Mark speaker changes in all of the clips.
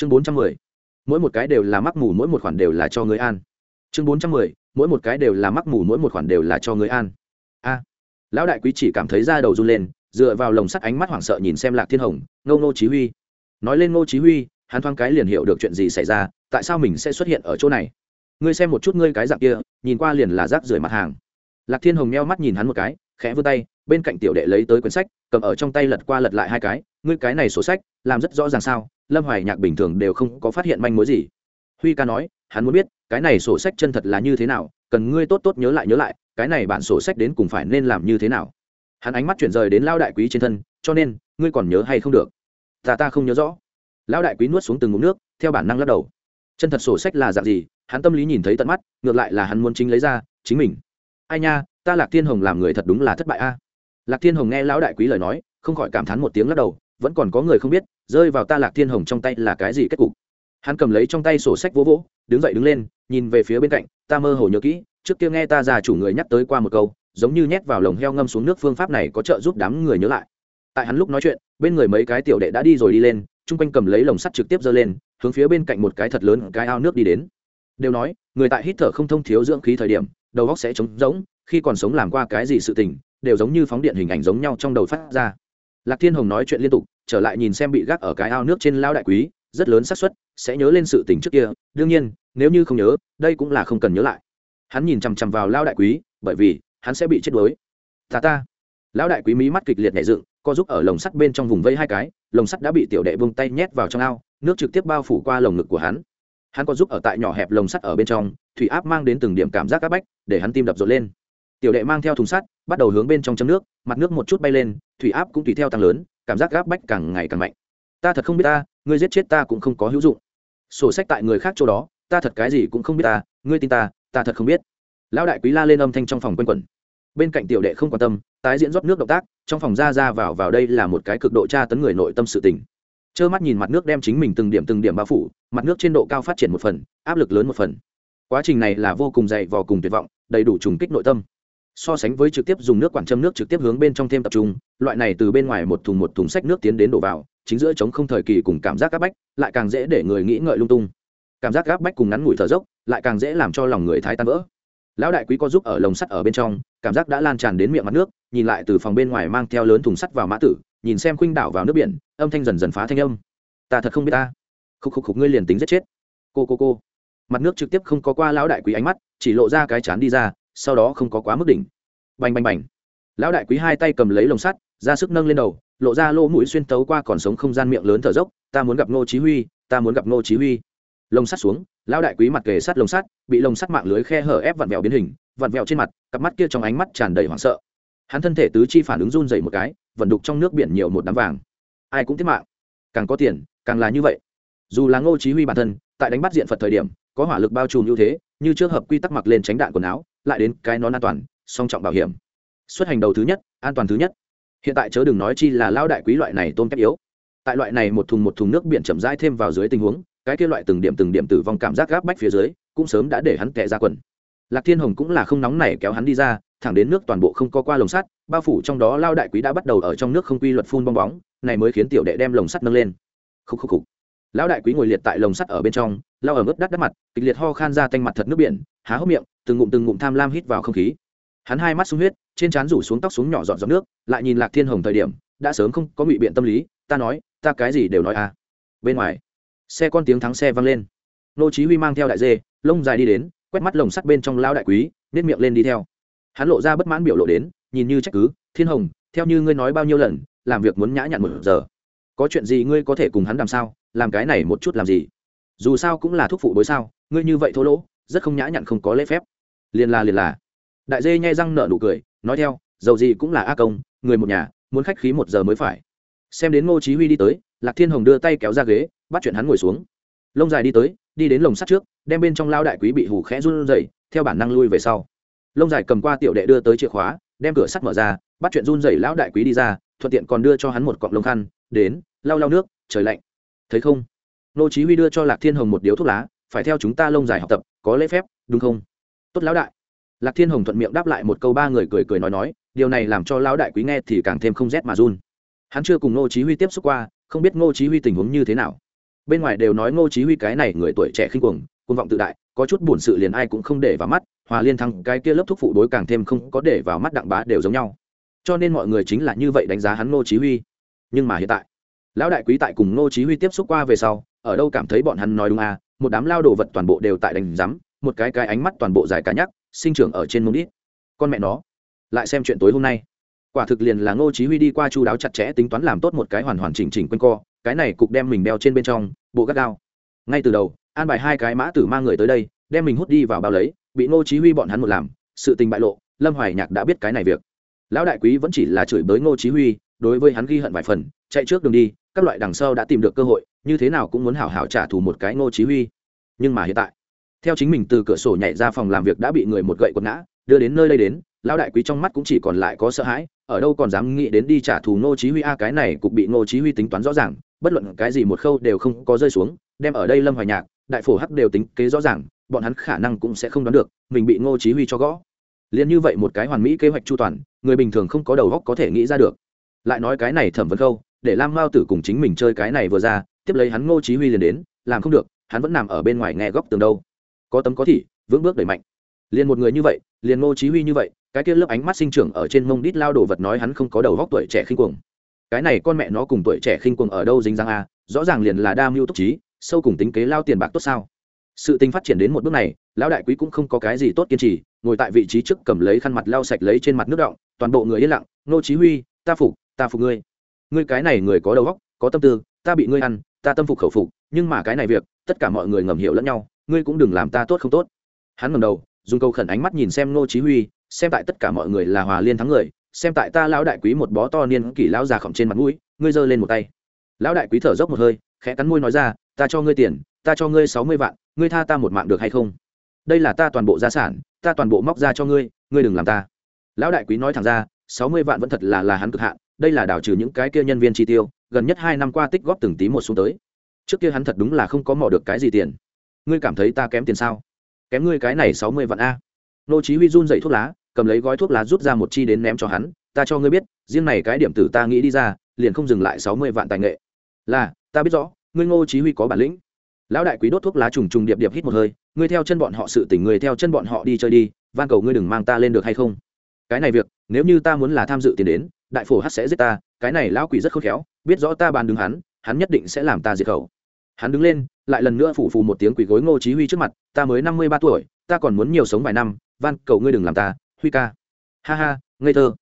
Speaker 1: chương bốn trăm mười. Mỗi một cái đều là mắc mù, mỗi một khoản đều là cho người an. Chương bốn trăm mười. Mỗi một cái đều là mắc mù, mỗi một khoản đều là cho người an. A. Lão đại quý chỉ cảm thấy da đầu run lên, dựa vào lồng sắt ánh mắt hoảng sợ nhìn xem lạc thiên hồng ngô ngô chí huy. Nói lên ngô chí huy, hắn thoáng cái liền hiểu được chuyện gì xảy ra, tại sao mình sẽ xuất hiện ở chỗ này. Ngươi xem một chút ngươi cái dạng kia, nhìn qua liền là rác rưởi mặt hàng. Lạc thiên hồng meo mắt nhìn hắn một cái, khẽ vươn tay, bên cạnh tiểu đệ lấy tới quyển sách, cầm ở trong tay lật qua lật lại hai cái. Ngươi cái này sổ sách, làm rất rõ ràng sao? Lâm hoài nhạc bình thường đều không có phát hiện manh mối gì. Huy ca nói, hắn muốn biết, cái này sổ sách chân thật là như thế nào, cần ngươi tốt tốt nhớ lại nhớ lại, cái này bản sổ sách đến cùng phải nên làm như thế nào. Hắn ánh mắt chuyển rời đến lao đại quý trên thân, cho nên, ngươi còn nhớ hay không được? Ta ta không nhớ rõ. Lão đại quý nuốt xuống từng ngụm nước, theo bản năng lắc đầu. Chân thật sổ sách là dạng gì, hắn tâm lý nhìn thấy tận mắt, ngược lại là hắn muốn chính lấy ra, chính mình. Ai nha, ta lạc thiên hồng làm người thật đúng là thất bại a. Lạc thiên hồng nghe lão đại quý lời nói, không khỏi cảm thán một tiếng lắc đầu vẫn còn có người không biết, rơi vào ta lạc thiên hồng trong tay là cái gì kết cục. Hắn cầm lấy trong tay sổ sách vỗ vỗ, đứng dậy đứng lên, nhìn về phía bên cạnh, ta mơ hồ nhớ kỹ, trước kia nghe ta già chủ người nhắc tới qua một câu, giống như nhét vào lồng heo ngâm xuống nước phương pháp này có trợ giúp đám người nhớ lại. Tại hắn lúc nói chuyện, bên người mấy cái tiểu đệ đã đi rồi đi lên, chung quanh cầm lấy lồng sắt trực tiếp giơ lên, hướng phía bên cạnh một cái thật lớn, cái ao nước đi đến. Đều nói, người tại hít thở không thông thiếu dưỡng khí thời điểm, đầu óc sẽ trống rỗng, khi còn sống làm qua cái gì sự tình, đều giống như phóng điện hình ảnh giống nhau trong đầu phát ra. Lạc thiên hồng nói chuyện liên tục trở lại nhìn xem bị gác ở cái ao nước trên lao đại quý, rất lớn xác suất, sẽ nhớ lên sự tình trước kia. Đương nhiên, nếu như không nhớ, đây cũng là không cần nhớ lại. Hắn nhìn chằm chằm vào lao đại quý, bởi vì, hắn sẽ bị chết đuối. Ta ta. Lão đại quý mí mắt kịch liệt nhảy dựng, co giúp ở lồng sắt bên trong vùng vây hai cái, lồng sắt đã bị tiểu đệ vung tay nhét vào trong ao, nước trực tiếp bao phủ qua lồng ngực của hắn. Hắn có giúp ở tại nhỏ hẹp lồng sắt ở bên trong, thủy áp mang đến từng điểm cảm giác áp bách, để hắn tim đập rộn lên. Tiểu đệ mang theo thùng sắt, bắt đầu hướng bên trong chấm nước, mặt nước một chút bay lên, thủy áp cũng tùy theo tăng lớn cảm giác gáp bách càng ngày càng mạnh. Ta thật không biết ta, ngươi giết chết ta cũng không có hữu dụng. Sổ sách tại người khác chỗ đó, ta thật cái gì cũng không biết ta, ngươi tin ta ta thật không biết. Lão đại quý la lên âm thanh trong phòng quanh quẩn. Bên cạnh tiểu đệ không quan tâm, tái diễn rót nước động tác, trong phòng ra ra vào vào đây là một cái cực độ tra tấn người nội tâm sự tình. Trơ mắt nhìn mặt nước đem chính mình từng điểm từng điểm bao phủ, mặt nước trên độ cao phát triển một phần, áp lực lớn một phần. Quá trình này là vô cùng dày vò cùng tuyệt vọng, đầy đủ trùng kích nội tâm so sánh với trực tiếp dùng nước quản châm nước trực tiếp hướng bên trong thêm tập trung, loại này từ bên ngoài một thùng một thùng sách nước tiến đến đổ vào, chính giữa chống không thời kỳ cùng cảm giác áp bách, lại càng dễ để người nghĩ ngợi lung tung. Cảm giác áp bách cùng ngắn ngủi thở dốc, lại càng dễ làm cho lòng người thái tan vỡ. Lão đại quý có giúp ở lồng sắt ở bên trong, cảm giác đã lan tràn đến miệng mặt nước, nhìn lại từ phòng bên ngoài mang theo lớn thùng sắt vào mã tử, nhìn xem khuynh đảo vào nước biển, âm thanh dần dần phá thanh âm. Ta thật không biết ta. Khúc khúc khúc ngươi liền tính giết chết. Cô cô cô. Mặt nước trực tiếp không có qua lão đại quý ánh mắt, chỉ lộ ra cái chán đi ra sau đó không có quá mức đỉnh. Bành bành bành. Lão đại quý hai tay cầm lấy lồng sắt, ra sức nâng lên đầu, lộ ra lỗ mũi xuyên tấu qua còn sống không gian miệng lớn thở dốc, ta muốn gặp ngô chí huy, ta muốn gặp ngô chí huy. Lồng sắt xuống, lão đại quý mặt kề sát lồng sắt, bị lồng sắt mạng lưới khe hở ép vặn vẹo biến hình, vặn vẹo trên mặt, cặp mắt kia trong ánh mắt tràn đầy hoảng sợ. Hắn thân thể tứ chi phản ứng run rẩy một cái, vận đục trong nước biển nhiều một đám vàng. Ai cũng tiết mạng. Càng có tiền, càng là như vậy. Dù là ngô chí huy bản thân, tại đánh bắt diện phật thời điểm, có hỏa lực bao trùm ưu thế như trước hợp quy tắc mặc lên tránh đạn quần áo, lại đến cái nón an toàn, song trọng bảo hiểm. Xuất hành đầu thứ nhất, an toàn thứ nhất. Hiện tại chớ đừng nói chi là lao đại quý loại này tôm kép yếu. Tại loại này một thùng một thùng nước biển chậm rãi thêm vào dưới tình huống, cái kia loại từng điểm từng điểm tử vong cảm giác gáp bách phía dưới, cũng sớm đã để hắn tệ ra quần. Lạc thiên hồng cũng là không nóng này kéo hắn đi ra, thẳng đến nước toàn bộ không có qua lồng sắt, bao phủ trong đó lao đại quý đã bắt đầu ở trong nước không quy luật phun bong bóng, này mới khiến tiểu đệ đem lồng sắt nâng lên. Khúc khúc khúc lão đại quý ngồi liệt tại lồng sắt ở bên trong lao ở mức đắt đắt mặt, kịch liệt ho khan ra tanh mặt thật nước biển, há hốc miệng, từng ngụm từng ngụm tham lam hít vào không khí. Hắn hai mắt sung huyết, trên trán rủ xuống tóc xuống nhỏ dọn dọn nước, lại nhìn lạc thiên hồng thời điểm, đã sớm không có ngụy biện tâm lý, ta nói, ta cái gì đều nói à. Bên ngoài, xe con tiếng thắng xe vang lên. Nô chí huy mang theo đại dê, lông dài đi đến, quét mắt lồng sắt bên trong lão đại quý nét miệng lên đi theo. Hắn lộ ra bất mãn biểu lộ đến, nhìn như trách cứ, thiên hồng, theo như ngươi nói bao nhiêu lần, làm việc muốn nhã nhặn một giờ. Có chuyện gì ngươi có thể cùng hắn làm sao? Làm cái này một chút làm gì? Dù sao cũng là thuốc phụ bối sao, ngươi như vậy thô lỗ, rất không nhã nhặn không có lễ phép. Liền là liền là. Đại dê nhai răng nợ nụ cười, nói theo, dầu gì cũng là a công, người một nhà, muốn khách khí một giờ mới phải. Xem đến ngô chí huy đi tới, lạc thiên hồng đưa tay kéo ra ghế, bắt chuyện hắn ngồi xuống. Lông dài đi tới, đi đến lồng sắt trước, đem bên trong lao đại quý bị hủ khẽ run rẩy, theo bản năng lui về sau. Lông dài cầm qua tiểu đệ đưa tới chìa khóa, đem cửa sắt mở ra, bắt chuyện run rẩy lão đại quý đi ra, thuận tiện còn đưa cho hắn một cọng lông khăn, đến, lau lau nước, trời lạnh thấy không? Nô chí huy đưa cho lạc thiên hồng một điếu thuốc lá, phải theo chúng ta lông dài học tập, có lễ phép, đúng không? Tốt lão đại. Lạc thiên hồng thuận miệng đáp lại một câu ba người cười cười nói nói, điều này làm cho lão đại quý nghe thì càng thêm không rét mà run. Hắn chưa cùng nô chí huy tiếp xúc qua, không biết ngô chí huy tình huống như thế nào. Bên ngoài đều nói ngô chí huy cái này người tuổi trẻ khinh cuồng cuồng vọng tự đại, có chút buồn sự liền ai cũng không để vào mắt, hòa liên thăng cái kia lớp thuốc phụ đối càng thêm không có để vào mắt đặng bá đều giống nhau. Cho nên mọi người chính là như vậy đánh giá hắn ngô chí huy. Nhưng mà hiện tại lão đại quý tại cùng ngô chí huy tiếp xúc qua về sau, ở đâu cảm thấy bọn hắn nói đúng à? Một đám lao đồ vật toàn bộ đều tại đánh giám, một cái cái ánh mắt toàn bộ dài cả nhắc, sinh trưởng ở trên mông đít. Con mẹ nó, lại xem chuyện tối hôm nay. Quả thực liền là ngô chí huy đi qua chu đáo chặt chẽ tính toán làm tốt một cái hoàn hoàn chỉnh chỉnh quanh co, cái này cục đem mình đeo trên bên trong, bộ gắt gao. Ngay từ đầu, an bài hai cái mã tử mang người tới đây, đem mình hút đi vào bao lấy, bị ngô chí huy bọn hắn một làm, sự tình bại lộ, lâm hoài nhạc đã biết cái này việc. Lão đại quý vẫn chỉ là chửi bới ngô chí huy, đối với hắn ghi hận vài phần, chạy trước đường đi các loại đằng sau đã tìm được cơ hội, như thế nào cũng muốn hảo hảo trả thù một cái ngô chí huy. Nhưng mà hiện tại, theo chính mình từ cửa sổ nhảy ra phòng làm việc đã bị người một gậy quật ngã, đưa đến nơi đây đến, lão đại quý trong mắt cũng chỉ còn lại có sợ hãi, ở đâu còn dám nghĩ đến đi trả thù ngô chí huy a, cái này cục bị ngô chí huy tính toán rõ ràng, bất luận cái gì một khâu đều không có rơi xuống, đem ở đây lâm hoài nhạc, đại phổ hắc đều tính kế rõ ràng, bọn hắn khả năng cũng sẽ không đoán được, mình bị ngô chí huy cho gõ. Liền như vậy một cái hoàn mỹ kế hoạch chu toàn, người bình thường không có đầu óc có thể nghĩ ra được. Lại nói cái này thẩm vấn khâu để lam mao tử cùng chính mình chơi cái này vừa ra, tiếp lấy hắn ngô chí huy liền đến, làm không được, hắn vẫn nằm ở bên ngoài nghe góc tường đâu. Có tấm có thị vững bước đẩy mạnh. Liền một người như vậy, liền ngô chí huy như vậy, cái kia lớp ánh mắt sinh trưởng ở trên mông đít lao đồ vật nói hắn không có đầu góc tuổi trẻ khinh cuồng. Cái này con mẹ nó cùng tuổi trẻ khinh cuồng ở đâu dính dáng a, rõ ràng liền là đa mưu túc trí, sâu cùng tính kế lao tiền bạc tốt sao. Sự tình phát triển đến một bước này, lão đại quý cũng không có cái gì tốt kiên trì, ngồi tại vị trí trước cầm lấy khăn mặt lau sạch lấy trên mặt nước động, toàn bộ người yên lặng nô chí huy, ta phục ta phục ngươi ngươi cái này người có đầu óc, có tâm tư, ta bị ngươi ăn, ta tâm phục khẩu phục, nhưng mà cái này việc, tất cả mọi người ngầm hiểu lẫn nhau, ngươi cũng đừng làm ta tốt không tốt. Hắn ngẩng đầu, dùng câu khẩn ánh mắt nhìn xem Ngô chí huy, xem tại tất cả mọi người là hòa liên thắng người, xem tại ta lão đại quý một bó to niên kỷ lão già khổng trên mặt mũi, ngươi giơ lên một tay. Lão đại quý thở dốc một hơi, khẽ cắn môi nói ra, ta cho ngươi tiền, ta cho ngươi sáu mươi vạn, ngươi tha ta một mạng được hay không? Đây là ta toàn bộ gia sản, ta toàn bộ móc ra cho ngươi ngươi đừng làm ta. Lão đại quý nói thẳng ra, sáu mươi vạn vẫn thật là là hắn cực hạn đây là đảo trừ những cái kia nhân viên chi tiêu, gần nhất hai năm qua tích góp từng tí một xuống tới. Trước kia hắn thật đúng là không có mò được cái gì tiền. Ngươi cảm thấy ta kém tiền sao? Kém ngươi cái này sáu mươi vạn a. Nô chí huy run dậy thuốc lá, cầm lấy gói thuốc lá rút ra một chi đến ném cho hắn. Ta cho ngươi biết, riêng này cái điểm tử ta nghĩ đi ra, liền không dừng lại sáu mươi vạn tài nghệ. Là, ta biết rõ, ngươi ngô chí huy có bản lĩnh. Lão đại quý đốt thuốc lá trùng trùng điệp điệp hít một hơi, ngươi theo chân bọn họ sự tình, ngươi theo chân bọn họ đi chơi đi, van cầu ngươi đừng mang ta lên được hay không? Cái này việc, nếu như ta muốn là tham dự tiền đến đại phổ hát sẽ giết ta, cái này lão quỷ rất khôn khéo, biết rõ ta bàn đứng hắn hắn nhất định sẽ làm ta diệt khẩu. Hắn đứng lên, lại lần nữa phủ phù một tiếng quỷ gối ngô chí huy trước mặt, ta mới năm mươi ba tuổi, ta còn muốn nhiều sống vài năm, van cầu ngươi đừng làm ta, huy ca. Ha ha, ngây thơ.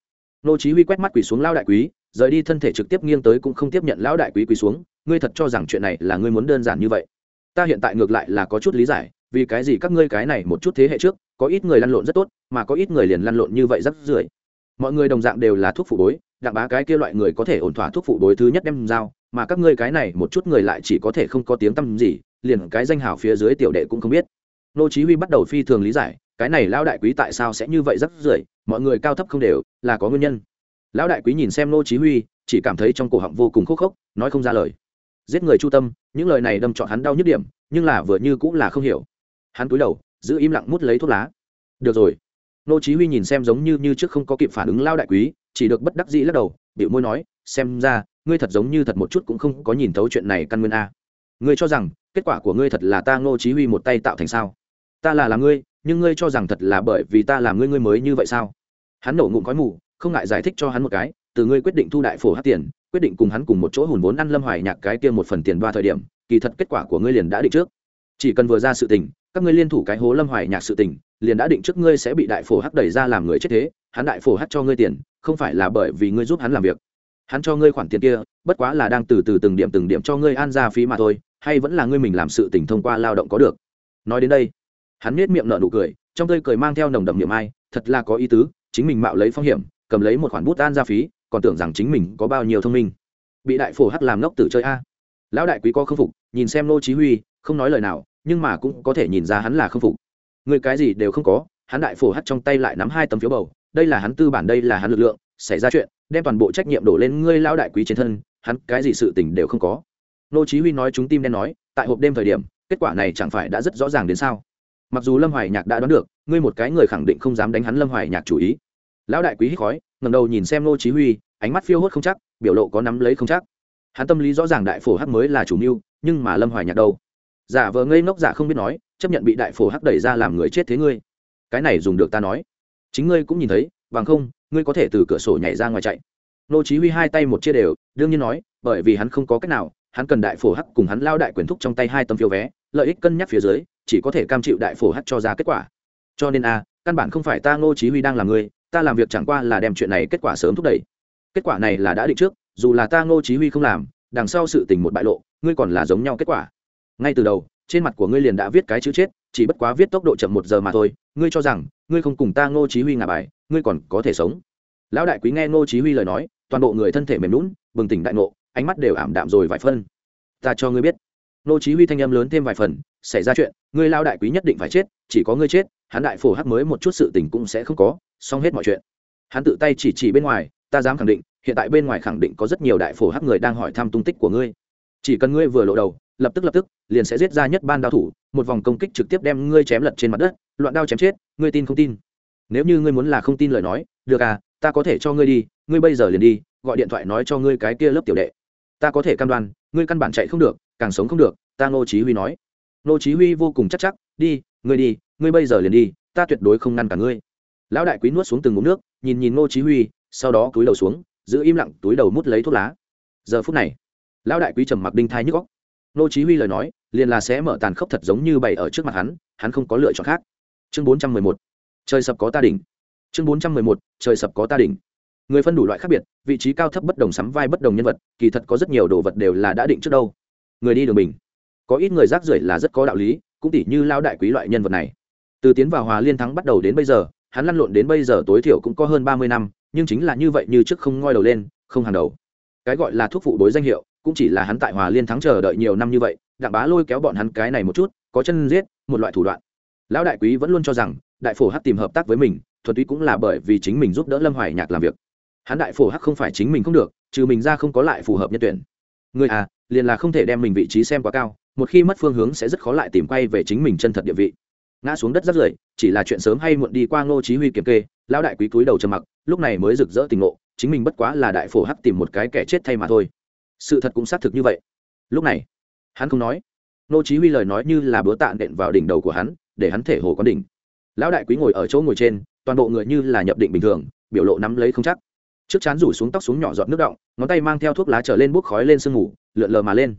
Speaker 1: Ngô chí huy quét mắt quỷ xuống lão đại quý, rời đi thân thể trực tiếp nghiêng tới cũng không tiếp nhận lão đại quý quỳ xuống, ngươi thật cho rằng chuyện này là ngươi muốn đơn giản như vậy? Ta hiện tại ngược lại là có chút lý giải, vì cái gì các ngươi cái này một chút thế hệ trước, có ít người lăn lộn rất tốt, mà có ít người liền lăn lộn như vậy rất rưởi mọi người đồng dạng đều là thuốc phụ bối, đặng bá cái kia loại người có thể ổn thỏa thuốc phụ bối thứ nhất đem giao, mà các ngươi cái này một chút người lại chỉ có thể không có tiếng tăm gì, liền cái danh hào phía dưới tiểu đệ cũng không biết. Nô chí huy bắt đầu phi thường lý giải, cái này lão đại quý tại sao sẽ như vậy rất rưởi, mọi người cao thấp không đều, là có nguyên nhân. Lão đại quý nhìn xem nô chí huy, chỉ cảm thấy trong cổ họng vô cùng khúc khốc, nói không ra lời. Giết người chu tâm, những lời này đâm trọn hắn đau nhức điểm, nhưng là vừa như cũng là không hiểu. Hắn cúi đầu, giữ im lặng mút lấy thuốc lá. Được rồi nô chí huy nhìn xem giống như như trước không có kịp phản ứng lao đại quý, chỉ được bất đắc dĩ lắc đầu, biểu môi nói, xem ra, ngươi thật giống như thật một chút cũng không có nhìn thấu chuyện này căn nguyên a. Ngươi cho rằng, kết quả của ngươi thật là ta nô chí huy một tay tạo thành sao? Ta là làm ngươi, nhưng ngươi cho rằng thật là bởi vì ta làm ngươi ngươi mới như vậy sao? Hắn nổ ngụm khói mù, không ngại giải thích cho hắn một cái, từ ngươi quyết định thu đại phổ hát tiền, quyết định cùng hắn cùng một chỗ hùn vốn ăn lâm hoài nhạc cái kia một phần tiền ba thời điểm, kỳ thật kết quả của ngươi liền đã định trước. Chỉ cần vừa ra sự tình, các ngươi liên thủ cái hố lâm hoài nhạc sự tình liền đã định trước ngươi sẽ bị đại phổ hắc đẩy ra làm người chết thế, hắn đại phổ hắc cho ngươi tiền, không phải là bởi vì ngươi giúp hắn làm việc. Hắn cho ngươi khoản tiền kia, bất quá là đang từ từ từng điểm từng điểm cho ngươi an ra phí mà thôi, hay vẫn là ngươi mình làm sự tình thông qua lao động có được. Nói đến đây, hắn nết miệng nở nụ cười, trong tơi cười mang theo nồng đậm niệm ai, thật là có ý tứ, chính mình mạo lấy phong hiểm, cầm lấy một khoản bút an ra phí, còn tưởng rằng chính mình có bao nhiêu thông minh. Bị đại phổ hắc làm ngốc tử chơi a. Lão đại quý có khâm phục, nhìn xem nô chí huy, không nói lời nào, nhưng mà cũng có thể nhìn ra hắn là khâm phục người cái gì đều không có, hắn đại phổ hắt trong tay lại nắm hai tấm phiếu bầu, đây là hắn tư bản, đây là hắn lực lượng, xảy ra chuyện, đem toàn bộ trách nhiệm đổ lên ngươi lão đại quý trên thân, hắn cái gì sự tình đều không có. Nô chí huy nói chúng tim đen nói, tại hộp đêm thời điểm, kết quả này chẳng phải đã rất rõ ràng đến sao? Mặc dù lâm hoài nhạc đã đoán được, ngươi một cái người khẳng định không dám đánh hắn lâm hoài nhạc chủ ý. Lão đại quý hít khói, ngẩng đầu nhìn xem nô chí huy, ánh mắt phiêu hốt không chắc, biểu lộ có nắm lấy không chắc. Hắn tâm lý rõ ràng đại phổ hắc mới là chủ mưu, nhưng mà lâm hoài nhạc đâu? Giả vờ ngây ngốc giả không biết nói chấp nhận bị đại phổ hắc đẩy ra làm người chết thế ngươi. Cái này dùng được ta nói. Chính ngươi cũng nhìn thấy, bằng không, ngươi có thể từ cửa sổ nhảy ra ngoài chạy. Nô chí huy hai tay một chia đều, đương nhiên nói, bởi vì hắn không có cách nào, hắn cần đại phổ hắc cùng hắn lao đại quyền thúc trong tay hai tấm phiếu vé, lợi ích cân nhắc phía dưới, chỉ có thể cam chịu đại phổ hắc cho ra kết quả. Cho nên a, căn bản không phải ta nô chí huy đang làm người ta làm việc chẳng qua là đem chuyện này kết quả sớm thúc đẩy. Kết quả này là đã định trước, dù là ta nô chí huy không làm, đằng sau sự tình một bại lộ, ngươi còn là giống nhau kết quả. Ngay từ đầu trên mặt của ngươi liền đã viết cái chữ chết, chỉ bất quá viết tốc độ chậm một giờ mà thôi, ngươi cho rằng, ngươi không cùng ta ngô chí huy ngả bài, ngươi còn có thể sống. Lão đại quý nghe ngô chí huy lời nói, toàn bộ người thân thể mềm lún bừng tỉnh đại ngộ, ánh mắt đều ảm đạm rồi vài phân. Ta cho ngươi biết, ngô chí huy thanh âm lớn thêm vài phần, xảy ra chuyện, ngươi lão đại quý nhất định phải chết, chỉ có ngươi chết, hắn đại phổ hắc mới một chút sự tình cũng sẽ không có, xong hết mọi chuyện. Hắn tự tay chỉ chỉ bên ngoài, ta dám khẳng định, hiện tại bên ngoài khẳng định có rất nhiều đại phổ hắc người đang hỏi thăm tung tích của ngươi. Chỉ cần ngươi vừa lộ đầu lập tức lập tức, liền sẽ giết ra nhất ban đao thủ, một vòng công kích trực tiếp đem ngươi chém lật trên mặt đất, loạn đao chém chết, ngươi tin không tin? Nếu như ngươi muốn là không tin lời nói, được à ta có thể cho ngươi đi, ngươi bây giờ liền đi, gọi điện thoại nói cho ngươi cái kia lớp tiểu đệ. Ta có thể cam đoan, ngươi căn bản chạy không được, càng sống không được, ta ngô chí huy nói. Ngô chí huy vô cùng chắc chắc, đi, ngươi đi, ngươi bây giờ liền đi, ta tuyệt đối không ngăn cả ngươi. Lão đại quý nuốt xuống từng ngụm nước, nhìn nhìn ngô chí huy, sau đó cúi đầu xuống, giữ im lặng, túi đầu mút lấy thuốc lá. Giờ phút này, lão đại quý trầm mặc đinh thai nhức óc. Nô chí huy lời nói, liền là sẽ mở tàn khốc thật giống như bày ở trước mặt hắn hắn không có lựa chọn khác. Chương 411 trời sập có ta đỉnh. Chương 411 trời sập có ta đỉnh. Người phân đủ loại khác biệt, vị trí cao thấp bất đồng sắm vai bất đồng nhân vật, kỳ thật có rất nhiều đồ vật đều là đã định trước đâu. Người đi đường mình. Có ít người rác rưởi là rất có đạo lý, cũng tỉ như lao đại quý loại nhân vật này. Từ tiến vào hòa liên thắng bắt đầu đến bây giờ, hắn lăn lộn đến bây giờ tối thiểu cũng có hơn ba mươi năm, nhưng chính là như vậy như trước không ngoi đầu lên, không hàng đầu. Cái gọi là thuốc phụ đối danh hiệu cũng chỉ là hắn tại hòa liên thắng chờ đợi nhiều năm như vậy, đặng bá lôi kéo bọn hắn cái này một chút, có chân giết, một loại thủ đoạn. Lão đại quý vẫn luôn cho rằng, đại phổ hắc tìm hợp tác với mình, thuần túy cũng là bởi vì chính mình giúp đỡ lâm hoài nhạc làm việc. Hắn đại phổ hắc không phải chính mình không được, trừ mình ra không có lại phù hợp nhân tuyển. Người à liền là không thể đem mình vị trí xem quá cao, một khi mất phương hướng sẽ rất khó lại tìm quay về chính mình chân thật địa vị. Ngã xuống đất rất rời chỉ là chuyện sớm hay muộn đi qua ngô chí huy kiểm kê, lão đại quý cúi đầu trầm mặc, lúc này mới rực rỡ tình ngộ, chính mình bất quá là đại phổ hắc tìm một cái kẻ chết thay mà thôi sự thật cũng xác thực như vậy. Lúc này, hắn không nói. Nô chí huy lời nói như là búa tạ đệm vào đỉnh đầu của hắn, để hắn thể hồ quán đỉnh. Lão đại quý ngồi ở chỗ ngồi trên, toàn bộ người như là nhập định bình thường, biểu lộ nắm lấy không chắc. Trước chán rủ xuống tóc xuống nhỏ giọt nước động, ngón tay mang theo thuốc lá trở lên bốc khói lên sương ngủ lượn lờ mà lên.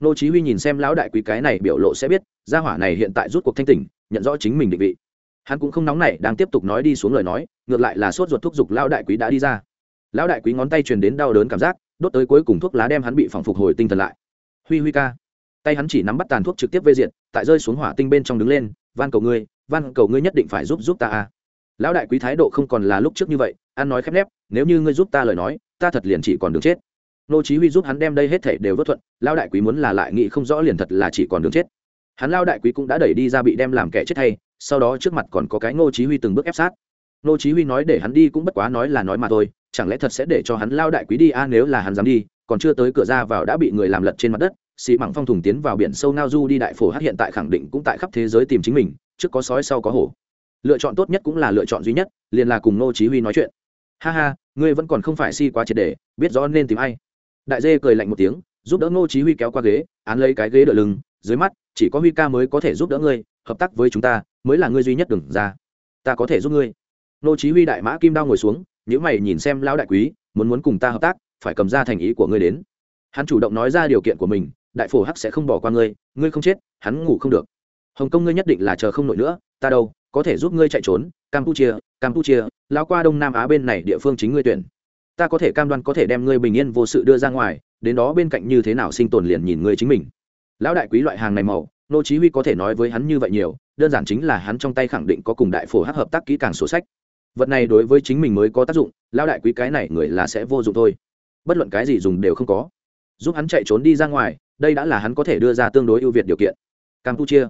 Speaker 1: Nô chí huy nhìn xem lão đại quý cái này biểu lộ sẽ biết, gia hỏa này hiện tại rút cuộc thanh tỉnh, nhận rõ chính mình định vị. Hắn cũng không nóng nảy, đang tiếp tục nói đi xuống lời nói, ngược lại là sốt ruột thuốc dục lão đại quý đã đi ra. Lão đại quý ngón tay truyền đến đau đớn cảm giác đốt tới cuối cùng thuốc lá đem hắn bị phòng phục hồi tinh thần lại. Huy huy ca. Tay hắn chỉ nắm bắt tàn thuốc trực tiếp vây diện tại rơi xuống hỏa tinh bên trong đứng lên, van cầu ngươi, van cầu ngươi nhất định phải giúp giúp ta a. Lão đại quý thái độ không còn là lúc trước như vậy, ăn nói khép nép, nếu như ngươi giúp ta lời nói, ta thật liền chỉ còn đường chết. Nô chí huy giúp hắn đem đây hết thảy đều vớt thuận, lão đại quý muốn là lại nghĩ không rõ liền thật là chỉ còn đường chết. Hắn lão đại quý cũng đã đẩy đi ra bị đem làm kẻ chết thay, sau đó trước mặt còn có cái nô chí huy từng bước ép sát nô chí huy nói để hắn đi cũng bất quá nói là nói mà thôi, chẳng lẽ thật sẽ để cho hắn lao đại quý đi a, nếu là hắn dám đi, còn chưa tới cửa ra vào đã bị người làm lật trên mặt đất xì mảng phong thùng tiến vào biển sâu ngao du đi đại phổ hát hiện tại khẳng định cũng tại khắp thế giới tìm chính mình, trước có sói sau có hổ. Lựa chọn tốt nhất cũng là lựa chọn duy nhất, liền là cùng nô chí huy nói chuyện. Ha ha, ngươi vẫn còn không phải si quá triệt để, biết rõ nên tìm ai. Đại dê cười lạnh một tiếng, giúp đỡ nô chí huy kéo qua ghế, án lấy cái ghế đỡ lưng, dưới mắt, chỉ có huy ca mới có thể giúp đỡ ngươi, hợp tác với chúng ta, mới là ngươi duy nhất đừng ra. Ta có thể giúp ngươi. Nô chí huy đại mã kim đao ngồi xuống nếu mày nhìn xem lão đại quý, muốn muốn cùng ta hợp tác, phải cầm ra thành ý của ngươi đến. Hắn chủ động nói ra điều kiện của mình, đại phổ hắc sẽ không bỏ qua ngươi ngươi không chết, hắn ngủ không được. Hồng kông ngươi nhất định là chờ không nổi nữa, ta đâu, có thể giúp ngươi chạy trốn, campuchia campuchia lao qua đông nam á bên này địa phương chính ngươi tuyển. Ta có thể cam đoan có thể đem ngươi bình yên vô sự đưa ra ngoài, đến đó bên cạnh như thế nào sinh tồn liền nhìn ngươi chính mình. Lão đại quý loại hàng này màu, nô chí huy có thể nói với hắn như vậy nhiều, đơn giản chính là hắn trong tay khẳng định có cùng đại phổ hắc hợp tác kỹ càng sổ sách vật này đối với chính mình mới có tác dụng, lão đại quý cái này người là sẽ vô dụng thôi. Bất luận cái gì dùng đều không có. Giúp hắn chạy trốn đi ra ngoài, đây đã là hắn có thể đưa ra tương đối ưu việt điều kiện. Campuchia.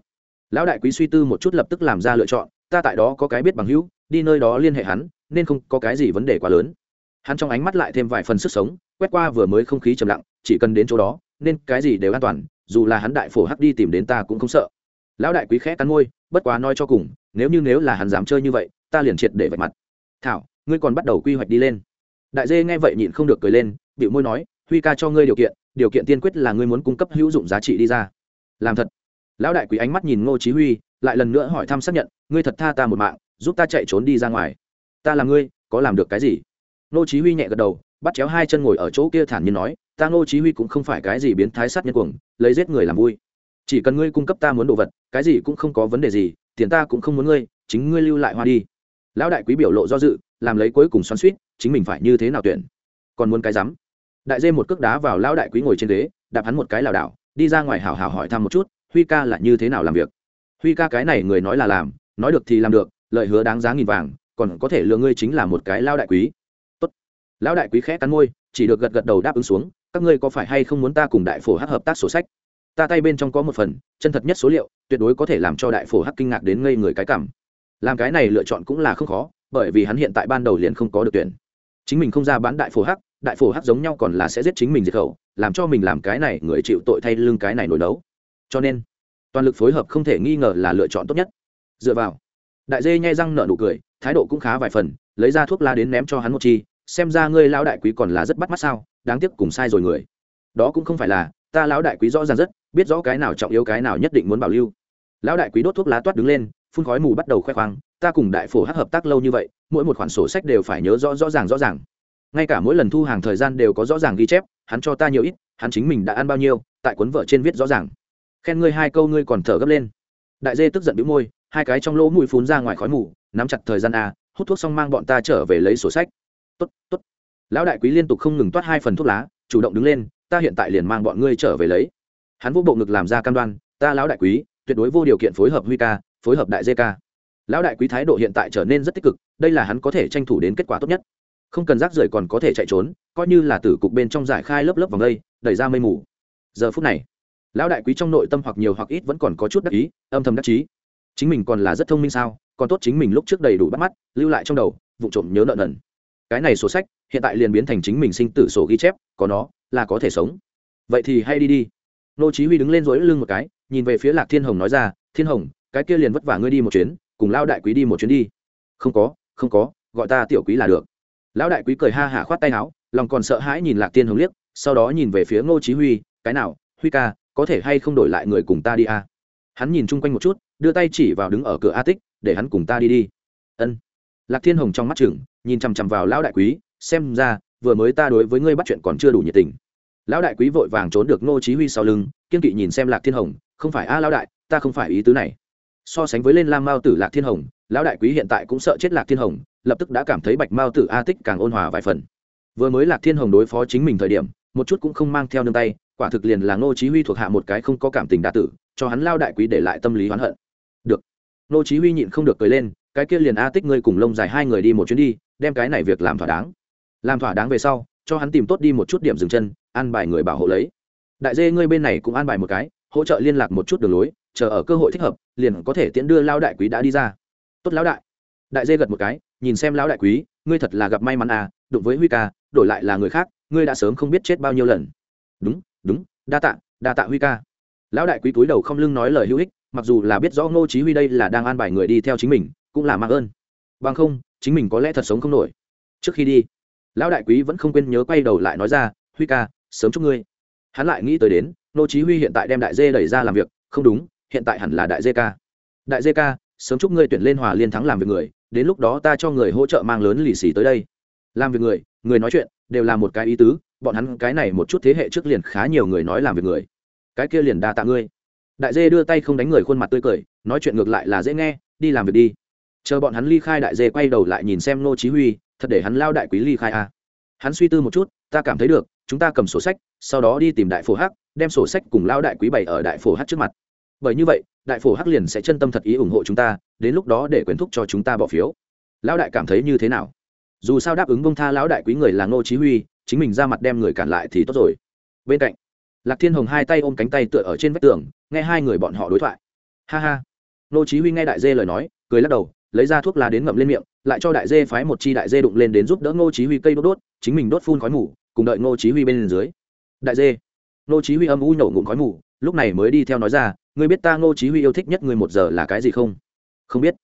Speaker 1: Lão đại quý suy tư một chút lập tức làm ra lựa chọn, ta tại đó có cái biết bằng hữu, đi nơi đó liên hệ hắn, nên không có cái gì vấn đề quá lớn. Hắn trong ánh mắt lại thêm vài phần sức sống, quét qua vừa mới không khí trầm lặng, chỉ cần đến chỗ đó, nên cái gì đều an toàn, dù là hắn đại phổ hắc đi tìm đến ta cũng không sợ. Lão đại quý khẽ cắn môi, bất quá nói cho cùng, nếu như nếu là hắn dám chơi như vậy ta liền triệt để vạch mặt. Thảo, ngươi còn bắt đầu quy hoạch đi lên. Đại dê nghe vậy nhịn không được cười lên bịu môi nói, huy ca cho ngươi điều kiện điều kiện tiên quyết là ngươi muốn cung cấp hữu dụng giá trị đi ra. Làm thật. Lão đại quý ánh mắt nhìn ngô chí huy, lại lần nữa hỏi thăm xác nhận, ngươi thật tha ta một mạng, giúp ta chạy trốn đi ra ngoài. Ta là ngươi, có làm được cái gì? Ngô chí huy nhẹ gật đầu, bắt chéo hai chân ngồi ở chỗ kia thản nhiên nói, ta ngô chí huy cũng không phải cái gì biến thái sát nhân cuồng, lấy giết người làm vui. Chỉ cần ngươi cung cấp ta muốn đồ vật, cái gì cũng không có vấn đề gì, tiền ta cũng không muốn ngươi, chính ngươi lưu lại hoa đi lão đại quý biểu lộ do dự, làm lấy cuối cùng xoắn suýt, chính mình phải như thế nào tuyển? Còn muốn cái rắm? Đại dê một cước đá vào lão đại quý ngồi trên ghế, đạp hắn một cái lảo đảo, đi ra ngoài hào hào hỏi thăm một chút, huy ca là như thế nào làm việc? Huy ca cái này người nói là làm, nói được thì làm được, lợi hứa đáng giá nghìn vàng, còn có thể lừa ngươi chính là một cái lao đại quý. Tốt. lão đại quý khẽ cắn môi, chỉ được gật gật đầu đáp ứng xuống, các ngươi có phải hay không muốn ta cùng đại phổ hắc hợp tác sổ sách? Ta tay bên trong có một phần, chân thật nhất số liệu, tuyệt đối có thể làm cho đại phổ hắc kinh ngạc đến ngây người cái cảm làm cái này lựa chọn cũng là không khó, bởi vì hắn hiện tại ban đầu liền không có được tuyển. Chính mình không ra bán đại phổ hắc, đại phổ hắc giống nhau còn là sẽ giết chính mình diệt khẩu, làm cho mình làm cái này người chịu tội thay lưng cái này nổi đấu cho nên, toàn lực phối hợp không thể nghi ngờ là lựa chọn tốt nhất. Dựa vào, đại dê nhai răng nở nụ cười, thái độ cũng khá vài phần, lấy ra thuốc la đến ném cho hắn một chi, xem ra ngươi lão đại quý còn là rất bắt mắt sao, đáng tiếc cùng sai rồi người. Đó cũng không phải là, ta lão đại quý rõ ràng rất, biết rõ cái nào trọng yếu cái nào nhất định muốn bảo lưu. Lão đại quý đốt thuốc lá toát đứng lên phun khói mù bắt đầu khoe khoang, ta cùng đại phổ hát hợp tác lâu như vậy, mỗi một khoản sổ sách đều phải nhớ rõ rõ ràng rõ ràng. Ngay cả mỗi lần thu hàng thời gian đều có rõ ràng ghi chép, hắn cho ta nhiều ít, hắn chính mình đã ăn bao nhiêu, tại cuốn vợ trên viết rõ ràng. Khen ngươi hai câu ngươi còn thở gấp lên. Đại dê tức giận bĩu môi, hai cái trong lỗ mũi phun ra ngoài khói mù, nắm chặt thời gian a hút thuốc xong mang bọn ta trở về lấy sổ sách. Tốt tốt. Lão đại quý liên tục không ngừng toát hai phần thuốc lá, chủ động đứng lên, ta hiện tại liền mang bọn ngươi trở về lấy. Hắn vô bộ ngực làm ra cam đoan, ta lão đại quý, tuyệt đối vô điều kiện phối hợp huy ca phối hợp đại dê ca lão đại quý thái độ hiện tại trở nên rất tích cực, đây là hắn có thể tranh thủ đến kết quả tốt nhất. Không cần rác rưởi còn có thể chạy trốn, coi như là tử cục bên trong giải khai lớp lớp vòng đây, đẩy ra mây mù. Giờ phút này, lão đại quý trong nội tâm hoặc nhiều hoặc ít vẫn còn có chút đắc ý, âm thầm đắc chí. Chính mình còn là rất thông minh sao, còn tốt chính mình lúc trước đầy đủ bắt mắt, lưu lại trong đầu, vụ trộm nhớ nợ nần. Cái này sổ sách, hiện tại liền biến thành chính mình sinh tử sổ ghi chép, có nó, là có thể sống. Vậy thì hay đi đi. Nô chí huy đứng lên rối lưng một cái, nhìn về phía lạc thiên hồng nói ra, thiên hồng cái kia liền vất vả ngươi đi một chuyến, cùng lao đại quý đi một chuyến đi. Không có không có, gọi ta tiểu quý là được. Lão đại quý cười ha hả khoát tay áo, lòng còn sợ hãi nhìn lạc thiên hồng liếc, sau đó nhìn về phía ngô chí huy, cái nào, huy ca, có thể hay không đổi lại người cùng ta đi a à? hắn nhìn chung quanh một chút, đưa tay chỉ vào đứng ở cửa a tích, để hắn cùng ta đi đi. Ân. Lạc thiên hồng trong mắt chừng, nhìn chằm chằm vào lão đại quý, xem ra, vừa mới ta đối với ngươi bắt chuyện còn chưa đủ nhiệt tình. Lão đại quý vội vàng trốn được ngô chí huy sau lưng, kiên kỵ nhìn xem lạc thiên hồng, không phải, a, lão đại, ta không phải ý tứ này so sánh với lên lam mao tử lạc thiên hồng, lão đại quý hiện tại cũng sợ chết lạc thiên hồng, lập tức đã cảm thấy bạch mao tử a tích càng ôn hòa vài phần. Vừa mới lạc thiên hồng đối phó chính mình thời điểm, một chút cũng không mang theo nương tay, quả thực liền là ngô chí huy thuộc hạ một cái không có cảm tình đa tử, cho hắn lao đại quý để lại tâm lý oán hận. Được. Ngô chí huy nhịn không được cười lên, cái kia liền a tích ngươi cùng lông dài hai người đi một chuyến đi, đem cái này việc làm thỏa đáng. Làm thỏa đáng về sau, cho hắn tìm tốt đi một chút điểm dừng chân, an bài người bảo hộ lấy. Đại dê ngươi bên này cũng an bài một cái, hỗ trợ liên lạc một chút đường lối chờ ở cơ hội thích hợp, liền có thể tiễn đưa lao đại quý đã đi ra. Tốt lão đại. Đại dê gật một cái, nhìn xem lão đại quý, ngươi thật là gặp may mắn à đụng với huy ca, đổi lại là người khác, ngươi đã sớm không biết chết bao nhiêu lần. Đúng đúng, đa tạ đa tạ huy ca. Lão đại quý túi đầu không lưng nói lời hữu ích, mặc dù là biết rõ ngô chí huy đây là đang an bài người đi theo chính mình, cũng là mang ơn. Bằng không, chính mình có lẽ thật sống không nổi. Trước khi đi, lão đại quý vẫn không quên nhớ quay đầu lại nói ra, huy ca, sớm chúc ngươi. Hắn lại nghĩ tới đến, ngô chí huy hiện tại đem đại dê đẩy ra làm việc, không đúng hiện tại hẳn là đại dê ca đại dê ca sớm chúc ngươi tuyển lên hòa liên thắng làm việc người, đến lúc đó ta cho người hỗ trợ mang lớn lì xì tới đây. Làm việc người người nói chuyện, đều là một cái ý tứ, bọn hắn cái này một chút thế hệ trước liền khá nhiều người nói làm việc người. Cái kia liền đa tạ ngươi. Đại dê đưa tay không đánh người khuôn mặt tươi cười, nói chuyện ngược lại là dễ nghe, đi làm việc đi. Chờ bọn hắn ly khai đại dê quay đầu lại nhìn xem nô chí huy, thật để hắn lao đại quý ly khai a à. hắn suy tư một chút, ta cảm thấy được, chúng ta cầm sổ sách, sau đó đi tìm đại phổ hắc, đem sổ sách cùng lao đại quý bày ở đại phổ hắc trước mặt bởi như vậy, đại phổ hắc liền sẽ chân tâm thật ý ủng hộ chúng ta, đến lúc đó để quyền thúc cho chúng ta bỏ phiếu. Lão đại cảm thấy như thế nào? Dù sao đáp ứng bông tha lão đại quý người là ngô chí huy, chính mình ra mặt đem người cản lại thì tốt rồi. Bên cạnh, lạc thiên hồng hai tay ôm cánh tay tựa ở trên vách tường, nghe hai người bọn họ đối thoại. Ha ha. Ngô chí huy nghe đại dê lời nói, cười lắc đầu, lấy ra thuốc lá đến ngậm lên miệng, lại cho đại dê phái một chi đại dê đụng lên đến giúp đỡ ngô chí huy cây đốt đốt, chính mình đốt phun khói mù, cùng đợi ngô chí huy bên dưới. Đại dê. Ngô chí huy âm u nhổ ngụm khói mù lúc này mới đi theo nói ra, ngươi biết ta ngô chí huy yêu thích nhất ngươi một giờ là cái gì không? Không biết.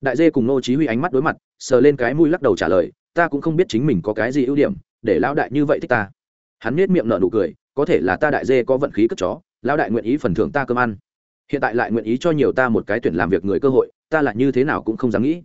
Speaker 1: Đại dê cùng ngô chí huy ánh mắt đối mặt, sờ lên cái mũi lắc đầu trả lời, ta cũng không biết chính mình có cái gì ưu điểm, để lão đại như vậy thích ta. Hắn nét miệng nở nụ cười, có thể là ta đại dê có vận khí cất chó, lão đại nguyện ý phần thưởng ta cơm ăn. Hiện tại lại nguyện ý cho nhiều ta một cái tuyển làm việc người cơ hội, ta là như thế nào cũng không dám nghĩ.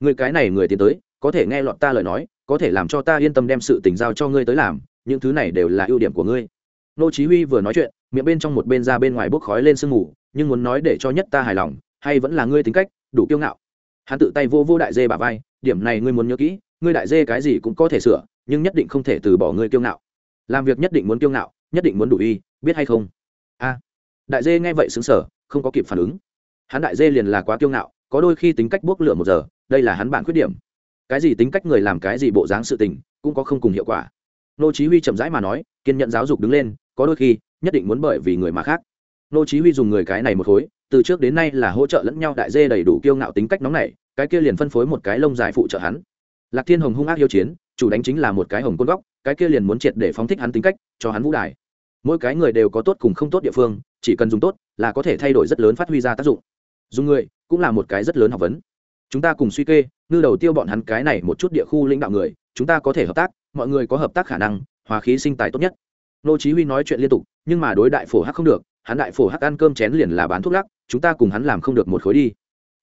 Speaker 1: Người cái này người tiến tới, có thể nghe lọt ta lời nói, có thể làm cho ta yên tâm đem sự tình giao cho ngươi tới làm, những thứ này đều là ưu điểm của ngươi nô chí huy vừa nói chuyện, miệng bên trong một bên ra bên ngoài bốc khói lên sương mù, nhưng muốn nói để cho nhất ta hài lòng, hay vẫn là ngươi tính cách, đủ kiêu ngạo. Hắn tự tay vô vô đại dê bả vai, điểm này ngươi muốn nhớ kỹ, ngươi đại dê cái gì cũng có thể sửa, nhưng nhất định không thể từ bỏ ngươi kiêu ngạo. Làm việc nhất định muốn kiêu ngạo, nhất định muốn đủ uy, biết hay không? A. Đại dê nghe vậy sững sở không có kịp phản ứng. Hắn đại dê liền là quá kiêu ngạo, có đôi khi tính cách bốc lửa một giờ, đây là hắn bản khuyết điểm. Cái gì tính cách người làm cái gì bộ dáng sự tình, cũng có không cùng hiệu quả. Nô chí huy chậm rãi mà nói, kiên nhận giáo dục đứng lên có đôi khi, nhất định muốn bởi vì người mà khác. Nô chí huy dùng người cái này một khối, từ trước đến nay là hỗ trợ lẫn nhau đại dê đầy đủ kiêu ngạo tính cách nóng nảy, cái kia liền phân phối một cái lông dài phụ trợ hắn. Lạc thiên hồng hung ác yêu chiến, chủ đánh chính là một cái hồng côn góc, cái kia liền muốn triệt để phóng thích hắn tính cách, cho hắn vũ đài. Mỗi cái người đều có tốt cùng không tốt địa phương, chỉ cần dùng tốt là có thể thay đổi rất lớn phát huy ra tác dụng. Dùng người cũng là một cái rất lớn học vấn. Chúng ta cùng suy kê, ngư đầu tiêu bọn hắn cái này một chút địa khu lãnh đạo người, chúng ta có thể hợp tác, mọi người có hợp tác khả năng, hòa khí sinh tài tốt nhất nô chí huy nói chuyện liên tục, nhưng mà đối đại phổ hắc không được, hắn đại phổ hắc ăn cơm chén liền là bán thuốc lắc, chúng ta cùng hắn làm không được một khối đi.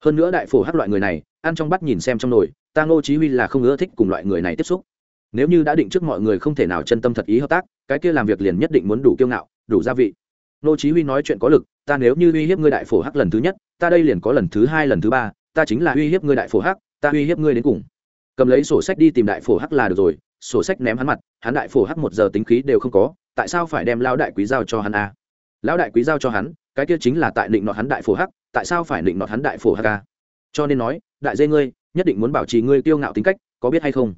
Speaker 1: Hơn nữa đại phổ hắc loại người này, ăn trong bắt nhìn xem trong nồi, ta nô chí huy là không ưa thích cùng loại người này tiếp xúc. Nếu như đã định trước mọi người không thể nào chân tâm thật ý hợp tác, cái kia làm việc liền nhất định muốn đủ kiêu ngạo, đủ gia vị. Nô chí huy nói chuyện có lực, ta nếu như uy hiếp ngươi đại phổ hắc lần thứ nhất, ta đây liền có lần thứ hai, lần thứ ba, ta chính là uy hiếp ngươi đại phổ hắc, ta uy hiếp ngươi đến cùng. Cầm lấy sổ sách đi tìm đại phổ hắc là được rồi, sổ sách ném hắn mặt, hắn đại phổ hắc một giờ tính khí đều không có tại sao phải đem lão đại quý giao cho hắn a? Lão đại quý giao cho hắn, cái kia chính là tại định nọ hắn đại phổ hắc, tại sao phải định nọ hắn đại phổ hắc a? Cho nên nói, đại dê ngươi, nhất định muốn bảo trì ngươi tiêu ngạo tính cách, có biết hay không?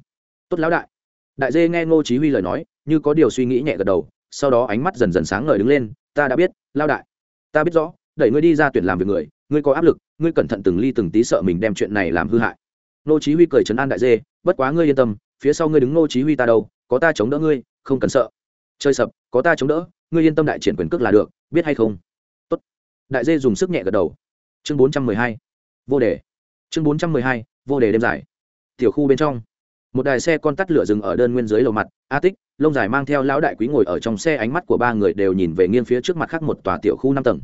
Speaker 1: Tốt lão đại. Đại dê nghe ngô chí huy lời nói, như có điều suy nghĩ nhẹ gật đầu, sau đó ánh mắt dần dần sáng ngời đứng lên, ta đã biết, lão đại. Ta biết rõ, đẩy ngươi đi ra tuyển làm việc người, ngươi có áp lực, ngươi cẩn thận từng ly từng tí sợ mình đem chuyện này làm hư hại. Ngô chí huy cười chấn an đại dê, bất quá ngươi yên tâm, phía sau ngươi đứng ngô chí huy ta đâu, có ta chống đỡ ngươi, không cần sợ chơi sập, có ta chống đỡ, ngươi yên tâm đại triển quyền cước là được, biết hay không? Tốt. Đại dê dùng sức nhẹ gật đầu. Chương 412 vô đề. Chương 412 vô đề đêm dài. Tiểu khu bên trong. Một đài xe con tắt lửa dừng ở đơn nguyên dưới lầu mặt, a tích, lông dài mang theo lão đại quý ngồi ở trong xe ánh mắt của ba người đều nhìn về nghiêng phía trước mặt khác một tòa tiểu khu năm tầng.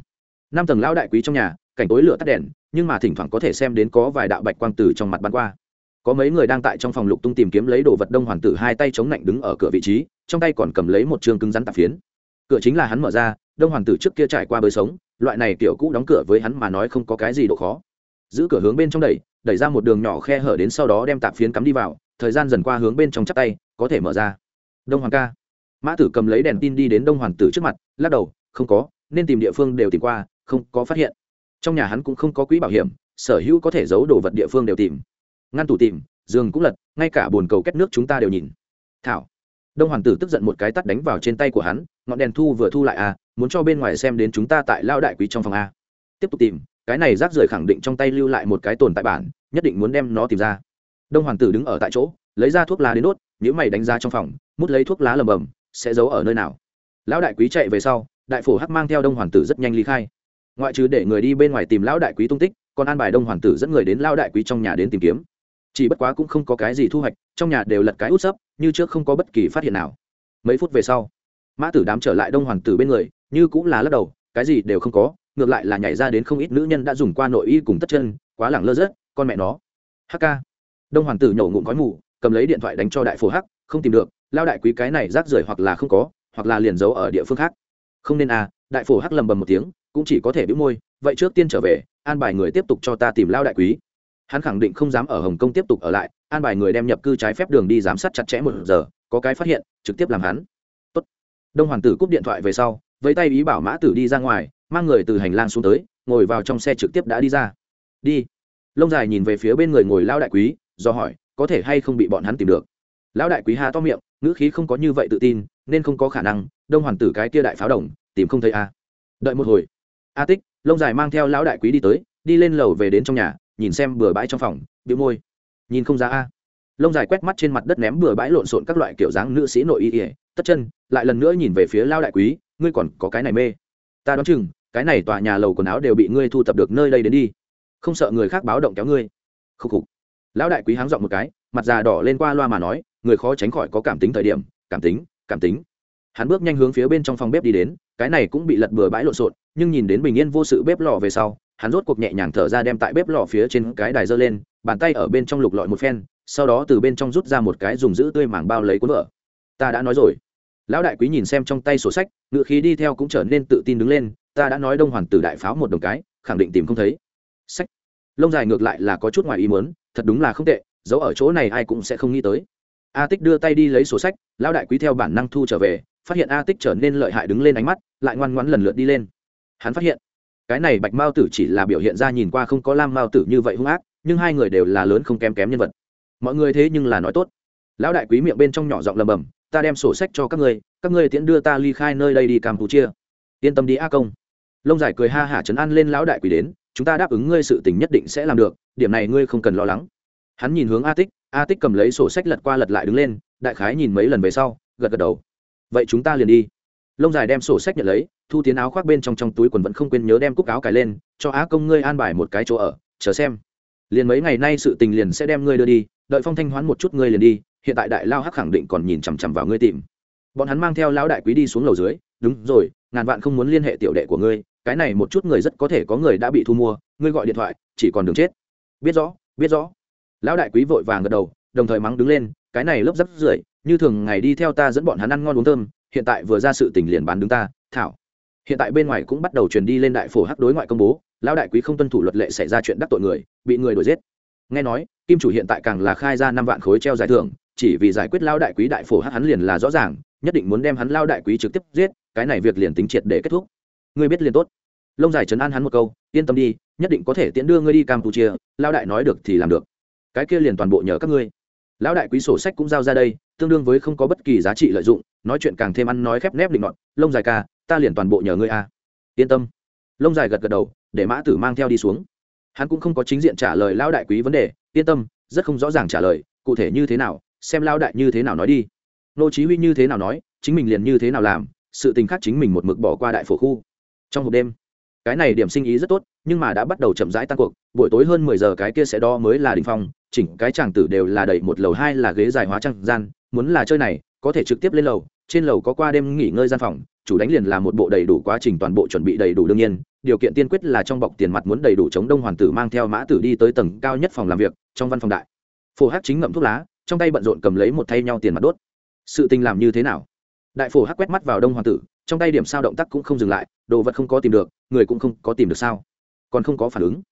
Speaker 1: Năm tầng lão đại quý trong nhà, cảnh tối lửa tắt đèn, nhưng mà thỉnh thoảng có thể xem đến có vài đạo bạch quang tử trong mặt bắn qua. Có mấy người đang tại trong phòng lục tung tìm kiếm lấy đồ vật đông hoàng tử hai tay chống lạnh đứng ở cửa vị trí trong tay còn cầm lấy một chương cứng rắn tạp phiến. Cửa chính là hắn mở ra, đông hoàng tử trước kia trải qua bơi sống, loại này kiểu cũ đóng cửa với hắn mà nói không có cái gì độ khó. Giữ cửa hướng bên trong đẩy đẩy ra một đường nhỏ khe hở đến sau đó đem tạp phiến cắm đi vào, thời gian dần qua hướng bên trong chắp tay, có thể mở ra. Đông hoàng ca. Mã tử cầm lấy đèn tin đi đến đông hoàng tử trước mặt, lắc đầu, không có, nên tìm địa phương đều tìm qua, không có phát hiện. Trong nhà hắn cũng không có quỹ bảo hiểm, sở hữu có thể giấu đồ vật địa phương đều tìm. Ngăn tủ tìm, giường cũng lật, ngay cả bồn cầu kết nước chúng ta đều nhìn. Thảo đông hoàng tử tức giận một cái tắt đánh vào trên tay của hắn, ngọn đèn thu vừa thu lại à muốn cho bên ngoài xem đến chúng ta tại lao đại quý trong phòng a tiếp tục tìm, cái này rác rưởi khẳng định trong tay lưu lại một cái tồn tại bản, nhất định muốn đem nó tìm ra. Đông hoàng tử đứng ở tại chỗ, lấy ra thuốc lá đến đốt nếu mày đánh ra trong phòng, mút lấy thuốc lá lầm bầm, sẽ giấu ở nơi nào. Lão đại quý chạy về sau, đại phổ hắc mang theo đông hoàng tử rất nhanh ly khai. Ngoại trừ để người đi bên ngoài tìm lão đại quý tung tích, còn an bài đông hoàng tử dẫn người đến lao đại quý trong nhà đến tìm kiếm. Chỉ bất quá cũng không có cái gì thu hoạch, trong nhà đều lật cái út sấp như trước không có bất kỳ phát hiện nào. Mấy phút về sau, mã tử đám trở lại đông hoàng tử bên người, như cũng là lắc đầu, cái gì đều không có, ngược lại là nhảy ra đến không ít nữ nhân đã dùng qua nội y cùng tất chân, quá lẳng lơ rớt con mẹ nó. Hk đông hoàng tử nhổ ngụm khói mù, cầm lấy điện thoại đánh cho đại phố hắc, không tìm được, lao đại quý cái này rác rưởi hoặc là không có, hoặc là liền giấu ở địa phương khác. Không nên à đại phổ hắc lầm bầm một tiếng, cũng chỉ có thể bĩu môi, vậy trước tiên trở về, an bài người tiếp tục cho ta tìm lao đại quý hắn khẳng định không dám ở hồng kông tiếp tục ở lại, an bài người đem nhập cư trái phép đường đi giám sát chặt chẽ một giờ, có cái phát hiện, trực tiếp làm hắn. Tốt. đông hoàng tử cúp điện thoại về sau với tay ý bảo mã tử đi ra ngoài, mang người từ hành lang xuống tới, ngồi vào trong xe trực tiếp đã đi ra. Đi. Lông dài nhìn về phía bên người ngồi lao đại quý, do hỏi, có thể hay không bị bọn hắn tìm được? Lão đại quý hà to miệng, ngữ khí không có như vậy tự tin, nên không có khả năng, đông hoàng tử cái kia đại pháo đồng, tìm không thấy a. Đợi một hồi. A tích, lông dài mang theo lão đại quý đi tới, đi lên lầu về đến trong nhà nhìn xem bừa bãi trong phòng bị môi. Nhìn không ra a. Lông dài quét mắt trên mặt đất ném bừa bãi lộn xộn các loại kiểu dáng nữ sĩ nội y ỉa tất chân, lại lần nữa nhìn về phía lao đại quý, ngươi còn có cái này mê. Ta đoán chừng, cái này tòa nhà lầu quần áo đều bị ngươi thu thập được nơi đây đến đi. Không sợ người khác báo động kéo ngươi. Khúc khục. Lão đại quý háng dọn một cái, mặt già đỏ lên qua loa mà nói, người khó tránh khỏi có cảm tính thời điểm, cảm tính cảm tính. Hắn bước nhanh hướng phía bên trong phòng bếp đi đến, cái này cũng bị lật bừa bãi lộn xộn, nhưng nhìn đến bình yên vô sự bếp lò về sau hắn rốt cuộc nhẹ nhàng thở ra đem tại bếp lò phía trên cái đài dơ lên, bàn tay ở bên trong lục lọi một phen, sau đó từ bên trong rút ra một cái dùng giữ tươi màng bao lấy cuốn vợ. Ta đã nói rồi. Lão đại quý nhìn xem trong tay sổ sách, ngựa khí đi theo cũng trở nên tự tin đứng lên, ta đã nói đông hoàn tử đại pháo một đồng cái, khẳng định tìm không thấy. Sách. Lông dài ngược lại là có chút ngoài ý muốn, thật đúng là không tệ, giấu ở chỗ này ai cũng sẽ không nghĩ tới. A tích đưa tay đi lấy sổ sách, lão đại quý theo bản năng thu trở về, phát hiện a tích trở nên lợi hại đứng lên ánh mắt, lại ngoan ngoãn lần lượt đi lên. Hắn phát hiện cái này bạch mao tử chỉ là biểu hiện ra nhìn qua không có lam mao tử như vậy hung ác, nhưng hai người đều là lớn không kém kém nhân vật. Mọi người thế nhưng là nói tốt. Lão đại quý miệng bên trong nhỏ giọng lầm bầm ta đem sổ sách cho các ngươi các ngươi tiễn đưa ta ly khai nơi đây đi campuchia. Yên tâm đi a công. Lông dài cười ha hả chấn an lên lão đại quý đến, chúng ta đáp ứng ngươi sự tình nhất định sẽ làm được, điểm này ngươi không cần lo lắng. Hắn nhìn hướng a tích a tích cầm lấy sổ sách lật qua lật lại đứng lên, đại khái nhìn mấy lần về sau, gật gật đầu. Vậy chúng ta liền đi. Lông dài đem sổ sách nhận lấy thu tiến áo khoác bên trong trong túi quần vẫn không quên nhớ đem cúc áo cài lên, cho á công ngươi an bài một cái chỗ ở, chờ xem. Liền mấy ngày nay sự tình liền sẽ đem ngươi đưa đi, đợi phong thanh hoán một chút ngươi liền đi, hiện tại đại lao hắc khẳng định còn nhìn chằm chằm vào ngươi tìm. Bọn hắn mang theo lão đại quý đi xuống lầu dưới, đúng rồi, ngàn vạn không muốn liên hệ tiểu đệ của ngươi, cái này một chút người rất có thể có người đã bị thu mua, ngươi gọi điện thoại, chỉ còn đường chết. Biết rõ biết rõ. Lão đại quý vội vàng gật đầu, đồng thời mắng đứng lên, cái này lớp rắp rưởi, như thường ngày đi theo ta dẫn bọn hắn ăn ngon uống thơm, hiện tại vừa ra sự tình liền bán đứng ta, thảo hiện tại bên ngoài cũng bắt đầu truyền đi lên đại phổ hắc đối ngoại công bố, lão đại quý không tuân thủ luật lệ xảy ra chuyện đắc tội người, bị người đuổi giết. Nghe nói, kim chủ hiện tại càng là khai ra năm vạn khối treo giải thưởng, chỉ vì giải quyết lao đại quý đại phổ hắc hắn liền là rõ ràng, nhất định muốn đem hắn lao đại quý trực tiếp giết, cái này việc liền tính triệt để kết thúc. Ngươi biết liền tốt. Lông dài trấn an hắn một câu, yên tâm đi, nhất định có thể tiễn đưa ngươi đi campuchia lao đại nói được thì làm được. Cái kia liền toàn bộ nhờ các ngươi. Lão đại quý sổ sách cũng giao ra đây, tương đương với không có bất kỳ giá trị lợi dụng, nói chuyện càng thêm ăn nói khép nép định ngọn lông dài ca ta liền toàn bộ nhờ ngươi a. Yên tâm. Lông dài gật gật đầu, để mã tử mang theo đi xuống. Hắn cũng không có chính diện trả lời lão đại quý vấn đề, yên tâm, rất không rõ ràng trả lời, cụ thể như thế nào, xem lão đại như thế nào nói đi. Nô chí huy như thế nào nói, chính mình liền như thế nào làm, sự tình khác chính mình một mực bỏ qua đại phổ khu. Trong hộp đêm, cái này điểm sinh ý rất tốt, nhưng mà đã bắt đầu chậm rãi tăng cuộc, buổi tối hơn mười giờ cái kia sẽ đo mới là đỉnh phong, chỉnh cái chàng tử đều là đầy một lầu hai là ghế dài hóa trang gian, muốn là chơi này, có thể trực tiếp lên lầu, trên lầu có qua đêm nghỉ ngơi gian phòng chủ đánh liền là một bộ đầy đủ quá trình toàn bộ chuẩn bị đầy đủ đương nhiên, điều kiện tiên quyết là trong bọc tiền mặt muốn đầy đủ chống đông hoàn tử mang theo mã tử đi tới tầng cao nhất phòng làm việc, trong văn phòng đại. Phổ hát chính ngậm thuốc lá, trong tay bận rộn cầm lấy một thay nhau tiền mặt đốt. Sự tình làm như thế nào? Đại phổ hắc quét mắt vào đông hoàng tử, trong tay điểm sao động tác cũng không dừng lại, đồ vật không có tìm được, người cũng không có tìm được sao? Còn không có phản ứng.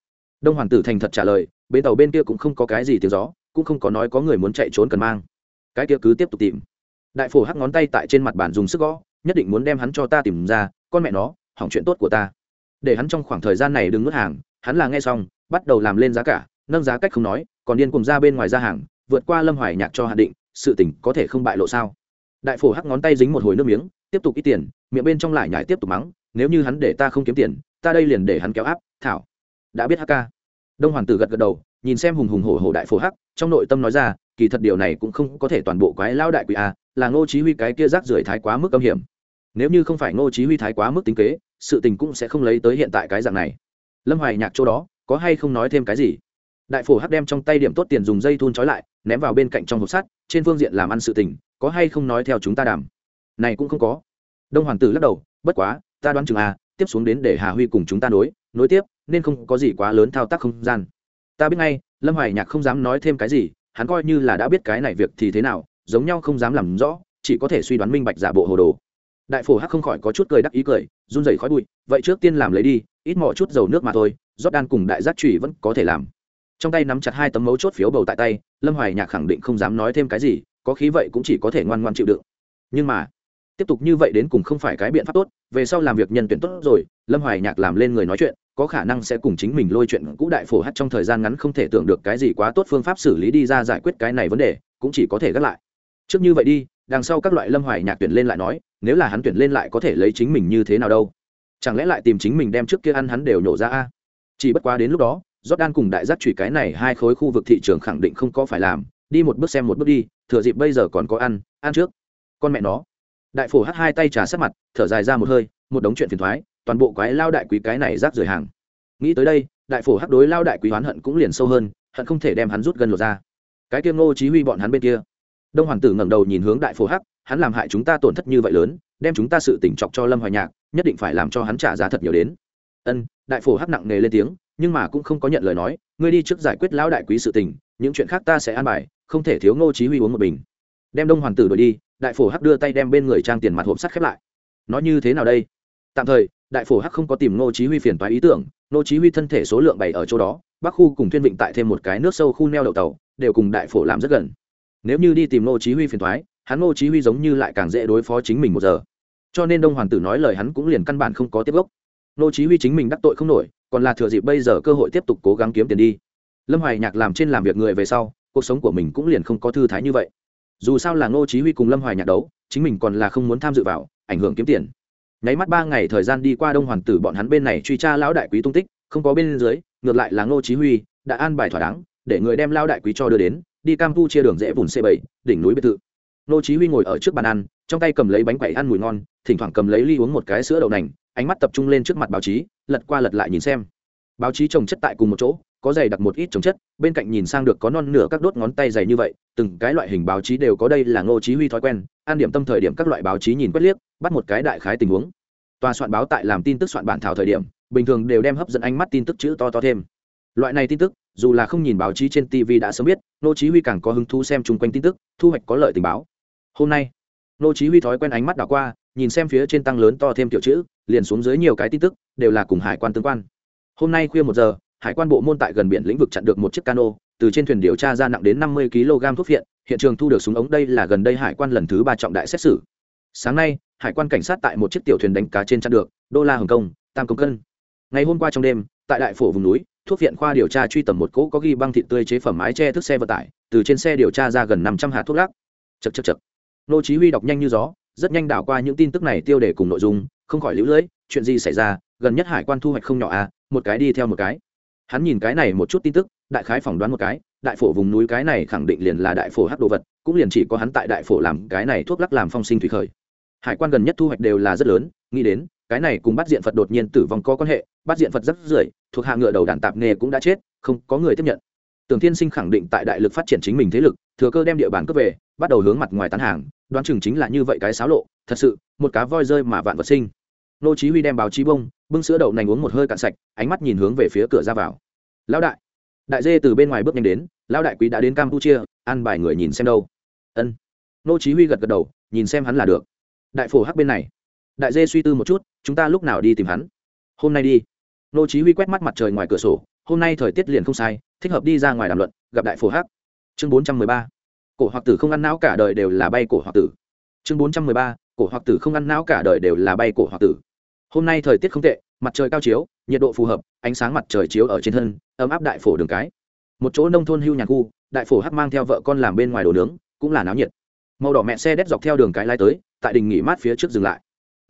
Speaker 1: Đông hoàng tử thành thật trả lời bên tàu bên kia cũng không có cái gì tiếng gió, cũng không có nói có người muốn chạy trốn cần mang. Cái kia cứ tiếp tục tìm. Đại phổ hắc ngón tay tại trên mặt bàn dùng sức gõ nhất định muốn đem hắn cho ta tìm ra, con mẹ nó, hỏng chuyện tốt của ta. Để hắn trong khoảng thời gian này đừng nuốt hàng, hắn là nghe xong, bắt đầu làm lên giá cả, nâng giá cách không nói, còn điên cùng ra bên ngoài ra hàng, vượt qua lâm hoài nhạc cho hạ định, sự tỉnh có thể không bại lộ sao? Đại phổ hắc ngón tay dính một hồi nước miếng, tiếp tục ít tiền, miệng bên trong lại nhải tiếp tục mắng, nếu như hắn để ta không kiếm tiền, ta đây liền để hắn kéo áp, thảo. Đã biết hắc ca. Đông hoàng tử gật gật đầu, nhìn xem hùng hùng hổ hổ đại phổ hắc, trong nội tâm nói ra kỳ thật điều này cũng không có thể toàn bộ quái lao đại quỷ a, là ngô chí huy cái kia rác rưởi thái quá mức âm hiểm. Nếu như không phải ngô chí huy thái quá mức tính kế, sự tình cũng sẽ không lấy tới hiện tại cái dạng này. Lâm hoài nhạc chỗ đó, có hay không nói thêm cái gì? Đại phổ hắc đem trong tay điểm tốt tiền dùng dây thun trói lại, ném vào bên cạnh trong hộp sắt, trên phương diện làm ăn sự tình, có hay không nói theo chúng ta đàm? Này cũng không có. Đông hoàng tử lắc đầu, bất quá, ta đoán chừng à tiếp xuống đến để hà huy cùng chúng ta nối nối tiếp, nên không có gì quá lớn thao tác không gian. Ta biết ngay, lâm hoài nhạc không dám nói thêm cái gì hắn coi như là đã biết cái này việc thì thế nào, giống nhau không dám làm rõ, chỉ có thể suy đoán minh bạch giả bộ hồ đồ. Đại phổ hắc không khỏi có chút cười đắc ý cười, run rẩy khói bụi, vậy trước tiên làm lấy đi, ít mỏ chút dầu nước mà thôi, rót đan cùng đại giác trụy vẫn có thể làm. Trong tay nắm chặt hai tấm mấu chốt phiếu bầu tại tay, lâm hoài nhạc khẳng định không dám nói thêm cái gì, có khí vậy cũng chỉ có thể ngoan ngoan chịu đựng. Nhưng mà, tiếp tục như vậy đến cùng không phải cái biện pháp tốt, về sau làm việc nhân tuyển tốt rồi, lâm hoài nhạc làm lên người nói chuyện có khả năng sẽ cùng chính mình lôi chuyện cũ đại phổ hát trong thời gian ngắn không thể tưởng được cái gì quá tốt phương pháp xử lý đi ra giải quyết cái này vấn đề cũng chỉ có thể gác lại trước như vậy đi đằng sau các loại lâm hoài nhạc tuyển lên lại nói nếu là hắn tuyển lên lại có thể lấy chính mình như thế nào đâu chẳng lẽ lại tìm chính mình đem trước kia ăn hắn đều nhổ ra a chỉ bất quá đến lúc đó Jordan cùng đại giác chủy cái này hai khối khu vực thị trường khẳng định không có phải làm, đi một bước xem một bước đi, thừa dịp bây giờ còn có ăn, ăn trước. Con mẹ nó. Đại phổ hắt hai tay trà sát mặt, thở dài ra một hơi, một đống chuyện phiền thoái toàn bộ quái lao đại quý cái này rác rời hàng. Nghĩ tới đây, đại phổ hắc đối lao đại quý oán hận cũng liền sâu hơn, hận không thể đem hắn rút gần lột ra. Cái kia Ngô Chí Huy bọn hắn bên kia. Đông Hoàng tử ngẩng đầu nhìn hướng đại phổ hắc, hắn làm hại chúng ta tổn thất như vậy lớn, đem chúng ta sự tỉnh chọc cho lâm hoài nhạc nhất định phải làm cho hắn trả giá thật nhiều đến ân đại phổ hắc nặng nề lên tiếng nhưng mà cũng không có nhận lời nói ngươi đi trước giải quyết lão đại quý sự tình những chuyện khác ta sẽ an bài không thể thiếu ngô chí huy uống một bình đem đông hoàng tử đuổi đi đại phổ hắc đưa tay đem bên người trang tiền mặt hộp sắt khép lại nó như thế nào đây tạm thời đại phổ hắc không có tìm ngô chí huy phiền toái ý tưởng, ngô chí huy thân thể số lượng bảy ở chỗ đó, bắc khu cùng thiên vịnh tại thêm một cái nước sâu khu neo đậu tàu, đều cùng đại phổ làm rất gần. Nếu như đi tìm ngô chí huy phiền toái, hắn ngô chí huy giống như lại càng dễ đối phó chính mình một giờ. Cho nên đông Hoàng tử nói lời hắn cũng liền căn bản không có tiếp gốc. Ngô chí huy chính mình đắc tội không nổi, còn là thừa dịp bây giờ cơ hội tiếp tục cố gắng kiếm tiền đi. Lâm hoài nhạc làm trên làm việc người về sau, cuộc sống của mình cũng liền không có thư thái như vậy. Dù sao là ngô chí huy cùng lâm hoài nhạc đấu, chính mình còn là không muốn tham dự vào, ảnh hưởng kiếm tiền nháy mắt ba ngày thời gian đi qua đông hoàn tử bọn hắn bên này truy tra lão đại quý tung tích, không có bên dưới, ngược lại là ngô chí huy đã an bài thỏa đáng, để người đem lão đại quý cho đưa đến, đi chia đường rẽ vùng c 7 đỉnh núi biệt thự. Ngô chí huy ngồi ở trước bàn ăn, trong tay cầm lấy bánh quẩy ăn mùi ngon, thỉnh thoảng cầm lấy ly uống một cái sữa đậu nành, ánh mắt tập trung lên trước mặt báo chí, lật qua lật lại nhìn xem. Báo chí trồng chất tại cùng một chỗ, có dày đặc một ít trồng chất, bên cạnh nhìn sang được có non nửa các đốt ngón tay dày như vậy, từng cái loại hình báo chí đều có đây là ngô chí huy thói quen an điểm tâm thời điểm các loại báo chí nhìn quét liếc, bắt một cái đại khái tình huống. Tòa soạn báo tại làm tin tức soạn bản thảo thời điểm, bình thường đều đem hấp dẫn ánh mắt tin tức chữ to to thêm. Loại này tin tức, dù là không nhìn báo chí trên tv đã sớm biết, nô chí huy càng có hứng thú xem chung quanh tin tức, thu hoạch có lợi tình báo. Hôm nay, nô chí huy thói quen ánh mắt đảo qua, nhìn xem phía trên tăng lớn to thêm tiểu chữ, liền xuống dưới nhiều cái tin tức, đều là cùng hải quan tương quan. Hôm nay khuya một giờ, hải quan bộ môn tại gần biển lĩnh vực chặn được một chiếc cano, từ trên thuyền điều tra ra nặng đến năm mươi kg thuốc viện hiện trường thu được súng ống đây là gần đây hải quan lần thứ ba trọng đại xét xử. Sáng nay, hải quan cảnh sát tại một chiếc tiểu thuyền đánh cá trên chặn được, đô la hồng kông, tam công cân. Ngày hôm qua trong đêm, tại đại phổ vùng núi, thuốc viện khoa điều tra truy tầm một cỗ có ghi băng thịt tươi chế phẩm mái che thức xe vận tải, từ trên xe điều tra ra gần năm trăm hạt thuốc lắc. Chật chật chật nô chí huy đọc nhanh như gió, rất nhanh đảo qua những tin tức này tiêu đề cùng nội dung, không khỏi liễu lưỡi, chuyện gì xảy ra, gần nhất hải quan thu hoạch không nhỏ à một cái đi theo một cái. Hắn nhìn cái này một chút tin tức, đại khái phỏng đoán một cái đại phổ vùng núi cái này khẳng định liền là đại phổ hắc đồ vật, cũng liền chỉ có hắn tại đại phổ làm cái này thuốc lắc làm phong sinh thủy khởi. Hải quan gần nhất thu hoạch đều là rất lớn, nghĩ đến, cái này cùng bắt diện phật đột nhiên tử vong có quan hệ bắt diện phật rất rưỡi thuộc hạ ngựa đầu đàn tạp nghề cũng đã chết, không có người tiếp nhận. Tưởng thiên sinh khẳng định tại đại lực phát triển chính mình thế lực, thừa cơ đem địa bàn cướp về, bắt đầu hướng mặt ngoài tán hàng, đoán chừng chính là như vậy cái xáo lộ, thật sự, một cá voi rơi mà vạn vật sinh. Nô chí huy đem báo chí bông, bưng sữa đậu nành uống một hơi cạn sạch, ánh mắt nhìn hướng về phía cửa ra vào. Lão đại đại dê từ bên ngoài bước nhanh đến, lão đại quý đã đến campuchia ăn bài người nhìn xem đâu. Ân. Nô chí huy gật gật đầu, nhìn xem hắn là được. Đại phổ hắc bên này. Đại dê suy tư một chút, chúng ta lúc nào đi tìm hắn? Hôm nay đi. Nô chí huy quét mắt mặt trời ngoài cửa sổ, hôm nay thời tiết liền không sai, thích hợp đi ra ngoài đàm luận, gặp đại phổ hắc. Chương 413 cổ hoặc tử không ăn não cả đời đều là bay cổ hoặc tử. Chương 413 cổ hoặc tử không ăn não cả đời đều là bay cổ hoặc tử hôm nay thời tiết không tệ, mặt trời cao chiếu, nhiệt độ phù hợp, ánh sáng mặt trời chiếu ở trên thân, ấm áp đại phổ đường cái. Một chỗ nông thôn hưu nhàn khu, đại phổ hắc mang theo vợ con làm bên ngoài đồ nướng, cũng là náo nhiệt. Màu đỏ mẹ xe đét dọc theo đường cái lai tới, tại đình nghỉ mát phía trước dừng lại.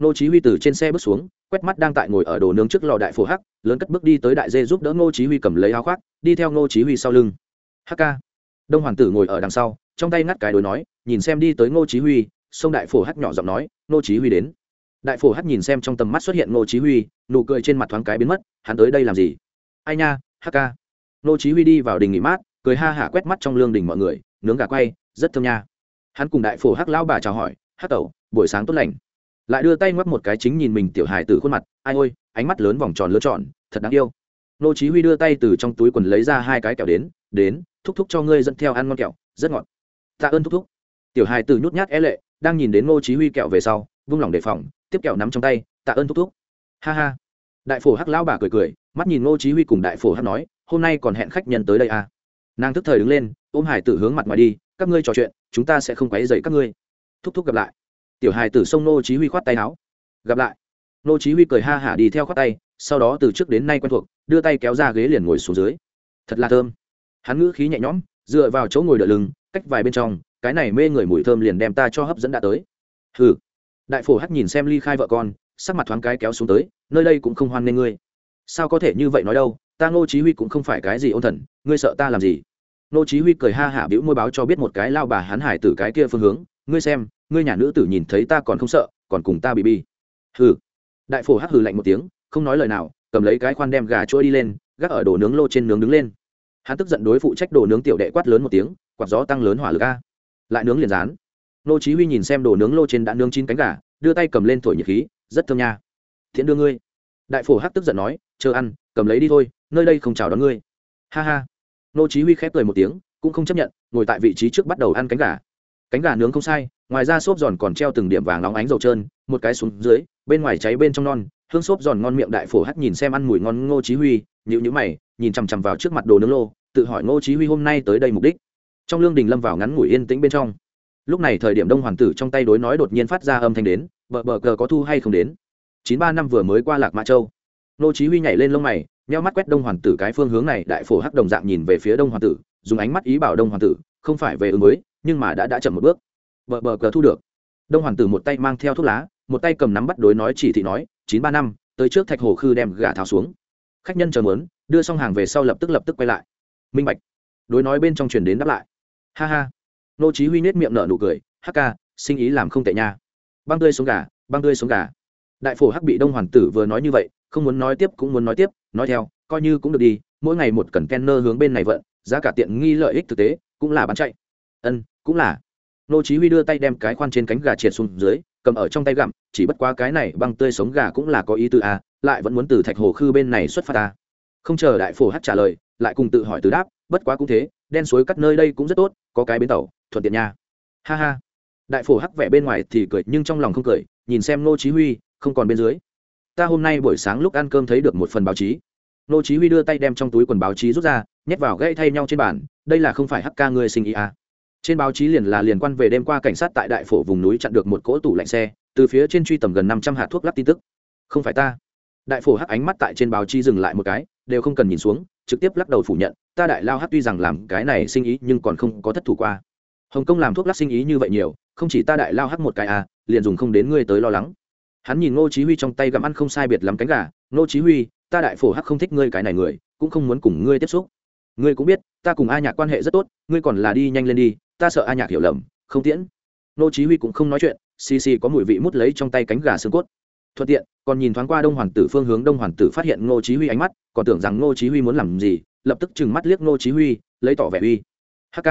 Speaker 1: Nô chí huy từ trên xe bước xuống, quét mắt đang tại ngồi ở đồ nướng trước lò đại phổ hắc, lớn cất bước đi tới đại dê giúp đỡ nô chí huy cầm lấy áo khoác, đi theo nô chí huy sau lưng. Hắc ca. Đông hoàng tử ngồi ở đằng sau, trong tay ngắt cái đối nói, nhìn xem đi tới nô chí huy, sông đại phổ hắc nhỏ giọng nói, nô chí huy đến đại phổ hắc nhìn xem trong tầm mắt xuất hiện Ngô chí huy, nụ cười trên mặt thoáng cái biến mất, hắn tới đây làm gì? Ai nha, hắc ca. Ngô chí huy đi vào đình nghỉ mát, cười ha hả quét mắt trong lương đình mọi người, nướng gà quay, rất thơm nha. Hắn cùng đại phổ hắc lão bà chào hỏi, hắc tẩu, buổi sáng tốt lành. Lại đưa tay ngoắc một cái chính nhìn mình tiểu hài Tử khuôn mặt, ai ôi, ánh mắt lớn vòng tròn lớn tròn thật đáng yêu. Nô chí huy đưa tay từ trong túi quần lấy ra hai cái kẹo đến đến, thúc thúc cho ngươi dẫn theo ăn ngon kẹo, rất ngọt. Tạ ơn thúc thúc. Tiểu hài Tử nhút nhát é lệ, đang nhìn đến nô chí huy kẹo về sau, vung lòng đề phòng tiếp kẹo nắm trong tay, tạ ơn thúc thúc. Ha ha. Đại phổ hắc lão bà cười cười, mắt nhìn nô chí huy cùng đại phổ hắc nói, hôm nay còn hẹn khách nhân tới đây à? Nàng tức thời đứng lên, ôm hải tử hướng mặt ngoài đi, các ngươi trò chuyện, chúng ta sẽ không quấy rầy các ngươi. Thúc thúc gặp lại. Tiểu hải tử xông nô chí huy khoát tay áo. Gặp lại. Nô chí huy cười ha hả đi theo khoát tay, sau đó từ trước đến nay quen thuộc, đưa tay kéo ra ghế liền ngồi xuống dưới. Thật là thơm. Hắn ngữ khí nhẹ nhõm, dựa vào chỗ ngồi đỡ lưng, cách vài bên trong, cái này mê người mùi thơm liền đem ta cho hấp dẫn đã tới. Hừ đại phổ hắt nhìn xem ly khai vợ con, sắc mặt thoáng cái kéo xuống tới, nơi đây cũng không hoan nghê ngươi. Sao có thể như vậy nói đâu, ta ngô chí huy cũng không phải cái gì ôn thần, ngươi sợ ta làm gì? Ngô chí huy cười ha hả bĩu môi báo cho biết một cái lao bà hắn hải tử cái kia phương hướng, ngươi xem, ngươi nhà nữ tử nhìn thấy ta còn không sợ, còn cùng ta bị bi. Hừ. Đại phổ hắc hừ lạnh một tiếng, không nói lời nào, cầm lấy cái khoan đem gà trôi đi lên, gác ở đồ nướng lô trên nướng đứng lên. Hắn tức giận đối phụ trách đồ nướng tiểu đệ quát lớn một tiếng, quạt gió tăng lớn hỏa lực a. Lại nướng liền rán nô chí huy nhìn xem đồ nướng lô trên đã nướng chín cánh gà, đưa tay cầm lên thổi nhiệt khí, rất thơm nha. Thiện đưa ngươi. Đại phổ hắc tức giận nói, chờ ăn, cầm lấy đi thôi, nơi đây không chào đón ngươi. Ha ha. Nô chí huy khép cười một tiếng, cũng không chấp nhận, ngồi tại vị trí trước bắt đầu ăn cánh gà. Cánh gà nướng không sai, ngoài ra xốp giòn còn treo từng điểm vàng nóng ánh dầu trơn, một cái xuống dưới, bên ngoài cháy bên trong non, hương xốp giòn ngon miệng đại phổ hắt nhìn xem ăn mùi ngon ngô chí huy, nhíu nhíu mày, nhìn chằm chằm vào trước mặt đồ nướng lô, tự hỏi ngô chí huy hôm nay tới đây mục đích. Trong lương đình lâm vào ngắn ngủi yên tĩnh bên trong lúc này thời điểm đông hoàng tử trong tay đối nói đột nhiên phát ra âm thanh đến, bờ bờ cờ có thu hay không đến? Chín ba năm vừa mới qua lạc mã châu. Nô chí huy nhảy lên lông mày, nheo mắt quét đông hoàng tử cái phương hướng này, đại phổ hắc đồng dạng nhìn về phía đông hoàng tử, dùng ánh mắt ý bảo đông hoàng tử, không phải về ứng mới nhưng mà đã đã chậm một bước. Bờ bờ cờ thu được. Đông hoàng tử một tay mang theo thuốc lá, một tay cầm nắm bắt đối nói chỉ thị nói, chín ba năm, tới trước thạch hồ khư đem gà tháo xuống. Khách nhân chờ muốn, đưa xong hàng về sau lập tức lập tức quay lại. Minh bạch. Đối nói bên trong truyền đến đáp lại. Ha ha nô chí huy nết miệng nở nụ cười hắc ca sinh ý làm không tệ nha. Băng tươi xuống gà băng tươi xuống gà. Đại phổ hắc bị đông hoàng tử vừa nói như vậy không muốn nói tiếp cũng muốn nói tiếp nói theo coi như cũng được đi mỗi ngày một cần kenner hướng bên này vận giá cả tiện nghi lợi ích thực tế cũng là bán chạy. Ân cũng là. Nô chí huy đưa tay đem cái khoan trên cánh gà triệt xuống dưới cầm ở trong tay gặm chỉ bất quá cái này băng tươi sống gà cũng là có ý tư à, lại vẫn muốn từ thạch hồ khư bên này xuất phát ta không chờ đại phổ hắc trả lời lại cùng tự hỏi từ đáp bất quá cũng thế đen suối cắt nơi đây cũng rất tốt có cái bến tàu thuận tiện nha. Ha ha. Đại phổ hắc vẻ bên ngoài thì cười, nhưng trong lòng không cười, nhìn xem nô chí huy, không còn bên dưới. Ta hôm nay buổi sáng lúc ăn cơm thấy được một phần báo chí. Nô chí huy đưa tay đem trong túi quần báo chí rút ra, nhét vào gãy thay nhau trên bàn, đây là không phải hắc ca người sinh ý à. Trên báo chí liền là liên quan về đêm qua cảnh sát tại đại phổ vùng núi chặn được một cỗ tủ lạnh xe, từ phía trên truy tầm gần năm trăm hạt thuốc lắc tin tức. Không phải ta. Đại phổ hắc ánh mắt tại trên báo chí dừng lại một cái, đều không cần nhìn xuống, trực tiếp lắc đầu phủ nhận, ta đại lao hắc tuy rằng làm cái này sinh ý nhưng còn không có thất thủ qua hồng kông làm thuốc lắc sinh ý như vậy nhiều, không chỉ ta đại lao hắc một cái à liền dùng không đến ngươi tới lo lắng. Hắn nhìn ngô chí huy trong tay gặm ăn không sai biệt lắm cánh gà, ngô chí huy, ta đại phổ hắc không thích ngươi cái này người, cũng không muốn cùng ngươi tiếp xúc. Ngươi cũng biết, ta cùng a nhạc quan hệ rất tốt, ngươi còn là đi nhanh lên đi, ta sợ a nhạc hiểu lầm, không tiễn. Ngô chí huy cũng không nói chuyện, xì xì có mùi vị mút lấy trong tay cánh gà xương cốt. Thuận tiện, còn nhìn thoáng qua đông hoàng tử phương hướng, đông hoàng tử phát hiện ngô chí huy ánh mắt, còn tưởng rằng ngô chí huy muốn làm gì, lập tức chừng mắt liếc ngô chí huy, lấy tỏ vẻ uy. Hk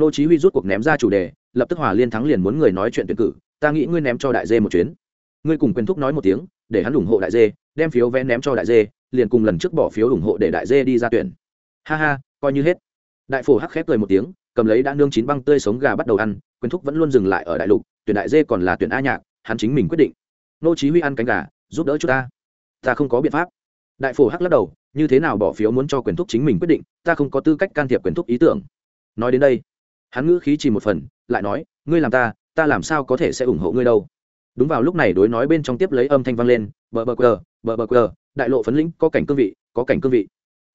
Speaker 1: Nô chí huy rút cuộc ném ra chủ đề, lập tức hòa liên thắng liền muốn người nói chuyện tuyển cử, ta nghĩ ngươi ném cho đại dê một chuyến. Ngươi cùng quyền thúc nói một tiếng, để hắn ủng hộ đại dê, đem phiếu vé ném cho đại dê, liền cùng lần trước bỏ phiếu ủng hộ để đại dê đi ra tuyển. Ha ha, coi như hết. Đại phổ hắc khép cười một tiếng, cầm lấy đã nương chín băng tươi sống gà bắt đầu ăn, quyền thúc vẫn luôn dừng lại ở đại lục, tuyển đại dê còn là tuyển a nhạc, hắn chính mình quyết định. Nô chí huy ăn cánh gà, giúp đỡ chúng ta. Ta không có biện pháp. Đại phổ hắc lắc đầu, như thế nào bỏ phiếu muốn cho quyền thúc chính mình quyết định, ta không có tư cách can thiệp quyền thúc ý tưởng. Nói đến đây hắn ngữ khí chỉ một phần, lại nói, ngươi làm ta ta làm sao có thể sẽ ủng hộ ngươi đâu? Đúng vào lúc này đối nói bên trong tiếp lấy âm thanh vang lên, bờ bờ quờ, bờ bờ quờ, đại lộ phấn lĩnh có cảnh cương vị, có cảnh cương vị.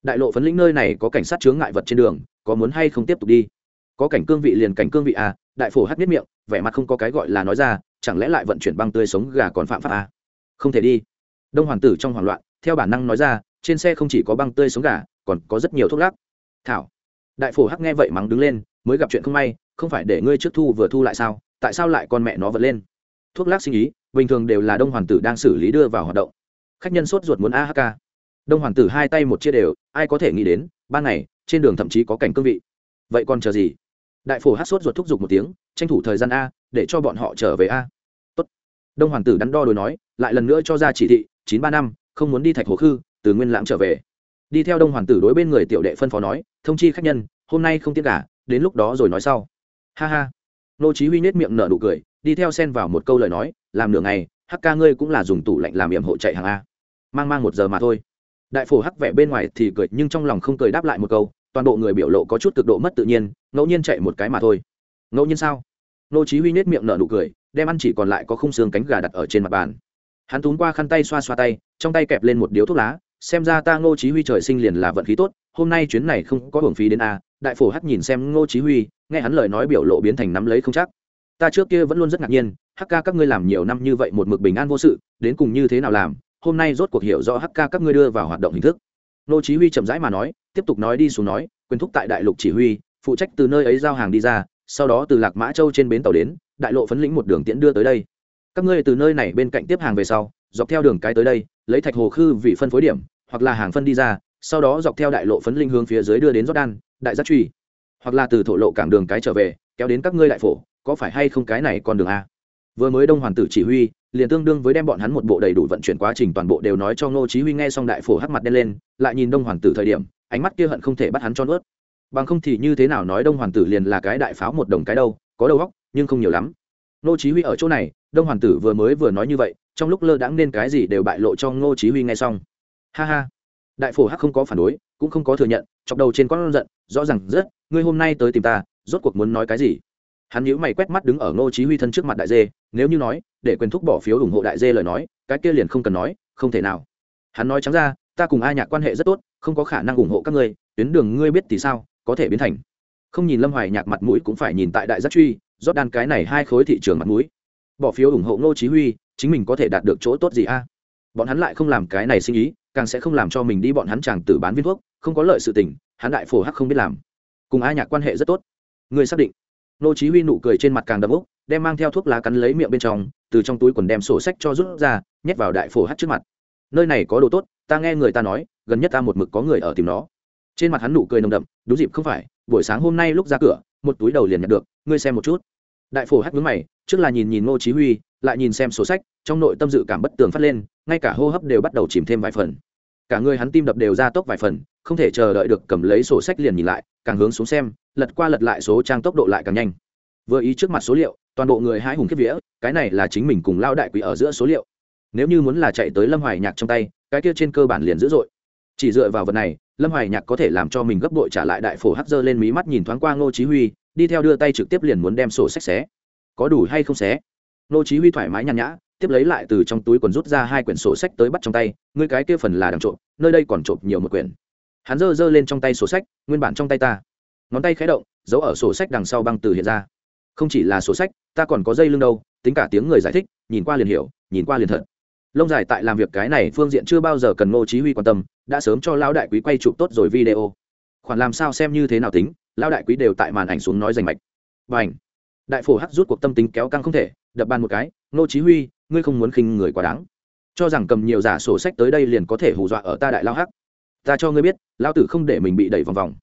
Speaker 1: Đại lộ phấn lĩnh nơi này có cảnh sát chướng ngại vật trên đường, có muốn hay không tiếp tục đi? Có cảnh cương vị liền cảnh cương vị à đại phổ hắt biết miệng, vẻ mặt không có cái gọi là nói ra, chẳng lẽ lại vận chuyển băng tươi sống gà còn phạm pháp à? không thể đi. Đông hoàng tử trong hoảng loạn, theo bản năng nói ra, trên xe không chỉ có băng tươi sống gà, còn có rất nhiều thuốc lắc. Thảo. Đại phổ hắc nghe vậy mắng đứng lên mới gặp chuyện không may, không phải để ngươi trước thu vừa thu lại sao? Tại sao lại con mẹ nó vật lên? Thuốc lắc sinh ý, bình thường đều là đông hoàng tử đang xử lý đưa vào hoạt động. Khách nhân sốt ruột muốn ahk đông hoàng tử hai tay một chia đều, ai có thể nghĩ đến, ban ngày, trên đường thậm chí có cảnh cương vị. Vậy còn chờ gì? Đại phổ hát sốt ruột thúc giục một tiếng, tranh thủ thời gian a, để cho bọn họ trở về a. Tốt. đông hoàng tử đắn đo đôi nói, lại lần nữa cho ra chỉ thị, chín ba năm, không muốn đi thạch hồ khư, từ nguyên lãng trở về. Đi theo đông hoàng tử đối bên người tiểu đệ phân phó nói, thông chi khách nhân, hôm nay không tiếc cả đến lúc đó rồi nói sau. Ha ha. Nô chí huy nết miệng nở nụ cười, đi theo xen vào một câu lời nói, làm nửa ngày, hắc ca ngươi cũng là dùng tủ lạnh làm yểm hộ chạy hàng a. Mang mang một giờ mà thôi. Đại phổ hắc vẻ bên ngoài thì cười, nhưng trong lòng không cười đáp lại một câu, toàn bộ người biểu lộ có chút cực độ mất tự nhiên, ngẫu nhiên chạy một cái mà thôi. Ngẫu nhiên sao? Nô chí huy nết miệng nở nụ cười, đem ăn chỉ còn lại có khung xương cánh gà đặt ở trên mặt bàn. Hắn túm qua khăn tay xoa xoa tay, trong tay kẹp lên một điếu thuốc lá, xem ra ta ngô chí huy trời sinh liền là vận khí tốt, hôm nay chuyến này không có hưởng phí đến a đại phổ hắc nhìn xem ngô chí huy, nghe hắn lời nói biểu lộ biến thành nắm lấy không chắc. Ta trước kia vẫn luôn rất ngạc nhiên, hắc ca các ngươi làm nhiều năm như vậy một mực bình an vô sự, đến cùng như thế nào làm, hôm nay rốt cuộc hiểu rõ hắc ca các ngươi đưa vào hoạt động hình thức. Ngô chí huy chậm rãi mà nói, tiếp tục nói đi xuống nói, quyền thúc tại đại lục chỉ huy, phụ trách từ nơi ấy giao hàng đi ra, sau đó từ lạc mã châu trên bến tàu đến, đại lộ phấn lĩnh một đường tiễn đưa tới đây. Các ngươi từ nơi này bên cạnh tiếp hàng về sau, dọc theo đường cái tới đây, lấy thạch hồ khư vị phân phối điểm, hoặc là hàng phân đi ra, sau đó dọc theo đại lộ phấn linh hướng phía dưới đưa đến jordan đại giác truy. Hoặc là từ thổ lộ cảng đường cái trở về, kéo đến các ngươi đại phổ, có phải hay không cái này con đường a? Vừa mới đông hoàn tử chỉ huy, liền tương đương với đem bọn hắn một bộ đầy đủ vận chuyển quá trình toàn bộ đều nói cho ngô chí huy nghe xong đại phổ hắc mặt đen lên, lại nhìn đông hoàn tử thời điểm, ánh mắt kia hận không thể bắt hắn cho nuốt bằng không thì như thế nào nói đông hoàn tử liền là cái đại pháo một đồng cái đâu, có đầu óc, nhưng không nhiều lắm. Ngô chí huy ở chỗ này, đông hoàn tử vừa mới vừa nói như vậy, trong lúc lơ đãng nên cái gì đều bại lộ cho ngô chí huy nghe xong. Ha ha đại phổ hắc không có phản đối, cũng không có thừa nhận, chọc đầu trên con giận, rõ ràng rất, ngươi hôm nay tới tìm ta, rốt cuộc muốn nói cái gì? Hắn nhíu mày quét mắt đứng ở ngô chí huy thân trước mặt đại dê, nếu như nói, để quyền thúc bỏ phiếu ủng hộ đại dê lời nói, cái kia liền không cần nói, không thể nào. Hắn nói trắng ra, ta cùng a nhạc quan hệ rất tốt, không có khả năng ủng hộ các ngươi, tuyến đường ngươi biết thì sao, có thể biến thành. Không nhìn lâm hoài nhạc mặt mũi cũng phải nhìn tại đại giác truy, rót đan cái này hai khối thị trường mặt mũi. Bỏ phiếu ủng hộ ngô chí huy, chính mình có thể đạt được chỗ tốt gì a? Bọn hắn lại không làm cái này sinh ý, càng sẽ không làm cho mình đi bọn hắn chàng tử bán viên thuốc, không có lợi sự tình, hắn đại phổ hắc không biết làm. Cùng a nhạc quan hệ rất tốt. Người xác định. Nô chí huy nụ cười trên mặt càng đậm ốc, đem mang theo thuốc lá cắn lấy miệng bên trong, từ trong túi quần đem sổ sách cho rút ra, nhét vào đại phổ hắc trước mặt. Nơi này có đồ tốt, ta nghe người ta nói, gần nhất ta một mực có người ở tìm nó. Trên mặt hắn nụ cười nồng đậm, đúng dịp không phải, buổi sáng hôm nay lúc ra cửa, một túi đầu liền nhận được, ngươi xem một chút. Đại phổ hắc nhướng mày, trước là nhìn nhìn ngô chí huy, lại nhìn xem sổ sách trong nội tâm dự cảm bất tường phát lên, ngay cả hô hấp đều bắt đầu chìm thêm vài phần. Cả người hắn tim đập đều ra tốc vài phần, không thể chờ đợi được cầm lấy sổ sách liền nhìn lại, càng hướng xuống xem, lật qua lật lại số trang tốc độ lại càng nhanh. Vừa ý trước mặt số liệu, toàn bộ người hái hùng kiếp vía, cái này là chính mình cùng lao đại quỷ ở giữa số liệu. Nếu như muốn là chạy tới lâm hoài nhạc trong tay, cái kia trên cơ bản liền dữ dội. Chỉ dựa vào vật này, lâm hoài nhạc có thể làm cho mình gấp đội trả lại đại phổ hắc dơ lên mí mắt nhìn thoáng qua ngô chí huy, đi theo đưa tay trực tiếp liền muốn đem sổ sách xé. Có đủ hay không xé? Ngô chí huy thoải mái nhàn nhã tiếp lấy lại từ trong túi quần rút ra hai quyển sổ sách tới bắt trong tay, ngươi cái kia phần là đằng trộm, nơi đây còn trộm nhiều một quyển. Hắn giơ giơ lên trong tay sổ sách, nguyên bản trong tay ta. Ngón tay khé động giấu ở sổ sách đằng sau băng từ hiện ra. Không chỉ là sổ sách, ta còn có dây lưng đâu, tính cả tiếng người giải thích, nhìn qua liền hiểu, nhìn qua liền thật. Lông dài tại làm việc cái này phương diện chưa bao giờ cần ngô chí huy quan tâm, đã sớm cho lão đại quý quay chụp tốt rồi video. Khoản làm sao xem như thế nào tính, lão đại quý đều tại màn ảnh xuống nói rành mạch. Bảnh đại phổ hắc rút cuộc tâm tính kéo căng không thể, đập bàn một cái, ngô chí huy ngươi không muốn khinh người quá đáng. Cho rằng cầm nhiều giả sổ sách tới đây liền có thể hù dọa ở ta đại lao hắc. Ta cho ngươi biết, lao tử không để mình bị đẩy vòng vòng.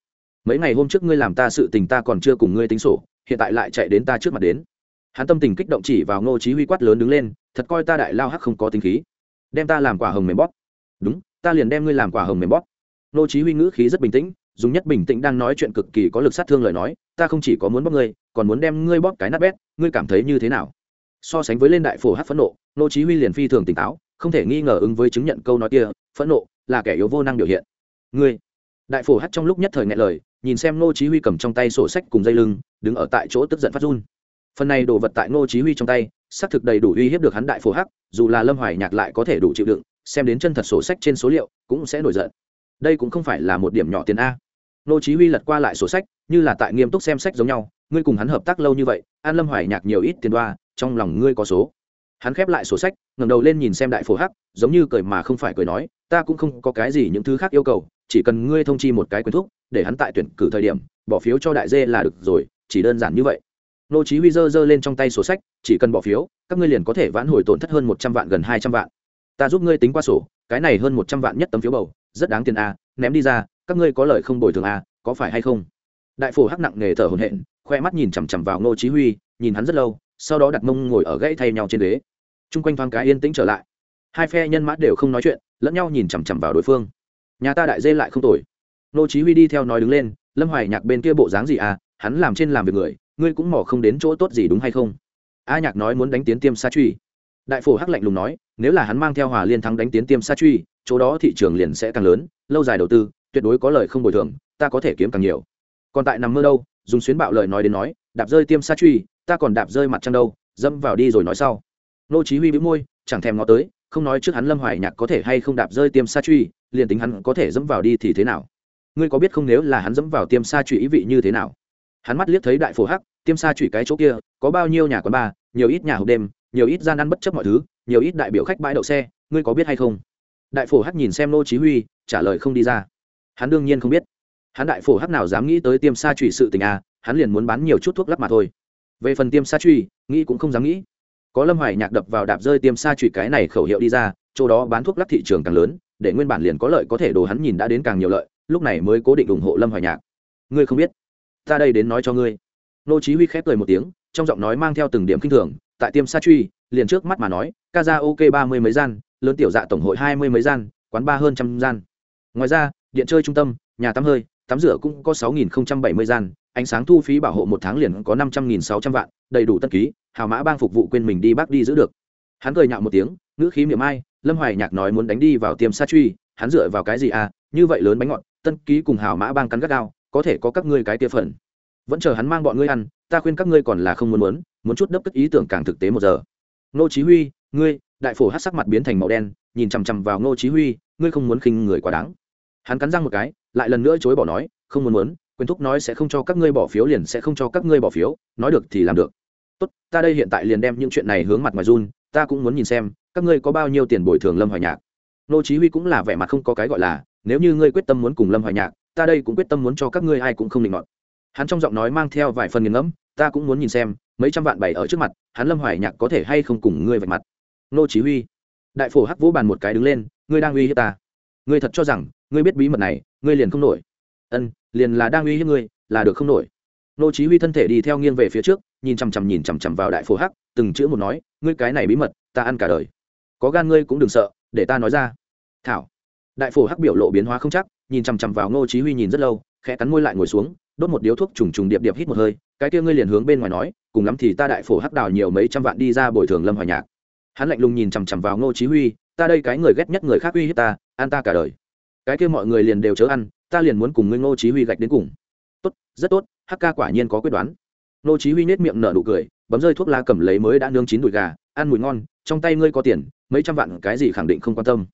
Speaker 1: Mấy ngày hôm trước ngươi làm ta sự tình ta còn chưa cùng ngươi tính sổ, hiện tại lại chạy đến ta trước mặt đến. Hắn tâm tình kích động chỉ vào ngô chí huy quát lớn đứng lên, thật coi ta đại lao hắc không có tính khí. Đem ta làm quả hồng mềm bóp. Đúng, ta liền đem ngươi làm quả hồng mềm bóp. Ngô chí huy ngữ khí rất bình tĩnh, dùng nhất bình tĩnh đang nói chuyện cực kỳ có lực sát thương lời nói, ta không chỉ có muốn bóp ngươi, còn muốn đem ngươi bóp cái nát bét, ngươi cảm thấy như thế nào? So sánh với lên đại phổ hát phẫn nộ, nô chí huy liền phi thường tỉnh táo, không thể nghi ngờ ứng với chứng nhận câu nói kia, phẫn nộ là kẻ yếu vô năng biểu hiện. Ngươi, đại phổ hát trong lúc nhất thời nghe lời, nhìn xem nô chí huy cầm trong tay sổ sách cùng dây lưng, đứng ở tại chỗ tức giận phát run. Phần này đồ vật tại nô chí huy trong tay, xác thực đầy đủ uy hiếp được hắn đại phổ hắc, dù là lâm hoài nhạc lại có thể đủ chịu đựng, xem đến chân thật sổ sách trên số liệu, cũng sẽ nổi giận. Đây cũng không phải là một điểm nhỏ tiền a. Nô chí huy lật qua lại sổ sách, như là tại nghiêm túc xem sách giống nhau ngươi cùng hắn hợp tác lâu như vậy, an lâm hoài nhạc nhiều ít tiền đoa, trong lòng ngươi có số. Hắn khép lại sổ sách, ngẩng đầu lên nhìn xem đại phổ hắc, giống như cười mà không phải cười nói, ta cũng không có cái gì những thứ khác yêu cầu, chỉ cần ngươi thông chi một cái quyền thúc, để hắn tại tuyển cử thời điểm, bỏ phiếu cho đại dê là được rồi, chỉ đơn giản như vậy. Nô chí huy dơ dơ lên trong tay sổ sách, chỉ cần bỏ phiếu, các ngươi liền có thể vãn hồi tổn thất hơn 100 vạn gần 200 vạn. Ta giúp ngươi tính qua sổ, cái này hơn 100 vạn nhất tấm phiếu bầu, rất đáng tiền a, ném đi ra, các ngươi có lợi không bồi thường a, có phải hay không? Đại phổ hắc nặng nghề thở hổn hển khoe mắt nhìn chằm chằm vào nô chí huy, nhìn hắn rất lâu, sau đó đặt mông ngồi ở gãy thay nhau trên ghế. Chung quanh thoáng cái yên tĩnh trở lại. Hai phe nhân mã đều không nói chuyện, lẫn nhau nhìn chằm chằm vào đối phương. Nhà ta đại dê lại không tồi. Nô chí huy đi theo nói đứng lên, lâm hoài nhạc bên kia bộ dáng gì à? Hắn làm trên làm việc người, ngươi cũng mò không đến chỗ tốt gì đúng hay không? A nhạc nói muốn đánh tiến tiêm sa truy. Đại phổ hắc lạnh lùng nói, nếu là hắn mang theo hòa liên thắng đánh tiến tiêm sa truy, chỗ đó thị trường liền sẽ càng lớn, lâu dài đầu tư, tuyệt đối có lời không bồi thường, ta có thể kiếm càng nhiều. Còn tại nằm mơ đâu dùng xuyến bạo lời nói đến nói, đạp rơi tiêm sa truy, ta còn đạp rơi mặt trăng đâu dâm vào đi rồi nói sau. Nô chí huy bĩu môi, chẳng thèm ngó tới, không nói trước hắn lâm hoài nhạc có thể hay không đạp rơi tiêm sa truy, liền tính hắn có thể dẫm vào đi thì thế nào? Ngươi có biết không nếu là hắn dẫm vào tiêm sa truy ý vị như thế nào? Hắn mắt liếc thấy đại phổ hắc, tiêm sa truy cái chỗ kia, có bao nhiêu nhà quán bar nhiều ít nhà hộp đêm, nhiều ít gian ăn bất chấp mọi thứ, nhiều ít đại biểu khách bãi đậu xe, ngươi có biết hay không? Đại phổ hắc nhìn xem nô chí huy, trả lời không đi ra. Hắn đương nhiên không biết hắn đại phổ hắc nào dám nghĩ tới tiêm sa truy sự tình à hắn liền muốn bán nhiều chút thuốc lắc mà thôi. Về phần tiêm sa truy nghĩ cũng không dám nghĩ. Có lâm hoài nhạc đập vào đạp rơi tiêm sa trụy cái này khẩu hiệu đi ra, chỗ đó bán thuốc lắc thị trường càng lớn, để nguyên bản liền có lợi có thể đồ hắn nhìn đã đến càng nhiều lợi, lúc này mới cố định ủng hộ lâm hoài nhạc. Ngươi không biết, ta đây đến nói cho ngươi. Nô chí huy khép cười một tiếng, trong giọng nói mang theo từng điểm kinh thường, tại tiêm sa truy liền trước mắt mà nói ca ra ok ba mươi mấy gian, lớn tiểu dạ tổng hội hai mươi mấy gian, quán ba hơn trăm gian. Ngoài ra, điện chơi trung tâm, nhà tắm hơi tắm rửa cũng có sáu nghìn bảy mươi gian ánh sáng thu phí bảo hộ một tháng liền có năm trăm nghìn sáu trăm vạn đầy đủ tân ký hào mã bang phục vụ quên mình đi bác đi giữ được. Hắn cười nhạo một tiếng ngữ khí miệng ai lâm hoài nhạc nói muốn đánh đi vào tiêm sa truy hắn dựa vào cái gì à như vậy lớn bánh ngọt tân ký cùng hào mã bang cắn gắt đao, có thể có các ngươi cái tia phần. Vẫn chờ hắn mang bọn ngươi ăn ta khuyên các ngươi còn là không muốn muốn muốn chút đấp tức ý tưởng càng thực tế một giờ. Ngô chí huy ngươi đại phổ hắc sắc mặt biến thành màu đen nhìn chằm chằm vào Ngô chí huy ngươi không muốn khinh người quá đáng. Hắn cắn răng một cái lại lần nữa chối bỏ nói, không muốn muốn, quyền thúc nói sẽ không cho các ngươi bỏ phiếu liền sẽ không cho các ngươi bỏ phiếu, nói được thì làm được. Tốt, ta đây hiện tại liền đem những chuyện này hướng mặt ngoài run, ta cũng muốn nhìn xem, các ngươi có bao nhiêu tiền bồi thường lâm hoài nhạc. Nô chí huy cũng là vẻ mặt không có cái gọi là, nếu như ngươi quyết tâm muốn cùng lâm hoài nhạc, ta đây cũng quyết tâm muốn cho các ngươi ai cũng không định nọt hắn trong giọng nói mang theo vài phần nghiền ngẫm, ta cũng muốn nhìn xem, mấy trăm vạn bảy ở trước mặt, hắn lâm hoài nhạc có thể hay không cùng ngươi vạch mặt? Nô chí huy, đại phổ hắc vũ bàn một cái đứng lên, ngươi đang uy hiếp ta. Ngươi thật cho rằng, ngươi biết bí mật này ngươi liền không nổi. Ân, liền là đang uy hiếp ngươi, là được không nổi. Nô chí huy thân thể đi theo nghiêng về phía trước, nhìn chăm chăm nhìn chăm chăm vào đại phổ hắc, từng chữ một nói, ngươi cái này bí mật, ta ăn cả đời. Có gan ngươi cũng đừng sợ, để ta nói ra. Thảo. Đại phổ hắc biểu lộ biến hóa không chắc, nhìn chăm chăm vào nô chí huy nhìn rất lâu, khẽ cắn môi lại ngồi xuống, đốt một điếu thuốc trùng trùng điệp điệp hít một hơi, cái kia ngươi liền hướng bên ngoài nói, cùng lắm thì ta đại phổ hắc đào nhiều mấy trăm vạn đi ra bồi thường lâm hoài nhạc. Hắn lạnh lùng nhìn chằm chằm vào ngô chí huy, ta đây cái người ghét nhất người khác uy hiếp ta, ăn ta cả đời cái kia mọi người liền đều chớ ăn, ta liền muốn cùng ngươi ngô chí huy gạch đến cùng. Tốt, rất tốt, hắc ca quả nhiên có quyết đoán. Ngô chí huy nét miệng nở nụ cười, bấm rơi thuốc lá cầm lấy mới đã nướng chín đùi gà, ăn mùi ngon, trong tay ngươi có tiền, mấy trăm vạn cái gì khẳng định không quan tâm.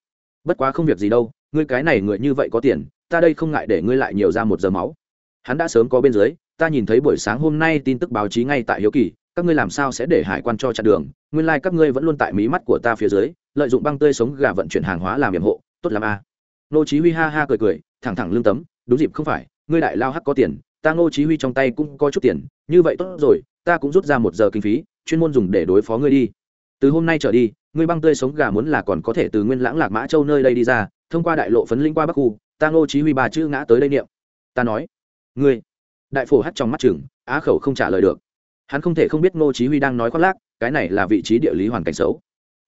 Speaker 1: Bất quá không việc gì đâu, ngươi cái này người như vậy có tiền, ta đây không ngại để ngươi lại nhiều ra một giờ máu. Hắn đã sớm có bên dưới, ta nhìn thấy buổi sáng hôm nay tin tức báo chí ngay tại hiếu kỳ, các ngươi làm sao sẽ để hải quan cho chặn đường, nguyên lai các ngươi vẫn luôn tại mí mắt của ta phía dưới, lợi dụng băng tươi sống gà vận chuyển hàng hóa làm nhiệm hộ, tốt lắm a à nô chí huy ha ha cười cười, thẳng thẳng lương tấm, đúng dịp không phải, ngươi đại lao hắc có tiền, ta ngô chí huy trong tay cũng có chút tiền, như vậy tốt rồi, ta cũng rút ra một giờ kinh phí, chuyên môn dùng để đối phó ngươi đi. Từ hôm nay trở đi, ngươi băng tươi sống gà muốn là còn có thể từ nguyên lãng lạc mã châu nơi đây đi ra, thông qua đại lộ phấn linh qua bắc khu, ta ngô chí huy ba chữ ngã tới đây niệm. Ta nói, ngươi, đại phổ hắt trong mắt chừng, á khẩu không trả lời được. Hắn không thể không biết ngô chí huy đang nói khoác lác, cái này là vị trí địa lý hoàn cảnh xấu.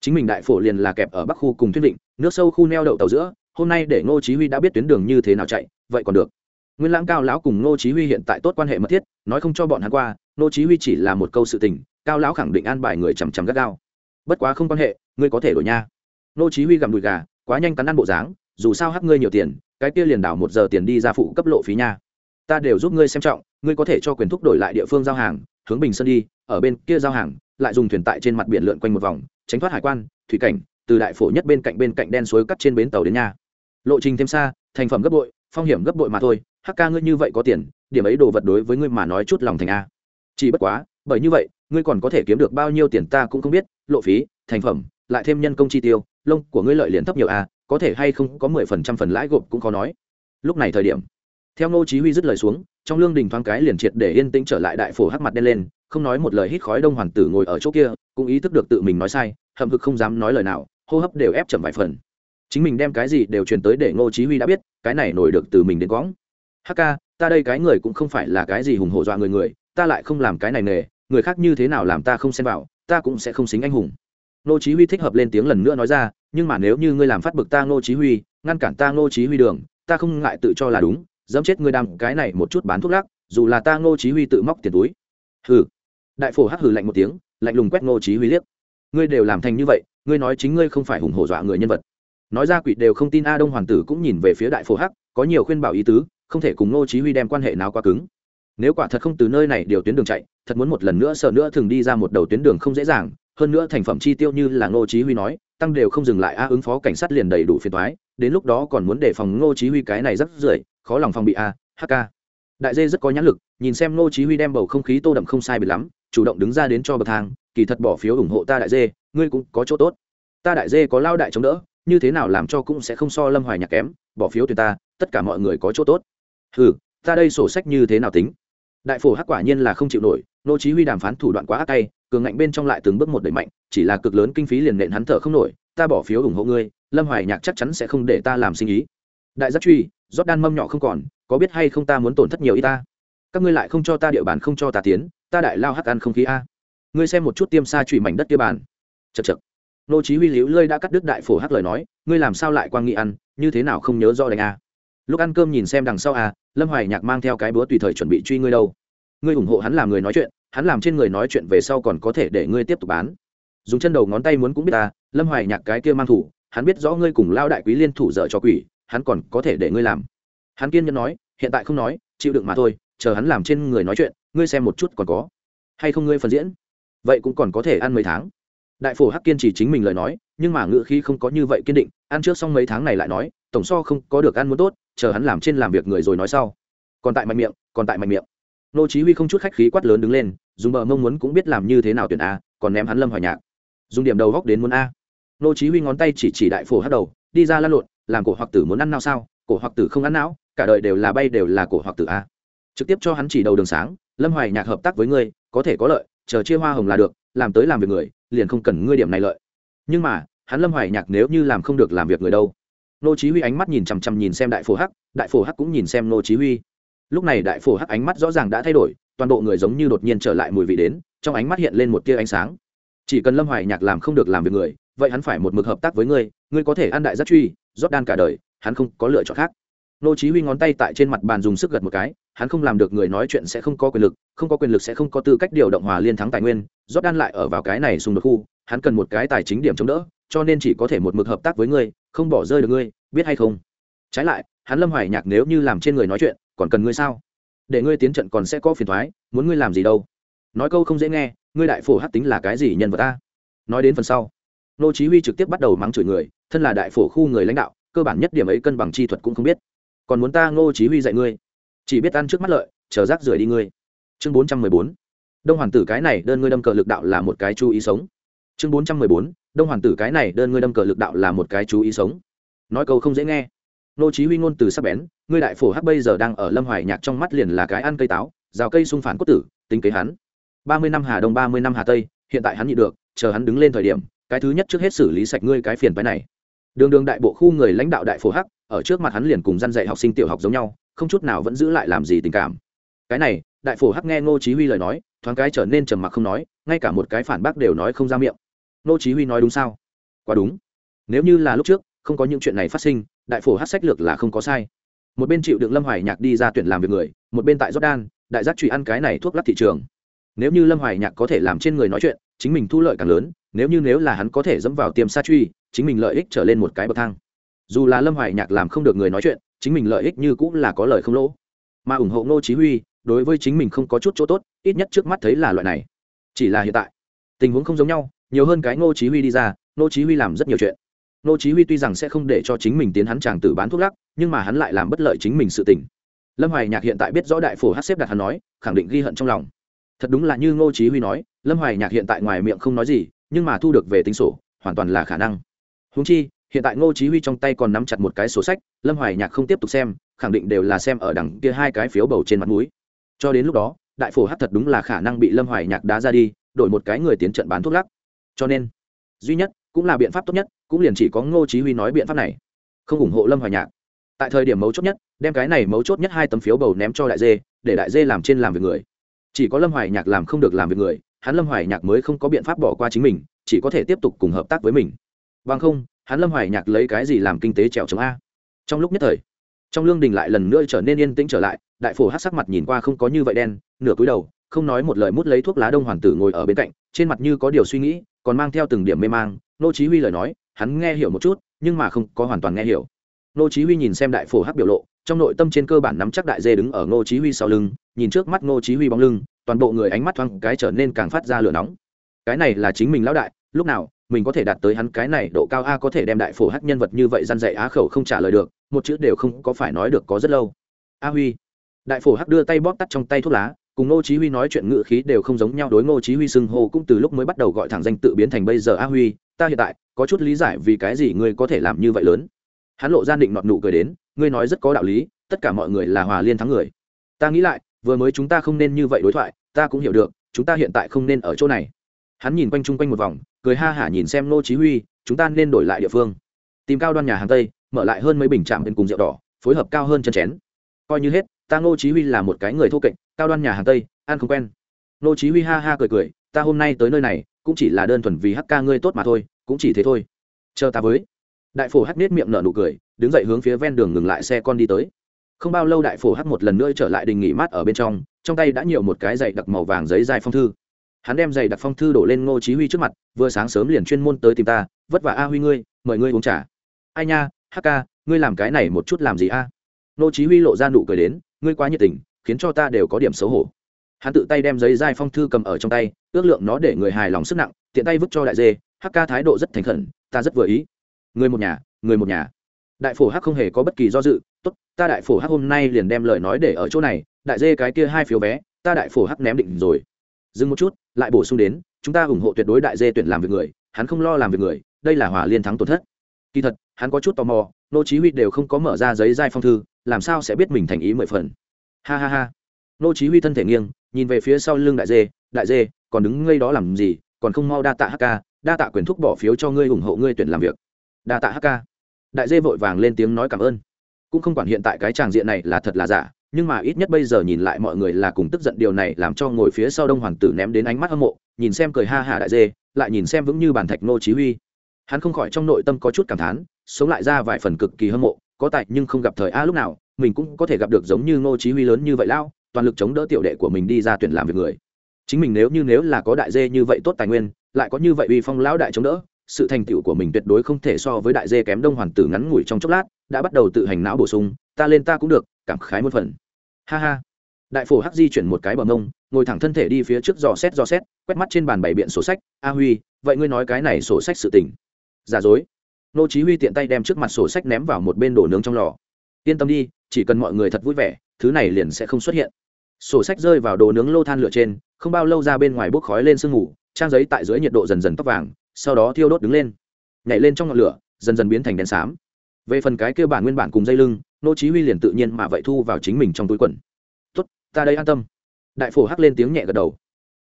Speaker 1: Chính mình đại phổ liền là kẹp ở bắc khu cùng thuyết định nước sâu khu neo đậu tàu giữa hôm nay để ngô chí huy đã biết tuyến đường như thế nào chạy, vậy còn được. Nguyên lãng cao lão cùng ngô chí huy hiện tại tốt quan hệ mật thiết, nói không cho bọn hắn qua, ngô chí huy chỉ là một câu sự tình, cao lão khẳng định an bài người chầm chầm gắt gao. Bất quá không quan hệ, ngươi có thể đổi nha. Ngô chí huy gặm đùi gà, quá nhanh cắn ăn bộ dáng, dù sao hắc ngươi nhiều tiền, cái kia liền đảo một giờ tiền đi ra phụ cấp lộ phí nha. Ta đều giúp ngươi xem trọng, ngươi có thể cho quyền thúc đổi lại địa phương giao hàng, hướng bình sơn đi, ở bên kia giao hàng, lại dùng thuyền tại trên mặt biển lượn quanh một vòng, tránh thoát hải quan, thủy cảnh, từ đại phổ nhất bên cạnh bên cạnh đen suối cắt trên bến tàu đến nhà lộ trình thêm xa, thành phẩm gấp bội, phong hiểm gấp bội mà thôi, hắc ca ngươi như vậy có tiền, điểm ấy đồ vật đối với ngươi mà nói chút lòng thành a. Chỉ bất quá, bởi như vậy, ngươi còn có thể kiếm được bao nhiêu tiền ta cũng không biết, lộ phí, thành phẩm, lại thêm nhân công chi tiêu, lông của ngươi lợi liền thấp nhiều a, có thể hay không có mười phần trăm phần lãi gộp cũng khó nói. Lúc này thời điểm, theo ngô chí huy dứt lời xuống, trong lương đình thoáng cái liền triệt để yên tĩnh trở lại đại phổ hắc mặt đen lên, không nói một lời hít khói đông hoàng tử ngồi ở chỗ kia, cũng ý thức được tự mình nói sai, hậm hực không dám nói lời nào, hô hấp đều ép chậm vài phần chính mình đem cái gì đều truyền tới để ngô chí huy đã biết, cái này nổi được từ mình đến quãng hắc ca, ta đây cái người cũng không phải là cái gì hùng hổ dọa người người, ta lại không làm cái này nghề, người khác như thế nào làm ta không xen vào, ta cũng sẽ không xính anh hùng. Ngô chí huy thích hợp lên tiếng lần nữa nói ra, nhưng mà nếu như ngươi làm phát bực ta ngô chí huy, ngăn cản ta ngô chí huy đường, ta không ngại tự cho là đúng, dẫm chết ngươi đam cái này một chút bán thuốc lắc, dù là ta ngô chí huy tự móc tiền túi. Hừ. Đại phổ hắc hừ lạnh một tiếng, lạnh lùng quét ngô chí huy liếc. Ngươi đều làm thành như vậy, ngươi nói chính ngươi không phải hùng hổ dọa người nhân vật nói ra quỷ đều không tin a đông hoàng tử cũng nhìn về phía đại phổ hắc, có nhiều khuyên bảo ý tứ, không thể cùng ngô chí huy đem quan hệ nào quá cứng. Nếu quả thật không từ nơi này điều tuyến đường chạy, thật muốn một lần nữa sợ nữa thường đi ra một đầu tuyến đường không dễ dàng, hơn nữa thành phẩm chi tiêu như là ngô chí huy nói, tăng đều không dừng lại a ứng phó cảnh sát liền đầy đủ phiền toái, đến lúc đó còn muốn đề phòng ngô chí huy cái này rất rưởi, khó lòng phòng bị a hk đại dê rất có nhãn lực, nhìn xem ngô chí huy đem bầu không khí tô đậm không sai biệt lắm, chủ động đứng ra đến cho bậc thang, kỳ thật bỏ phiếu ủng hộ ta đại dê, ngươi cũng có chỗ tốt. Ta đại dê có lao đại chống đỡ như thế nào làm cho cũng sẽ không so lâm hoài nhạc kém, bỏ phiếu tuyển ta, tất cả mọi người có chỗ tốt. Hừ, ta đây sổ sách như thế nào tính? Đại phổ hắc quả nhiên là không chịu nổi, nô chí huy đàm phán thủ đoạn quá ác tay, cường ngạnh bên trong lại từng bước một đẩy mạnh, chỉ là cực lớn kinh phí liền nện hắn thở không nổi, ta bỏ phiếu ủng hộ ngươi, lâm hoài nhạc chắc chắn sẽ không để ta làm sinh ý. Đại giác truy rót đan mâm nhỏ không còn, có biết hay không ta muốn tổn thất nhiều y ta? Các ngươi lại không cho ta địa bàn không cho ta tiến, ta đại lao hắc ăn không khí a. Ngươi xem một chút tiêm xa chủy mảnh đất kia bàn. Chật chật nô chí huy liễu lơi đã cắt đứt đại phổ hắc lời nói, ngươi làm sao lại quang nghị ăn, như thế nào không nhớ rõ đánh a à? lúc ăn cơm nhìn xem đằng sau à lâm hoài nhạc mang theo cái búa tùy thời chuẩn bị truy ngươi đâu. Ngươi ủng hộ hắn làm người nói chuyện, hắn làm trên người nói chuyện về sau còn có thể để ngươi tiếp tục bán. Dùng chân đầu ngón tay muốn cũng biết ta lâm hoài nhạc cái kia mang thủ, hắn biết rõ ngươi cùng lao đại quý liên thủ dở cho quỷ, hắn còn có thể để ngươi làm. Hắn kiên nhẫn nói, hiện tại không nói, chịu đựng mà thôi, chờ hắn làm trên người nói chuyện, ngươi xem một chút còn có hay không ngươi phần diễn. Vậy cũng còn có thể ăn mấy tháng đại phổ hắc kiên trì chính mình lời nói, nhưng mà ngự khí không có như vậy kiên định, ăn trước xong mấy tháng này lại nói, tổng so không có được ăn muốn tốt, chờ hắn làm trên làm việc người rồi nói sau. Còn tại mạnh miệng, còn tại mạnh miệng. Nô chí huy không chút khách khí quát lớn đứng lên, dùng bờ mông muốn cũng biết làm như thế nào tuyển a, còn ném hắn lâm hỏi nhạc. Dùng điểm đầu góc đến muốn a. Nô chí huy ngón tay chỉ chỉ đại phổ hắc đầu, đi ra lăn lộn, làm cổ hoặc tử muốn ăn nào sao, cổ hoặc tử không ăn não, cả đời đều là bay đều là cổ hoặc tử a. Trực tiếp cho hắn chỉ đầu đường sáng, lâm hoài nhạc hợp tác với ngươi, có thể có lợi, chờ chia hoa hồng là được, làm tới làm việc người liền không cần ngươi điểm này lợi. Nhưng mà, hắn lâm hoài nhạc nếu như làm không được làm việc người đâu. Nô chí huy ánh mắt nhìn chăm chăm nhìn xem đại phổ hắc, đại phổ hắc cũng nhìn xem nô chí huy. Lúc này đại phổ hắc ánh mắt rõ ràng đã thay đổi, toàn bộ người giống như đột nhiên trở lại mùi vị đến, trong ánh mắt hiện lên một tia ánh sáng. Chỉ cần lâm hoài nhạc làm không được làm việc người, vậy hắn phải một mực hợp tác với ngươi ngươi có thể ăn đại giác truy, rót đan cả đời, hắn không có lựa chọn khác nô chí huy ngón tay tại trên mặt bàn dùng sức gật một cái hắn không làm được người nói chuyện sẽ không có quyền lực không có quyền lực sẽ không có tư cách điều động hòa liên thắng tài nguyên rót đan lại ở vào cái này xung đột khu hắn cần một cái tài chính điểm chống đỡ cho nên chỉ có thể một mực hợp tác với ngươi không bỏ rơi được ngươi biết hay không? Trái lại hắn lâm hoài nhạc nếu như làm trên người nói chuyện còn cần ngươi sao? Để ngươi tiến trận còn sẽ có phiền toái, muốn ngươi làm gì đâu? Nói câu không dễ nghe ngươi đại phổ hát tính là cái gì nhân vật ta nói đến phần sau nô chí huy trực tiếp bắt đầu mắng chửi người thân là đại phổ khu người lãnh đạo cơ bản nhất điểm ấy cân bằng chi thuật cũng không biết còn muốn ta ngô chí huy dạy ngươi? Chỉ biết ăn trước mắt lợi, chờ rác rưởi đi ngươi. Chương 414 đông hoàn tử cái này đơn ngươi đâm cờ lực đạo là một cái chú ý sống. Chương 414 đông hoàn tử cái này đơn ngươi đâm cờ lực đạo là một cái chú ý sống. Nói câu không dễ nghe. Ngô chí huy ngôn từ sắc bén, ngươi đại phổ hắc bây giờ đang ở lâm hoài nhạc trong mắt liền là cái ăn cây táo, rào cây xung phản cốt tử, tính kế hắn. 30 năm hà đông 30 năm hà tây, hiện tại hắn nhị được, chờ hắn đứng lên thời điểm, cái thứ nhất trước hết xử lý sạch ngươi cái phiền phái này. Đường đường đại bộ khu người lãnh đạo đại phổ hắc ở trước mặt hắn liền cùng gian dạy học sinh tiểu học giống nhau, không chút nào vẫn giữ lại làm gì tình cảm. Cái này, đại phổ hắc nghe ngô chí huy lời nói, thoáng cái trở nên trầm mặc không nói, ngay cả một cái phản bác đều nói không ra miệng. Ngô chí huy nói đúng sao? Quá đúng. Nếu như là lúc trước, không có những chuyện này phát sinh, đại phổ hắc sách lược là không có sai. Một bên chịu đựng lâm hoài nhạc đi ra tuyển làm việc người, một bên tại jordan, đại giác truy ăn cái này thuốc lắc thị trường. Nếu như lâm hoài nhạc có thể làm trên người nói chuyện, chính mình thu lợi càng lớn, nếu như nếu là hắn có thể dẫm vào tiêm sa truy, chính mình lợi ích trở lên một cái bậc thang dù là lâm hoài nhạc làm không được người nói chuyện chính mình lợi ích như cũng là có lời không lỗ mà ủng hộ ngô chí huy đối với chính mình không có chút chỗ tốt ít nhất trước mắt thấy là loại này chỉ là hiện tại tình huống không giống nhau nhiều hơn cái ngô chí huy đi ra ngô chí huy làm rất nhiều chuyện ngô chí huy tuy rằng sẽ không để cho chính mình tiến hắn chàng tử bán thuốc lắc nhưng mà hắn lại làm bất lợi chính mình sự tình lâm hoài nhạc hiện tại biết rõ đại phổ hát xếp đặt hắn nói khẳng định ghi hận trong lòng thật đúng là như ngô chí huy nói lâm hoài nhạc hiện tại ngoài miệng không nói gì nhưng mà thu được về tính sổ hoàn toàn là khả năng huống chi hiện tại ngô chí huy trong tay còn nắm chặt một cái sổ sách, lâm hoài nhạc không tiếp tục xem, khẳng định đều là xem ở đằng kia hai cái phiếu bầu trên mặt mũi. Cho đến lúc đó, đại phổ hát thật đúng là khả năng bị lâm hoài nhạc đá ra đi, đổi một cái người tiến trận bán thuốc lắc. Cho nên, duy nhất cũng là biện pháp tốt nhất, cũng liền chỉ có ngô chí huy nói biện pháp này. Không ủng hộ lâm hoài nhạc. Tại thời điểm mấu chốt nhất, đem cái này mấu chốt nhất hai tấm phiếu bầu ném cho đại dê, để đại dê làm trên làm việc người. Chỉ có lâm hoài nhạc làm không được làm việc người, hắn lâm hoài nhạc mới không có biện pháp bỏ qua chính mình, chỉ có thể tiếp tục cùng hợp tác với mình. Bằng không hắn lâm hoài nhạc lấy cái gì làm kinh tế trèo chống a? Trong lúc nhất thời, trong lương đình lại lần nữa trở nên yên tĩnh trở lại, đại phổ hát sắc mặt nhìn qua không có như vậy đen, nửa cúi đầu, không nói một lời mút lấy thuốc lá đông hoàn tử ngồi ở bên cạnh, trên mặt như có điều suy nghĩ, còn mang theo từng điểm mê mang. Nô chí huy lời nói, hắn nghe hiểu một chút, nhưng mà không có hoàn toàn nghe hiểu. Nô chí huy nhìn xem đại phổ hát biểu lộ, trong nội tâm trên cơ bản nắm chắc đại dê đứng ở nô chí huy sau lưng, nhìn trước mắt nô chí huy bóng lưng, toàn bộ người ánh mắt thoáng cái trở nên càng phát ra lửa nóng. Cái này là chính mình lão đại, lúc nào mình có thể đạt tới hắn cái này, độ cao a có thể đem đại phổ hát nhân vật như vậy gian dạy á khẩu không trả lời được, một chữ đều không có phải nói được có rất lâu. A huy. Đại phổ hắc đưa tay bóp tắt trong tay thuốc lá, cùng ngô chí huy nói chuyện ngữ khí đều không giống nhau, đối ngô chí huy sưng hô cũng từ lúc mới bắt đầu gọi thẳng danh tự biến thành bây giờ a huy, ta hiện tại có chút lý giải vì cái gì ngươi có thể làm như vậy lớn. Hắn lộ ra định nọt nụ cười đến, ngươi nói rất có đạo lý, tất cả mọi người là hòa liên thắng người. Ta nghĩ lại, vừa mới chúng ta không nên như vậy đối thoại, ta cũng hiểu được, chúng ta hiện tại không nên ở chỗ này. Hắn nhìn quanh chung quanh một vòng cười ha hả nhìn xem ngô chí huy, chúng ta nên đổi lại địa phương. Tìm cao đoan nhà hàng tây, mở lại hơn mấy bình trạm bên cùng rượu đỏ, phối hợp cao hơn chân chén. Coi như hết, ta ngô chí huy là một cái người thô kệch, cao đoan nhà hàng tây, ăn không quen. Ngô chí huy ha ha cười cười, ta hôm nay tới nơi này, cũng chỉ là đơn thuần vì hắc ca ngươi tốt mà thôi, cũng chỉ thế thôi. Chờ ta với. Đại phổ hắc nết miệng nở nụ cười, đứng dậy hướng phía ven đường ngừng lại xe con đi tới. Không bao lâu đại phổ hắc một lần nữa trở lại đình nghỉ mát ở bên trong trong tay đã nhiều một cái giày đặc màu vàng giấy dài phong thư hắn đem giày đặt phong thư đổ lên ngô chí huy trước mặt, vừa sáng sớm liền chuyên môn tới tìm ta, vất vả a huy ngươi, mời ngươi uống trà. Ai nha, hắc ca, ngươi làm cái này một chút làm gì a? Ngô chí huy lộ ra nụ cười đến, ngươi quá nhiệt tình, khiến cho ta đều có điểm xấu hổ. Hắn tự tay đem giấy dai phong thư cầm ở trong tay, ước lượng nó để người hài lòng sức nặng, tiện tay vứt cho đại dê, hắc ca thái độ rất thành khẩn, ta rất vừa ý. Người một nhà, người một nhà. Đại phổ hắc không hề có bất kỳ do dự, tốt, ta đại phổ hắc hôm nay liền đem lời nói để ở chỗ này, đại dê cái kia hai phiếu vé, ta đại phổ hắc ném định rồi dừng một chút, lại bổ sung đến, chúng ta ủng hộ tuyệt đối đại dê tuyển làm việc người, hắn không lo làm việc người, đây là hòa liên thắng tổn thất. Kỳ thật, hắn có chút tò mò, nô chí huy đều không có mở ra giấy giai phong thư, làm sao sẽ biết mình thành ý mười phần? Ha ha ha. Nô chí huy thân thể nghiêng, nhìn về phía sau lưng đại dê đại dê, còn đứng ngây đó làm gì? Còn không mau đa tạ hk đa tạ quyền thúc bỏ phiếu cho ngươi ủng hộ ngươi tuyển làm việc. Đa tạ hk đại dê vội vàng lên tiếng nói cảm ơn. Cũng không quản hiện tại cái tràng diện này là thật là giả nhưng mà ít nhất bây giờ nhìn lại mọi người là cùng tức giận điều này làm cho ngồi phía sau đông hoàng tử ném đến ánh mắt hâm mộ, nhìn xem cười ha hả đại dê, lại nhìn xem vững như bàn thạch nô chí huy. Hắn không khỏi trong nội tâm có chút cảm thán, sống lại ra vài phần cực kỳ hâm mộ, có tại nhưng không gặp thời a lúc nào, mình cũng có thể gặp được giống như ngô chí huy lớn như vậy lao, toàn lực chống đỡ tiểu đệ của mình đi ra tuyển làm việc người. Chính mình nếu như nếu là có đại dê như vậy tốt tài nguyên, lại có như vậy uy phong lão đại chống đỡ, sự thành tựu của mình tuyệt đối không thể so với đại dê kém đông hoàn tử ngắn ngủi trong chốc lát, đã bắt đầu tự hành não bổ sung, ta lên ta cũng được, cảm khái một phần ha ha. Đại phổ hắc di chuyển một cái bờ mông, ngồi thẳng thân thể đi phía trước dò xét dò xét, quét mắt trên bàn bảy biện sổ sách. A huy, vậy ngươi nói cái này sổ sách sự tình. Giả dối. Nô chí huy tiện tay đem trước mặt sổ sách ném vào một bên đổ nướng trong lò. Yên tâm đi, chỉ cần mọi người thật vui vẻ, thứ này liền sẽ không xuất hiện. Sổ sách rơi vào đồ nướng lô than lửa trên, không bao lâu ra bên ngoài bốc khói lên sương mù, trang giấy tại dưới nhiệt độ dần dần tóc vàng, sau đó thiêu đốt đứng lên. Nhảy lên trong ngọn lửa, dần dần biến thành đèn xám về phần cái kia bản nguyên bản cùng dây lưng, nô chí huy liền tự nhiên mà vậy thu vào chính mình trong túi quần. Tốt, ta đây an tâm. Đại phổ hắc lên tiếng nhẹ gật đầu.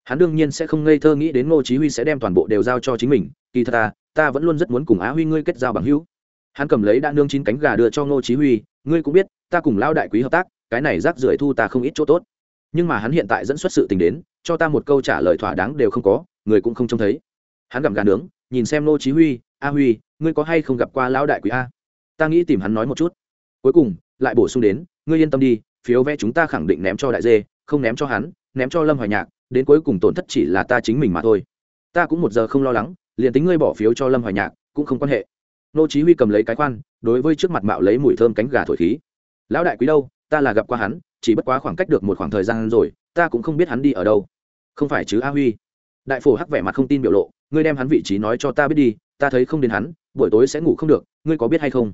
Speaker 1: Hắn đương nhiên sẽ không ngây thơ nghĩ đến nô chí huy sẽ đem toàn bộ đều giao cho chính mình, kỳ thật ta ta vẫn luôn rất muốn cùng á huy ngươi kết giao bằng hữu. Hắn cầm lấy đã nương chín cánh gà đưa cho nô chí huy, ngươi cũng biết, ta cùng lao đại quý hợp tác, cái này rác rưởi thu ta không ít chỗ tốt. Nhưng mà hắn hiện tại dẫn xuất sự tình đến, cho ta một câu trả lời thỏa đáng đều không có, người cũng không trông thấy. Hắn gặm gà nướng, nhìn xem nô chí huy, a huy, ngươi có hay không gặp qua lão đại quý a? Ta nghĩ tìm hắn nói một chút. Cuối cùng, lại bổ sung đến, ngươi yên tâm đi, phiếu vẽ chúng ta khẳng định ném cho đại dê, không ném cho hắn, ném cho lâm hoài nhạc, đến cuối cùng tổn thất chỉ là ta chính mình mà thôi. Ta cũng một giờ không lo lắng, liền tính ngươi bỏ phiếu cho lâm hoài nhạc, cũng không quan hệ. Nô chí huy cầm lấy cái khoan, đối với trước mặt mạo lấy mùi thơm cánh gà thổi khí. Lão đại quý đâu, ta là gặp qua hắn, chỉ bất quá khoảng cách được một khoảng thời gian rồi, ta cũng không biết hắn đi ở đâu. Không phải chứ a huy? Đại phổ hắc vẻ mặt không tin biểu lộ, ngươi đem hắn vị trí nói cho ta biết đi, ta thấy không đến hắn, buổi tối sẽ ngủ không được, ngươi có biết hay không?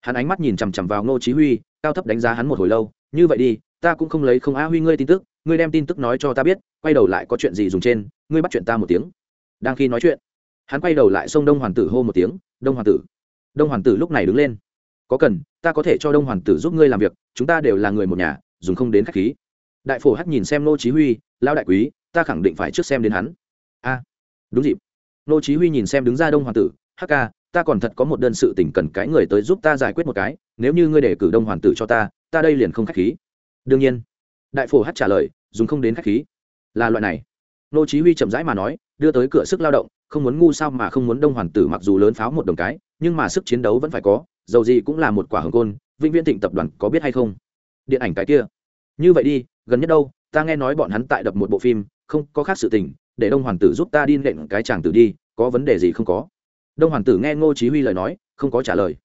Speaker 1: Hắn ánh mắt nhìn chằm chằm vào ngô chí huy, cao thấp đánh giá hắn một hồi lâu, như vậy đi, ta cũng không lấy không a huy ngươi tin tức, ngươi đem tin tức nói cho ta biết, quay đầu lại có chuyện gì dùng trên, ngươi bắt chuyện ta một tiếng. Đang khi nói chuyện, hắn quay đầu lại xông đông hoàn tử hô một tiếng, đông hoàn tử, đông hoàn tử lúc này đứng lên. Có cần, ta có thể cho đông hoàn tử giúp ngươi làm việc, chúng ta đều là người một nhà, dùng không đến khách khí. Đại phổ hắc nhìn xem nô chí huy, Lão đại quý, ta khẳng định phải trước xem đến hắn. A, đúng dịp. Nô chí huy nhìn xem đứng ra đông hoàn tử, hắc ca ta còn thật có một đơn sự tình cần cái người tới giúp ta giải quyết một cái, nếu như ngươi để cử đông hoàn tử cho ta ta đây liền không khách khí. Đương nhiên. Đại phổ hát trả lời, dùng không đến khách khí. Là loại này. Nô chí huy chậm rãi mà nói, đưa tới cửa sức lao động, không muốn ngu sao mà không muốn đông hoàn tử mặc dù lớn pháo một đồng cái, nhưng mà sức chiến đấu vẫn phải có, dầu gì cũng là một quả hồng côn, vĩnh viễn thịnh tập đoàn có biết hay không? Điện ảnh cái kia. Như vậy đi, gần nhất đâu, ta nghe nói bọn hắn tại đập một bộ phim, không, có khác sự tình, để đông hoàn tử giúp ta đi nện cái chàng tử đi, có vấn đề gì không có? Đông hoàn tử nghe ngô chí huy lời nói, không có trả lời.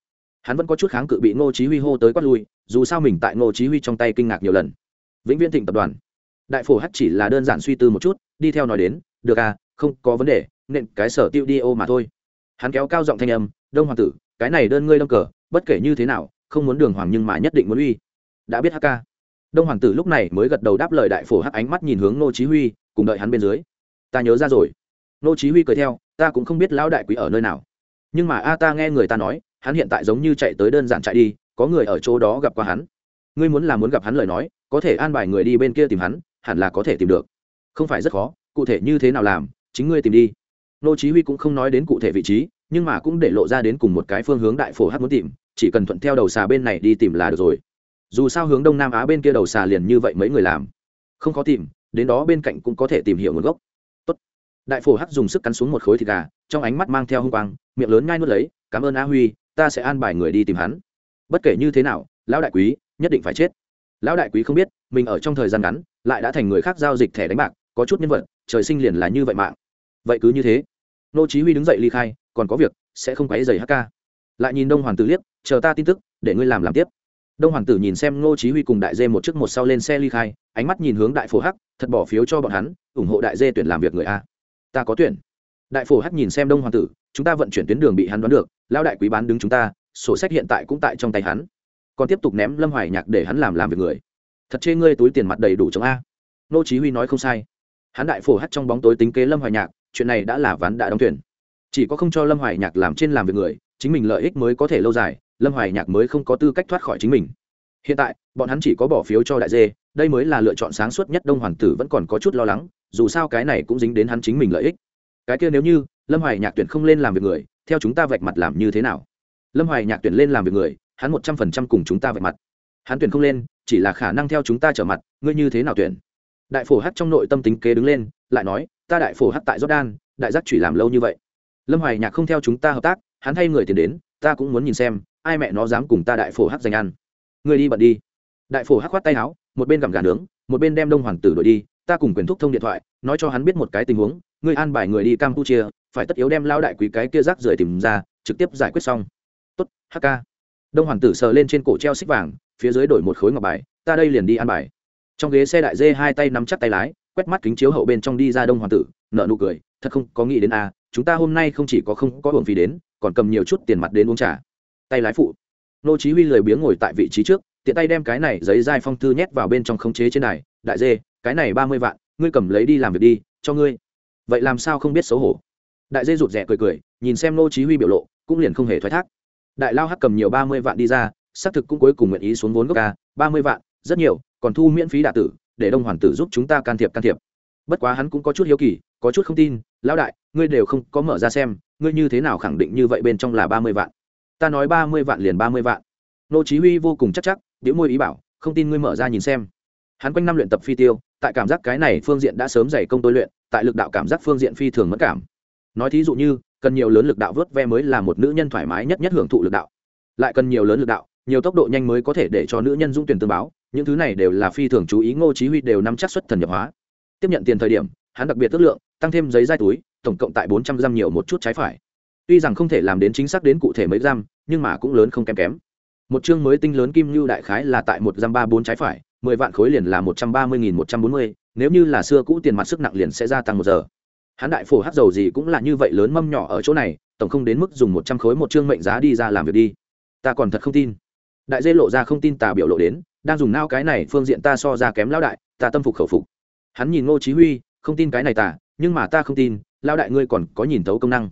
Speaker 1: Hắn vẫn có chút kháng cự bị ngô chí huy hô tới quát lui, dù sao mình tại ngô chí huy trong tay kinh ngạc nhiều lần. Vĩnh viễn thịnh tập đoàn. Đại phổ hắc chỉ là đơn giản suy tư một chút, đi theo nói đến, được à không có vấn đề Nên cái sở tiêu đi ô mà thôi. Hắn kéo cao giọng thanh âm, đông hoàng tử, cái này đơn ngươi đông cờ, bất kể như thế nào, không muốn đường hoàng nhưng mà nhất định muốn uy. Đã biết hk đông hoàng tử lúc này mới gật đầu đáp lời đại phổ hắc ánh mắt nhìn hướng Ngô chí huy, cùng đợi hắn bên dưới. Ta nhớ ra rồi. Ngô chí huy cười theo ta cũng không biết lão đại quý ở nơi nào. Nhưng mà a ta nghe người ta nói, hắn hiện tại giống như chạy tới đơn giản chạy đi, có người ở chỗ đó gặp qua hắn. Ngươi muốn là muốn gặp hắn lời nói, có thể an bài người đi bên kia tìm hắn, hẳn là có thể tìm được. Không phải rất khó, cụ thể như thế nào làm, chính ngươi tìm đi. Nô chí huy cũng không nói đến cụ thể vị trí, nhưng mà cũng để lộ ra đến cùng một cái phương hướng đại phổ hát muốn tìm, chỉ cần thuận theo đầu xà bên này đi tìm là được rồi. Dù sao hướng đông nam á bên kia đầu xà liền như vậy mấy người làm. Không khó tìm, đến đó bên cạnh cũng có thể tìm hiểu nguồn gốc đại phổ hắc dùng sức cắn xuống một khối thịt gà, trong ánh mắt mang theo hung quang, miệng lớn ngai nuốt lấy, cảm ơn a huy, ta sẽ an bài người đi tìm hắn. Bất kể như thế nào, lão đại quý nhất định phải chết. Lão đại quý không biết, mình ở trong thời gian ngắn, lại đã thành người khác giao dịch thẻ đánh bạc, có chút nhân vật, trời sinh liền là như vậy mạng. Vậy cứ như thế. Nô chí huy đứng dậy ly khai, còn có việc, sẽ không quấy rầy hk lại nhìn đông hoàng tử liếc, chờ ta tin tức, để ngươi làm làm tiếp. Đông hoàng tử nhìn xem ngô chí huy cùng đại dê một trước một sau lên xe ly khai, ánh mắt nhìn hướng đại phổ hắc, thật bỏ phiếu cho bọn hắn, ủng hộ đại dê tuyển làm việc người a ta có tuyển. Đại phổ hắc nhìn xem đông hoàng tử, chúng ta vận chuyển tuyến đường bị hắn đoán được lao đại quý bán đứng chúng ta, sổ sách hiện tại cũng tại trong tay hắn. Còn tiếp tục ném lâm hoài nhạc để hắn làm làm việc người. Thật chê ngươi túi tiền mặt đầy đủ chống a. Nô chí huy nói không sai. Hắn đại phổ hắt trong bóng tối tính kế lâm hoài nhạc, chuyện này đã là ván đã đóng tuyển. Chỉ có không cho lâm hoài nhạc làm trên làm việc người, chính mình lợi ích mới có thể lâu dài, lâm hoài nhạc mới không có tư cách thoát khỏi chính mình hiện tại, bọn hắn chỉ có bỏ phiếu cho đại dê, đây mới là lựa chọn sáng suốt nhất đông hoàng tử vẫn còn có chút lo lắng, dù sao cái này cũng dính đến hắn chính mình lợi ích. Cái kia nếu như, lâm hoài nhạc tuyển không lên làm việc người, theo chúng ta vạch mặt làm như thế nào? Lâm hoài nhạc tuyển lên làm việc người, hắn một trăm phần trăm cùng chúng ta vạch mặt. Hắn tuyển không lên, chỉ là khả năng theo chúng ta trở mặt, ngươi như thế nào tuyển? Đại phổ hát trong nội tâm tính kế đứng lên, lại nói, ta đại phổ hát tại jordan, đại giác chỉ làm lâu như vậy. Lâm hoài nhạc không theo chúng ta hợp tác, hắn thay người tiền đến, ta cũng muốn nhìn xem, ai mẹ nó dám cùng ta đại phổ hát giành ăn người đi bận đi. Đại phổ hắc khoát tay áo một bên gặm gà nướng một bên đem đông hoàng tử đổi đi ta cùng quyền thúc thông điện thoại nói cho hắn biết một cái tình huống ngươi an bài người đi campuchia phải tất yếu đem lao đại quý cái kia rác rưởi tìm ra trực tiếp giải quyết xong. Tốt hk đông hoàng tử sờ lên trên cổ treo xích vàng phía dưới đổi một khối ngọc bài ta đây liền đi an bài. Trong ghế xe đại dê hai tay nắm chắc tay lái quét mắt kính chiếu hậu bên trong đi ra đông hoàng tử nợ nụ cười thật không có nghĩ đến a à, chúng ta hôm nay không chỉ có không có hưởng phí đến còn cầm nhiều chút tiền mặt đến uống trà. Tay lái phụ nô chí huy lười biếng ngồi tại vị trí trước, tiện tay đem cái này giấy dai phong thư nhét vào bên trong khống chế trên này. Đại dê, cái này ba mươi vạn, ngươi cầm lấy đi làm việc đi, cho ngươi. Vậy làm sao không biết xấu hổ? Đại dê rụt rè cười cười, nhìn xem nô chí huy biểu lộ, cũng liền không hề thoái thác. Đại lao hắc cầm nhiều ba mươi vạn đi ra, xác thực cũng cuối cùng nguyện ý xuống vốn gốc ca. Ba mươi vạn, rất nhiều, còn thu miễn phí đạ tử, để đông hoàn tử giúp chúng ta can thiệp can thiệp. Bất quá hắn cũng có chút hiếu kỳ, có chút không tin, lão đại, ngươi đều không có mở ra xem, ngươi như thế nào khẳng định như vậy bên trong là ba mươi vạn? Ta nói ba mươi vạn liền ba mươi vạn. Nô chí huy vô cùng chắc chắc biểu môi ý bảo, không tin ngươi mở ra nhìn xem. Hắn quanh năm luyện tập phi tiêu, tại cảm giác cái này phương diện đã sớm dày công tôi luyện, tại lực đạo cảm giác phương diện phi thường mất cảm. Nói thí dụ như, cần nhiều lớn lực đạo vớt ve mới là một nữ nhân thoải mái nhất nhất hưởng thụ lực đạo. Lại cần nhiều lớn lực đạo, nhiều tốc độ nhanh mới có thể để cho nữ nhân dung tuyển tương báo, những thứ này đều là phi thường chú ý, ngô chí huy đều nắm chắc xuất thần nhập hóa. Tiếp nhận tiền thời điểm, hắn đặc biệt tước lượng, tăng thêm giấy dai túi, tổng cộng tại 400 trăm nhiều một chút trái phải tuy rằng không thể làm đến chính xác đến cụ thể mấy giam nhưng mà cũng lớn không kém kém. Một chương mới tinh lớn kim lưu đại khái là tại một giam ba bốn trái phải, mười vạn khối liền là một trăm ba mươi nghìn một trăm bốn mươi, nếu như là xưa cũ tiền mặt sức nặng liền sẽ gia tăng một giờ. Hắn đại phổ hát dầu gì cũng là như vậy lớn mâm nhỏ ở chỗ này, tổng không đến mức dùng một trăm khối một chương mệnh giá đi ra làm việc đi. Ta còn thật không tin. Đại dê lộ ra không tin tà biểu lộ đến, đang dùng nao cái này phương diện ta so ra kém lão đại, ta tâm phục khẩu phục. Hắn nhìn ngô chí huy, không tin cái này tà, nhưng mà ta không tin, lão đại ngươi còn có nhìn thấu công năng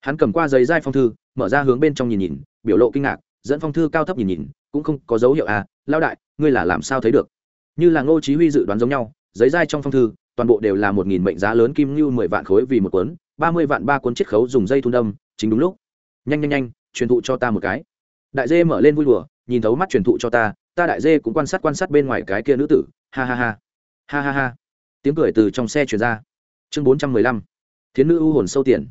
Speaker 1: hắn cầm qua giấy dai phong thư, mở ra hướng bên trong nhìn nhìn, biểu lộ kinh ngạc, dẫn phong thư cao thấp nhìn nhìn, cũng không có dấu hiệu à lão đại, ngươi là làm sao thấy được? Như là ngô chí huy dự đoán giống nhau, giấy dai trong phong thư, toàn bộ đều là một nghìn mệnh giá lớn kim như mười vạn khối vì một cuốn, ba mươi vạn ba cuốn chiết khấu dùng dây thun đâm, chính đúng lúc. Nhanh nhanh nhanh, truyền thụ cho ta một cái. Đại dê mở lên vui đùa, nhìn thấu mắt truyền thụ cho ta ta đại dê cũng quan sát quan sát bên ngoài cái kia nữ tử, ha ha ha. Ha ha ha. Tiếng cười từ trong xe truyền ra. Chương bốn trăm mười lăm. Thiến nữ ưu hồn sâu tiền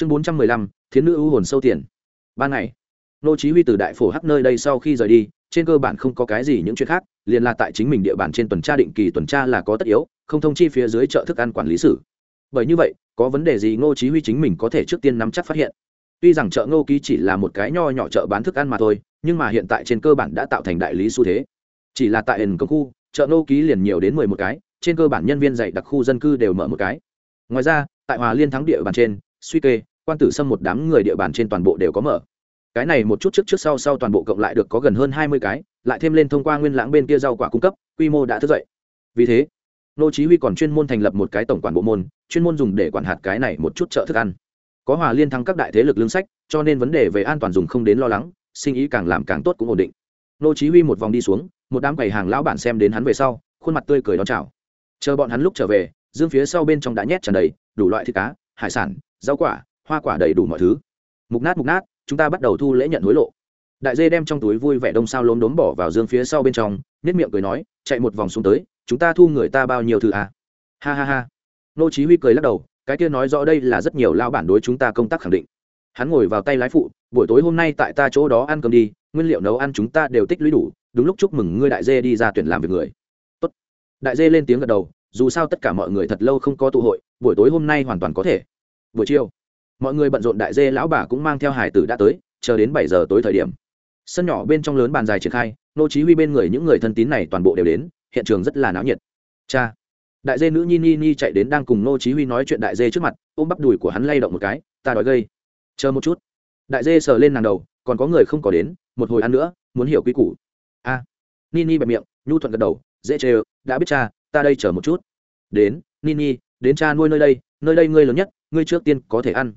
Speaker 1: chương bốn trăm mười lăm, thiến nữ ưu hồn sâu tiền. Ban ngày, nô chí huy từ đại phổ hắc nơi đây sau khi rời đi, trên cơ bản không có cái gì những chuyện khác, liền là tại chính mình địa bàn trên tuần tra định kỳ tuần tra là có tất yếu, không thông chi phía dưới chợ thức ăn quản lý sử bởi như vậy, có vấn đề gì ngô chí huy chính mình có thể trước tiên nắm chắc phát hiện. Tuy rằng chợ ngô ký chỉ là một cái nho nhỏ chợ bán thức ăn mà thôi, nhưng mà hiện tại trên cơ bản đã tạo thành đại lý xu thế. Chỉ là tại ẩn công khu, chợ ngô ký liền nhiều đến mười một cái, trên cơ bản nhân viên dạy đặc khu dân cư đều mở một cái. Ngoài ra, tại hòa liên thắng địa bàn trên suy kê, quan tử xâm một đám người địa bàn trên toàn bộ đều có mở. Cái này một chút trước trước sau sau toàn bộ cộng lại được có gần hơn hai mươi cái, lại thêm lên thông qua nguyên lãng bên kia rau quả cung cấp, quy mô đã thức dậy. Vì thế, nô chí huy còn chuyên môn thành lập một cái tổng quản bộ môn, chuyên môn dùng để quản hạt cái này một chút chợ thức ăn. Có hòa liên thắng các đại thế lực lương sách, cho nên vấn đề về an toàn dùng không đến lo lắng, sinh ý càng làm càng tốt cũng ổn định. Nô chí huy một vòng đi xuống, một đám quầy hàng lão bản xem đến hắn về sau, khuôn mặt tươi cười đón chào. Chờ bọn hắn lúc trở về, dương phía sau bên trong đã nhét tràn đầy, đủ loại thịt cá, hải sản rau quả, hoa quả đầy đủ mọi thứ. Mục nát mục nát, chúng ta bắt đầu thu lễ nhận hối lộ. Đại dê đem trong túi vui vẻ đông sao lốm đốm bỏ vào dương phía sau bên trong nết miệng cười nói, chạy một vòng xuống tới, chúng ta thu người ta bao nhiêu thứ à? ha ha ha. Nô chí huy cười lắc đầu, cái kia nói rõ đây là rất nhiều lao bản đối chúng ta công tác khẳng định. Hắn ngồi vào tay lái phụ, buổi tối hôm nay tại ta chỗ đó ăn cơm đi, nguyên liệu nấu ăn chúng ta đều tích lũy đủ, đúng lúc chúc mừng ngươi đại dê đi ra tuyển làm việc người. Tốt. đại dê lên tiếng gật đầu, dù sao tất cả mọi người thật lâu không có tụ hội, buổi tối hôm nay hoàn toàn có thể buổi chiều, mọi người bận rộn đại dê lão bà cũng mang theo hải tử đã tới, chờ đến bảy giờ tối thời điểm. Sân nhỏ bên trong lớn bàn dài triển khai, nô chí huy bên người những người thân tín này toàn bộ đều đến, hiện trường rất là náo nhiệt. Cha, đại dê nữ nhi ni ni chạy đến đang cùng nô chí huy nói chuyện đại dê trước mặt, ôm bắp đùi của hắn lay động một cái, ta đói gây. Chờ một chút. Đại dê sờ lên nàng đầu, còn có người không có đến, một hồi ăn nữa, muốn hiểu quy củ. A. À. ni ni bẹp miệng, nhu thuận gật đầu, dễ chơi đã biết cha, ta đây chờ một chút. Đến ni ni đến cha nuôi nơi đây nơi đây ngươi lớn nhất ngươi trước tiên có thể ăn.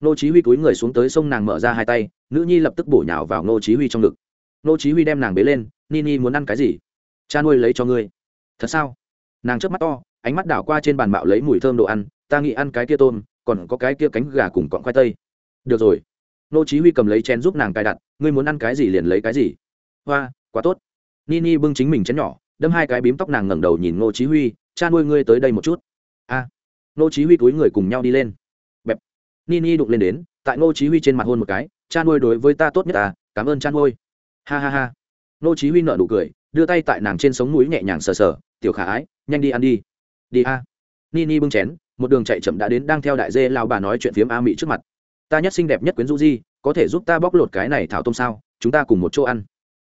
Speaker 1: Nô chí huy cúi người xuống tới sông nàng mở ra hai tay, nữ nhi lập tức bổ nhào vào nô chí huy trong ngực. Nô chí huy đem nàng bế lên, Ni Ni muốn ăn cái gì? Cha nuôi lấy cho ngươi. Thật sao? Nàng chớp mắt to, ánh mắt đảo qua trên bàn mạo lấy mùi thơm đồ ăn, ta nghĩ ăn cái kia tôm, còn có cái kia cánh gà cùng cọng khoai tây. Được rồi. Nô chí huy cầm lấy chén giúp nàng cài đặt, ngươi muốn ăn cái gì liền lấy cái gì. Hoa, quá tốt. Ni Ni bưng chính mình chén nhỏ, đâm hai cái bím tóc nàng ngẩng đầu nhìn nô chí huy, cha nuôi ngươi tới đây một chút. A nô chí huy túi người cùng nhau đi lên. Bẹp. Nini đụng lên đến, tại nô chí huy trên mặt hôn một cái, cha nuôi đối với ta tốt nhất à cảm ơn cha nuôi. Ha ha ha. Nô chí huy nở nụ cười, đưa tay tại nàng trên sống mũi nhẹ nhàng sờ sờ, tiểu khả ái, nhanh đi ăn đi. Đi a. Nini bưng chén, một đường chạy chậm đã đến đang theo đại dê lao bà nói chuyện phiếm a mỹ trước mặt. Ta nhất xinh đẹp nhất quyến rũ di có thể giúp ta bóc lột cái này thảo tôm sao, chúng ta cùng một chỗ ăn.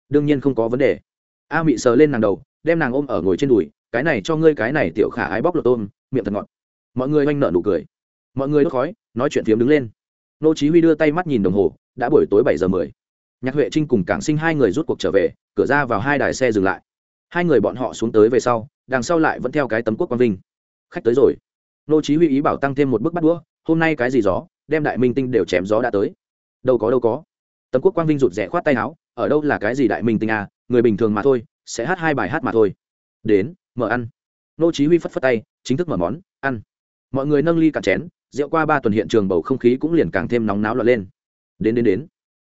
Speaker 1: Đương nhiên không có vấn đề. A mỹ sờ lên nàng đầu, đem nàng ôm ở ngồi trên đùi, cái này cho ngươi, cái này tiểu khả ái bóc lột tôm, miệng thật ngọt mọi người oanh nợ nụ cười. Mọi người đốt khói, nói chuyện phiếm đứng lên. Nô chí huy đưa tay mắt nhìn đồng hồ, đã buổi tối bảy giờ mười. Nhạc huệ trinh cùng cảng sinh hai người rút cuộc trở về, cửa ra vào hai đài xe dừng lại. Hai người bọn họ xuống tới về sau, đằng sau lại vẫn theo cái tấm quốc quang vinh. Khách tới rồi. Nô chí huy ý bảo tăng thêm một bước bắt đũa, hôm nay cái gì gió, đem đại minh tinh đều chém gió đã tới. Đâu có đâu có. Tấm quốc quang vinh rụt rè khoát tay áo, ở đâu là cái gì đại minh tinh à người bình thường mà thôi, sẽ hát hai bài hát mà thôi. Đến, mở ăn. Nô chí huy phất phất tay, chính thức mở món, ăn mọi người nâng ly cạn chén, rượu qua ba tuần hiện trường bầu không khí cũng liền càng thêm nóng náo lọt lên. Đến đến đến.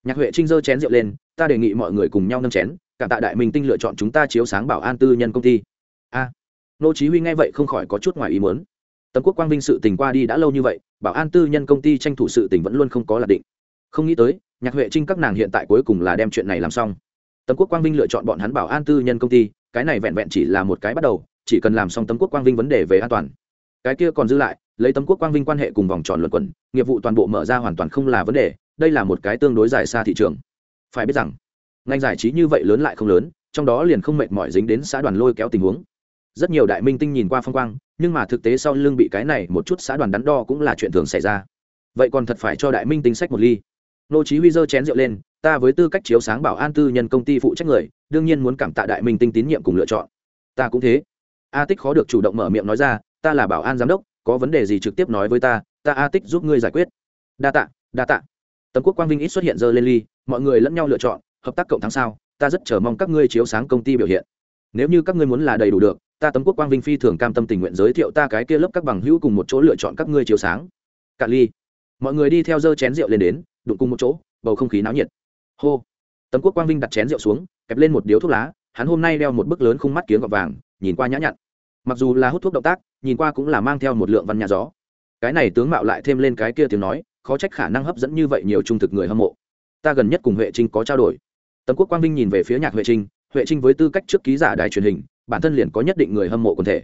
Speaker 1: Nhạc huệ trinh dơ chén rượu lên, ta đề nghị mọi người cùng nhau nâng chén, cảm tạ đại minh tinh lựa chọn chúng ta chiếu sáng bảo an tư nhân công ty. A. Nô chí huy nghe vậy không khỏi có chút ngoài ý muốn. Tấm quốc quang vinh sự tình qua đi đã lâu như vậy, bảo an tư nhân công ty tranh thủ sự tình vẫn luôn không có là định. Không nghĩ tới, nhạc huệ trinh các nàng hiện tại cuối cùng là đem chuyện này làm xong. Tấm quốc quang vinh lựa chọn bọn hắn bảo an tư nhân công ty, cái này vẹn vẹn chỉ là một cái bắt đầu, chỉ cần làm xong tấm quốc quang vinh vấn đề về an toàn cái kia còn dư lại, lấy tấm quốc quang vinh quan hệ cùng vòng tròn luận quẩn, nghiệp vụ toàn bộ mở ra hoàn toàn không là vấn đề, đây là một cái tương đối dài xa thị trường. Phải biết rằng, ngành giải trí như vậy lớn lại không lớn, trong đó liền không mệt mỏi dính đến xã đoàn lôi kéo tình huống. Rất nhiều đại minh tinh nhìn qua phong quang, nhưng mà thực tế sau lưng bị cái này một chút xã đoàn đắn đo cũng là chuyện thường xảy ra. Vậy còn thật phải cho đại minh tinh sách một ly. Nô chí huy dơ chén rượu lên, ta với tư cách chiếu sáng bảo an tư nhân công ty phụ trách người, đương nhiên muốn cảm tạ đại minh tinh tín nhiệm cùng lựa chọn. Ta cũng thế. A tích khó được chủ động mở miệng nói ra ta là bảo an giám đốc, có vấn đề gì trực tiếp nói với ta ta a tích giúp ngươi giải quyết. Đa tạ đa tạ. Tấm quốc quang vinh ít xuất hiện giờ lên ly, mọi người lẫn nhau lựa chọn, hợp tác cộng thắng sao, ta rất chờ mong các ngươi chiếu sáng công ty biểu hiện. Nếu như các ngươi muốn là đầy đủ được, ta tấm quốc quang vinh phi thường cam tâm tình nguyện giới thiệu ta cái kia lớp các bằng hữu cùng một chỗ lựa chọn các ngươi chiếu sáng. Cạn ly. Mọi người đi theo dơ chén rượu lên đến, đụng cùng một chỗ, bầu không khí náo nhiệt. Hô. Tấm quốc quang vinh đặt chén rượu xuống, kẹp lên một điếu thuốc lá, hắn hôm nay đeo một bức lớn khung mắt kiếng gọt vàng, nhìn qua nhã nhặn mặc dù là hút thuốc động tác, nhìn qua cũng là mang theo một lượng văn nhà gió. Cái này tướng mạo lại thêm lên cái kia tiếng nói, khó trách khả năng hấp dẫn như vậy nhiều trung thực người hâm mộ. Ta gần nhất cùng huệ trinh có trao đổi. Tấm quốc quang vinh nhìn về phía nhạc huệ trinh huệ trinh với tư cách trước ký giả đài truyền hình, bản thân liền có nhất định người hâm mộ quần thể.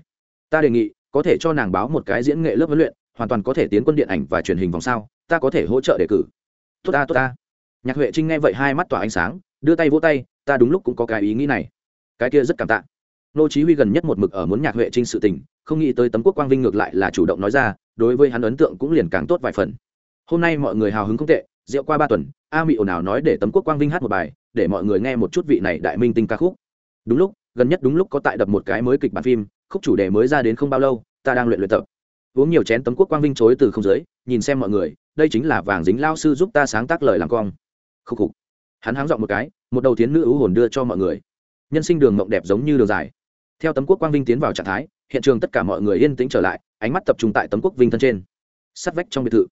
Speaker 1: Ta đề nghị, có thể cho nàng báo một cái diễn nghệ lớp huấn luyện, hoàn toàn có thể tiến quân điện ảnh và truyền hình vòng sao, ta có thể hỗ trợ đề cử. Tốt ta tốt ta. Nhạc huệ trinh nghe vậy hai mắt tỏa ánh sáng, đưa tay vỗ tay, ta đúng lúc cũng có cái ý nghĩ này. Cái kia rất cảm tạ nô chí huy gần nhất một mực ở muốn nhạc huệ trinh sự tình, không nghĩ tới tấm quốc quang vinh ngược lại là chủ động nói ra, đối với hắn ấn tượng cũng liền càng tốt vài phần. Hôm nay mọi người hào hứng không tệ, rượu qua ba tuần, a mỹ ồn ào nói để tấm quốc quang vinh hát một bài, để mọi người nghe một chút vị này đại minh tinh ca khúc. Đúng lúc, gần nhất đúng lúc có tại đập một cái mới kịch bản phim, khúc chủ đề mới ra đến không bao lâu, ta đang luyện luyện tập. Uống nhiều chén tấm quốc quang vinh chối từ không giới, nhìn xem mọi người, đây chính là vàng dính lao sư giúp ta sáng tác lời làm cong. Khúc khục. Hắn háng dọn một cái, một đầu tiến nữ ưu hồn đưa cho mọi người. Nhân sinh đường mộng đẹp giống như đường dài theo tấm quốc quang vinh tiến vào trạng thái, hiện trường tất cả mọi người yên tĩnh trở lại, ánh mắt tập trung tại tấm quốc vinh thân trên. Sắt vách trong biệt thự.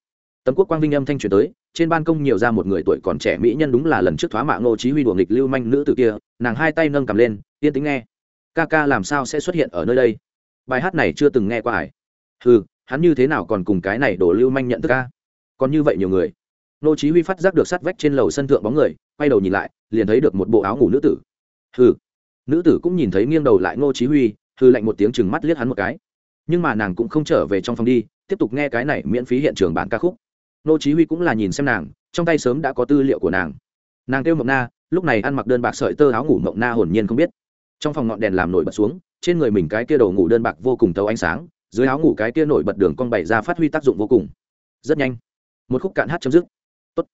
Speaker 1: Tấm quốc quang vinh âm thanh truyền tới, trên ban công nhiều ra một người tuổi còn trẻ mỹ nhân đúng là lần trước thoá mạng ngô chí huy đùa nghịch lưu manh nữ tử kia, nàng hai tay nâng cầm lên, yên tĩnh nghe. Ca ca làm sao sẽ xuất hiện ở nơi đây? Bài hát này chưa từng nghe qua Ải. hừ, hắn như thế nào còn cùng cái này đổ lưu manh nhận thức ca còn như vậy nhiều người. Ngô chí huy phát giác được sát vách trên lầu sân thượng bóng người, quay đầu nhìn lại, liền thấy được một bộ áo ngủ nữ tử. Hừ nữ tử cũng nhìn thấy nghiêng đầu lại Ngô chí huy hư lạnh một tiếng chừng mắt liếc hắn một cái. Nhưng mà nàng cũng không trở về trong phòng đi, tiếp tục nghe cái này miễn phí hiện trường bản ca khúc. Ngô chí huy cũng là nhìn xem nàng, trong tay sớm đã có tư liệu của nàng. Nàng kêu mộng na, lúc này ăn mặc đơn bạc sợi tơ áo ngủ mộng na hồn nhiên không biết. Trong phòng ngọn đèn làm nổi bật xuống, trên người mình cái kia đầu ngủ đơn bạc vô cùng tấu ánh sáng, dưới áo ngủ cái kia nổi bật đường cong bày ra phát huy tác dụng vô cùng. Rất nhanh, một khúc cạn hát chấm dứt. Tốt.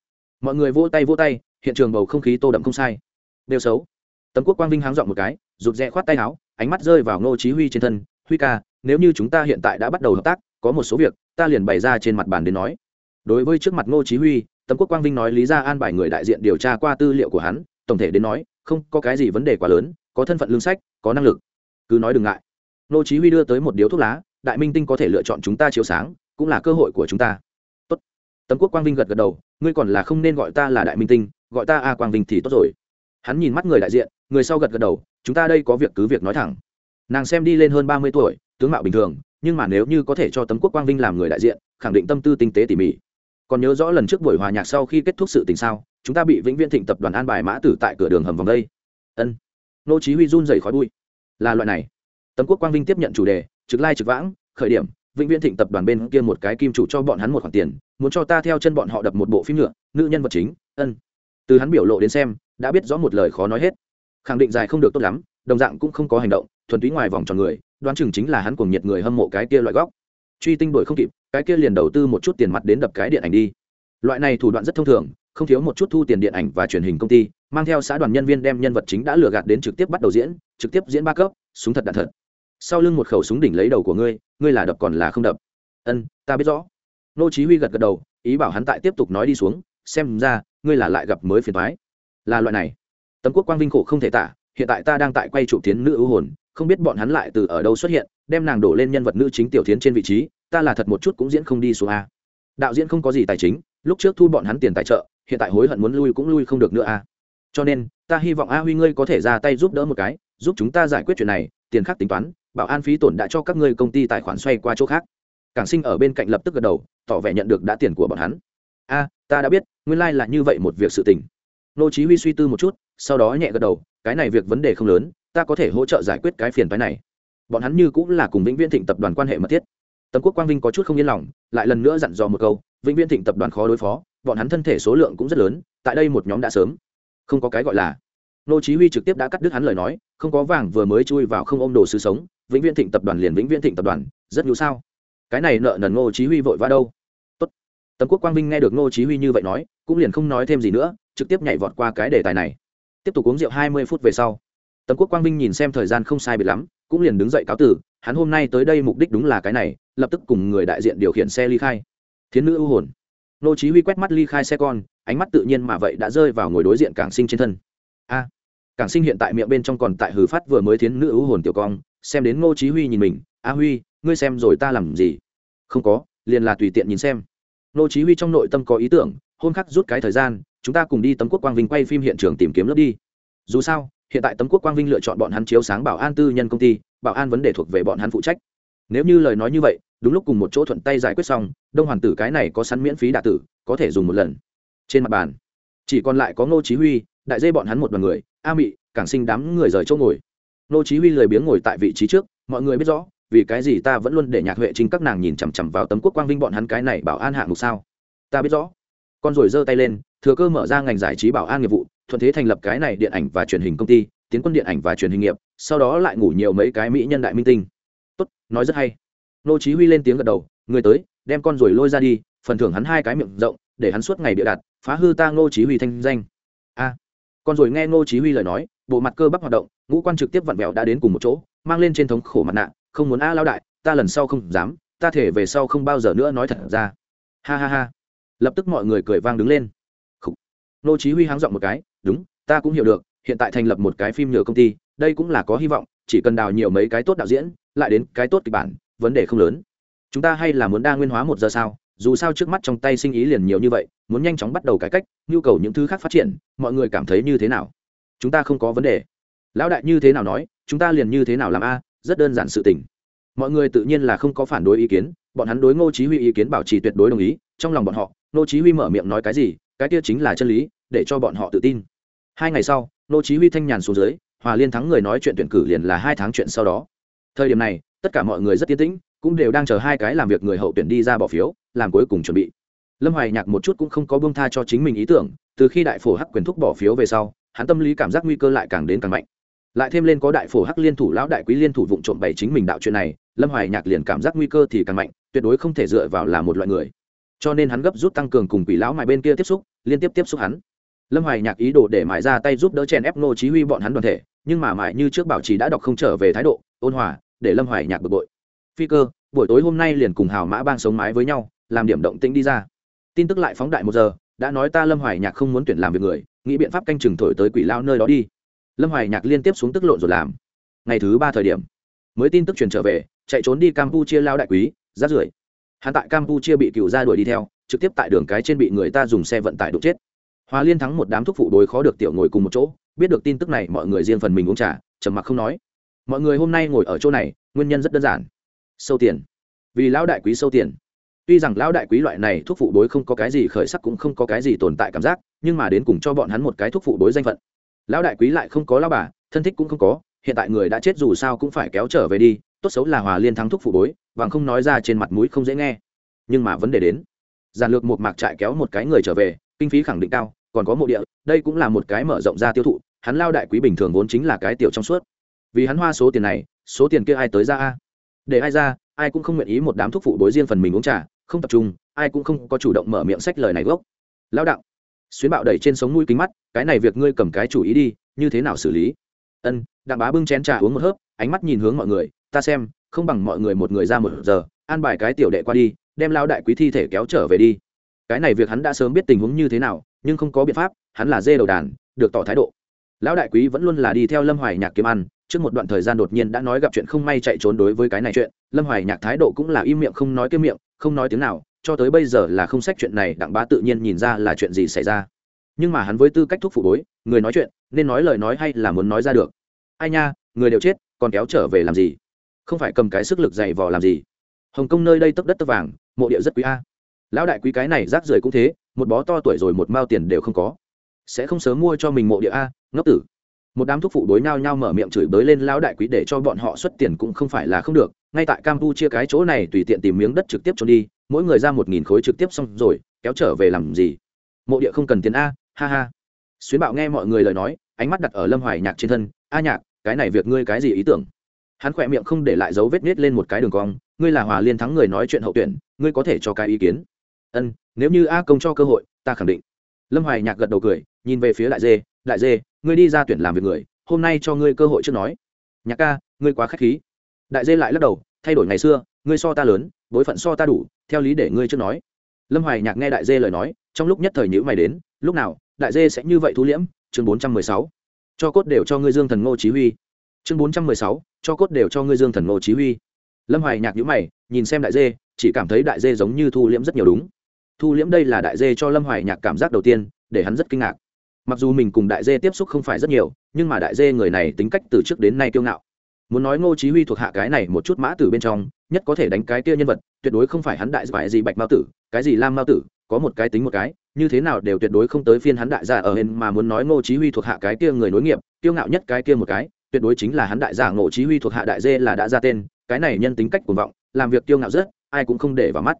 Speaker 1: Mọi người vỗ tay vỗ tay, hiện trường bầu không khí tô đậm không sai. Đều xấu tấm quốc quang vinh háng dọn một cái, rụt rè khoát tay áo, ánh mắt rơi vào ngô chí huy trên thân. Huy ca, nếu như chúng ta hiện tại đã bắt đầu hợp tác, có một số việc, ta liền bày ra trên mặt bàn đến nói. Đối với trước mặt ngô chí huy, tấm quốc quang vinh nói lý ra an bài người đại diện điều tra qua tư liệu của hắn, tổng thể đến nói, không có cái gì vấn đề quá lớn, có thân phận lương sách, có năng lực. Cứ nói đừng ngại. Ngô chí huy đưa tới một điếu thuốc lá, đại minh tinh có thể lựa chọn chúng ta chiếu sáng, cũng là cơ hội của chúng ta. Tốt. Tấm quốc quang vinh gật gật đầu, ngươi còn là không nên gọi ta là đại minh tinh, gọi ta a quang vinh thì tốt rồi hắn nhìn mắt người đại diện, người sau gật gật đầu, chúng ta đây có việc cứ việc nói thẳng. Nàng xem đi lên hơn ba mươi tuổi, tướng mạo bình thường, nhưng mà nếu như có thể cho tấm quốc quang vinh làm người đại diện, khẳng định tâm tư tinh tế tỉ mỉ. Còn nhớ rõ lần trước buổi hòa nhạc sau khi kết thúc sự tình sao, chúng ta bị vĩnh viễn thịnh tập đoàn an bài mã tử tại cửa đường hầm vòng đây. Ân. Nô chí huy run rẩy khói bụi. Là loại này. Tấm quốc quang vinh tiếp nhận chủ đề, trực lai trực vãng, khởi điểm, vĩnh viễn thịnh tập đoàn bên kia một cái kim chủ cho bọn hắn một khoản tiền, muốn cho ta theo chân bọn họ đập một bộ phim nhựa, nữ nhân vật chính. Ân từ hắn biểu lộ đến xem, đã biết rõ một lời khó nói hết. Khẳng định dài không được tốt lắm, đồng dạng cũng không có hành động, thuần túy ngoài vòng tròn người, đoán chừng chính là hắn cuồng nhiệt người hâm mộ cái kia loại góc. Truy tinh đổi không kịp, cái kia liền đầu tư một chút tiền mặt đến đập cái điện ảnh đi. Loại này thủ đoạn rất thông thường, không thiếu một chút thu tiền điện ảnh và truyền hình công ty, mang theo xã đoàn nhân viên đem nhân vật chính đã lừa gạt đến trực tiếp bắt đầu diễn, trực tiếp diễn ba cấp, súng thật đạn thật. Sau lưng một khẩu súng đỉnh lấy đầu của ngươi ngươi là đập còn là không đập? Ân, ta biết rõ. Nô chí huy gật gật đầu, ý bảo hắn tại tiếp tục nói đi xuống, xem ra ngươi là lại gặp mới phiền toái. Là loại này. Tấm quốc quang vinh khổ không thể tả, hiện tại ta đang tại quay chụp tiến nữ ưu hồn, không biết bọn hắn lại từ ở đâu xuất hiện, đem nàng đổ lên nhân vật nữ chính tiểu thiến trên vị trí, ta là thật một chút cũng diễn không đi xuống a. Đạo diễn không có gì tài chính, lúc trước thu bọn hắn tiền tài trợ, hiện tại hối hận muốn lui cũng lui không được nữa a. Cho nên, ta hy vọng a huy ngươi có thể ra tay giúp đỡ một cái, giúp chúng ta giải quyết chuyện này, tiền khác tính toán, bảo an phí tổn đã cho các ngươi công ty tài khoản xoay qua chỗ khác. Cảng sinh ở bên cạnh lập tức gật đầu, tỏ vẻ nhận được đã tiền của bọn hắn. A ta đã biết, nguyên lai là như vậy một việc sự tình. Nô chí huy suy tư một chút, sau đó nhẹ gật đầu, cái này việc vấn đề không lớn, ta có thể hỗ trợ giải quyết cái phiền toái này. Bọn hắn như cũng là cùng vĩnh viễn thịnh tập đoàn quan hệ mật thiết. Tấm quốc quang vinh có chút không yên lòng, lại lần nữa dặn dò một câu, vĩnh viễn thịnh tập đoàn khó đối phó, bọn hắn thân thể số lượng cũng rất lớn, tại đây một nhóm đã sớm. Không có cái gọi là. Nô chí huy trực tiếp đã cắt đứt hắn lời nói, không có vàng vừa mới chui vào không ôm đồ sứ sống, vĩnh viễn thịnh tập đoàn liền vĩnh viễn thịnh tập đoàn, rất nhu sao. Cái này nợ nần nô chí huy vội vã đâu? Tấm quốc quang vinh nghe được Ngô chí huy như vậy nói, cũng liền không nói thêm gì nữa, trực tiếp nhảy vọt qua cái đề tài này. Tiếp tục uống rượu 20 phút về sau tấm quốc quang vinh nhìn xem thời gian không sai biệt lắm, cũng liền đứng dậy cáo tử, hắn hôm nay tới đây mục đích đúng là cái này, lập tức cùng người đại diện điều khiển xe ly khai. Thiến nữ ưu hồn. Ngô chí huy quét mắt ly khai xe con, ánh mắt tự nhiên mà vậy đã rơi vào ngồi đối diện cảng sinh trên thân. A, cảng sinh hiện tại miệng bên trong còn tại hử phát vừa mới thiến nữ ưu hồn tiểu cong, xem đến ngô chí huy nhìn mình, a huy, ngươi xem rồi ta làm gì? Không có, liền là tùy tiện nhìn xem nô chí huy trong nội tâm có ý tưởng, hôm khắc rút cái thời gian, chúng ta cùng đi tấm quốc quang vinh quay phim hiện trường tìm kiếm lớp đi. Dù sao, hiện tại tấm quốc quang vinh lựa chọn bọn hắn chiếu sáng bảo an tư nhân công ty, bảo an vấn đề thuộc về bọn hắn phụ trách. Nếu như lời nói như vậy, đúng lúc cùng một chỗ thuận tay giải quyết xong, đông hoàn tử cái này có sẵn miễn phí đạ tử, có thể dùng một lần. Trên mặt bàn, chỉ còn lại có ngô chí huy, đại dây bọn hắn một đoàn người, a mị, cảng sinh đám người rời chỗ ngồi. Ngô chí huy lười biếng ngồi tại vị trí trước, mọi người biết rõ vì cái gì ta vẫn luôn để nhạc huệ trinh các nàng nhìn chằm chằm vào tấm quốc quang vinh bọn hắn cái này bảo an hạng mục sao? Ta biết rõ. Con rồi giơ tay lên, thừa cơ mở ra ngành giải trí bảo an nghiệp vụ, thuận thế thành lập cái này điện ảnh và truyền hình công ty, tiến quân điện ảnh và truyền hình nghiệp, sau đó lại ngủ nhiều mấy cái mỹ nhân đại minh tinh. Tốt, nói rất hay. Nô chí huy lên tiếng gật đầu, người tới, đem con rồi lôi ra đi, phần thưởng hắn hai cái miệng rộng, để hắn suốt ngày bịa đặt, phá hư ta nô chí huy thanh danh. A. Con rồi nghe nô chí huy lời nói, bộ mặt cơ bắp hoạt động, ngũ quan trực tiếp vặn vẹo đã đến cùng một chỗ, mang lên trên thống khổ mặt nạ không muốn a à lao đại, ta lần sau không dám, ta thể về sau không bao giờ nữa nói thật ra. Ha ha ha. Lập tức mọi người cười vang đứng lên. Khủ. nô chí huy háng giọng một cái, đúng, ta cũng hiểu được, hiện tại thành lập một cái phim nhựa công ty, đây cũng là có hy vọng, chỉ cần đào nhiều mấy cái tốt đạo diễn, lại đến cái tốt kịch bản, vấn đề không lớn. Chúng ta hay là muốn đa nguyên hóa một giờ sao? Dù sao trước mắt trong tay sinh ý liền nhiều như vậy, muốn nhanh chóng bắt đầu cải cách, nhu cầu những thứ khác phát triển, mọi người cảm thấy như thế nào? Chúng ta không có vấn đề. Lão đại như thế nào nói, chúng ta liền như thế nào làm a? Rất đơn giản sự tình. Mọi người tự nhiên là không có phản đối ý kiến, bọn hắn đối ngô chí huy ý kiến bảo trì tuyệt đối đồng ý, trong lòng bọn họ, ngô chí huy mở miệng nói cái gì, cái kia chính là chân lý, để cho bọn họ tự tin. Hai ngày sau, ngô chí huy thanh nhàn xuống dưới, hòa liên thắng người nói chuyện tuyển cử liền là hai tháng chuyện sau đó. Thời điểm này, tất cả mọi người rất yên tĩnh, cũng đều đang chờ hai cái làm việc người hậu tuyển đi ra bỏ phiếu, làm cuối cùng chuẩn bị. Lâm hoài nhạc một chút cũng không có buông tha cho chính mình ý tưởng, từ khi đại phổ hắc quyền thúc bỏ phiếu về sau, hắn tâm lý cảm giác nguy cơ lại càng đến càng mạnh lại thêm lên có đại phổ hắc liên thủ lão đại quý liên thủ vụng trộm bày chính mình đạo chuyện này, lâm hoài nhạc liền cảm giác nguy cơ thì càng mạnh, tuyệt đối không thể dựa vào là một loại người. Cho nên hắn gấp rút tăng cường cùng quỷ lão mài bên kia tiếp xúc, liên tiếp tiếp xúc hắn. Lâm hoài nhạc ý đồ để mài ra tay giúp đỡ chèn ép nô chí huy bọn hắn đoàn thể, nhưng mà mài như trước bảo trì đã đọc không trở về thái độ, ôn hòa, để lâm hoài nhạc bực bội. Phi cơ, buổi tối hôm nay liền cùng hào mã bang sống mái với nhau, làm điểm động tĩnh đi ra. Tin tức lại phóng đại một giờ, đã nói ta lâm hoài nhạc không muốn tuyển làm việc người, nghĩ biện pháp canh chừng thổi tới quỷ lao nơi đó đi lâm hoài nhạc liên tiếp xuống tức lộn rồi làm. Ngày thứ ba thời điểm, mới tin tức truyền trở về, chạy trốn đi campuchia lao đại quý rát rưởi. Hắn tại campuchia bị cựu ra đuổi đi theo, trực tiếp tại đường cái trên bị người ta dùng xe vận tải đục chết. Hòa liên thắng một đám thuốc phụ đối khó được tiểu ngồi cùng một chỗ, biết được tin tức này, mọi người riêng phần mình uống trà, trầm mặc không nói. Mọi người hôm nay ngồi ở chỗ này, nguyên nhân rất đơn giản. Sâu tiền. Vì lão đại quý sâu tiền. Tuy rằng lão đại quý loại này thuốc phụ đối không có cái gì khởi sắc cũng không có cái gì tồn tại cảm giác, nhưng mà đến cùng cho bọn hắn một cái thuốc phụ đối danh phận lão đại quý lại không có lao bà, thân thích cũng không có, hiện tại người đã chết dù sao cũng phải kéo trở về đi, tốt xấu là hòa liên thắng thúc phụ đối và không nói ra trên mặt mũi không dễ nghe. Nhưng mà vấn đề đến, giản lược một mạc trại kéo một cái người trở về, kinh phí khẳng định cao, còn có mộ địa, đây cũng là một cái mở rộng ra tiêu thụ, hắn lao đại quý bình thường vốn chính là cái tiểu trong suốt. Vì hắn hoa số tiền này, số tiền kia ai tới ra a? Để ai ra, ai cũng không nguyện ý một đám thuốc phụ đối riêng phần mình uống trà, không tập trung, ai cũng không có chủ động mở miệng sách lời này gốc. Lão đạo xuyến bạo đẩy trên sống mũi kính mắt, cái này việc ngươi cầm cái chủ ý đi, như thế nào xử lý? Ân. Đặng bá bưng chén trà uống một hớp, ánh mắt nhìn hướng mọi người, ta xem, không bằng mọi người một người ra một giờ, an bài cái tiểu đệ qua đi, đem lao đại quý thi thể kéo trở về đi. Cái này việc hắn đã sớm biết tình huống như thế nào, nhưng không có biện pháp, hắn là dê đầu đàn, được tỏ thái độ. Lão đại quý vẫn luôn là đi theo lâm hoài nhạc kiếm ăn, trước một đoạn thời gian đột nhiên đã nói gặp chuyện không may chạy trốn đối với cái này chuyện, lâm hoài nhạc thái độ cũng là im miệng không nói kiếm miệng, không nói tiếng nào cho tới bây giờ là không sách chuyện này, đặng bá tự nhiên nhìn ra là chuyện gì xảy ra. Nhưng mà hắn với tư cách thúc phụ bối, người nói chuyện, nên nói lời nói hay là muốn nói ra được? Ai nha, người đều chết, còn kéo trở về làm gì? Không phải cầm cái sức lực dày vò làm gì? Hồng kông nơi đây tấp đất tấp vàng, mộ địa rất quý a. Lão đại quý cái này rác rưởi cũng thế, một bó to tuổi rồi một mao tiền đều không có. Sẽ không sớm mua cho mình mộ địa a, ngốc tử một đám thuốc phụ đối nhau nhau mở miệng chửi bới lên lão đại quý để cho bọn họ xuất tiền cũng không phải là không được. Ngay tại campuchia cái chỗ này tùy tiện tìm miếng đất trực tiếp trốn đi, mỗi người ra một nghìn khối trực tiếp xong rồi, kéo trở về làm gì? Mộ địa không cần tiền a, ha ha. Xuyến bạo nghe mọi người lời nói, ánh mắt đặt ở lâm hoài nhạc trên thân. A nhạc, cái này việc ngươi cái gì ý tưởng? Hắn khỏe miệng không để lại dấu vết nết lên một cái đường cong. Ngươi là hòa liên thắng người nói chuyện hậu tuyển, ngươi có thể cho cái ý kiến. Ân, nếu như a công cho cơ hội, ta khẳng định. Lâm hoài nhạc gật đầu cười, nhìn về phía đại dê đại dê, ngươi đi ra tuyển làm việc người, hôm nay cho ngươi cơ hội trước nói. Nhạc ca, ngươi quá k h á c h khí. Đại dê lại lắc đầu, thay đổi ngày xưa, ngươi so ta lớn, bối phận so ta đủ, theo lý để ngươi trước nói. Lâm hoài nhạc nghe đại dê lời nói, trong lúc nhất thời nhữ mày đến, lúc nào, đại dê sẽ như vậy thu liễm? Chương bốn trăm mười sáu. Cho cốt đều cho ngươi dương thần ngô chí huy. Chương bốn trăm mười sáu. Cho cốt đều cho ngươi dương thần ngô chí huy. Lâm hoài nhạc nhữ mày, nhìn xem đại dê, chỉ cảm thấy đại dê giống như thu liễm rất nhiều đúng. Thu liễm đây là đại dê cho lâm hoài nhạc cảm giác đầu tiên, để hắn rất kinh ngạc mặc dù mình cùng đại dê tiếp xúc không phải rất nhiều, nhưng mà đại dê người này tính cách từ trước đến nay kiêu ngạo. Muốn nói ngô chí huy thuộc hạ cái này một chút mã tử bên trong, nhất có thể đánh cái kia nhân vật, tuyệt đối không phải hắn đại giải gì bạch mao tử, cái gì lam mao tử, có một cái tính một cái, như thế nào đều tuyệt đối không tới phiên hắn đại gia ở hên mà muốn nói ngô chí huy thuộc hạ cái kia người nối nghiệp, kiêu ngạo nhất cái kia một cái, tuyệt đối chính là hắn đại giả ngô chí huy thuộc hạ đại dê là đã ra tên, cái này nhân tính cách cuồng vọng, làm việc kiêu ngạo rất, ai cũng không để vào mắt.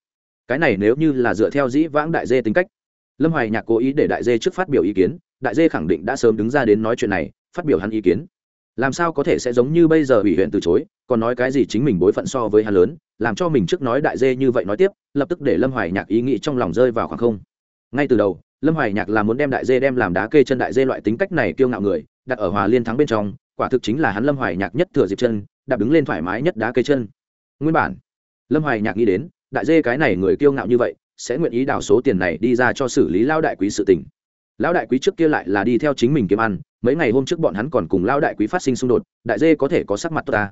Speaker 1: Cái này nếu như là dựa theo dĩ vãng đại dê tính cách, lâm hoài nhạc cố ý để đại dê trước phát biểu ý kiến đại dê khẳng định đã sớm đứng ra đến nói chuyện này, phát biểu hắn ý kiến. Làm sao có thể sẽ giống như bây giờ ủy huyện từ chối, còn nói cái gì chính mình bối phận so với hắn lớn, làm cho mình trước nói đại dê như vậy nói tiếp, lập tức để lâm hoài nhạc ý nghĩ trong lòng rơi vào khoảng không. Ngay từ đầu, lâm hoài nhạc là muốn đem đại dê đem làm đá kê chân đại dê loại tính cách này kiêu ngạo người, đặt ở hòa liên thắng bên trong, quả thực chính là hắn lâm hoài nhạc nhất thừa dịp chân, đạp đứng lên thoải mái nhất đá kê chân. Nguyên bản, lâm hoài nhạc nghĩ đến, đại dê cái này người kiêu ngạo như vậy, sẽ nguyện ý đào số tiền này đi ra cho xử lý lao đại quý sự tình lão đại quý trước kia lại là đi theo chính mình kiếm ăn, mấy ngày hôm trước bọn hắn còn cùng Lão đại quý phát sinh xung đột, đại dê có thể có sắc mặt tốt ta.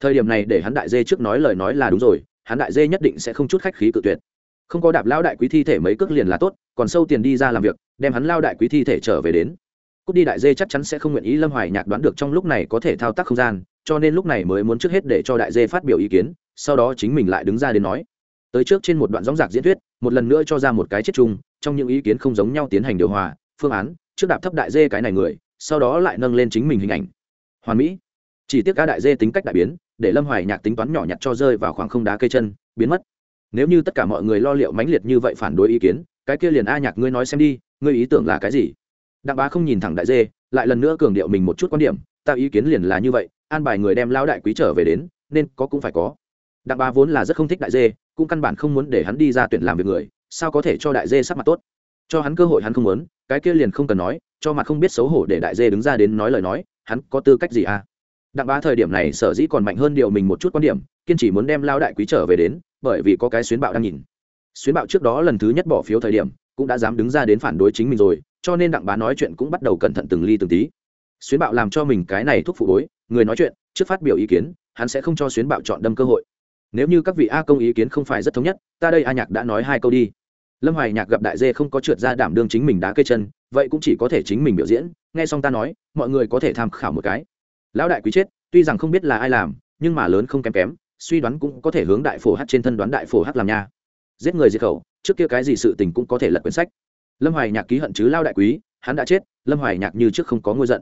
Speaker 1: Thời điểm này để hắn đại dê trước nói lời nói là đúng rồi, hắn đại dê nhất định sẽ không chút khách khí cự tuyệt. Không có đạp Lão đại quý thi thể mấy cước liền là tốt, còn sâu tiền đi ra làm việc, đem hắn lao đại quý thi thể trở về đến. Cút đi đại dê chắc chắn sẽ không nguyện ý lâm hoài nhạc đoán được trong lúc này có thể thao tác không gian, cho nên lúc này mới muốn trước hết để cho đại dê phát biểu ý kiến, sau đó chính mình lại đứng ra đến nói. Tới trước trên một đoạn dóng giạc diễn thuyết, một lần nữa cho ra một cái chết chung, trong những ý kiến không giống nhau tiến hành điều hòa phương án, trước đạp thấp đại dê cái này người, sau đó lại nâng lên chính mình hình ảnh. Hoàn mỹ. Chỉ tiếc cá đại dê tính cách đại biến, để lâm hoài nhạc tính toán nhỏ nhặt cho rơi vào khoảng không đá cây chân, biến mất. Nếu như tất cả mọi người lo liệu mãnh liệt như vậy phản đối ý kiến, cái kia liền a nhạc ngươi nói xem đi, ngươi ý tưởng là cái gì? Đặng bá không nhìn thẳng đại dê, lại lần nữa cường điệu mình một chút quan điểm, ta ý kiến liền là như vậy, an bài người đem lao đại quý trở về đến, nên có cũng phải có. Đặng bá vốn là rất không thích đại dê, cũng căn bản không muốn để hắn đi ra tuyển làm việc người, sao có thể cho đại dê sắc mặt tốt? Cho hắn cơ hội hắn không muốn, cái kia liền không cần nói, cho mặt không biết xấu hổ để đại dê đứng ra đến nói lời nói, hắn có tư cách gì à? Đặng bá thời điểm này sở dĩ còn mạnh hơn điều mình một chút quan điểm, kiên chỉ muốn đem lao đại quý trở về đến, bởi vì có cái xuyến bạo đang nhìn. Xuyến bạo trước đó lần thứ nhất bỏ phiếu thời điểm, cũng đã dám đứng ra đến phản đối chính mình rồi, cho nên đặng bá nói chuyện cũng bắt đầu cẩn thận từng ly từng tí. Xuyến bạo làm cho mình cái này thúc phụ bối, người nói chuyện, trước phát biểu ý kiến, hắn sẽ không cho xuyến bạo chọn đâm cơ hội. Nếu như các vị a công ý kiến không phải rất thống nhất, ta đây a nhạc đã nói hai câu đi lâm hoài nhạc gặp đại dê không có trượt ra đảm đương chính mình đá cây chân, vậy cũng chỉ có thể chính mình biểu diễn. Nghe xong ta nói, mọi người có thể tham khảo một cái. Lão đại quý chết, tuy rằng không biết là ai làm, nhưng mà lớn không kém kém, suy đoán cũng có thể hướng đại phổ hát trên thân đoán đại phổ hát làm nha. Giết người diệt khẩu, trước kia cái gì sự tình cũng có thể lật quyển sách. Lâm hoài nhạc ký hận chứ lao đại quý, hắn đã chết, lâm hoài nhạc như trước không có ngôi giận.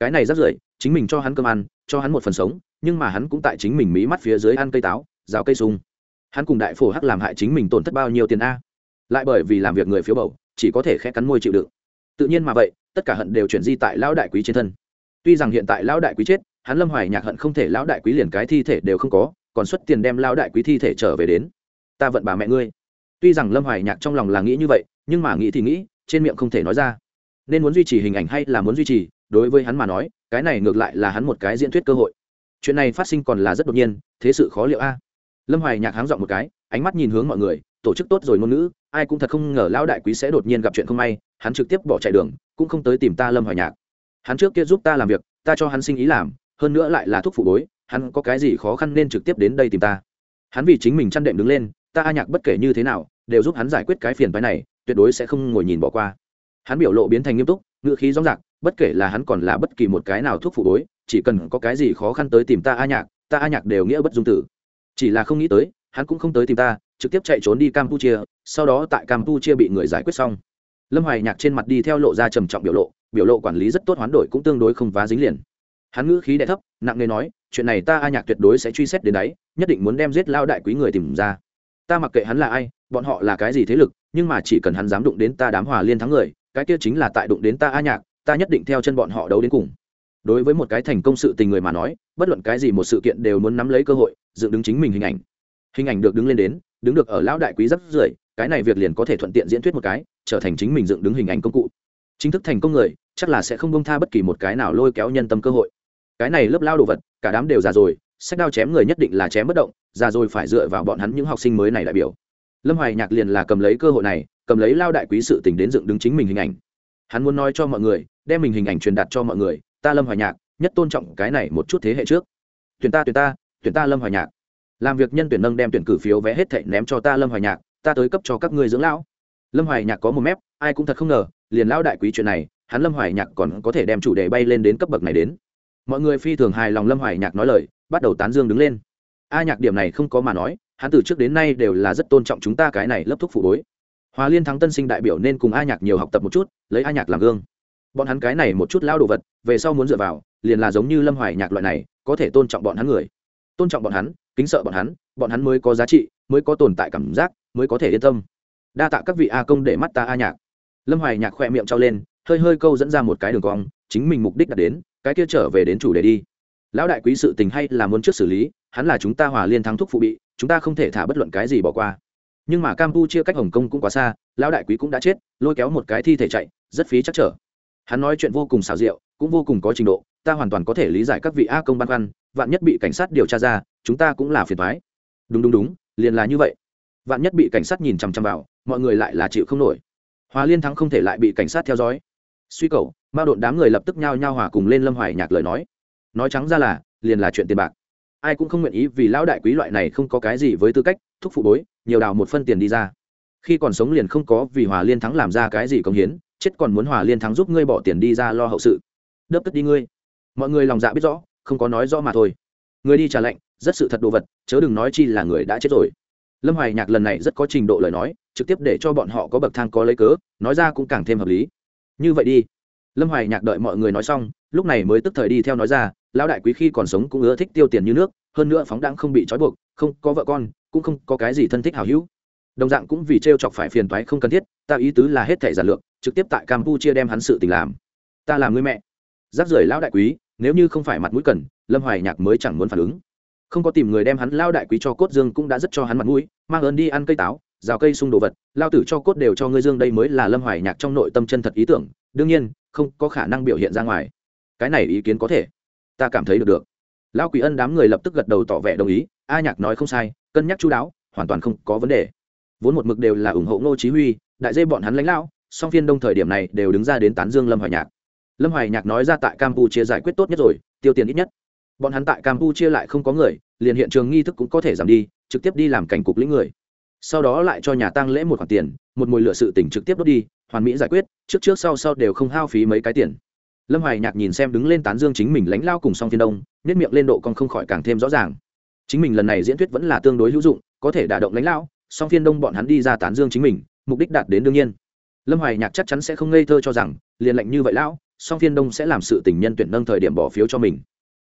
Speaker 1: Cái này rất rưởi, chính mình cho hắn cơm ăn, cho hắn một phần sống, nhưng mà hắn cũng tại chính mình mí mắt phía dưới ăn cây táo, rào cây sung. Hắn cùng đại phổ hắc làm hại chính mình tổn thất bao nhiêu tiền a? Lại bởi vì làm việc người phiếu bầu, chỉ có thể khẽ cắn môi chịu đựng. Tự nhiên mà vậy, tất cả hận đều chuyển di tại lão đại quý trên thân. Tuy rằng hiện tại lão đại quý chết, hắn lâm hoài nhạc hận không thể lão đại quý liền cái thi thể đều không có, còn xuất tiền đem lão đại quý thi thể trở về đến. Ta vận bà mẹ ngươi. Tuy rằng lâm hoài nhạc trong lòng là nghĩ như vậy, nhưng mà nghĩ thì nghĩ, trên miệng không thể nói ra. Nên muốn duy trì hình ảnh hay là muốn duy trì, đối với hắn mà nói, cái này ngược lại là hắn một cái diễn thuyết cơ hội. Chuyện này phát sinh còn là rất đột nhiên, thế sự khó liệu a. Lâm hoài nhạc háng dọn một cái, ánh mắt nhìn hướng mọi người tổ chức tốt rồi ngôn ngữ, ai cũng thật không ngờ lão đại quý sẽ đột nhiên gặp chuyện không may, hắn trực tiếp bỏ chạy đường, cũng không tới tìm ta lâm hoài nhạc. Hắn trước kia giúp ta làm việc, ta cho hắn sinh ý làm, hơn nữa lại là thuốc phụ bối, hắn có cái gì khó khăn nên trực tiếp đến đây tìm ta. Hắn vì chính mình chăn đệm đứng lên, ta a nhạc bất kể như thế nào, đều giúp hắn giải quyết cái phiền phái này, tuyệt đối sẽ không ngồi nhìn bỏ qua. Hắn biểu lộ biến thành nghiêm túc ngựa khí rõ rạc, bất kể là hắn còn là bất kỳ một cái nào thuốc phụ bối, chỉ cần có cái gì khó khăn tới tìm ta a nhạc, ta a nhạc đều nghĩa bất dung tử. Chỉ là không nghĩ tới, hắn cũng không tới tìm ta trực tiếp chạy trốn đi campuchia, sau đó tại campuchia bị người giải quyết xong. Lâm hoài nhạc trên mặt đi theo lộ ra trầm trọng biểu lộ biểu lộ quản lý rất tốt, hoán đổi cũng tương đối không vá dính liền. Hắn ngữ khí đ thấp, nặng nề nói, chuyện này ta a nhạc tuyệt đối sẽ truy xét đến đấy, nhất định muốn đem giết lao đại quý người tìm ra. Ta mặc kệ hắn là ai, bọn họ là cái gì thế lực, nhưng mà chỉ cần hắn dám đụng đến ta đám hòa liên thắng người, cái kia chính là tại đụng đến ta a nhạc, ta nhất định theo chân bọn họ đấu đến cùng. Đối với một cái thành công sự tình người mà nói, bất luận cái gì một sự kiện đều muốn nắm lấy cơ hội, dựng đứng chính mình hình ảnh hình ảnh được đứng lên đến đứng được ở lão đại quý rất rưỡi, cái này việc liền có thể thuận tiện diễn thuyết một cái trở thành chính mình dựng đứng hình ảnh công cụ. Chính thức thành công người chắc là sẽ không bông tha bất kỳ một cái nào lôi kéo nhân tâm cơ hội. Cái này lớp lao đồ vật cả đám đều già rồi sách đao chém người nhất định là chém bất động già rồi phải dựa vào bọn hắn những học sinh mới này đại biểu. Lâm hoài nhạc liền là cầm lấy cơ hội này cầm lấy lao đại quý sự tình đến dựng đứng chính mình hình ảnh. Hắn muốn nói cho mọi người đem mình hình ảnh truyền đạt cho mọi người ta lâm hoài nhạc nhất tôn trọng cái này một chút thế hệ trước. Tuyển ta tuyển ta tuyển ta lâm hoài nhạc làm việc nhân tuyển nâng đem tuyển cử phiếu vé hết thệ ném cho ta lâm hoài nhạc, ta tới cấp cho các ngươi dưỡng lão. Lâm hoài nhạc có một mép, ai cũng thật không ngờ, liền lão đại quý chuyện này, hắn lâm hoài nhạc còn có thể đem chủ đề bay lên đến cấp bậc này đến. Mọi người phi thường hài lòng lâm hoài nhạc nói lời, bắt đầu tán dương đứng lên. A nhạc điểm này không có mà nói, hắn từ trước đến nay đều là rất tôn trọng chúng ta cái này lớp thuốc phụ bối. Hòa liên thắng tân sinh đại biểu nên cùng a nhạc nhiều học tập một chút, lấy a nhạc làm gương. Bọn hắn cái này một chút lao đồ vật, về sau muốn dựa vào, liền là giống như lâm hoài nhạc loại này, có thể tôn trọng bọn hắn người. Tôn trọng bọn hắn kính sợ bọn hắn bọn hắn mới có giá trị, mới có tồn tại cảm giác, mới có thể yên tâm. Đa tạ các vị a công để mắt ta a nhạc. Lâm hoài nhạc khoe miệng trao lên, hơi hơi câu dẫn ra một cái đường cong, chính mình mục đích đạt đến, cái kia trở về đến chủ đề đi. Lão đại quý sự tình hay là muốn trước xử lý, hắn là chúng ta hòa liên thắng thuốc phụ bị, chúng ta không thể thả bất luận cái gì bỏ qua. Nhưng mà campuchia cách hồng kông cũng quá xa, lão đại quý cũng đã chết, lôi kéo một cái thi thể chạy, rất phí chắc trở. Hắn nói chuyện vô cùng xảo diệu, cũng vô cùng có trình độ, ta hoàn toàn có thể lý giải các vị a công băn khoăn vạn nhất bị cảnh sát điều tra ra, chúng ta cũng là phiền thoái đúng đúng đúng, liền là như vậy. Vạn nhất bị cảnh sát nhìn chằm chằm vào, mọi người lại là chịu không nổi. Hòa liên thắng không thể lại bị cảnh sát theo dõi. Suy cầu mao độn đám người lập tức nhao nhao hòa cùng lên lâm hoài nhạc lời nói. Nói trắng ra là, liền là chuyện tiền bạc. Ai cũng không nguyện ý vì lão đại quý loại này không có cái gì với tư cách, thúc phụ bối, nhiều đào một phân tiền đi ra. Khi còn sống liền không có vì hòa liên thắng làm ra cái gì công hiến, chết còn muốn hòa liên thắng giúp ngươi bỏ tiền đi ra lo hậu sự. Đớp tức đi ngươi. Mọi người lòng dạ biết rõ không có nói rõ mà thôi. Người đi trả lệnh rất sự thật đồ vật, chớ đừng nói chi là người đã chết rồi. Lâm hoài nhạc lần này rất có trình độ lời nói, trực tiếp để cho bọn họ có bậc thang có lấy cớ, nói ra cũng càng thêm hợp lý. Như vậy đi. Lâm hoài nhạc đợi mọi người nói xong, lúc này mới tức thời đi theo nói ra, lão đại quý khi còn sống cũng ưa thích tiêu tiền như nước, hơn nữa phóng đãng không bị trói buộc, không có vợ con, cũng không có cái gì thân thích hào hữu. Đồng dạng cũng vì t r e o chọc phải phiền toái không cần thiết, ta ý tứ là hết thẻ giản lược, trực tiếp tại campuchia đem hắn sự tình làm. Ta làm người mẹ. Giáp rời lão đại quý nếu như không phải mặt mũi cần lâm hoài nhạc mới chẳng muốn phản ứng. Không có tìm người đem hắn lao đại quý cho cốt dương cũng đã rất cho hắn mặt mũi mang ơn đi ăn cây táo rào cây sung đồ vật lao tử cho cốt đều cho ngươi dương đây mới là lâm hoài nhạc trong nội tâm chân thật ý tưởng đương nhiên không có khả năng biểu hiện ra ngoài. Cái này ý kiến có thể. Ta cảm thấy được được. Lao quỷ ân đám người lập tức gật đầu tỏ vẻ đồng ý a nhạc nói không sai cân nhắc chú đáo hoàn toàn không có vấn đề. Vốn một mực đều là ủng hộ ngô chí huy đại dê bọn hắn lãnh lao, song phiên đông thời điểm này đều đứng ra đến tán dương lâm hoài nhạc lâm hoài nhạc nói ra tại campuchia giải quyết tốt nhất rồi, tiêu tiền ít nhất. Bọn hắn tại campuchia lại không có người, liền hiện trường nghi thức cũng có thể giảm đi, trực tiếp đi làm cảnh cục lĩnh người. Sau đó lại cho nhà tăng lễ một khoản tiền, một mùi lửa sự tỉnh trực tiếp đốt đi, hoàn mỹ giải quyết, trước trước sau sau đều không hao phí mấy cái tiền. Lâm hoài nhạc nhìn xem đứng lên tán dương chính mình lãnh lao cùng song phiên đông nếp miệng lên độ còn không khỏi càng thêm rõ ràng. Chính mình lần này diễn thuyết vẫn là tương đối hữu dụng, có thể đả động lãnh lao, song phiên đông bọn hắn đi ra tán dương chính mình, mục đích đạt đến đương nhiên. Lâm hoài nhạc chắc chắn sẽ không ngây thơ cho rằng, liền lệnh như vậy lão song phiên đông sẽ làm sự tình nhân tuyển nâng thời điểm bỏ phiếu cho mình.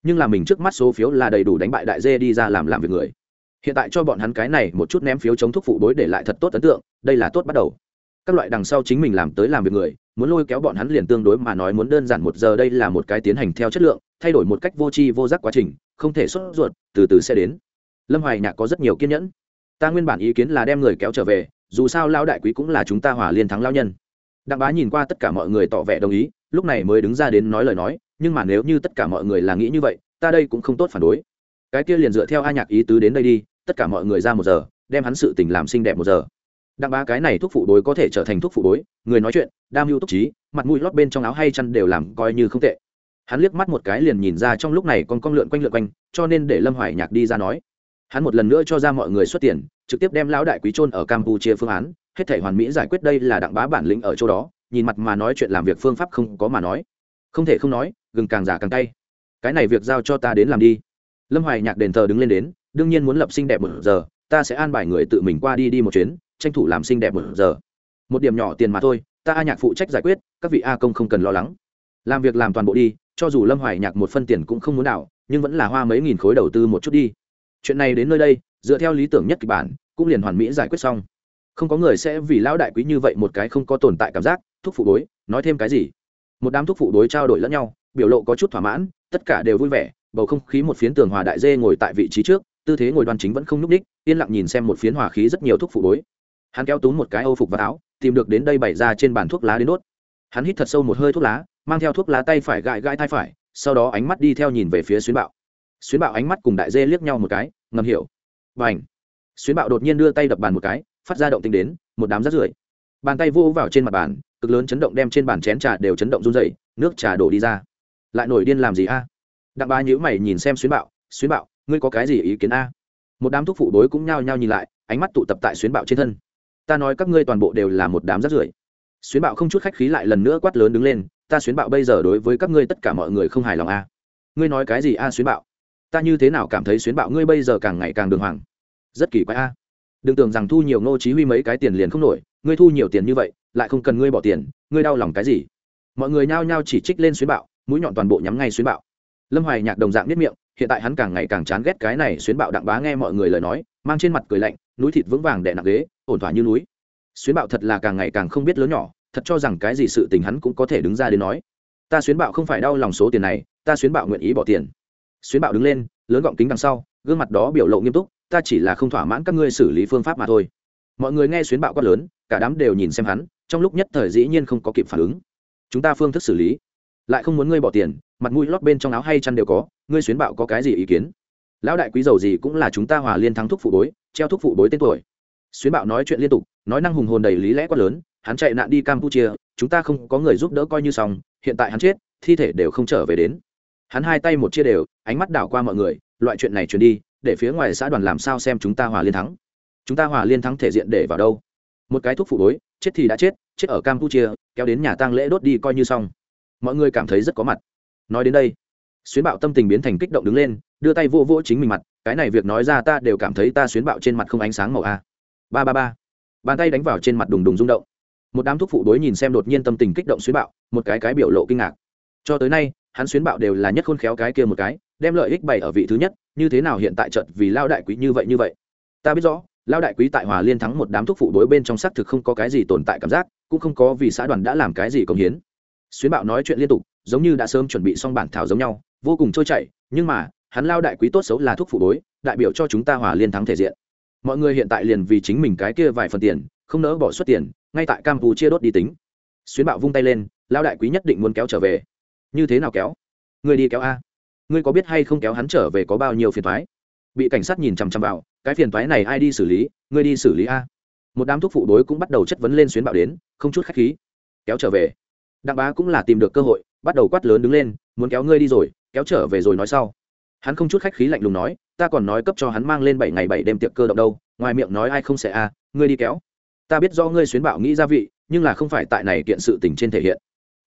Speaker 1: Nhưng là mình trước mắt số phiếu là đầy đủ đánh bại đại dê đi ra làm làm việc người. Hiện tại cho bọn hắn cái này một chút ném phiếu chống thúc phụ bối để lại thật tốt ấn tượng, đây là tốt bắt đầu. Các loại đằng sau chính mình làm tới làm việc người, muốn lôi kéo bọn hắn liền tương đối mà nói muốn đơn giản một giờ đây là một cái tiến hành theo chất lượng, thay đổi một cách vô tri vô giác quá trình, không thể xuất ruột, từ từ sẽ đến. Lâm hoài nhạc có rất nhiều kiên nhẫn. Ta nguyên bản ý kiến là đem người kéo trở về, dù sao lao đại quý cũng là chúng ta hỏa liên thắng lao nhân đặng bá nhìn qua tất cả mọi người tỏ vẻ đồng ý, lúc này mới đứng ra đến nói lời nói, nhưng mà nếu như tất cả mọi người là nghĩ như vậy, ta đây cũng không tốt phản đối. Cái kia liền dựa theo a nhạc ý tứ đến đây đi, tất cả mọi người ra một giờ, đem hắn sự tình làm xinh đẹp một giờ. Đặng bá cái này thuốc phụ đối có thể trở thành thuốc phụ đối, người nói chuyện, đam mưu túc trí, mặt mũi lót bên trong áo hay chăn đều làm coi như không tệ. Hắn liếc mắt một cái liền nhìn ra trong lúc này con con lượn quanh lượn quanh, cho nên để lâm hoài nhạc đi ra nói. Hắn một lần nữa cho ra mọi người xuất tiền, trực tiếp đem lão đại quý trôn ở campuchia phương án hết thể hoàn mỹ giải quyết đây là đặng bá bản lĩnh ở chỗ đó, nhìn mặt mà nói chuyện làm việc phương pháp không có mà nói. Không thể không nói, gừng càng giả càng tay cái này việc giao cho ta đến làm đi. Lâm hoài nhạc đền thờ đứng lên đến, đương nhiên muốn lập xinh đẹp một giờ, ta sẽ an bài người tự mình qua đi đi một chuyến, tranh thủ làm xinh đẹp một giờ. Một điểm nhỏ tiền mà thôi, ta a nhạc phụ trách giải quyết, các vị a công không cần lo lắng. Làm việc làm toàn bộ đi, cho dù lâm hoài nhạc một phân tiền cũng không muốn nào nhưng vẫn là hoa mấy nghìn khối đầu tư một chút đi. Chuyện này đến nơi đây, dựa theo lý tưởng nhất kịch bản, cũng liền hoàn mỹ giải quyết xong không có người sẽ vì lão đại quý như vậy một cái không có tồn tại cảm giác, thúc phụ đối nói thêm cái gì? Một đám thúc phụ đối trao đổi lẫn nhau, biểu lộ có chút thỏa mãn, tất cả đều vui vẻ, bầu không khí một phiến tường hòa đại dê ngồi tại vị trí trước, tư thế ngồi đoan chính vẫn không nhúc ních yên lặng nhìn xem một phiến hòa khí rất nhiều thuốc phụ đối hắn kéo túm một cái âu phục và áo, tìm được đến đây bày ra trên bàn thuốc lá đến đốt. Hắn hít thật sâu một hơi thuốc lá, mang theo thuốc lá tay phải gãi gãi tay phải, sau đó ánh mắt đi theo nhìn về phía xuyến bạo. Xuyến bạo ánh mắt cùng đại dê liếc nhau một cái, ngầm hiểu. Và ảnh xuyến bạo đột nhiên đưa tay đập bàn một cái phát ra động tinh đến một đám rác rưởi. Bàn tay vô vào trên mặt bàn, cực lớn chấn động đem trên bàn chén trà đều chấn động run dày nước trà đổ đi ra. Lại nổi điên làm gì a? Đặng ba nhữ mày nhìn xem xuyến bạo xuyến bạo, ngươi có cái gì ý kiến a? Một đám thuốc phụ đối cũng nhao nhao nhìn lại, ánh mắt tụ tập tại xuyến bạo trên thân. Ta nói các ngươi toàn bộ đều là một đám rác rưởi. Xuyến bạo không chút khách khí lại lần nữa quát lớn đứng lên, ta xuyến bạo bây giờ đối với các ngươi tất cả mọi người không hài lòng a. Ngươi nói cái gì a xuyến bạo? Ta như thế nào cảm thấy xuyến bạo ngươi bây giờ càng ngày càng đường hoàng? Rất kỳ quái a đừng tưởng rằng thu nhiều ngô chí huy mấy cái tiền liền không nổi, ngươi thu nhiều tiền như vậy, lại không cần ngươi bỏ tiền, ngươi đau lòng cái gì? Mọi người nhao nhao chỉ trích lên xuyến bạo, mũi nhọn toàn bộ nhắm ngay xuyến bạo. Lâm hoài nhạc đồng dạng biết miệng, hiện tại hắn càng ngày càng chán ghét cái này xuyến bạo đặng bá nghe mọi người lời nói, mang trên mặt cười lạnh, núi thịt vững vàng đè nặng ghế, ổn thỏa như núi. Xuyến bạo thật là càng ngày càng không biết lớn nhỏ, thật cho rằng cái gì sự tình hắn cũng có thể đứng ra đến nói. Ta xuyến bạo không phải đau lòng số tiền này, ta xuyến bạo nguyện ý bỏ tiền. Xuyến bạo đứng lên, lớn gọng kính đằng sau, gương mặt đó biểu lộ nghiêm túc ta chỉ là không thỏa mãn các ngươi xử lý phương pháp mà thôi. Mọi người nghe xuyến bạo quát lớn, cả đám đều nhìn xem hắn, trong lúc nhất thời dĩ nhiên không có kịp phản ứng. Chúng ta phương thức xử lý. Lại không muốn ngươi bỏ tiền, mặt mũi lót bên trong áo hay chăn đều có, ngươi xuyến bạo có cái gì ý kiến? Lão đại quý giàu gì cũng là chúng ta hòa liên thắng thuốc phụ bối, treo thuốc phụ bối tên tuổi. Xuyến bạo nói chuyện liên tục, nói năng hùng hồn đầy lý lẽ quá lớn, hắn chạy nạn đi campuchia, chúng ta không có người giúp đỡ coi như xong, hiện tại hắn chết, thi thể đều không trở về đến. Hắn hai tay một chia đều, ánh mắt đảo qua mọi người, loại chuyện này truyền đi để phía ngoài xã đoàn làm sao xem chúng ta hòa liên thắng. Chúng ta hòa liên thắng thể diện để vào đâu? Một cái thuốc phụ bối, chết thì đã chết chết ở campuchia, kéo đến nhà tang lễ đốt đi coi như xong. Mọi người cảm thấy rất có mặt. Nói đến đây, xuyến bạo tâm tình biến thành kích động đứng lên, đưa tay vô vỗ chính mình mặt, cái này việc nói ra ta đều cảm thấy ta xuyến bạo trên mặt không ánh sáng màu a. Ba ba ba. Bàn tay đánh vào trên mặt đùng đùng rung động. Một đám thuốc phụ đối nhìn xem đột nhiên tâm tình kích động xuyến bạo, một cái cái biểu lộ kinh ngạc. Cho tới nay, hắn xuyến bạo đều là nhất khôn khéo cái kia một cái đem lợi ích bày ở vị thứ nhất, như thế nào hiện tại trận vì lao đại quý như vậy như vậy? Ta biết rõ, lao đại quý tại hòa liên thắng một đám thuốc phụ đối bên trong xác thực không có cái gì tồn tại cảm giác, cũng không có vì xã đoàn đã làm cái gì công hiến. Xuyến bạo nói chuyện liên tục, giống như đã sớm chuẩn bị xong bản thảo giống nhau, vô cùng trôi chảy, nhưng mà, hắn lao đại quý tốt xấu là thuốc phụ đối, đại biểu cho chúng ta hòa liên thắng thể diện. Mọi người hiện tại liền vì chính mình cái kia vài phần tiền, không nỡ bỏ suất tiền, ngay tại campuchia đốt đi tính. Xuyến bạo vung tay lên, lao đại quý nhất định muốn kéo trở về. Như thế nào kéo? Người đi kéo a ngươi có biết hay không kéo hắn trở về có bao nhiêu phiền thoái? Bị cảnh sát nhìn chằm chằm vào, cái phiền thoái này ai đi xử lý? Ngươi đi xử lý a. Một đám thuốc phụ đối cũng bắt đầu chất vấn lên xuyến bạo đến, không chút khách khí. Kéo trở về. Đặng bá cũng là tìm được cơ hội, bắt đầu quát lớn đứng lên, muốn kéo ngươi đi rồi, kéo trở về rồi nói sau. Hắn không chút khách khí lạnh lùng nói, ta còn nói cấp cho hắn mang lên bảy ngày bảy đêm tiệc cơ động đâu, ngoài miệng nói ai không sẽ a, ngươi đi kéo. Ta biết do ngươi xuyến bạo nghĩ gia vị, nhưng là không phải tại này kiện sự tình trên thể hiện.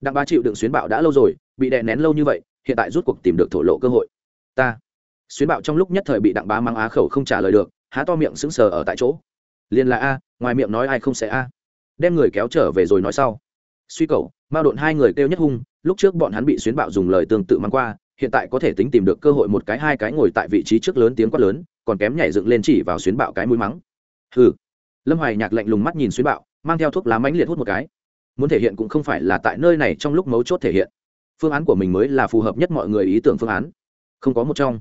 Speaker 1: Đặng bá chịu đựng xuyến bạo đã lâu rồi, bị đè nén lâu như vậy hiện tại rút cuộc tìm được thổ lộ cơ hội. Ta. Xuyến bạo trong lúc nhất thời bị đặng bá mang á khẩu không trả lời được, há to miệng sững sờ ở tại chỗ. Liền là a, ngoài miệng nói ai không sẽ a. Đem người kéo trở về rồi nói sau. Suy cầu mao độn hai người kêu nhất hung, lúc trước bọn hắn bị xuyến bạo dùng lời tương tự mang qua, hiện tại có thể tính tìm được cơ hội một cái hai cái ngồi tại vị trí trước lớn tiếng quát lớn, còn kém nhảy dựng lên chỉ vào xuyến bạo cái mũi mắng. Hừ. Lâm hoài nhạc lạnh lùng mắt nhìn xuyến bạo, mang theo thuốc lá mãnh liệt hút một cái. Muốn thể hiện cũng không phải là tại nơi này trong lúc mấu chốt thể hiện phương án của mình mới là phù hợp nhất mọi người ý tưởng phương án. Không có một trong.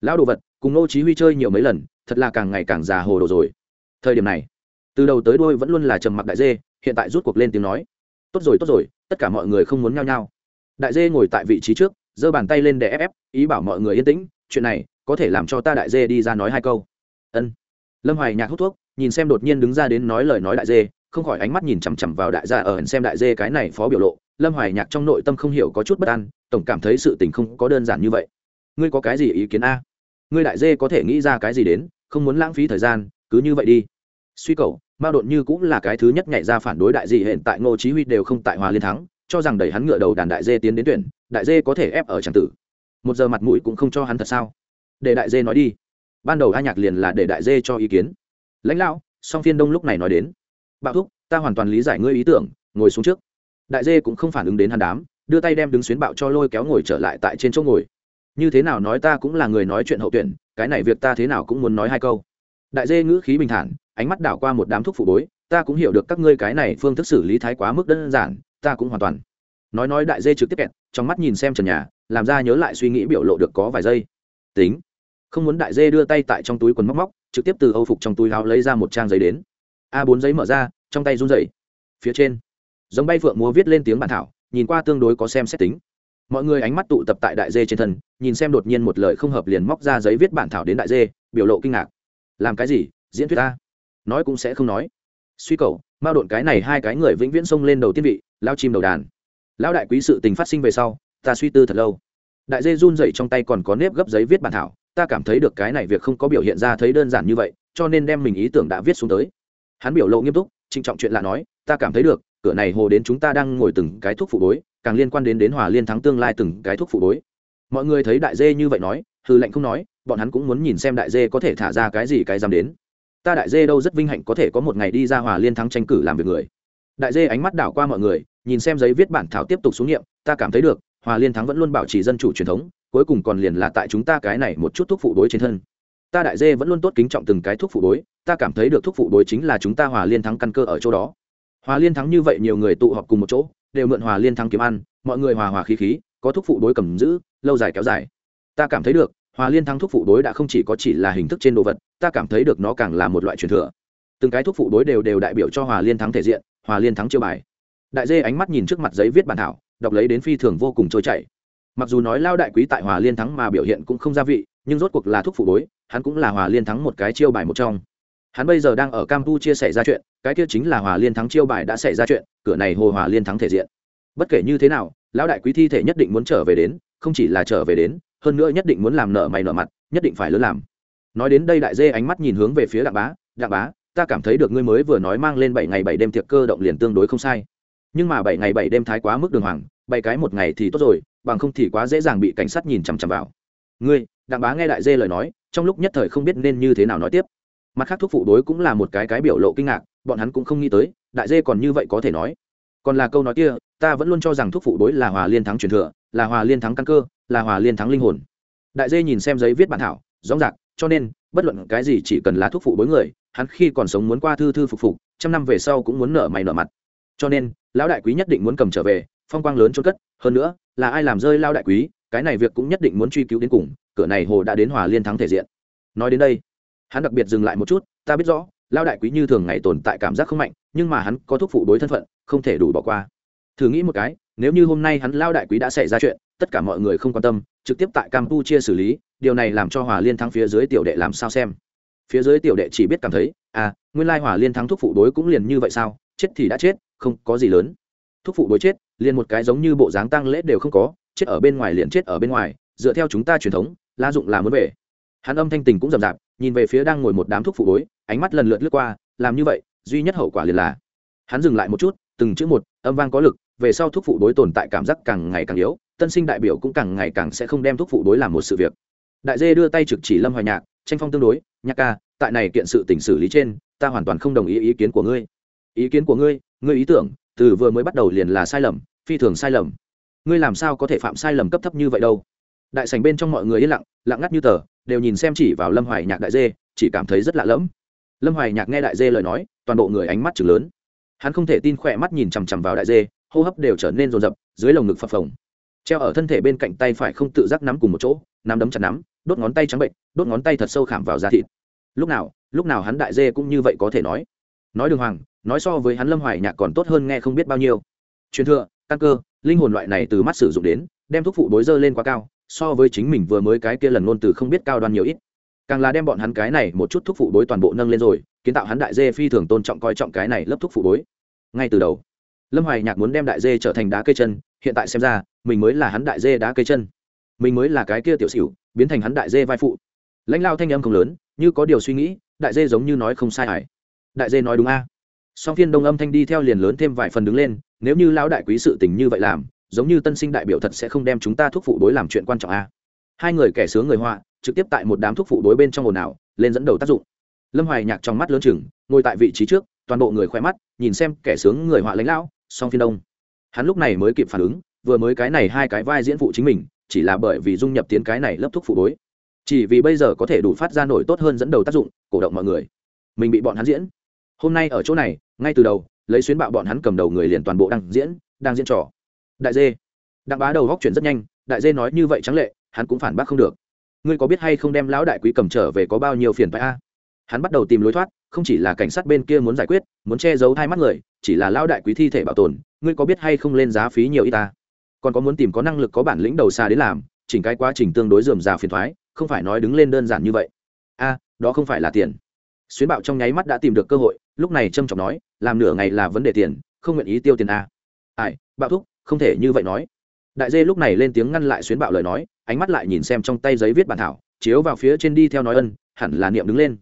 Speaker 1: Lão đồ vật, cùng nô chí huy chơi nhiều mấy lần, thật là càng ngày càng già hồ đồ rồi. Thời điểm này, từ đầu tới đuôi vẫn luôn là trầm mặc đại dê, hiện tại rút cuộc lên tiếng nói. Tốt rồi tốt rồi, tất cả mọi người không muốn nhao nhao. Đại dê ngồi tại vị trí trước, giơ bàn tay lên để ép ép, ý bảo mọi người yên tĩnh, chuyện này có thể làm cho ta đại dê đi ra nói hai câu. Ân. Lâm hoài nhạc hút thuốc, nhìn xem đột nhiên đứng ra đến nói lời nói đại dê, không khỏi ánh mắt nhìn chằm chằm vào đại gia ở xem đại dê cái này phó biểu lộ lâm hoài nhạc trong nội tâm không hiểu có chút bất an tổng cảm thấy sự tình không có đơn giản như vậy. Ngươi có cái gì ý kiến a? Ngươi đại dê có thể nghĩ ra cái gì đến không muốn lãng phí thời gian cứ như vậy đi. Suy cầu mao đột như cũng là cái thứ nhất nhảy ra phản đối đại dị hiện tại ngô chí huy đều không tại hòa liên thắng cho rằng đẩy hắn ngựa đầu đàn đại dê tiến đến tuyển đại dê có thể ép ở tràng tử. Một giờ mặt mũi cũng không cho hắn thật sao? Để đại dê nói đi. Ban đầu a nhạc liền là để đại dê cho ý kiến. Lãnh Lão, song phiên đông lúc này nói đến. Bạo thúc ta hoàn toàn lý giải ngươi ý tưởng ngồi xuống trước đại dê cũng không phản ứng đến hắn đám, đưa tay đem đứng xuyến bạo cho lôi kéo ngồi trở lại tại trên chỗ ngồi. Như thế nào nói ta cũng là người nói chuyện hậu tuyển, cái này việc ta thế nào cũng muốn nói hai câu. Đại dê ngữ khí bình thản, ánh mắt đảo qua một đám thuốc phụ bối, ta cũng hiểu được các ngươi cái này phương thức xử lý thái quá mức đơn giản, ta cũng hoàn toàn. Nói nói đại dê trực tiếp kẹt, trong mắt nhìn xem trần nhà, làm ra nhớ lại suy nghĩ biểu lộ được có vài giây. Tính. Không muốn đại dê đưa tay tại trong túi quần móc móc, trực tiếp từ âu phục trong túi áo lấy ra một trang giấy đến. A bốn giấy mở ra, trong tay run rẩy. Phía trên giống bay phượng múa viết lên tiếng bản thảo, nhìn qua tương đối có xem xét tính. Mọi người ánh mắt tụ tập tại đại dê trên thân, nhìn xem đột nhiên một lời không hợp liền móc ra giấy viết bản thảo đến đại dê, biểu lộ kinh ngạc. Làm cái gì? Diễn thuyết ta? Nói cũng sẽ không nói. Suy cầu, mao độn cái này hai cái người vĩnh viễn xông lên đầu tiên vị, lao chim đầu đàn. Lão đại quý sự tình phát sinh về sau, ta suy tư thật lâu. Đại dê run dậy trong tay còn có nếp gấp giấy viết bản thảo, ta cảm thấy được cái này việc không có biểu hiện ra thấy đơn giản như vậy, cho nên đem mình ý tưởng đã viết xuống tới. Hắn biểu lộ nghiêm túc trinh trọng chuyện lạ nói, ta cảm thấy được cửa này hồ đến chúng ta đang ngồi từng cái thuốc phụ bối, càng liên quan đến đến hòa liên thắng tương lai từng cái thuốc phụ bối. Mọi người thấy đại dê như vậy nói, hư lệnh không nói, bọn hắn cũng muốn nhìn xem đại dê có thể thả ra cái gì cái dám đến. Ta đại dê đâu rất vinh hạnh có thể có một ngày đi ra hòa liên thắng tranh cử làm việc người. Đại dê ánh mắt đảo qua mọi người, nhìn xem giấy viết bản thảo tiếp tục xuống nghiệm, ta cảm thấy được, hòa liên thắng vẫn luôn bảo trì dân chủ truyền thống, cuối cùng còn liền là tại chúng ta cái này một chút thuốc phụ đối trên thân. Ta đại dê vẫn luôn tốt kính trọng từng cái thuốc phụ đối ta cảm thấy được thuốc phụ đối chính là chúng ta hòa liên thắng căn cơ ở chỗ đó hòa liên thắng như vậy nhiều người tụ họp cùng một chỗ, đều mượn hòa liên thắng kiếm ăn, mọi người hòa hòa khí khí, có thuốc phụ đối cầm giữ, lâu dài kéo dài. Ta cảm thấy được, hòa liên thắng thuốc phụ đối đã không chỉ có chỉ là hình thức trên đồ vật, ta cảm thấy được nó càng là một loại truyền thừa. Từng cái thuốc phụ đối đều đều đại biểu cho hòa liên thắng thể diện, hòa liên thắng chiêu bài. Đại dê ánh mắt nhìn trước mặt giấy viết bản thảo, đọc lấy đến phi thường vô cùng trôi chảy. Mặc dù nói lao đại quý tại hòa liên thắng mà biểu hiện cũng không gia vị, nhưng rốt cuộc là thuốc phụ đối, hắn cũng là hòa liên thắng một cái chiêu bài một trong hắn bây giờ đang ở campuchia xảy ra chuyện, cái kia chính là hòa liên thắng chiêu bài đã xảy ra chuyện, cửa này hồ hòa liên thắng thể diện. Bất kể như thế nào, lão đại quý thi thể nhất định muốn trở về đến, không chỉ là trở về đến, hơn nữa nhất định muốn làm nợ mày nợ mặt, nhất định phải lớn làm. Nói đến đây đại dê ánh mắt nhìn hướng về phía đặng bá đặng bá, ta cảm thấy được ngươi mới vừa nói mang lên bảy ngày bảy đêm tiệc cơ động liền tương đối không sai. Nhưng mà bảy ngày bảy đêm thái quá mức đường hoàng, bảy cái một ngày thì tốt rồi, bằng không thì quá dễ dàng bị cảnh sát nhìn chằm chằm vào. Ngươi, đặng bá nghe đại dê lời nói, trong lúc nhất thời không biết nên như thế nào nói tiếp mặt khác thuốc phụ đối cũng là một cái cái biểu lộ kinh ngạc, bọn hắn cũng không nghĩ tới, đại dê còn như vậy có thể nói. Còn là câu nói kia, ta vẫn luôn cho rằng thuốc phụ đối là hòa liên thắng truyền thừa, là hòa liên thắng căn cơ, là hòa liên thắng linh hồn. Đại dê nhìn xem giấy viết bản thảo, rõ rạc cho nên, bất luận cái gì chỉ cần là thuốc phụ đối người, hắn khi còn sống muốn qua thư thư phục phục, trăm năm về sau cũng muốn nở mày nở mặt. Cho nên, lão đại quý nhất định muốn cầm trở về, phong quang lớn trôn cất, hơn nữa, là ai làm rơi lao đại quý, cái này việc cũng nhất định muốn truy cứu đến cùng, cửa này hồ đã đến hòa liên thắng thể diện. Nói đến đây hắn đặc biệt dừng lại một chút, ta biết rõ lao đại quý như thường ngày tồn tại cảm giác không mạnh, nhưng mà hắn có thuốc phụ đối thân phận, không thể đủ bỏ qua. Thử nghĩ một cái, nếu như hôm nay hắn lao đại quý đã xảy ra chuyện, tất cả mọi người không quan tâm, trực tiếp tại campuchia xử lý, điều này làm cho hòa liên thắng phía dưới tiểu đệ làm sao xem? Phía dưới tiểu đệ chỉ biết cảm thấy à nguyên lai hòa liên thắng thuốc phụ đối cũng liền như vậy sao? Chết thì đã chết, không có gì lớn. Thuốc phụ đối chết, liền một cái giống như bộ dáng tăng lễ đều không có, chết ở bên ngoài liền chết ở bên ngoài, dựa theo chúng ta truyền thống la dụng là muốn về. Hắn âm thanh tình cũng rầm rạp nhìn về phía đang ngồi một đám thuốc phụ đối ánh mắt lần lượt lướt qua, làm như vậy, duy nhất hậu quả liền là, hắn dừng lại một chút, từng chữ một, âm vang có lực, về sau thuốc phụ đối tồn tại cảm giác càng ngày càng yếu, tân sinh đại biểu cũng càng ngày càng sẽ không đem thuốc phụ đối làm một sự việc. Đại dê đưa tay trực chỉ lâm hoài nhạc, tranh phong tương đối, nhạc ca, tại này kiện sự tỉnh xử lý trên, ta hoàn toàn không đồng ý ý kiến của ngươi. Ý kiến của ngươi? Ngươi ý tưởng, từ vừa mới bắt đầu liền là sai lầm, phi thường sai lầm. Ngươi làm sao có thể phạm sai lầm cấp thấp như vậy đâu? Đại sành bên trong mọi người yên lặng lặng ngắt như tờ đều nhìn xem chỉ vào lâm hoài nhạc đại dê, chỉ cảm thấy rất lạ lẫm. Lâm hoài nhạc nghe đại dê lời nói, toàn bộ người ánh mắt chừng lớn. Hắn không thể tin khỏe mắt nhìn chằm chằm vào đại dê, hô hấp đều trở nên rồn rập, dưới lồng ngực phập phồng. Treo ở thân thể bên cạnh tay phải không tự giác nắm cùng một chỗ, nắm đấm chặt nắm, đốt ngón tay trắng bệnh, đốt ngón tay thật sâu khảm vào da thịt. Lúc nào lúc nào hắn đại dê cũng như vậy có thể nói. Nói đường hoàng, nói so với hắn lâm hoài nhạc còn tốt hơn nghe không biết bao nhiêu. Truyền thừa, căn cơ, linh hồn loại này từ mắt sử dụng đến, đem thuốc phụ bối dơ lên quá cao so với chính mình vừa mới cái kia lần ngôn từ không biết cao đoan nhiều ít. Càng là đem bọn hắn cái này một chút thuốc phụ đối toàn bộ nâng lên rồi, kiến tạo hắn đại dê phi thường tôn trọng coi trọng cái này lớp thuốc phụ đối ngay từ đầu, lâm hoài nhạc muốn đem đại dê trở thành đá cây chân, hiện tại xem ra, mình mới là hắn đại dê đá cây chân. Mình mới là cái kia tiểu xỉu, biến thành hắn đại dê vai phụ. Lãnh lao thanh âm không lớn, như có điều suy nghĩ, đại dê giống như nói không sai hải đại dê nói đúng a. Song phiên đông âm thanh đi theo liền lớn thêm vài phần đứng lên, nếu như lão đại quý sự tình như vậy làm giống như tân sinh đại biểu thật sẽ không đem chúng ta thuốc phụ đối làm chuyện quan trọng a hai người kẻ sướng người họa, trực tiếp tại một đám thuốc phụ đối bên trong ồn ào, lên dẫn đầu tác dụng. Lâm hoài nhạc trong mắt lớn chừng, ngồi tại vị trí trước, toàn bộ người khoe mắt, nhìn xem kẻ sướng người họa lãnh lão, song phiên đông. Hắn lúc này mới kịp phản ứng, vừa mới cái này hai cái vai diễn phụ chính mình, chỉ là bởi vì dung nhập tiến cái này lớp thuốc phụ đối chỉ vì bây giờ có thể đủ phát ra nổi tốt hơn dẫn đầu tác dụng, cổ động mọi người. Mình bị bọn hắn diễn. Hôm nay ở chỗ này, ngay từ đầu, lấy xuyến bạo bọn hắn cầm đầu người liền toàn bộ đang diễn đang diễn trò đại dê. Đặng bá đầu góc chuyển rất nhanh, đại dê nói như vậy trắng lệ, hắn cũng phản bác không được. Ngươi có biết hay không đem lão đại quý cầm trở về có bao nhiêu phiền phái a? Hắn bắt đầu tìm lối thoát, không chỉ là cảnh sát bên kia muốn giải quyết, muốn che giấu hai mắt người, chỉ là lão đại quý thi thể bảo tồn, ngươi có biết hay không lên giá phí nhiều y ta? Còn có muốn tìm có năng lực có bản lĩnh đầu xa đến làm, chỉnh cái quá trình tương đối dườm rà phiền thoái, không phải nói đứng lên đơn giản như vậy. A, đó không phải là tiền. Xuyến bạo trong nháy mắt đã tìm được cơ hội, lúc này trâm trọng nói, làm nửa ngày là vấn đề tiền, không nguyện ý tiêu tiền a. Ai, bạo thúc không thể như vậy nói. Đại dê lúc này lên tiếng ngăn lại xuyến bạo lời nói, ánh mắt lại nhìn xem trong tay giấy viết bản thảo, chiếu vào phía trên đi theo nói ân, hẳn là niệm đứng lên.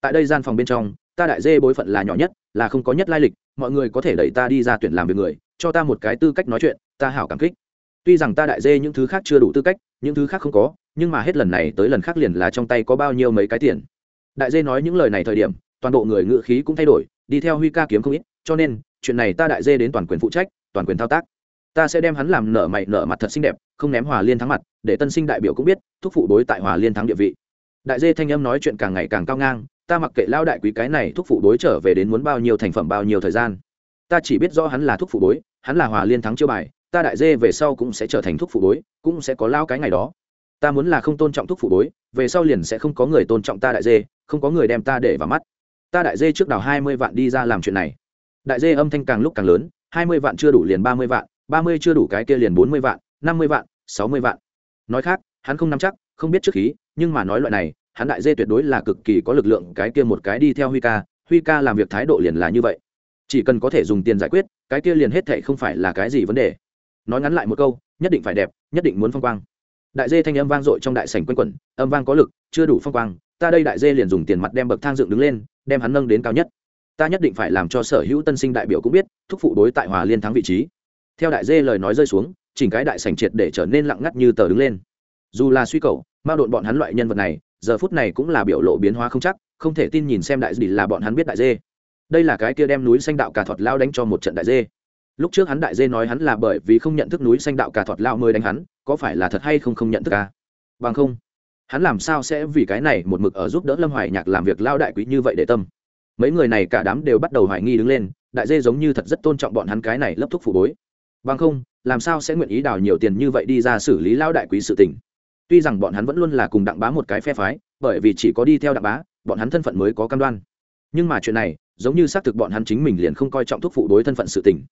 Speaker 1: Tại đây gian phòng bên trong, ta đại dê bối phận là nhỏ nhất, là không có nhất lai lịch, mọi người có thể đẩy ta đi ra tuyển làm việc người, cho ta một cái tư cách nói chuyện, ta hảo cảm kích. Tuy rằng ta đại dê những thứ khác chưa đủ tư cách, những thứ khác không có, nhưng mà hết lần này tới lần khác liền là trong tay có bao nhiêu mấy cái tiền. Đại dê nói những lời này thời điểm, toàn bộ người ngự khí cũng thay đổi, đi theo huy ca kiếm không ít, cho nên, chuyện này ta đại dê đến toàn quyền phụ trách, toàn quyền thao tác ta sẽ đem hắn làm nở mày nở mặt thật xinh đẹp, không ném hòa liên thắng mặt, để tân sinh đại biểu cũng biết, thúc phụ đối tại hòa liên thắng địa vị. Đại dê thanh âm nói chuyện càng ngày càng cao ngang, ta mặc kệ lao đại quý cái này thúc phụ đối trở về đến muốn bao nhiêu thành phẩm bao nhiêu thời gian. Ta chỉ biết rõ hắn là thúc phụ đối, hắn là hòa liên thắng chiêu bài, ta đại dê về sau cũng sẽ trở thành thúc phụ đối, cũng sẽ có lao cái ngày đó. Ta muốn là không tôn trọng thúc phụ đối, về sau liền sẽ không có người tôn trọng ta đại dê, không có người đem ta để vào mắt. Ta đại dê trước đào hai mươi vạn đi ra làm chuyện này. Đại dê âm thanh càng lúc càng lớn, hai mươi vạn chưa đủ liền ba mươi vạn ba mươi chưa đủ cái kia liền bốn mươi vạn, năm mươi vạn, sáu mươi vạn. Nói khác, hắn không nắm chắc, không biết trước khí, nhưng mà nói loại này, hắn đại dê tuyệt đối là cực kỳ có lực lượng, cái kia một cái đi theo huy ca huy ca làm việc thái độ liền là như vậy. Chỉ cần có thể dùng tiền giải quyết, cái kia liền hết thệ không phải là cái gì vấn đề. Nói ngắn lại một câu, nhất định phải đẹp, nhất định muốn phong quang. Đại dê thanh âm vang dội trong đại sảnh quanh quẩn, âm vang có lực, chưa đủ phong quang, ta đây đại dê liền dùng tiền mặt đem bậc thang dựng đứng lên, đem hắn nâng đến cao nhất. Ta nhất định phải làm cho sở hữu tân sinh đại biểu cũng biết, thúc phụ đối tại hòa liên thắng vị trí theo đại dê lời nói rơi xuống, chỉnh cái đại sảnh triệt để trở nên lặng ngắt như tờ đứng lên. Dù là suy cầu mao độn bọn hắn loại nhân vật này, giờ phút này cũng là biểu lộ biến hóa không chắc, không thể tin nhìn xem đại dê là bọn hắn biết đại dê. Đây là cái kia đem núi xanh đạo cà thọt lao đánh cho một trận đại dê. Lúc trước hắn đại dê nói hắn là bởi vì không nhận thức núi xanh đạo cà thọt lao mới đánh hắn, có phải là thật hay không không nhận thức à? bằng không, hắn làm sao sẽ vì cái này một mực ở giúp đỡ lâm hoài nhạc làm việc lao đại quý như vậy để tâm? Mấy người này cả đám đều bắt đầu hoài nghi đứng lên, đại dê giống như thật rất tôn trọng bọn hắn cái này lấp thuốc phủ bối bằng không, làm sao sẽ nguyện ý đào nhiều tiền như vậy đi ra xử lý lao đại quý sự tình? Tuy rằng bọn hắn vẫn luôn là cùng đặng bá một cái phe phái, bởi vì chỉ có đi theo đặng bá, bọn hắn thân phận mới có cam đoan. Nhưng mà chuyện này, giống như xác thực bọn hắn chính mình liền không coi trọng thuốc phụ đối thân phận sự tình.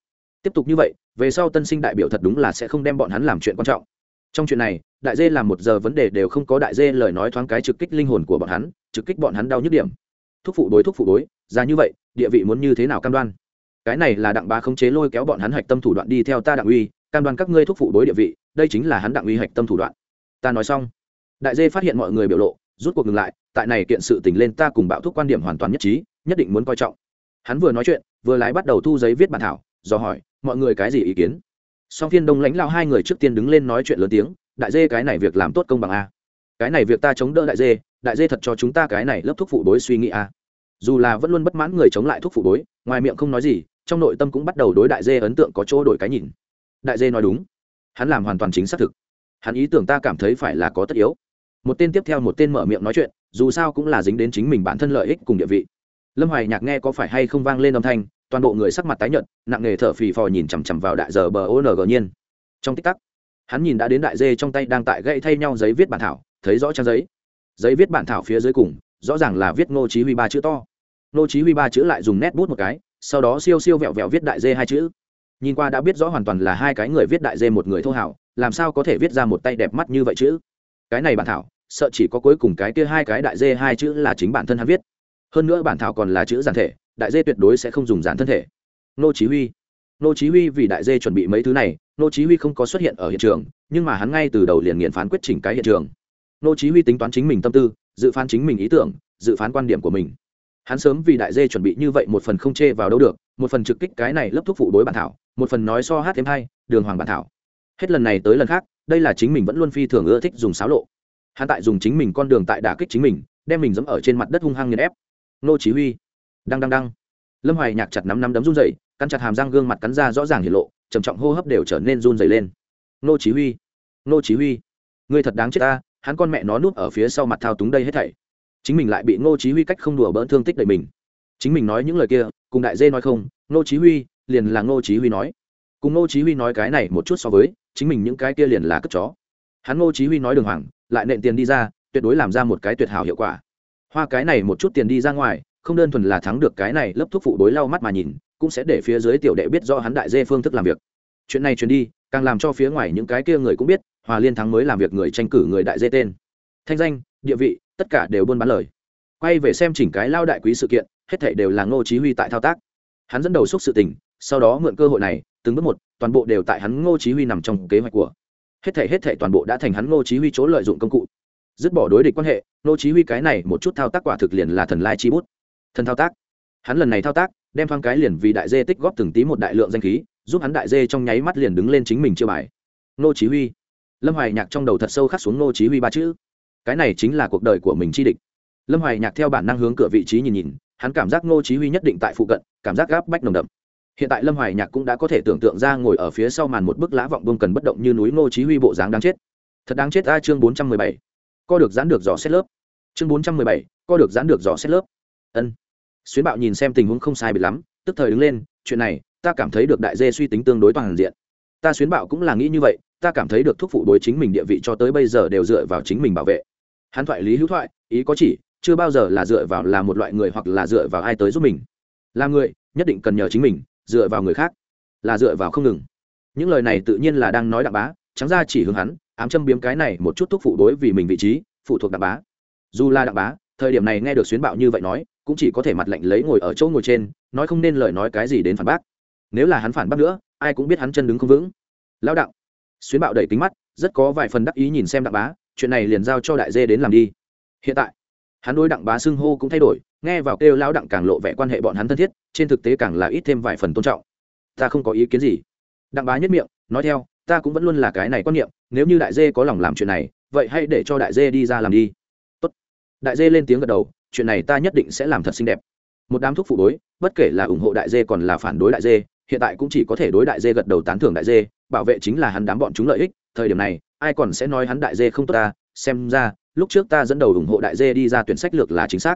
Speaker 1: Tiếp tục như vậy, về sau tân sinh đại biểu thật đúng là sẽ không đem bọn hắn làm chuyện quan trọng. Trong chuyện này, đại dê làm một giờ vấn đề đều không có đại dê lời nói thoáng cái trực kích linh hồn của bọn hắn, trực kích bọn hắn đau nhức điểm. Thuốc phụ đối thuốc phụ đối, ra như vậy, địa vị muốn như thế nào cam đoan? Cái này là đặng bá khống chế lôi kéo bọn hắn hạch tâm thủ đoạn đi theo ta đặng uy, cam đoan các ngươi thuốc phụ đối địa vị, đây chính là hắn đặng uy hạch tâm thủ đoạn. Ta nói xong, đại dê phát hiện mọi người biểu lộ, rút cuộc ngừng lại, tại này kiện sự tình lên ta cùng bạo thuốc quan điểm hoàn toàn nhất trí, nhất định muốn coi trọng. Hắn vừa nói chuyện, vừa lái bắt đầu thu giấy viết bản thảo, do hỏi, mọi người cái gì ý kiến? Song phiên đông lãnh lao hai người trước tiên đứng lên nói chuyện lớn tiếng, đại dê cái này việc làm tốt công bằng a. Cái này việc ta chống đỡ đại dê đại dê thật cho chúng ta cái này lớp thuốc phụ bối suy nghĩ a. Dù là vẫn luôn bất mãn người chống lại thuốc phụ bối, ngoài miệng không nói gì trong nội tâm cũng bắt đầu đối đại dê ấn tượng có chỗ đổi cái nhìn. Đại dê nói đúng. Hắn làm hoàn toàn chính xác thực. Hắn ý tưởng ta cảm thấy phải là có tất yếu. Một tên tiếp theo một tên mở miệng nói chuyện, dù sao cũng là dính đến chính mình bản thân lợi ích cùng địa vị. Lâm hoài nhạc nghe có phải hay không vang lên âm thanh, toàn bộ người sắc mặt tái nhợt, nặng nề thở phì phò nhìn chằm chằm vào đại giờ bờ ong nhiên. Trong tích tắc, hắn nhìn đã đến đại dê trong tay đang tại gậy thay nhau giấy viết bản thảo, thấy rõ trang giấy. Giấy viết bản thảo phía dưới cùng, rõ ràng là viết ngô chí huy ba chữ to. Ngô chí huy ba chữ lại dùng nét bút một cái sau đó siêu siêu vẹo vẹo viết đại dê hai chữ. Nhìn qua đã biết rõ hoàn toàn là hai cái người viết đại dê một người thô hảo, làm sao có thể viết ra một tay đẹp mắt như vậy chứ? Cái này bản thảo, sợ chỉ có cuối cùng cái kia hai cái đại dê hai chữ là chính bản thân hắn viết. Hơn nữa bản thảo còn là chữ giản thể, đại dê tuyệt đối sẽ không dùng giản thân thể. Nô chí huy. Nô chí huy vì đại dê chuẩn bị mấy thứ này, nô chí huy không có xuất hiện ở hiện trường, nhưng mà hắn ngay từ đầu liền nghiền phán quyết chỉnh cái hiện trường. Nô chí huy tính toán chính mình tâm tư, dự phán chính mình ý tưởng, dự phán quan điểm của mình hắn sớm vì đại dê chuẩn bị như vậy một phần không chê vào đâu được, một phần trực kích cái này lấp thuốc phụ đối bản thảo, một phần nói so hát thêm hay đường hoàng bản thảo. Hết lần này tới lần khác, đây là chính mình vẫn luôn phi thường ưa thích dùng xáo lộ. Hắn tại dùng chính mình con đường tại đả kích chính mình, đem mình dẫm ở trên mặt đất hung hăng nghiền ép. Nô chí huy. Đăng đăng đăng. Lâm hoài nhạc chặt nắm nắm đấm run rẩy, cắn chặt hàm răng gương mặt cắn ra rõ ràng hiện lộ, trầm trọng hô hấp đều trở nên run rẩy lên. Nô chí huy. Nô chí huy. Ngươi thật đáng chết ta, hắn con mẹ nó nuốt ở phía sau mặt thao túng đây hết thảy chính mình lại bị Ngô chí huy cách không đùa bỡn thương tích đầy mình. Chính mình nói những lời kia, cùng đại dê nói không, Ngô chí huy liền là Ngô chí huy nói. Cùng Ngô chí huy nói cái này một chút so với, chính mình những cái kia liền là cất chó. Hắn Ngô chí huy nói đường hoàng, lại nện tiền đi ra, tuyệt đối làm ra một cái tuyệt hảo hiệu quả. Hoa cái này một chút tiền đi ra ngoài, không đơn thuần là thắng được cái này lớp thuốc phụ đối lau mắt mà nhìn, cũng sẽ để phía dưới tiểu đệ biết do hắn đại dê phương thức làm việc. Chuyện này truyền đi, càng làm cho phía ngoài những cái kia người cũng biết, hòa liên thắng mới làm việc người tranh cử người đại dê tên. Thanh danh, địa vị tất cả đều buôn bán lời. Quay về xem chỉnh cái lao đại quý sự kiện, hết thảy đều là ngô chí huy tại thao tác. Hắn dẫn đầu xúc sự tình, sau đó mượn cơ hội này, từng bước một, toàn bộ đều tại hắn ngô chí huy nằm trong kế hoạch của. Hết thảy hết thảy toàn bộ đã thành hắn ngô chí huy chỗ lợi dụng công cụ. Dứt bỏ đối địch quan hệ, ngô chí huy cái này một chút thao tác quả thực liền là thần lai chi bút. Thần thao tác. Hắn lần này thao tác, đem thoáng cái liền vì đại dê tích góp từng tí một đại lượng danh khí, giúp hắn đại dê trong nháy mắt liền đứng lên chính mình chưa bài. Ngô chí huy. Lâm hoài nhạc trong đầu thật sâu khắc xuống ngô chí huy ba chữ cái này chính là cuộc đời của mình chi địch. Lâm hoài nhạc theo bản năng hướng cửa vị trí nhìn nhìn, hắn cảm giác ngô chí huy nhất định tại phụ cận, cảm giác gáp bách nồng đậm. Hiện tại lâm hoài nhạc cũng đã có thể tưởng tượng ra ngồi ở phía sau màn một bức lã vọng bông cần bất động như núi ngô chí huy bộ dáng đáng chết. Thật đáng chết a chương 417. co được giãn được dò xét lớp. Chương 417. co được giãn được dò xét lớp. Ân. Xuyến bạo nhìn xem tình huống không sai biệt lắm, tức thời đứng lên, chuyện này, ta cảm thấy được đại dê suy tính tương đối toàn diện. Ta xuyến bạo cũng là nghĩ như vậy, ta cảm thấy được thuốc phụ đối chính mình địa vị cho tới bây giờ đều dựa vào chính mình bảo vệ hắn thoại lý hữu thoại, ý có chỉ, chưa bao giờ là dựa vào là một loại người hoặc là dựa vào ai tới giúp mình. Là người, nhất định cần nhờ chính mình, dựa vào người khác, là dựa vào không ngừng. Những lời này tự nhiên là đang nói đặng bá, trắng ra chỉ hướng hắn, ám châm biếm cái này một chút thuốc phụ đối vì mình vị trí, phụ thuộc đặng bá. Dù là đặng bá, thời điểm này nghe được xuyến bạo như vậy nói, cũng chỉ có thể mặt lạnh lấy ngồi ở chỗ ngồi trên, nói không nên lời nói cái gì đến phản bác. Nếu là hắn phản bác nữa, ai cũng biết hắn chân đứng không vững. Lao đạo. Xuyến bạo đẩy kính mắt, rất có vài phần đắc ý nhìn xem đặng bá chuyện này liền giao cho đại dê đến làm đi. Hiện tại, hắn đối đặng bá xưng hô cũng thay đổi, nghe vào kêu lao đặng càng lộ vẻ quan hệ bọn hắn thân thiết, trên thực tế càng là ít thêm vài phần tôn trọng. Ta không có ý kiến gì. Đặng bá nhất miệng, nói theo, ta cũng vẫn luôn là cái này quan niệm, nếu như đại dê có lòng làm chuyện này, vậy hãy để cho đại dê đi ra làm đi. Tốt. đại dê lên tiếng gật đầu, chuyện này ta nhất định sẽ làm thật xinh đẹp. Một đám thuốc phụ đối, bất kể là ủng hộ đại dê còn là phản đối đại dê, hiện tại cũng chỉ có thể đối đại dê gật đầu tán thưởng đại dê, bảo vệ chính là hắn đám bọn chúng lợi ích, thời điểm này ai còn sẽ nói hắn đại dê không tốt ta, xem ra, lúc trước ta dẫn đầu ủng hộ đại dê đi ra tuyển sách lược là chính xác.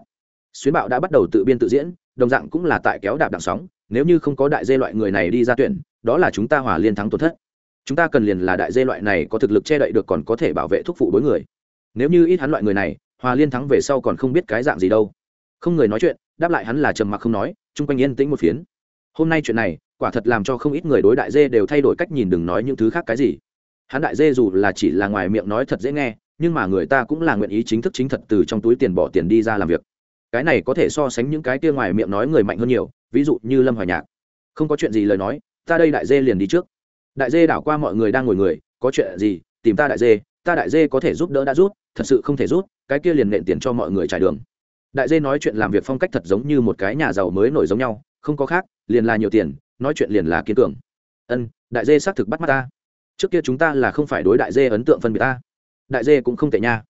Speaker 1: Xuyến bạo đã bắt đầu tự biên tự diễn, đồng dạng cũng là tại kéo đạp đằng sóng, nếu như không có đại dê loại người này đi ra tuyển, đó là chúng ta hòa liên thắng tổn thất. Chúng ta cần liền là đại dê loại này có thực lực che đậy được còn có thể bảo vệ thuốc phụ đối người. Nếu như ít hắn loại người này, hòa liên thắng về sau còn không biết cái dạng gì đâu. Không người nói chuyện, đáp lại hắn là trầm mặc không nói, chung quanh yên tĩnh một phiến. Hôm nay chuyện này, quả thật làm cho không ít người đối đại dê đều thay đổi cách nhìn đừng nói những thứ khác cái gì hắn đại dê dù là chỉ là ngoài miệng nói thật dễ nghe, nhưng mà người ta cũng là nguyện ý chính thức chính thật từ trong túi tiền bỏ tiền đi ra làm việc. Cái này có thể so sánh những cái kia ngoài miệng nói người mạnh hơn nhiều, ví dụ như lâm hoài nhạc. Không có chuyện gì lời nói, ta đây đại dê liền đi trước. Đại dê đảo qua mọi người đang ngồi người, có chuyện gì, tìm ta đại dê, ta đại dê có thể giúp đỡ đã rút, thật sự không thể rút, cái kia liền nện tiền cho mọi người trải đường. Đại dê nói chuyện làm việc phong cách thật giống như một cái nhà giàu mới nổi giống nhau, không có khác, liền là nhiều tiền, nói chuyện liền là kiên cường. Ân, đại dê xác thực bắt mắt ta trước kia chúng ta là không phải đối đại dê ấn tượng phân biệt ta. Đại dê cũng không tệ nha.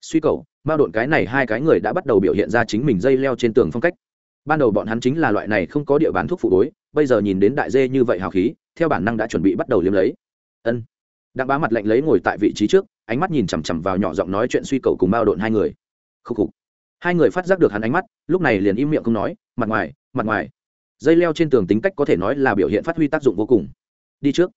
Speaker 1: Suy cầu bao độn cái này hai cái người đã bắt đầu biểu hiện ra chính mình dây leo trên tường phong cách. Ban đầu bọn hắn chính là loại này không có địa bán thuốc phụ đối, bây giờ nhìn đến đại dê như vậy hào khí, theo bản năng đã chuẩn bị bắt đầu liếm lấy. Ân. Đặng bá mặt lạnh lấy ngồi tại vị trí trước, ánh mắt nhìn chằm chằm vào nhỏ giọng nói chuyện suy cầu cùng bao độn hai người. Khúc khục. Hai người phát giác được hắn ánh mắt, lúc này liền im miệng không nói, mặt ngoài mặt ngoài. Dây leo trên tường tính cách có thể nói là biểu hiện phát huy tác dụng vô cùng. Đi trước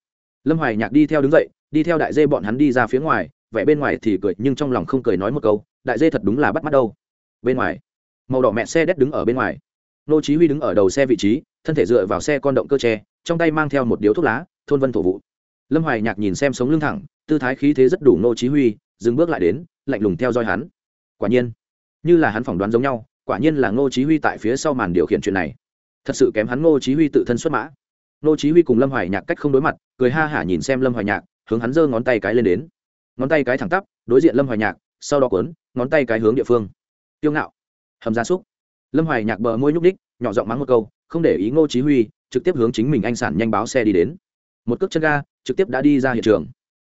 Speaker 1: lâm hoài nhạc đi theo đứng dậy, đi theo đại dê bọn hắn đi ra phía ngoài, vẻ bên ngoài thì cười nhưng trong lòng không cười nói một câu, đại dê thật đúng là bắt mắt đâu. Bên ngoài, màu đỏ mẹ xe đét đứng ở bên ngoài. Nô chí huy đứng ở đầu xe vị trí, thân thể dựa vào xe con động cơ tre, trong tay mang theo một điếu thuốc lá, thôn vân thổ vụ. Lâm hoài nhạc nhìn xem sống lưng thẳng, tư thái khí thế rất đủ nô chí huy, dừng bước lại đến, lạnh lùng theo dõi hắn. Quả nhiên, như là hắn phỏng đoán giống nhau, quả nhiên là ngô chí huy tại phía sau màn điều khiển chuyện này. Thật sự kém hắn ngô chí huy tự thân xuất mã. Nô chí huy cùng lâm hoài nhạc cách không đối mặt, cười ha hả nhìn xem lâm hoài nhạc, hướng hắn giơ ngón tay cái lên đến. Ngón tay cái thẳng tắp, đối diện lâm hoài nhạc, sau đó cuốn, ngón tay cái hướng địa phương. Tiêu ngạo. Hầm gia súc. Lâm hoài nhạc bờ môi nhúc đích nhỏ giọng mắng một câu, không để ý ngô chí huy, trực tiếp hướng chính mình anh sản nhanh báo xe đi đến. Một cước chân ga, trực tiếp đã đi ra hiện trường.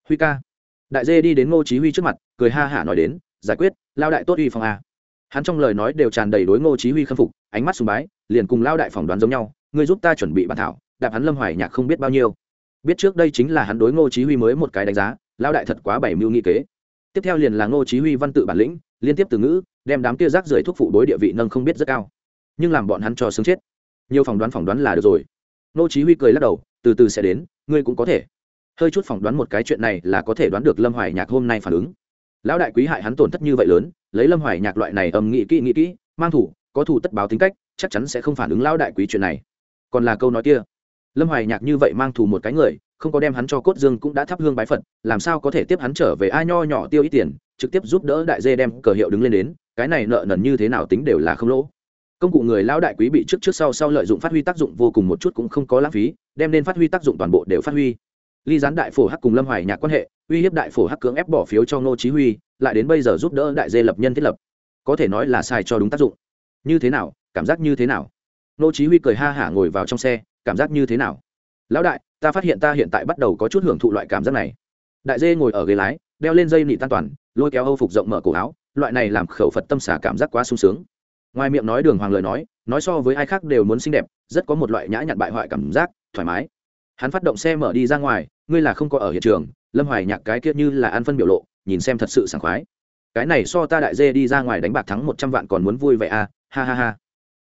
Speaker 1: Huy ca. Đại dê đi đến ngô chí huy trước mặt, cười ha hả nói đến, giải quyết, lao đại tốt uy phong a. Hắn trong lời nói đều tràn đầy đối ngô chí huy khâm phục, ánh mắt sùng bái, liền cùng lao đại phỏng đoán giống nhau, ngươi giúp ta chuẩn bị bản thảo đạp hắn lâm hoài nhạc không biết bao nhiêu. Biết trước đây chính là hắn đối ngô chí huy mới một cái đánh giá, lão đại thật quá bảy mưu nghị kế. Tiếp theo liền là ngô chí huy văn tự bản lĩnh, liên tiếp từ ngữ, đem đám kia rác rưởi thuốc phụ đối địa vị nâng không biết rất cao. Nhưng làm bọn hắn cho sướng chết. Nhiều phỏng đoán phỏng đoán là được rồi. Ngô chí huy cười lắc đầu, từ từ sẽ đến, ngươi cũng có thể. Hơi chút phỏng đoán một cái chuyện này là có thể đoán được lâm hoài nhạc hôm nay phản ứng. Lão đại quý hại hắn tổn thất như vậy lớn, lấy lâm hoài nhạc loại này âm nghị kỹ nghị kỹ, mang thủ, có thủ tất báo tính cách, chắc chắn sẽ không phản ứng lão đại quý chuyện này. Còn là câu nói kia lâm hoài nhạc như vậy mang thù một cái người, không có đem hắn cho cốt dương cũng đã thắp hương bái phật, làm sao có thể tiếp hắn trở về ai nho nhỏ tiêu ít tiền, trực tiếp giúp đỡ đại dê đem cờ hiệu đứng lên đến, cái này nợ nần như thế nào tính đều là không lỗ. Công cụ người lão đại quý bị trước trước sau sau lợi dụng phát huy tác dụng vô cùng một chút cũng không có lãng phí, đem nên phát huy tác dụng toàn bộ đều phát huy. Ly gián đại phổ hắc cùng lâm hoài nhạc quan hệ, uy hiếp đại phổ hắc cưỡng ép bỏ phiếu cho ngô chí huy, lại đến bây giờ giúp đỡ đại dê lập nhân thiết lập. Có thể nói là sai cho đúng tác dụng. Như thế nào, cảm giác như thế nào? Ngô chí huy cười ha hả ngồi vào trong xe cảm giác như thế nào? Lão đại, ta phát hiện ta hiện tại bắt đầu có chút hưởng thụ loại cảm giác này. Đại dê ngồi ở ghế lái, đeo lên dây nị tan toàn, lôi kéo âu phục rộng mở cổ áo, loại này làm khẩu phật tâm xả cảm giác quá sung sướng. Ngoài miệng nói đường hoàng lời nói nói so với ai khác đều muốn xinh đẹp, rất có một loại nhã nhặn bại hoại cảm giác, thoải mái. Hắn phát động xe mở đi ra ngoài, ngươi là không có ở hiện trường, lâm hoài nhạc cái kia như là an phân biểu lộ, nhìn xem thật sự sảng khoái. Cái này so ta đại dê đi ra ngoài đánh bạc thắng một trăm vạn còn muốn vui vậy à ha ha ha.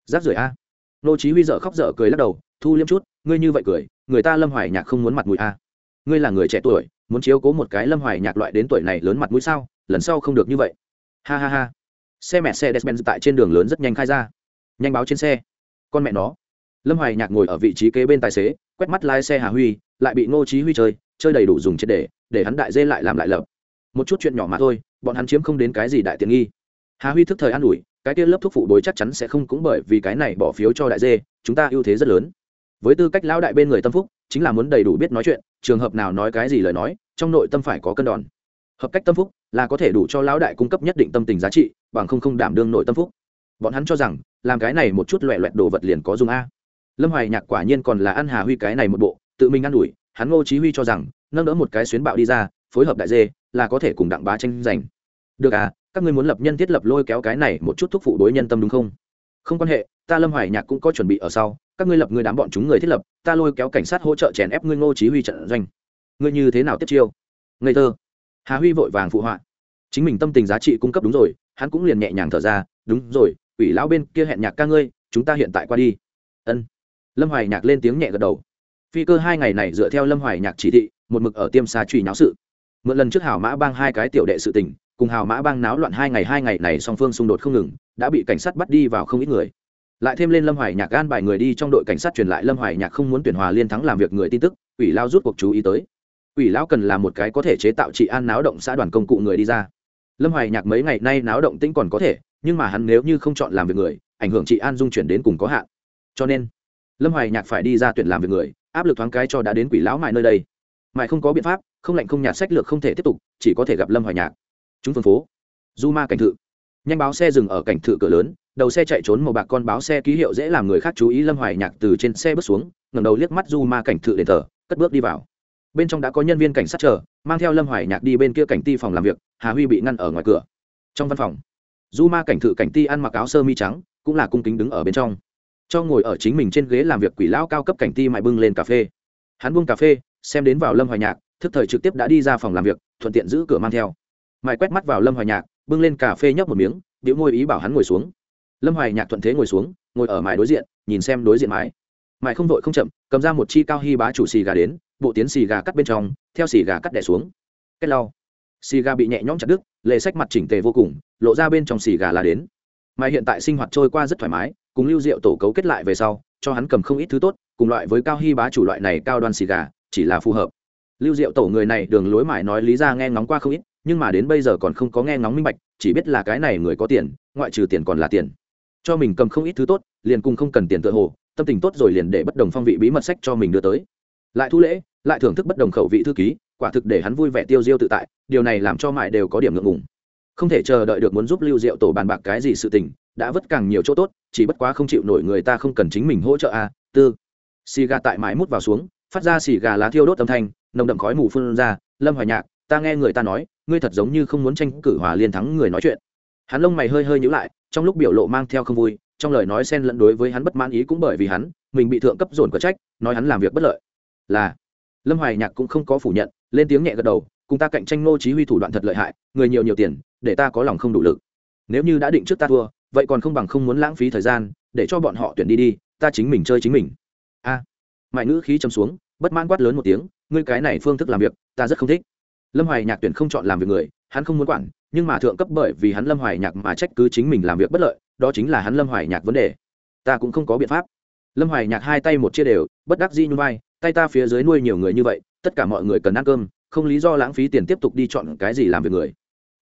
Speaker 1: Giáp rưỡi a à. nô chí huy dở khóc dở cười lắc đầu thu liêm chút, ngươi như vậy cười, người ta lâm hoài nhạc không muốn mặt mũi a à. ngươi là người trẻ tuổi, muốn chiếu cố một cái lâm hoài nhạc loại đến tuổi này lớn mặt mũi sao? Lần sau không được như vậy. Ha ha ha. Xe mẹ xe despen tại trên đường lớn rất nhanh khai ra. Nhanh báo trên xe. Con mẹ nó. Lâm hoài nhạc ngồi ở vị trí kế bên tài xế, quét mắt lái xe hà huy, lại bị ngô chí huy chơi chơi đầy đủ dùng chết để để hắn đại dê lại làm lại lập. Một chút chuyện nhỏ mà thôi, bọn hắn chiếm không đến cái gì đại tiện nghi. Hà huy thức thời an ủi, cái kia lớp thuốc phụ bối chắc chắn sẽ không cũng bởi vì cái này bỏ phiếu cho đại dê, chúng ta ưu thế rất lớn với tư cách lão đại bên người tâm phúc, chính là muốn đầy đủ biết nói chuyện, trường hợp nào nói cái gì lời nói, trong nội tâm phải có cân đòn. Hợp cách tâm phúc là có thể đủ cho lão đại cung cấp nhất định tâm tình giá trị, bằng không không đảm đương nội tâm phúc. Bọn hắn cho rằng, làm cái này một chút loẹ loẹt đồ vật liền có dùng a. Lâm hoài nhạc quả nhiên còn là ăn hà huy cái này một bộ, tự mình ăn ủi, hắn ngô chí huy cho rằng, nâng đỡ một cái xuyến bạo đi ra, phối hợp đại dê, là có thể cùng đặng bá tranh giành. Được à các ngươi muốn lập nhân thiết lập lôi kéo cái này một chút thúc phụ đối nhân tâm đúng không? Không quan hệ, ta lâm hoài nhạc cũng có chuẩn bị ở sau các ngươi lập ngươi đám bọn chúng người thiết lập, ta lôi kéo cảnh sát hỗ trợ chèn ép ngươi ngô chí huy trận doanh. Ngươi như thế nào tiếp chiêu? Ngây thơ. Hà huy vội vàng phụ họa. Chính mình tâm tình giá trị cung cấp đúng rồi, hắn cũng liền nhẹ nhàng thở ra, đúng rồi ủy lão bên kia hẹn nhạc ca ngươi, chúng ta hiện tại qua đi. Ân. Lâm hoài nhạc lên tiếng nhẹ gật đầu. Phi cơ hai ngày này dựa theo lâm hoài nhạc chỉ thị, một mực ở tiêm xa truy náo sự. Mượn lần trước hào mã bang hai cái tiểu đệ sự tình, cùng hào mã bang náo loạn hai ngày hai ngày này song phương xung đột không ngừng, đã bị cảnh sát bắt đi vào không ít người lại thêm lên lâm hoài nhạc gan bài người đi trong đội cảnh sát truyền lại lâm hoài nhạc không muốn tuyển hòa liên thắng làm việc người tin tức ủy lao rút cuộc chú ý tới. Ủy lão cần là một cái có thể chế tạo trị an náo động xã đoàn công cụ người đi ra. Lâm hoài nhạc mấy ngày nay náo động tĩnh còn có thể, nhưng mà hắn nếu như không chọn làm việc người, ảnh hưởng trị an dung chuyển đến cùng có hạn. Cho nên, lâm hoài nhạc phải đi ra tuyển làm việc người, áp lực thoáng cái cho đã đến quỷ lão mại nơi đây. Mại không có biện pháp, không lạnh không nhạt sách lược không thể tiếp tục, chỉ có thể gặp lâm hoài nhạc. Chúng phương phố. Du ma cảnh thự nhanh báo xe dừng ở cảnh thự cửa lớn, đầu xe chạy trốn màu bạc con báo xe ký hiệu dễ làm người khác chú ý lâm hoài nhạc từ trên xe bước xuống, ngẩng đầu liếc mắt du ma cảnh thự đền thờ, cất bước đi vào. Bên trong đã có nhân viên cảnh sát chờ, mang theo lâm hoài nhạc đi bên kia cảnh ti phòng làm việc, hà huy bị ngăn ở ngoài cửa. Trong văn phòng, du ma cảnh thự cảnh ti ăn mặc áo sơ mi trắng, cũng là cung kính đứng ở bên trong. Cho ngồi ở chính mình trên ghế làm việc quỷ lão cao cấp cảnh ti mại bưng lên cà phê. Hắn buông cà phê, xem đến vào lâm hoài nhạc, thức thời trực tiếp đã đi ra phòng làm việc, thuận tiện giữ cửa mang theo. Mại quét mắt vào lâm hoài nhạc bưng lên cà phê nhấp một miếng biểu môi ý bảo hắn ngồi xuống. Lâm hoài nhạc thuận thế ngồi xuống, ngồi ở mải đối diện, nhìn xem đối diện mái mải không vội không chậm, cầm ra một chi cao hy bá chủ xì gà đến, bộ tiến xì gà cắt bên trong, theo xì gà cắt đẻ xuống. Kết lau. Xì gà bị nhẹ nhõm chặt đứt lệ sách mặt chỉnh tề vô cùng, lộ ra bên trong xì gà là đến. Mải hiện tại sinh hoạt trôi qua rất thoải mái, cùng lưu diệu tổ cấu kết lại về sau, cho hắn cầm không ít thứ tốt, cùng loại với cao hy bá chủ loại này cao đoan xì gà, chỉ là phù hợp. Lưu diệu tổ người này đường lối mải nói lý ra nghe ngóng qua không ít nhưng mà đến bây giờ còn không có nghe ngóng minh bạch, chỉ biết là cái này người có tiền, ngoại trừ tiền còn là tiền. Cho mình cầm không ít thứ tốt, liền cùng không cần tiền tự hồ, tâm tình tốt rồi liền để bất đồng phong vị bí mật sách cho mình đưa tới. Lại thu lễ, lại thưởng thức bất đồng khẩu vị thư ký, quả thực để hắn vui vẻ tiêu diêu tự tại, điều này làm cho mại đều có điểm ngượng ngùng. Không thể chờ đợi được muốn giúp lưu diệu tổ bàn bạc cái gì sự tình, đã vất càng nhiều chỗ tốt, chỉ bất quá không chịu nổi người ta không cần chính mình hỗ trợ a à. tư. Xì gà tại mãi mút vào xuống, phát ra xì gà lá thiêu đốt âm thanh, nồng đậm khói mù phun ra, lâm hoài nhạc, ta nghe người ta nói ngươi thật giống như không muốn tranh cử hòa liên thắng người nói chuyện. Hắn lông mày hơi hơi nhữ lại trong lúc biểu lộ mang theo không vui trong lời nói xen lẫn đối với hắn bất mãn ý cũng bởi vì hắn mình bị thượng cấp dồn có trách nói hắn làm việc bất lợi. Là lâm hoài nhạc cũng không có phủ nhận lên tiếng nhẹ gật đầu cùng ta cạnh tranh ngô chí huy thủ đoạn thật lợi hại người nhiều nhiều tiền để ta có lòng không đủ lực. Nếu như đã định trước ta thua vậy còn không bằng không muốn lãng phí thời gian để cho bọn họ tuyển đi đi ta chính mình chơi chính mình. A à, mại ngữ khí trầm xuống bất mãn quát lớn một tiếng ngươi cái này phương thức làm việc ta rất không thích lâm hoài nhạc tuyển không chọn làm việc người, hắn không muốn quản, nhưng mà thượng cấp bởi vì hắn lâm hoài nhạc mà trách cứ chính mình làm việc bất lợi, đó chính là hắn lâm hoài nhạc vấn đề. Ta cũng không có biện pháp. Lâm hoài nhạc hai tay một chia đều, bất đắc dĩ như vai, tay ta phía dưới nuôi nhiều người như vậy, tất cả mọi người cần ăn cơm, không lý do lãng phí tiền tiếp tục đi chọn cái gì làm việc người.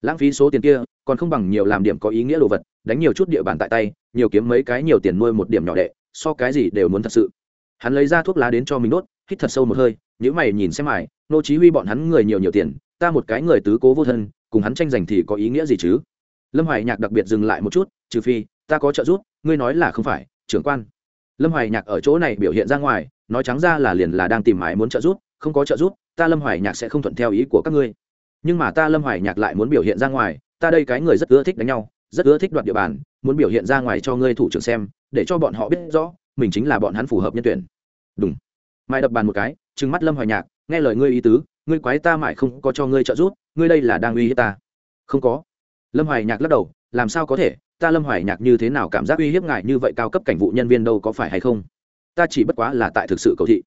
Speaker 1: Lãng phí số tiền kia, còn không bằng nhiều làm điểm có ý nghĩa đồ vật, đánh nhiều chút địa bàn tại tay, nhiều kiếm mấy cái nhiều tiền nuôi một điểm nhỏ đệ, so cái gì đều muốn thật sự. Hắn lấy ra thuốc lá đến cho mình đốt, hít thật sâu một hơi nếu mày nhìn xem mày, nô chí huy bọn hắn người nhiều nhiều tiền ta một cái người tứ cố vô thân cùng hắn tranh giành thì có ý nghĩa gì chứ? Lâm hoài nhạc đặc biệt dừng lại một chút trừ phi ta có trợ giúp ngươi nói là không phải trưởng quan. Lâm hoài nhạc ở chỗ này biểu hiện ra ngoài nói trắng ra là liền là đang tìm mãi muốn trợ giúp không có trợ giúp ta lâm hoài nhạc sẽ không thuận theo ý của các ngươi. Nhưng mà ta lâm hoài nhạc lại muốn biểu hiện ra ngoài ta đây cái người rất ưa thích đánh nhau rất ưa thích đoạt địa bàn muốn biểu hiện ra ngoài cho ngươi thủ trưởng xem để cho bọn họ biết rõ mình chính là bọn hắn phù hợp nhân tuyển. Đúng mai đập bàn một cái, trừng mắt lâm hoài nhạc, nghe lời ngươi ý tứ, ngươi quái ta mãi không có cho ngươi trợ giúp, ngươi đây là đang uy hiếp ta. Không có. Lâm hoài nhạc lắc đầu, làm sao có thể, ta lâm hoài nhạc như thế nào cảm giác uy hiếp ngài như vậy cao cấp cảnh vụ nhân viên đâu có phải hay không? Ta chỉ bất quá là tại thực sự cầu thị.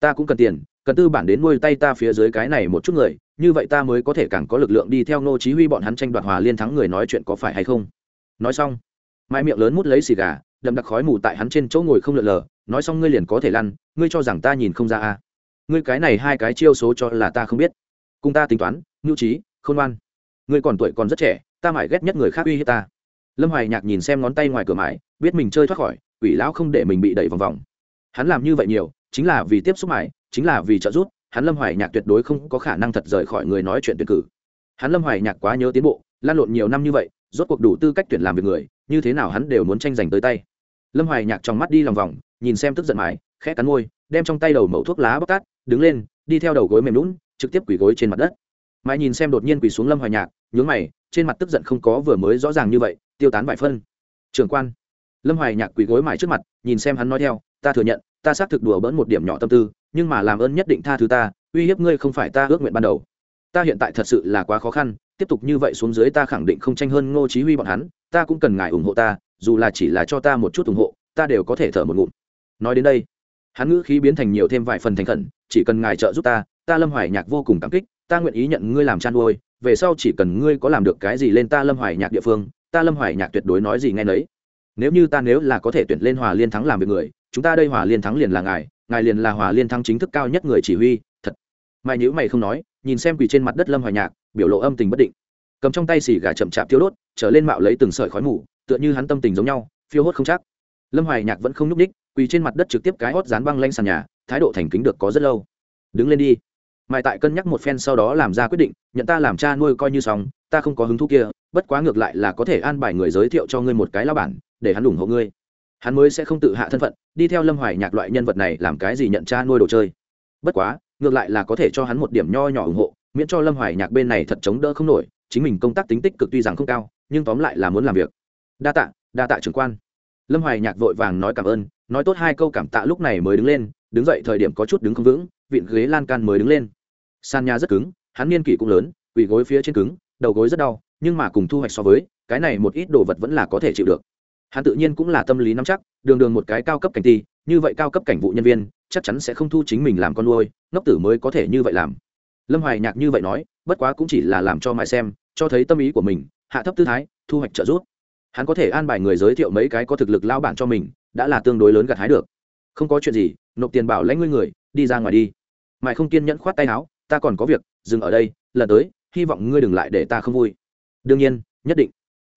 Speaker 1: Ta cũng cần tiền, cần tư bản đến nuôi tay ta phía dưới cái này một chút người, như vậy ta mới có thể càng có lực lượng đi theo ngô chí huy bọn hắn tranh đoạt hòa liên thắng người nói chuyện có phải hay không? Nói xong mai miệng lớn mút lấy xì gà, đậm đặc khói mù tại hắn trên chỗ ngồi không lượn lờ nói xong ngươi liền có thể lăn, ngươi cho rằng ta nhìn không ra à? Ngươi cái này hai cái chiêu số cho là ta không biết. Cùng ta tính toán, nhu trí, khôn ngoan. Ngươi còn tuổi còn rất trẻ, ta mãi ghét nhất người khác uy hiếp ta. Lâm hoài nhạc nhìn xem ngón tay ngoài cửa mãi biết mình chơi thoát khỏi, quỷ lão không để mình bị đẩy vòng vòng. Hắn làm như vậy nhiều, chính là vì tiếp xúc mãi chính là vì trợ giúp, hắn lâm hoài nhạc tuyệt đối không có khả năng thật rời khỏi người nói chuyện tuyển cử. Hắn lâm hoài nhạc quá nhớ tiến bộ, lan lộn nhiều năm như vậy, rốt cuộc đủ tư cách tuyển làm việc người, như thế nào hắn đều muốn tranh giành tới tay. Lâm hoài nhạc trong mắt đi lòng vòng nhìn xem tức giận mãi, khẽ cắn môi, đem trong tay đầu mẩu thuốc lá bóc tát, đứng lên, đi theo đầu gối mềm lún trực tiếp quỳ gối trên mặt đất. Mãi nhìn xem đột nhiên quỳ xuống lâm hoài nhạc, nhướng mày, trên mặt tức giận không có vừa mới rõ ràng như vậy, tiêu tán vài phân. Trường quan, lâm hoài nhạc quỳ gối mãi trước mặt, nhìn xem hắn nói theo, ta thừa nhận, ta xác thực đùa bỡn một điểm nhỏ tâm tư, nhưng mà làm ơn nhất định tha thứ ta, uy hiếp ngươi không phải ta ước nguyện ban đầu. Ta hiện tại thật sự là quá khó khăn, tiếp tục như vậy xuống dưới ta khẳng định không tranh hơn ngô chí huy bọn hắn, ta cũng cần ngài ủng hộ ta, dù là chỉ là cho ta một chút ủng hộ, ta đều có thể thở một ngụm nói đến đây, hắn ngữ khí biến thành nhiều thêm vài phần thành khẩn, chỉ cần ngài trợ giúp ta ta lâm hoài nhạc vô cùng cảm kích, ta nguyện ý nhận ngươi làm chăn nuôi, về sau chỉ cần ngươi có làm được cái gì lên ta lâm hoài nhạc địa phương, ta lâm hoài nhạc tuyệt đối nói gì nghe nấy. Nếu như ta nếu là có thể tuyển lên hòa liên thắng làm việc người, chúng ta đây hòa liên thắng liền là ngài ngài liền là hòa liên thắng chính thức cao nhất người chỉ huy, thật. Mày nhữ mày không nói, nhìn xem quỳ trên mặt đất lâm hoài nhạc, biểu lộ âm tình bất định. Cầm trong tay xì gà chậm chạp thiếu đốt, trở lên mạo lấy từng sợi khói mù, tựa như hắn tâm tình giống nhau, phiêu hốt không chắc. Lâm hoài nhạc vẫn không nhúc ních quỳ trên mặt đất trực tiếp cái hót dán băng lanh sàn nhà, thái độ thành kính được có rất lâu. Đứng lên đi. Mãi tại cân nhắc một phen sau đó làm ra quyết định, nhận ta làm cha nuôi coi như xong, ta không có hứng thú kia, bất quá ngược lại là có thể an bài người giới thiệu cho ngươi một cái lao bản, để hắn ủng hộ ngươi. Hắn mới sẽ không tự hạ thân phận, đi theo lâm hoài nhạc loại nhân vật này làm cái gì nhận cha nuôi đồ chơi. Bất quá, ngược lại là có thể cho hắn một điểm nho nhỏ ủng hộ, miễn cho lâm hoài nhạc bên này thật chống đỡ không nổi, chính mình công tác tính tích cực tuy rằng không cao, nhưng tóm lại là muốn làm việc. Đa tạ đa tạ trưởng quan lâm hoài nhạc vội vàng nói cảm ơn, nói tốt hai câu cảm tạ lúc này mới đứng lên, đứng dậy thời điểm có chút đứng không vững, vịn ghế lan can mới đứng lên. Sàn nhà rất cứng, hắn niên kỷ cũng lớn, quỳ gối phía trên cứng, đầu gối rất đau, nhưng mà cùng thu hoạch so với, cái này một ít đồ vật vẫn là có thể chịu được. Hắn tự nhiên cũng là tâm lý nắm chắc, đường đường một cái cao cấp cảnh ti, như vậy cao cấp cảnh vụ nhân viên, chắc chắn sẽ không thu chính mình làm con nuôi, ngốc tử mới có thể như vậy làm. Lâm hoài nhạc như vậy nói, bất quá cũng chỉ là làm cho mãi xem, cho thấy tâm ý của mình, hạ thấp tư thái, thu hoạch trợ giúp hắn có thể an bài người giới thiệu mấy cái có thực lực lao bản cho mình, đã là tương đối lớn gặt hái được. Không có chuyện gì, nộp tiền bảo lãnh ngươi người, đi ra ngoài đi. Mãi không kiên nhẫn khoát tay áo, ta còn có việc, dừng ở đây, lần tới, hy vọng ngươi đừng lại để ta không vui. Đương nhiên, nhất định.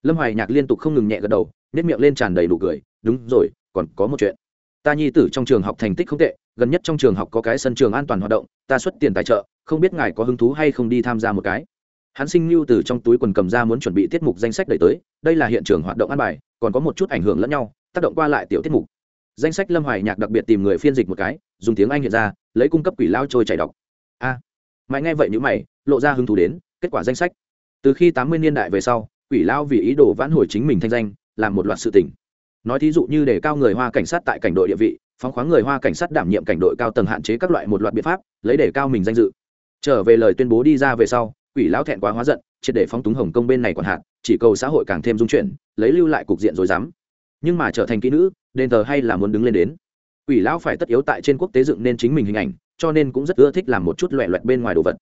Speaker 1: Lâm hoài nhạc liên tục không ngừng nhẹ gật đầu nếp miệng lên tràn đầy đủ cười, đúng rồi, còn có một chuyện. Ta nhi tử trong trường học thành tích không tệ, gần nhất trong trường học có cái sân trường an toàn hoạt động, ta xuất tiền tài trợ, không biết ngài có hứng thú hay không đi tham gia một cái hắn sinh lưu từ trong túi quần cầm ra muốn chuẩn bị tiết mục danh sách đẩy tới đây là hiện trường hoạt động ăn bài còn có một chút ảnh hưởng lẫn nhau tác động qua lại tiểu tiết mục. Danh sách lâm hoài nhạc đặc biệt tìm người phiên dịch một cái dùng tiếng anh hiện ra lấy cung cấp quỷ lao trôi chảy đọc. A. À, mày nghe vậy như mày lộ ra hứng thú đến kết quả danh sách. Từ khi tám mươi niên đại về sau quỷ lao vì ý đồ vãn hồi chính mình thanh danh làm một loạt sự tình. Nói thí dụ như để cao người hoa cảnh sát tại cảnh đội địa vị phóng khoáng người hoa cảnh sát đảm nhiệm cảnh đội cao tầng hạn chế các loại một loạt biện pháp lấy để cao mình danh dự. Trở về lời tuyên bố đi ra về sau quỷ lão thẹn quá hóa giận, triệt để phóng túng hồng công bên này còn hạn chỉ cầu xã hội càng thêm dung chuyển, lấy lưu lại cục diện rồi dám nhưng mà trở thành kỹ nữ, đền thờ hay là muốn đứng lên đến? Quỷ lão phải tất yếu tại trên quốc tế dựng nên chính mình hình ảnh, cho nên cũng rất ưa thích làm một chút loẹ loẹt bên ngoài đồ vật.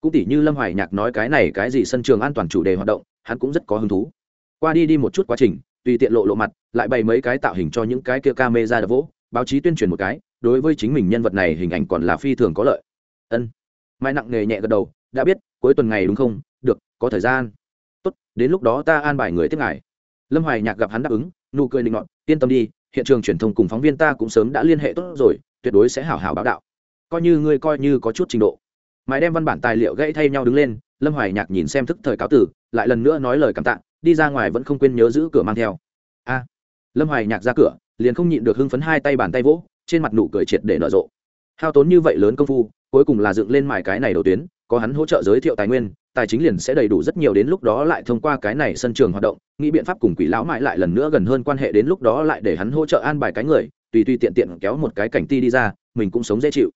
Speaker 1: Cũng tỷ như lâm hoài nhạc nói cái này cái gì sân trường an toàn chủ đề hoạt động, hắn cũng rất có hứng thú. Qua đi đi một chút quá trình, tùy tiện lộ lộ mặt, lại bày mấy cái tạo hình cho những cái kia ca mê ra đập vỗ, báo chí tuyên truyền một cái, đối với chính mình nhân vật này hình ảnh còn là phi thường có lợi. Ân. Mai nặng nghề nhẹ gật đầu đã biết, cuối tuần ngày đúng không? Được, có thời gian. Tốt, đến lúc đó ta an bài người tiếp ngài. Lâm hoài nhạc gặp hắn đáp ứng, nụ cười định ngọn yên tâm đi, hiện trường truyền thông cùng phóng viên ta cũng sớm đã liên hệ tốt rồi, tuyệt đối sẽ hảo hảo báo đạo. Coi như ngươi coi như có chút trình độ. Mãi đem văn bản tài liệu gãy thay nhau đứng lên, lâm hoài nhạc nhìn xem thức thời cáo tử, lại lần nữa nói lời cảm tạ, đi ra ngoài vẫn không quên nhớ giữ cửa mang theo. A. Lâm hoài nhạc ra cửa, liền không nhịn được hưng phấn hai tay bàn tay vỗ, trên mặt nụ cười triệt để nở rộ. Hao tốn như vậy lớn công phu, cuối cùng là dựng lên mài cái này đầu tuyến có hắn hỗ trợ giới thiệu tài nguyên, tài chính liền sẽ đầy đủ rất nhiều đến lúc đó lại thông qua cái này sân trường hoạt động, nghĩ biện pháp cùng quỷ lão mãi lại lần nữa gần hơn quan hệ đến lúc đó lại để hắn hỗ trợ an bài cái người, tùy tùy tiện tiện kéo một cái cảnh ti đi ra, mình cũng sống dễ chịu.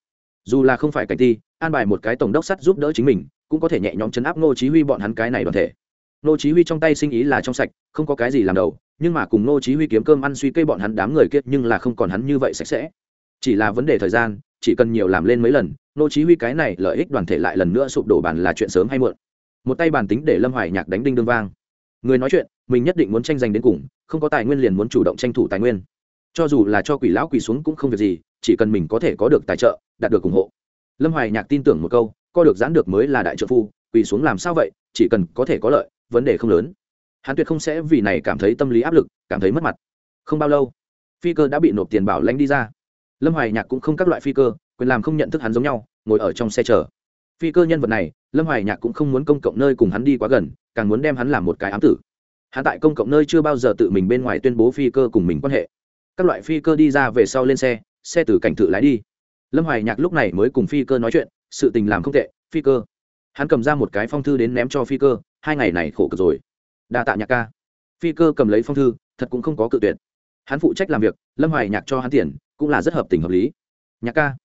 Speaker 1: Dù là không phải cảnh ti, an bài một cái tổng đốc sắt giúp đỡ chính mình, cũng có thể nhẹ nhõm chấn áp ngô chí huy bọn hắn cái này đoàn thể. Ngô chí huy trong tay sinh ý là trong sạch, không có cái gì làm đầu, nhưng mà cùng ngô chí huy kiếm cơm ăn suy cây bọn hắn đám người kia nhưng là không còn hắn như vậy sạch sẽ. Chỉ là vấn đề thời gian chỉ cần nhiều làm lên mấy lần, nô chí huy cái này lợi ích đoàn thể lại lần nữa sụp đổ bản là chuyện sớm hay muộn. Một tay bàn tính để lâm hoài nhạc đánh đinh đương vang. Người nói chuyện, mình nhất định muốn tranh giành đến cùng, không có tài nguyên liền muốn chủ động tranh thủ tài nguyên. Cho dù là cho quỷ lão quỷ xuống cũng không việc gì, chỉ cần mình có thể có được tài trợ, đạt được ủng hộ. Lâm hoài nhạc tin tưởng một câu co được giãn được mới là đại trợ phu quỷ xuống làm sao vậy, chỉ cần có thể có lợi, vấn đề không lớn. Hắn tuyệt không sẽ vì này cảm thấy tâm lý áp lực, cảm thấy mất mặt. Không bao lâu, phi cơ đã bị nộp tiền bảo lãnh đi ra lâm hoài nhạc cũng không các loại phi cơ, quyền làm không nhận thức hắn giống nhau, ngồi ở trong xe chờ. Phi cơ nhân vật này, lâm hoài nhạc cũng không muốn công cộng nơi cùng hắn đi quá gần, càng muốn đem hắn làm một cái ám tử. Hắn tại công cộng nơi chưa bao giờ tự mình bên ngoài tuyên bố phi cơ cùng mình quan hệ. Các loại phi cơ đi ra về sau lên xe xe từ cảnh tự lái đi. Lâm hoài nhạc lúc này mới cùng phi cơ nói chuyện, sự tình làm không tệ, phi cơ. Hắn cầm ra một cái phong thư đến ném cho phi cơ, hai ngày này khổ cực rồi. Đa tạ nhạc ca. Phi cơ cầm lấy phong thư, thật cũng không có cự tuyệt. Hắn phụ trách làm việc, lâm hoài nhạc cho hắn tiền cũng là rất hợp tình hợp lý. Nhạc ca.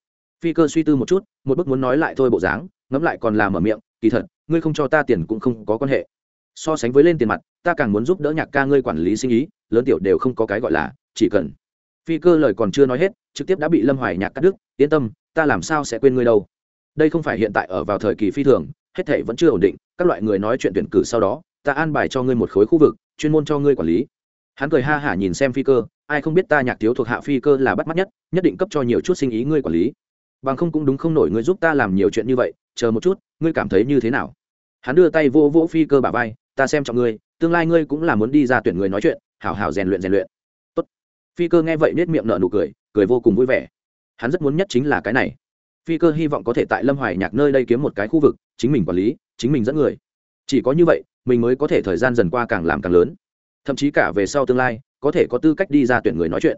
Speaker 1: Phi cơ suy tư một chút, một bức muốn nói lại thôi bộ dáng, ngẫm lại còn làm ở miệng, kỳ thật, ngươi không cho ta tiền cũng không có quan hệ. So sánh với lên tiền mặt, ta càng muốn giúp đỡ nhạc ca ngươi quản lý sinh ý, lớn tiểu đều không có cái gọi là, chỉ cần. Phi cơ lời còn chưa nói hết, trực tiếp đã bị lâm hoài nhạc cắt đứt, yên tâm, ta làm sao sẽ quên ngươi đâu. Đây không phải hiện tại ở vào thời kỳ phi thường, hết thể vẫn chưa ổn định, các loại người nói chuyện tuyển cử sau đó, ta an bài cho ngươi một khối khu vực, chuyên môn cho ngươi quản lý. Hắn cười ha hả nhìn xem phi cơ ai không biết ta nhạc thiếu thuộc hạ phi cơ là bắt mắt nhất nhất định cấp cho nhiều chút sinh ý ngươi quản lý. Bằng không cũng đúng không nổi ngươi giúp ta làm nhiều chuyện như vậy, chờ một chút, ngươi cảm thấy như thế nào? Hắn đưa tay vô vỗ phi cơ bà vai, ta xem trọng ngươi, tương lai ngươi cũng là muốn đi ra tuyển người nói chuyện, hảo hảo rèn luyện rèn luyện. Tốt. phi cơ nghe vậy nết miệng nở nụ cười cười vô cùng vui vẻ. Hắn rất muốn nhất chính là cái này. Phi cơ hy vọng có thể tại lâm hoài nhạc nơi đây kiếm một cái khu vực, chính mình quản lý, chính mình dẫn người. Chỉ có như vậy, mình mới có thể thời gian dần qua càng làm càng lớn. Thậm chí cả về sau tương lai có thể có tư cách đi ra tuyển người nói chuyện.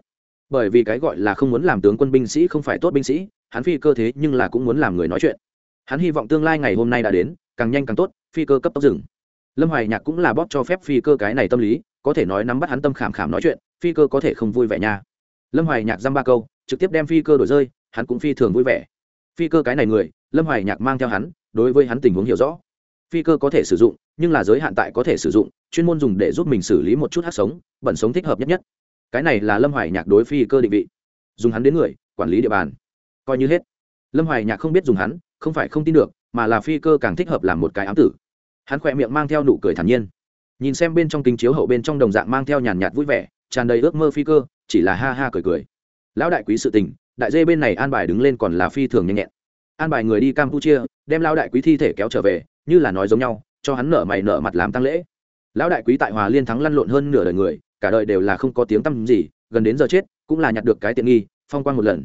Speaker 1: Bởi vì cái gọi là không muốn làm tướng quân binh sĩ không phải tốt binh sĩ, hắn phi cơ thế nhưng là cũng muốn làm người nói chuyện. Hắn hy vọng tương lai ngày hôm nay đã đến, càng nhanh càng tốt, phi cơ cấp tốc rừng lâm hoài nhạc cũng là bóp cho phép phi cơ cái này tâm lý, có thể nói nắm bắt hắn tâm khảm khảm nói chuyện, phi cơ có thể không vui vẻ nha. Lâm hoài nhạc dăm ba câu, trực tiếp đem phi cơ đổi rơi, hắn cũng phi thường vui vẻ. Phi cơ cái này người, lâm hoài nhạc mang theo hắn, đối với hắn tình huống hiểu rõ. Phi cơ có thể sử dụng, nhưng là giới hạn tại có thể sử dụng chuyên môn dùng để giúp mình xử lý một chút hát sống, bẩn sống thích hợp nhất nhất. Cái này là lâm hoài nhạc đối phi cơ định vị. Dùng hắn đến người, quản lý địa bàn. Coi như hết. Lâm hoài nhạc không biết dùng hắn, không phải không tin được, mà là phi cơ càng thích hợp làm một cái ám tử. Hắn khỏe miệng mang theo nụ cười thản nhiên. Nhìn xem bên trong kính chiếu hậu bên trong đồng dạng mang theo nhàn nhạt vui vẻ, tràn đầy ước mơ phi cơ, chỉ là ha ha cười cười. Lão đại quý sự tình, đại dê bên này an bài đứng lên còn là phi thường nhanh nhẹn. An bài người đi campuchia, đem lão đại quý thi thể kéo trở về, như là nói giống nhau, cho hắn nở mày nở mặt làm tăng lễ lão đại quý tại hòa liên thắng lăn lộn hơn nửa đời người, cả đời đều là không có tiếng tăm gì, gần đến giờ chết, cũng là nhặt được cái tiện nghi, phong quan một lần.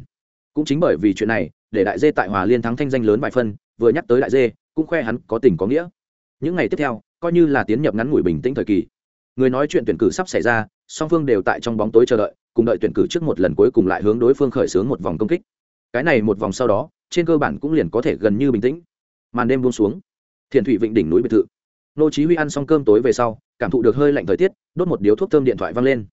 Speaker 1: Cũng chính bởi vì chuyện này, để đại dê tại hòa liên thắng thanh danh lớn vài phân, vừa nhắc tới đại dê, cũng khoe hắn có tình có nghĩa. Những ngày tiếp theo, coi như là tiến nhập ngắn ngủi bình tĩnh thời kỳ. Người nói chuyện tuyển cử sắp xảy ra, song phương đều tại trong bóng tối chờ đợi, cùng đợi tuyển cử trước một lần cuối cùng lại hướng đối phương khởi xướng một vòng công kích. Cái này một vòng sau đó, trên cơ bản cũng liền có thể gần như bình tĩnh. Màn đêm buông xuống. Thiền thủy vịnh đỉnh núi biệt thự nô chí huy ăn xong cơm tối về sau, cảm thụ được hơi lạnh thời tiết, đốt một điếu thuốc thơm điện thoại vang lên.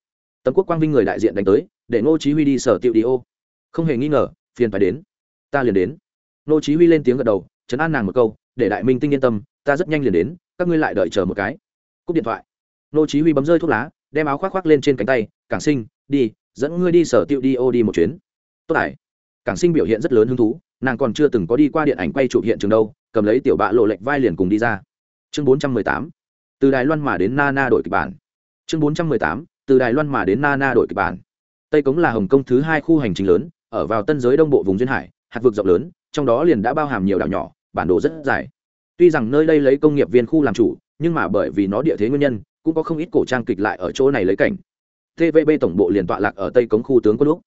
Speaker 1: Tấm quốc quang vinh người đại diện đánh tới, để nô chí huy đi sở tiệu đi ô. Không hề nghi ngờ, phiền phải đến. Ta liền đến. Nô chí huy lên tiếng gật đầu chấn an nàng một câu, để đại minh tinh yên tâm, ta rất nhanh liền đến, các ngươi lại đợi chờ một cái. Cúp điện thoại. Nô chí huy bấm rơi thuốc lá, đem áo khoác khoác lên trên cánh tay, cảng sinh, đi, dẫn ngươi đi sở tiệu đi ô đi một chuyến. Tốt đại. cảng sinh biểu hiện rất lớn hứng thú, nàng còn chưa từng có đi qua điện ảnh quay chụp hiện trường đâu, cầm lấy tiểu bạ lộ lệnh vai liền cùng đi ra chương 418 từ đài loan mà đến nana đội kịch bản. Chương 418 từ đài loan mà đến nana đội kịch bản. Tây cống là hồng kông thứ hai khu hành trình lớn, ở vào tân giới đông bộ vùng duyên hải, hạt vực rộng lớn, trong đó liền đã bao hàm nhiều đảo nhỏ, bản đồ rất dài. Tuy rằng nơi đây lấy công nghiệp viên khu làm chủ, nhưng mà bởi vì nó địa thế nguyên nhân, cũng có không ít cổ trang kịch lại ở chỗ này lấy cảnh. Tvb tổng bộ liền tọa lạc ở tây cống khu tướng quân lúc.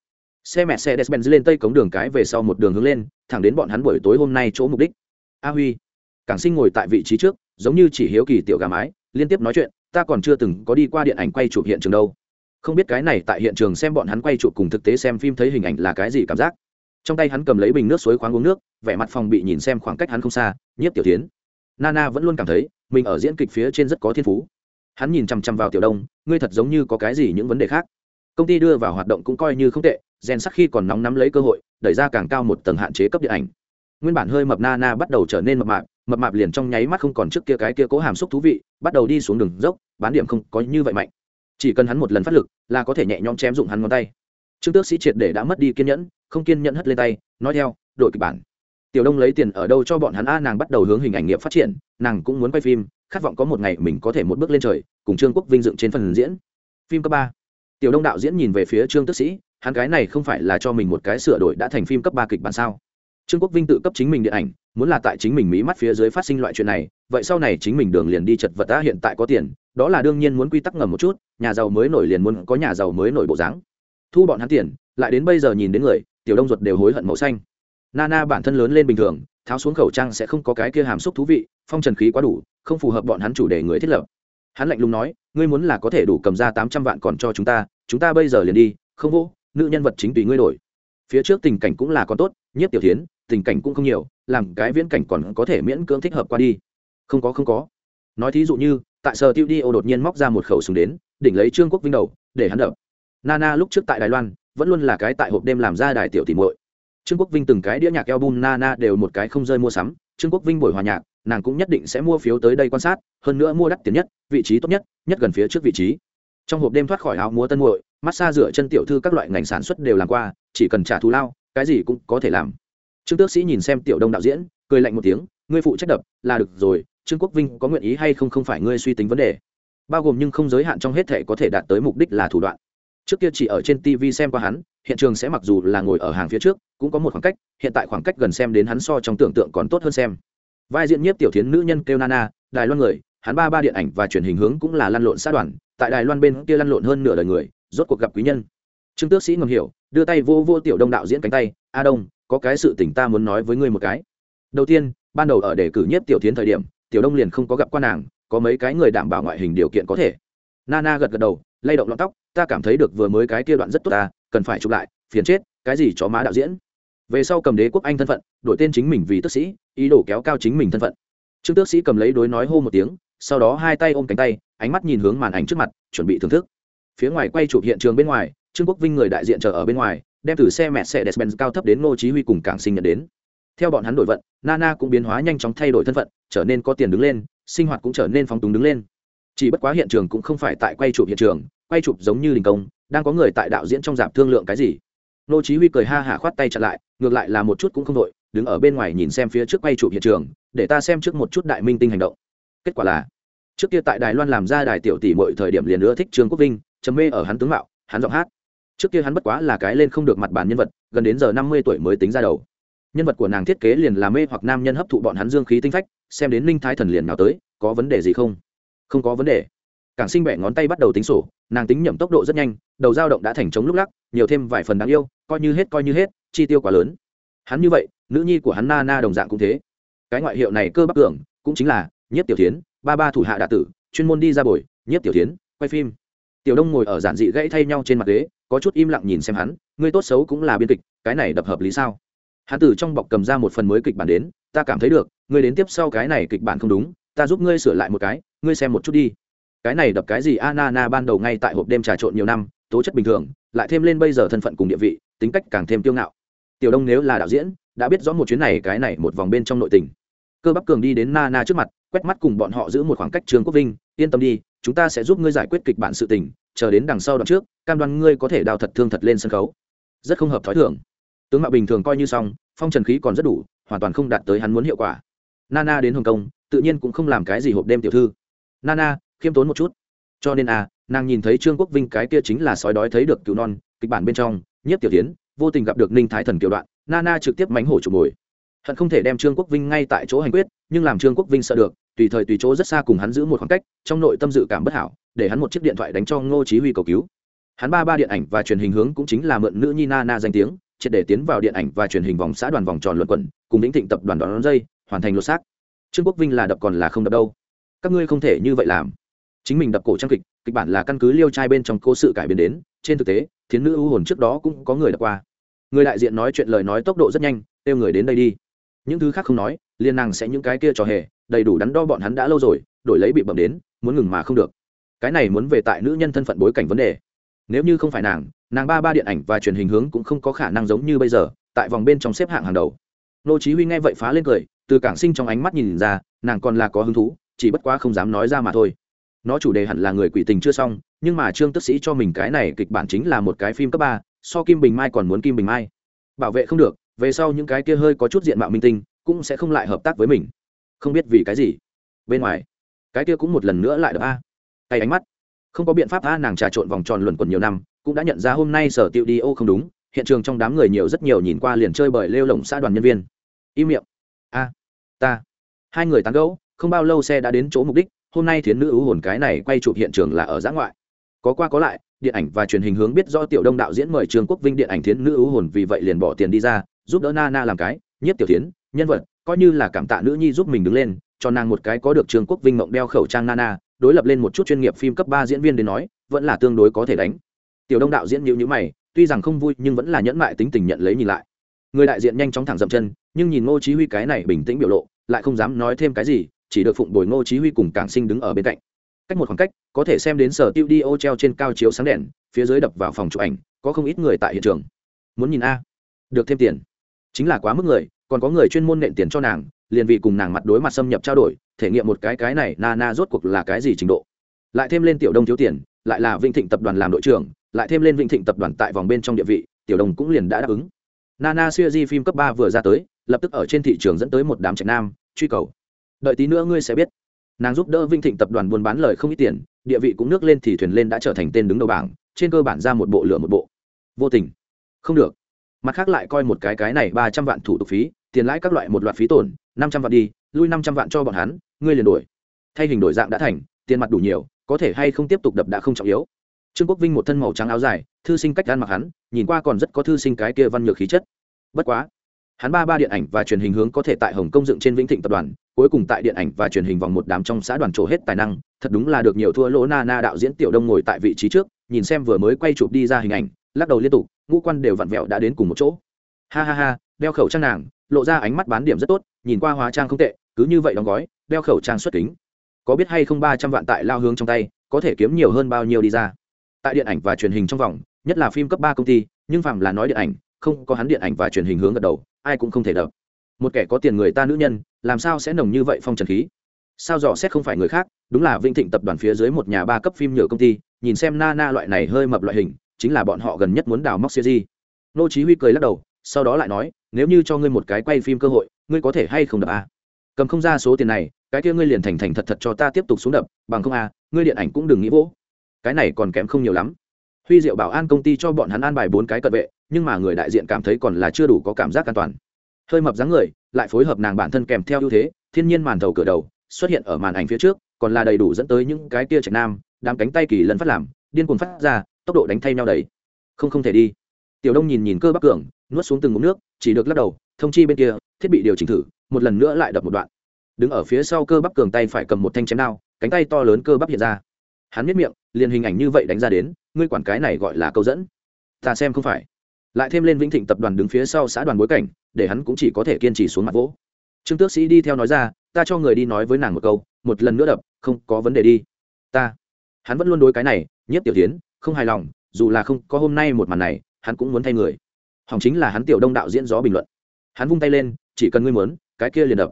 Speaker 1: Xe mẹ xe despenz lên tây cống đường cái về sau một đường hướng lên, thẳng đến bọn hắn buổi tối hôm nay chỗ mục đích. A huy, cảng sinh ngồi tại vị trí trước giống như chỉ hiếu kỳ tiểu gà mái, liên tiếp nói chuyện, ta còn chưa từng có đi qua điện ảnh quay chụp hiện trường đâu. Không biết cái này tại hiện trường xem bọn hắn quay chụp cùng thực tế xem phim thấy hình ảnh là cái gì cảm giác. Trong tay hắn cầm lấy bình nước suối khoáng uống nước, vẻ mặt phòng bị nhìn xem khoảng cách hắn không xa, nhiếp tiểu tiến. Nana vẫn luôn cảm thấy, mình ở diễn kịch phía trên rất có thiên phú. Hắn nhìn chằm chằm vào tiểu đông, ngươi thật giống như có cái gì những vấn đề khác. Công ty đưa vào hoạt động cũng coi như không tệ, rèn sắc khi còn nóng nắm lấy cơ hội, đẩy ra càng cao một tầng hạn chế cấp điện ảnh. Nguyên bản hơi mập nana na bắt đầu trở nên mập mạp mập mạp liền trong nháy mắt không còn trước kia cái kia cố hàm xúc thú vị, bắt đầu đi xuống đường dốc, bán điểm không có như vậy mạnh. Chỉ cần hắn một lần phát lực, là có thể nhẹ nhõm chém dụng hắn ngón tay. Trương tước sĩ triệt để đã mất đi kiên nhẫn, không kiên nhẫn hất lên tay, nói theo đội kịch bản. Tiểu đông lấy tiền ở đâu cho bọn hắn a, nàng bắt đầu hướng hình ảnh nghiệp phát triển, nàng cũng muốn quay phim, khát vọng có một ngày mình có thể một bước lên trời, cùng trương quốc vinh dựng trên phần diễn. Phim cấp ba. Tiểu đông đạo diễn nhìn về phía trương tước sĩ, hắn cái này không phải là cho mình một cái sửa đổi đã thành phim cấp ba kịch bản sao? Trương quốc vinh tự cấp chính mình điện ảnh, muốn là tại chính mình mỹ mắt phía dưới phát sinh loại chuyện này, vậy sau này chính mình đường liền đi chật vật đã hiện tại có tiền, đó là đương nhiên muốn quy tắc ngầm một chút, nhà giàu mới nổi liền muốn có nhà giàu mới nổi bộ dáng. Thu bọn hắn tiền, lại đến bây giờ nhìn đến người, tiểu đông ruột đều hối hận màu xanh. Nana bản thân lớn lên bình thường, tháo xuống khẩu trang sẽ không có cái kia hàm xúc thú vị, phong trần khí quá đủ, không phù hợp bọn hắn chủ đề người thiết lập. Hắn lạnh lùng nói, ngươi muốn là có thể đủ cầm ra tám trăm vạn còn cho chúng ta chúng ta bây giờ liền đi, không vô nữ nhân vật chính tùy ngươi đổi. Phía trước tình cảnh cũng là con tốt nhất tiểu tiến tình cảnh cũng không nhiều, làm cái viễn cảnh còn có thể miễn cưỡng thích hợp qua đi. Không có không có. Nói thí dụ như, tại sở tiêu đi ô đột nhiên móc ra một khẩu súng đến, đỉnh lấy trương quốc vinh đầu, để hắn đập. Nana lúc trước tại đài loan, vẫn luôn là cái tại hộp đêm làm ra đài tiểu tìm muội. Trương quốc vinh từng cái đĩa nhạc album nana đều một cái không rơi mua sắm. Trương quốc vinh buổi hòa nhạc, nàng cũng nhất định sẽ mua phiếu tới đây quan sát, hơn nữa mua đắt tiền nhất, vị trí tốt nhất nhất gần phía trước vị trí. Trong hộp đêm thoát khỏi áo múa tân muội, massage rửa chân tiểu thư các loại ngành sản xuất đều làm qua, chỉ cần trả thù lao, cái gì cũng có thể làm trương tước sĩ nhìn xem tiểu đông đạo diễn, cười lạnh một tiếng, ngươi phụ trách đập, là được rồi, trương quốc vinh có nguyện ý hay không không phải ngươi suy tính vấn đề. Bao gồm nhưng không giới hạn trong hết thể có thể đạt tới mục đích là thủ đoạn. Trước kia chỉ ở trên tv xem qua hắn, hiện trường sẽ mặc dù là ngồi ở hàng phía trước, cũng có một khoảng cách, hiện tại khoảng cách gần xem đến hắn so trong tưởng tượng còn tốt hơn xem. Vai diễn nhiếp tiểu thiến nữ nhân kêu nana, đài loan người, hắn ba ba điện ảnh và truyền hình hướng cũng là lăn lộn sát đoàn, tại đài loan bên kia lăn lộn hơn nửa đời người, rốt cuộc gặp quý nhân. Trương tước sĩ ngầm hiểu, đưa tay vô vô tiểu đông đạo diễn cánh tay, a đông có cái sự tình ta muốn nói với ngươi một cái. Đầu tiên, ban đầu ở đề cử nhiếp tiểu thiến thời điểm, tiểu đông liền không có gặp quan nàng, có mấy cái người đảm bảo ngoại hình điều kiện có thể. Nana gật gật đầu, lay động lọn tóc, ta cảm thấy được vừa mới cái kia đoạn rất tốt ta, cần phải chụp lại, phiền chết, cái gì chó má đạo diễn. Về sau cầm đế quốc anh thân phận, đổi tên chính mình vì tước sĩ, ý đồ kéo cao chính mình thân phận. Trương tước sĩ cầm lấy đối nói hô một tiếng, sau đó hai tay ôm cánh tay, ánh mắt nhìn hướng màn ảnh trước mặt, chuẩn bị thưởng thức. Phía ngoài quay chụp hiện trường bên ngoài, trương quốc vinh người đại diện chờ ở bên ngoài đem từ xe mẹ xe despen cao thấp đến ngô chí huy cùng cảng sinh nhận đến. Theo bọn hắn đổi vận, nana cũng biến hóa nhanh chóng thay đổi thân phận, trở nên có tiền đứng lên, sinh hoạt cũng trở nên phóng túng đứng lên. Chỉ bất quá hiện trường cũng không phải tại quay chụp hiện trường, quay chụp giống như đình công, đang có người tại đạo diễn trong dạp thương lượng cái gì. Nô chí huy cười ha hả khoát tay chặn lại, ngược lại là một chút cũng không đội đứng ở bên ngoài nhìn xem phía trước quay chụp hiện trường, để ta xem trước một chút đại minh tinh hành động. Kết quả là, trước kia tại đài loan làm ra đài tiểu tỷ mọi thời điểm liền nữa thích trương quốc vinh, trầm mê ở hắn tướng mạo, hắn giọng hát trước kia hắn bất quá là cái lên không được mặt bàn nhân vật, gần đến giờ năm mươi tuổi mới tính ra đầu. Nhân vật của nàng thiết kế liền là mê hoặc nam nhân hấp thụ bọn hắn dương khí tinh phách, xem đến linh thái thần liền nào tới, có vấn đề gì không? Không có vấn đề. Càng sinh bẻ ngón tay bắt đầu tính sổ, nàng tính nhẩm tốc độ rất nhanh, đầu dao động đã thành trống lúc lắc, nhiều thêm vài phần đáng yêu, coi như hết coi như hết, chi tiêu quá lớn. Hắn như vậy, nữ nhi của hắn na na đồng dạng cũng thế. Cái ngoại hiệu này cơ bắc cường, cũng chính là nhất tiểu tiến ba ba thủ hạ đạ tử, chuyên môn đi ra bồi, nhất tiểu tiến quay phim. Tiểu đông ngồi ở giản dị gãy thay nhau trên mặt ghế có chút im lặng nhìn xem hắn, ngươi tốt xấu cũng là biên kịch, cái này đập hợp lý sao? Hắn từ trong bọc cầm ra một phần mới kịch bản đến, ta cảm thấy được, ngươi đến tiếp sau cái này kịch bản không đúng, ta giúp ngươi sửa lại một cái, ngươi xem một chút đi. Cái này đập cái gì? A, na na, ban đầu ngay tại hộp đêm trà trộn nhiều năm, tố chất bình thường, lại thêm lên bây giờ thân phận cùng địa vị, tính cách càng thêm kiêu ngạo. Tiểu đông nếu là đạo diễn, đã biết rõ một chuyến này, cái này một vòng bên trong nội tình. Cơ bắp cường đi đến na na trước mặt, quét mắt cùng bọn họ giữ một khoảng cách trương quốc vinh, yên tâm đi, chúng ta sẽ giúp ngươi giải quyết kịch bản sự tình chờ đến đằng sau đoạn trước, cam đoan ngươi có thể đào thật thương thật lên sân khấu. Rất không hợp thói thường. Tướng mạo bình thường coi như xong, phong trần khí còn rất đủ, hoàn toàn không đạt tới hắn muốn hiệu quả. Nana đến hồng kông, tự nhiên cũng không làm cái gì hộp đêm tiểu thư. Nana, khiêm tốn một chút. Cho nên à nàng nhìn thấy trương quốc vinh cái kia chính là sói đói thấy được cứu non, kịch bản bên trong, nhiếp tiểu tiến, vô tình gặp được ninh thái thần kiểu đoạn, nana trực tiếp mánh hổ chụp mồi. Hận không thể đem trương quốc vinh ngay tại chỗ hành quyết, nhưng làm trương quốc vinh sợ được tùy thời tùy chỗ rất xa cùng hắn giữ một khoảng cách, trong nội tâm dự cảm bất hảo, để hắn một chiếc điện thoại đánh cho ngô chí huy cầu cứu. Hắn ba ba điện ảnh và truyền hình hướng cũng chính là mượn nữ nhi na na danh tiếng, triệt để tiến vào điện ảnh và truyền hình vòng xã đoàn vòng tròn luận quẩn, cùng lĩnh thịnh tập đoàn đón dây, hoàn thành lột xác. Trương quốc vinh là đập còn là không đập đâu. Các ngươi không thể như vậy làm. Chính mình đập cổ trang kịch kịch bản là căn cứ liêu trai bên trong cố sự cải biến đến, trên thực tế, thiến nữ ưu hồn trước đó cũng có người đập qua. Người đại diện nói chuyện lời nói tốc độ rất nhanh, kêu người đến đây đi. Những thứ khác không nói liên nàng sẽ những cái kia trò hề đầy đủ đắn đo bọn hắn đã lâu rồi, đổi lấy bị bẩm đến, muốn ngừng mà không được. Cái này muốn về tại nữ nhân thân phận bối cảnh vấn đề. Nếu như không phải nàng nàng ba ba điện ảnh và truyền hình hướng cũng không có khả năng giống như bây giờ, tại vòng bên trong xếp hạng hàng đầu. Nô chí huy nghe vậy phá lên cười, từ cảng sinh trong ánh mắt nhìn ra, nàng còn là có hứng thú, chỉ bất quá không dám nói ra mà thôi. Nó chủ đề hẳn là người quỷ tình chưa xong, nhưng mà trương tức sĩ cho mình cái này kịch bản chính là một cái phim cấp ba, so kim bình mai còn muốn kim bình mai. Bảo vệ không được, về sau những cái kia hơi có chút diện mạo minh tinh, cũng sẽ không lại hợp tác với mình không biết vì cái gì. Bên ngoài, cái kia cũng một lần nữa lại đập a. Tay ánh mắt. Không có biện pháp a, nàng trà trộn vòng tròn luẩn quẩn nhiều năm, cũng đã nhận ra hôm nay sở tiệu đi ô không đúng, hiện trường trong đám người nhiều rất nhiều nhìn qua liền chơi bởi lêu lồng xã đoàn nhân viên. Im miệng. A, ta. Hai người tán gẫu, không bao lâu xe đã đến chỗ mục đích, hôm nay thiến nữ ưu hồn cái này quay chụp hiện trường là ở giã ngoại. Có qua có lại, điện ảnh và truyền hình hướng biết do tiểu đông đạo diễn mời trường quốc vinh điện ảnh thiến nữ ưu hồn vì vậy liền bỏ tiền đi ra, giúp đỡ na na làm cái, nhất tiểu thiến, nhân vật coi như là cảm tạ nữ nhi giúp mình đứng lên, cho nàng một cái có được trường quốc vinh mộng đeo khẩu trang nana, đối lập lên một chút chuyên nghiệp phim cấp ba diễn viên đến nói, vẫn là tương đối có thể đánh. Tiểu đông đạo diễn nhữ nhữ mày, tuy rằng không vui nhưng vẫn là nhẫn mại tính tình nhận lấy nhìn lại. Người đại diện nhanh chóng thẳng dậm chân, nhưng nhìn ngô chí huy cái này bình tĩnh biểu lộ, lại không dám nói thêm cái gì, chỉ được phụng bồi ngô chí huy cùng cảng sinh đứng ở bên cạnh. Cách một khoảng cách, có thể xem đến sở tiêu đi ô treo trên cao chiếu sáng đèn, phía dưới đập vào phòng chụp ảnh, có không ít người tại hiện trường. Muốn nhìn a. Được thêm tiền. Chính là quá mức người còn có người chuyên môn nện tiền cho nàng, liền vì cùng nàng mặt đối mặt xâm nhập trao đổi, thể nghiệm một cái cái này, na na rốt cuộc là cái gì trình độ. Lại thêm lên tiểu đông thiếu tiền, lại là vinh thịnh tập đoàn làm đội trưởng, lại thêm lên vinh thịnh tập đoàn tại vòng bên trong địa vị, tiểu đông cũng liền đã đáp ứng. Nana siêu di phim cấp ba vừa ra tới, lập tức ở trên thị trường dẫn tới một đám trạch nam, truy cầu. Đợi tí nữa ngươi sẽ biết. Nàng giúp đỡ vinh thịnh tập đoàn buôn bán lời không ít tiền, địa vị cũng nước lên thì thuyền lên đã trở thành tên đứng đầu bảng, trên cơ bản ra một bộ lửa một bộ. Vô tình. Không được mặt khác lại coi một cái cái này ba trăm vạn thủ tục phí, tiền lãi các loại một loạt phí tổn, năm trăm vạn đi, lui năm trăm vạn cho bọn hắn, ngươi liền đổi. Thay hình đổi dạng đã thành, tiền mặt đủ nhiều, có thể hay không tiếp tục đập đã không trọng yếu. Trương quốc vinh một thân màu trắng áo dài, thư sinh cách gan mặc hắn, nhìn qua còn rất có thư sinh cái kia văn nhược khí chất. Bất quá, hắn ba ba điện ảnh và truyền hình hướng có thể tại hồng kông dựng trên vĩnh thịnh tập đoàn, cuối cùng tại điện ảnh và truyền hình vòng một đám trong xã đoàn trổ hết tài năng, thật đúng là được nhiều thua lỗ na na đạo diễn tiểu đông ngồi tại vị trí trước, nhìn xem vừa mới quay chụp đi ra hình ảnh, lắc đầu liên tục ngũ quan đều vặn vẹo đã đến cùng một chỗ. Ha ha ha, đeo khẩu trang nàng, lộ ra ánh mắt bán điểm rất tốt, nhìn qua hóa trang không tệ, cứ như vậy đóng gói, đeo khẩu trang xuất kính. Có biết hay không ba trăm vạn tại lao hướng trong tay, có thể kiếm nhiều hơn bao nhiêu đi ra? Tại điện ảnh và truyền hình trong vòng, nhất là phim cấp ba công ty, nhưng phạm là nói điện ảnh, không có hắn điện ảnh và truyền hình hướng gật đầu, ai cũng không thể đập. Một kẻ có tiền người ta nữ nhân, làm sao sẽ nồng như vậy phong trần khí? Sao dò xét không phải người khác, đúng là vinh thịnh tập đoàn phía dưới một nhà ba cấp phim nhựa công ty, nhìn xem na na loại này hơi mập loại hình chính là bọn họ gần nhất muốn đào móc siêu di. Nô chí huy cười lắc đầu, sau đó lại nói, nếu như cho ngươi một cái quay phim cơ hội, ngươi có thể hay không đập à? cầm không ra số tiền này, cái kia ngươi liền thành thành thật thật cho ta tiếp tục xuống đập, bằng không à ngươi điện ảnh cũng đừng nghĩ vỗ. Cái này còn kém không nhiều lắm. Huy diệu bảo an công ty cho bọn hắn an bài bốn cái cận vệ, nhưng mà người đại diện cảm thấy còn là chưa đủ có cảm giác an toàn. Hơi mập dáng người, lại phối hợp nàng bản thân kèm theo ưu thế, thiên nhiên màn thầu cửa đầu, xuất hiện ở màn ảnh phía trước, còn là đầy đủ dẫn tới những cái kia trạch nam, đám cánh tay kỳ lần phát làm, điên cuồng phát ra tốc độ đánh thay nhau đầy không không thể đi. Tiểu đông nhìn nhìn cơ bắc cường, nuốt xuống từng ngụm nước, chỉ được lắc đầu, thông chi bên kia, thiết bị điều chỉnh thử, một lần nữa lại đập một đoạn. Đứng ở phía sau cơ bắp cường tay phải cầm một thanh chém đao, cánh tay to lớn cơ bắp hiện ra. Hắn miết miệng, liền hình ảnh như vậy đánh ra đến, ngươi quản cái này gọi là câu dẫn. Ta xem không phải. Lại thêm lên vĩnh thịnh tập đoàn đứng phía sau xã đoàn bối cảnh, để hắn cũng chỉ có thể kiên trì xuống mặt vỗ. Trương tước sĩ đi theo nói ra, ta cho người đi nói với nàng một câu, một lần nữa đập, không có vấn đề đi. Ta. Hắn vẫn luôn đối cái này, nhất tiểu tiến không hài lòng, dù là không có hôm nay một màn này, hắn cũng muốn thay người. Hỏng chính là hắn tiểu đông đạo diễn gió bình luận. Hắn vung tay lên, chỉ cần ngươi muốn, cái kia liền đập.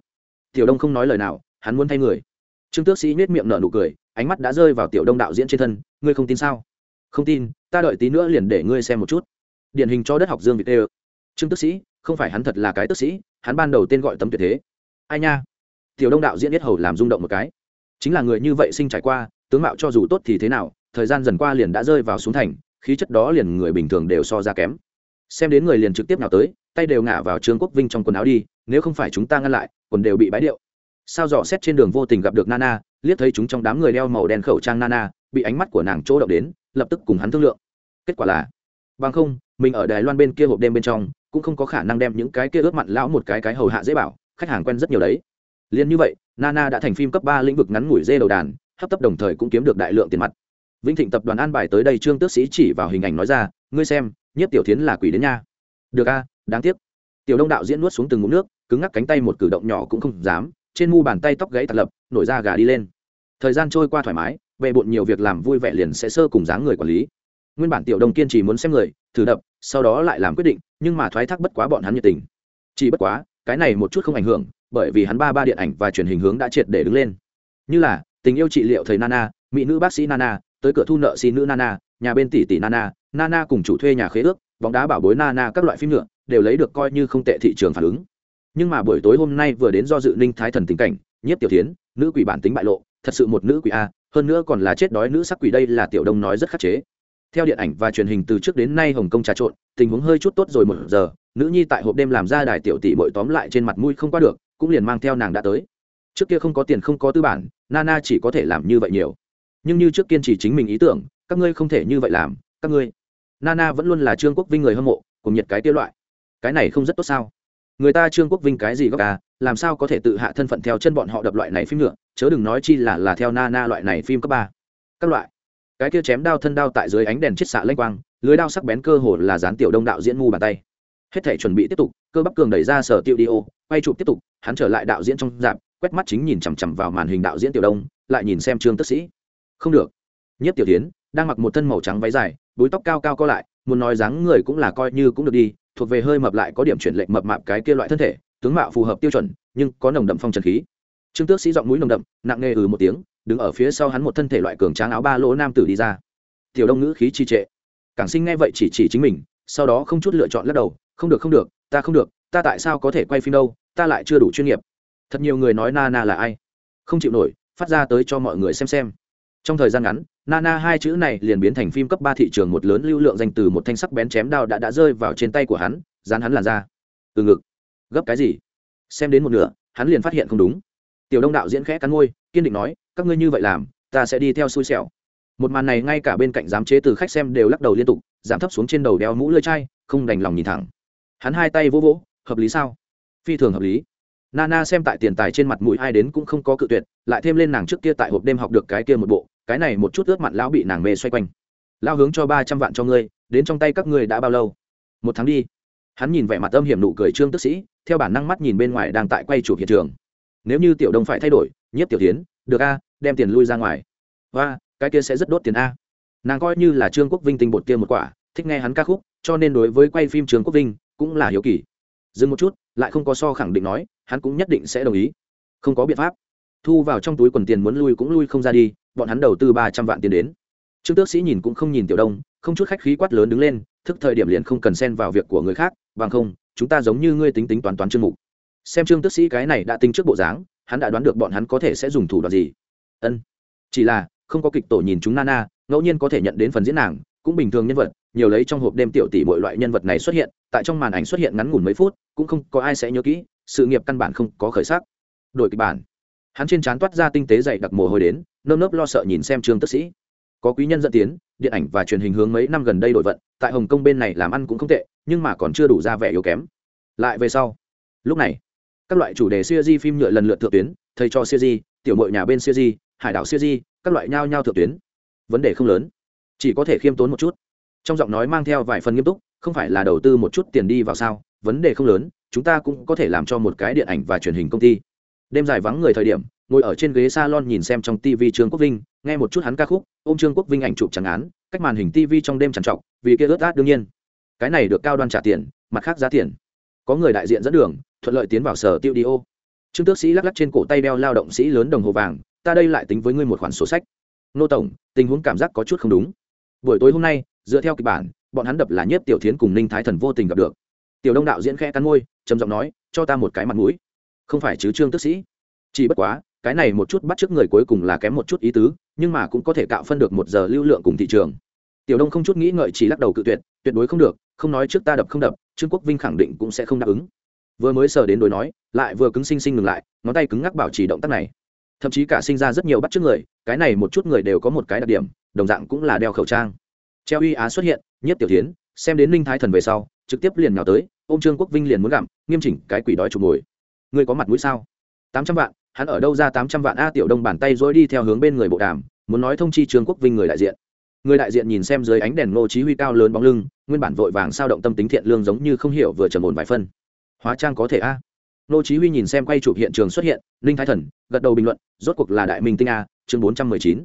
Speaker 1: Tiểu đông không nói lời nào, hắn muốn thay người. Trương tước sĩ nhét miệng nở nụ cười, ánh mắt đã rơi vào tiểu đông đạo diễn trên thân, ngươi không tin sao? Không tin, ta đợi tí nữa liền để ngươi xem một chút. Điển hình cho đất học dương việt tê trương tước sĩ, không phải hắn thật là cái tước sĩ, hắn ban đầu tên gọi tấm tuyệt thế. Ai nha? Tiểu đông đạo diễn biết hầu làm rung động một cái. Chính là người như vậy sinh trải qua, tướng mạo cho dù tốt thì thế nào thời gian dần qua liền đã rơi vào xuống thành, khí chất đó liền người bình thường đều so ra kém. Xem đến người liền trực tiếp nào tới, tay đều ngả vào trương quốc vinh trong quần áo đi, nếu không phải chúng ta ngăn lại, quần đều bị bãi điệu. Sao dò xét trên đường vô tình gặp được nana, liếc thấy chúng trong đám người đeo màu đen khẩu trang nana, bị ánh mắt của nàng chỗ động đến, lập tức cùng hắn thương lượng. Kết quả là, bằng không, mình ở đài loan bên kia hộp đêm bên trong, cũng không có khả năng đem những cái kia ướp mặn lão một cái cái hầu hạ dễ bảo, khách hàng quen rất nhiều đấy. Liền như vậy, nana đã thành phim cấp ba lĩnh vực ngắn ngủi dê đầu đàn, hấp tấp đồng thời cũng kiếm được đại lượng tiền mặt vĩnh thịnh tập đoàn an bài tới đây trương tước sĩ chỉ vào hình ảnh nói ra, ngươi xem nhất tiểu tiến là quỷ đến nha. Được a, đáng tiếc. Tiểu đông đạo diễn nuốt xuống từng ngụm nước, cứng ngắc cánh tay một cử động nhỏ cũng không dám, trên mu bàn tay tóc gãy tạt lập, nổi ra gà đi lên. Thời gian trôi qua thoải mái về bộn nhiều việc làm vui vẻ liền sẽ sơ cùng dáng người quản lý. Nguyên bản tiểu đông kiên trì muốn xem người, thử đập, sau đó lại làm quyết định, nhưng mà thoái thác bất quá bọn hắn nhiệt tình. Chỉ bất quá, cái này một chút không ảnh hưởng, bởi vì hắn ba ba điện ảnh và truyền hình hướng đã triệt để đứng lên. Như là, tình yêu trị liệu thầy nana, mỹ nữ bác sĩ nana tới cửa thu nợ xin nữ nana, nhà bên tỷ tỷ nana nana cùng chủ thuê nhà khế ước, bóng đá bảo bối nana các loại phim nhựa đều lấy được coi như không tệ thị trường phản ứng. Nhưng mà buổi tối hôm nay vừa đến do dự ninh thái thần tình cảnh, nhiếp tiểu tiến nữ quỷ bản tính bại lộ, thật sự một nữ quỷ a, hơn nữa còn là chết đói nữ sắc quỷ đây là tiểu đông nói rất khắc chế. Theo điện ảnh và truyền hình từ trước đến nay hồng kông trà trộn, tình huống hơi chút tốt rồi một giờ, nữ nhi tại hộp đêm làm ra đài tiểu tỷ bội tóm lại trên mặt mũi không qua được, cũng liền mang theo nàng đã tới. Trước kia không có tiền không có tư bản, nana chỉ có thể làm như vậy nhiều nhưng như trước kiên trì chính mình ý tưởng, các ngươi không thể như vậy làm, các ngươi. Nana vẫn luôn là trương quốc vinh người hâm mộ, cùng nhiệt cái tiêu loại. Cái này không rất tốt sao? Người ta trương quốc vinh cái gì góc à? Làm sao có thể tự hạ thân phận theo chân bọn họ đập loại này phim nữa? Chớ đừng nói chi là là theo na na loại này phim cấp ba. Các loại. Cái kia chém đao thân đao tại dưới ánh đèn chiết xạ lênh quang, lưới đao sắc bén cơ hồ là dán tiểu đông đạo diễn ngu bàn tay. Hết thể chuẩn bị tiếp tục, cơ bắp cường đẩy ra sở tiêu đi ô, quay chụp tiếp tục, hắn trở lại đạo diễn trong dạp quét mắt chính nhìn chằm chằm vào màn hình đạo diễn tiểu đông, lại nhìn xem trương tức sĩ không được. Nhất tiểu tiến đang mặc một thân màu trắng váy dài, búi tóc cao cao co lại, muốn nói dáng người cũng là coi như cũng được đi, thuộc về hơi mập lại có điểm chuyển lệnh mập mạp cái kia loại thân thể, tướng mạo phù hợp tiêu chuẩn, nhưng có nồng đậm phong trần khí. Trương tước sĩ giọng mũi nồng đậm, nặng nề ừ một tiếng, đứng ở phía sau hắn một thân thể loại cường tráng áo ba lỗ nam tử đi ra. Tiểu đông ngữ khí trì trệ. Cảng sinh nghe vậy chỉ chỉ chính mình, sau đó không chút lựa chọn lắc đầu, không được không được, ta không được, ta tại sao có thể quay phim đâu, ta lại chưa đủ chuyên nghiệp. Thật nhiều người nói na na là ai? Không chịu nổi, phát ra tới cho mọi người xem xem trong thời gian ngắn, nana hai chữ này liền biến thành phim cấp ba thị trường một lớn lưu lượng danh từ một thanh sắc bén chém đao đã đã rơi vào trên tay của hắn, dán hắn làn ra từ ngực. Gấp cái gì? Xem đến một nửa, hắn liền phát hiện không đúng. Tiểu đông đạo diễn khẽ cắn ngôi kiên định nói, các ngươi như vậy làm, ta sẽ đi theo xui xẻo. Một màn này ngay cả bên cạnh giám chế từ khách xem đều lắc đầu liên tục, giảm thấp xuống trên đầu đeo mũ lơi chai, không đành lòng nhìn thẳng. Hắn hai tay vỗ vỗ, hợp lý sao? Phi thường hợp lý. Nana xem tại tiền tài trên mặt mũi ai đến cũng không có cự tuyệt, lại thêm lên nàng trước kia tại hộp đêm học được cái kia một bộ cái này một chút ướt mặn lão bị nàng mê xoay quanh. Lao hướng cho ba trăm vạn cho ngươi, đến trong tay các ngươi đã bao lâu? Một tháng đi. Hắn nhìn vẻ mặt âm hiểm nụ cười trương tức sĩ, theo bản năng mắt nhìn bên ngoài đang tại quay chụp hiện trường. Nếu như tiểu đông phải thay đổi, nhiếp tiểu tiến, được a, đem tiền lui ra ngoài. Và cái kia sẽ rất đốt tiền a. Nàng coi như là trương quốc vinh tinh bột kia một quả, thích nghe hắn ca khúc, cho nên đối với quay phim trương quốc vinh cũng là hiếu kỳ. Dừng một chút, lại không có so khẳng định nói, hắn cũng nhất định sẽ đồng ý. Không có biện pháp. Thu vào trong túi quần tiền muốn lui cũng lui không ra đi bọn hắn đầu tư ba trăm vạn tiền đến. Trương tước sĩ nhìn cũng không nhìn tiểu đông, không chút khách khí quát lớn đứng lên, thức thời điểm liền không cần xen vào việc của người khác, bằng không, chúng ta giống như ngươi tính tính toán toán chương mục. Xem trương tước sĩ cái này đã tính trước bộ dáng, hắn đã đoán được bọn hắn có thể sẽ dùng thủ đoạn gì. Ân. Chỉ là, không có kịch tổ nhìn chúng nana, ngẫu nhiên có thể nhận đến phần diễn nàng, cũng bình thường nhân vật, nhiều lấy trong hộp đêm tiểu tỷ mọi loại nhân vật này xuất hiện, tại trong màn ảnh xuất hiện ngắn ngủn mấy phút, cũng không có ai sẽ nhớ kỹ, sự nghiệp căn bản không có khởi sắc. Đổi kịch bản hắn trên trán toát ra tinh tế dày đặc mồ hôi đến, nơm nớp lo sợ nhìn xem trương tức sĩ. Có quý nhân dẫn tiến, điện ảnh và truyền hình hướng mấy năm gần đây đổi vận, tại hồng kông bên này làm ăn cũng không tệ, nhưng mà còn chưa đủ ra vẻ yếu kém. Lại về sau, lúc này, các loại chủ đề siêu di phim nhựa lần lượt thượng tuyến, thầy cho siêu di, tiểu mội nhà bên siêu di, hải đảo siêu di, các loại nhao nhao thượng tuyến. Vấn đề không lớn, chỉ có thể khiêm tốn một chút. Trong giọng nói mang theo vài phần nghiêm túc, không phải là đầu tư một chút tiền đi vào sao, vấn đề không lớn, chúng ta cũng có thể làm cho một cái điện ảnh và truyền hình công ty đêm dài vắng người thời điểm, ngồi ở trên ghế salon nhìn xem trong tv trương quốc vinh, nghe một chút hắn ca khúc ô m trương quốc vinh ảnh chụp chẳng án, cách màn hình tv trong đêm trằn trọc, vì kia ướt át đương nhiên. Cái này được cao đoan trả tiền, mặt khác giá tiền. Có người đại diện dẫn đường, thuận lợi tiến vào sở tiêu đi ô. Trương tước sĩ lắc lắc trên cổ tay đeo lao động sĩ lớn đồng hồ vàng, ta đây lại tính với ngươi một khoản sổ sách. Nô tổng, tình huống cảm giác có chút không đúng. Buổi tối hôm nay, dựa theo kịch bản, bọn hắn đập là nhất tiểu thiến cùng ninh thái thần vô tình gặp được. Tiểu đông đạo diễn khẽ cắn môi, trầm giọng nói, cho ta một cái mặt mũi không phải chứ trương tức sĩ. Chỉ bất quá, cái này một chút bắt trước người cuối cùng là kém một chút ý tứ, nhưng mà cũng có thể cạo phân được một giờ lưu lượng cùng thị trường. Tiểu đông không chút nghĩ ngợi chỉ lắc đầu cự tuyệt tuyệt đối không được, không nói trước ta đập không đập, trương quốc vinh khẳng định cũng sẽ không đáp ứng. Vừa mới sờ đến đối nói, lại vừa cứng sinh sinh ngừng lại, ngón tay cứng ngắc bảo trì động tác này. Thậm chí cả sinh ra rất nhiều bắt trước người, cái này một chút người đều có một cái đặc điểm, đồng dạng cũng là đeo khẩu trang. Treo uy á xuất hiện nhất tiểu tiến xem đến linh thái thần về sau, trực tiếp liền nào tới ô m trương quốc vinh liền muốn gặm, nghiêm chỉnh cái quỷ đói chụp ngồi ngươi có mặt mũi sao? Tám trăm vạn hắn ở đâu ra tám trăm vạn? A tiểu đông bàn tay dối đi theo hướng bên người bộ đàm muốn nói thông chi trương quốc vinh người đại diện. Người đại diện nhìn xem dưới ánh đèn ngô chí huy cao lớn bóng lưng nguyên bản vội vàng sao động tâm tính thiện lương giống như không hiểu vừa trầm ổn vài phân. Hóa trang có thể a? Ngô chí huy nhìn xem quay chụp hiện trường xuất hiện linh thái thần gật đầu bình luận rốt cuộc là đại minh tinh a chương 419.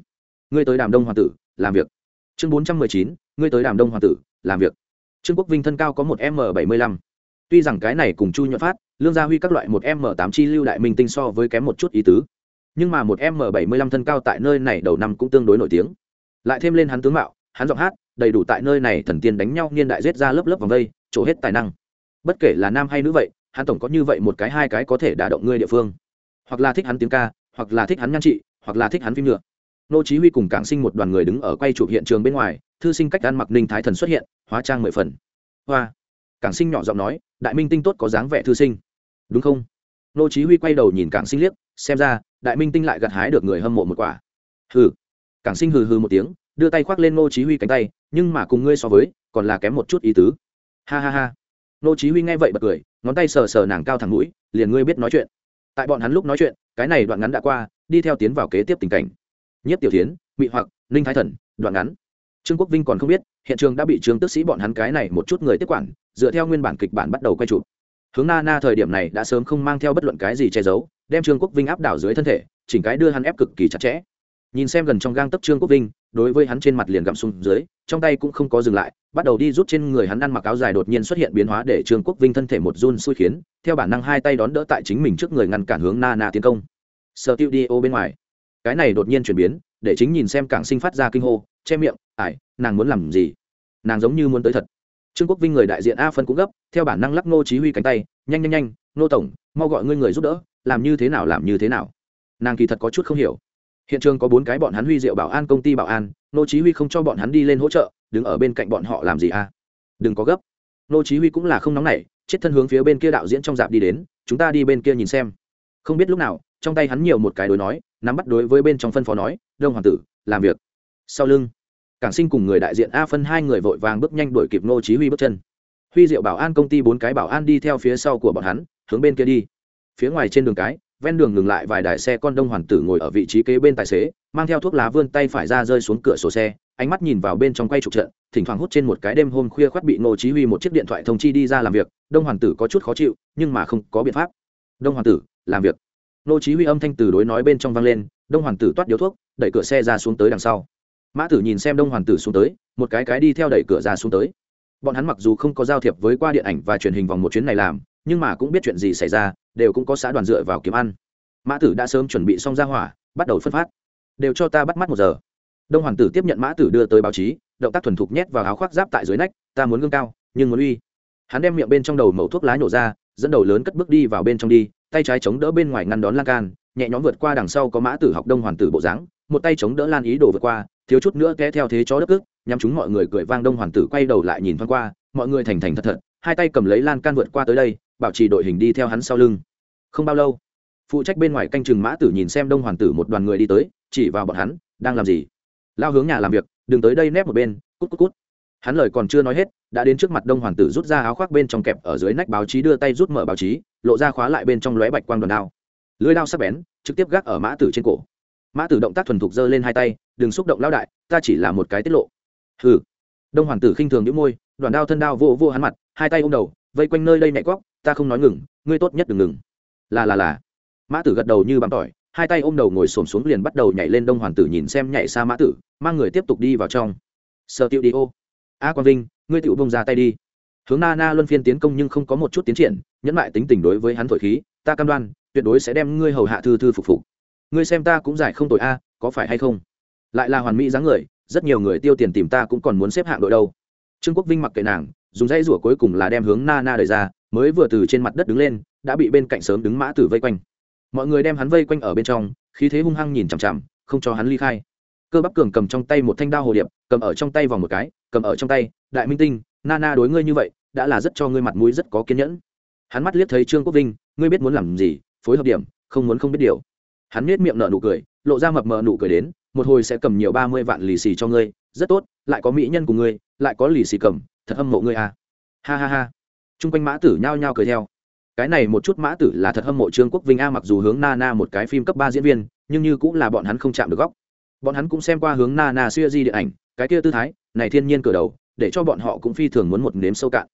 Speaker 1: ngươi tới đàm đông hoàng tử làm việc. Chương 419, ngươi tới đàm đông hoàng tử làm việc. Trương quốc vinh thân cao có một m 75 tuy rằng cái này cùng chu nhuận phát, lương gia huy các loại một m 8 chi lưu đại minh tinh so với kém một chút ý tứ, nhưng mà một m 75 thân cao tại nơi này đầu năm cũng tương đối nổi tiếng. Lại thêm lên hắn tướng mạo, hắn giọng hát, đầy đủ tại nơi này thần tiên đánh nhau niên đại giết ra lớp lớp vòng vây chỗ hết tài năng. Bất kể là nam hay nữ vậy, hắn tổng có như vậy một cái hai cái có thể đả động ngươi địa phương. Hoặc là thích hắn tiếng ca, hoặc là thích hắn nhan trị, hoặc là thích hắn phim nhựa. Nô chí huy cùng cảng sinh một đoàn người đứng ở quay chụp hiện trường bên ngoài, thư sinh cách ăn mặc ninh thái thần xuất hiện, hóa trang mười phần. Hoa cảng sinh nhỏ giọng nói, đại minh tinh tốt có dáng vẻ thư sinh. Đúng không? Nô chí huy quay đầu nhìn cảng sinh liếc, xem ra, đại minh tinh lại gặt hái được người hâm mộ một quả. Hừ. Cảng sinh hừ hừ một tiếng, đưa tay khoác lên nô chí huy cánh tay, nhưng mà cùng ngươi so với, còn là kém một chút ý tứ. Ha ha ha. Nô chí huy nghe vậy bật cười, ngón tay sờ sờ nàng cao thẳng mũi, liền ngươi biết nói chuyện. Tại bọn hắn lúc nói chuyện, cái này đoạn ngắn đã qua, đi theo tiến vào kế tiếp tình cảnh. Nhất tiểu thiến, mị hoặc, ninh thái thần, đoạn ngắn. Trương quốc vinh còn không biết, hiện trường đã bị trương tức sĩ bọn hắn cái này một chút người tiếp quản dựa theo nguyên bản kịch bản bắt đầu quay chụp. Hướng na na thời điểm này đã sớm không mang theo bất luận cái gì che giấu, đem trương quốc vinh áp đảo dưới thân thể, chỉnh cái đưa hắn ép cực kỳ chặt chẽ. Nhìn xem gần trong gang tấp trương quốc vinh, đối với hắn trên mặt liền gặm xuống dưới, trong tay cũng không có dừng lại, bắt đầu đi rút trên người hắn ăn mặc áo dài đột nhiên xuất hiện biến hóa để trương quốc vinh thân thể một run xui khiến, theo bản năng hai tay đón đỡ tại chính mình trước người ngăn cản hướng na na tiến công. Sợ tiêu đi ô bên ngoài. Cái này đột nhiên chuyển biến, để chính nhìn xem cảng sinh phát ra kinh hô, che miệng ải nàng muốn làm gì? Nàng giống như muốn tới thật trương quốc vinh người đại diện a phân cũng gấp, theo bản năng lắc nô chí huy cánh tay, nhanh nhanh nhanh nô tổng, mau gọi ngươi người giúp đỡ, làm như thế nào, làm như thế nào? Nàng kỳ thật có chút không hiểu. Hiện trường có bốn cái bọn hắn huy diệu bảo an, công ty bảo an nô chí huy không cho bọn hắn đi lên hỗ trợ, đứng ở bên cạnh bọn họ làm gì a? Đừng có gấp. Nô chí huy cũng là không nóng nảy, chết thân hướng phía bên kia đạo diễn trong dạp đi đến, chúng ta đi bên kia nhìn xem. Không biết lúc nào, trong tay hắn nhiều một cái đối nói, nắm bắt đối với bên trong phân phó nói, đông hoàng tử, làm việc. Sau lưng cảng sinh cùng người đại diện a phân hai người vội vàng bước nhanh đuổi kịp nô chí huy bước chân. Huy diệu bảo an công ty bốn cái bảo an đi theo phía sau của bọn hắn, hướng bên kia đi. Phía ngoài trên đường cái, ven đường ngừng lại vài đài xe con đông hoàn tử ngồi ở vị trí kế bên tài xế, mang theo thuốc lá vươn tay phải ra rơi xuống cửa sổ xe, ánh mắt nhìn vào bên trong quay trục trận, thỉnh thoảng hút trên một cái đêm hôm khuya khoắt bị nô chí huy một chiếc điện thoại thông chi đi ra làm việc, đông hoàn tử có chút khó chịu, nhưng mà không có biện pháp. Đông hoàn tử, làm việc. Nô chí huy âm thanh từ đối nói bên trong vang lên, đông hoàn tử toát điếu thuốc, đẩy cửa xe ra xuống tới đằng sau mã tử nhìn xem đông hoàn tử xuống tới, một cái cái đi theo đẩy cửa ra xuống tới. Bọn hắn mặc dù không có giao thiệp với qua điện ảnh và truyền hình vòng một chuyến này làm, nhưng mà cũng biết chuyện gì xảy ra, đều cũng có xã đoàn dựa vào kiếm ăn. Mã tử đã sớm chuẩn bị xong ra hỏa, bắt đầu phân phát. Đều cho ta bắt mắt một giờ. Đông hoàn tử tiếp nhận mã tử đưa tới báo chí, động tác thuần thục nhét vào áo khoác giáp tại dưới nách, ta muốn gương cao, nhưng muốn uy. Hắn đem miệng bên trong đầu mẩu thuốc lá nhổ ra, dẫn đầu lớn cất bước đi vào bên trong đi, tay trái chống đỡ bên ngoài ngăn đón lan can, nhẹ nhõm vượt qua đằng sau có mã tử học đông hoàn tử bộ dáng, một tay chống đỡ lan ý đồ vượt qua thiếu chút nữa té theo thế chó đất ức, nhắm chúng mọi người cười vang đông hoàn tử quay đầu lại nhìn thoáng qua, mọi người thành thành thật thật, hai tay cầm lấy lan can vượt qua tới đây, bảo trì đội hình đi theo hắn sau lưng. Không bao lâu, phụ trách bên ngoài canh chừng mã tử nhìn xem đông hoàn tử một đoàn người đi tới, chỉ vào bọn hắn, đang làm gì? Lao hướng nhà làm việc, đừng tới đây nép một bên, cút cút cút. Hắn lời còn chưa nói hết, đã đến trước mặt đông hoàn tử rút ra áo khoác bên trong kẹp ở dưới nách báo chí đưa tay rút mở báo chí, lộ ra khóa lại bên trong lóe bạch quang đoàn đao. Lưới đao sắc bén, trực tiếp gác ở mã tử trên cổ. Mã tử động tác thuần thục giơ lên hai tay đừng xúc động lao đại, ta chỉ là một cái tiết lộ. Hừ. Đông hoàng tử khinh thường những môi, đoàn đao thân đao vô vô hắn mặt, hai tay ôm đầu, vây quanh nơi đây nhẹ quóc ta không nói ngừng, ngươi tốt nhất đừng ngừng. Là là là. Mã tử gật đầu như băm tỏi, hai tay ôm đầu ngồi xổm xuống liền bắt đầu nhảy lên đông hoàn tử nhìn xem nhảy xa mã tử, mang người tiếp tục đi vào trong. Sợ tiệu đi ô. A quang vinh, ngươi tựu bông ra tay đi. Hướng na na luân phiên tiến công nhưng không có một chút tiến triển, nhẫn lại tính tình đối với hắn thổi khí, ta cam đoan, tuyệt đối sẽ đem ngươi hầu hạ thư thư phục phục. Ngươi xem ta cũng giải không tội a, có phải hay không? Lại là hoàn mỹ dáng người, rất nhiều người tiêu tiền tìm ta cũng còn muốn xếp hạng đội đâu. Trương quốc vinh mặc kệ nàng, dùng dây rủa cuối cùng là đem hướng na na đời ra, mới vừa từ trên mặt đất đứng lên, đã bị bên cạnh sớm đứng mã tử vây quanh. Mọi người đem hắn vây quanh ở bên trong, khí thế hung hăng nhìn chằm chằm, không cho hắn ly khai. Cơ bắp cường cầm trong tay một thanh đao hồ điệp, cầm ở trong tay vòng một cái, cầm ở trong tay, đại minh tinh, na na đối ngươi như vậy, đã là rất cho ngươi mặt mũi rất có kiên nhẫn. Hắn mắt liếc thấy trương quốc vinh, ngươi biết muốn làm gì, phối hợp điểm, không muốn không biết điều. Hắn nết miệng nở nụ cười lộ ra mập mờ nụ cười đến, một hồi sẽ cầm nhiều ba mươi vạn lì xì cho ngươi, rất tốt, lại có mỹ nhân của ngươi, lại có lì xì cầm, thật hâm mộ ngươi à. Ha ha ha. T r u n g quanh mã tử nhao nhao cười theo. Cái này một chút mã tử là thật hâm mộ trương quốc vinh a, mặc dù hướng na na một cái phim cấp ba diễn viên, nhưng như cũng là bọn hắn không chạm được góc. Bọn hắn cũng xem qua hướng na na xuya di điện ảnh, cái kia tư thái, này thiên nhiên cửa đầu, để cho bọn họ cũng phi thường muốn một nếm sâu cạn.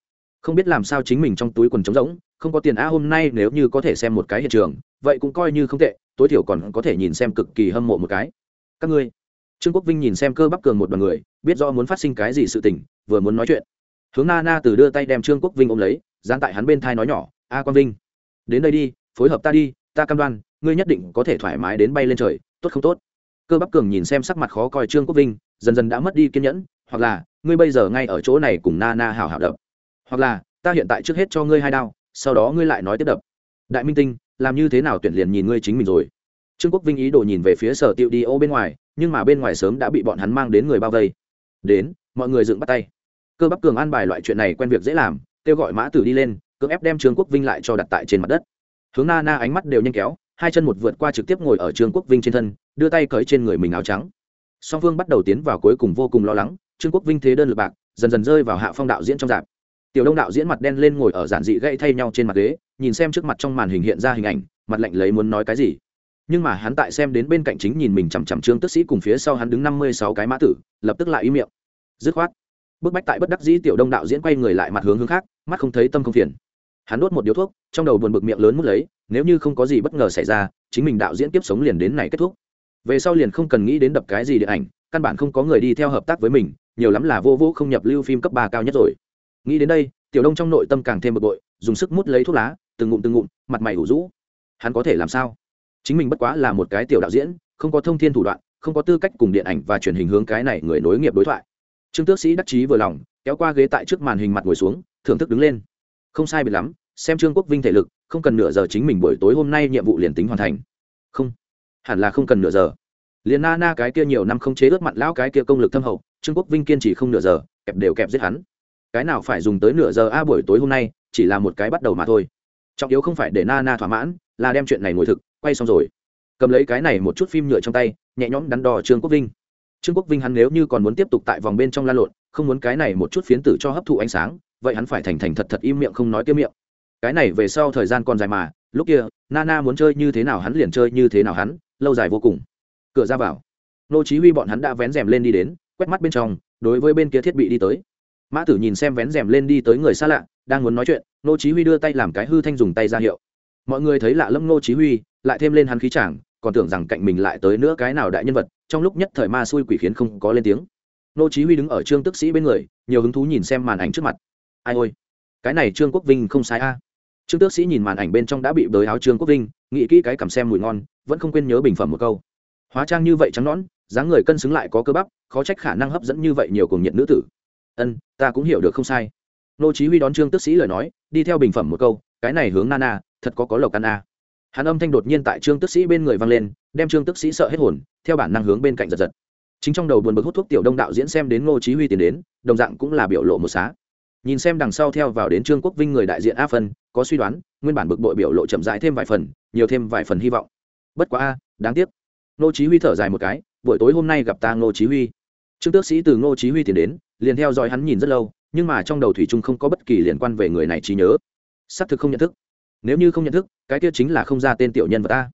Speaker 1: Không biết làm sao chính mình trong túi quần trống rỗng không có tiền a hôm nay nếu như có thể xem một cái hiện trường, vậy cũng coi như không tệ, tối thiểu còn có thể nhìn xem cực kỳ hâm mộ một cái. Các ngươi, trương quốc vinh nhìn xem cơ bắp cường một đoàn người, biết do muốn phát sinh cái gì sự tình, vừa muốn nói chuyện. Hướng na na từ đưa tay đem trương quốc vinh ôm lấy, dán tại hắn bên thai nói nhỏ, a quang vinh, đến đây đi, phối hợp ta đi, ta cam đoan, ngươi nhất định có thể thoải mái đến bay lên trời, tốt không tốt? Cơ bắp cường nhìn xem sắc mặt khó coi trương quốc vinh, dần dần đã mất đi kiên nhẫn, hoặc là, ngươi bây giờ ngay ở chỗ này cùng na na hào hào đập. Hoặc là, ta hiện tại trước hết cho ngươi hai đao sau đó ngươi lại nói tiếp đập. Đại minh tinh, làm như thế nào tuyển liền nhìn ngươi chính mình rồi? Trương quốc vinh ý đồ nhìn về phía sở tiệu đi ô bên ngoài, nhưng mà bên ngoài sớm đã bị bọn hắn mang đến người bao vây. Đến, mọi người dựng bắt tay. Cơ bắp cường an bài loại chuyện này quen việc dễ làm, kêu gọi mã tử đi lên, cưỡng ép đem trương quốc vinh lại cho đặt tại trên mặt đất. Hướng na na ánh mắt đều nhanh kéo, hai chân một vượt qua trực tiếp ngồi ở trương quốc vinh trên thân, đưa tay cởi trên người mình áo trắng. Song phương bắt đầu tiến vào cuối cùng vô cùng lo lắng, trương quốc vinh thế đơn lực bạc, dần dần rơi vào hạ phong đạo diễn trong dạp tiểu đông đạo diễn mặt đen lên ngồi ở giản dị gãy thay nhau trên mặt ghế, nhìn xem trước mặt trong màn hình hiện ra hình ảnh, mặt lạnh lấy muốn nói cái gì. Nhưng mà hắn tại xem đến bên cạnh chính nhìn mình chằm chằm trương tức sĩ cùng phía sau hắn đứng năm mươi sáu cái mã tử, lập tức lại ý miệng. Dứt khoát, bức bách tại bất đắc dĩ tiểu đông đạo diễn quay người lại mặt hướng hướng khác, mắt không thấy tâm không phiền. Hắn đốt một điếu thuốc, trong đầu buồn bực miệng lớn mút lấy, nếu như không có gì bất ngờ xảy ra, chính mình đạo diễn tiếp sống liền đến này kết thúc. Về sau liền không cần nghĩ đến đập cái gì điện ảnh, căn bản không có người đi theo hợp tác với mình, nhiều lắm là vô vô không nhập lưu phim cấp ba cao nhất rồi nghĩ đến đây, tiểu đông trong nội tâm càng thêm bực bội, dùng sức mút lấy thuốc lá, từng ngụm từng ngụm, mặt mày ủ rũ. Hắn có thể làm sao? Chính mình bất quá là một cái tiểu đạo diễn, không có thông thiên thủ đoạn, không có tư cách cùng điện ảnh và truyền hình hướng cái này người nối nghiệp đối thoại. Trương tước sĩ đắc chí vừa lòng, kéo qua ghế tại trước màn hình mặt ngồi xuống, thưởng thức đứng lên. Không sai biệt lắm, xem trương quốc vinh thể lực, không cần nửa giờ chính mình buổi tối hôm nay nhiệm vụ liền tính hoàn thành. Không, hẳn là không cần nửa giờ. Liền na na cái kia nhiều năm không chế ướt mặn lão cái kia công lực thâm hậu, trương quốc vinh kiên trì không nửa giờ, kẹp đều kẹp giết hắn cái nào phải dùng tới nửa giờ a buổi tối hôm nay, chỉ là một cái bắt đầu mà thôi. Trọng yếu không phải để na na thỏa mãn, là đem chuyện này ngồi thực, quay xong rồi. Cầm lấy cái này một chút phim nhựa trong tay, nhẹ nhõm đắn đo trương quốc vinh. Trương quốc vinh hắn nếu như còn muốn tiếp tục tại vòng bên trong lan lộn, không muốn cái này một chút phiến tử cho hấp thụ ánh sáng, vậy hắn phải thành thành thật thật im miệng không nói kiếm miệng. Cái này về sau thời gian còn dài mà, lúc kia nana muốn chơi như thế nào hắn liền chơi như thế nào hắn, lâu dài vô cùng. Cửa ra vào, nô chí huy bọn hắn đã vén rèm lên đi đến, quét mắt bên trong, đối với bên kia thiết bị đi tới mã tử nhìn xem vén rèm lên đi tới người xa lạ, đang muốn nói chuyện nô chí huy đưa tay làm cái hư thanh dùng tay ra hiệu. Mọi người thấy lạ lâm nô chí huy, lại thêm lên hắn khí chàng, còn tưởng rằng cạnh mình lại tới nữa cái nào đại nhân vật, trong lúc nhất thời ma xui quỷ khiến không có lên tiếng. Nô chí huy đứng ở trương tức sĩ bên người, nhiều hứng thú nhìn xem màn ảnh trước mặt. Ai ôi, cái này trương quốc vinh không sai a. Trương tước sĩ nhìn màn ảnh bên trong đã bị bới áo trương quốc vinh, nghĩ kỹ cái cảm xem mùi ngon, vẫn không quên nhớ bình phẩm một câu. Hóa trang như vậy trắng nõn, dáng người cân xứng lại có cơ bắp, khó trách khả năng hấp dẫn như vậy nhiều cường nhiệt nữ tử ân, ta cũng hiểu được không sai. Nô chí huy đón trương tước sĩ lời nói, đi theo bình phẩm một câu, cái này hướng nana, thật có có lộc ăn a hắn âm thanh đột nhiên tại trương tước sĩ bên người vang lên, đem trương tước sĩ sợ hết hồn, theo bản năng hướng bên cạnh giật giật. Chính trong đầu buồn bực hút thuốc tiểu đông đạo diễn xem đến ngô chí huy tiến đến, đồng dạng cũng là biểu lộ một xá. Nhìn xem đằng sau theo vào đến trương quốc vinh người đại diện a phân, có suy đoán, nguyên bản bực bội biểu lộ chậm rãi thêm vài phần, nhiều thêm vài phần hy vọng. Bất quá a, đáng tiếc. Ngô chí huy thở dài một cái, buổi tối hôm nay gặp ta ngô chí huy. Trương tước sĩ từ ngô chí huy tiến đến liền theo dõi hắn nhìn rất lâu, nhưng mà trong đầu thủy trung không có bất kỳ liên quan về người này trí nhớ. Xác thực không nhận thức. Nếu như không nhận thức, cái kia chính là không ra tên tiểu nhân vật ta.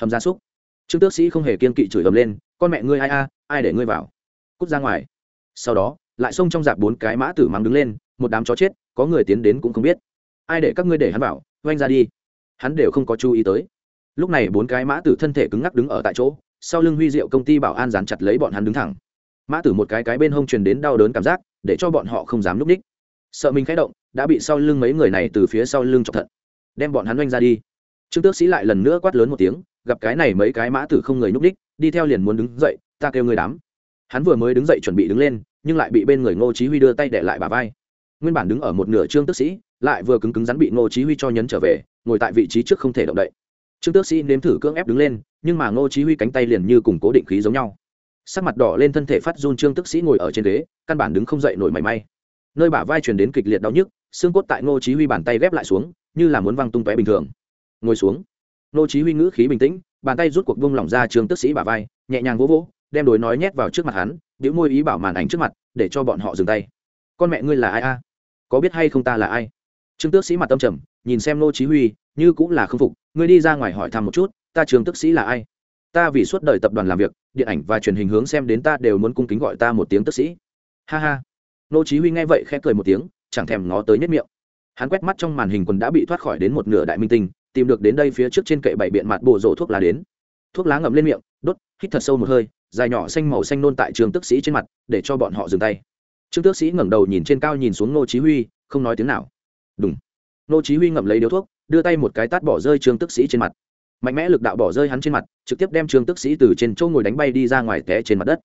Speaker 1: Hầm gia súc. Trương tước sĩ không hề kiên kỵ chửi ầm lên, con mẹ ngươi ai a, ai để ngươi vào? Cút ra ngoài. Sau đó, lại xông trong dạp bốn cái mã tử mắng đứng lên, một đám chó chết, có người tiến đến cũng không biết. Ai để các ngươi để hắn vào? Oanh ra đi. Hắn đều không có chú ý tới. Lúc này bốn cái mã tử thân thể cứng ngắc đứng ở tại chỗ, sau lưng huy diệu công ty bảo an dán chặt lấy bọn hắn đứng thẳng mã tử một cái cái bên hông truyền đến đau đớn cảm giác, để cho bọn họ không dám núp ních. Sợ mình khẽ động, đã bị sau lưng mấy người này từ phía sau lưng chọc thận, đem bọn hắn oanh ra đi. Trương tước sĩ lại lần nữa quát lớn một tiếng, gặp cái này mấy cái mã tử không người núp ních, đi theo liền muốn đứng dậy, ta kêu người đám. Hắn vừa mới đứng dậy chuẩn bị đứng lên, nhưng lại bị bên người ngô chí huy đưa tay để lại bà vai. Nguyên bản đứng ở một nửa trương tước sĩ, lại vừa cứng cứng rắn bị ngô chí huy cho nhấn trở về, ngồi tại vị trí trước không thể động đậy. Trương tước sĩ nếm thử cưỡng ép đứng lên, nhưng mà ngô chí huy cánh tay liền như cùng cố định khí giống nhau sắc mặt đỏ lên thân thể phát run trương tước sĩ ngồi ở trên ghế, căn bản đứng không dậy nổi mảy may. Nơi bả vai truyền đến kịch liệt đau nhức, xương cốt tại ngô chí huy bàn tay ghép lại xuống, như là muốn văng tung tóe bình thường. Ngồi xuống. Ngô chí huy ngữ khí bình tĩnh, bàn tay rút cuộc buông lỏng ra trương tước sĩ bả vai, nhẹ nhàng vỗ vỗ, đem đối nói nhét vào trước mặt hắn biểu môi ý bảo màn ảnh trước mặt, để cho bọn họ dừng tay. Con mẹ ngươi là ai a? Có biết hay không ta là ai? Trương tước sĩ mặt tâm trầm, nhìn xem Ngô chí huy, như cũng là không phục, ngươi đi ra ngoài hỏi thăm một chút, ta trương tước sĩ là ai? Ta vì suốt đời tập đoàn làm việc, điện ảnh và truyền hình hướng xem đến ta đều muốn cung kính gọi ta một tiếng tước sĩ. Ha ha. Nô chí huy nghe vậy khẽ cười một tiếng, chẳng thèm ngó tới nhất miệng. Hắn quét mắt trong màn hình quần đã bị thoát khỏi đến một nửa đại minh tinh, tìm được đến đây phía trước trên kệ bảy biện mặt bộ rổ thuốc lá đến. Thuốc lá ngậm lên miệng, đốt, hít thật sâu một hơi, dài nhỏ xanh màu xanh nôn tại trường tước sĩ trên mặt, để cho bọn họ dừng tay. Trương tước sĩ ngẩng đầu nhìn trên cao nhìn xuống nô chí huy, không nói tiếng nào. Đúng Nô chí huy ngậm lấy điếu thuốc, đưa tay một cái tát bỏ rơi trương tước sĩ trên mặt mạnh mẽ lực đạo bỏ rơi hắn trên mặt, trực tiếp đem trương tước sĩ từ trên chỗ ngồi đánh bay đi ra ngoài té trên mặt đất.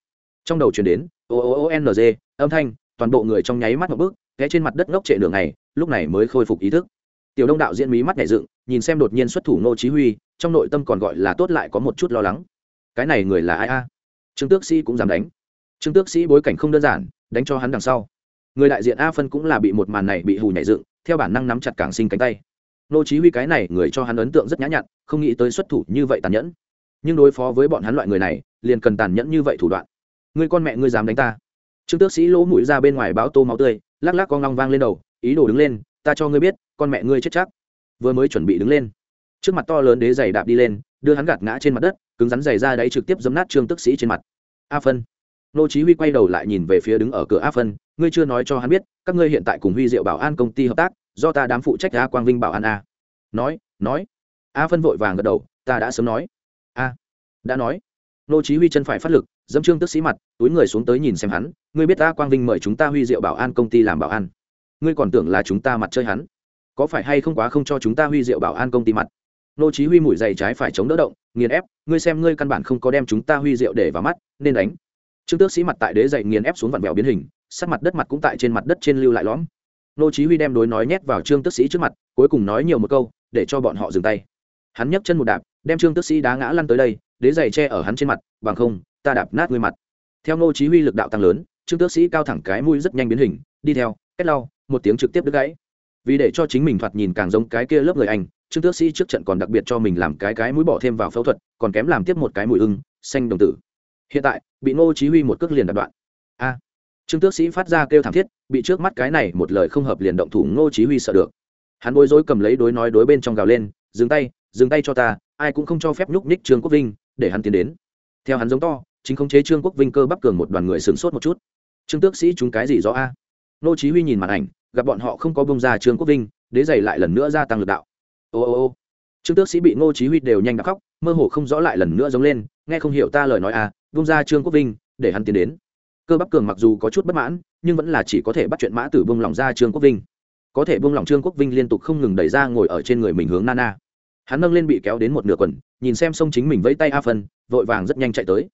Speaker 1: Trong đầu truyền đến, o o o, n, g âm thanh, toàn bộ người trong nháy mắt một bước, té trên mặt đất ngốc trệ đường này lúc này mới khôi phục ý thức. Tiểu đông đạo diễn mí mắt nhảy dựng, nhìn xem đột nhiên xuất thủ ngô chí huy, trong nội tâm còn gọi là tốt lại có một chút lo lắng. Cái này người là ai a? Trương tước sĩ cũng dám đánh. Trương tước sĩ bối cảnh không đơn giản, đánh cho hắn đằng sau. Người đại diện a phân cũng là bị một màn này bị hù nhảy dựng, theo bản năng nắm chặt cảng sinh cánh tay nô chí huy cái này người cho hắn ấn tượng rất nhã nhặn, không nghĩ tới xuất thủ như vậy tàn nhẫn. Nhưng đối phó với bọn hắn loại người này, liền cần tàn nhẫn như vậy thủ đoạn. Ngươi con mẹ ngươi dám đánh ta. Trương tước sĩ lỗ mũi ra bên ngoài báo tô máu tươi, lắc lắc con long vang lên đầu, ý đồ đứng lên, ta cho ngươi biết, con mẹ ngươi chết chắc. Vừa mới chuẩn bị đứng lên, trước mặt to lớn đế giày đạp đi lên, đưa hắn gạt ngã trên mặt đất, cứng rắn giày ra đấy trực tiếp giấm nát trương tước sĩ trên mặt. A phân. Nô chí huy quay đầu lại nhìn về phía đứng ở cửa a phân, ngươi chưa nói cho hắn biết, các ngươi hiện tại cùng huy diệu bảo an công ty hợp tác do ta đám phụ trách a quang vinh bảo an a. Nói nói. A phân vội vàng gật đầu, ta đã sớm nói. A, đã nói. Nô chí huy chân phải phát lực, dẫm trương tức sĩ mặt, túi người xuống tới nhìn xem hắn. Ngươi biết a quang vinh mời chúng ta huy diệu bảo an công ty làm bảo an. Ngươi còn tưởng là chúng ta mặt chơi hắn. Có phải hay không quá không cho chúng ta huy diệu bảo an công ty mặt? Nô chí huy mũi dày trái phải chống đỡ động, nghiền ép. Ngươi xem ngươi căn bản không có đem chúng ta huy diệu để vào mắt, nên đánh. Trương tước sĩ mặt tại đế dậy nghiền ép xuống vặn vẹo biến hình sát mặt đất mặt cũng tại trên mặt đất trên lưu lại lõm nô chí huy đem đối nói nhét vào trương tước sĩ trước mặt, cuối cùng nói nhiều một câu, để cho bọn họ dừng tay. Hắn nhấc chân một đạp, đem trương tước sĩ đá ngã lăn tới đây, đế giày che ở hắn trên mặt, bằng không, ta đạp nát ngươi mặt. Theo nô chí huy lực đạo tăng lớn, trương tước sĩ cao thẳng cái mũi rất nhanh biến hình, đi theo kết lau, một tiếng trực tiếp đứt gãy. Vì để cho chính mình thoạt nhìn càng giống cái kia lớp người anh, trương tước sĩ trước trận còn đặc biệt cho mình làm cái cái mũi bỏ thêm vào phẫu thuật, còn kém làm tiếp một cái mũi ưng, xanh đồng tử. Hiện tại, bị ngô chí huy một cước liền đạp đoạn. A! Trương tước sĩ phát ra kêu thảm thiết, bị trước mắt cái này một lời không hợp liền động thủ ngô chí huy sợ được. Hắn bối rối cầm lấy đối nói đối bên trong gào lên, dừng tay dừng tay cho ta, ai cũng không cho phép nhúc nhích trương quốc vinh, để hắn tiến đến. Theo hắn giống to, chính khống chế trương quốc vinh cơ bắp cường một đoàn người sướng sốt một chút. Trương tước sĩ chúng cái gì rõ a? Ngô chí huy nhìn màn ảnh, gặp bọn họ không có bông ra trương quốc vinh, đế giày lại lần nữa gia tăng lực đạo. Ô ô ô. Trương tước sĩ bị ngô chí huy đều nhanh đã khóc, mơ hồ không rõ lại lần nữa giống lên, nghe không hiểu ta lời nói à bông ra trương quốc vinh, để hắn tiến đến cơ bắp cường mặc dù có chút bất mãn, nhưng vẫn là chỉ có thể bắt chuyện mã tử bông lòng ra trương quốc vinh. Có thể bông lòng trương quốc vinh liên tục không ngừng đẩy ra ngồi ở trên người mình hướng nana. Hắn nâng lên bị kéo đến một nửa quần, nhìn xem sông chính mình vẫy tay a phân, vội vàng rất nhanh chạy tới.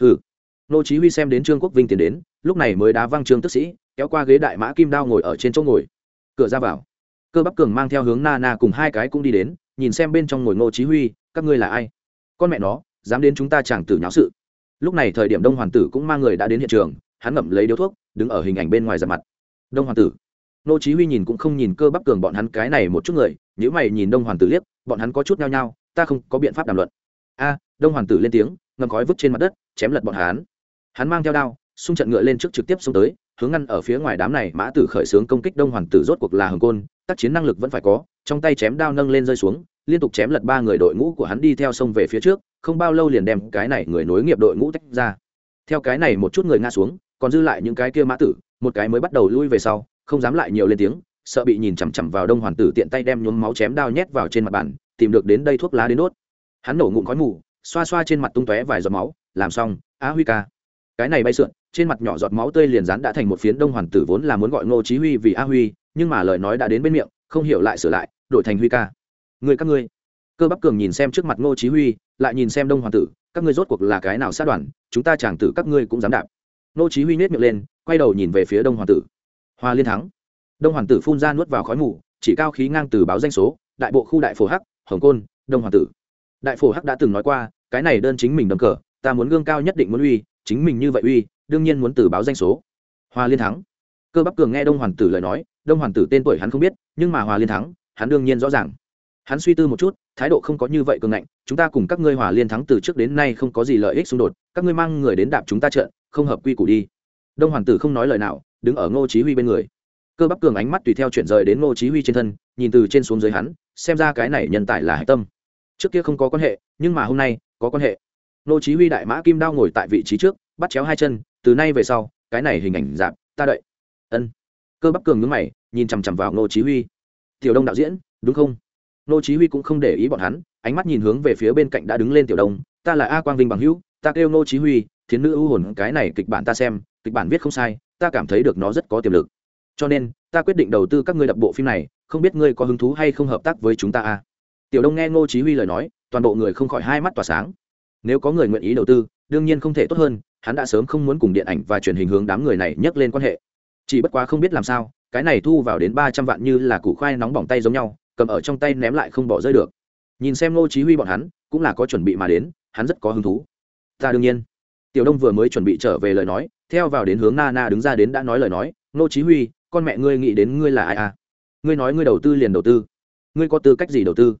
Speaker 1: Hừ. Nô chí huy xem đến trương quốc vinh tiến đến, lúc này mới đá văng trương tức sĩ, kéo qua ghế đại mã kim đao ngồi ở trên chỗ ngồi. Cửa ra vào. Cơ bắp cường mang theo hướng nana cùng hai cái cũng đi đến, nhìn xem bên trong ngồi ngô chí huy, các ngươi là ai? Con mẹ nó, dám đến chúng ta chẳng tử nháo sự lúc này thời điểm đông hoàn tử cũng mang người đã đến hiện trường, hắn ngậm lấy điếu thuốc, đứng ở hình ảnh bên ngoài giật mặt. Đông hoàn tử. Nô chí huy nhìn cũng không nhìn cơ bắp cường bọn hắn cái này một chút người nếu mày nhìn đông hoàn tử liếc, bọn hắn có chút nhao nhao, ta không có biện pháp đàm luận. A, đông hoàn tử lên tiếng ngầm khói vứt trên mặt đất, chém lật bọn hắn. Hắn mang theo đao, xung trận ngựa lên trước trực tiếp xông tới, hướng ngăn ở phía ngoài đám này mã tử khởi sướng công kích đông hoàn tử rốt cuộc là hừng côn, tác chiến năng lực vẫn phải có, trong tay chém đao nâng lên rơi xuống, liên tục chém lật ba người đội ngũ của hắn đi theo sông về phía trước không bao lâu liền đem cái này người nối nghiệp đội ngũ tách ra. Theo cái này một chút người ngã xuống, còn dư lại những cái kia mã tử, một cái mới bắt đầu lui về sau, không dám lại nhiều lên tiếng, sợ bị nhìn chằm chằm vào đông hoàn tử tiện tay đem nhuốm máu chém đao nhét vào trên mặt bàn, tìm được đến đây thuốc lá đến đốt. Hắn nổ ngụm khói mù, xoa xoa trên mặt tung tóe vài giọt máu, làm xong á huy ca. Cái này bay sượn, trên mặt nhỏ giọt máu tươi liền rán đã thành một phiến đông hoàn tử vốn là muốn gọi ngô chí huy vì Á huy, nhưng mà lời nói đã đến bên miệng, không hiểu lại sửa lại, đổi thành huy ca. Người các ngươi cơ bắp cường nhìn xem trước mặt ngô chí huy, lại nhìn xem đông hoàng tử, các ngươi rốt cuộc là cái nào sát đoàn, chúng ta chàng tử các ngươi cũng dám đạp. Ngô chí huy nét miệng lên, quay đầu nhìn về phía đông hoàng tử. Hoa liên thắng. Đông hoàng tử phun ra nuốt vào khói mù, chỉ cao khí ngang từ báo danh số, đại bộ khu đại phổ hắc, hồng côn, đông hoàng tử. Đại phổ hắc đã từng nói qua, cái này đơn chính mình đầm cờ, ta muốn gương cao nhất định muốn uy, chính mình như vậy uy, đương nhiên muốn từ báo danh số. Hoa liên thắng. Cơ bắp cường nghe đông hoàng tử lời nói, đông hoàng tử tên tuổi hắn không biết, nhưng mà Hoa liên thắng, hắn đương nhiên rõ ràng hắn suy tư một chút thái độ không có như vậy cường ngạnh chúng ta cùng các ngươi hòa liên thắng từ trước đến nay không có gì lợi ích xung đột các ngươi mang người đến đạp chúng ta trợn, không hợp quy củ đi. Đông hoàng tử không nói lời nào đứng ở ngô chí huy bên người. Cơ bắp cường ánh mắt tùy theo chuyển rời đến ngô chí huy trên thân nhìn từ trên xuống dưới hắn xem ra cái này nhân tài là hạch tâm. Trước kia không có quan hệ nhưng mà hôm nay có quan hệ. Ngô chí huy đại mã kim đao ngồi tại vị trí trước bắt chéo hai chân từ nay về sau cái này hình ảnh giảm ta đợi. Ân. Cơ bắp cường nhướng mày nhìn chằm chằm vào ngô chí huy. Tiểu đông đạo diễn đúng không? Nô chí huy cũng không để ý bọn hắn, ánh mắt nhìn hướng về phía bên cạnh đã đứng lên tiểu đông, ta là a quang vinh bằng hữu, ta kêu nô chí huy, thiến nữ ưu hồn, cái này kịch bản ta xem, kịch bản viết không sai, ta cảm thấy được nó rất có tiềm lực. Cho nên, ta quyết định đầu tư các ngươi đập bộ phim này, không biết ngươi có hứng thú hay không hợp tác với chúng ta a. Tiểu đông nghe ngô chí huy lời nói, toàn bộ người không khỏi hai mắt tỏa sáng. Nếu có người nguyện ý đầu tư, đương nhiên không thể tốt hơn, hắn đã sớm không muốn cùng điện ảnh và truyền hình hướng đám người này nhắc lên quan hệ. Chỉ bất quá không biết làm sao, cái này thu vào đến ba trăm vạn như là củ khoai nóng bỏng tay giống nhau cầm ở trong tay ném lại không bỏ rơi được. Nhìn xem ngô chí huy bọn hắn, cũng là có chuẩn bị mà đến, hắn rất có hứng thú. Ta đương nhiên. Tiểu đông vừa mới chuẩn bị trở về lời nói, theo vào đến hướng na na đứng ra đến đã nói lời nói, ngô chí huy, con mẹ ngươi nghĩ đến ngươi là ai à? Ngươi nói ngươi đầu tư liền đầu tư. Ngươi có tư cách gì đầu tư?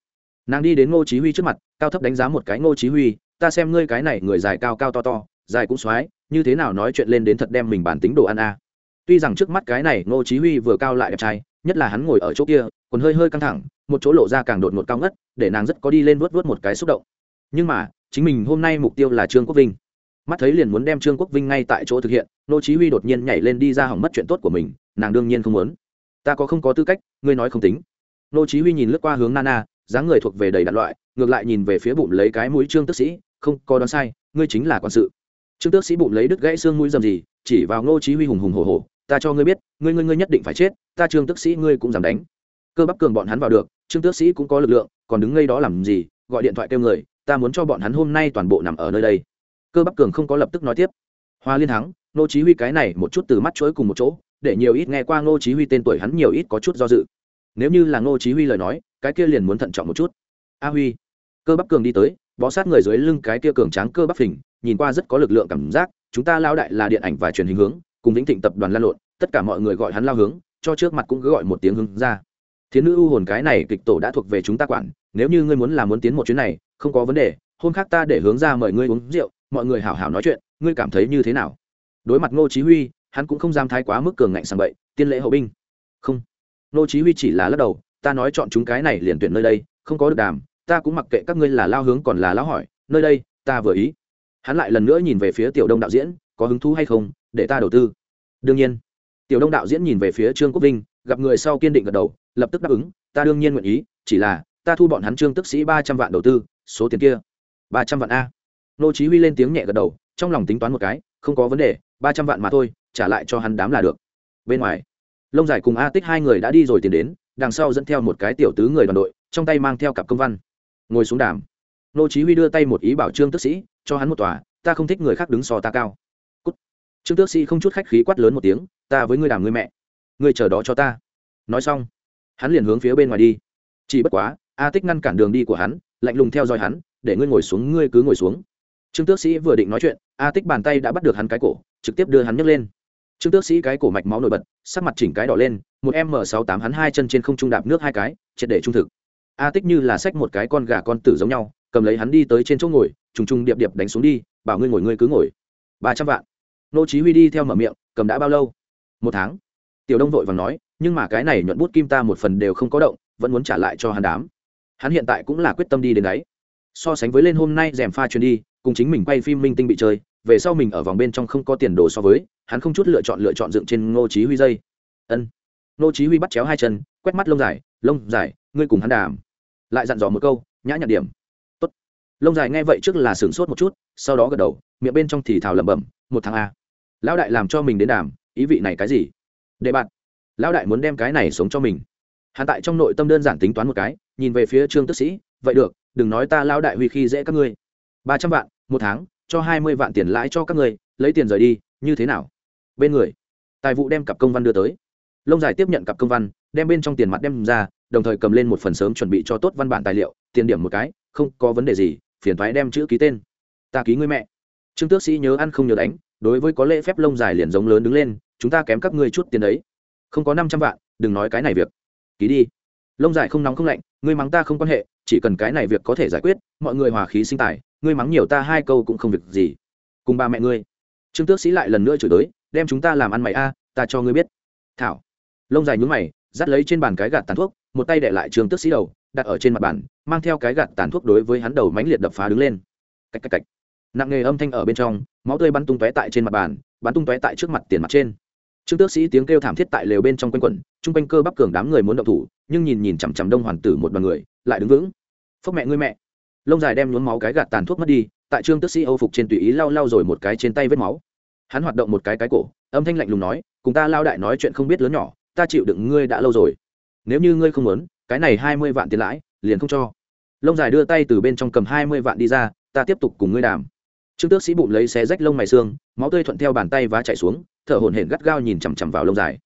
Speaker 1: Nàng đi đến ngô chí huy trước mặt, cao thấp đánh giá một cái ngô chí huy, ta xem ngươi cái này người dài cao cao to to, dài cũng xoái, như thế nào nói chuyện lên đến thật đem mình bản tính đồ ăn à? Tuy rằng trước mắt cái này ngô chí huy vừa cao lại đẹp trai nhất là hắn ngồi ở chỗ kia, còn hơi hơi căng thẳng, một chỗ lộ ra càng đột ngột cao ngất, để nàng rất có đi lên vuốt vuốt một cái xúc động. Nhưng mà, chính mình hôm nay mục tiêu là trương quốc vinh. Mắt thấy liền muốn đem trương quốc vinh ngay tại chỗ thực hiện, nô chí huy đột nhiên nhảy lên đi ra hỏng mất chuyện tốt của mình, nàng đương nhiên không muốn. Ta có không có tư cách, ngươi nói không tính. Nô chí huy nhìn lướt qua hướng nana, dáng người thuộc về đầy đặn loại, ngược lại nhìn về phía bụng lấy cái mũi trương tước sĩ, không, có đoán sai, ngươi chính là quan sự. Trương tước sĩ bụng lấy đứt gãy xương mũi dầm gì, chỉ vào nô chí huy hùng hùng hổ hổ ta cho ngươi biết, ngươi ngươi ngươi nhất định phải chết, ta trương tước sĩ ngươi cũng dám đánh. Cơ bắp cường bọn hắn vào được, trương tước sĩ cũng có lực lượng, còn đứng ngay đó làm gì, gọi điện thoại kêu người, ta muốn cho bọn hắn hôm nay toàn bộ nằm ở nơi đây. Cơ bắp cường không có lập tức nói tiếp. Hoa liên thắng nô chí huy cái này một chút từ mắt chối cùng một chỗ, để nhiều ít nghe qua nô chí huy tên tuổi hắn nhiều ít có chút do dự. Nếu như là nô chí huy lời nói, cái kia liền muốn thận trọng một chút. A huy. Cơ bắp cường đi tới, bó sát người dưới lưng cái kia cường tráng cơ bắp phình, nhìn qua rất có lực lượng cảm giác, chúng ta lao đại là điện ảnh và truyền hình hướng cùng vĩnh thịnh tập đoàn lan lộn, tất cả mọi người gọi hắn lao hướng, cho trước mặt cũng cứ gọi một tiếng hướng ra. Thiến nữ u hồn cái này kịch tổ đã thuộc về chúng ta quản, nếu như ngươi muốn làm muốn tiến một chuyến này, không có vấn đề, hôm khác ta để hướng ra mời ngươi uống rượu, mọi người hảo hảo nói chuyện, ngươi cảm thấy như thế nào? Đối mặt ngô chí huy, hắn cũng không dám thái quá mức cường ngạnh sang bậy, tiên lễ hậu binh. Không. Ngô chí huy chỉ là lắc đầu, ta nói chọn chúng cái này liền tuyển nơi đây, không có được đàm, ta cũng mặc kệ các ngươi là lao hướng còn là lao hỏi, nơi đây, ta vừa ý. Hắn lại lần nữa nhìn về phía tiểu đông đạo diễn, có hứng thú hay không để ta đầu tư. Đương nhiên, tiểu đông đạo diễn nhìn về phía trương quốc vinh, gặp người sau kiên định gật đầu, lập tức đáp ứng, ta đương nhiên nguyện ý, chỉ là, ta thu bọn hắn trương tức sĩ ba trăm vạn đầu tư, số tiền kia, ba trăm vạn a. Nô chí huy lên tiếng nhẹ gật đầu, trong lòng tính toán một cái, không có vấn đề, ba trăm vạn mà thôi, trả lại cho hắn đám là được. Bên ngoài, lông dài cùng a tích hai người đã đi rồi tiền đến, đằng sau dẫn theo một cái tiểu tứ người đoàn đội, trong tay mang theo cặp công văn. Ngồi xuống đàm. Nô chí huy đưa tay một ý bảo trương tức sĩ, cho hắn một tòa, ta không thích người khác đứng so ta cao trương tước sĩ không chút khách khí quát lớn một tiếng, ta với ngươi đàm ngươi mẹ. Ngươi chờ đó cho ta. Nói xong, hắn liền hướng phía bên ngoài đi. Chỉ bất quá, a tích ngăn cản đường đi của hắn, lạnh lùng theo dõi hắn, để ngươi ngồi xuống, ngươi cứ ngồi xuống. Trương tước sĩ vừa định nói chuyện, a tích bàn tay đã bắt được hắn cái cổ, trực tiếp đưa hắn nhấc lên. Trương tước sĩ cái cổ mạch máu nổi bật, sắc mặt chỉnh cái đỏ lên, một m sáu tám hắn hai chân trên không trung đạp nước hai cái, triệt để trung thực. A tích như là xách một cái con gà con tử giống nhau, cầm lấy hắn đi tới trên chỗ ngồi, trùng trùng điệp điệp đánh xuống đi, bảo ngươi ngồi, ngươi cứ ngồi. Ba trăm vạn nô chí huy đi theo mở miệng, cầm đã bao lâu? Một tháng. Tiểu đông vội vàng nói, nhưng mà cái này nhuận bút kim ta một phần đều không có động, vẫn muốn trả lại cho hắn đám. Hắn hiện tại cũng là quyết tâm đi đến đấy. So sánh với lên hôm nay rèm pha chuyến đi, cùng chính mình quay phim minh tinh bị chơi, về sau mình ở vòng bên trong không có tiền đồ so với, hắn không chút lựa chọn lựa chọn dựng trên ngô chí huy dây. Ân. Ngô chí huy bắt chéo hai chân, quét mắt lông dài lông dài, ngươi cùng hắn đàm. Lại dặn dò một câu, nhã nhặn điểm. Tốt. Lông dài nghe vậy trước là sửng sốt một chút, sau đó gật đầu, miệng bên trong thì thào lẩm bẩm, một tháng a lão đại làm cho mình đến đàm, ý vị này cái gì? Để bạn, lão đại muốn đem cái này sống cho mình. Hắn tại trong nội tâm đơn giản tính toán một cái, nhìn về phía trương tức sĩ, vậy được, đừng nói ta lão đại huy khi dễ các ngươi. Ba trăm vạn, một tháng, cho hai mươi vạn tiền lãi cho các ngươi, lấy tiền rời đi, như thế nào? Bên người, tài vụ đem cặp công văn đưa tới. Lông dài tiếp nhận cặp công văn, đem bên trong tiền mặt đem ra, đồng thời cầm lên một phần sớm chuẩn bị cho tốt văn bản tài liệu, tiền điểm một cái, không có vấn đề gì, phiền thoái đem chữ ký tên. Ta ký ngươi mẹ. Trương tước sĩ nhớ ăn không nhớ đánh đối với có lễ phép lông dài liền giống lớn đứng lên, chúng ta kém các ngươi chút tiền đấy. Không có năm trăm vạn, đừng nói cái này việc. Ký đi. Lông dài không nóng không lạnh, ngươi mắng ta không quan hệ, chỉ cần cái này việc có thể giải quyết, mọi người hòa khí sinh tài, ngươi mắng nhiều ta hai câu cũng không việc gì. Cùng ba mẹ ngươi. Trương tước sĩ lại lần nữa chửi tới đem chúng ta làm ăn mày a, ta cho ngươi biết. Thảo. Lông dài nhún mày, dắt lấy trên bàn cái gạt tàn thuốc, một tay đệ lại trương tước sĩ đầu, đặt ở trên mặt bàn, mang theo cái gạt tàn thuốc đối với hắn đầu mãnh liệt đập phá đứng lên. Cách cách cách nặng nghề âm thanh ở bên trong, máu tươi bắn tung tóe tại trên mặt bàn, bắn tung tóe tại trước mặt tiền mặt trên. Trương tước sĩ tiếng kêu thảm thiết tại lều bên trong quanh quẩn, chung quanh cơ bắp cường đám người muốn động thủ, nhưng nhìn nhìn chằm chằm đông hoàn tử một đoàn người, lại đứng vững. Phốc mẹ ngươi mẹ. Lông dài đem nhuốm máu cái gạt tàn thuốc mất đi, tại trương tước sĩ âu phục trên tùy ý lau lau rồi một cái trên tay vết máu. Hắn hoạt động một cái cái cổ, âm thanh lạnh lùng nói, cùng ta lao đại nói chuyện không biết lớn nhỏ, ta chịu đựng ngươi đã lâu rồi. Nếu như ngươi không muốn, cái này hai mươi vạn tiền lãi, liền không cho. Lông dài đưa tay từ bên trong cầm hai mươi vạn đi ra, ta tiếp tục cùng ngươi đàm trương tước sĩ bụng lấy xé rách lông mày xương, máu tươi thuận theo bàn tay và chạy xuống, thở hổn hển gắt gao nhìn chằm chằm vào lông dài.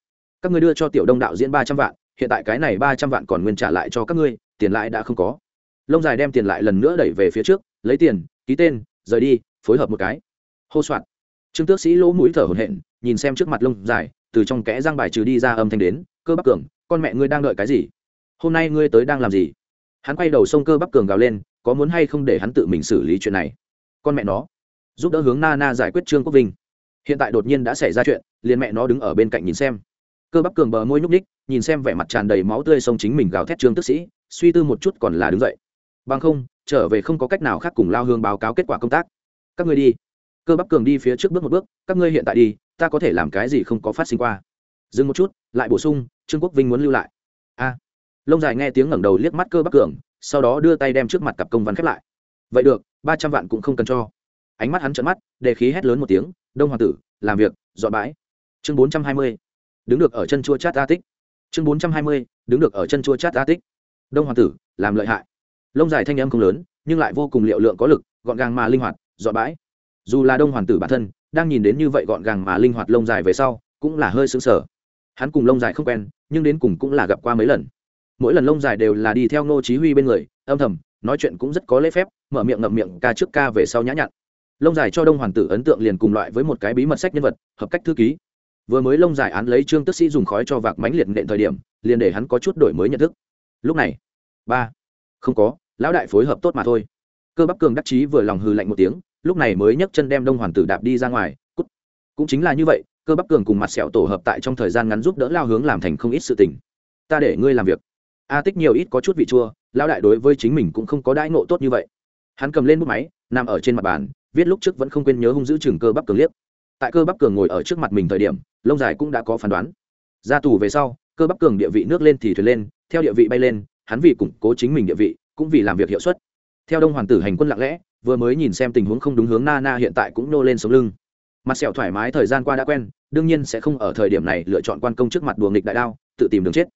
Speaker 1: Các ngươi đưa cho tiểu đông đạo diễn ba trăm vạn, hiện tại cái này ba trăm vạn còn nguyên trả lại cho các ngươi, tiền lãi đã không có. Lông dài đem tiền lại lần nữa đẩy về phía trước, lấy tiền, ký tên, rời đi, phối hợp một cái. Hô soạn. Trương tước sĩ lỗ mũi thở hổn hển, nhìn xem trước mặt lông dài, từ trong kẽ răng bài trừ đi ra âm thanh đến, cơ bắp cường, con mẹ ngươi đang đợi cái gì? Hôm nay ngươi tới đang làm gì? Hắn quay đầu sông cơ bắp cường gào lên, có muốn hay không để hắn tự mình xử lý chuyện này? Con mẹ nó giúp đỡ hướng na na giải quyết trương quốc vinh. Hiện tại đột nhiên đã xảy ra chuyện, liền mẹ nó đứng ở bên cạnh nhìn xem. Cơ bắp cường bờ môi nhúc ních nhìn xem vẻ mặt tràn đầy máu tươi sông chính mình gào thét trương tức sĩ, suy tư một chút còn là đứng dậy. Bằng không, trở về không có cách nào khác cùng lao hương báo cáo kết quả công tác. Các ngươi đi. Cơ bắp cường đi phía trước bước một bước, các ngươi hiện tại đi, ta có thể làm cái gì không có phát sinh qua. Dừng một chút, lại bổ sung, trương quốc vinh muốn lưu lại. A. Lông dài nghe tiếng ngẩng đầu liếc mắt cơ bắp cường, sau đó đưa tay đem trước mặt cặp công văn khép lại. Vậy được, ba trăm vạn cũng không cần cho ánh mắt hắn trợn mắt, đề khí hét lớn một tiếng, đông hoàng tử, làm việc, dọn bãi. Chương bốn trăm hai mươi, đứng được ở chân chua chát a tích. Chương bốn trăm hai mươi, đứng được ở chân chua chát a tích. Đông hoàng tử, làm lợi hại. Lông dài thanh âm không lớn, nhưng lại vô cùng liệu lượng có lực, gọn gàng mà linh hoạt, dọn bãi. Dù là đông hoàng tử bản thân, đang nhìn đến như vậy gọn gàng mà linh hoạt lông dài về sau, cũng là hơi sững sở. hắn cùng lông dài không quen, nhưng đến cùng cũng là gặp qua mấy lần. Mỗi lần lông dài đều là đi theo ngô chí huy bên người, âm thầm, nói chuyện cũng rất có lễ phép, mở miệng ngậm miệng ca trước ca về sau nhã nhặn lông dài cho đông hoàng tử ấn tượng liền cùng loại với một cái bí mật sách nhân vật, hợp cách thư ký. Vừa mới lông dài án lấy trương tức sĩ dùng khói cho vạc mánh liệt nện thời điểm, liền để hắn có chút đổi mới nhận thức. Lúc này, ba, không có, lão đại phối hợp tốt mà thôi. Cơ bắp cường đắc chí vừa lòng hư lạnh một tiếng, lúc này mới nhấc chân đem đông hoàng tử đạp đi ra ngoài, cút. Cũng chính là như vậy, cơ bắp cường cùng mặt sẹo tổ hợp tại trong thời gian ngắn giúp đỡ lao hướng làm thành không ít sự tình. Ta để ngươi làm việc. A tích nhiều ít có chút vị chua, lão đại đối với chính mình cũng không có đãi ngộ tốt như vậy. Hắn cầm lên bút máy, nằm ở trên mặt bàn viết lúc trước vẫn không quên nhớ hung giữ chừng cơ bắp cường liếc. Tại cơ bắp cường ngồi ở trước mặt mình thời điểm, lông dài cũng đã có phán đoán. Ra tù về sau, cơ bắp cường địa vị nước lên thì thuyền lên, theo địa vị bay lên, hắn vì củng cố chính mình địa vị, cũng vì làm việc hiệu suất. Theo đông hoàng tử hành quân lặng lẽ, vừa mới nhìn xem tình huống không đúng hướng na na hiện tại cũng nô lên sống lưng. Mặt sẹo thoải mái thời gian qua đã quen, đương nhiên sẽ không ở thời điểm này lựa chọn quan công trước mặt đùa nghịch đại đao, tự tìm đường chết.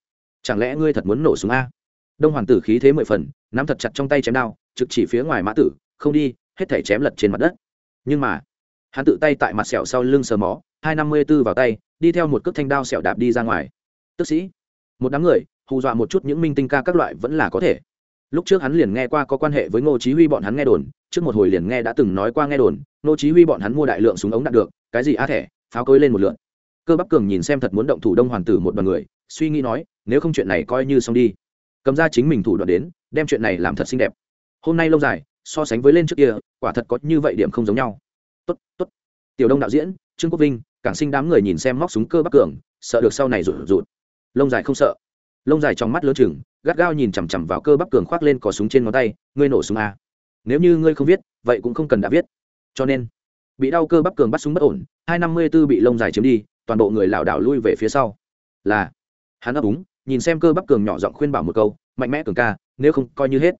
Speaker 1: Chẳng lẽ ngươi thật muốn nổ súng a? Đông hoàng tử khí thế mười phần, nắm thật chặt trong tay chém đao, trực chỉ phía ngoài mã tử, không đi hết thể chém lật trên mặt đất. Nhưng mà, hắn tự tay tại mặt sẹo sau lưng sờ mó, hai năm mươi b ố vào tay, đi theo một cước thanh đao sẹo đạp đi ra ngoài. Tức sĩ, một đám người, hù dọa một chút những minh tinh ca các loại vẫn là có thể. Lúc trước hắn liền nghe qua có quan hệ với ngô chí huy bọn hắn nghe đồn, trước một hồi liền nghe đã từng nói qua nghe đồn, ngô chí huy bọn hắn mua đại lượng súng ống đạn được, cái gì á thẻ, pháo cối lên một lượn. Cơ bắp cường nhìn xem thật muốn động thủ đông hoàng tử một đoàn người, suy nghĩ nói, nếu không chuyện này coi như xong đi. Cầm ra chính mình thủ đoạn đến, đem chuyện này làm thật xinh đẹp. Hôm nay lâu dài so sánh với lên trước kia, quả thật có như vậy điểm không giống nhau. Tốt tốt. Tiểu đông đạo diễn, trương quốc vinh, cảng sinh đám người nhìn xem móc súng cơ bắp cường, sợ được sau này rụt rụt. Lông dài không sợ. Lông dài trong mắt lớn chừng, gắt gao nhìn chằm chằm vào cơ bắp cường khoác lên cò súng trên ngón tay, ngươi nổ súng a nếu như ngươi không viết, vậy cũng không cần đã viết. Cho nên, bị đau cơ bắp cường bắt súng bất ổn, hai năm mươi b ố bị lông dài chiếm đi, toàn bộ người lảo đảo lui về phía sau. Là, hắn ấp úng, nhìn xem cơ bắp cường nhỏ giọng khuyên bảo một câu, mạnh mẽ cường ca, nếu không coi như hết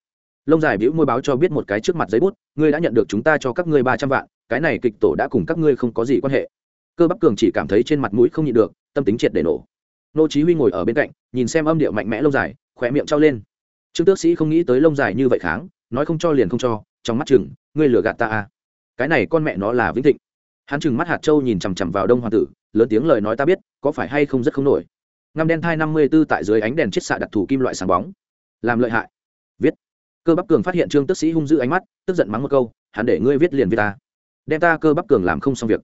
Speaker 1: lông dài bĩu môi báo cho biết một cái trước mặt giấy bút, ngươi đã nhận được chúng ta cho các ngươi ba trăm vạn, cái này kịch tổ đã cùng các ngươi không có gì quan hệ. Cơ bắp cường chỉ cảm thấy trên mặt mũi không nhịn được, tâm tính triệt để nổ. Nô chí huy ngồi ở bên cạnh, nhìn xem âm điệu mạnh mẽ lông dài khỏe miệng trao lên. Trương tước sĩ không nghĩ tới lông dài như vậy kháng, nói không cho liền không cho, trong mắt chừng, ngươi lừa gạt ta à? Cái này con mẹ nó là vĩnh thịnh. Hắn chừng mắt hạt châu nhìn chằm chằm vào đông hoàng tử, lớn tiếng lời nói ta biết, có phải hay không rất không nổi. Ngăm đen thai năm mươi b tại dưới ánh đèn chiết xạ đặc thù kim loại sáng bóng. Làm lợi hại. Viết cơ bắp cường phát hiện trương tức sĩ hung dữ ánh mắt, tức giận mắng một câu, hắn để ngươi viết liền với ta. Đem ta cơ bắp cường làm không xong việc.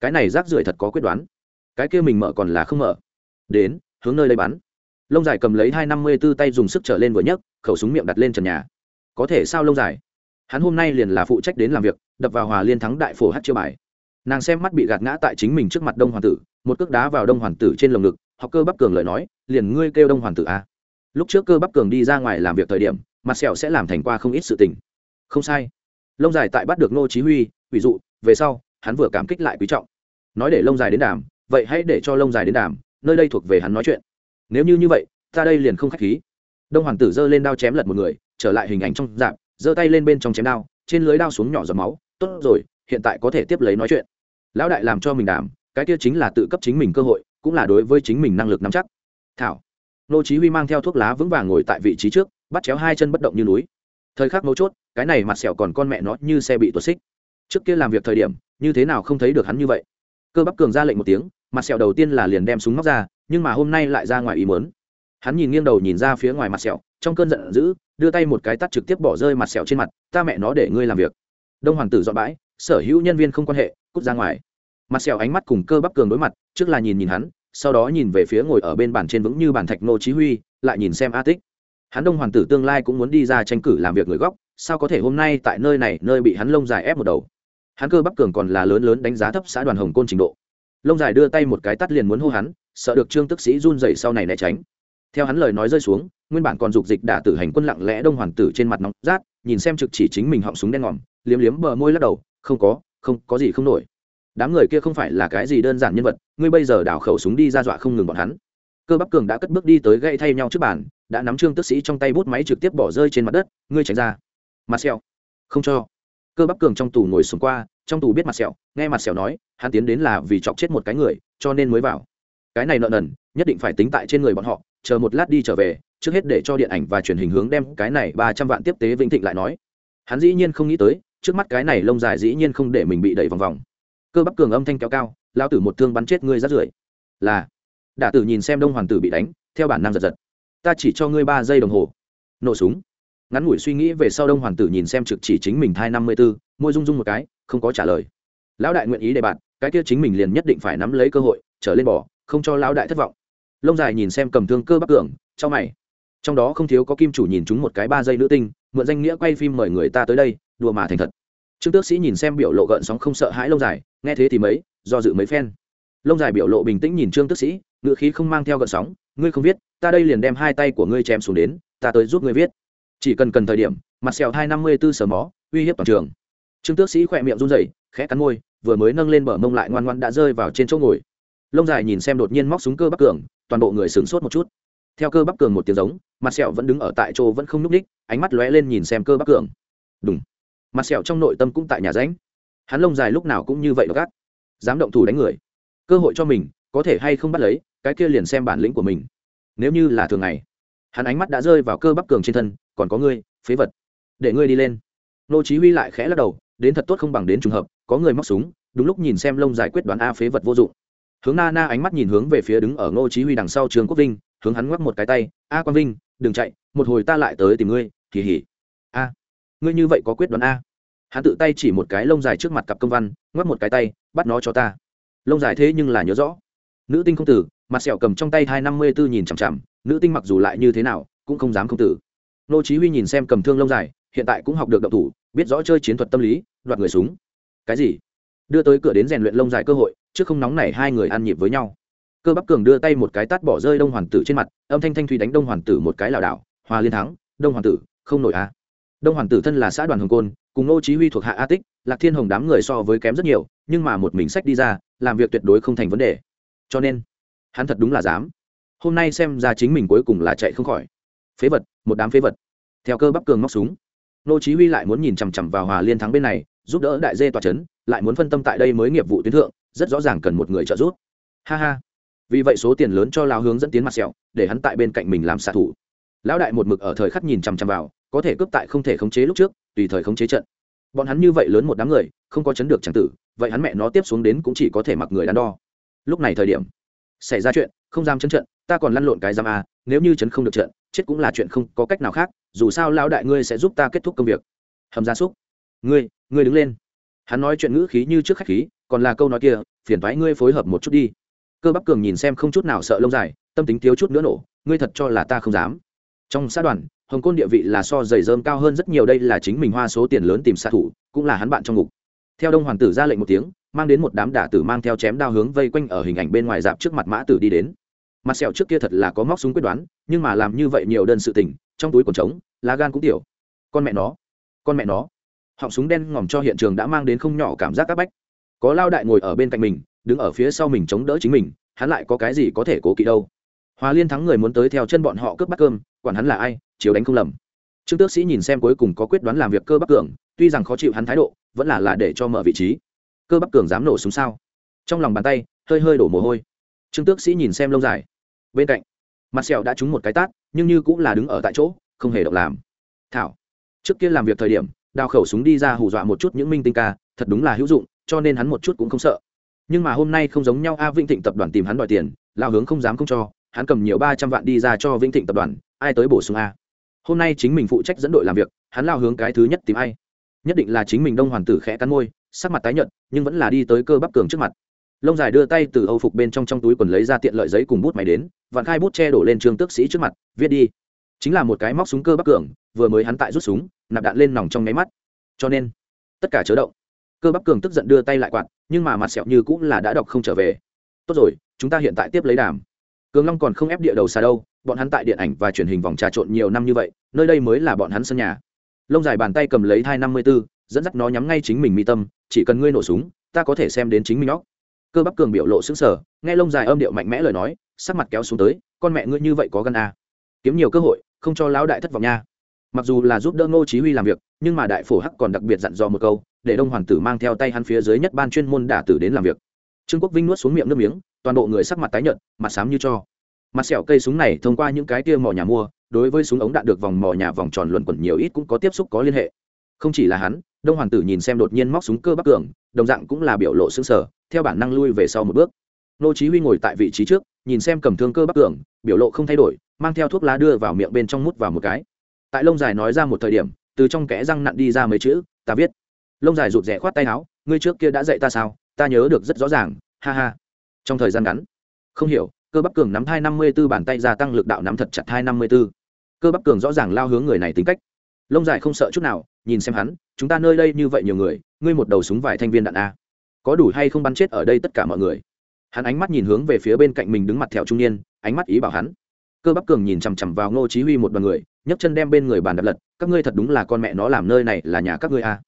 Speaker 1: Cái này rác rưởi thật có quyết đoán. Cái kia mình mở còn là không mở. Đến, hướng nơi lấy bắn. Lông dài cầm lấy hai năm mươi tư tay dùng sức trở lên vừa nhấc, khẩu súng miệng đặt lên trần nhà. Có thể sao lông dài? Hắn hôm nay liền là phụ trách đến làm việc, đập vào hòa liên thắng đại phổ hát chiêu bài. Nàng xem mắt bị gạt ngã tại chính mình trước mặt đông hoàng tử, một cước đá vào đông hoàng tử trên lồng ngực, học cơ bắp cường lời nói, liền ngươi kêu đông hoàng tử a lúc trước cơ bắp cường đi ra ngoài làm việc thời điểm mặt sẹo sẽ làm thành qua không ít sự tình. Không sai. Lông dài tại bắt được ngô chí huy ví dụ về sau hắn vừa cảm kích lại quý trọng. Nói để lông dài đến đàm vậy hãy để cho lông dài đến đàm nơi đây thuộc về hắn nói chuyện. Nếu như như vậy ta đây liền không khách khí. Đông hoàng tử giơ lên đao chém lật một người trở lại hình ảnh trong dạng giơ tay lên bên trong chém đao trên lưới đao xuống nhỏ giọt máu tốt rồi hiện tại có thể tiếp lấy nói chuyện. Lão đại làm cho mình đàm, cái kia chính là tự cấp chính mình cơ hội cũng là đối với chính mình năng lực nắm chắc. Thảo. Nô chí huy mang theo thuốc lá vững vàng ngồi tại vị trí trước bắt chéo hai chân bất động như núi. Thời khắc mấu chốt, cái này mặt sẹo còn con mẹ nó như xe bị tuột xích. Trước kia làm việc thời điểm, như thế nào không thấy được hắn như vậy. Cơ bắp cường ra lệnh một tiếng, mặt sẹo đầu tiên là liền đem súng móc ra, nhưng mà hôm nay lại ra ngoài ý muốn. Hắn nhìn nghiêng đầu nhìn ra phía ngoài mặt sẹo, trong cơn giận dữ, đưa tay một cái tát trực tiếp bỏ rơi mặt sẹo trên mặt, ta mẹ nó để ngươi làm việc. Đông hoàng tử dọn bãi, sở hữu nhân viên không quan hệ, cút ra ngoài. Mặt sẹo ánh mắt cùng cơ bắp cường đối mặt, trước là nhìn nhìn hắn, sau đó nhìn về phía ngồi ở bên bàn trên vững như bàn thạch nô chí huy, lại nhìn xem a tích hắn đông hoàng tử tương lai cũng muốn đi ra tranh cử làm việc người góc sao có thể hôm nay tại nơi này, nơi bị hắn lông dài ép một đầu? Hắn cơ bắp cường còn là lớn lớn đánh giá thấp xã đoàn hồng côn trình độ. Lông dài đưa tay một cái tắt liền muốn hô hắn, sợ được trương tức sĩ run rẩy sau này né tránh. Theo hắn lời nói rơi xuống, nguyên bản còn dục dịch đả tử hành quân lặng lẽ đông hoàng tử trên mặt nóng rát, nhìn xem trực chỉ chính mình họng súng đen ngòm, liếm liếm bờ môi lắc đầu, không có không, có gì không nổi. Đám người kia không phải là cái gì đơn giản nhân vật, ngươi bây giờ đảo khẩu súng đi ra dọa không ngừng bọn hắn. Cơ bắp cường đã cất bước đi tới gậy thay nhau trước bàn đã nắm trương tức sĩ trong tay bút máy trực tiếp bỏ rơi trên mặt đất, ngươi tránh ra. Mặt sẹo. Không cho. Cơ bắp cường trong tù ngồi xuống qua, trong tù biết mặt sẹo, nghe mặt sẹo nói, hắn tiến đến là vì chọc chết một cái người, cho nên mới vào. Cái này nợ nần, nhất định phải tính tại trên người bọn họ, chờ một lát đi trở về, trước hết để cho điện ảnh và truyền hình hướng đem cái này ba trăm vạn tiếp tế vĩnh thịnh lại nói. Hắn dĩ nhiên không nghĩ tới, trước mắt cái này lông dài dĩ nhiên không để mình bị đẩy vòng vòng. Cơ bắp cường âm thanh kéo cao, lao tử một thương bắn chết ngươi rát rưởi là. Đả tử nhìn xem đông hoàng tử bị đánh, theo bản năng giật giật ta chỉ cho ngươi ba giây đồng hồ. Nổ súng. Ngắn ngủi suy nghĩ về sau đông hoàng tử nhìn xem trực chỉ chính mình thai năm mươi b ố môi rung rung một cái, không có trả lời. Lão đại nguyện ý để bạn cái kia chính mình liền nhất định phải nắm lấy cơ hội, trở lên bỏ, không cho lão đại thất vọng. Lông dài nhìn xem cầm thương cơ bắc cường cho mày. Trong đó không thiếu có kim chủ nhìn chúng một cái ba giây nữ tinh, mượn danh nghĩa quay phim mời người ta tới đây, đùa mà thành thật. Trương tước sĩ nhìn xem biểu lộ gợn sóng không sợ hãi lông dài, nghe thế thì mấy, do dự mấy phen. Lông dài biểu lộ bình tĩnh nhìn trương tước sĩ ngựa khí không mang theo gợn sóng ngươi không viết, ta đây liền đem hai tay của ngươi chém xuống đến, ta tới giúp ngươi viết. Chỉ cần cần thời điểm, mặt sẹo hai năm mươi b ố sờ mó, uy hiếp toàn trường. Trương tước sĩ khỏe miệng run rẩy, khẽ cắn môi, vừa mới nâng lên bờ mông lại ngoan ngoan đã rơi vào trên chỗ ngồi. Lông dài nhìn xem đột nhiên móc súng cơ bắc cường, toàn bộ người sửng sốt một chút. Theo cơ bắc cường một tiếng giống, mặt sẹo vẫn đứng ở tại chỗ vẫn không n ú c ních ánh mắt lóe lên nhìn xem cơ bắc cường. Đúng mặt sẹo trong nội tâm cũng tại nhà ránh. Hắn lông dài lúc nào cũng như vậy đó gắt dám động thủ đánh người. Cơ hội cho mình, có thể hay không bắt lấy cái kia liền xem bản lĩnh của mình. Nếu như là thường ngày, hắn ánh mắt đã rơi vào cơ bắp cường trên thân, còn có ngươi, phế vật. Để ngươi đi lên. Nô chí huy lại khẽ lắc đầu, đến thật tốt không bằng đến trùng hợp, có người móc súng, đúng lúc nhìn xem lông dài quyết đoán a phế vật vô dụng. Hướng na na ánh mắt nhìn hướng về phía đứng ở ngô chí huy đằng sau trường quốc vinh, hướng hắn ngoắc một cái tay, a quang vinh, đừng chạy, một hồi ta lại tới tìm ngươi kỳ hỉ a, ngươi như vậy có quyết đoán a? Hắn tự tay chỉ một cái lông dài trước mặt cặp công văn, ngoắc một cái tay, bắt nó cho ta. Lông dài thế nhưng là nhớ rõ. Nữ tinh không tử mặt sẹo cầm trong tay hai năm mươi bốn nhìn chằm chằm, nữ tinh mặc dù lại như thế nào, cũng không dám không tử. Nô chí huy nhìn xem cầm thương lông dài, hiện tại cũng học được động thủ, biết rõ chơi chiến thuật tâm lý, đoạt người súng. Cái gì? Đưa tới cửa đến rèn luyện lông dài cơ hội chứ không nóng nảy hai người ăn nhịp với nhau. Cơ bắp cường đưa tay một cái tát bỏ rơi đông hoàn tử trên mặt, âm thanh thanh thủy đánh đông hoàn tử một cái lảo đảo hòa liên thắng, đông hoàn tử, không nổi a à. đông hoàn tử thân là xã đoàn hồng côn, cùng nô chí huy thuộc hạ a tích, lạc thiên hồng đám người so với kém rất nhiều, nhưng mà một mình sách đi ra, làm việc tuyệt đối không thành vấn đề. Cho nên hắn thật đúng là dám. Hôm nay xem ra chính mình cuối cùng là chạy không khỏi. Phế vật, một đám phế vật. Theo cơ bắp cường móc súng. Nô chí huy lại muốn nhìn chằm chằm vào hòa liên thắng bên này, giúp đỡ đại dê tòa chấn, lại muốn phân tâm tại đây mới nghiệp vụ tuyến thượng, rất rõ ràng cần một người trợ giúp. Ha ha. Vì vậy số tiền lớn cho lao hướng dẫn tiến mặt sẹo, để hắn tại bên cạnh mình làm xạ thủ. Lão đại một mực ở thời khắc nhìn chằm chằm vào, có thể cướp tại không thể khống chế lúc trước, tùy thời khống chế trận. Bọn hắn như vậy lớn một đám người, không có chấn được chẳng tử, vậy hắn mẹ nó tiếp xuống đến cũng chỉ có thể mặc người đắn đo. Lúc này thời điểm xảy ra chuyện, không dám chấn trận, ta còn lăn lộn cái giam a nếu như chấn không được trận, chết cũng là chuyện không có cách nào khác, dù sao lão đại ngươi sẽ giúp ta kết thúc công việc. Hầm gia súc. Ngươi ngươi đứng lên. Hắn nói chuyện ngữ khí như trước khách khí, còn là câu nói kia, phiền thoái ngươi phối hợp một chút đi. Cơ bắp cường nhìn xem không chút nào sợ lông dài, tâm tính thiếu chút nữa nổ, ngươi thật cho là ta không dám. Trong xã đoàn, hồng côn địa vị là so dày dơm cao hơn rất nhiều, đây là chính mình hoa số tiền lớn tìm xạ thủ, cũng là hắn bạn trong ngục theo đông hoàng tử ra lệnh một tiếng, mang đến một đám đả tử mang theo chém đao hướng vây quanh ở hình ảnh bên ngoài dạp trước mặt mã tử đi đến. Mặt sẹo trước kia thật là có móc súng quyết đoán, nhưng mà làm như vậy nhiều đơn sự tình, trong túi còn trống, lá gan cũng tiểu. Con mẹ nó, con mẹ nó. Họng súng đen ngòm cho hiện trường đã mang đến không nhỏ cảm giác áp bách. Có lao đại ngồi ở bên cạnh mình, đứng ở phía sau mình chống đỡ chính mình, hắn lại có cái gì có thể cố kỵ đâu. Hòa liên thắng người muốn tới theo chân bọn họ cướp bắt cơm, quản hắn là ai, chiếu đánh không lầm trương tước sĩ nhìn xem cuối cùng có quyết đoán làm việc cơ bắc cường, tuy rằng khó chịu hắn thái độ, vẫn là là để cho mở vị trí. Cơ bắc cường dám nổ súng sao? Trong lòng bàn tay, hơi hơi đổ mồ hôi. Trương tước sĩ nhìn xem lâu dài. Bên cạnh, mặt sẹo đã trúng một cái tát, nhưng như cũng là đứng ở tại chỗ, không hề động làm. Thảo, trước kia làm việc thời điểm, đào khẩu súng đi ra hù dọa một chút những minh tinh ca, thật đúng là hữu dụng, cho nên hắn một chút cũng không sợ. Nhưng mà hôm nay không giống nhau, a vĩnh thịnh tập đoàn tìm hắn đòi tiền, lao hướng không dám không cho, hắn cầm nhiều ba trăm vạn đi ra cho vĩnh thịnh tập đoàn, ai tới bổ sung a? Hôm nay chính mình phụ trách dẫn đội làm việc, hắn lao hướng cái thứ nhất tìm ai? Nhất định là chính mình đông hoàn tử khẽ cắn môi, sắc mặt tái nhợt, nhưng vẫn là đi tới cơ bắp cường trước mặt. Lông dài đưa tay từ âu phục bên trong trong túi quần lấy ra tiện lợi giấy cùng bút máy đến vạn khai bút che đổ lên trương tước sĩ trước mặt, viết đi. Chính là một cái móc súng cơ bắp cường, vừa mới hắn tại rút súng, nạp đạn lên nòng trong nháy mắt. Cho nên, tất cả chớ động. Cơ bắp cường tức giận đưa tay lại quạt, nhưng mà mặt sẹo như cũng là đã đọc không trở về. Tốt rồi, chúng ta hiện tại tiếp lấy đàm. Cường long còn không ép địa đầu xa đâu bọn hắn tại điện ảnh và truyền hình vòng trà trộn nhiều năm như vậy, nơi đây mới là bọn hắn sân nhà. Lông dài bàn tay cầm lấy thai năm mươi b ố dẫn dắt nó nhắm ngay chính mình mi tâm, chỉ cần ngươi nổ súng, ta có thể xem đến chính mình óc. Cơ bắp cường biểu lộ xứng sở nghe lông dài âm điệu mạnh mẽ lời nói, sắc mặt kéo xuống tới, con mẹ ngươi như vậy có gân à. kiếm nhiều cơ hội, không cho lão đại thất vọng nha. Mặc dù là giúp đỡ ngô chí huy làm việc, nhưng mà đại phổ hắc còn đặc biệt dặn dò một câu, để đông hoàng tử mang theo tay hắn phía dưới nhất ban chuyên môn đả tử đến làm việc. Trương quốc vinh nuốt xuống miệng nước miếng, toàn bộ người sắc mặt tái nhợt, mặt xám như cho mặt sẹo cây súng này thông qua những cái tia mỏ nhà mua, đối với súng ống đạn được vòng mỏ nhà vòng tròn luẩn quẩn nhiều ít cũng có tiếp xúc, có liên hệ. Không chỉ là hắn, đông hoàng tử nhìn xem đột nhiên móc súng cơ bắc cường, đồng dạng cũng là biểu lộ xứng sở theo bản năng lui về sau một bước. Nô chí huy ngồi tại vị trí trước, nhìn xem cầm thương cơ bắc cường, biểu lộ không thay đổi, mang theo thuốc lá đưa vào miệng bên trong mút vào một cái. Tại lông dài nói ra một thời điểm, từ trong kẽ răng nặn đi ra mấy chữ, ta viết. Lông dài rụt rè khoát tay áo, ngươi trước kia đã dạy ta sao? Ta nhớ được rất rõ ràng, ha ha. Trong thời gian ngắn, không hiểu cơ bắp cường nắm hai năm mươi b ố bàn tay gia tăng lực đạo nắm thật chặt hai năm mươi b ố cơ bắp cường rõ ràng lao hướng người này tính cách. Lông dài không sợ chút nào, nhìn xem hắn, chúng ta nơi đây như vậy nhiều người, ngươi một đầu súng vài thanh viên đạn a có đủ hay không bắn chết ở đây tất cả mọi người? Hắn ánh mắt nhìn hướng về phía bên cạnh mình đứng mặt thẹo trung niên, ánh mắt ý bảo hắn. Cơ bắp cường nhìn chằm chằm vào ngô chí huy một đoàn người, nhấc chân đem bên người bàn đập lật, các ngươi thật đúng là con mẹ nó làm nơi này là nhà các ngươi a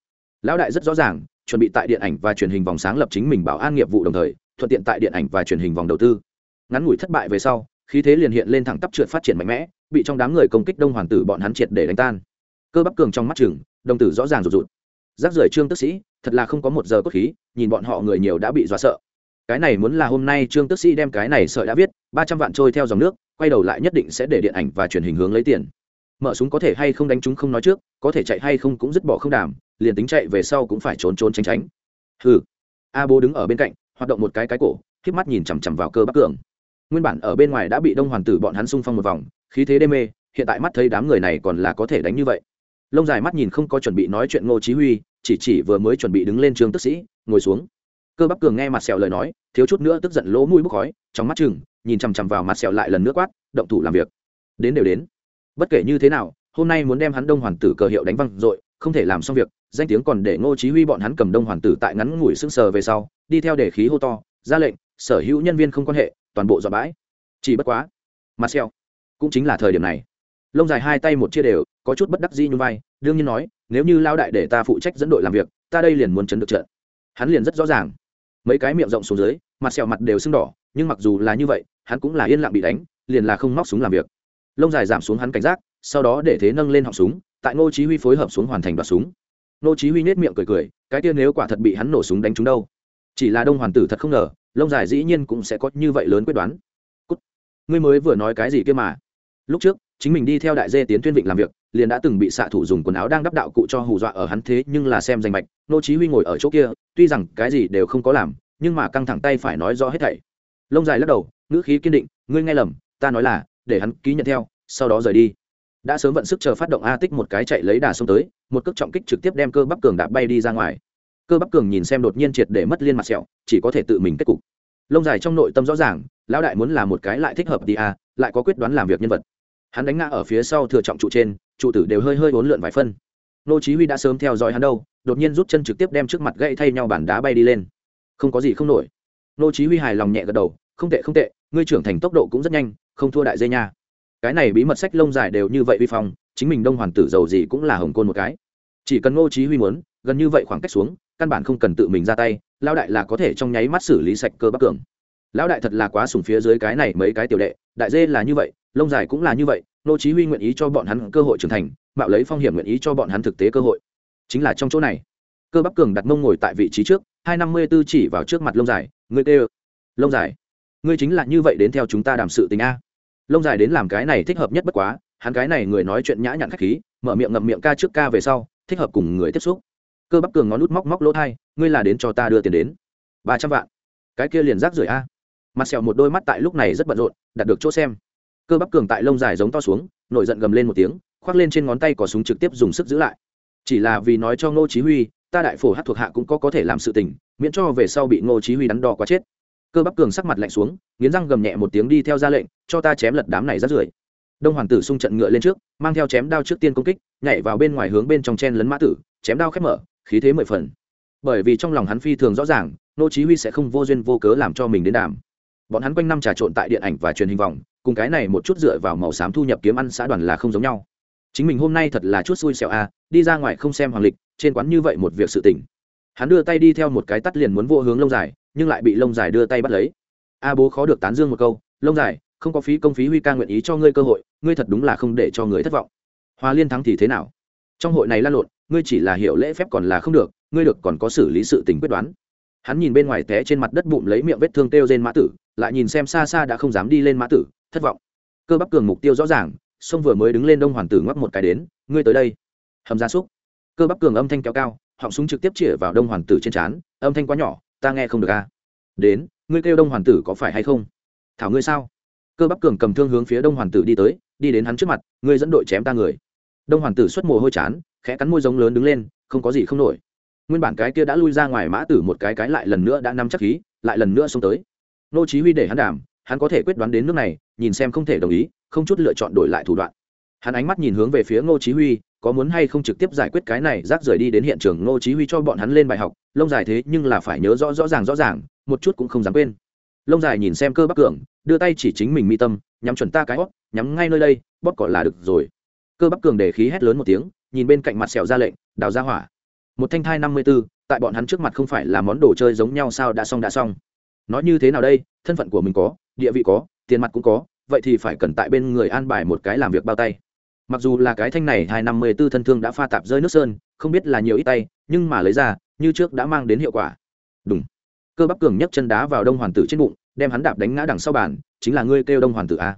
Speaker 1: lão đại rất rõ ràng, chuẩn bị tại điện ảnh và truyền hình vòng sáng lập chính mình bảo an nghiệp vụ đồng thời, thuận tiện tại điện ảnh và truyền hình vòng đầu tư ngắn ngủi thất bại về sau, khí thế liền hiện lên thẳng tắp trượt phát triển mạnh mẽ, bị trong đám người công kích đông hoàng tử bọn hắn triệt để đánh tan. Cơ bắp cường trong mắt chừng, đồng tử rõ ràng rụt rụt. Rác rưởi trương tức sĩ, thật là không có một giờ cốt khí, nhìn bọn họ người nhiều đã bị dọa sợ. Cái này muốn là hôm nay trương tức sĩ đem cái này sợi đã viết, ba trăm vạn trôi theo dòng nước, quay đầu lại nhất định sẽ để điện ảnh và truyền hình hướng lấy tiền. Mở súng có thể hay không đánh chúng không nói trước, có thể chạy hay không cũng dứt bỏ không đảm liền tính chạy về sau cũng phải trốn trốn tránh tránh. Hừ. A bố đứng ở bên cạnh, hoạt động một cái cái cổ k mắt nhìn chằm chằm vào cơ bắc cường nguyên bản ở bên ngoài đã bị đông hoàn tử bọn hắn xung phong một vòng, khí thế đê mê, hiện tại mắt thấy đám người này còn là có thể đánh như vậy. Lông dài mắt nhìn không có chuẩn bị nói chuyện ngô chí huy, chỉ chỉ vừa mới chuẩn bị đứng lên trường tức sĩ, ngồi xuống. Cơ bắp cường nghe mặt sẹo lời nói, thiếu chút nữa tức giận lỗ mũi bốc khói, trong mắt chừng, nhìn chằm chằm vào mặt sẹo lại lần nữa quát, động thủ làm việc. Đến đều đến. Bất kể như thế nào, hôm nay muốn đem hắn đông hoàn tử cờ hiệu đánh văng rồi, không thể làm xong việc, danh tiếng còn để ngô chí huy bọn hắn cầm đông hoàn tử tại ngắn ngủi sững sờ về sau, đi theo để khí hô to, ra lệnh, sở hữu nhân viên không quan hệ toàn bộ dọn bãi. Chỉ bất quá mặt xẹo cũng chính là thời điểm này. Lông dài hai tay một chia đều, có chút bất đắc dĩ như vai, đương nhiên nói, nếu như lao đại để ta phụ trách dẫn đội làm việc, ta đây liền muốn chấn được trận. Hắn liền rất rõ ràng. Mấy cái miệng rộng xuống dưới, mặt sẹo mặt đều sưng đỏ, nhưng mặc dù là như vậy, hắn cũng là yên lặng bị đánh, liền là không móc súng làm việc. Lông dài giảm xuống hắn cảnh giác, sau đó để thế nâng lên họng súng, tại ngô chí huy phối hợp xuống hoàn thành đoạt súng. Ngô chí huy nét miệng cười cười, cái kia nếu quả thật bị hắn nổ súng đánh trúng đâu? Chỉ là đông hoàn tử thật không ngờ, lông dài dĩ nhiên cũng sẽ có như vậy lớn quyết đoán. Cút. ngươi mới vừa nói cái gì kia mà? Lúc trước, chính mình đi theo đại dê tiến tuyên vịnh làm việc, liền đã từng bị xạ thủ dùng quần áo đang đắp đạo cụ cho hù dọa ở hắn thế nhưng là xem danh mạch, nô chí huy ngồi ở chỗ kia, tuy rằng cái gì đều không có làm, nhưng mà căng thẳng tay phải nói rõ hết thảy. Lông dài lắc đầu, ngữ khí kiên định, ngươi nghe lầm, ta nói là, để hắn ký nhận theo, sau đó rời đi. Đã sớm vận sức chờ phát động a tích một cái chạy lấy đà xông tới, một cước trọng kích trực tiếp đem cơ bắp cường đạp bay đi ra ngoài cơ bắp cường nhìn xem đột nhiên triệt để mất liên mặt sẹo, chỉ có thể tự mình kết cục. Lông dài trong nội tâm rõ ràng, lão đại muốn là một cái lại thích hợp đi a à, lại có quyết đoán làm việc nhân vật. Hắn đánh ngã ở phía sau thừa trọng trụ trên, trụ tử đều hơi hơi uốn lượn vài phân. Nô chí huy đã sớm theo dõi hắn đâu, đột nhiên rút chân trực tiếp đem trước mặt gãy thay nhau bản đá bay đi lên. Không có gì không nổi. Nô chí huy hài lòng nhẹ gật đầu, không tệ không tệ, ngươi trưởng thành tốc độ cũng rất nhanh, không thua đại dây nha. Cái này bí mật sách lông dài đều như vậy vi phong, chính mình đông hoàn tử giàu gì cũng là hồng côn một cái. Chỉ cần ngô chí huy muốn, gần như vậy khoảng cách xuống căn bản không cần tự mình ra tay, lão đại là có thể trong nháy mắt xử lý sạch cơ bắc cường. Lão đại thật là quá sùng phía dưới cái này mấy cái tiểu đệ, đại dê là như vậy, lông dài cũng là như vậy, nô chí huy nguyện ý cho bọn hắn cơ hội trưởng thành, mạo lấy phong hiểm nguyện ý cho bọn hắn thực tế cơ hội. Chính là trong chỗ này, cơ bắc cường đặt mông ngồi tại vị trí trước, hai năm mươi tư chỉ vào trước mặt lông dài, ngươi tê lông dài, ngươi chính là như vậy đến theo chúng ta đàm sự tình a. Lông dài đến làm cái này thích hợp nhất bất quá, hắn cái này người nói chuyện nhã nhặn khách khí, mở miệng ngậm miệng ca trước ca về sau, thích hợp cùng người tiếp xúc cơ bắp cường ngón nút móc móc lỗ thai, ngươi là đến cho ta đưa tiền đến. Ba trăm vạn. Cái kia liền rác rưởi a. Mặt sẹo một đôi mắt tại lúc này rất bận rộn, đặt được chỗ xem. Cơ bắp cường tại lông dài giống to xuống, nổi giận gầm lên một tiếng, khoác lên trên ngón tay có súng trực tiếp dùng sức giữ lại. Chỉ là vì nói cho ngô chí huy, ta đại phổ hát thuộc hạ cũng có có thể làm sự tình, miễn cho về sau bị ngô chí huy đắn đo quá chết. Cơ bắp cường sắc mặt lạnh xuống, nghiến răng gầm nhẹ một tiếng đi theo ra lệnh, cho ta chém lật đám này rác rưởi. Đông hoàng tử xung trận ngựa lên trước, mang theo chém đao trước tiên công kích, nhảy vào bên ngoài hướng bên trong chen lấn mã tử, chém đao khép mở khí thế mười phần. Bởi vì trong lòng hắn phi thường rõ ràng, nô chí huy sẽ không vô duyên vô cớ làm cho mình đến đàm. Bọn hắn quanh năm trà trộn tại điện ảnh và truyền hình vòng, cùng cái này một chút dựa vào màu xám thu nhập kiếm ăn xã đoàn là không giống nhau. Chính mình hôm nay thật là chút xui xẻo a đi ra ngoài không xem hoàng lịch, trên quán như vậy một việc sự tình. Hắn đưa tay đi theo một cái tắt liền muốn vô hướng lông dài, nhưng lại bị lông dài đưa tay bắt lấy. A bố khó được tán dương một câu, lông dài, không có phí công phí huy ca nguyện ý cho ngươi cơ hội, ngươi thật đúng là không để cho người thất vọng. Hoa liên thắng thì thế nào? Trong hội này lan lộn, ngươi chỉ là hiểu lễ phép còn là không được, ngươi được còn có xử lý sự tình quyết đoán. Hắn nhìn bên ngoài té trên mặt đất bụng lấy miệng vết thương kêu trên mã tử, lại nhìn xem xa xa đã không dám đi lên mã tử, thất vọng. Cơ bắp cường mục tiêu rõ ràng, sông vừa mới đứng lên đông hoàn tử ngoắc một cái đến, ngươi tới đây. Hầm gia súc. Cơ bắp cường âm thanh kéo cao, họng súng trực tiếp chĩa vào đông hoàn tử trên trán, âm thanh quá nhỏ, ta nghe không được a. À. đến, ngươi kêu đông hoàn tử có phải hay không? Thảo ngươi sao? Cơ bắp cường cầm thương hướng phía đông hoàn tử đi tới, đi đến hắn trước mặt, ngươi dẫn đội chém ta người đông hoàn tử xuất mồ hôi chán, khẽ cắn môi giống lớn đứng lên, không có gì không nổi. Nguyên bản cái kia đã lui ra ngoài mã tử một cái cái lại lần nữa đã nắm chắc khí, lại lần nữa xông tới. Nô chí huy để hắn đảm, hắn có thể quyết đoán đến nước này, nhìn xem không thể đồng ý, không chút lựa chọn đổi lại thủ đoạn. Hắn ánh mắt nhìn hướng về phía ngô chí huy, có muốn hay không trực tiếp giải quyết cái này, rác rời đi đến hiện trường ngô chí huy cho bọn hắn lên bài học, lông dài thế nhưng là phải nhớ rõ rõ ràng rõ ràng, một chút cũng không dám quên. Lông dài nhìn xem cơ bắc cường, đưa tay chỉ chính mình mi tâm, nhắm chuẩn ta cái hót nhắm ngay nơi đây, bóp cỏ là được rồi cơ bắc cường để khí hét lớn một tiếng nhìn bên cạnh mặt sẹo ra lệnh đào ra hỏa. Một thanh thai năm mươi 54, tại bọn hắn trước mặt không phải là món đồ chơi giống nhau sao đã xong đã xong. Nói như thế nào đây? Thân phận của mình có địa vị có tiền mặt cũng có vậy thì phải cần tại bên người an bài một cái làm việc bao tay. Mặc dù là cái thanh này hai năm mươi b ố thân thương đã pha tạp rơi nước sơn không biết là nhiều ít tay nhưng mà lấy ra như trước đã mang đến hiệu quả. Đúng cơ bắp cường nhấc chân đá vào đông hoàn tử trên bụng đem hắn đạp đánh ngã đằng sau bàn chính là ngươi kêu đông hoàn tử a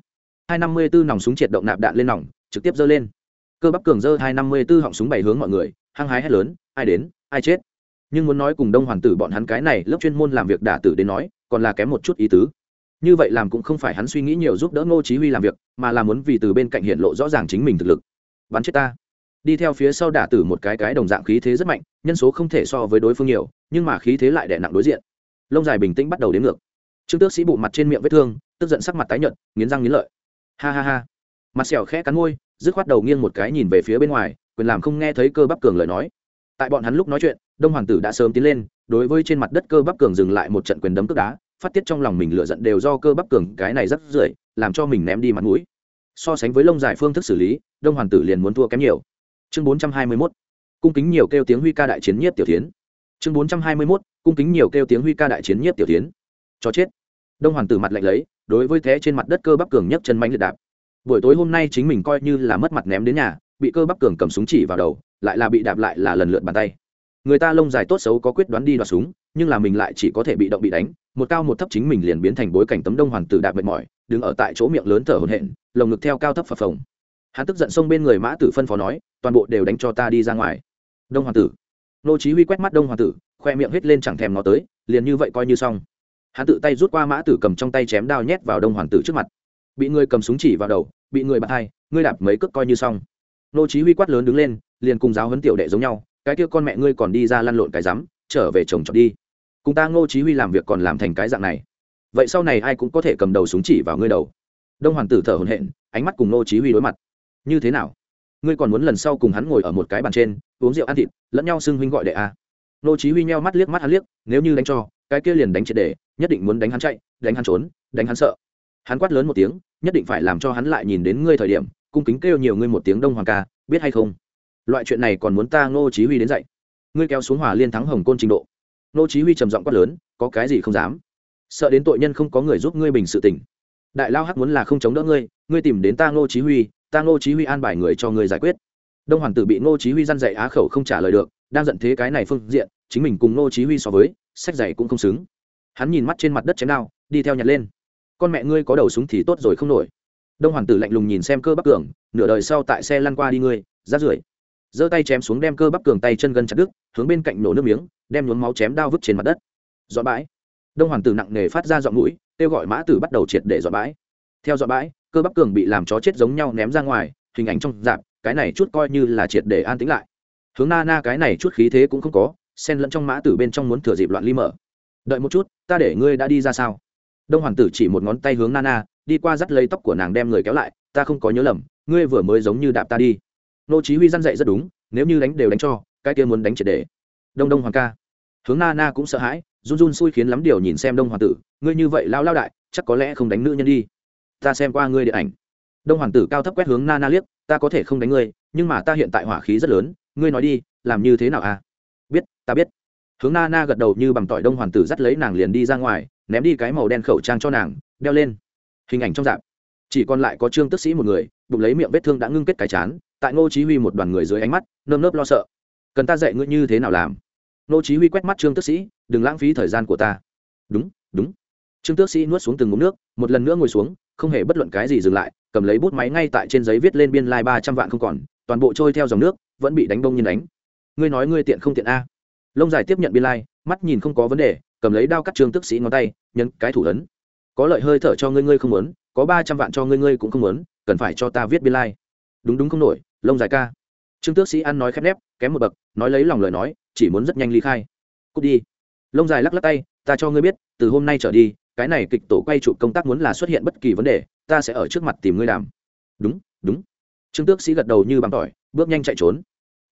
Speaker 1: hai năm mươi b ố nòng súng triệt động nạp đạn lên nòng trực tiếp giơ lên. Cơ bắp cường giơ hai năm mươi b ố họng súng bảy hướng mọi người, hăng hái hét lớn, ai đến, ai chết? Nhưng muốn nói cùng đông hoàn tử bọn hắn cái này lớp chuyên môn làm việc đả tử đến nói, còn là kém một chút ý tứ. Như vậy làm cũng không phải hắn suy nghĩ nhiều giúp đỡ ngô chí huy làm việc, mà là muốn vì từ bên cạnh hiện lộ rõ ràng chính mình thực lực. Bắn chết ta. Đi theo phía sau đả tử một cái cái đồng dạng khí thế rất mạnh, nhân số không thể so với đối phương nhiều, nhưng mà khí thế lại đè nặng đối diện. Lông dài bình tĩnh bắt đầu đến ngược. Trương tước sĩ bụ mặt trên miệng vết thương, tức giận sắc mặt tái nhợt, nghiến răng nghiến lợi. Ha ha ha mặt sẹo khẽ cắn môi, dứt khoát đầu nghiêng một cái nhìn về phía bên ngoài, quyền làm không nghe thấy cơ bắp cường lời nói. Tại bọn hắn lúc nói chuyện, đông hoàng tử đã sớm tiến lên, đối với trên mặt đất cơ bắp cường dừng lại một trận quyền đấm cước đá, phát tiết trong lòng mình lựa giận đều do cơ bắp cường cái này rất rưởi, làm cho mình ném đi mặt mũi. So sánh với lông dài phương thức xử lý, đông Hoàng tử liền muốn thua kém nhiều. Chương bốn trăm hai mươi 421 cung kính nhiều kêu tiếng huy ca đại chiến nhiếp tiểu tiến. Chương bốn trăm hai mươi 421 cung kính nhiều kêu tiếng huy ca đại chiến nhiếp tiểu tiến. Cho chết. Đông Hoàng tử mặt lạnh lấy, đối với thế trên mặt đất cơ bắp cường nhấc chân mạnh liệt đạp buổi tối hôm nay chính mình coi như là mất mặt ném đến nhà, bị cơ bắp cường cầm súng chỉ vào đầu, lại là bị đạp lại là lần lượt bàn tay. Người ta lông dài tốt xấu có quyết đoán đi đoạt súng, nhưng là mình lại chỉ có thể bị động bị đánh, một cao một thấp chính mình liền biến thành bối cảnh tấm đông hoàng tử đạp mệt mỏi, đứng ở tại chỗ miệng lớn thở hổn hển, lồng ngực theo cao thấp phập phồng. Hắn tức giận xông bên người mã tử phân phó nói, toàn bộ đều đánh cho ta đi ra ngoài. Đông hoàng tử. Nô chí huy quét mắt đông hoàng tử, khoe miệng hết lên chẳng thèm nó tới, liền như vậy coi như xong. Hắn tự tay rút qua mã tử cầm trong tay chém đao nhét vào đông hoàng tử trước mặt bị người cầm súng chỉ vào đầu, bị người bạt hai, ngươi đạp mấy cước coi như xong. Nô chí huy quát lớn đứng lên, liền cùng giáo huấn tiểu đệ giống nhau, cái kia con mẹ ngươi còn đi ra lăn lộn cái rắm, trở về chồng chọn đi. Cùng ta ngô chí huy làm việc còn làm thành cái dạng này. Vậy sau này ai cũng có thể cầm đầu súng chỉ vào ngươi đầu. Đông hoàng tử thở hổn hển, ánh mắt cùng ngô chí huy đối mặt. Như thế nào? Ngươi còn muốn lần sau cùng hắn ngồi ở một cái bàn trên, uống rượu ăn thịt, lẫn nhau xưng huynh gọi đệ a? À. ngô chí huy nheo mắt liếc mắt hắn liếc, nếu như đánh cho, cái kia liền đánh triệt để, nhất định muốn đánh hắn chạy, đánh hắn trốn, đánh hắn sợ hắn quát lớn một tiếng, nhất định phải làm cho hắn lại nhìn đến ngươi thời điểm, cung kính kêu nhiều ngươi một tiếng đông hoàng ca, biết hay không? Loại chuyện này còn muốn ta ngô chí huy đến dạy. Ngươi kéo xuống hỏa liên thắng hồng côn trình độ. Ngô chí huy trầm giọng quát lớn, có cái gì không dám? Sợ đến tội nhân không có người giúp ngươi bình sự tình. Đại lao hắc muốn là không chống đỡ ngươi ngươi tìm đến ta Ngô chí huy, ta Ngô chí huy an bài người cho ngươi giải quyết. Đông hoàng tử bị Ngô chí huy răn dạy á khẩu không trả lời được, đang giận thế cái này phương diện, chính mình cùng Ngô chí huy so với, sách dạy cũng không xứng. Hắn nhìn mắt trên mặt đất chém đao, đi theo nhặt lên con mẹ ngươi có đầu súng thì tốt rồi không nổi. Đông hoàng tử lạnh lùng nhìn xem cơ bắc cường, nửa đời sau tại xe lăn qua đi ngươi, rát rưởi. Giơ tay chém xuống đem cơ bắp cường tay chân gân chặt đứt, hướng bên cạnh nổ nước miếng, đem nhuốm máu chém đao vứt trên mặt đất. Dọn bãi. Đông hoàng tử nặng nề phát ra dọn mũi, kêu gọi mã tử bắt đầu triệt để dọn bãi. Theo dọn bãi, cơ bắp cường bị làm chó chết giống nhau ném ra ngoài, hình ảnh trong dạp cái này chút coi như là triệt để an tĩnh lại. Hướng na na cái này chút khí thế cũng không có, xen lẫn trong mã tử bên trong muốn thừa dịp loạn ly mở. Đợi một chút, ta để ngươi đã đi ra sao? Đông hoàng tử chỉ một ngón tay hướng nana, đi qua dắt lấy tóc của nàng đem người kéo lại, ta không có nhớ lầm, ngươi vừa mới giống như đạp ta đi. Nô chí huy dăn dạy rất đúng, nếu như đánh đều đánh cho, cái kia muốn đánh triệt để đông đông hoàng ca. Hướng Nana cũng sợ hãi, run run xui khiến lắm điều nhìn xem đông hoàng tử, ngươi như vậy lao lao đại, chắc có lẽ không đánh nữ nhân đi. Ta xem qua ngươi điện ảnh. Đông hoàng tử cao thấp quét hướng Nana liếc, ta có thể không đánh ngươi, nhưng mà ta hiện tại hỏa khí rất lớn, ngươi nói đi, làm như thế nào à? Biết, ta biết. Hướng Nana gật đầu như bằng tỏi đông Hoàng tử dắt lấy nàng liền đi ra ngoài ném đi cái màu đen khẩu trang cho nàng đeo lên. Hình ảnh trong dạp chỉ còn lại có trương tức sĩ một người bụng lấy miệng vết thương đã ngưng kết cái chán tại ngô chí huy một đoàn người dưới ánh mắt nơm nớp lo sợ. Cần ta dạy ngươi như thế nào làm? Ngô chí huy quét mắt trương tức sĩ đừng lãng phí thời gian của ta. Đúng đúng. Trương tước sĩ nuốt xuống từng ngụm nước một lần nữa ngồi xuống không hề bất luận cái gì dừng lại cầm lấy bút máy ngay tại trên giấy viết lên biên lai like ba trăm vạn không còn toàn bộ trôi theo dòng nước vẫn bị đánh bông nhiên đánh. Ngươi nói ngươi tiện không tiện a? Lông dài tiếp nhận biên lai like, mắt nhìn không có vấn đề cầm lấy đao cắt trương tước sĩ ngón tay, nhấn cái thủ ấn. Có lợi hơi thở cho ngươi ngươi không muốn, có ba trăm vạn cho ngươi ngươi cũng không muốn, cần phải cho ta viết biên lai、like. đúng đúng không nổi, lông dài ca. Trương tước sĩ ăn nói khép nép, kém một bậc, nói lấy lòng lời nói, chỉ muốn rất nhanh ly khai. Cút đi. Lông dài lắc lắc tay, ta cho ngươi biết, từ hôm nay trở đi, cái này kịch tổ quay trụ công tác muốn là xuất hiện bất kỳ vấn đề, ta sẽ ở trước mặt tìm ngươi đàm đúng đúng. Trương tước sĩ gật đầu như bằng tỏi, bước nhanh chạy trốn.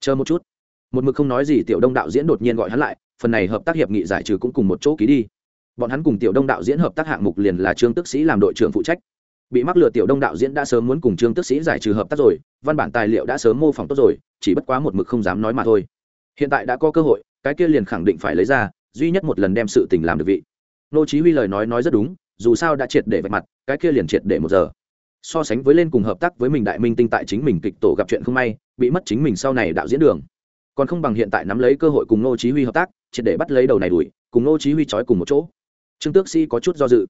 Speaker 1: Chờ một chút. Một mực không nói gì tiểu đông đạo diễn đột nhiên gọi hắn lại phần này hợp tác hiệp nghị giải trừ cũng cùng một chỗ ký đi. Bọn hắn cùng tiểu đông đạo diễn hợp tác hạng mục liền là trương tước sĩ làm đội trưởng phụ trách. Bị mắc lừa tiểu đông đạo diễn đã sớm muốn cùng trương tước sĩ giải trừ hợp tác rồi, văn bản tài liệu đã sớm mô phỏng tốt rồi, chỉ bất quá một mực không dám nói mà thôi. Hiện tại đã có cơ hội, cái kia liền khẳng định phải lấy ra, duy nhất một lần đem sự tình làm được vị. Nô chí huy lời nói nói rất đúng, dù sao đã triệt để vạch mặt, cái kia liền triệt để một giờ. So sánh với lên cùng hợp tác với mình đại minh tinh tại chính mình kịch tổ gặp chuyện không may, bị mất chính mình sau này đạo diễn đường còn không bằng hiện tại nắm lấy cơ hội cùng nô chí huy hợp tác, triệt để bắt lấy đầu này đuổi, cùng nô chí huy trói cùng một chỗ. Trương tước sĩ có chút do dự.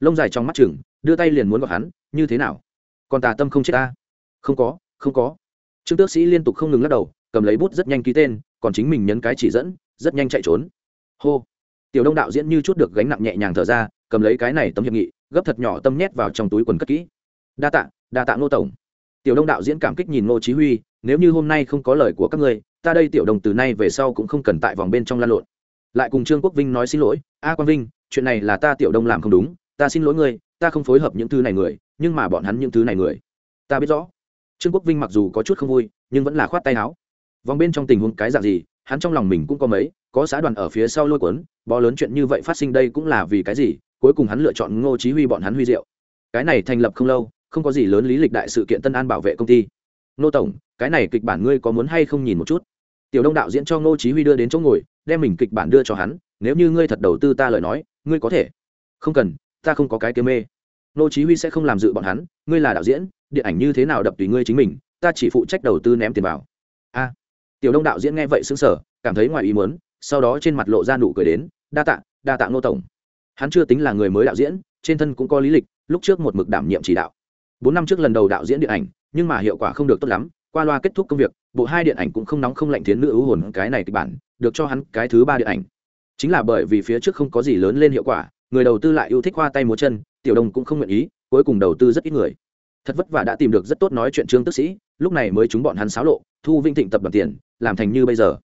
Speaker 1: Lông dài trong mắt chừng, đưa tay liền muốn gọi hắn, như thế nào? Còn tà tâm không chết ta? Không có không có. Trương tước sĩ liên tục không ngừng lắc đầu, cầm lấy bút rất nhanh ký tên, còn chính mình nhấn cái chỉ dẫn, rất nhanh chạy trốn. Hô. Tiểu đông đạo diễn như chút được gánh nặng nhẹ nhàng thở ra, cầm lấy cái này tấm hiệp nghị, gấp thật nhỏ tâm nhét vào trong túi quần cất kỹ. Đa tạ đa tạ ngô tổng. Tiểu đông đạo diễn cảm kích nhìn ngô chí huy, nếu như hôm nay không có lời của các ngươi ta đây tiểu đồng từ nay về sau cũng không cần tại vòng bên trong lan lộn. Lại cùng trương quốc vinh nói xin lỗi. A quang vinh, chuyện này là ta tiểu đông làm không đúng. Ta xin lỗi ngươi, ta không phối hợp những thứ này người, nhưng mà bọn hắn những thứ này người. Ta biết rõ. Trương quốc vinh mặc dù có chút không vui, nhưng vẫn là khoát tay áo. Vòng bên trong tình huống cái dạng gì, hắn trong lòng mình cũng có mấy, có xã đoàn ở phía sau lôi cuốn. Bó lớn chuyện như vậy phát sinh đây cũng là vì cái gì? Cuối cùng hắn lựa chọn ngô chí huy bọn hắn huy diệu. Cái này thành lập không lâu, không có gì lớn lý lịch đại sự kiện tân an bảo vệ công ty. Nô tổng, cái này kịch bản ngươi có muốn hay không nhìn một chút? Tiểu đông đạo diễn cho ngô chí huy đưa đến chỗ ngồi, đem mình kịch bản đưa cho hắn, nếu như ngươi thật đầu tư ta lời nói, ngươi có thể. Không cần, ta không có cái kiếm mê. Ngô chí huy sẽ không làm dự bọn hắn, ngươi là đạo diễn, điện ảnh như thế nào đập tùy ngươi chính mình, ta chỉ phụ trách đầu tư ném tiền vào. A. Tiểu đông đạo diễn nghe vậy sững sờ, cảm thấy ngoài ý muốn, sau đó trên mặt lộ ra nụ cười đến, đa tạ đa tạ ngô tổng. Hắn chưa tính là người mới đạo diễn, trên thân cũng có lý lịch, lúc trước một mực đảm nhiệm chỉ đạo. Bốn năm trước lần đầu đạo diễn điện ảnh, nhưng mà hiệu quả không được tốt lắm qua loa kết thúc công việc, bộ hai điện ảnh cũng không nóng không lạnh thiến nữ ưu hồn cái này kịch bản, được cho hắn cái thứ ba điện ảnh. Chính là bởi vì phía trước không có gì lớn lên hiệu quả, người đầu tư lại yêu thích hoa tay múa chân, tiểu đồng cũng không nguyện ý, cuối cùng đầu tư rất ít người. Thật vất vả đã tìm được rất tốt nói chuyện trương tức sĩ, lúc này mới chúng bọn hắn xáo lộ, thu vinh thịnh tập đoàn tiền, làm thành như bây giờ.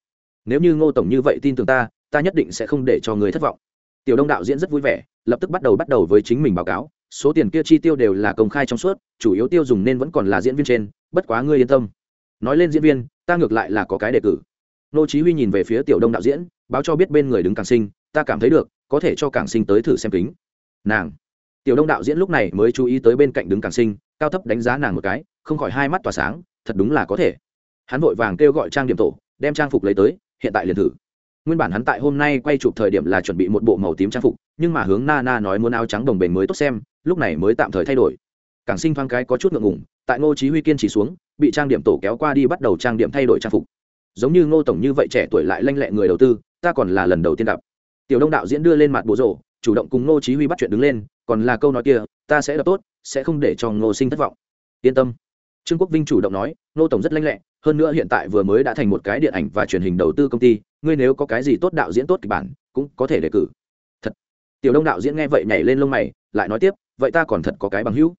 Speaker 1: Nếu như ngô tổng như vậy tin tưởng ta ta nhất định sẽ không để cho người thất vọng. Tiểu đông đạo diễn rất vui vẻ, lập tức bắt đầu bắt đầu với chính mình báo cáo, số tiền kia chi tiêu đều là công khai trong suốt, chủ yếu tiêu dùng nên vẫn còn là diễn viên trên, bất quá ngươi yên tâm nói lên diễn viên, ta ngược lại là có cái đề cử. Nô chí huy nhìn về phía tiểu đông đạo diễn, báo cho biết bên người đứng càng sinh, ta cảm thấy được, có thể cho càng sinh tới thử xem kính. Nàng. Tiểu đông đạo diễn lúc này mới chú ý tới bên cạnh đứng càng sinh, cao thấp đánh giá nàng một cái, không khỏi hai mắt tỏa sáng, thật đúng là có thể. Hắn vội vàng kêu gọi trang điểm tổ, đem trang phục lấy tới, hiện tại liền thử. Nguyên bản hắn tại hôm nay quay chụp thời điểm là chuẩn bị một bộ màu tím trang phục, nhưng mà hướng na na nói muốn áo trắng đồng bền mới tốt xem, lúc này mới tạm thời thay đổi. Cảng sinh thoáng cái có chút ngượng ngùng, tại ngô chí huy kiên trì xuống bị trang điểm tổ kéo qua đi bắt đầu trang điểm thay đổi trang phục. Giống như ngô tổng như vậy trẻ tuổi lại lanh lẹ người đầu tư, ta còn là lần đầu tiên gặp. Tiểu đông đạo diễn đưa lên mặt bố rổ, chủ động cùng ngô chí huy bắt chuyện đứng lên, còn là câu nói kia, ta sẽ đọc tốt, sẽ không để cho ngô sinh thất vọng. Yên tâm. Trương quốc vinh chủ động nói, ngô tổng rất lanh lẹ, hơn nữa hiện tại vừa mới đã thành một cái điện ảnh và truyền hình đầu tư công ty, ngươi nếu có cái gì tốt đạo diễn tốt kịch bản, cũng có thể đề cử. Thật. Tiểu đông đạo diễn nghe vậy nhảy lên lông mày, lại nói tiếp, vậy ta còn thật có cái bằng hữu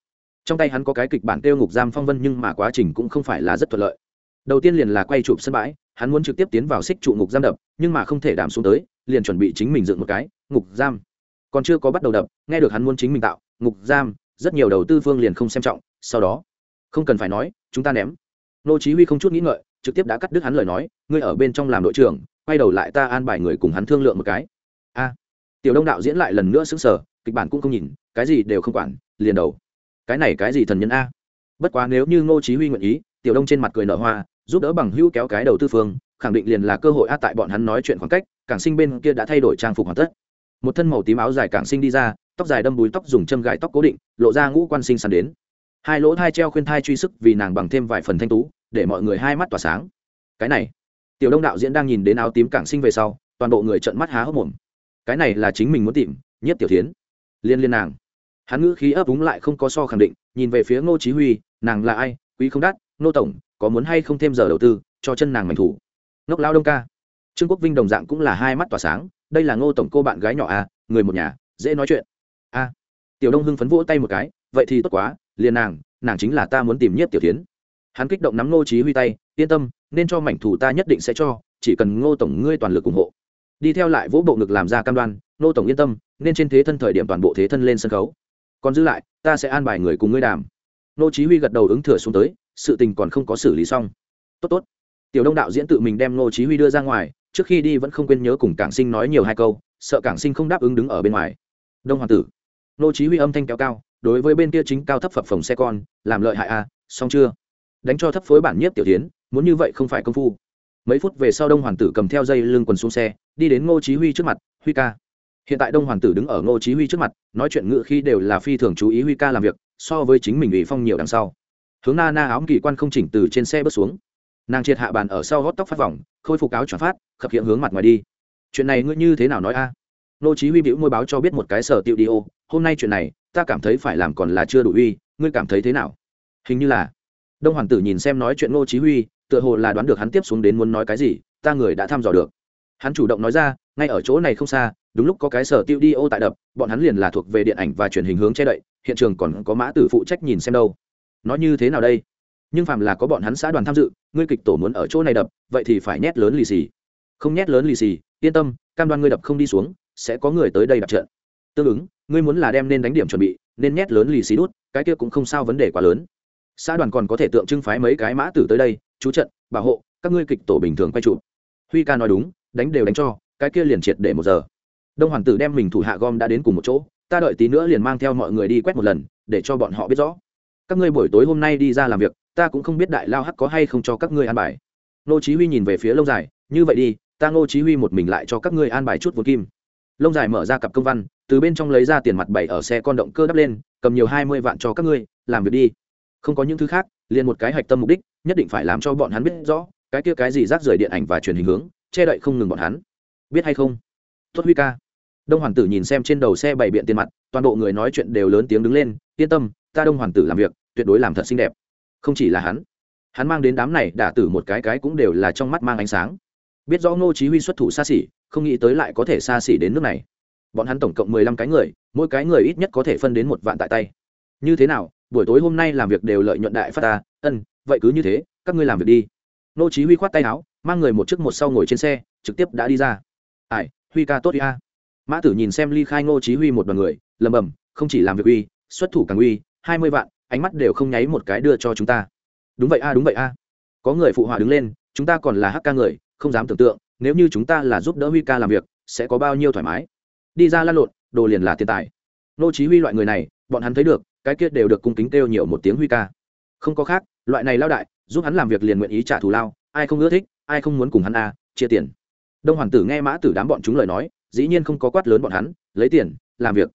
Speaker 1: trong tay hắn có cái kịch bản tiêu ngục giam phong vân nhưng mà quá trình cũng không phải là rất thuận lợi. Đầu tiên liền là quay chụp sân bãi, hắn muốn trực tiếp tiến vào xích trụ ngục giam đập, nhưng mà không thể đảm xuống tới, liền chuẩn bị chính mình dựng một cái, ngục giam. Còn chưa có bắt đầu đập, nghe được hắn muốn chính mình tạo, ngục giam, rất nhiều đầu tư phương liền không xem trọng, sau đó, không cần phải nói, chúng ta ném. Nô chí huy không chút nghĩ ngợi, trực tiếp đã cắt đứt hắn lời nói, ngươi ở bên trong làm đội trưởng, quay đầu lại ta an bài người cùng hắn thương lượng một cái. A. Tiểu đông đạo diễn lại lần nữa sững sờ, kịch bản cũng không nhìn, cái gì đều không quản, liền đầu cái này cái gì thần nhân a? Bất quá nếu như ngô chí huy nguyện ý, tiểu đông trên mặt cười nở hoa, giúp đỡ bằng hữu kéo cái đầu tư phương, khẳng định liền là cơ hội a tại bọn hắn nói chuyện khoảng cách, cảng sinh bên kia đã thay đổi trang phục hoàn tất. Một thân màu tím áo dài cảng sinh đi ra, tóc dài đâm búi tóc dùng châm gài tóc cố định, lộ ra ngũ quan sinh săn đến. Hai lỗ thai treo khuyên thai truy sức vì nàng bằng thêm vài phần thanh tú, để mọi người hai mắt tỏa sáng. Cái này, tiểu đông đạo diễn đang nhìn đến áo tím cảng sinh về sau, toàn bộ người trợn mắt há hốc mồm. Cái này là chính mình muốn tìm nhất tiểu tiến liên liên nàng hắn ngữ khí ấp úng lại không có so khẳng định nhìn về phía ngô chí huy nàng là ai quý không đắt ngô tổng có muốn hay không thêm giờ đầu tư cho chân nàng mảnh thủ. Ngốc lao đông ca. Trương quốc vinh đồng dạng cũng là hai mắt tỏa sáng đây là ngô tổng cô bạn gái nhỏ à người một nhà dễ nói chuyện. A à, tiểu đông hưng phấn vỗ tay một cái vậy thì tốt quá liền nàng nàng chính là ta muốn tìm nhất tiểu tiến hắn kích động nắm ngô chí huy tay yên tâm nên cho mảnh thủ ta nhất định sẽ cho chỉ cần ngô tổng ngươi toàn lực ủng hộ. Đi theo lại vỗ bộ ngực làm ra cam đoan ngô tổng yên tâm nên trên thế thân thời điểm toàn bộ thế thân lên sân khấu còn giữ lại ta sẽ an bài người cùng ngươi đàm. Nô chí huy gật đầu ứng thừa xuống tới sự tình còn không có xử lý xong. Tốt tốt. Tiểu đông đạo diễn tự mình đem nô chí huy đưa ra ngoài trước khi đi vẫn không quên nhớ cùng cảng sinh nói nhiều hai câu sợ cảng sinh không đáp ứng đứng ở bên ngoài. Đông hoàng tử. Nô chí huy âm thanh kéo cao đối với bên kia chính cao thấp phập phồng xe con làm lợi hại a à, xong chưa? Đánh cho thấp phối bản nhiếp tiểu tiến muốn như vậy không phải công phu. Mấy phút về sau đông hoàng tử cầm theo dây lưng quần xuống xe đi đến ngô chí huy trước mặt huy ca hiện tại đông hoàng tử đứng ở ngô chí huy trước mặt, nói chuyện ngựa khi đều là phi thường chú ý huy ca làm việc, so với chính mình ủy phong nhiều đằng sau. Hướng na na áo kỳ quan không chỉnh từ trên xe bước xuống. Nàng triệt hạ bàn ở sau gót tóc phát vòng, khôi phục áo tròn phát, khập hiện hướng mặt ngoài đi. Chuyện này ngươi như thế nào nói a? Ngô chí huy biểu môi báo cho biết một cái sở tiêu đi ô, hôm nay chuyện này, ta cảm thấy phải làm còn là chưa đủ uy, ngươi cảm thấy thế nào? Hình như là, đông hoàng tử nhìn xem nói chuyện ngô chí huy, tựa hồ là đoán được hắn tiếp xuống đến muốn nói cái gì, ta người đã thăm dò được. Hắn chủ động nói ra, ngay ở chỗ này không xa đúng lúc có cái sở tiêu đi ô tại đập, bọn hắn liền là thuộc về điện ảnh và truyền hình hướng che đậy, hiện trường còn có mã tử phụ trách nhìn xem đâu. Nó như thế nào đây? Nhưng phàm là có bọn hắn xã đoàn tham dự, ngươi kịch tổ muốn ở chỗ này đập, vậy thì phải nhét lớn lì xì. Không nhét lớn lì xì, yên tâm, cam đoan ngươi đập không đi xuống, sẽ có người tới đây đập trận. Tương ứng, ngươi muốn là đem nên đánh điểm chuẩn bị, nên nhét lớn lì xì đút, cái kia cũng không sao vấn đề quá lớn. Xã đoàn còn có thể tượng trưng phái mấy cái mã tử tới đây, chú trận, bảo hộ, các ngươi kịch tổ bình thường quay trụ huy ca nói đúng, đánh đều đánh cho, cái kia liền triệt để một giờ đông hoàng tử đem mình thủ hạ gom đã đến cùng một chỗ, ta đợi tí nữa liền mang theo mọi người đi quét một lần, để cho bọn họ biết rõ. Các ngươi buổi tối hôm nay đi ra làm việc, ta cũng không biết đại lao hắc có hay không cho các ngươi an bài. Nô chí huy nhìn về phía lông dài, như vậy đi, ta nô chí huy một mình lại cho các ngươi an bài chút vốn kim. Lông dài mở ra cặp công văn, từ bên trong lấy ra tiền mặt bảy ở xe con động cơ đắp lên, cầm nhiều hai mươi vạn cho các ngươi, làm việc đi. Không có những thứ khác, liền một cái hạch tâm mục đích, nhất định phải làm cho bọn hắn biết rõ, cái kia cái gì rác rưởi điện ảnh và truyền hình hướng, che đậy không ngừng bọn hắn. Biết hay không? Tốt huy ca đông hoàng tử nhìn xem trên đầu xe bày biện tiền mặt, toàn bộ người nói chuyện đều lớn tiếng đứng lên, yên tâm, ta đông hoàng tử làm việc, tuyệt đối làm thật xinh đẹp. Không chỉ là hắn hắn mang đến đám này đả tử một cái cái cũng đều là trong mắt mang ánh sáng. Biết rõ ngô chí huy xuất thủ xa xỉ, không nghĩ tới lại có thể xa xỉ đến nước này. Bọn hắn tổng cộng mười lăm cái người, mỗi cái người ít nhất có thể phân đến một vạn tại tay. Như thế nào, buổi tối hôm nay làm việc đều lợi nhuận đại phát ta, ân, vậy cứ như thế, các ngươi làm việc đi. Nô chí huy khoát tay áo, mang người một trước một sau ngồi trên xe, trực tiếp đã đi ra. Ai, huy ca tốt đi a mã tử nhìn xem ly khai ngô chí huy một đoàn người lầm bầm không chỉ làm việc uy xuất thủ càng uy hai mươi vạn ánh mắt đều không nháy một cái đưa cho chúng ta. Đúng vậy a đúng vậy a. Có người phụ họa đứng lên chúng ta còn là hắc ca người không dám tưởng tượng nếu như chúng ta là giúp đỡ huy ca làm việc sẽ có bao nhiêu thoải mái. Đi ra lăn lộn đồ liền là tiền tài. Ngô chí huy loại người này bọn hắn thấy được cái kia đều được cung kính kêu nhiều một tiếng huy ca. Không có khác loại này lao đại giúp hắn làm việc liền nguyện ý trả thù lao ai không ưa thích ai không muốn cùng hắn a à, chia tiền. Đông hoàng tử nghe mã tử đám bọn chúng lời nói dĩ nhiên không có quát lớn bọn hắn, lấy tiền, làm việc.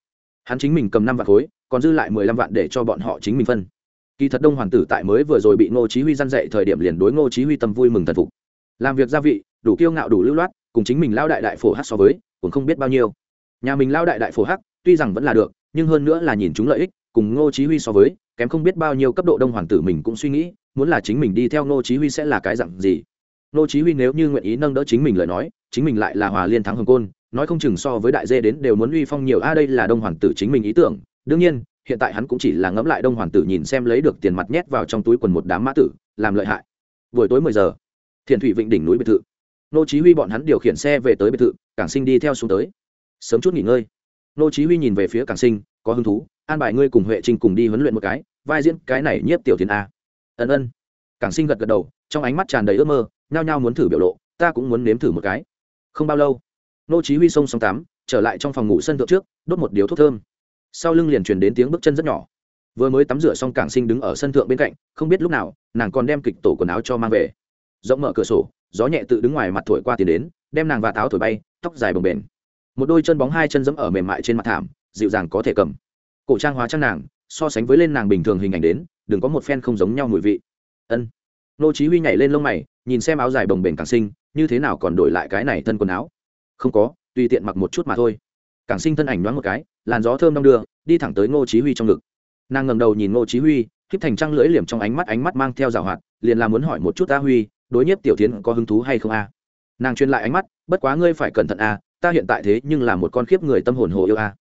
Speaker 1: Hắn chính mình cầm năm vạn khối, còn dư lại mười lăm vạn để cho bọn họ chính mình phân. Kỳ thật đông hoàng tử tại mới vừa rồi bị ngô chí huy gian dạy thời điểm liền đối ngô chí huy tâm vui mừng thần phục. Làm việc gia vị, đủ kiêu ngạo đủ lưu loát, cùng chính mình lao đại đại phổ hát so với, cũng không biết bao nhiêu. Nhà mình lao đại đại phổ hắc, tuy rằng vẫn là được, nhưng hơn nữa là nhìn chúng lợi ích, cùng ngô chí huy so với, kém không biết bao nhiêu cấp độ đông hoàng tử mình cũng suy nghĩ, muốn là chính mình đi theo ngô chí huy sẽ là cái dạng gì. Ngô chí huy nếu như nguyện ý nâng đỡ chính mình lời nói, chính mình lại là hòa liên thắng hồng côn nói không chừng so với đại dê đến đều muốn uy phong nhiều. A đây là đông hoàng tử chính mình ý tưởng. Đương nhiên, hiện tại hắn cũng chỉ là ngẫm lại đông hoàng tử nhìn xem lấy được tiền mặt nhét vào trong túi quần một đám mã tử, làm lợi hại. Buổi tối 10 giờ, thiền thủy vịnh đỉnh núi biệt thự. Nô chí huy bọn hắn điều khiển xe về tới biệt thự, cảng sinh đi theo xuống tới. Sớm chút nghỉ ngơi. Nô chí huy nhìn về phía cảng sinh, có hứng thú, an bài ngươi cùng huệ trinh cùng đi huấn luyện một cái, vai diễn cái này nhiếp tiểu thiên a. Ân ân. Cảng sinh gật gật đầu, trong ánh mắt tràn đầy ước mơ, nhao nhao muốn thử biểu lộ, ta cũng muốn nếm thử một cái. Không bao lâu nô chí huy xông xong tắm, trở lại trong phòng ngủ sân thượng trước, đốt một điếu thuốc thơm. Sau lưng liền truyền đến tiếng bước chân rất nhỏ. Vừa mới tắm rửa xong cảng sinh đứng ở sân thượng bên cạnh, không biết lúc nào, nàng còn đem kịch tổ quần áo cho mang về. Rộng mở cửa sổ, gió nhẹ tự đứng ngoài mặt thổi qua tiền đến, đem nàng và táo thổi bay, tóc dài bồng bềnh. Một đôi chân bóng hai chân dẫm ở mềm mại trên mặt thảm, dịu dàng có thể cầm. Cổ trang hóa trang nàng, so sánh với lên nàng bình thường hình ảnh đến, đừng có một phen không giống nhau mùi vị. Ân. Nô chí huy nhảy lên lông mày, nhìn xem áo dài bồng bềnh càng sinh, như thế nào còn đổi lại cái này thân quần áo không có, tùy tiện mặc một chút mà thôi. Càng sinh thân ảnh đoán một cái, làn gió thơm đong đưa, đi thẳng tới ngô chí huy trong ngực. Nàng ngẩng đầu nhìn ngô chí huy khiếp thành trăng lưỡi liềm trong ánh mắt ánh mắt mang theo rào hoạt, liền là muốn hỏi một chút ta huy, đối nhiếp tiểu thiến có hứng thú hay không a? Nàng truyền lại ánh mắt, bất quá ngươi phải cẩn thận a, ta hiện tại thế nhưng là một con khiếp người tâm hồn hồ yêu a.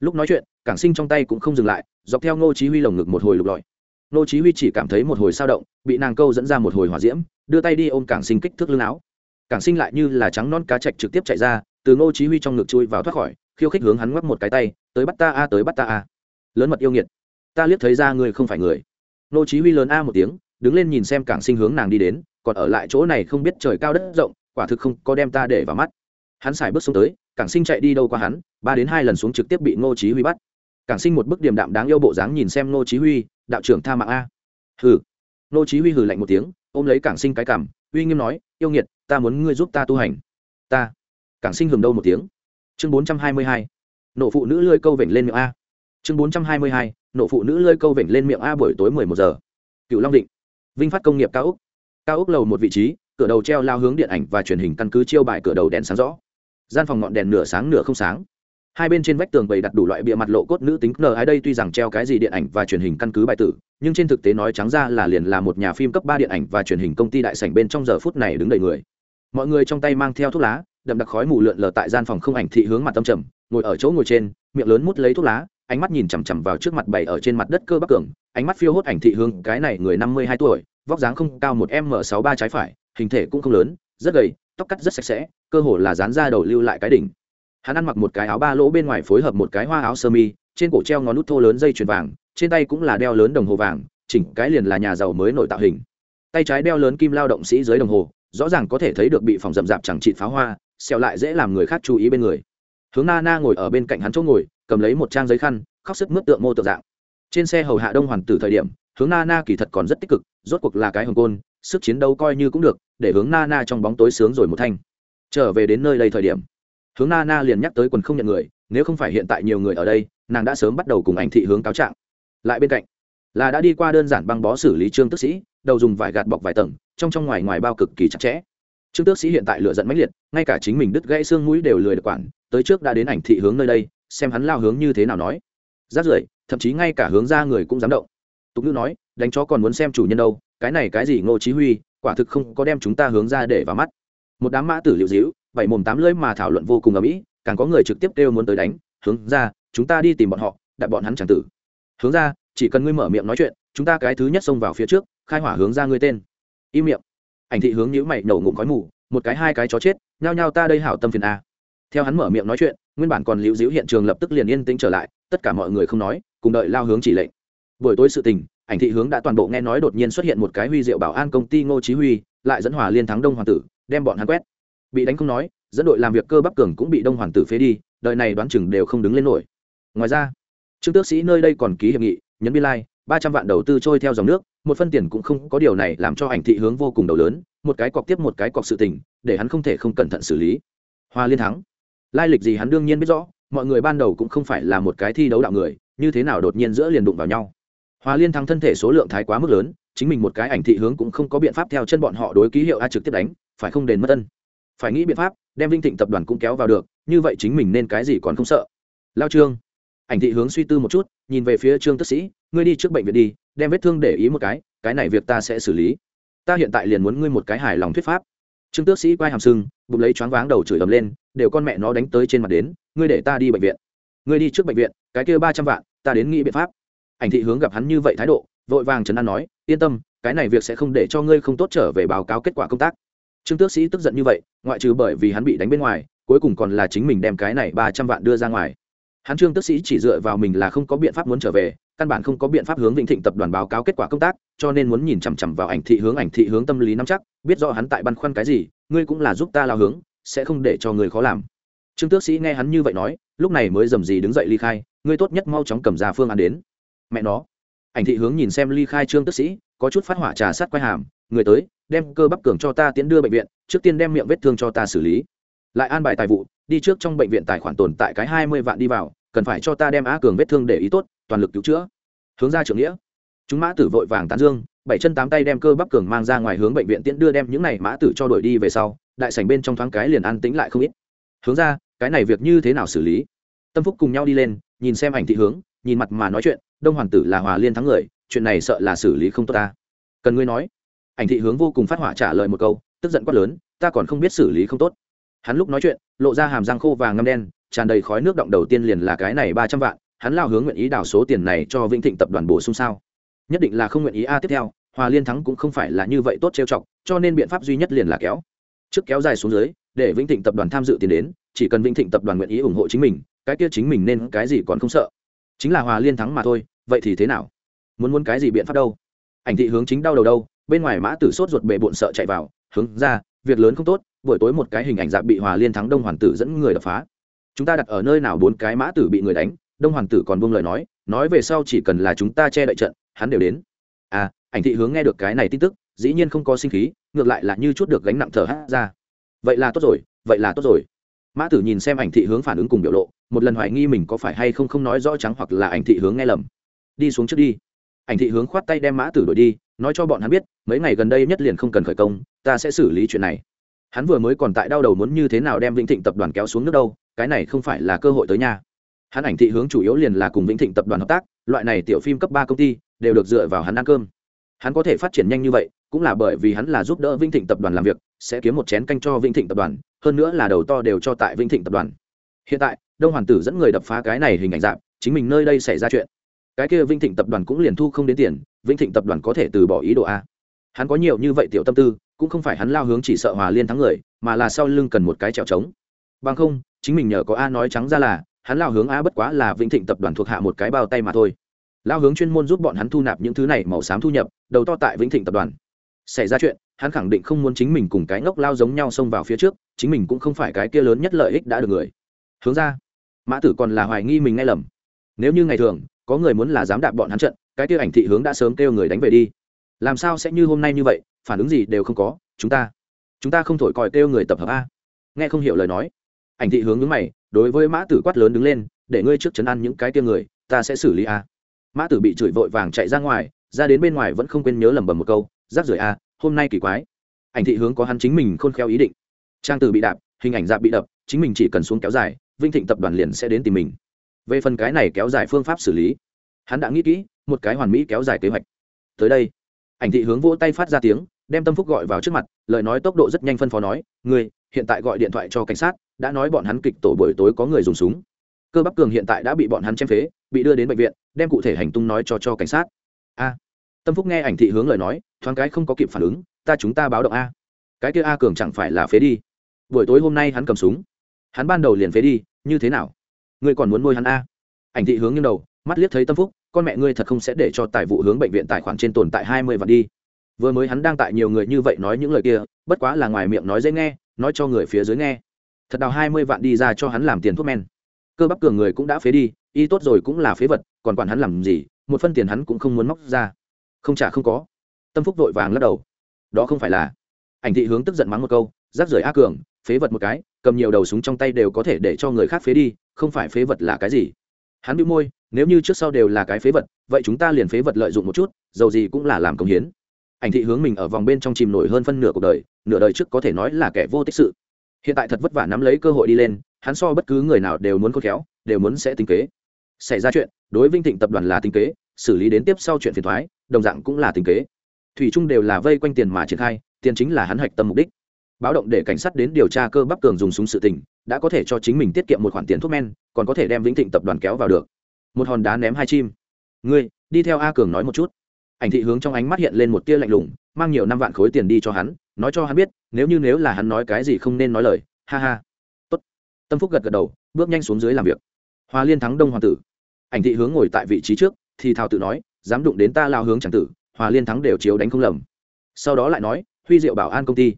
Speaker 1: Lúc nói chuyện, cảng sinh trong tay cũng không dừng lại, dọc theo ngô chí huy lồng ngực một hồi lục lọi. Ngô chí huy chỉ cảm thấy một hồi sao động, bị nàng câu dẫn ra một hồi hỏa diễm, đưa tay đi ôm cảng sinh kích thước lưng áo cảng sinh lại như là trắng non cá trạch trực tiếp chạy ra, từ ngô chí huy trong ngực chui vào thoát khỏi, khiêu khích hướng hắn ngoắc một cái tay, tới bắt ta a, tới bắt ta a. Lớn mật yêu nghiệt, ta liếc thấy ra ngươi không phải người. Ngô chí huy lớn a một tiếng, đứng lên nhìn xem cảng sinh hướng nàng đi đến, còn ở lại chỗ này không biết trời cao đất rộng, quả thực không có đem ta để vào mắt. Hắn xài bước xuống tới, cảng sinh chạy đi đâu qua hắn, ba đến hai lần xuống trực tiếp bị ngô chí huy bắt. Cảng sinh một bức điềm đạm đáng yêu bộ dáng nhìn xem ngô chí huy, đạo trưởng tha mạng a. Hừ. Ngô chí huy hừ lạnh một tiếng, ôm lấy cảng sinh cái cằm, uy nghiêm nói, yêu nghiệt ta muốn ngươi giúp ta tu hành. Ta. Cảng sinh hừng đâu một tiếng. Chương 422 nộ phụ nữ lơi câu vểnh lên miệng a. Chương 422 nộ phụ nữ lơi câu vểnh lên miệng a buổi tối 11 giờ. Cựu long định. Vinh phát công nghiệp cao úc. Cao úc lầu một vị trí, cửa đầu treo lao hướng điện ảnh và truyền hình căn cứ chiêu bài cửa đầu đèn sáng rõ. Gian phòng ngọn đèn nửa sáng nửa không sáng. Hai bên trên vách tường bày đặt đủ loại bịa mặt lộ cốt nữ tính nờ ai đây tuy rằng treo cái gì điện ảnh và truyền hình căn cứ bài tử, nhưng trên thực tế nói trắng ra là liền là một nhà phim cấp ba điện ảnh và truyền hình công ty đại sảnh bên trong giờ phút này đứng đầy người mọi người trong tay mang theo thuốc lá, đậm đặc khói mù lượn lờ tại gian phòng không ảnh thị hướng mặt tâm trầm, ngồi ở chỗ ngồi trên, miệng lớn mút lấy thuốc lá, ánh mắt nhìn chằm chằm vào trước mặt bày ở trên mặt đất cơ bắc cường, ánh mắt phiêu hốt ảnh thị hướng cái này người năm mươi hai tuổi, vóc dáng không cao một m sáu ba trái phải, hình thể cũng không lớn, rất gầy, tóc cắt rất sạch sẽ, cơ hồ là dán ra đầu lưu lại cái đỉnh. Hắn ăn mặc một cái áo ba lỗ bên ngoài phối hợp một cái hoa áo sơ mi, trên cổ treo ngón nút thô lớn dây chuyền vàng, trên tay cũng là đeo lớn đồng hồ vàng, chỉnh cái liền là nhà giàu mới nội tạo hình. Tay trái đeo lớn kim lao động sĩ dưới đồng hồ rõ ràng có thể thấy được bị phòng rậm rạp chẳng trị pháo hoa, xẹo lại dễ làm người khác chú ý bên người. Hướng na na ngồi ở bên cạnh hắn chỗ ngồi, cầm lấy một trang giấy khăn, khóc sức mướt tượng mô tượng dạng. Trên xe hầu hạ đông hoàn tử thời điểm, hướng na na kỳ thật còn rất tích cực, rốt cuộc là cái hồng côn, sức chiến đấu coi như cũng được, để hướng na na trong bóng tối sướng rồi một thanh. Trở về đến nơi đây thời điểm, hướng na na liền nhắc tới quần không nhận người, nếu không phải hiện tại nhiều người ở đây, nàng đã sớm bắt đầu cùng ảnh thị hướng cáo trạng. Lại bên cạnh, là đã đi qua đơn giản băng bó xử lý trương tức sĩ, đầu dùng vải gạt bọc vài tầng trong trong ngoài ngoài bao cực kỳ chặt chẽ. Trương tước sĩ hiện tại lựa giận mãnh liệt, ngay cả chính mình đứt gãy xương mũi đều lười được quản, tới trước đã đến ảnh thị hướng nơi đây, xem hắn lao hướng như thế nào nói. Rát rưởi, thậm chí ngay cả hướng ra người cũng dám động. Tục ngữ nói, đánh chó còn muốn xem chủ nhân đâu, cái này cái gì ngô chí huy, quả thực không có đem chúng ta hướng ra để vào mắt. Một đám mã tử liệu dĩu, bảy mồm tám lưỡi mà thảo luận vô cùng ở mỹ càng có người trực tiếp kêu muốn tới đánh, hướng ra, chúng ta đi tìm bọn họ, đặt bọn hắn chẳng tử. Hướng ra, chỉ cần ngươi mở miệng nói chuyện, chúng ta cái thứ nhất xông vào phía trước, khai hỏa hướng ra ngươi tên im miệng. Ảnh thị hướng nhíu mày, nổ ngụm khói mù, một cái, hai cái chó chết, nhao nhao ta đây hảo tâm phiền a. Theo hắn mở miệng nói chuyện, nguyên bản còn liễu diễu hiện trường lập tức liền yên tĩnh trở lại, tất cả mọi người không nói, cùng đợi lao hướng chỉ lệnh. Buổi tối sự tình, ảnh thị hướng đã toàn bộ nghe nói đột nhiên xuất hiện một cái huy diệu bảo an công ty ngô chí huy, lại dẫn hòa liên thắng đông hoàng tử, đem bọn hắn quét. Bị đánh không nói, dẫn đội làm việc cơ bắp cường cũng bị đông hoàng tử phế đi, đời này đoán chừng đều không đứng lên nổi. Ngoài ra, trương tước sĩ nơi đây còn ký hiệp nghị, nhấn biên lai ba trăm vạn đầu tư trôi theo dòng nước, một phân tiền cũng không có điều này làm cho ảnh thị hướng vô cùng đầu lớn, một cái cọc tiếp một cái cọc sự tình, để hắn không thể không cẩn thận xử lý. Hoa liên thắng. Lai lịch gì hắn đương nhiên biết rõ, mọi người ban đầu cũng không phải là một cái thi đấu đạo người, như thế nào đột nhiên giữa liền đụng vào nhau. Hoa liên thắng thân thể số lượng thái quá mức lớn, chính mình một cái ảnh thị hướng cũng không có biện pháp theo chân bọn họ đối ký hiệu a trực tiếp đánh, phải không đền mất ân. Phải nghĩ biện pháp, đem vinh thịnh tập đoàn cũng kéo vào được, như vậy chính mình nên cái gì còn không sợ. Lao trương. Ảnh thị hướng suy tư một chút, nhìn về phía trương tức sĩ ngươi đi trước bệnh viện đi, đem vết thương để ý một cái cái này việc ta sẽ xử lý. Ta hiện tại liền muốn ngươi một cái hài lòng thuyết pháp. Trương tước sĩ quay hàm sưng bụng lấy choáng váng đầu chửi ầm lên, đều con mẹ nó đánh tới trên mặt đến, ngươi để ta đi bệnh viện. Ngươi đi trước bệnh viện, cái kia ba trăm vạn, ta đến nghĩ biện pháp. Ảnh thị hướng gặp hắn như vậy thái độ, vội vàng trấn an nói, yên tâm, cái này việc sẽ không để cho ngươi không tốt trở về báo cáo kết quả công tác. Trương tước sĩ tức giận như vậy, ngoại trừ bởi vì hắn bị đánh bên ngoài, cuối cùng còn là chính mình đem cái này ba trăm vạn đưa ra ngoài hắn trương tước sĩ chỉ dựa vào mình là không có biện pháp muốn trở về, căn bản không có biện pháp hướng vĩnh thịnh tập đoàn báo cáo kết quả công tác, cho nên muốn nhìn chằm chằm vào ảnh thị hướng ảnh thị hướng tâm lý nắm chắc, biết rõ hắn tại băn khoăn cái gì, ngươi cũng là giúp ta lao hướng, sẽ không để cho người khó làm. Trương tước sĩ nghe hắn như vậy nói, lúc này mới dầm gì đứng dậy ly khai, ngươi tốt nhất mau chóng cầm ra phương án đến. Mẹ nó. Ảnh thị hướng nhìn xem ly khai trương tước sĩ, có chút phát hỏa trà sát quay hàm, người tới, đem cơ bắp cường cho ta tiến đưa bệnh viện, trước tiên đem miệng vết thương cho ta xử lý lại an bài tài vụ, đi trước trong bệnh viện tài khoản tồn tại cái hai mươi vạn đi vào, cần phải cho ta đem á cường vết thương để ý tốt, toàn lực cứu chữa. Hướng ra trưởng nghĩa. Chúng mã tử vội vàng tán dương, bảy chân tám tay đem cơ bắp cường mang ra ngoài hướng bệnh viện tiễn đưa đem những này mã tử cho đổi đi về sau, đại sảnh bên trong thoáng cái liền an tĩnh lại không ít. Hướng ra, cái này việc như thế nào xử lý? Tâm phúc cùng nhau đi lên, nhìn xem ảnh thị hướng, nhìn mặt mà nói chuyện, đông hoàng tử là hòa liên thắng người, chuyện này sợ là xử lý không tốt ta. Cần ngươi nói. Ảnh thị hướng vô cùng phát hỏa trả lời một câu, tức giận quát lớn, ta còn không biết xử lý không tốt hắn lúc nói chuyện, lộ ra hàm răng khô vàng ngâm đen, tràn đầy khói nước động đầu tiên liền là cái này ba trăm vạn, hắn lao hướng nguyện ý đảo số tiền này cho vĩnh thịnh tập đoàn bổ sung sao. Nhất định là không nguyện ý a, tiếp theo, hòa liên thắng cũng không phải là như vậy tốt trêu chọc, cho nên biện pháp duy nhất liền là kéo. Trước kéo dài xuống dưới, để vĩnh thịnh tập đoàn tham dự tiền đến, chỉ cần vĩnh thịnh tập đoàn nguyện ý ủng hộ chính mình, cái kia chính mình nên cái gì còn không sợ. Chính là hòa liên thắng mà thôi, vậy thì thế nào? Muốn muốn cái gì biện pháp đâu? Ảnh thị hướng chính đau đầu đâu, bên ngoài mã tử sốt ruột bệ bộn sợ chạy vào, hướng ra, việc lớn không tốt buổi tối một cái hình ảnh dạp bị hòa liên thắng đông hoàn tử dẫn người đập phá. Chúng ta đặt ở nơi nào bốn cái mã tử bị người đánh, đông hoàn tử còn buông lời nói nói về sau chỉ cần là chúng ta che đậy trận, hắn đều đến. À ảnh thị hướng nghe được cái này tin tức, dĩ nhiên không có sinh khí, ngược lại là như chút được gánh nặng thở hát ra. Vậy là tốt rồi, vậy là tốt rồi. Mã tử nhìn xem ảnh thị hướng phản ứng cùng biểu lộ, một lần hoài nghi mình có phải hay không không nói rõ trắng hoặc là ảnh thị hướng nghe lầm. Đi xuống trước đi. Ảnh thị hướng khoát tay đem mã tử đổi đi, nói cho bọn hắn biết, mấy ngày gần đây nhất liền không cần khởi công, ta sẽ xử lý chuyện này hắn vừa mới còn tại đau đầu muốn như thế nào đem vĩnh thịnh tập đoàn kéo xuống nước đâu, cái này không phải là cơ hội tới nhà. hắn ảnh thị hướng chủ yếu liền là cùng vĩnh thịnh tập đoàn hợp tác, loại này tiểu phim cấp ba công ty, đều được dựa vào hắn ăn cơm. Hắn có thể phát triển nhanh như vậy, cũng là bởi vì hắn là giúp đỡ vĩnh thịnh tập đoàn làm việc, sẽ kiếm một chén canh cho vĩnh thịnh tập đoàn, hơn nữa là đầu to đều cho tại vĩnh thịnh tập đoàn. Hiện tại, đông hoàn tử dẫn người đập phá cái này hình ảnh dạng, chính mình nơi đây xảy ra chuyện. Cái kia vĩnh thịnh tập đoàn cũng liền thu không đến tiền, vĩnh thịnh tập đoàn có thể từ bỏ ý đồ a. Hắn có nhiều như vậy tiểu tâm tư cũng không phải hắn lao hướng chỉ sợ hòa liên thắng người, mà là sau lưng cần một cái trèo trống. Bằng không, chính mình nhờ có a nói trắng ra là, hắn lao hướng a bất quá là vĩnh thịnh tập đoàn thuộc hạ một cái bao tay mà thôi. Lao hướng chuyên môn giúp bọn hắn thu nạp những thứ này màu xám thu nhập, đầu to tại vĩnh thịnh tập đoàn. Xảy ra chuyện, hắn khẳng định không muốn chính mình cùng cái ngốc lao giống nhau xông vào phía trước, chính mình cũng không phải cái kia lớn nhất lợi ích đã được người. Hướng ra, mã tử còn là hoài nghi mình nghe lầm. Nếu như ngày thường, có người muốn là dám đạp bọn hắn trận, cái kia ảnh thị hướng đã sớm kêu người đánh về đi. Làm sao sẽ như hôm nay như vậy phản ứng gì đều không có, chúng ta chúng ta không thổi còi kêu người tập hợp a. Nghe không hiểu lời nói, ảnh thị hướng ứng mày, đối với mã tử quát lớn đứng lên, để ngươi trước chấn ăn những cái tiêu người, ta sẽ xử lý a. Mã tử bị chửi vội vàng chạy ra ngoài, ra đến bên ngoài vẫn không quên nhớ lẩm bẩm một câu rác rưởi a, hôm nay kỳ quái. Ảnh thị hướng có hắn chính mình khôn khéo ý định. Trang tử bị đạp, hình ảnh dạp bị đập, chính mình chỉ cần xuống kéo dài, vinh thịnh tập đoàn liền sẽ đến tìm mình. Về phần cái này kéo dài phương pháp xử lý, hắn đã nghĩ kỹ, một cái hoàn mỹ kéo dài kế hoạch. Tới đây, ảnh thị hướng vỗ tay phát ra tiếng đem tâm phúc gọi vào trước mặt, lời nói tốc độ rất nhanh phân phó nói người hiện tại gọi điện thoại cho cảnh sát, đã nói bọn hắn kịch tổ buổi tối có người dùng súng. Cơ bắp cường hiện tại đã bị bọn hắn chém phế, bị đưa đến bệnh viện, đem cụ thể hành tung nói cho cho cảnh sát. A. Tâm phúc nghe ảnh thị hướng lời nói, thoáng cái không có kịp phản ứng, ta chúng ta báo động a. Cái kia a cường chẳng phải là phế đi. Buổi tối hôm nay hắn cầm súng. Hắn ban đầu liền phế đi, như thế nào? Ngươi còn muốn nuôi hắn a? Ảnh thị hướng như đầu, mắt liếc thấy tâm phúc, con mẹ ngươi thật không sẽ để cho tài vụ hướng bệnh viện tài khoản trên tồn tại hai mươi vạn đi vừa mới hắn đang tại nhiều người như vậy nói những lời kia, bất quá là ngoài miệng nói dễ nghe, nói cho người phía dưới nghe. Thật đào hai mươi vạn đi ra cho hắn làm tiền thuốc men. Cơ bắp cường người cũng đã phế đi, y tốt rồi cũng là phế vật, còn quản hắn làm gì, một phân tiền hắn cũng không muốn móc ra. Không trả không có. Tâm phúc vội vàng lắc đầu. Đó không phải là. Ảnh thị hướng tức giận mắng một câu, rác rưởi a cường, phế vật một cái, cầm nhiều đầu súng trong tay đều có thể để cho người khác phế đi, không phải phế vật là cái gì? Hắn bị môi, nếu như trước sau đều là cái phế vật, vậy chúng ta liền phế vật lợi dụng một chút, dầu gì cũng là làm công hiến ảnh thị hướng mình ở vòng bên trong chìm nổi hơn phân nửa cuộc đời, nửa đời trước có thể nói là kẻ vô tích sự. Hiện tại thật vất vả nắm lấy cơ hội đi lên, hắn so bất cứ người nào đều muốn khôn khéo, đều muốn sẽ tính kế. Xảy ra chuyện, đối vinh thịnh tập đoàn là tính kế, xử lý đến tiếp sau chuyện phiền thoái đồng dạng cũng là tính kế. Thủy chung đều là vây quanh tiền mà triển khai, tiền chính là hắn hạch tâm mục đích. Báo động để cảnh sát đến điều tra cơ bắp cường dùng súng sự tình, đã có thể cho chính mình tiết kiệm một khoản tiền thuốc men, còn có thể đem vĩnh thịnh tập đoàn kéo vào được. Một hòn đá ném hai chim. Ngươi, đi theo a cường nói một chút ảnh thị hướng trong ánh mắt hiện lên một tia lạnh lùng, mang nhiều năm vạn khối tiền đi cho hắn, nói cho hắn biết, nếu như nếu là hắn nói cái gì không nên nói lời, ha ha. Tốt. Tâm phúc gật gật đầu, bước nhanh xuống dưới làm việc. Hoa liên thắng đông hoàng tử. Ảnh thị hướng ngồi tại vị trí trước, thì thào tự nói, dám đụng đến ta lao hướng c tử hòa liên thắng đều chiếu đánh không lầm. Sau đó lại nói, huy diệu bảo an công ty.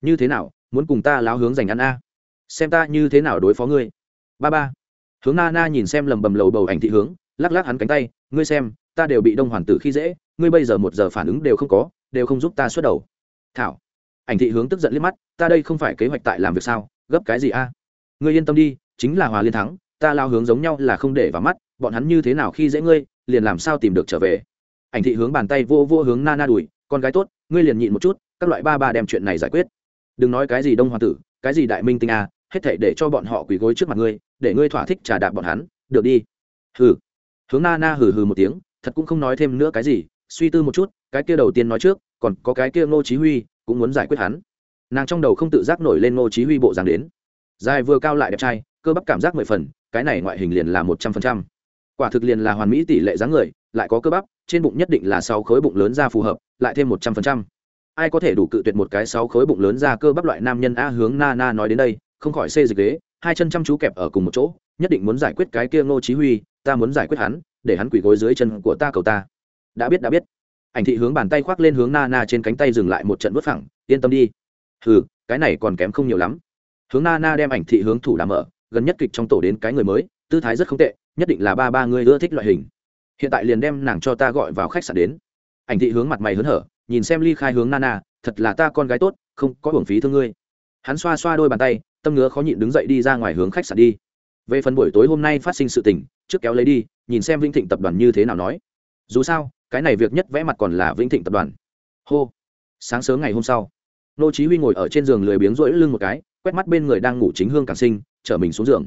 Speaker 1: Như thế nào, muốn cùng ta lao hướng giành ăn a? Xem ta như thế nào đối phó ngươi. Ba ba. Hướng na na nhìn xem lầm bầm lầu bầu ảnh thị hướng, lắc lắc hắn cánh tay, ngươi xem, ta đều bị đông hoàn tử khi dễ ngươi bây giờ một giờ phản ứng đều không có, đều không giúp ta xuất đầu. Thảo, ảnh thị hướng tức giận liếc mắt, ta đây không phải kế hoạch tại làm việc sao, gấp cái gì a? Ngươi yên tâm đi, chính là hòa liên thắng, ta lao hướng giống nhau là không để vào mắt, bọn hắn như thế nào khi dễ ngươi, liền làm sao tìm được trở về. Ảnh thị hướng bàn tay vô vô hướng na na đùi, con gái tốt, ngươi liền nhịn một chút, các loại ba ba đem chuyện này giải quyết. Đừng nói cái gì đông hoa tử, cái gì đại minh tinh a, hết thể để cho bọn họ quỳ gối trước mặt ngươi, để ngươi thỏa thích trả đạp bọn hắn. Được đi. Hừ. Hướng na na hừ hừ một tiếng, thật cũng không nói thêm nữa cái gì suy tư một chút, cái kia đầu tiên nói trước, còn có cái kia ngô chí huy, cũng muốn giải quyết hắn. Nàng trong đầu không tự giác nổi lên ngô chí huy bộ dáng đến. Dài vừa cao lại đẹp trai, cơ bắp cảm giác mười phần, cái này ngoại hình liền là một trăm phần trăm. Quả thực liền là hoàn mỹ tỷ lệ dáng người, lại có cơ bắp, trên bụng nhất định là sáu khối bụng lớn ra phù hợp, lại thêm một trăm phần trăm. Ai có thể đủ cự tuyệt một cái sáu khối bụng lớn ra cơ bắp loại nam nhân a hướng na na nói đến đây, không khỏi xê dịch ghế, hai chân chăm chú kẹp ở cùng một chỗ, nhất định muốn giải quyết cái kia ngô chí huy, ta muốn giải quyết hắn, để hắn quỳ gối dưới chân của ta cầu ta đã biết đã biết. Ảnh thị hướng bàn tay khoác lên hướng na na trên cánh tay dừng lại một trận vớt phẳng. Yên tâm đi. Hừ, cái này còn kém không nhiều lắm. Hướng na na đem ảnh thị hướng thủ đảm mở, gần nhất kịch trong tổ đến cái người mới, tư thái rất không tệ, nhất định là ba ba người ưa thích loại hình. Hiện tại liền đem nàng cho ta gọi vào khách sạn đến. Ảnh thị hướng mặt mày hớn hở, nhìn xem ly khai hướng nana thật là ta con gái tốt, không có hưởng phí thương ngươi. Hắn xoa xoa đôi bàn tay, tâm ngứa khó nhịn đứng dậy đi ra ngoài hướng khách sạn đi. Về phần buổi tối hôm nay phát sinh sự tình, trước kéo lấy đi, nhìn xem vinh thịnh tập đoàn như thế nào nói. Dù sao cái này việc nhất vẽ mặt còn là vĩnh thịnh tập đoàn. Hô. Sáng sớm ngày hôm sau, nô chí huy ngồi ở trên giường lười biếng rỗi lưng một cái, quét mắt bên người đang ngủ chính hương càng sinh trở mình xuống giường.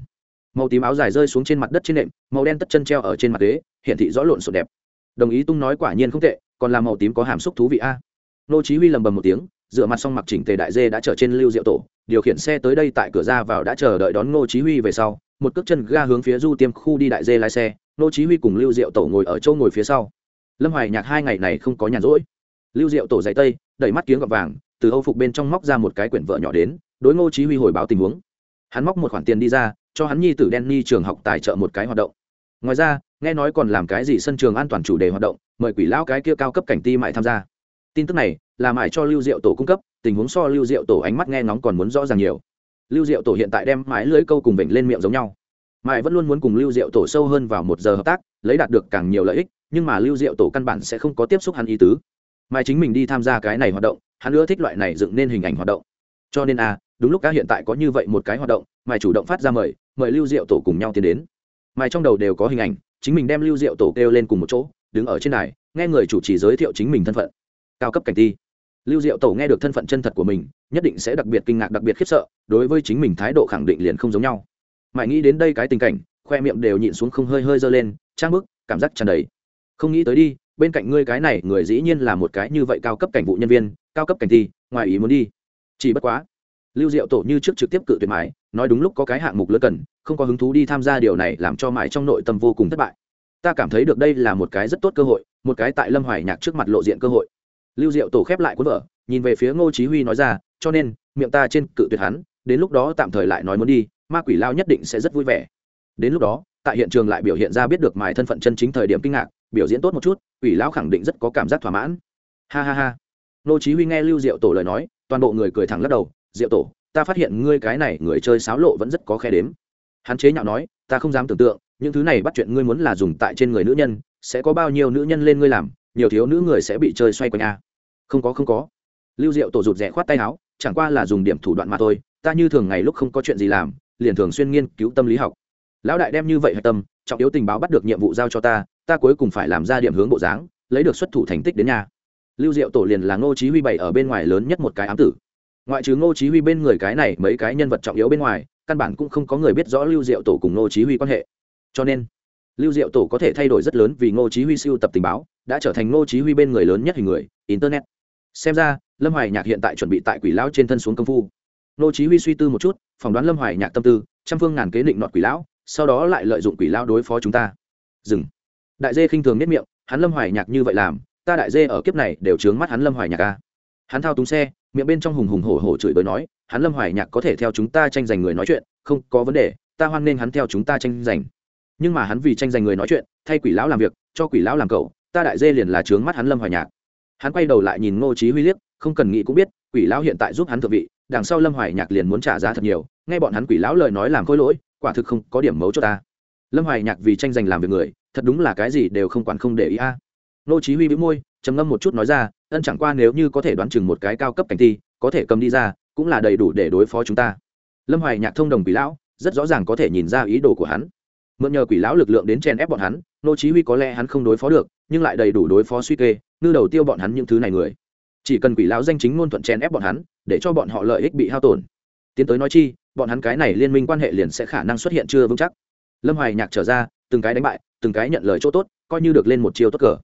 Speaker 1: Màu tím áo dài rơi xuống trên mặt đất trên nệm, màu đen tất chân treo ở trên mặt ghế hiện thị rõ lộn xộn đẹp. Đồng ý tung nói quả nhiên không tệ, còn là màu tím có hàm xúc thú vị a. Nô chí huy lầm bầm một tiếng dựa mặt xong mặc chỉnh tề đại dê đã trở trên lưu diệu tổ, điều khiển xe tới đây tại cửa ra vào đã chờ đợi đón nô chí huy về sau, một cước chân ga hướng phía du tiêm khu đi đại dê lái xe, nô chí huy cùng lưu diệu tổ ngồi ở chỗ ngồi phía sau lâm hoài nhạc hai ngày này không có nhàn rỗi. Lưu diệu tổ giày tây, đẩy mắt kiếng gọt vàng, từ âu phục bên trong móc ra một cái quyển vợ nhỏ đến, đối ngô chí huy hồi báo tình huống. Hắn móc một khoản tiền đi ra, cho hắn nhi tử đen ni trường học tài trợ một cái hoạt động. Ngoài ra, nghe nói còn làm cái gì sân trường an toàn chủ đề hoạt động, mời quỷ lão cái kia cao cấp cảnh ti mại tham gia. Tin tức này, là mại cho lưu diệu tổ cung cấp, tình huống so lưu diệu tổ ánh mắt nghe ngóng còn muốn rõ ràng nhiều. Lưu diệu tổ hiện tại đem mái lưới câu cùng vịnh lên miệng giống nhau mãi vẫn luôn muốn cùng lưu diệu tổ sâu hơn vào một giờ hợp tác lấy đạt được càng nhiều lợi ích nhưng mà lưu diệu tổ căn bản sẽ không có tiếp xúc hắn ý tứ. Mai chính mình đi tham gia cái này hoạt động hắn ưa thích loại này dựng nên hình ảnh hoạt động. Cho nên a à, đúng lúc cá hiện tại có như vậy một cái hoạt động Mai chủ động phát ra mời mời lưu diệu tổ cùng nhau tiến đến. Mai trong đầu đều có hình ảnh chính mình đem lưu diệu tổ kêu lên cùng một chỗ đứng ở trên này nghe người chủ trì giới thiệu chính mình thân phận. Cao cấp cảnh ti lưu diệu tổ nghe được thân phận chân thật của mình nhất định sẽ đặc biệt kinh ngạc đặc biệt khiếp sợ đối với chính mình thái độ khẳng định liền không giống nhau mãi nghĩ đến đây cái tình cảnh, khoe miệng đều nhịn xuống không hơi hơi dơ lên, trang bức, cảm giác tràn đầy. Không nghĩ tới đi, bên cạnh ngươi cái này người dĩ nhiên là một cái như vậy cao cấp cảnh vụ nhân viên, cao cấp cảnh thi, ngoài ý muốn đi. Chỉ bất quá, lưu diệu tổ như trước trực tiếp cự tuyệt mãi, nói đúng lúc có cái hạng mục lớn cần, không có hứng thú đi tham gia điều này làm cho mãi trong nội tâm vô cùng thất bại. Ta cảm thấy được đây là một cái rất tốt cơ hội, một cái tại lâm hoài nhạc trước mặt lộ diện cơ hội. Lưu diệu tổ khép lại cuốn vở, nhìn về phía ngô chí huy nói ra, cho nên, miệng ta trên cự tuyệt hắn, đến lúc đó tạm thời lại nói muốn đi ma quỷ lao nhất định sẽ rất vui vẻ. Đến lúc đó, tại hiện trường lại biểu hiện ra biết được mài thân phận chân chính thời điểm kinh ngạc, biểu diễn tốt một chút, quỷ lão khẳng định rất có cảm giác thỏa mãn. Ha ha ha. Nô chí huy nghe lưu diệu tổ lời nói, toàn bộ người cười thẳng lắc đầu, diệu tổ, ta phát hiện ngươi cái này người chơi sáo lộ vẫn rất có khe đếm. Hắn chế nhạo nói, ta không dám tưởng tượng, những thứ này bắt chuyện ngươi muốn là dùng tại trên người nữ nhân, sẽ có bao nhiêu nữ nhân lên ngươi làm, nhiều thiếu nữ người sẽ bị chơi xoay quanh a. Không có không có. Lưu diệu tổ rụt rè khoát tay áo, chẳng qua là dùng điểm thủ đoạn mà thôi, ta như thường ngày lúc không có chuyện gì làm liền thường xuyên nghiên cứu tâm lý học. Lão đại đem như vậy hạch tâm, trọng yếu tình báo bắt được nhiệm vụ giao cho ta ta cuối cùng phải làm ra điểm hướng bộ dáng, lấy được xuất thủ thành tích đến nhà. Lưu diệu tổ liền là ngô chí huy bảy ở bên ngoài lớn nhất một cái ám tử. Ngoại trừ ngô chí huy bên người cái này mấy cái nhân vật trọng yếu bên ngoài, căn bản cũng không có người biết rõ lưu diệu tổ cùng ngô chí huy quan hệ. Cho nên, lưu diệu tổ có thể thay đổi rất lớn vì ngô chí huy siêu tập tình báo, đã trở thành ngô chí huy bên người lớn nhất hình người, internet. Xem ra, lâm hoài nhạc hiện tại chuẩn bị tại quỷ lão trên thân xuống công phu. Nô chí huy suy tư một chút, phỏng đoán lâm hoài nhạc tâm tư, trăm phương ngàn kế định nọt quỷ lão, sau đó lại lợi dụng quỷ lão đối phó chúng ta. Dừng. Đại dê khinh thường nhất miệng, hắn lâm hoài nhạc như vậy làm, ta đại dê ở kiếp này đều trướng mắt hắn lâm hoài nhạc a hắn thao túng xe, miệng bên trong hùng hùng hổ hổ chửi bới nói, hắn lâm hoài nhạc có thể theo chúng ta tranh giành người nói chuyện, không có vấn đề, ta hoan nghênh hắn theo chúng ta tranh giành. Nhưng mà hắn vì tranh giành người nói chuyện, thay quỷ lão làm việc, cho quỷ lão làm cậu, ta đại dê liền là trướng mắt hắn lâm hoài nhạc. Hắn quay đầu lại nhìn ngô trí huy liếc, không cần nghĩ cũng biết quỷ lão hiện tại giúp hắn thượng vị, đằng sau lâm hoài nhạc liền muốn trả giá thật nhiều, nghe bọn hắn quỷ lão lời nói làm khôi lỗi, quả thực không có điểm mấu cho ta. Lâm hoài nhạc vì tranh giành làm việc người, thật đúng là cái gì đều không quản không để ý a. À. ngô huy bĩu môi, trầm ngâm một chút nói ra, ân chẳng qua nếu như có thể đoán chừng một cái cao cấp cảnh thi, có thể cầm đi ra, cũng là đầy đủ để đối phó chúng ta. Lâm hoài nhạc thông đồng quỷ lão, rất rõ ràng có thể nhìn ra ý đồ của hắn. Mượn nhờ quỷ lão lực lượng đến chèn ép bọn hắn, nô chí huy có lẽ hắn không đối phó được, nhưng lại đầy đủ đối phó suy kê, ngư đầu tiêu bọn hắn những thứ này người chỉ cần quỷ lão danh chính ngôn thuận chèn ép bọn hắn, để cho bọn họ lợi ích bị hao tổn. Tiến tới nói chi, bọn hắn cái này liên minh quan hệ liền sẽ khả năng xuất hiện chưa vững chắc. Lâm hoài nhạc trở ra, từng cái đánh bại, từng cái nhận lời chỗ tốt, coi như được lên một chiêu tốt cờ.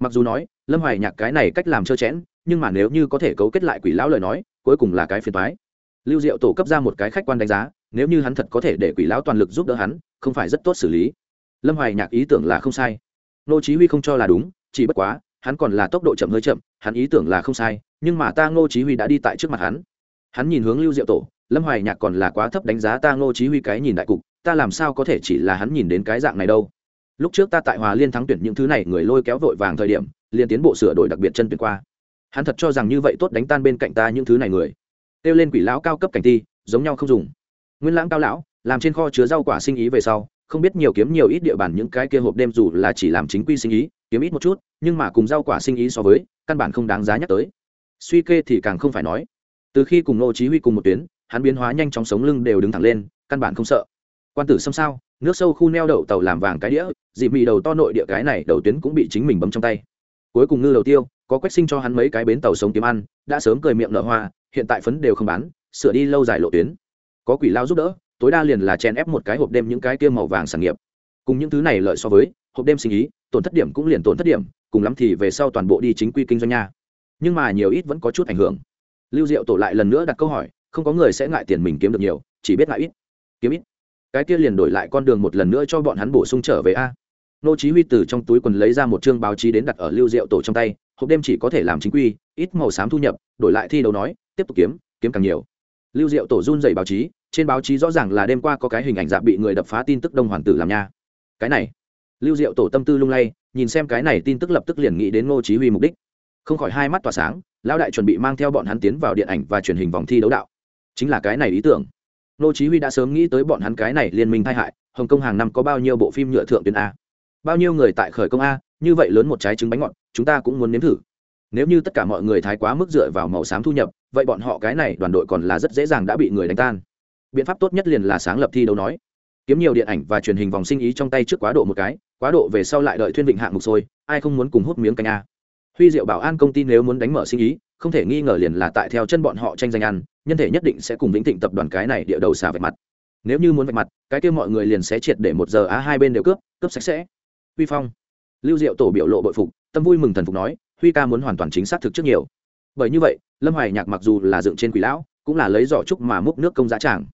Speaker 1: Mặc dù nói, lâm hoài nhạc cái này cách làm trơ chẽn nhưng mà nếu như có thể cấu kết lại quỷ lão lời nói, cuối cùng là cái phiền toái. Lưu diệu tổ cấp ra một cái khách quan đánh giá, nếu như hắn thật có thể để quỷ lão toàn lực giúp đỡ hắn, không phải rất tốt xử lý. Lâm hoài nhạc ý tưởng là không sai. Nô chí huy không cho là đúng, chỉ bất quá hắn còn là tốc độ chậm hơi chậm, hắn ý tưởng là không sai, nhưng mà ta ngô chí huy đã đi tại trước mặt hắn. Hắn nhìn hướng lưu diệu tổ, lâm hoài nhạc còn là quá thấp đánh giá ta ngô chí huy cái nhìn đại cục, ta làm sao có thể chỉ là hắn nhìn đến cái dạng này đâu. Lúc trước ta tại hòa liên thắng tuyển những thứ này, người lôi kéo vội vàng thời điểm, liền tiến bộ sửa đổi đặc biệt chân tuyển qua. Hắn thật cho rằng như vậy tốt đánh tan bên cạnh ta những thứ này người. Tiêu lên quỷ lão cao cấp cảnh ti giống nhau không dùng. Nguyên lãng cao lão, làm trên kho chứa rau quả sinh ý về sau, không biết nhiều kiếm nhiều ít địa bàn những cái kia hộp đêm dù là chỉ làm chính quy sinh ý kiếm ít một chút, nhưng mà cùng rau quả sinh ý so với, căn bản không đáng giá nhắc tới. Suy kê thì càng không phải nói. Từ khi cùng nô chí huy cùng một tuyến, hắn biến hóa nhanh chóng sống lưng đều đứng thẳng lên, căn bản không sợ. Quan tử xâm sao, nước sâu khu neo đậu tàu làm vàng cái đĩa dị mị đầu to nội địa cái này đầu tuyến cũng bị chính mình bấm trong tay. Cuối cùng ngư đầu tiêu, có quách sinh cho hắn mấy cái bến tàu sống kiếm ăn, đã sớm cười miệng nở hoa, hiện tại phấn đều không bán, sửa đi lâu dài lộ tuyến. Có quỷ lao giúp đỡ, tối đa liền là chen ép một cái hộp đêm những cái kia màu vàng sản nghiệp. Cùng những thứ này lợi so với hộp đêm sinh ý, tổn thất điểm cũng liền tổn thất điểm, cùng lắm thì về sau toàn bộ đi chính quy kinh doanh nha. Nhưng mà nhiều ít vẫn có chút ảnh hưởng. Lưu diệu tổ lại lần nữa đặt câu hỏi, không có người sẽ ngại tiền mình kiếm được nhiều, chỉ biết ngại ít. Kiếm ít. Cái kia liền đổi lại con đường một lần nữa cho bọn hắn bổ sung trở về a. Nô chí huy từ trong túi quần lấy ra một chương báo chí đến đặt ở lưu diệu tổ trong tay, hộp đêm chỉ có thể làm chính quy, ít màu xám thu nhập, đổi lại thi đấu nói, tiếp tục kiếm kiếm càng nhiều. Lưu diệu tổ run rẩy báo chí, trên báo chí rõ ràng là đêm qua có cái hình ảnh dạ bị người đập phá tin tức đông hoàng tử làm nha. Cái này lưu diệu tổ tâm tư lung lay, nhìn xem cái này tin tức lập tức liền nghĩ đến ngô chí huy mục đích. Không khỏi hai mắt tỏa sáng, lão đại chuẩn bị mang theo bọn hắn tiến vào điện ảnh và truyền hình vòng thi đấu đạo. Chính là cái này ý tưởng. Ngô chí huy đã sớm nghĩ tới bọn hắn cái này liên minh thay hại, hồng kông hàng năm có bao nhiêu bộ phim nhựa thượng tuyến a? Bao nhiêu người tại khởi công a? Như vậy lớn một trái trứng bánh ngọt, chúng ta cũng muốn nếm thử. Nếu như tất cả mọi người thái quá mức dựa vào màu xám thu nhập, vậy bọn họ cái này đoàn đội còn là rất dễ dàng đã bị người đánh tan. Biện pháp tốt nhất liền là sáng lập thi đấu nói kiếm nhiều điện ảnh và truyền hình vòng sinh ý trong tay trước quá độ một cái, quá độ về sau lại đợi thuyên vịnh hạng mục sôi, ai không muốn cùng hút miếng canh a. Huy diệu bảo an công ty nếu muốn đánh mở sinh ý, không thể nghi ngờ liền là tại theo chân bọn họ tranh giành ăn, nhân thể nhất định sẽ cùng vĩnh thịnh tập đoàn cái này địa đầu xà vạch mặt. Nếu như muốn vạch mặt, cái kia mọi người liền sẽ triệt để một giờ á hai bên đều cướp cướp sạch sẽ. Huy phong. Lưu diệu tổ biểu lộ bội phục, tâm vui mừng thần phục nói, huy ca muốn hoàn toàn chính xác thực trước nhiều. Bởi như vậy, lâm hoài nhạc mặc dù là dựng trên quỷ lão, cũng là lấy giỏ trúc mà múc nước công giá tràng.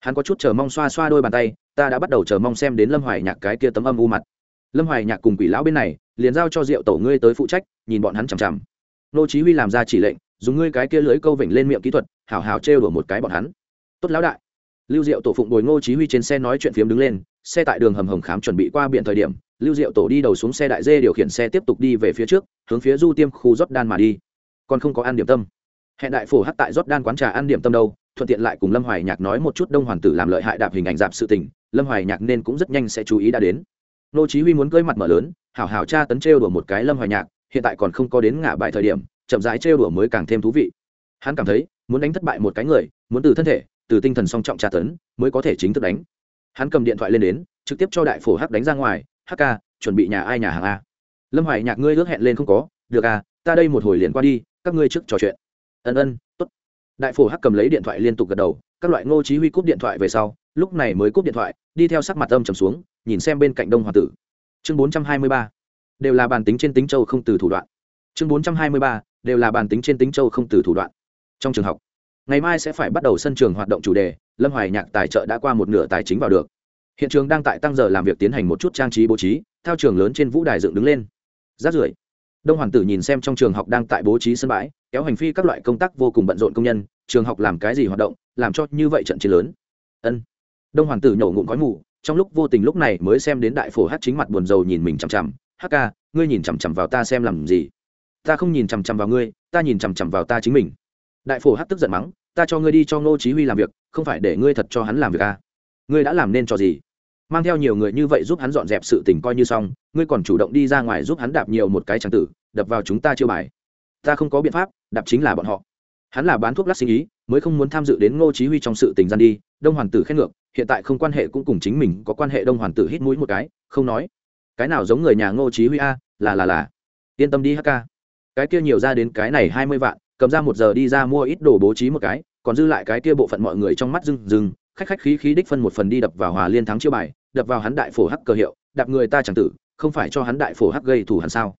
Speaker 1: Hắn có chút chờ mong xoa xoa đôi bàn tay ta đã bắt đầu chờ mong xem đến lâm hoài nhạc cái kia tấm âm u mặt. Lâm hoài nhạc cùng quỷ lão bên này, liền giao cho diệu tổ ngươi tới phụ trách, nhìn bọn hắn chằm chằm. Nô chí huy làm ra chỉ lệnh, dùng ngươi cái kia lưới câu vểnh lên miệng kỹ thuật, hảo hảo trêu đùa một cái bọn hắn. Tốt lão đại. Lưu diệu tổ phụng bồi ngô chí huy trên xe nói chuyện phiếm đứng lên, xe tại đường hầm hồng khám chuẩn bị qua biển thời điểm, lưu diệu tổ đi đầu xuống xe đại dê điều khiển xe tiếp tục đi về phía trước, hướng phía du tiêm khu rót đan mà đi. Còn không có ăn điểm tâm. Hẹn đại phổ hắt tại rót đan quán trà ăn điểm tâm đâu thuận tiện lại cùng lâm hoài nhạc nói một chút đông hoàn tử làm lợi hại đạp hình ảnh dạp sự tình, lâm hoài nhạc nên cũng rất nhanh sẽ chú ý đã đến. Nô chí huy muốn cưỡi mặt mở lớn, hảo hảo cha tấn trêu đùa một cái lâm hoài nhạc, hiện tại còn không có đến ngã bại thời điểm, chậm rãi trêu đùa mới càng thêm thú vị. Hắn cảm thấy, muốn đánh thất bại một cái người, muốn từ thân thể, từ tinh thần song trọng tra tấn, mới có thể chính thức đánh. Hắn cầm điện thoại lên đến, trực tiếp cho đại phổ hắc đánh ra ngoài, hắc ca, chuẩn bị nhà ai nhà hàng a? Lâm hoài nhạc ngươi ước hẹn lên không có, được à ta đây một hồi liền qua đi, các ngươi trước trò chuyện. Ân ân, tốt đại phổ hắc cầm lấy điện thoại liên tục gật đầu, các loại ngô chí huy cúp điện thoại về sau, lúc này mới cúp điện thoại, đi theo sắc mặt âm trầm xuống, nhìn xem bên cạnh đông hoàng tử. Chương 423 đều là bàn tính trên tính châu không từ thủ đoạn. Chương 423 đều là bàn tính trên tính châu không từ thủ đoạn. Trong trường học, ngày mai sẽ phải bắt đầu sân trường hoạt động chủ đề, lâm hoài nhạc tài trợ đã qua một nửa tài chính vào được. Hiện trường đang tại tăng giờ làm việc tiến hành một chút trang trí bố trí theo trường lớn trên vũ đài dựng đứng lên. Rát rưởi đông hoàng tử nhìn xem trong trường học đang tại bố trí sân bãi, kéo hành phi các loại công tác vô cùng bận rộn công nhân, trường học làm cái gì hoạt động, làm cho như vậy trận chiến lớn. Ân. Đông hoàng tử nhổ ngụm khói mù, trong lúc vô tình lúc này mới xem đến đại phổ hát chính mặt buồn rầu nhìn mình chằm chằm hát ca, ngươi nhìn chằm chằm vào ta xem làm gì? Ta không nhìn chằm chằm vào ngươi, ta nhìn chằm chằm vào ta chính mình. Đại phổ hát tức giận mắng, ta cho ngươi đi cho ngô chí huy làm việc, không phải để ngươi thật cho hắn làm việc à? Ngươi đã làm nên cho gì? Mang theo nhiều người như vậy giúp hắn dọn dẹp sự tình coi như xong, ngươi còn chủ động đi ra ngoài giúp hắn đạp nhiều một cái tràng tử, đập vào chúng ta chưa bài. Ta không có biện pháp, đạp chính là bọn họ. Hắn là bán thuốc lắc sinh ý, mới không muốn tham dự đến ngô chí huy trong sự tình gian đi, đông hoàn tử khen ngược, hiện tại không quan hệ cũng cùng chính mình, có quan hệ đông hoàn tử hít mũi một cái, không nói. Cái nào giống người nhà ngô chí huy a? Là là là. Yên tâm đi hk cái kia nhiều ra đến cái này hai mươi vạn, cầm ra một giờ đi ra mua ít đồ bố trí một cái, còn dư lại cái kia bộ phận mọi người trong mắt rưng rưng khách khách khí khí đích phân một phần đi đập vào hòa liên thắng chiêu bài, đập vào hắn đại phổ hắc cờ hiệu, đạp người ta chẳng tử, không phải cho hắn đại phổ hắc gây thủ hắn sao?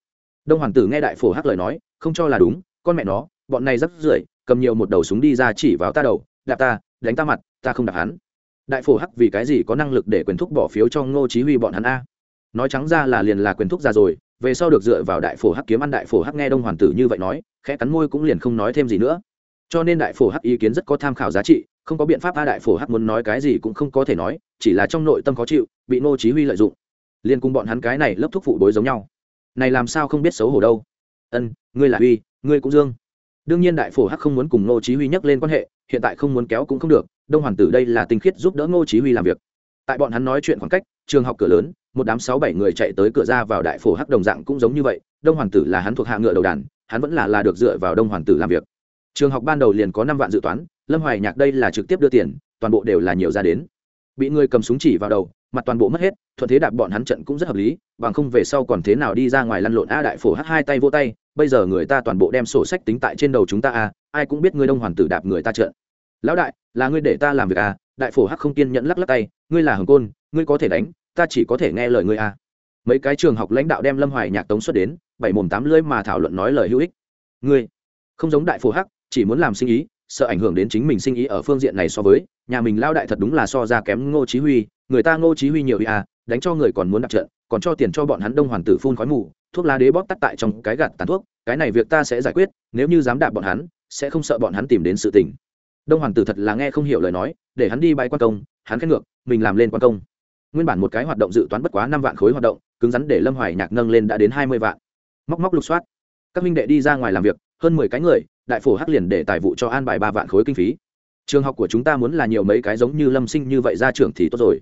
Speaker 1: Đông hoàng tử nghe đại phổ hắc lời nói, không cho là đúng, con mẹ nó, bọn này rắc rưởi cầm nhiều một đầu súng đi ra chỉ vào ta đầu, đạp ta, đánh ta mặt, ta không đạp hắn. Đại phổ hắc vì cái gì có năng lực để quyền thúc bỏ phiếu cho ngô chí huy bọn hắn a? Nói trắng ra là liền là quyền thúc ra rồi, về sau được dựa vào đại phổ hắc kiếm ăn đại phổ hắc nghe đông hoàng tử như vậy nói, khẽ cắn môi cũng liền không nói thêm gì nữa cho nên đại phổ hắc ý kiến rất có tham khảo giá trị, không có biện pháp a đại phổ hắc muốn nói cái gì cũng không có thể nói, chỉ là trong nội tâm khó chịu, bị ngô chí huy lợi dụng. Liên cùng bọn hắn cái này lớp thuốc phụ bối giống nhau. Này làm sao không biết xấu hổ đâu. Ân, ngươi là huy, ngươi cũng dương. Đương nhiên đại phổ hắc không muốn cùng ngô chí huy nhắc lên quan hệ, hiện tại không muốn kéo cũng không được, đông hoàng tử đây là tinh khiết giúp đỡ ngô chí huy làm việc. Tại bọn hắn nói chuyện khoảng cách, trường học cửa lớn, một đám sáu bảy người chạy tới cửa ra vào đại phổ hắc đồng dạng cũng giống như vậy, đông hoàng tử là hắn thuộc hạ ngựa đầu đàn, hắn vẫn là là được dựa vào đông hoàng tử làm việc trường học ban đầu liền có năm vạn dự toán, lâm hoài nhạc đây là trực tiếp đưa tiền, toàn bộ đều là nhiều ra đến. Bị người cầm súng chỉ vào đầu, mặt toàn bộ mất hết, thuận thế đạp bọn hắn trận cũng rất hợp lý, bằng không về sau còn thế nào đi ra ngoài lăn lộn a đại phổ h hai tay vô tay, bây giờ người ta toàn bộ đem sổ sách tính tại trên đầu chúng ta a, ai cũng biết ngươi đông hoàn tử đạp người ta trận. Lão đại, là ngươi để ta làm việc a, đại phổ hắc không kiên nhẫn lắc lắc tay, ngươi là hồng côn, ngươi có thể đánh, ta chỉ có thể nghe lời ngươi a. Mấy cái trường học lãnh đạo đem lâm hoài nhạc tống xuất đến, bảy mồm tám lưỡi mà thảo luận nói lời hữu ích. Ngươi, không giống đại phổ hắc chỉ muốn làm sinh ý, sợ ảnh hưởng đến chính mình sinh ý ở phương diện này so với, nhà mình lao đại thật đúng là so ra kém ngô chí huy, người ta ngô chí huy nhiều à đánh cho người còn muốn đặt trận, còn cho tiền cho bọn hắn đông hoàn tử phun khói mù, thuốc lá đế bóp tắt tại trong cái gạt tàn thuốc, cái này việc ta sẽ giải quyết, nếu như dám đạp bọn hắn, sẽ không sợ bọn hắn tìm đến sự tình. Đông hoàn tử thật là nghe không hiểu lời nói, để hắn đi bay quan công, hắn khen ngược, mình làm lên quan công. Nguyên bản một cái hoạt động dự toán bất quá năm vạn khối hoạt động, cứng rắn để lâm hoài nhạc nâng lên đã đến hai mươi vạn. Móc móc lục soát. Các minh đệ đi ra ngoài làm việc, hơn mười cái người đại phổ hắc liền để tài vụ cho an bài ba vạn khối kinh phí. Trường học của chúng ta muốn là nhiều mấy cái giống như lâm sinh như vậy ra trường thì tốt rồi.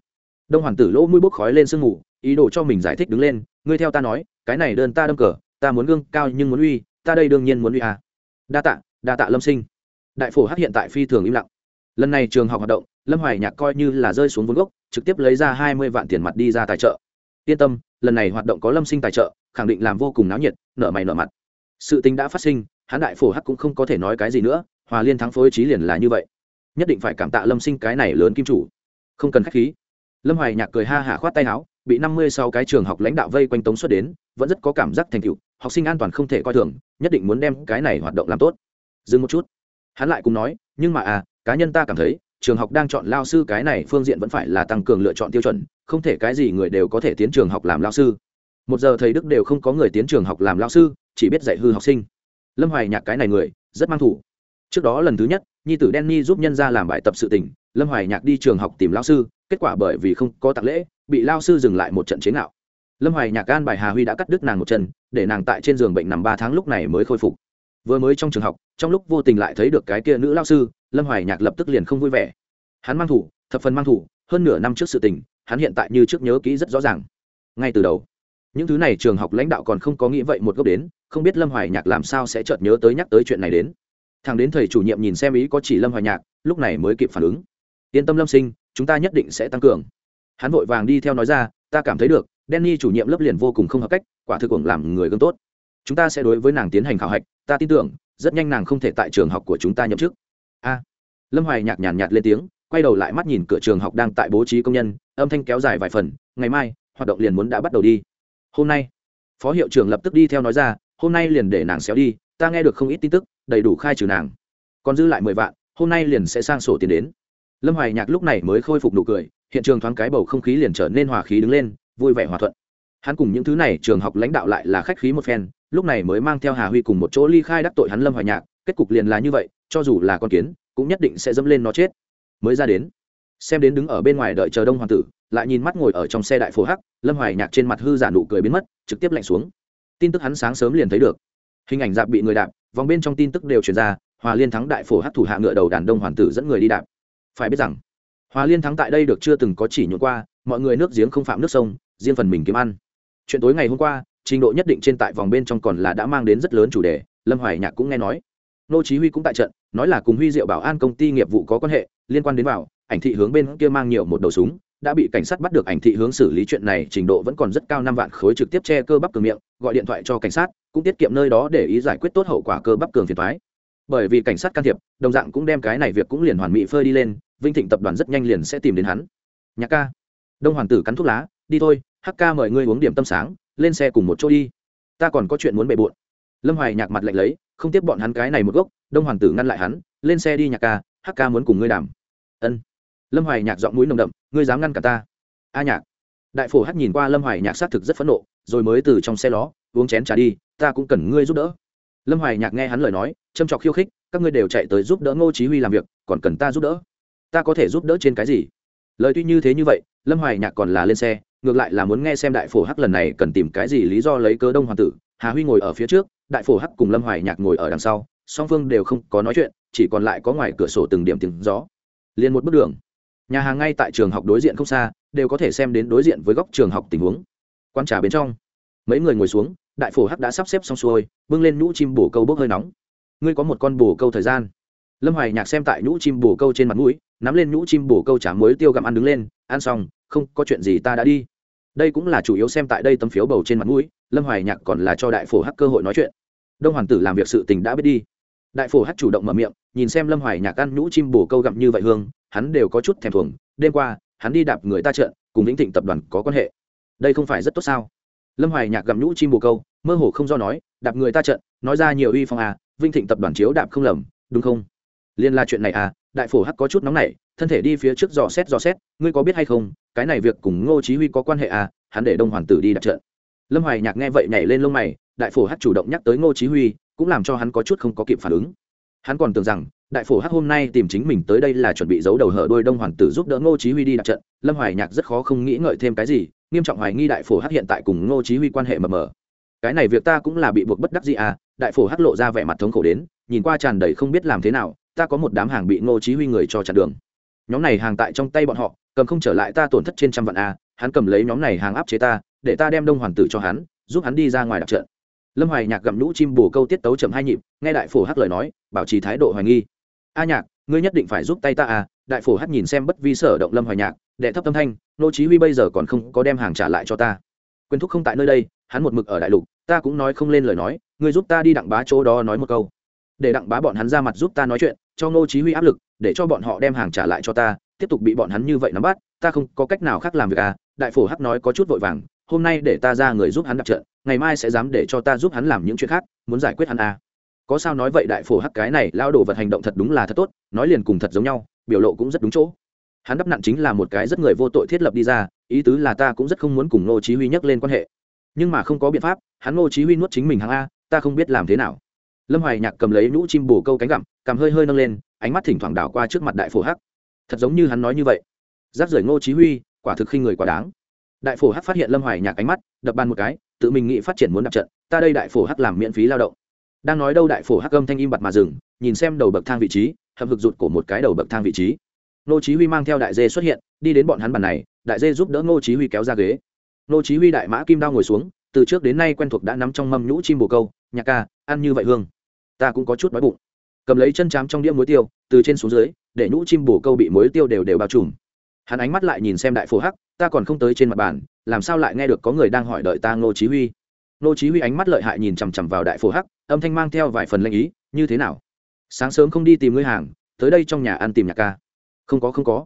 Speaker 1: Đông hoàng tử lỗ mũi bốc khói lên sương ngủ ý đồ cho mình giải thích đứng lên, ngươi theo ta nói, cái này đơn ta đâm cờ, ta muốn gương cao nhưng muốn uy, ta đây đương nhiên muốn uy à. đa tạ đa tạ lâm sinh. Đại phổ hắc hiện tại phi thường im lặng. Lần này trường học hoạt động, lâm hoài nhạc coi như là rơi xuống vốn gốc, trực tiếp lấy ra hai mươi vạn tiền mặt đi ra tài trợ. Yên tâm, lần này hoạt động có lâm sinh tài trợ, khẳng định làm vô cùng náo nhiệt, nợ mày nợ mặt. Sự tình đã phát sinh hắn đại phổ hắc cũng không có thể nói cái gì nữa, hòa liên thắng phối trí liền là như vậy. Nhất định phải cảm tạ lâm sinh cái này lớn kim chủ. Không cần k h á c h khí. Lâm hoài nhạc cười ha hả khoát tay áo, bị năm mươi sau cái trường học lãnh đạo vây quanh tống xuất đến, vẫn rất có cảm giác thành cựu học sinh an toàn không thể coi thường, nhất định muốn đem cái này hoạt động làm tốt. Dừng một chút. Hắn lại cùng nói, nhưng mà à cá nhân ta cảm thấy, trường học đang chọn lao sư cái này phương diện vẫn phải là tăng cường lựa chọn tiêu chuẩn, không thể cái gì người đều có thể tiến trường học làm lao sư. Một giờ thầy đức đều không có người tiến trường học làm lao sư, chỉ biết dạy hư học sinh lâm hoài nhạc cái này người, rất mang thủ. Trước đó lần thứ nhất, nhi tử Danny giúp nhân ra làm bài tập sự tình, lâm hoài nhạc đi trường học tìm lao sư, kết quả bởi vì không có tặng lễ, bị lao sư dừng lại một trận chế ngạo. Lâm hoài nhạc gan bài hà huy đã cắt đứt nàng một chân, để nàng tại trên giường bệnh nằm ba tháng lúc này mới khôi phục. Vừa mới trong trường học, trong lúc vô tình lại thấy được cái kia nữ lao sư, lâm hoài nhạc lập tức liền không vui vẻ. Hắn mang thủ, thập phần mang thủ, hơn nửa năm trước sự tình, hắn hiện tại như trước nhớ kỹ rất rõ ràng. Ngay từ đầu những thứ này trường học lãnh đạo còn không có nghĩ vậy một gốc đến, không biết lâm hoài nhạc làm sao sẽ chợt nhớ tới nhắc tới chuyện này đến. Thằng đến thầy chủ nhiệm nhìn xem ý có chỉ lâm hoài nhạc, lúc này mới kịp phản ứng. Yên tâm lâm sinh, chúng ta nhất định sẽ tăng cường. Hắn vội vàng đi theo nói ra, ta cảm thấy được, Danny chủ nhiệm lớp liền vô cùng không hợp cách, quả thực cũng làm người gương tốt. Chúng ta sẽ đối với nàng tiến hành khảo hạch, ta tin tưởng, rất nhanh nàng không thể tại trường học của chúng ta nhậm chức. A. Lâm hoài nhạc nhàn nhạt lên tiếng, quay đầu lại mắt nhìn cửa trường học đang tại bố trí công nhân, âm thanh kéo dài vài phần, ngày mai, hoạt động liền muốn đã bắt đầu đi hôm nay, phó hiệu trưởng lập tức đi theo nói ra, hôm nay liền để nàng xéo đi, ta nghe được không ít tin tức, đầy đủ khai trừ nàng. Còn dư lại mười vạn, hôm nay liền sẽ sang sổ tiền đến. Lâm hoài nhạc lúc này mới khôi phục nụ cười, hiện trường thoáng cái bầu không khí liền trở nên hòa khí đứng lên, vui vẻ hòa thuận. Hắn cùng những thứ này trường học lãnh đạo lại là khách khí một phen, lúc này mới mang theo hà huy cùng một chỗ ly khai đắc tội hắn lâm hoài nhạc, kết cục liền là như vậy, cho dù là con kiến, cũng nhất định sẽ dẫm lên nó chết. Mới ra đến, xem đến đứng ở bên ngoài đợi chờ đông hoàng tử lại nhìn mắt ngồi ở trong xe đại phố hắc, lâm hoài nhạc trên mặt hư giả nụ cười biến mất, trực tiếp lạnh xuống. Tin tức hắn sáng sớm liền thấy được. Hình ảnh dạp bị người đạp, vòng bên trong tin tức đều truyền ra, hòa liên thắng đại phổ hắc thủ hạ ngựa đầu đàn đông hoàng tử dẫn người đi đạp. Phải biết rằng, hòa liên thắng tại đây được chưa từng có chỉ nhuộn qua, mọi người nước giếng không phạm nước sông, riêng phần mình kiếm ăn. Chuyện tối ngày hôm qua, trình độ nhất định trên tại vòng bên trong còn là đã mang đến rất lớn chủ đề, lâm hoài nhạc cũng nghe nói. Nô chí huy cũng tại trận, nói là cùng huy diệu bảo an công ty nghiệp vụ có quan hệ, liên quan đến vào, ảnh thị hướng bên kia mang nhiều một đầu súng đã bị cảnh sát bắt được ảnh thị hướng xử lý chuyện này, trình độ vẫn còn rất cao, năm vạn khối trực tiếp che cơ bắp cường miệng, gọi điện thoại cho cảnh sát, cũng tiết kiệm nơi đó để ý giải quyết tốt hậu quả cơ bắp cường phiền thoái bởi vì cảnh sát can thiệp, đồng dạng cũng đem cái này việc cũng liền hoàn mỹ phơi đi lên, vinh thịnh tập đoàn rất nhanh liền sẽ tìm đến hắn. Nhạc ca. Đông hoàn tử cắn thuốc lá, đi thôi, hắc ca mời ngươi uống điểm tâm sáng, lên xe cùng một chỗ đi. Ta còn có chuyện muốn bề bộn. Lâm hoài nhạc mặt lạnh lấy, không tiếp bọn hắn cái này một gốc, đông hoàn tử ngăn lại hắn, lên xe đi nhạc ca, hắc ca muốn cùng ngươi đàm. Ân lâm hoài nhạc giọng mũi nồng đậm, ngươi dám ngăn cả ta? A nhạc. Đại phổ hắt nhìn qua lâm hoài nhạc xác thực rất phẫn nộ, rồi mới từ trong xe ló, uống chén trà đi, ta cũng cần ngươi giúp đỡ. Lâm hoài nhạc nghe hắn lời nói, châm trọc khiêu khích, các ngươi đều chạy tới giúp đỡ ngô chí huy làm việc, còn cần ta giúp đỡ? Ta có thể giúp đỡ trên cái gì? Lời tuy như thế như vậy, lâm hoài nhạc còn là lên xe, ngược lại là muốn nghe xem đại phổ hắc lần này cần tìm cái gì lý do lấy cớ đông hoàng tử. Hà huy ngồi ở phía trước, đại phổ hắc cùng lâm hoài nhạc ngồi ở đằng sau, song phương đều không có nói chuyện, chỉ còn lại có ngoài cửa sổ từng điểm tiếng gió. Liền một bước đường nhà hàng ngay tại trường học đối diện không xa, đều có thể xem đến đối diện với góc trường học tình huống. Quan trà bên trong, mấy người ngồi xuống, đại phổ hắc đã sắp xếp xong xuôi, bưng lên nhũ chim bổ câu bốc hơi nóng. Ngươi có một con bổ câu thời gian. Lâm hoài nhạc xem tại nhũ chim bổ câu trên mặt mũi, nắm lên nhũ chim bổ câu chả muối tiêu gặm ăn đứng lên, ăn xong, không, có chuyện gì ta đã đi. Đây cũng là chủ yếu xem tại đây tấm phiếu bầu trên mặt mũi, lâm hoài nhạc còn là cho đại phổ hắc cơ hội nói chuyện. Đông hoàng tử làm việc sự tình đã biết đi đại phổ Hát chủ động mở miệng, nhìn xem lâm hoài nhạc ăn nhũ chim bổ câu gặm như vậy hương, hắn đều có chút thèm thuồng. Đêm qua, hắn đi đạp người ta trợn cùng lĩnh thịnh tập đoàn có quan hệ. Đây không phải rất tốt sao? Lâm hoài nhạc gặm nhũ chim bồ câu, mơ hồ không do nói, đạp người ta trận, nói ra nhiều uy phong à vinh thịnh tập đoàn chiếu đạp không lầm, đúng không? Liên la chuyện này à đại phổ hắc có chút nóng nảy, thân thể đi phía trước dò xét dò xét, ngươi có biết hay không, cái này việc cùng ngô chí huy có quan hệ à hắn để đông hoàng tử đi đạp trận. Lâm hoài nhạc nghe vậy nhảy lên lông mày, đại phổ hắc chủ động nhắc tới ngô chí huy cũng làm cho hắn có chút không có kịp phản ứng. Hắn còn tưởng rằng, đại phổ hắc hôm nay tìm chính mình tới đây là chuẩn bị giấu đầu hở đôi đông hoàng tử giúp đỡ ngô chí huy đi đặt trận. Lâm hoài nhạc rất khó không nghĩ ngợi thêm cái gì, nghiêm trọng hoài nghi đại phổ hắc hiện tại cùng ngô chí huy quan hệ mờ mờ. Cái này việc ta cũng là bị buộc bất đắc dĩ à đại phổ hắc lộ ra vẻ mặt thống khổ đến, nhìn qua tràn đầy không biết làm thế nào, ta có một đám hàng bị ngô chí huy người cho chặn đường. Nhóm này hàng tại trong tay bọn họ, cầm không trở lại ta tổn thất trên trăm vạn a à. hắn cầm lấy nhóm này hàng áp chế ta, để ta đem đông hoàng tử cho hắn, giúp hắn đi ra ngoài đặt trận lâm hoài nhạc gặm nhũ chim bù câu tiết tấu chậm hai nhịp, nghe đại phổ hát lời nói, bảo trì thái độ hoài nghi. A nhạc, ngươi nhất định phải giúp tay ta à? Đại phổ hát nhìn xem bất vi sở động lâm hoài nhạc, đệ thấp tâm thanh, nô chí huy bây giờ còn không có đem hàng trả lại cho ta. Quyền thúc không tại nơi đây, hắn một mực ở đại lục, ta cũng nói không lên lời nói, ngươi giúp ta đi đặng bá chỗ đó nói một câu. Để đặng bá bọn hắn ra mặt giúp ta nói chuyện, cho nô chí huy áp lực, để cho bọn họ đem hàng trả lại cho ta, tiếp tục bị bọn hắn như vậy nắm bắt, ta không có cách nào khác làm việc à? Đại phổ hắc nói có chút vội vàng hôm nay để ta ra người giúp hắn đặt trận, ngày mai sẽ dám để cho ta giúp hắn làm những chuyện khác, muốn giải quyết hắn à. Có sao nói vậy đại phổ hắc cái này lao đồ vật hành động thật đúng là thật tốt, nói liền cùng thật giống nhau, biểu lộ cũng rất đúng chỗ. Hắn đắp nặn chính là một cái rất người vô tội thiết lập đi ra, ý tứ là ta cũng rất không muốn cùng ngô chí huy nhắc lên quan hệ. Nhưng mà không có biện pháp, hắn ngô chí huy nuốt chính mình hàng a, ta không biết làm thế nào. Lâm hoài nhạc cầm lấy nhũ chim bồ câu cánh gặm cầm hơi hơi nâng lên, ánh mắt thỉnh thoảng đảo qua trước mặt đại phổ hắc. Thật giống như hắn nói như vậy. Giáp rời ngô chí huy, quả thực khinh người quá đáng đại phổ hắc phát hiện lâm hoài nhạc ánh mắt, đập bàn một cái, tự mình nghĩ phát triển muốn đạp trận, ta đây đại phổ hắc làm miễn phí lao động. Đang nói đâu đại phổ hắc âm thanh im bặt mà dừng, nhìn xem đầu bậc thang vị trí, hậm hực rụt cổ một cái đầu bậc thang vị trí. Nô chí huy mang theo đại dê xuất hiện, đi đến bọn hắn bàn này, đại dê giúp đỡ nô chí huy kéo ra ghế. Nô chí huy đại mã kim đao ngồi xuống, từ trước đến nay quen thuộc đã nắm trong mâm nhũ chim bồ câu, nhạc ca, ăn như vậy hương. Ta cũng có chút đói bụng. Cầm lấy chân chám trong đĩa muối tiêu, từ trên xuống dưới, để nhũ chim bồ câu bị muối tiêu đều đều bao trùm. Hắn ánh mắt lại nhìn xem đại phổ hắc ta còn không tới trên mặt bàn, làm sao lại nghe được có người đang hỏi đợi ta nô chí huy? Nô chí huy ánh mắt lợi hại nhìn chằm chằm vào đại phổ hắc, âm thanh mang theo vài phần lệnh ý, như thế nào? Sáng sớm không đi tìm ngươi hàng, tới đây trong nhà ăn tìm nhạc ca. Không có không có.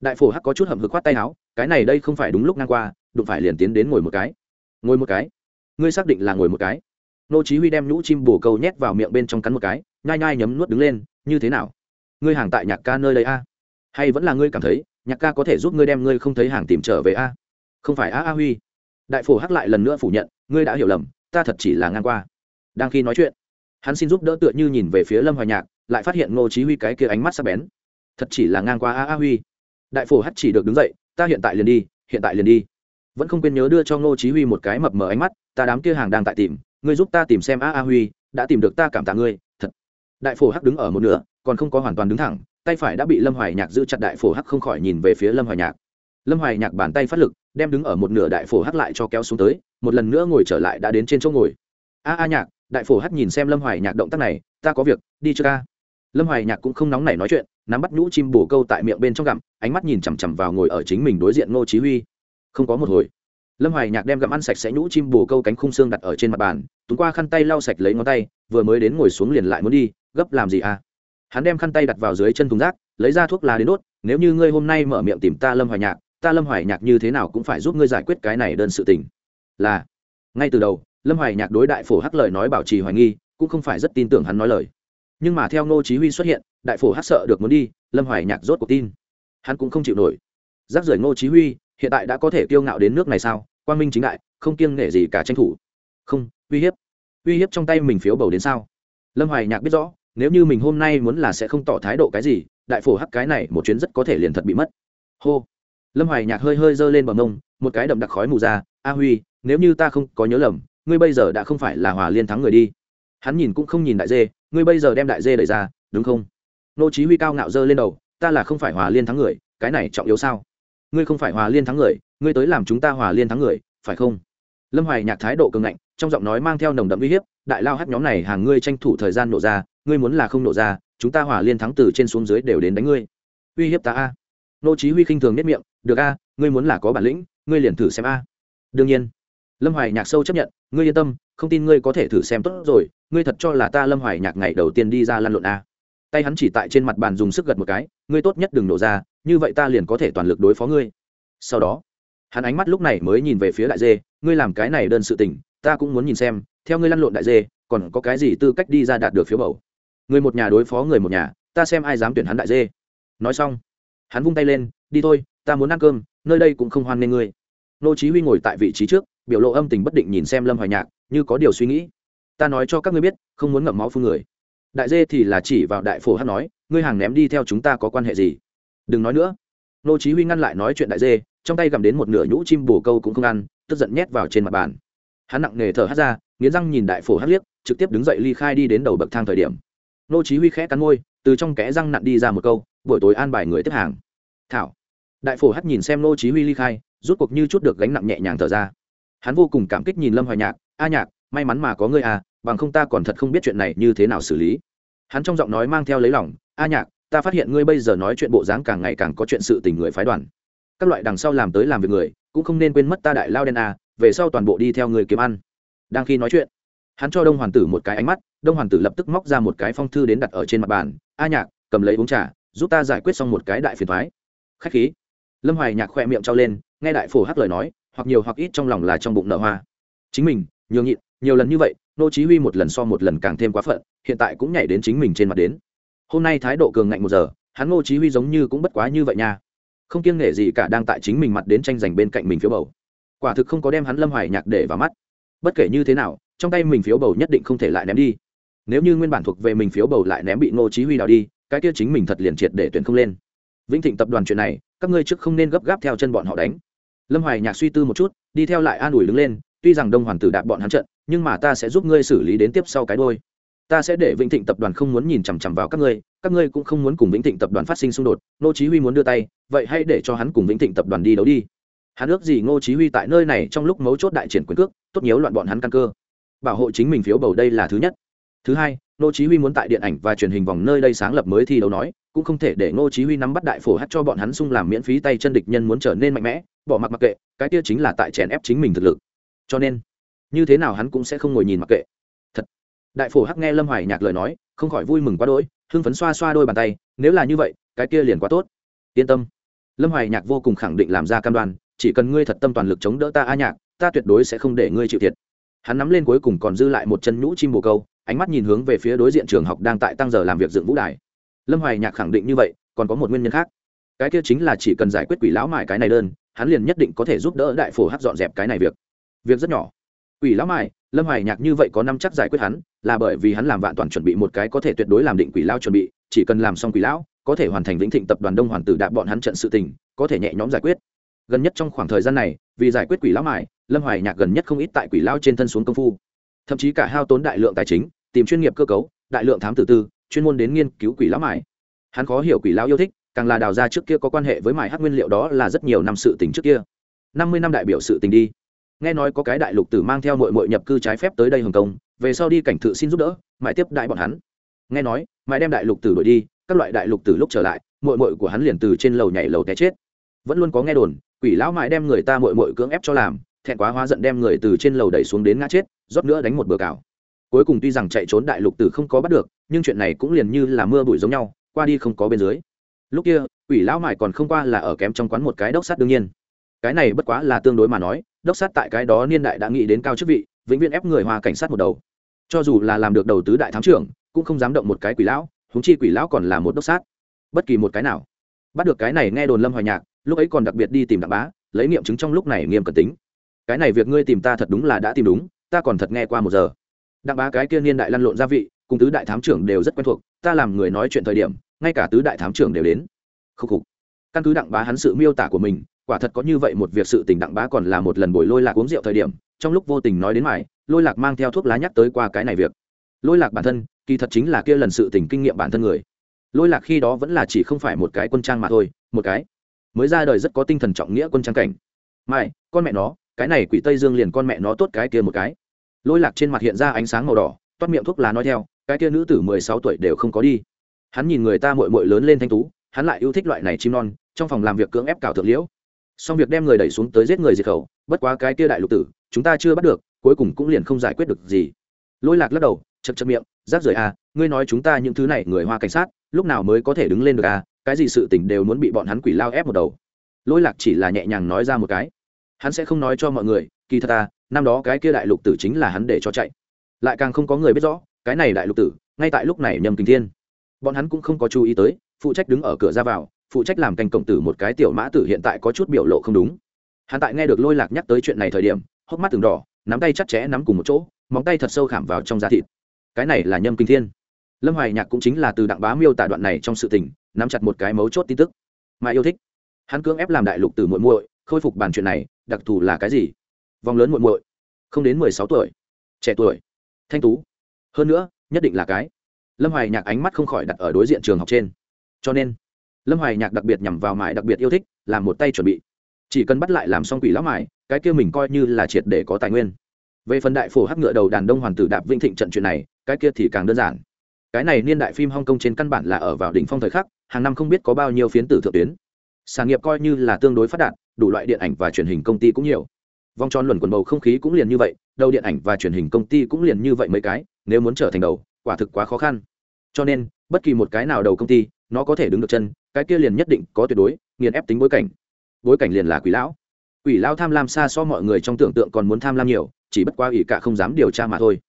Speaker 1: Đại phổ hắc có chút hậm hực khoát tay áo, cái này đây không phải đúng lúc ngang qua, đụng phải liền tiến đến ngồi một cái. Ngồi một cái? Ngươi xác định là ngồi một cái? Nô chí huy đem nhũ chim bổ câu nhét vào miệng bên trong cắn một cái, nhai nhai nhấm nuốt đứng lên, như thế nào? Ngươi hàng tại nhạc ca nơi đây a? Hay vẫn là ngươi cảm thấy nhạc ca có thể giúp ngươi đem ngươi không thấy hàng tìm trở về a? Không phải a a huy. Đại phổ hắc lại lần nữa phủ nhận, ngươi đã hiểu lầm, ta thật chỉ là ngang qua. Đang khi nói chuyện, hắn xin giúp đỡ tựa như nhìn về phía lâm hoài nhạc, lại phát hiện ngô chí huy cái kia ánh mắt sắc bén. Thật chỉ là ngang qua a a huy. Đại phổ hắt chỉ được đứng dậy, ta hiện tại liền đi, hiện tại liền đi. Vẫn không quên nhớ đưa cho ngô chí huy một cái mập mờ ánh mắt, ta đám kia hàng đang tại tìm, ngươi giúp ta tìm xem a a huy, đã tìm được ta cảm tạ ngươi, thật. Đại phổ hắc đứng ở một nửa, còn không có hoàn toàn đứng thẳng tay phải đã bị lâm hoài nhạc giữ chặt đại phổ hắc không khỏi nhìn về phía lâm hoài nhạc. Lâm hoài nhạc bàn tay phát lực, đem đứng ở một nửa đại phổ hắc lại cho kéo xuống tới, một lần nữa ngồi trở lại đã đến trên chỗ ngồi. A a nhạc, đại phổ hắc nhìn xem lâm hoài nhạc động tác này, ta có việc, đi chưa ca lâm hoài nhạc cũng không nóng nảy nói chuyện, nắm bắt nhũ chim bổ câu tại miệng bên trong gặm, ánh mắt nhìn chằm chằm vào ngồi ở chính mình đối diện ngô chí huy. Không có một hồi. Lâm hoài nhạc đem gặm ăn sạch sẽ nhũ chim bổ câu cánh khung xương đặt ở trên mặt bàn, túm qua khăn tay lau sạch lấy ngón tay, vừa mới đến ngồi xuống liền lại muốn đi, gấp làm gì à? Hắn đem khăn tay đặt vào dưới chân thùng rác, lấy ra thuốc lá đến đốt, nếu như ngươi hôm nay mở miệng tìm ta lâm hoài nhạc, ta lâm hoài nhạc như thế nào cũng phải giúp ngươi giải quyết cái này đơn sự tình. Là, ngay từ đầu, lâm hoài nhạc đối đại phổ hắc lời nói bảo trì hoài nghi, cũng không phải rất tin tưởng hắn nói lời. Nhưng mà theo ngô chí huy xuất hiện, đại phổ hắc sợ được muốn đi, lâm hoài nhạc rốt cuộc tin. Hắn cũng không chịu nổi. Rác rưởi ngô chí huy, hiện tại đã có thể kiêu ngạo đến nước này sao? Quang minh chính đại, không kiêng nể gì cả tranh thủ. Không, uy hiếp. Uy hiếp trong tay mình phiếu bầu đến sao? Lâm hoài nhạc biết rõ nếu như mình hôm nay muốn là sẽ không tỏ thái độ cái gì, đại phổ hắc cái này một chuyến rất có thể liền thật bị mất. Hô. Lâm hoài nhạc hơi hơi giơ lên bờ mông, một cái đậm đặc khói mù ra, a huy, nếu như ta không có nhớ lầm, ngươi bây giờ đã không phải là hòa liên thắng người đi. Hắn nhìn cũng không nhìn đại dê, ngươi bây giờ đem đại dê đẩy ra, đúng không? Nô chí huy cao ngạo giơ lên đầu, ta là không phải hòa liên thắng người, cái này trọng yếu sao? Ngươi không phải hòa liên thắng người, ngươi tới làm chúng ta hòa liên thắng người, phải không? Lâm hoài nhạc thái độ cường ngạnh, trong giọng nói mang theo nồng đậm uy hiếp, đại lao hát nhóm này hàng ngươi tranh thủ thời gian nổ ra ngươi muốn là không nổ ra, chúng ta hỏa liên thắng từ trên xuống dưới đều đến đánh ngươi. Uy hiếp ta a. Nô chí huy khinh thường nhất miệng, được a, ngươi muốn là có bản lĩnh, ngươi liền thử xem a. Đương nhiên. Lâm hoài nhạc sâu chấp nhận, ngươi yên tâm, không tin ngươi có thể thử xem tốt rồi, ngươi thật cho là ta lâm hoài nhạc ngày đầu tiên đi ra lăn lộn a. Tay hắn chỉ tại trên mặt bàn dùng sức gật một cái, ngươi tốt nhất đừng nổ ra, như vậy ta liền có thể toàn lực đối phó ngươi. Sau đó, hắn ánh mắt lúc này mới nhìn về phía đại dê, ngươi làm cái này đơn sự tình, ta cũng muốn nhìn xem, theo ngươi lăn lộn đại dê, còn có cái gì tư cách đi ra đạt được phiếu bầu? Người một nhà đối phó người một nhà, ta xem ai dám tuyển hắn đại dê. Nói xong, hắn vung tay lên, đi thôi, ta muốn ăn cơm, nơi đây cũng không hoan nghênh ngươi. Nô chí huy ngồi tại vị trí trước, biểu lộ âm tình bất định nhìn xem lâm hoài nhạc, như có điều suy nghĩ. Ta nói cho các ngươi biết, không muốn ngậm máu phương người. Đại dê thì là chỉ vào đại phổ hắn nói, ngươi hàng ném đi theo chúng ta có quan hệ gì? Đừng nói nữa. Nô chí huy ngăn lại nói chuyện đại dê, trong tay gầm đến một nửa nhũ chim bổ câu cũng không ăn, tức giận nhét vào trên mặt bàn. Hắn nặng nề thở hắt ra, nghiến răng nhìn đại phổ hắt liếc, trực tiếp đứng dậy ly khai đi đến đầu bậc thang thời điểm nô chí huy khẽ cắn môi, từ trong kẽ răng nặn đi ra một câu, buổi tối an bài người tiếp hàng. Thảo. Đại phổ hắt nhìn xem nô chí huy ly khai, rút cuộc như chút được gánh nặng nhẹ nhàng thở ra. Hắn vô cùng cảm kích nhìn lâm hoài nhạc, a nhạc, may mắn mà có ngươi à bằng không ta còn thật không biết chuyện này như thế nào xử lý. Hắn trong giọng nói mang theo lấy lòng, a nhạc, ta phát hiện ngươi bây giờ nói chuyện bộ dáng càng ngày càng có chuyện sự tình người phái đoàn. Các loại đằng sau làm tới làm việc người, cũng không nên quên mất ta đại lao đen à về sau toàn bộ đi theo người kiếm ăn. Đang khi nói chuyện hắn cho đông hoàn tử một cái ánh mắt, đông hoàn tử lập tức móc ra một cái phong thư đến đặt ở trên mặt bàn, a nhạc, cầm lấy uống trà, giúp ta giải quyết xong một cái đại phiền thoái. Khách khí. Lâm hoài nhạc khoe miệng trao lên, nghe đại phổ hát lời nói, hoặc nhiều hoặc ít trong lòng là trong bụng nợ hoa. Chính mình, nhường nhịn, nhiều lần như vậy, nô chí huy một lần so một lần càng thêm quá phận, hiện tại cũng nhảy đến chính mình trên mặt đến. Hôm nay thái độ cường ngạnh một giờ, hắn nô chí huy giống như cũng bất quá như vậy nha. Không kiêng nể gì cả đang tại chính mình mặt đến tranh giành bên cạnh mình phiếu bầu. Quả thực không có đem hắn lâm hoài nhạc để vào mắt bất kể như thế nào, trong tay mình phiếu bầu nhất định không thể lại ném đi. Nếu như nguyên bản thuộc về mình phiếu bầu lại ném bị Ngô chí huy đào đi, cái kia chính mình thật liền triệt để tuyển không lên. Vĩnh thịnh tập đoàn chuyện này, các ngươi trước không nên gấp gáp theo chân bọn họ đánh. Lâm hoài nhạc suy tư một chút, đi theo lại an ủi đứng lên, tuy rằng đông hoàn tử đạp bọn hắn trận, nhưng mà ta sẽ giúp ngươi xử lý đến tiếp sau cái đôi. Ta sẽ để vĩnh thịnh tập đoàn không muốn nhìn chằm chằm vào các ngươi các ngươi cũng không muốn cùng vĩnh thịnh tập đoàn phát sinh xung đột, ngô chí huy muốn đưa tay, vậy hãy để cho hắn cùng vĩnh thịnh tập đoàn đi đấu đi hắn ước gì ngô chí huy tại nơi này trong lúc mấu chốt đại triển quyền cước, tốt nhiễu loạn bọn hắn căn cơ. Bảo hộ chính mình phiếu bầu đây là thứ nhất. Thứ hai, ngô chí huy muốn tại điện ảnh và truyền hình vòng nơi đây sáng lập mới thi đấu nói, cũng không thể để ngô chí huy nắm bắt đại phổ hát cho bọn hắn sung làm miễn phí tay chân địch nhân muốn trở nên mạnh mẽ, bỏ mặc mặc kệ, cái kia chính là tại chèn ép chính mình thực lực. Cho nên, như thế nào hắn cũng sẽ không ngồi nhìn mặc kệ. Thật. Đại phổ hắc nghe lâm hoài nhạc lời nói, không khỏi vui mừng quá đỗi, hưng phấn xoa xoa đôi bàn tay, nếu là như vậy, cái kia liền quá tốt. Yên tâm. Lâm hoài nhạc vô cùng khẳng định làm ra cam đoan chỉ cần ngươi thật tâm toàn lực chống đỡ ta a nhạc, ta tuyệt đối sẽ không để ngươi chịu thiệt. Hắn nắm lên cuối cùng còn dư lại một chân nhũ chim bồ câu, ánh mắt nhìn hướng về phía đối diện trường học đang tại tăng giờ làm việc dựng vũ đài. Lâm hoài nhạc khẳng định như vậy, còn có một nguyên nhân khác. Cái kia chính là chỉ cần giải quyết quỷ lão mại cái này đơn, hắn liền nhất định có thể giúp đỡ đại phổ hát dọn dẹp cái này việc. Việc rất nhỏ. Quỷ lão mại, lâm hoài nhạc như vậy có năm chắc giải quyết hắn, là bởi vì hắn làm vạn toàn chuẩn bị một cái có thể tuyệt đối làm định quỷ lao chuẩn bị, chỉ cần làm xong quỷ lão, có thể hoàn thành vĩnh thịnh tập đoàn đông hoàn tử đạp bọn hắn trận sự tình, có thể nhẹ nhõm giải quyết gần nhất trong khoảng thời gian này vì giải quyết quỷ lão mải, lâm hoài nhạc gần nhất không ít tại quỷ lao trên thân xuống công phu. Thậm chí cả hao tốn đại lượng tài chính tìm chuyên nghiệp cơ cấu đại lượng thám tử tư chuyên môn đến nghiên cứu quỷ lão mải, hắn khó hiểu quỷ lão yêu thích càng là đào ra trước kia có quan hệ với mải hát nguyên liệu đó là rất nhiều năm sự tình trước kia. Năm mươi năm đại biểu sự tình đi. Nghe nói có cái đại lục tử mang theo mội mội nhập cư trái phép tới đây hồng kông về sau đi cảnh thự xin giúp đỡ mãi tiếp đại bọn hắn. Nghe nói mãi đem đại lục tử đuổi đi các loại đại lục tử lúc trở lại mội mội của hắn liền từ trên lầu nhảy lầu té chết. Vẫn luôn có nghe đồn quỷ lão mãi đem người ta mội mội cưỡng ép cho làm, thẹn quá hóa giận đem người từ trên lầu đẩy xuống đến ngã chết, rót nữa đánh một bờ cào cuối cùng tuy rằng chạy trốn đại lục tử không có bắt được, nhưng chuyện này cũng liền như là mưa bụi giống nhau, qua đi không có bên dưới. Lúc kia, quỷ lão mãi còn không qua là ở kém trong quán một cái đốc sát đương nhiên. Cái này bất quá là tương đối mà nói, đốc sát tại cái đó niên đại đã nghĩ đến cao chức vị, vĩnh viễn ép người hòa cảnh sát một đầu. Cho dù là làm được đầu tứ đại thám trưởng, cũng không dám động một cái quỷ lão húng chi quỷ lão còn là một đốc sát. Bất kỳ một cái nào. Bắt được cái này nghe đồn lâm hoài nhạc lúc ấy còn đặc biệt đi tìm đặng bá, lấy nghiệm chứng trong lúc này nghiêm cẩn tính. Cái này việc ngươi tìm ta thật đúng là đã tìm đúng, ta còn thật nghe qua một giờ. Đặng bá cái kia niên đại lăn lộn gia vị, cùng tứ đại thám trưởng đều rất quen thuộc, ta làm người nói chuyện thời điểm, ngay cả tứ đại thám trưởng đều đến. Khúc khục. Căn cứ đặng bá hắn sự miêu tả của mình, quả thật có như vậy một việc sự tình đặng bá còn là một lần buổi lôi lạc uống rượu thời điểm, trong lúc vô tình nói đến mải, lôi lạc mang theo thuốc lá nhắc tới qua cái này việc. Lôi lạc bản thân, kỳ thật chính là kia lần sự tình kinh nghiệm bản thân người. Lôi lạc khi đó vẫn là chỉ không phải một cái quân trang mà thôi, một cái mới ra đời rất có tinh thần trọng nghĩa quân trang cảnh. Mai, con mẹ nó, cái này quỷ tây dương liền con mẹ nó tốt cái kia một cái. Lôi lạc trên mặt hiện ra ánh sáng màu đỏ, toát miệng thuốc lá nói theo, cái kia nữ tử mười sáu tuổi đều không có đi. Hắn nhìn người ta mội mội lớn lên thanh tú, hắn lại yêu thích loại này chim non, trong phòng làm việc cưỡng ép cào thượng liễu. Xong việc đem người đẩy xuống tới giết người diệt khẩu, bất quá cái kia đại lục tử, chúng ta chưa bắt được, cuối cùng cũng liền không giải quyết được gì. Lôi lạc lắc đầu chật chật miệng, rác rưởi à ngươi nói chúng ta những thứ này người hoa cảnh sát, lúc nào mới có thể đứng lên được à? Cái gì sự tình đều muốn bị bọn hắn quỷ lao ép một đầu. Lôi lạc chỉ là nhẹ nhàng nói ra một cái. Hắn sẽ không nói cho mọi người, kỳ thật à năm đó cái kia đại lục tử chính là hắn để cho chạy. Lại càng không có người biết rõ, cái này đại lục tử, ngay tại lúc này nhầm kinh thiên. Bọn hắn cũng không có chú ý tới, phụ trách đứng ở cửa ra vào, phụ trách làm canh cộng tử một cái tiểu mã tử hiện tại có chút biểu lộ không đúng. Hắn tại nghe được lôi lạc nhắc tới chuyện này thời điểm, hốc mắt từng đỏ, nắm tay chặt chẽ nắm cùng một chỗ, móng tay thật sâu khảm vào trong da thịt. Cái này là nhâm kinh thiên. Lâm hoài nhạc cũng chính là từ đặng bá miêu tả đoạn này trong sự tình nắm chặt một cái mấu chốt tin tức. Mà yêu thích. Hắn cưỡng ép làm đại lục từ muội muội, khôi phục bàn chuyện này, đặc thù là cái gì? Vòng lớn muội muội. Không đến mười sáu tuổi. Trẻ tuổi. Thanh tú. Hơn nữa, nhất định là cái. Lâm hoài nhạc ánh mắt không khỏi đặt ở đối diện trường học trên. Cho nên, lâm hoài nhạc đặc biệt nhằm vào mải đặc biệt yêu thích, làm một tay chuẩn bị. Chỉ cần bắt lại làm xong quỷ lão mải cái kia mình coi như là triệt để có tài nguyên. Về phần đại phổ hắc ngựa đầu đàn đông hoàn tử đạp vinh thịnh trận chuyện này, cái kia thì càng đơn giản. Cái này niên đại phim hong kong trên căn bản là ở vào đỉnh phong thời khắc hàng năm không biết có bao nhiêu phiến tử thượng tuyến. Sản nghiệp coi như là tương đối phát đạt, đủ loại điện ảnh và truyền hình công ty cũng nhiều. Vòng tròn luẩn quần bầu không khí cũng liền như vậy, đầu điện ảnh và truyền hình công ty cũng liền như vậy mấy cái, nếu muốn trở thành đầu, quả thực quá khó khăn. Cho nên, bất kỳ một cái nào đầu công ty, nó có thể đứng được chân, cái kia liền nhất định có tuyệt đối, nghiền ép tính bối cảnh. Bối cảnh liền là quỷ lão. Quỷ lão tham lam xa so mọi người trong tưởng tượng còn muốn tham lam nhiều, chỉ bất qua ỷ cả không dám điều tra mà thôi.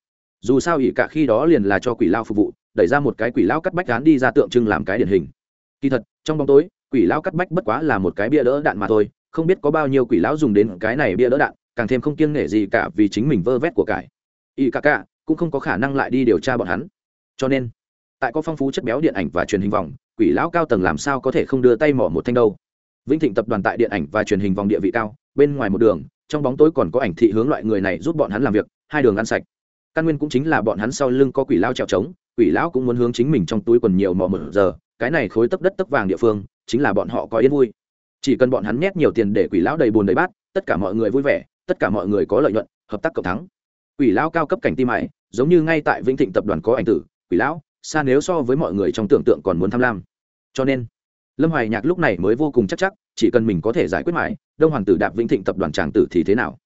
Speaker 1: Dù sao ỷ cả khi đó liền là cho quỷ lao phục vụ, đẩy ra một cái quỷ lao cắt bách gán đi ra tượng trưng làm cái điển hình kỳ thật, trong bóng tối, quỷ lão cắt bách bất quá là một cái bia đỡ đạn mà thôi, không biết có bao nhiêu quỷ lão dùng đến cái này bia đỡ đạn, càng thêm không kiêng nể gì cả vì chính mình vơ vét của cải. Y cả cả, cũng không có khả năng lại đi điều tra bọn hắn. Cho nên, tại có phong phú chất béo điện ảnh và truyền hình vòng, quỷ lão cao tầng làm sao có thể không đưa tay mỏ một thanh đâu. Vĩnh thịnh tập đoàn tại điện ảnh và truyền hình vòng địa vị cao, bên ngoài một đường, trong bóng tối còn có ảnh thị hướng loại người này giúp bọn hắn làm việc, hai đường ăn sạch. Căn nguyên cũng chính là bọn hắn sau lưng có quỷ lao trèo trống, quỷ lão cũng muốn hướng chính mình trong túi quần nhiều mò một giờ cái này khối tấp đất tấp vàng địa phương chính là bọn họ có yên vui chỉ cần bọn hắn nhét nhiều tiền để quỷ lão đầy bồn đầy bát tất cả mọi người vui vẻ tất cả mọi người có lợi nhuận hợp tác cộng thắng quỷ lão cao cấp cảnh tim mại giống như ngay tại vĩnh thịnh tập đoàn có ảnh tử quỷ lão xa nếu so với mọi người trong tưởng tượng còn muốn tham lam cho nên lâm hoài nhạc lúc này mới vô cùng chắc chắc chỉ cần mình có thể giải quyết mãi đông hoàng tử đạp vĩnh thịnh tập đoàn tràng tử thì thế nào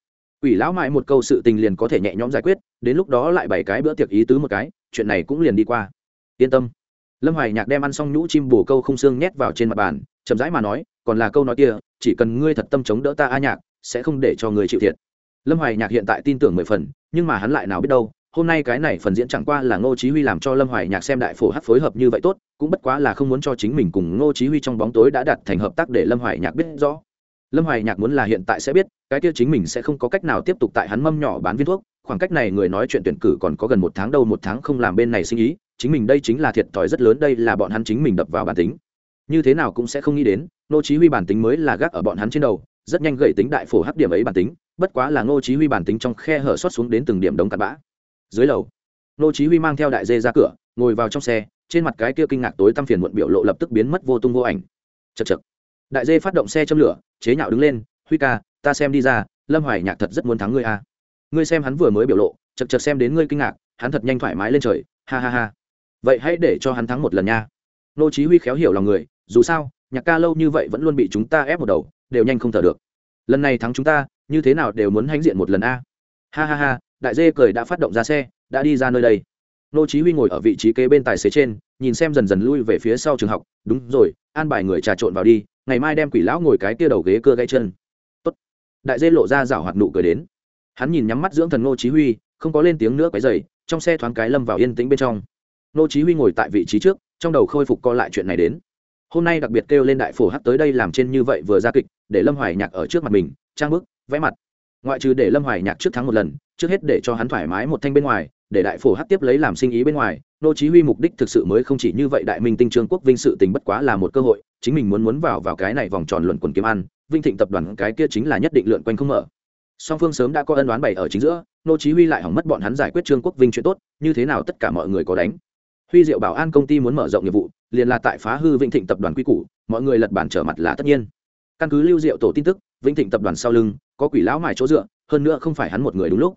Speaker 1: Quỷ lão mãi một câu sự tình liền có thể nhẹ nhõm giải quyết, đến lúc đó lại bảy cái bữa tiệc ý tứ một cái, chuyện này cũng liền đi qua. Yên tâm. Lâm Hoài Nhạc đem ăn xong nhũ chim bổ câu không xương nhét vào trên mặt bàn, chậm rãi mà nói, còn là câu nói kia, chỉ cần ngươi thật tâm chống đỡ ta a nhạc, sẽ không để cho người chịu thiệt. Lâm Hoài Nhạc hiện tại tin tưởng mười phần, nhưng mà hắn lại nào biết đâu, hôm nay cái này phần diễn chẳng qua là Ngô Chí Huy làm cho Lâm Hoài Nhạc xem đại phổ hát phối hợp như vậy tốt, cũng bất quá là không muốn cho chính mình cùng Ngô Chí Huy trong bóng tối đã đặt thành hợp tác để Lâm Hoài Nhạc biết rõ lâm hoài nhạc muốn là hiện tại sẽ biết cái kia chính mình sẽ không có cách nào tiếp tục tại hắn mâm nhỏ bán viên thuốc khoảng cách này người nói chuyện tuyển cử còn có gần một tháng đâu một tháng không làm bên này sinh ý chính mình đây chính là thiệt thòi rất lớn, đây là bọn hắn chính mình đập vào bản tính. Như thế nào cũng sẽ không nghĩ đến nô chí huy bản tính mới là gác ở bọn hắn trên đầu, rất nhanh gậy tính đại phổ hấp điểm ấy bản tính, bất quá là nô chí huy bản tính trong khe hở xuất xuống đến từng điểm đống cặn bã. Dưới lầu nô chí huy mang theo đại dê ra cửa, ngồi vào trong xe, trên mặt cái kia kinh ngạc tối tăm phiền muộn biểu lộ lập tức biến mất vô tung vô ảnh. Chật chật đại dê phát động xe châm lửa, chế nhạo đứng lên, huy ca, ta xem đi ra, lâm hoài nhạc thật rất muốn thắng ngươi a. À. ngươi xem hắn vừa mới biểu lộ chật chật xem đến ngươi kinh ngạc, hắn thật nhanh thoải mái lên trời, ha ha ha vậy hãy để cho hắn thắng một lần nha. Nô chí huy khéo hiểu lòng người, dù sao, nhạc ca lâu như vậy vẫn luôn bị chúng ta ép một đầu, đều nhanh không thở được. Lần này thắng chúng ta, như thế nào đều muốn hãnh diện một lần a. Ha ha ha, đại dê cười đã phát động ra xe, đã đi ra nơi đây. Nô chí huy ngồi ở vị trí kế bên tài xế trên, nhìn xem dần dần lui về phía sau trường học. Đúng rồi, an bài người trà trộn vào đi, ngày mai đem quỷ lão ngồi cái kia đầu ghế cưa gãy chân. Tốt. Đại dê lộ ra rảo hoạt nụ cười đến. Hắn nhìn nhắm mắt dưỡng thần nô chí huy, không có lên tiếng nữa quấy rầy, trong xe thoáng cái lâm vào yên tĩnh bên trong nô chí huy ngồi tại vị trí trước, trong đầu khôi phục co lại chuyện này đến. Hôm nay đặc biệt kêu lên đại phổ hát tới đây làm trên như vậy vừa ra kịch, để lâm hoài nhạc ở trước mặt mình, trang bức, vẽ mặt. Ngoại trừ để lâm hoài nhạc trước thắng một lần, trước hết để cho hắn thoải mái một thanh bên ngoài, để đại phổ hát tiếp lấy làm sinh ý bên ngoài, nô chí huy mục đích thực sự mới không chỉ như vậy đại minh tinh trương quốc vinh sự tình bất quá là một cơ hội, chính mình muốn muốn vào vào cái này vòng tròn luận quần kiếm ăn, vinh thịnh tập đoàn cái kia chính là nhất định lượn quanh không mở. Song phương sớm đã có ân đoán bày ở chính giữa, nô chí huy lại hỏng mất bọn hắn giải quyết trương quốc vinh chuyện tốt, như thế nào tất cả mọi người có đánh huy diệu bảo an công ty muốn mở rộng nghiệp vụ, liền là tại phá hư vĩnh thịnh tập đoàn quy củ, mọi người lật bản trở mặt là tất nhiên. Căn cứ lưu diệu tổ tin tức, vĩnh thịnh tập đoàn sau lưng, có quỷ lão mài chỗ dựa, hơn nữa không phải hắn một người đúng lúc.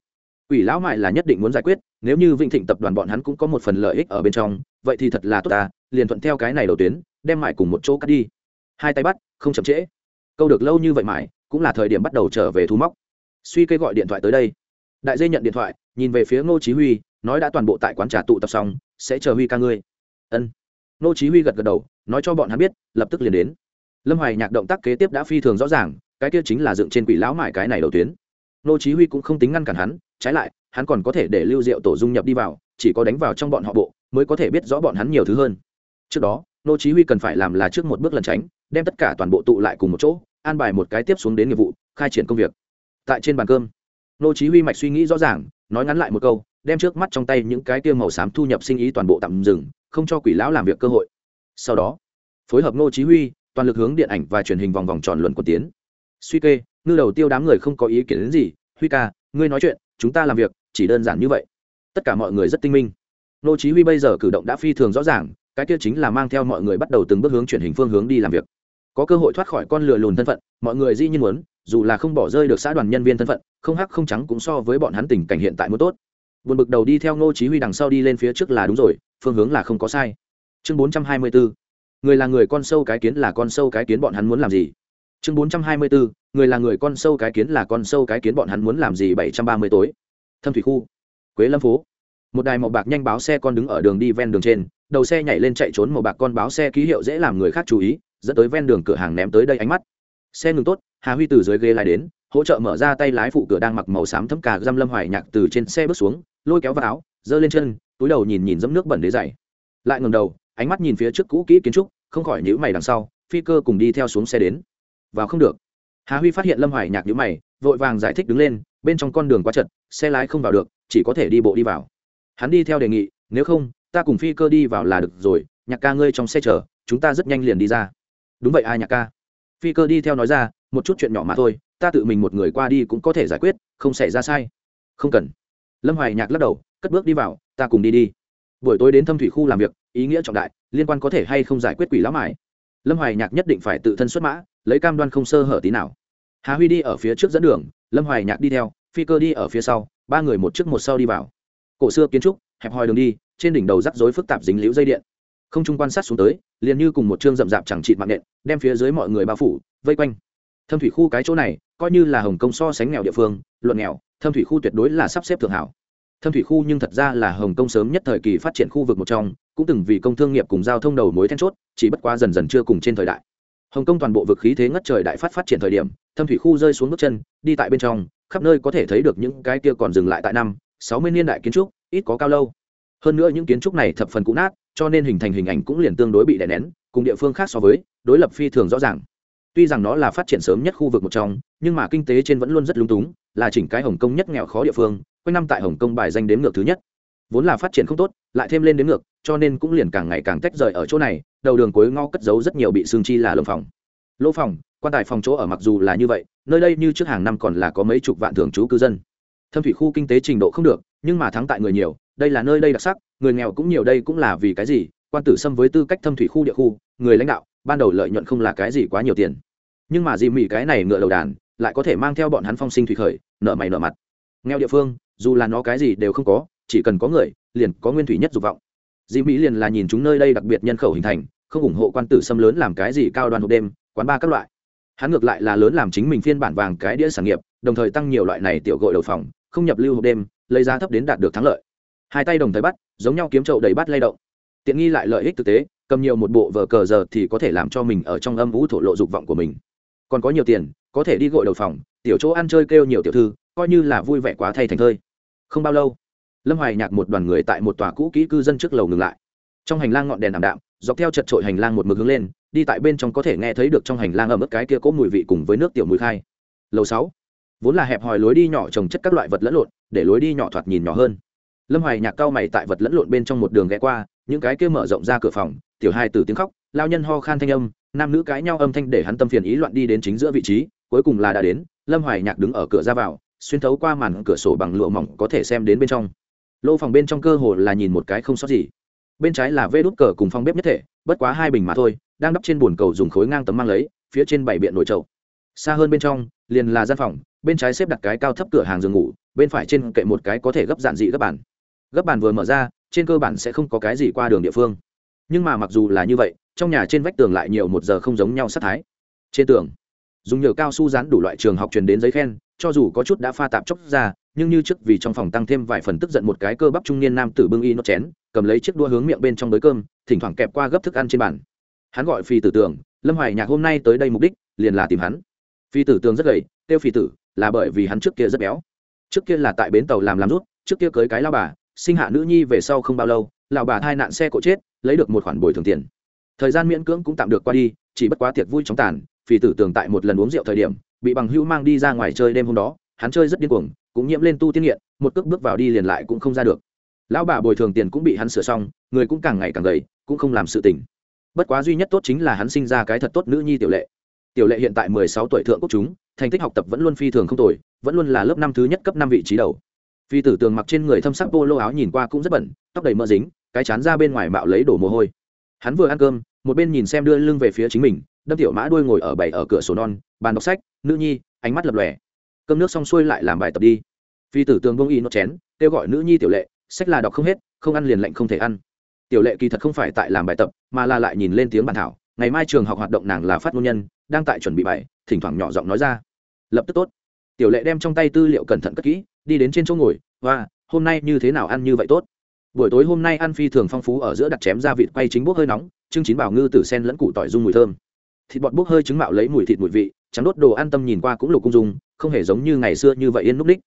Speaker 1: Quỷ lão mại là nhất định muốn giải quyết, nếu như vĩnh thịnh tập đoàn bọn hắn cũng có một phần lợi ích ở bên trong, vậy thì thật là tốt ta, liền thuận theo cái này đầu tuyến, đem mại cùng một chỗ cắt đi. Hai tay bắt, không chậm trễ. Câu được lâu như vậy mại cũng là thời điểm bắt đầu trở về thu móc. Suy cây gọi điện thoại tới đây. Đại dây nhận điện thoại, nhìn về phía ngô chí huy, nói đã toàn bộ tại quán trà tụ tập xong sẽ chờ huy ca ngươi. Ân. Nô chí huy gật gật đầu, nói cho bọn hắn biết, lập tức liền đến. Lâm hoài nhạc động tác kế tiếp đã phi thường rõ ràng, cái kia chính là dựng trên quỷ lão mải cái này đầu tuyến. Nô chí huy cũng không tính ngăn cản hắn, trái lại, hắn còn có thể để lưu diệu tổ dung nhập đi vào, chỉ có đánh vào trong bọn họ bộ, mới có thể biết rõ bọn hắn nhiều thứ hơn. Trước đó, nô chí huy cần phải làm là trước một bước lần tránh, đem tất cả toàn bộ tụ lại cùng một chỗ, an bài một cái tiếp xuống đến nghiệp vụ, khai triển công việc. Tại trên bàn cơm, nô chí huy mạch suy nghĩ rõ ràng, nói ngắn lại một câu đem trước mắt trong tay những cái tiêu màu xám thu nhập sinh ý toàn bộ tạm dừng, không cho quỷ lão làm việc cơ hội. Sau đó, phối hợp Ngô chí huy, toàn lực hướng điện ảnh và truyền hình vòng vòng tròn luận của tiến. Suy kê, ngư đầu tiêu đám người không có ý kiến đến gì. Huy ca, ngươi nói chuyện, chúng ta làm việc, chỉ đơn giản như vậy. Tất cả mọi người rất tinh minh. Ngô chí huy bây giờ cử động đã phi thường rõ ràng, cái kia chính là mang theo mọi người bắt đầu từng bước hướng truyền hình phương hướng đi làm việc. Có cơ hội thoát khỏi con lừa lùn thân phận, mọi người dĩ nhiên muốn, dù là không bỏ rơi được xã đoàn nhân viên thân phận, không hắc không trắng cũng so với bọn hắn tình cảnh hiện tại muốn tốt buồn bực đầu đi theo ngô chí huy đằng sau đi lên phía trước là đúng rồi, phương hướng là không có sai. Chương 424 người là người con sâu cái kiến là con sâu cái kiến bọn hắn muốn làm gì? Chương 424 người là người con sâu cái kiến là con sâu cái kiến bọn hắn muốn làm gì 730 tối? Thâm thủy khu, quế lâm phố. Một đài màu bạc nhanh báo xe con đứng ở đường đi ven đường trên, đầu xe nhảy lên chạy trốn màu bạc con báo xe ký hiệu dễ làm người khác chú ý, dẫn tới ven đường cửa hàng ném tới đây ánh mắt. Xe ngừng tốt, hà huy từ dưới ghế lái đến, hỗ trợ mở ra tay lái phụ cửa đang mặc màu xám thấm cà giam lâm hoài nhạc từ trên xe bước xuống lôi kéo vào áo, giơ lên chân, túi đầu nhìn nhìn dẫm nước bẩn đế dày. Lại ngầm đầu, ánh mắt nhìn phía trước cũ kỹ kiến trúc, không khỏi nhữ mày đằng sau, phi cơ cùng đi theo xuống xe đến. Vào không được. Hà huy phát hiện lâm hoài nhạc nhữ mày, vội vàng giải thích đứng lên, bên trong con đường quá chật, xe lái không vào được, chỉ có thể đi bộ đi vào. Hắn đi theo đề nghị, nếu không, ta cùng phi cơ đi vào là được rồi, nhạc ca ngươi trong xe chờ, chúng ta rất nhanh liền đi ra. Đúng vậy ai nhạc ca. Phi cơ đi theo nói ra, một chút chuyện nhỏ mà thôi, ta tự mình một người qua đi cũng có thể giải quyết, không xảy ra sai. Không cần lâm hoài nhạc lắc đầu, cất bước đi vào, ta cùng đi đi. Buổi tối đến thâm thủy khu làm việc, ý nghĩa trọng đại, liên quan có thể hay không giải quyết quỷ lão mải lâm hoài nhạc nhất định phải tự thân xuất mã, lấy cam đoan không sơ hở tí nào. Hà huy đi ở phía trước dẫn đường, lâm hoài nhạc đi theo, phi cơ đi ở phía sau, ba người một trước một sau đi vào. Cổ xưa kiến trúc, hẹp hòi đường đi, trên đỉnh đầu rắc rối phức tạp dính liễu dây điện. Không trung quan sát xuống tới, liền như cùng một chương rậm rạp chẳng trị mạng nện, đem phía dưới mọi người bao phủ, vây quanh thâm thủy khu cái chỗ này, coi như là hồng kông so sánh nghèo địa phương, luận nghèo, thâm thủy khu tuyệt đối là sắp xếp thượng hảo. Thâm thủy khu nhưng thật ra là hồng kông sớm nhất thời kỳ phát triển khu vực một trong, cũng từng vì công thương nghiệp cùng giao thông đầu mối then chốt, chỉ bất quá dần dần chưa cùng trên thời đại. Hồng kông toàn bộ vực khí thế ngất trời đại phát phát triển thời điểm, thâm thủy khu rơi xuống bước chân, đi tại bên trong, khắp nơi có thể thấy được những cái kia còn dừng lại tại năm, sáu mươi niên đại kiến trúc, ít có cao lâu. Hơn nữa những kiến trúc này thập phần cũ nát, cho nên hình thành hình ảnh cũng liền tương đối bị đè nén, cùng địa phương khác so với, đối lập phi thường rõ ràng tuy rằng nó là phát triển sớm nhất khu vực một trong, nhưng mà kinh tế trên vẫn luôn rất lung túng, là chỉnh cái hồng kông nhất nghèo khó địa phương, quanh năm tại hồng kông bài danh đếm ngược thứ nhất. Vốn là phát triển không tốt, lại thêm lên đến ngược, cho nên cũng liền càng ngày càng tách rời ở chỗ này, đầu đường cuối ngõ cất giấu rất nhiều bị xương chi là lồng phòng. Lỗ phòng, quan tài phòng chỗ ở mặc dù là như vậy, nơi đây như trước hàng năm còn là có mấy chục vạn thường trú cư dân. Thâm thủy khu kinh tế trình độ không được, nhưng mà thắng tại người nhiều, đây là nơi đây đặc sắc, người nghèo cũng nhiều đây cũng là vì cái gì? Quan tử xâm với tư cách thâm thủy khu địa khu, người lãnh đạo, ban đầu lợi nhuận không là cái gì quá nhiều tiền nhưng mà dì mỉ cái này ngựa đầu đàn, lại có thể mang theo bọn hắn phong sinh thủy khởi, nợ mày nợ mặt. Nghèo địa phương, dù là nó cái gì đều không có, chỉ cần có người, liền có nguyên thủy nhất dục vọng. Dì mỹ liền là nhìn chúng nơi đây đặc biệt nhân khẩu hình thành, không ủng hộ quan tử xâm lớn làm cái gì cao đoàn hộp đêm, quán ba các loại. Hắn ngược lại là lớn làm chính mình phiên bản vàng cái đĩa sản nghiệp, đồng thời tăng nhiều loại này tiểu gội đầu phòng, không nhập lưu hộp đêm, lấy giá thấp đến đạt được thắng lợi. Hai tay đồng thời bắt, giống nhau kiếm trậu đầy bắt lay động. Tiện nghi lại lợi ích thực tế, cầm nhiều một bộ vờ cờ giờ thì có thể làm cho mình ở trong âm vũ thổ lộ dục vọng của mình còn có nhiều tiền, có thể đi gội đầu phòng, tiểu chỗ ăn chơi kêu nhiều tiểu thư, coi như là vui vẻ quá thay thành thơi. Không bao lâu, lâm hoài nhạc một đoàn người tại một tòa cũ kỹ cư dân trước lầu ngừng lại. Trong hành lang ngọn đèn ảm đạm, dọc theo chật trội hành lang một mực hướng lên, đi tại bên trong có thể nghe thấy được trong hành lang ẩm ướt cái kia cỗ mùi vị cùng với nước tiểu mùi khai. Lầu sáu, vốn là hẹp hòi lối đi nhỏ trồng chất các loại vật lẫn lộn, để lối đi nhỏ thoạt nhìn nhỏ hơn. Lâm hoài nhạc cao mày tại vật lẫn lộn bên trong một đường ghé qua, những cái kia mở rộng ra cửa phòng, tiểu hai từ tiếng khóc lao nhân ho khan thanh âm, nam nữ cãi nhau âm thanh để hắn tâm phiền ý loạn đi đến chính giữa vị trí, cuối cùng là đã đến, lâm hoài nhạc đứng ở cửa ra vào, xuyên thấu qua màn cửa sổ bằng lụa mỏng có thể xem đến bên trong. Lô phòng bên trong cơ hồ là nhìn một cái không sót gì. Bên trái là vê đút cờ cùng phòng bếp nhất thể, bất quá hai bình mà thôi, đang đắp trên bồn cầu dùng khối ngang tấm mang lấy, phía trên bảy biện nồi trậu xa hơn bên trong, liền là gian phòng, bên trái xếp đặt cái cao thấp cửa hàng giường ngủ, bên phải trên kệ một cái có thể gấp dạn dị gấp bàn. Gấp bàn vừa mở ra, trên cơ bản sẽ không có cái gì qua đường địa phương. Nhưng mà mặc dù là như vậy trong nhà trên vách tường lại nhiều một giờ không giống nhau sát thái. Trên tường, dùng nhựa cao su dán đủ loại trường học truyền đến giấy khen, cho dù có chút đã pha tạp chốc ra, nhưng như trước vì trong phòng tăng thêm vài phần tức giận một cái cơ bắp trung niên nam tử bưng y nốt chén, cầm lấy chiếc đua hướng miệng bên trong đới cơm, thỉnh thoảng kẹp qua gấp thức ăn trên bàn. Hắn gọi phi tử tường, lâm hoài nhạc hôm nay tới đây mục đích, liền là tìm hắn. Phi tử tường rất gầy, tiêu phi tử, là bởi vì hắn trước kia rất béo. Trước kia là tại bến tàu làm làm rút trước kia cưới cái lao bà, sinh hạ nữ nhi về sau không bao lâu, lão bà thai nạn xe cộ chết, lấy được một khoản bồi thường tiền thời gian miễn cưỡng cũng tạm được qua đi, chỉ bất quá tiệc vui chóng tàn phi tử tường tại một lần uống rượu thời điểm, bị bằng hữu mang đi ra ngoài chơi đêm hôm đó, hắn chơi rất điên cuồng, cũng nhiễm lên tu tiên nghiện, một cước bước vào đi liền lại cũng không ra được. Lão bà bồi thường tiền cũng bị hắn sửa xong, người cũng càng ngày càng gầy, cũng không làm sự tình. Bất quá duy nhất tốt chính là hắn sinh ra cái thật tốt nữ nhi tiểu lệ. Tiểu lệ hiện tại mười sáu tuổi thượng quốc chúng, thành tích học tập vẫn luôn phi thường không tồi, vẫn luôn là lớp năm thứ nhất cấp năm vị trí đầu. Phi tử tường mặc trên người thâm sắc polo áo nhìn qua cũng rất bẩn, tóc đầy mỡ dính, cái chán ra bên ngoài mạo lấy đổ mồ hôi hắn vừa ăn cơm, một bên nhìn xem đưa lưng về phía chính mình, đâm tiểu mã đuôi ngồi ở bảy ở cửa sổ non, bàn đọc sách, nữ nhi, ánh mắt lập lòe. Cơm nước xong xuôi lại làm bài tập đi. Phi tử tường bông y nó chén, kêu gọi nữ nhi tiểu lệ, sách là đọc không hết, không ăn liền lạnh không thể ăn. Tiểu lệ kỳ thật không phải tại làm bài tập, mà là lại nhìn lên tiếng bản thảo. Ngày mai trường học hoạt động nàng là phát ngôn nhân, đang tại chuẩn bị bài, thỉnh thoảng nhỏ giọng nói ra. Lập tức tốt. Tiểu lệ đem trong tay tư liệu cẩn thận cất kỹ, đi đến trên chỗ ngồi và hôm nay như thế nào ăn như vậy tốt? Buổi tối hôm nay ăn phi thường phong phú ở giữa đặt chém ra vịt quay chính bốc hơi nóng chương chín bảo ngư tử sen lẫn củ tỏi dung mùi thơm. Thịt bọt bốc hơi trứng mạo lấy mùi thịt mùi vị, trắng đốt đồ ăn tâm nhìn qua cũng lục cung dung, không hề giống như ngày xưa như vậy yên núp ních.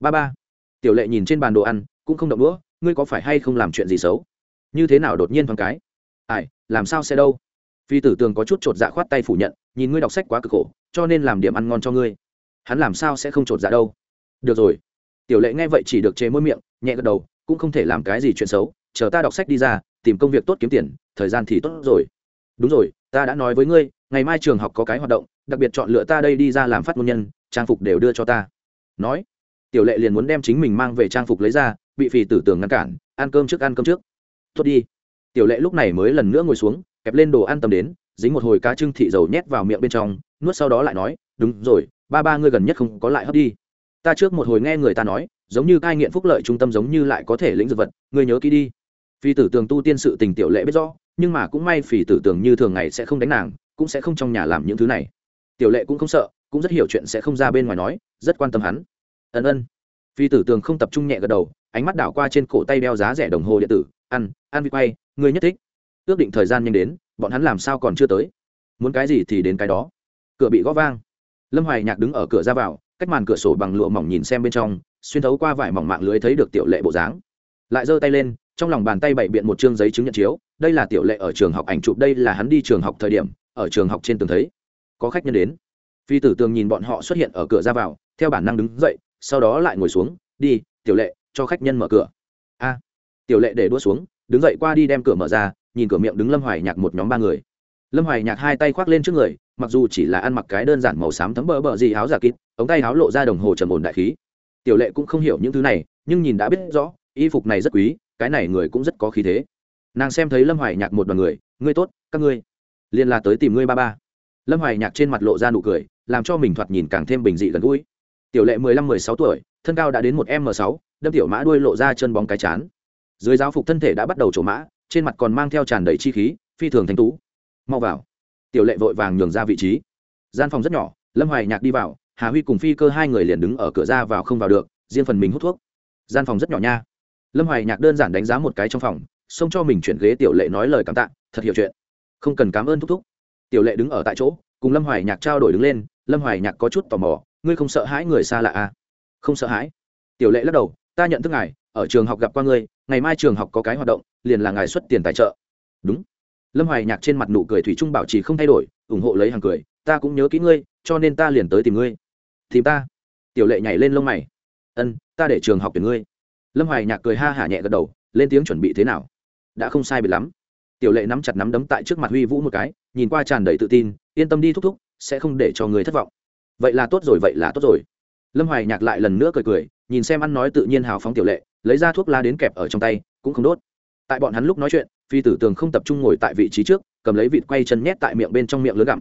Speaker 1: Ba ba, tiểu lệ nhìn trên bàn đồ ăn, cũng không động đũa, ngươi có phải hay không làm chuyện gì xấu? Như thế nào đột nhiên thoáng cái? Ai, làm sao sẽ đâu? Phi tử tường có chút chột dạ khoát tay phủ nhận, nhìn ngươi đọc sách quá cực khổ, cho nên làm điểm ăn ngon cho ngươi. Hắn làm sao sẽ không chột dạ đâu? Được rồi. Tiểu lệ nghe vậy chỉ được chế môi miệng, nhẹ gật đầu cũng không thể làm cái gì chuyện xấu, chờ ta đọc sách đi ra, tìm công việc tốt kiếm tiền, thời gian thì tốt rồi. Đúng rồi, ta đã nói với ngươi, ngày mai trường học có cái hoạt động, đặc biệt chọn lựa ta đây đi ra làm phát ngôn nhân, trang phục đều đưa cho ta. Nói, tiểu lệ liền muốn đem chính mình mang về trang phục lấy ra, bị phì tử tưởng ngăn cản, ăn cơm trước, ăn cơm trước. Tốt đi. Tiểu lệ lúc này mới lần nữa ngồi xuống, kẹp lên đồ ăn tầm đến, dính một hồi cá trưng thị dầu nhét vào miệng bên trong, nuốt sau đó lại nói, đúng rồi, ba ba ngươi gần nhất không có lại hấp đi. Ta trước một hồi nghe người ta nói giống như cai nghiện phúc lợi trung tâm giống như lại có thể lĩnh dược vật, ngươi nhớ kỹ đi. Phi tử tường tu tiên sự tình tiểu lệ biết rõ, nhưng mà cũng may phỉ tử tường như thường ngày sẽ không đánh nàng, cũng sẽ không trong nhà làm những thứ này. Tiểu lệ cũng không sợ, cũng rất hiểu chuyện sẽ không ra bên ngoài nói, rất quan tâm hắn. Ân ân. Phi tử tường không tập trung nhẹ gật đầu, ánh mắt đảo qua trên cổ tay đeo giá rẻ đồng hồ điện tử, ăn ăn vịt quay người nhất thích. Ước định thời gian nhanh đến, bọn hắn làm sao còn chưa tới? Muốn cái gì thì đến cái đó. Cửa bị gõ vang. Lâm hoài nhạc đứng ở cửa ra vào, cách màn cửa sổ bằng lụa mỏng nhìn xem bên trong xuyên thấu qua vải mỏng mạng lưới thấy được tiểu lệ bộ dáng. Lại giơ tay lên, trong lòng bàn tay bày biện một chương giấy chứng nhận chiếu, đây là tiểu lệ ở trường học ảnh chụp, đây là hắn đi trường học thời điểm, ở trường học trên tường thấy. Có khách nhân đến. Phi tử tường nhìn bọn họ xuất hiện ở cửa ra vào, theo bản năng đứng dậy, sau đó lại ngồi xuống, đi, tiểu lệ, cho khách nhân mở cửa. A. Tiểu lệ để đua xuống, đứng dậy qua đi đem cửa mở ra, nhìn cửa miệng đứng lâm hoài nhạc một nhóm ba người. Lâm hoài nhạc hai tay khoác lên trước người, mặc dù chỉ là ăn mặc cái đơn giản màu xám thấm bờ bờ gì áo giả kít ống tay áo lộ ra đồng hồ trầm ổn đại khí tiểu lệ cũng không hiểu những thứ này, nhưng nhìn đã biết rõ, y phục này rất quý, cái này người cũng rất có khí thế. Nàng xem thấy lâm hoài nhạc một đoàn người, ngươi tốt, các ngươi liên là tới tìm ngươi ba ba. Lâm hoài nhạc trên mặt lộ ra nụ cười, làm cho mình thoạt nhìn càng thêm bình dị gần gũi. Tiểu lệ mười lăm mười sáu tuổi, thân cao đã đến một m sáu, đâm tiểu mã đuôi lộ ra chân bóng cái chán. Dưới giáo phục thân thể đã bắt đầu trổ mã, trên mặt còn mang theo tràn đầy chi khí, phi thường thanh tú. Mau vào. Tiểu lệ vội vàng nhường ra vị trí. Gian phòng rất nhỏ, lâm hoài nhạc đi vào hà huy cùng phi cơ hai người liền đứng ở cửa ra vào không vào được, riêng phần mình hút thuốc. Gian phòng rất nhỏ nha. Lâm hoài nhạc đơn giản đánh giá một cái trong phòng, xông cho mình chuyển ghế tiểu lệ nói lời cảm tạ, thật hiểu chuyện. Không cần cảm ơn thúc thúc. Tiểu lệ đứng ở tại chỗ, cùng lâm hoài nhạc trao đổi đứng lên, lâm hoài nhạc có chút tò mò, ngươi không sợ hãi người xa lạ à? Không sợ hãi. Tiểu lệ lắc đầu, ta nhận thức ngài, ở trường học gặp qua ngươi, ngày mai trường học có cái hoạt động, liền là ngài xuất tiền tài trợ. Đúng. Lâm hoài nhạc trên mặt nụ cười thủy trung bảo trì không thay đổi, ủng hộ lấy hàng cười, ta cũng nhớ kỹ ngươi, cho nên ta liền tới tìm ngươi tìm ta. Tiểu lệ nhảy lên lông mày. Ân, ta để trường học tuyển ngươi. Lâm hoài nhạc cười ha hả nhẹ gật đầu, lên tiếng chuẩn bị thế nào? Đã không sai biệt lắm. Tiểu lệ nắm chặt nắm đấm tại trước mặt huy vũ một cái, nhìn qua tràn đầy tự tin, yên tâm đi thúc thúc, sẽ không để cho người thất vọng. Vậy là tốt rồi, vậy là tốt rồi. Lâm hoài nhạc lại lần nữa cười cười, nhìn xem ăn nói tự nhiên hào phóng tiểu lệ, lấy ra thuốc lá đến kẹp ở trong tay, cũng không đốt. Tại bọn hắn lúc nói chuyện, phi tử tường không tập trung ngồi tại vị trí trước, cầm lấy vịt quay chân nhét tại miệng bên trong miệng lớn gặm.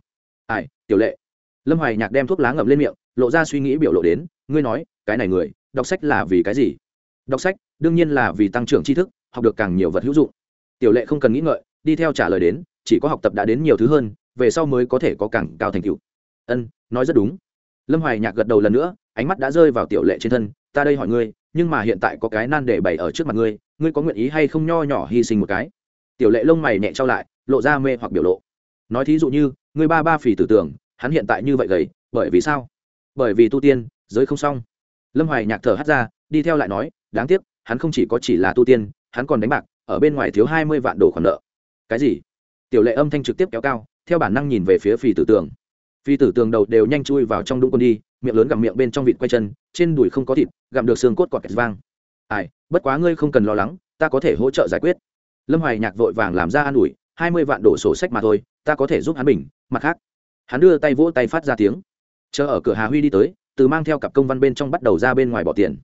Speaker 1: Ai, tiểu lệ lâm hoài nhạc đem thuốc lá ngậm lên miệng, lộ ra suy nghĩ biểu lộ đến, ngươi nói, cái này người, đọc sách là vì cái gì? Đọc sách, đương nhiên là vì tăng trưởng tri thức, học được càng nhiều vật hữu dụng. Tiểu lệ không cần nghĩ ngợi, đi theo trả lời đến, chỉ có học tập đã đến nhiều thứ hơn, về sau mới có thể có càng cao thành tựu. Ân, nói rất đúng. Lâm hoài nhạc gật đầu lần nữa, ánh mắt đã rơi vào tiểu lệ trên thân, ta đây hỏi ngươi, nhưng mà hiện tại có cái nan để bày ở trước mặt ngươi ngươi có nguyện ý hay không nho nhỏ hy sinh một cái? Tiểu lệ lông mày nhẹ trao lại, lộ ra mê hoặc biểu lộ. Nói thí dụ như, ngươi ba ba phì tử tưởng hắn hiện tại như vậy gầy, bởi vì sao? Bởi vì tu tiên, giới không xong. Lâm hoài nhạc thở hắt ra, đi theo lại nói, đáng tiếc, hắn không chỉ có chỉ là tu tiên, hắn còn đánh bạc, ở bên ngoài thiếu hai mươi vạn đồ khoản nợ. Cái gì? Tiểu lệ âm thanh trực tiếp kéo cao, theo bản năng nhìn về phía phì tử tường. Phi tử tường đầu đều nhanh chui vào trong đũng quân đi, miệng lớn gặm miệng bên trong vịt quay chân, trên đùi không có thịt, gặm được xương cốt cọt kẹt vang. Ai, bất quá ngươi không cần lo lắng, ta có thể hỗ trợ giải quyết. Lâm hoài nhạc vội vàng làm ra an ủi, hai mươi vạn đổ sổ sách mà thôi, ta có thể giúp hắn bình, mặt khác hắn đưa tay vỗ tay phát ra tiếng. Chờ ở cửa hà huy đi tới, từ mang theo cặp công văn bên trong bắt đầu ra bên ngoài bỏ tiền.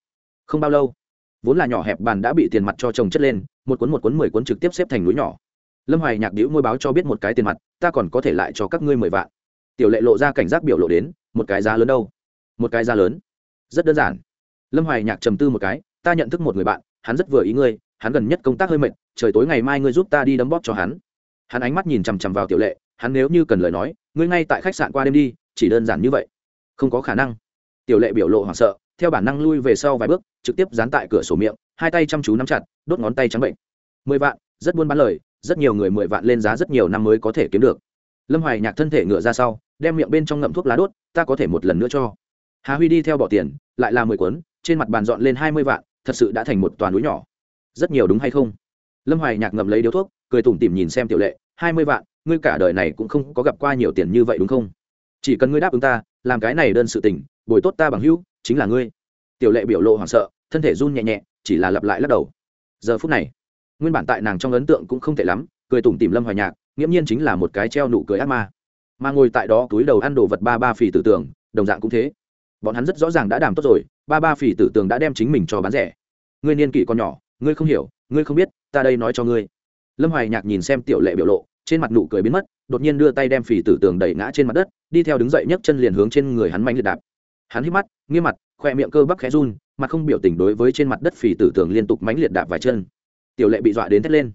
Speaker 1: Không bao lâu, vốn là nhỏ hẹp bàn đã bị tiền mặt cho chồng chất lên, một cuốn một cuốn mười cuốn trực tiếp xếp thành núi nhỏ. Lâm hoài nhạc đĩu môi báo cho biết một cái tiền mặt, ta còn có thể lại cho các ngươi mười vạn. Tiểu lệ lộ ra cảnh giác biểu lộ đến, một cái giá lớn đâu? Một cái giá lớn. Rất đơn giản. Lâm hoài nhạc trầm tư một cái, ta nhận thức một người bạn, hắn rất vừa ý ngươi, hắn gần nhất công tác hơi mệt, trời tối ngày mai ngươi giúp ta đi đấm bóp cho hắn. Hắn ánh mắt nhìn chằm chằm vào tiểu lệ, hắn nếu như cần lời nói ngươi ngay tại khách sạn qua đêm đi, chỉ đơn giản như vậy. Không có khả năng. Tiểu lệ biểu lộ hoảng sợ, theo bản năng lui về sau vài bước, trực tiếp dán tại cửa sổ miệng, hai tay chăm chú nắm chặt, đốt ngón tay trắng bệnh. Mười vạn, rất buôn bán lời, rất nhiều người mười vạn lên giá rất nhiều năm mới có thể kiếm được. Lâm hoài nhạc thân thể ngựa ra sau, đem miệng bên trong ngậm thuốc lá đốt, ta có thể một lần nữa cho. Hà huy đi theo bỏ tiền, lại là mười cuốn, trên mặt bàn dọn lên hai mươi vạn, thật sự đã thành một toàn núi nhỏ. Rất nhiều đúng hay không? Lâm hoài nhạc ngậm lấy điếu thuốc, cười tủm tỉm nhìn xem tiểu lệ, hai mươi vạn ngươi cả đời này cũng không có gặp qua nhiều tiền như vậy đúng không? Chỉ cần ngươi đáp ứng ta, làm cái này đơn sự tình, bồi tốt ta bằng hữu, chính là ngươi. Tiểu lệ biểu lộ hoảng sợ, thân thể run nhẹ nhẹ, chỉ là lặp lại lắc đầu. Giờ phút này, nguyên bản tại nàng trong ấn tượng cũng không tệ lắm, cười tủm tỉm lâm hoài nhạc, nghiễm nhiên chính là một cái treo nụ cười ác ma. Mà ngồi tại đó túi đầu ăn đồ vật ba ba phì tử tường, đồng dạng cũng thế. Bọn hắn rất rõ ràng đã đàm tốt rồi, ba ba phì tử tường đã đem chính mình cho bán rẻ. Ngươi niên kỷ còn nhỏ, ngươi không hiểu, ngươi không biết, ta đây nói cho ngươi. Lâm hoài nhạc nhìn xem tiểu lệ biểu lộ trên mặt nụ cười biến mất, đột nhiên đưa tay đem phì tử tường đẩy ngã trên mặt đất, đi theo đứng dậy nhấc chân liền hướng trên người hắn mạnh liệt đạp. Hắn hít mắt, nghiêm mặt, khoe miệng cơ bắp khẽ run, mặt không biểu tình đối với trên mặt đất phì tử tường liên tục mánh liệt đạp vài chân. Tiểu lệ bị dọa đến thét lên.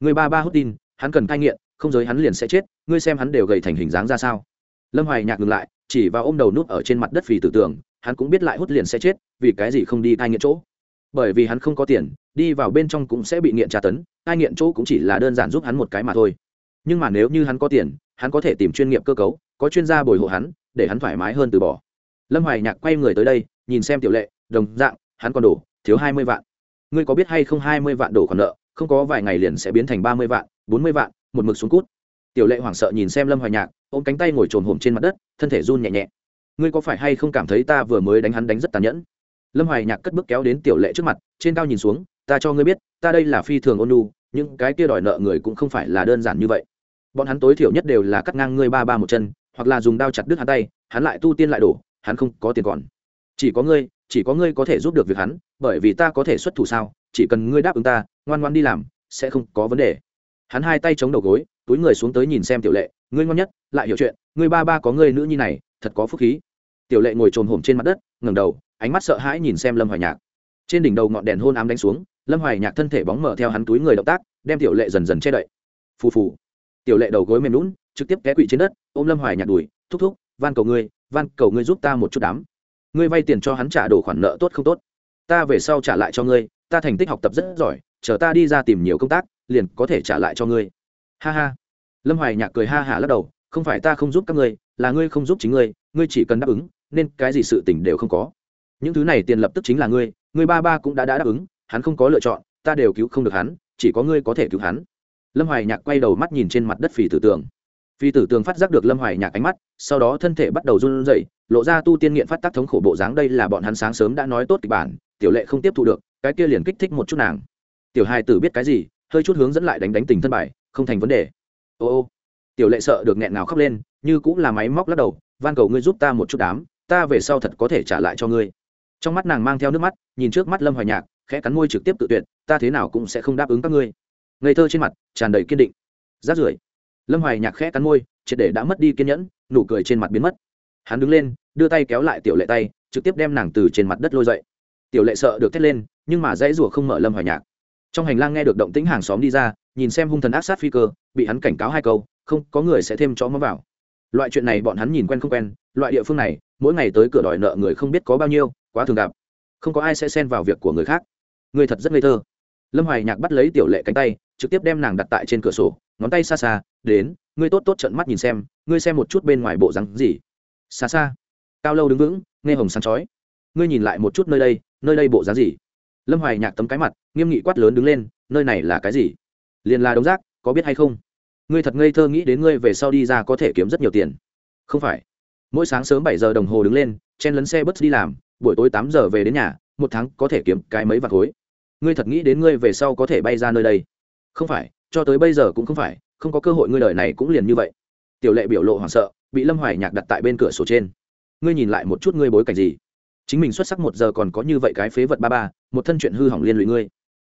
Speaker 1: Người ba ba hút tin, hắn cần cai nghiện, không giới hắn liền sẽ chết, ngươi xem hắn đều gầy thành hình dáng ra sao. Lâm hoài nhạc ngừng lại, chỉ vào ôm đầu nút ở trên mặt đất phì tử tường, hắn cũng biết lại hút liền sẽ chết, vì cái gì không đi cai nghiện chỗ. Bởi vì hắn không có tiền, đi vào bên trong cũng sẽ bị nghiện tra tấn, cai nghiện chỗ cũng chỉ là đơn giản giúp hắn một cái mà thôi nhưng mà nếu như hắn có tiền, hắn có thể tìm chuyên nghiệp cơ cấu, có chuyên gia bồi hộ hắn, để hắn thoải mái hơn từ bỏ. Lâm hoài nhạc quay người tới đây, nhìn xem tiểu lệ, đồng dạng, hắn còn đổ, thiếu hai mươi vạn. Ngươi có biết hay không hai mươi vạn đổ còn nợ, không có vài ngày liền sẽ biến thành ba mươi vạn, bốn mươi vạn, một mực xuống cút. Tiểu lệ hoảng sợ nhìn xem lâm hoài nhạc, ôm cánh tay ngồi trồn hổm trên mặt đất, thân thể run nhẹ nhẹ. Ngươi có phải hay không cảm thấy ta vừa mới đánh hắn đánh rất tàn nhẫn? Lâm hoài nhạc cất bước kéo đến tiểu lệ trước mặt, trên cao nhìn xuống, ta cho ngươi biết, ta đây là phi thường ôn lu những cái kia đòi nợ người cũng không phải là đơn giản như vậy. Bọn hắn tối thiểu nhất đều là cắt ngang ngươi ba ba một chân, hoặc là dùng đao chặt đứt hắn tay, hắn lại tu tiên lại đổ, hắn không có tiền còn. Chỉ có ngươi, chỉ có ngươi có thể giúp được việc hắn, bởi vì ta có thể xuất thủ sao, chỉ cần ngươi đáp ứng ta, ngoan ngoan đi làm, sẽ không có vấn đề. Hắn hai tay chống đầu gối, túi người xuống tới nhìn xem tiểu lệ, ngươi ngon nhất, lại hiểu chuyện, ngươi ba ba có ngươi nữ nhi này, thật có phúc khí. Tiểu lệ ngồi trồm hổm trên mặt đất, ngẩng đầu, ánh mắt sợ hãi nhìn xem lâm hoài nhạc. Trên đỉnh đầu ngọn đèn hôn ám đánh xuống lâm hoài nhạc thân thể bóng mở theo hắn túi người động tác đem tiểu lệ dần dần che đậy. Phù phù. Tiểu lệ đầu gối mềm lún trực tiếp ké quỵ trên đất ôm lâm hoài nhạc đùi thúc thúc van cầu ngươi van cầu ngươi giúp ta một chút đám. Ngươi vay tiền cho hắn trả đồ khoản nợ tốt không tốt? Ta về sau trả lại cho ngươi ta thành tích học tập rất giỏi chờ ta đi ra tìm nhiều công tác liền có thể trả lại cho ngươi. Ha ha. Lâm hoài nhạc cười ha hả lắc đầu không phải ta không giúp các ngươi là ngươi không giúp chính ngươi ngươi chỉ cần đáp ứng nên cái gì sự tình đều không có. Những thứ này tiền lập tức chính là ngươi ngươi ba ba cũng đã, đã đáp ứng hắn không có lựa chọn, ta đều cứu không được hắn, chỉ có ngươi có thể cứu hắn. Lâm hoài nhạc quay đầu mắt nhìn trên mặt đất phì tử tường. Phì tử tường phát giác được lâm hoài nhạc ánh mắt, sau đó thân thể bắt đầu run rẩy, lộ ra tu tiên nghiện phát tác thống khổ bộ dáng đây là bọn hắn sáng sớm đã nói tốt kịch bản, tiểu lệ không tiếp thu được, cái kia liền kích thích một chút nàng. Tiểu hai tử biết cái gì, hơi chút hướng dẫn lại đánh đánh tình thân bài, không thành vấn đề. Ô ô, tiểu lệ sợ được nghẹn nào khóc lên, như cũng là máy móc lắc đầu, van cầu ngươi giúp ta một chút đám, ta về sau thật có thể trả lại cho ngươi. Trong mắt nàng mang theo nước mắt, nhìn trước mắt lâm hoài nhạc khẽ cắn môi trực tiếp tự tuyệt, ta thế nào cũng sẽ không đáp ứng các ngươi. Ngây thơ trên mặt, tràn đầy kiên định. Rát rưởi. Lâm hoài nhạc khẽ cắn môi, triệt để đã mất đi kiên nhẫn, nụ cười trên mặt biến mất. Hắn đứng lên, đưa tay kéo lại tiểu lệ tay, trực tiếp đem nàng từ trên mặt đất lôi dậy. Tiểu lệ sợ được thét lên, nhưng mà dãy rủa không mở lâm hoài nhạc. Trong hành lang nghe được động tĩnh hàng xóm đi ra, nhìn xem hung thần ác sát phi cơ, bị hắn cảnh cáo hai câu, không, có người sẽ thêm chó mắm vào. Loại chuyện này bọn hắn nhìn quen không quen, loại địa phương này, mỗi ngày tới cửa đòi nợ người không biết có bao nhiêu, quá thường gặp. Không có ai sẽ xen vào việc của người khác người thật rất ngây thơ. Lâm hoài nhạc bắt lấy tiểu lệ cánh tay, trực tiếp đem nàng đặt tại trên cửa sổ, ngón tay xa xa, đến, ngươi tốt tốt trận mắt nhìn xem, ngươi xem một chút bên ngoài bộ rắn gì. Xa xa. Cao lâu đứng vững, nghe hồng sáng chói. Ngươi nhìn lại một chút nơi đây nơi đây bộ dáng gì? Lâm hoài nhạc tấm cái mặt, nghiêm nghị quát lớn đứng lên, nơi này là cái gì? Liền là đống rác, có biết hay không? Ngươi thật ngây thơ nghĩ đến ngươi về sau đi ra có thể kiếm rất nhiều tiền. Không phải. Mỗi sáng sớm bảy giờ đồng hồ đứng lên, chen lấn xe bus đi làm, buổi tối tám giờ về đến nhà, một tháng có thể kiếm cái mấy vạt khối ngươi thật nghĩ đến ngươi về sau có thể bay ra nơi đây? Không phải, cho tới bây giờ cũng không phải, không có cơ hội ngươi đời này cũng liền như vậy. Tiểu lệ biểu lộ hoảng sợ, bị lâm hoài nhạc đặt tại bên cửa sổ trên. Ngươi nhìn lại một chút ngươi bối cảnh gì? Chính mình xuất sắc một giờ còn có như vậy cái phế vật ba ba, một thân chuyện hư hỏng liên lụy ngươi.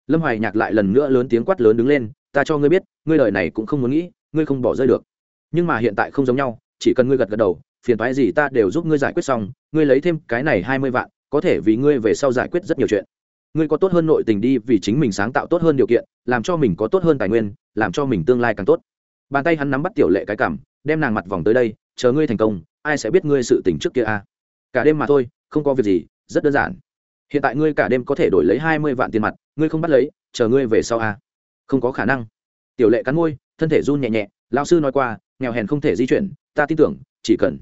Speaker 1: Lâm hoài nhạc lại lần nữa lớn tiếng quát lớn đứng lên, ta cho ngươi biết, ngươi đời này cũng không muốn nghĩ, ngươi không bỏ rơi được. Nhưng mà hiện tại không giống nhau, chỉ cần ngươi gật gật đầu, phiền thoái gì ta đều giúp ngươi giải quyết xong, ngươi lấy thêm cái này hai mươi vạn, có thể vì ngươi về sau giải quyết rất nhiều chuyện ngươi có tốt hơn nội tình đi vì chính mình sáng tạo tốt hơn điều kiện, làm cho mình có tốt hơn tài nguyên, làm cho mình tương lai càng tốt bàn tay hắn nắm bắt tiểu lệ cái cảm, đem nàng mặt vòng tới đây, chờ ngươi thành công, ai sẽ biết ngươi sự tình trước kia a à? cả đêm mà thôi, không có việc gì, rất đơn giản hiện tại ngươi cả đêm có thể đổi lấy hai mươi vạn tiền mặt, ngươi không bắt lấy, chờ ngươi về sau a à? không có khả năng tiểu lệ cắn môi, thân thể run nhẹ nhẹ lao sư nói qua, nghèo hèn không thể di chuyển, ta tin tưởng, chỉ cần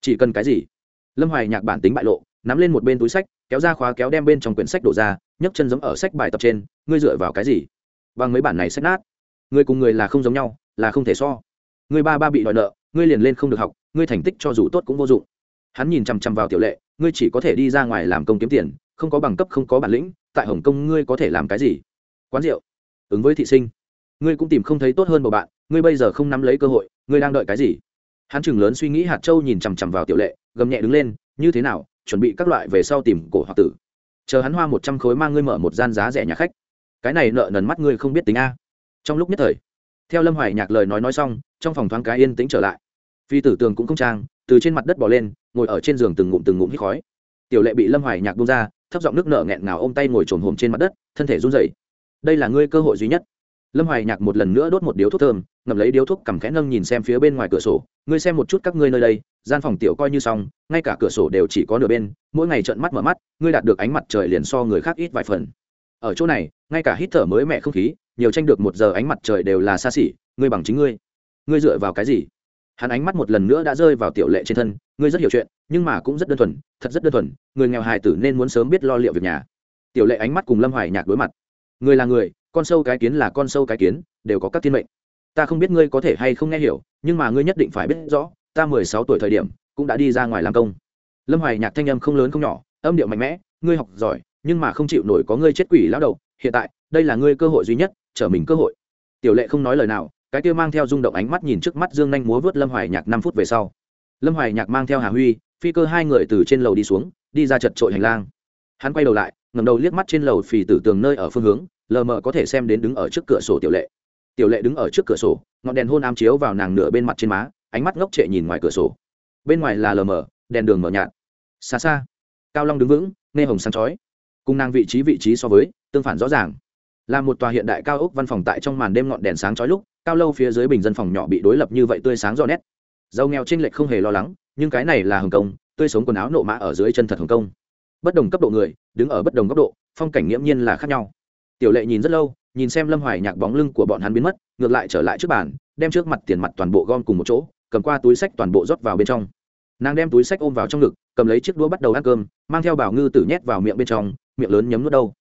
Speaker 1: chỉ cần cái gì lâm hoài nhạc bản tính bại lộ nắm lên một bên túi sách, kéo ra khóa kéo đem bên trong quyển sách đổ ra, nhấc chân giống ở sách bài tập trên, ngươi dựa vào cái gì? Bằng mấy bản này sách nát. Ngươi cùng người là không giống nhau, là không thể so. Ngươi ba ba bị đòi nợ, ngươi liền lên không được học, ngươi thành tích cho dù tốt cũng vô dụng. Hắn nhìn chằm chằm vào tiểu lệ, ngươi chỉ có thể đi ra ngoài làm công kiếm tiền, không có bằng cấp, không có bản lĩnh, tại hồng kông ngươi có thể làm cái gì? Quán rượu. Ứng với thị sinh. Ngươi cũng tìm không thấy tốt hơn một bạn, ngươi bây giờ không nắm lấy cơ hội, ngươi đang đợi cái gì? Hắn chừng lớn suy nghĩ hạt châu nhìn chằm chằm vào tiểu lệ, gầm nhẹ đứng lên, như thế nào chuẩn bị các loại về sau tìm cổ hoặc tử. Chờ hắn hoa một trăm khối mang ngươi mở một gian giá rẻ nhà khách. Cái này nợ nần mắt ngươi không biết tính a. Trong lúc nhất thời, theo lâm hoài nhạc lời nói nói xong, trong phòng thoáng cái yên tĩnh trở lại. Phi tử tường cũng không trang, từ trên mặt đất bỏ lên, ngồi ở trên giường từng ngụm từng ngụm hít khói. Tiểu lệ bị lâm hoài nhạc bung ra, thấp giọng nước nợ nghẹn ngào ôm tay ngồi trồm hồm trên mặt đất, thân thể run rẩy. Đây là ngươi cơ hội duy nhất lâm hoài nhạc một lần nữa đốt một điếu thuốc thơm, ngậm lấy điếu thuốc cầm khẽ nâng nhìn xem phía bên ngoài cửa sổ. Ngươi xem một chút các ngươi nơi đây, gian phòng tiểu coi như xong, ngay cả cửa sổ đều chỉ có nửa bên, mỗi ngày trợn mắt mở mắt, ngươi đạt được ánh mặt trời liền so người khác ít vài phần. Ở chỗ này, ngay cả hít thở mới mẹ không khí, nhiều tranh được một giờ ánh mặt trời đều là xa xỉ, ngươi bằng chính ngươi. Ngươi dựa vào cái gì? Hắn ánh mắt một lần nữa đã rơi vào tiểu lệ trên thân, ngươi rất hiểu chuyện, nhưng mà cũng rất đơn thuần, thật rất đơn thuần, người nghèo hài tử nên muốn sớm biết lo liệu việc nhà. Tiểu lệ ánh mắt cùng lâm hoài nhạc đối mặt. Người là người con sâu cái kiến là con sâu cái kiến, đều có các thiên mệnh. Ta không biết ngươi có thể hay không nghe hiểu, nhưng mà ngươi nhất định phải biết rõ, ta mười sáu tuổi thời điểm, cũng đã đi ra ngoài làm công. Lâm hoài nhạc thanh âm không lớn không nhỏ, âm điệu mạnh mẽ, ngươi học giỏi, nhưng mà không chịu nổi có ngươi chết quỷ lão đầu, hiện tại, đây là ngươi cơ hội duy nhất, trở mình cơ hội. Tiểu lệ không nói lời nào, cái kia mang theo rung động ánh mắt nhìn trước mắt dương nhanh múa vớt lâm hoài nhạc năm phút về sau. Lâm hoài nhạc mang theo hà huy, phi cơ hai người từ trên lầu đi xuống, đi ra chật trội hành lang. Hắn quay đầu lại ngầm đầu liếc mắt trên lầu phì tử tường nơi ở phương hướng lờ mờ có thể xem đến đứng ở trước cửa sổ tiểu lệ. Tiểu lệ đứng ở trước cửa sổ, ngọn đèn hôn ám chiếu vào nàng nửa bên mặt trên má, ánh mắt ngốc trệ nhìn ngoài cửa sổ. Bên ngoài là lờ mờ, đèn đường mở nhạt. Xa xa, cao long đứng vững, nghe hồng sáng chói. Cùng nàng vị trí vị trí so với, tương phản rõ ràng. Là một tòa hiện đại cao ốc văn phòng tại trong màn đêm ngọn đèn sáng chói lúc, cao lâu phía dưới bình dân phòng nhỏ bị đối lập như vậy tươi sáng rõ nét. Giàu nghèo trên lệch không hề lo lắng, nhưng cái này là hồng kông tươi sống quần áo nộ mã ở dưới chân thật hồng kông bất đồng cấp độ người, đứng ở bất đồng góc độ, phong cảnh nghiễm nhiên là khác nhau tiểu lệ nhìn rất lâu, nhìn xem lâm hoài nhạc bóng lưng của bọn hắn biến mất, ngược lại trở lại trước bàn, đem trước mặt tiền mặt toàn bộ gom cùng một chỗ, cầm qua túi sách toàn bộ rót vào bên trong. Nàng đem túi sách ôm vào trong ngực, cầm lấy chiếc đũa bắt đầu ăn cơm, mang theo bảo ngư tử nhét vào miệng bên trong, miệng lớn nhấm nuốt đâu.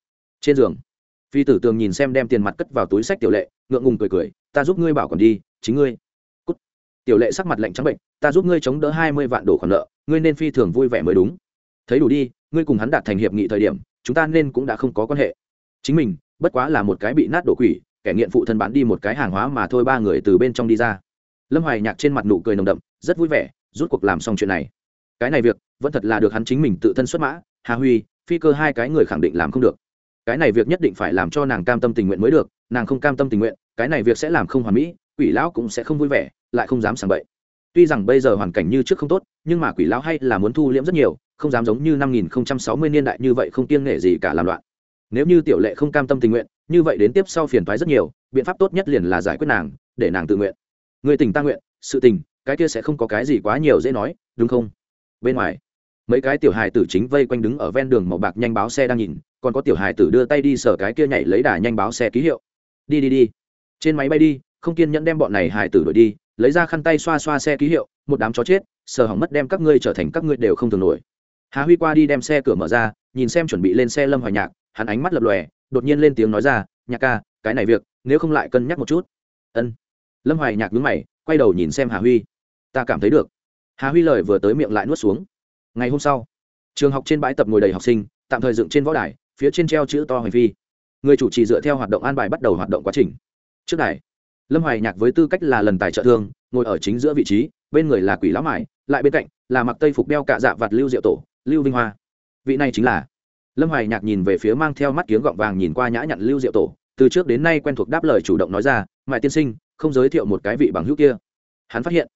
Speaker 1: Trên giường, phi tử tường nhìn xem đem tiền mặt cất vào túi sách tiểu lệ, ngượng ngùng cười cười, ta giúp ngươi bảo còn đi, chính ngươi. Cút. tiểu lệ sắc mặt lạnh trắng bệnh, ta giúp ngươi chống đỡ hai mươi vạn đổ khoản nợ, ngươi nên phi thường vui vẻ mới đúng. Thấy đủ đi, ngươi cùng hắn đạt thành hiệp nghị thời điểm, chúng ta nên cũng đã không có quan hệ. Chính mình bất quá là một cái bị nát đổ quỷ, kẻ nghiện phụ thân bán đi một cái hàng hóa mà thôi, ba người từ bên trong đi ra. Lâm hoài nhạc trên mặt nụ cười nồng đậm, rất vui vẻ, rút cuộc làm xong chuyện này. Cái này việc, vẫn thật là được hắn chính mình tự thân xuất mã, hà huy, phi cơ hai cái người khẳng định làm không được. Cái này việc nhất định phải làm cho nàng cam tâm tình nguyện mới được, nàng không cam tâm tình nguyện, cái này việc sẽ làm không hoàn mỹ, quỷ lão cũng sẽ không vui vẻ, lại không dám sàng bậy. Tuy rằng bây giờ hoàn cảnh như trước không tốt, nhưng mà quỷ lão hay là muốn thu liễm rất nhiều, không dám giống như năm nghìn sáu mươi niên đại như vậy không kiêng nghệ gì cả làm loạn nếu như tiểu lệ không cam tâm tình nguyện, như vậy đến tiếp sau phiền thoái rất nhiều, biện pháp tốt nhất liền là giải quyết nàng, để nàng tự nguyện. Người tình ta nguyện, sự tình, cái kia sẽ không có cái gì quá nhiều dễ nói, đúng không? Bên ngoài, mấy cái tiểu hài tử chính vây quanh đứng ở ven đường màu bạc nhanh báo xe đang nhìn, còn có tiểu hài tử đưa tay đi sở cái kia nhảy lấy đà nhanh báo xe ký hiệu. Đi đi đi. Trên máy bay đi, không kiên nhẫn đem bọn này hài tử đuổi đi, lấy ra khăn tay xoa xoa xe ký hiệu, một đám chó chết sở hỏng mất đem các ngươi trở thành các ngươi đều không thường nổi. Hà huy qua đi đem xe cửa mở ra, nhìn xem chuẩn bị lên xe lâm hoài nhạc hắn ánh mắt lập lòe, đột nhiên lên tiếng nói ra, nhạc ca, cái này việc, nếu không lại cân nhắc một chút. Ân. Lâm hoài nhạc nhướng mày, quay đầu nhìn xem hà huy. Ta cảm thấy được. Hà huy lời vừa tới miệng lại nuốt xuống. Ngày hôm sau, trường học trên bãi tập ngồi đầy học sinh, tạm thời dựng trên võ đài, phía trên treo chữ to hành phi. Người chủ trì dựa theo hoạt động an bài bắt đầu hoạt động quá trình. Trước đài, lâm hoài nhạc với tư cách là lần tài trợ thương, ngồi ở chính giữa vị trí, bên người là quỷ lão mải, lại bên cạnh là mặc tây phục đeo cạ dạ vặt lưu diệu tổ, lưu vinh hoa. Vị này chính là lâm hoài nhạc nhìn về phía mang theo mắt kiếng gọng vàng nhìn qua nhã nhặn lưu diệu tổ, từ trước đến nay quen thuộc đáp lời chủ động nói ra, mại tiên sinh, không giới thiệu một cái vị bằng hữu kia. Hắn phát hiện,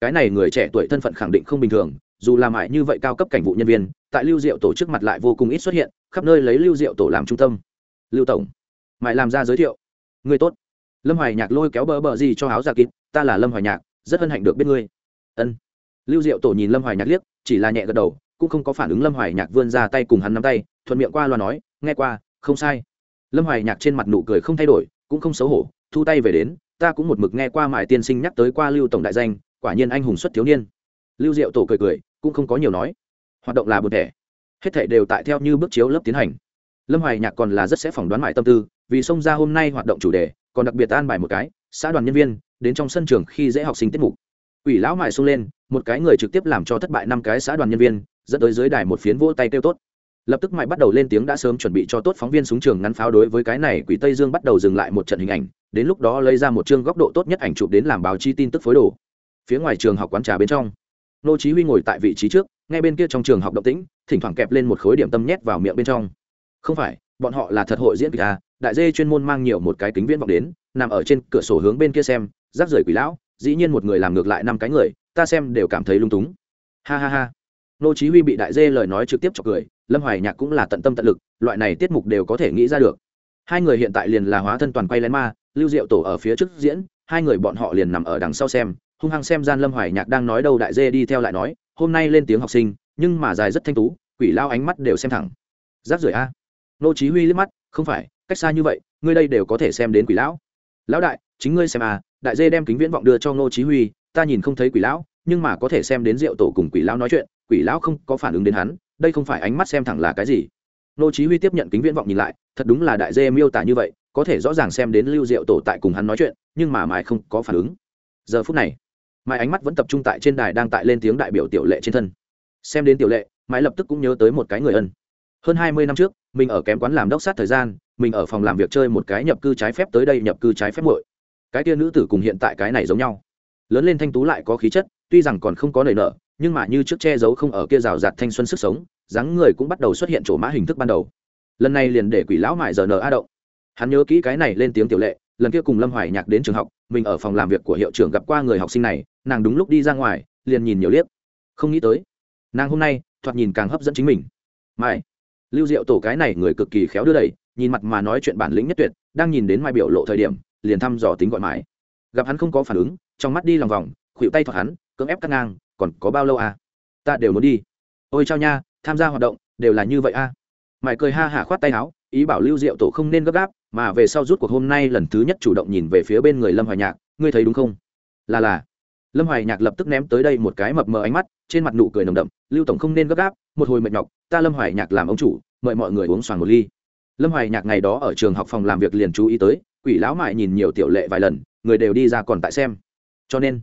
Speaker 1: cái này người trẻ tuổi thân phận khẳng định không bình thường, dù làm mại như vậy cao cấp cảnh vụ nhân viên, tại lưu diệu tổ trước mặt lại vô cùng ít xuất hiện, khắp nơi lấy lưu diệu tổ làm trung tâm. Lưu tổng, mại làm ra giới thiệu. Người tốt. Lâm hoài nhạc lôi kéo bờ bờ gì cho áo giả kịp, ta là lâm hoài nhạc, rất hân hạnh được biết ngươi. Ân. Lưu diệu tổ nhìn lâm hoài nhạc liếc, chỉ là nhẹ gật đầu, cũng không có phản ứng lâm hoài nhạc vươn ra tay cùng hắn nắm tay thuận miệng qua loa nói, nghe qua, không sai. Lâm hoài nhạc trên mặt nụ cười không thay đổi, cũng không xấu hổ, thu tay về đến, ta cũng một mực nghe qua mải tiên sinh nhắc tới qua lưu tổng đại danh, quả nhiên anh hùng xuất thiếu niên. Lưu diệu tổ cười cười, cũng không có nhiều nói. Hoạt động là một thể hết thể đều tại theo như bước chiếu lớp tiến hành. Lâm hoài nhạc còn là rất sẽ phỏng đoán mải tâm tư, vì xông ra hôm nay hoạt động chủ đề, còn đặc biệt an bài một cái, xã đoàn nhân viên, đến trong sân trường khi dễ học sinh tiết mục. Ủy lão mại xông lên, một cái người trực tiếp làm cho thất bại năm cái xã đoàn nhân viên, dẫn tới dưới đài một phiến vỗ tay kêu tốt lập tức mãi bắt đầu lên tiếng đã sớm chuẩn bị cho tốt phóng viên súng trường ngắn pháo đối với cái này quỷ tây dương bắt đầu dừng lại một trận hình ảnh, đến lúc đó lấy ra một chương góc độ tốt nhất ảnh chụp đến làm báo chi tin tức phối đồ. Phía ngoài trường học quán trà bên trong, nô chí huy ngồi tại vị trí trước, ngay bên kia trong trường học động tĩnh, thỉnh thoảng kẹp lên một khối điểm tâm nhét vào miệng bên trong. Không phải, bọn họ là thật hội diễn kịch à đại dê chuyên môn mang nhiều một cái kính viễn vọng đến, nằm ở trên cửa sổ hướng bên kia xem rác rưởi quỷ lão, dĩ nhiên một người làm ngược lại năm cái người, ta xem đều cảm thấy lung túng. Ha ha ha nô chí huy bị đại dê lời nói trực tiếp chọc cười, lâm hoài nhạc cũng là tận tâm tận lực, loại này tiết mục đều có thể nghĩ ra được. Hai người hiện tại liền là hóa thân toàn quay lén ma, lưu diệu tổ ở phía trước diễn, hai người bọn họ liền nằm ở đằng sau xem, hung hăng xem gian lâm hoài nhạc đang nói đâu đại dê đi theo lại nói, hôm nay lên tiếng học sinh, nhưng mà dài rất thanh tú, quỷ lao ánh mắt đều xem thẳng. Giáp rưởi a. Nô chí huy liếc mắt, không phải, cách xa như vậy, ngươi đây đều có thể xem đến quỷ lão. Lão đại, chính ngươi xem à đại dê đem kính viễn vọng đưa cho nô chí huy, ta nhìn không thấy quỷ lão nhưng mà có thể xem đến rượu tổ cùng quỷ lão nói chuyện, quỷ lão không có phản ứng đến hắn, đây không phải ánh mắt xem thẳng là cái gì. Nô chí huy tiếp nhận kính viễn vọng nhìn lại, thật đúng là đại dê miêu tả như vậy, có thể rõ ràng xem đến lưu diệu tổ tại cùng hắn nói chuyện, nhưng mà mãi không có phản ứng. Giờ phút này, mãi ánh mắt vẫn tập trung tại trên đài đang tại lên tiếng đại biểu tiểu lệ trên thân. Xem đến tiểu lệ, mãi lập tức cũng nhớ tới một cái người ân. Hơn hai mươi năm trước, mình ở kém quán làm đốc sát thời gian, mình ở phòng làm việc chơi một cái nhập cư trái phép tới đây nhập cư trái phép muội. Cái tia nữ tử cùng hiện tại cái này giống nhau. Lớn lên thanh tú lại có khí chất tuy rằng còn không có nảy nở, nhưng mà như trước che giấu không ở kia rào rạt thanh xuân sức sống, dáng người cũng bắt đầu xuất hiện chỗ mã hình thức ban đầu. Lần này liền để quỷ lão mại giờ nở a động. Hắn nhớ kỹ cái này lên tiếng tiểu lệ, lần kia cùng lâm hoài nhạc đến trường học, mình ở phòng làm việc của hiệu trưởng gặp qua người học sinh này, nàng đúng lúc đi ra ngoài, liền nhìn nhiều liếc. Không nghĩ tới, nàng hôm nay, thoạt nhìn càng hấp dẫn chính mình. Mai, lưu diệu tổ cái này người cực kỳ khéo đưa đẩy, nhìn mặt mà nói chuyện bản lĩnh nhất tuyệt, đang nhìn đến mai biểu lộ thời điểm, liền thăm dò tính gọi mãi gặp hắn không có phản ứng, trong mắt đi lòng vòng khuỵu tay thoạt hắn cưỡng ép cắt ngang, còn có bao lâu à? Ta đều muốn đi. Ôi chao nha, tham gia hoạt động, đều là như vậy à? Mải cười ha hả khoát tay áo, ý bảo lưu diệu tổ không nên gấp gáp, mà về sau rút cuộc hôm nay lần thứ nhất chủ động nhìn về phía bên người lâm hoài nhạc, ngươi thấy đúng không? Là là. Lâm hoài nhạc lập tức ném tới đây một cái mập mờ ánh mắt, trên mặt nụ cười nồng đậm, lưu tổng không nên gấp gáp, một hồi mệt nhọc, ta lâm hoài nhạc làm ông chủ, mời mọi người uống xoàng một ly. Lâm hoài nhạc ngày đó ở trường học phòng làm việc liền chú ý tới, quỷ lão mại nhìn nhiều tiểu lệ vài lần, người đều đi ra còn tại xem. Cho nên,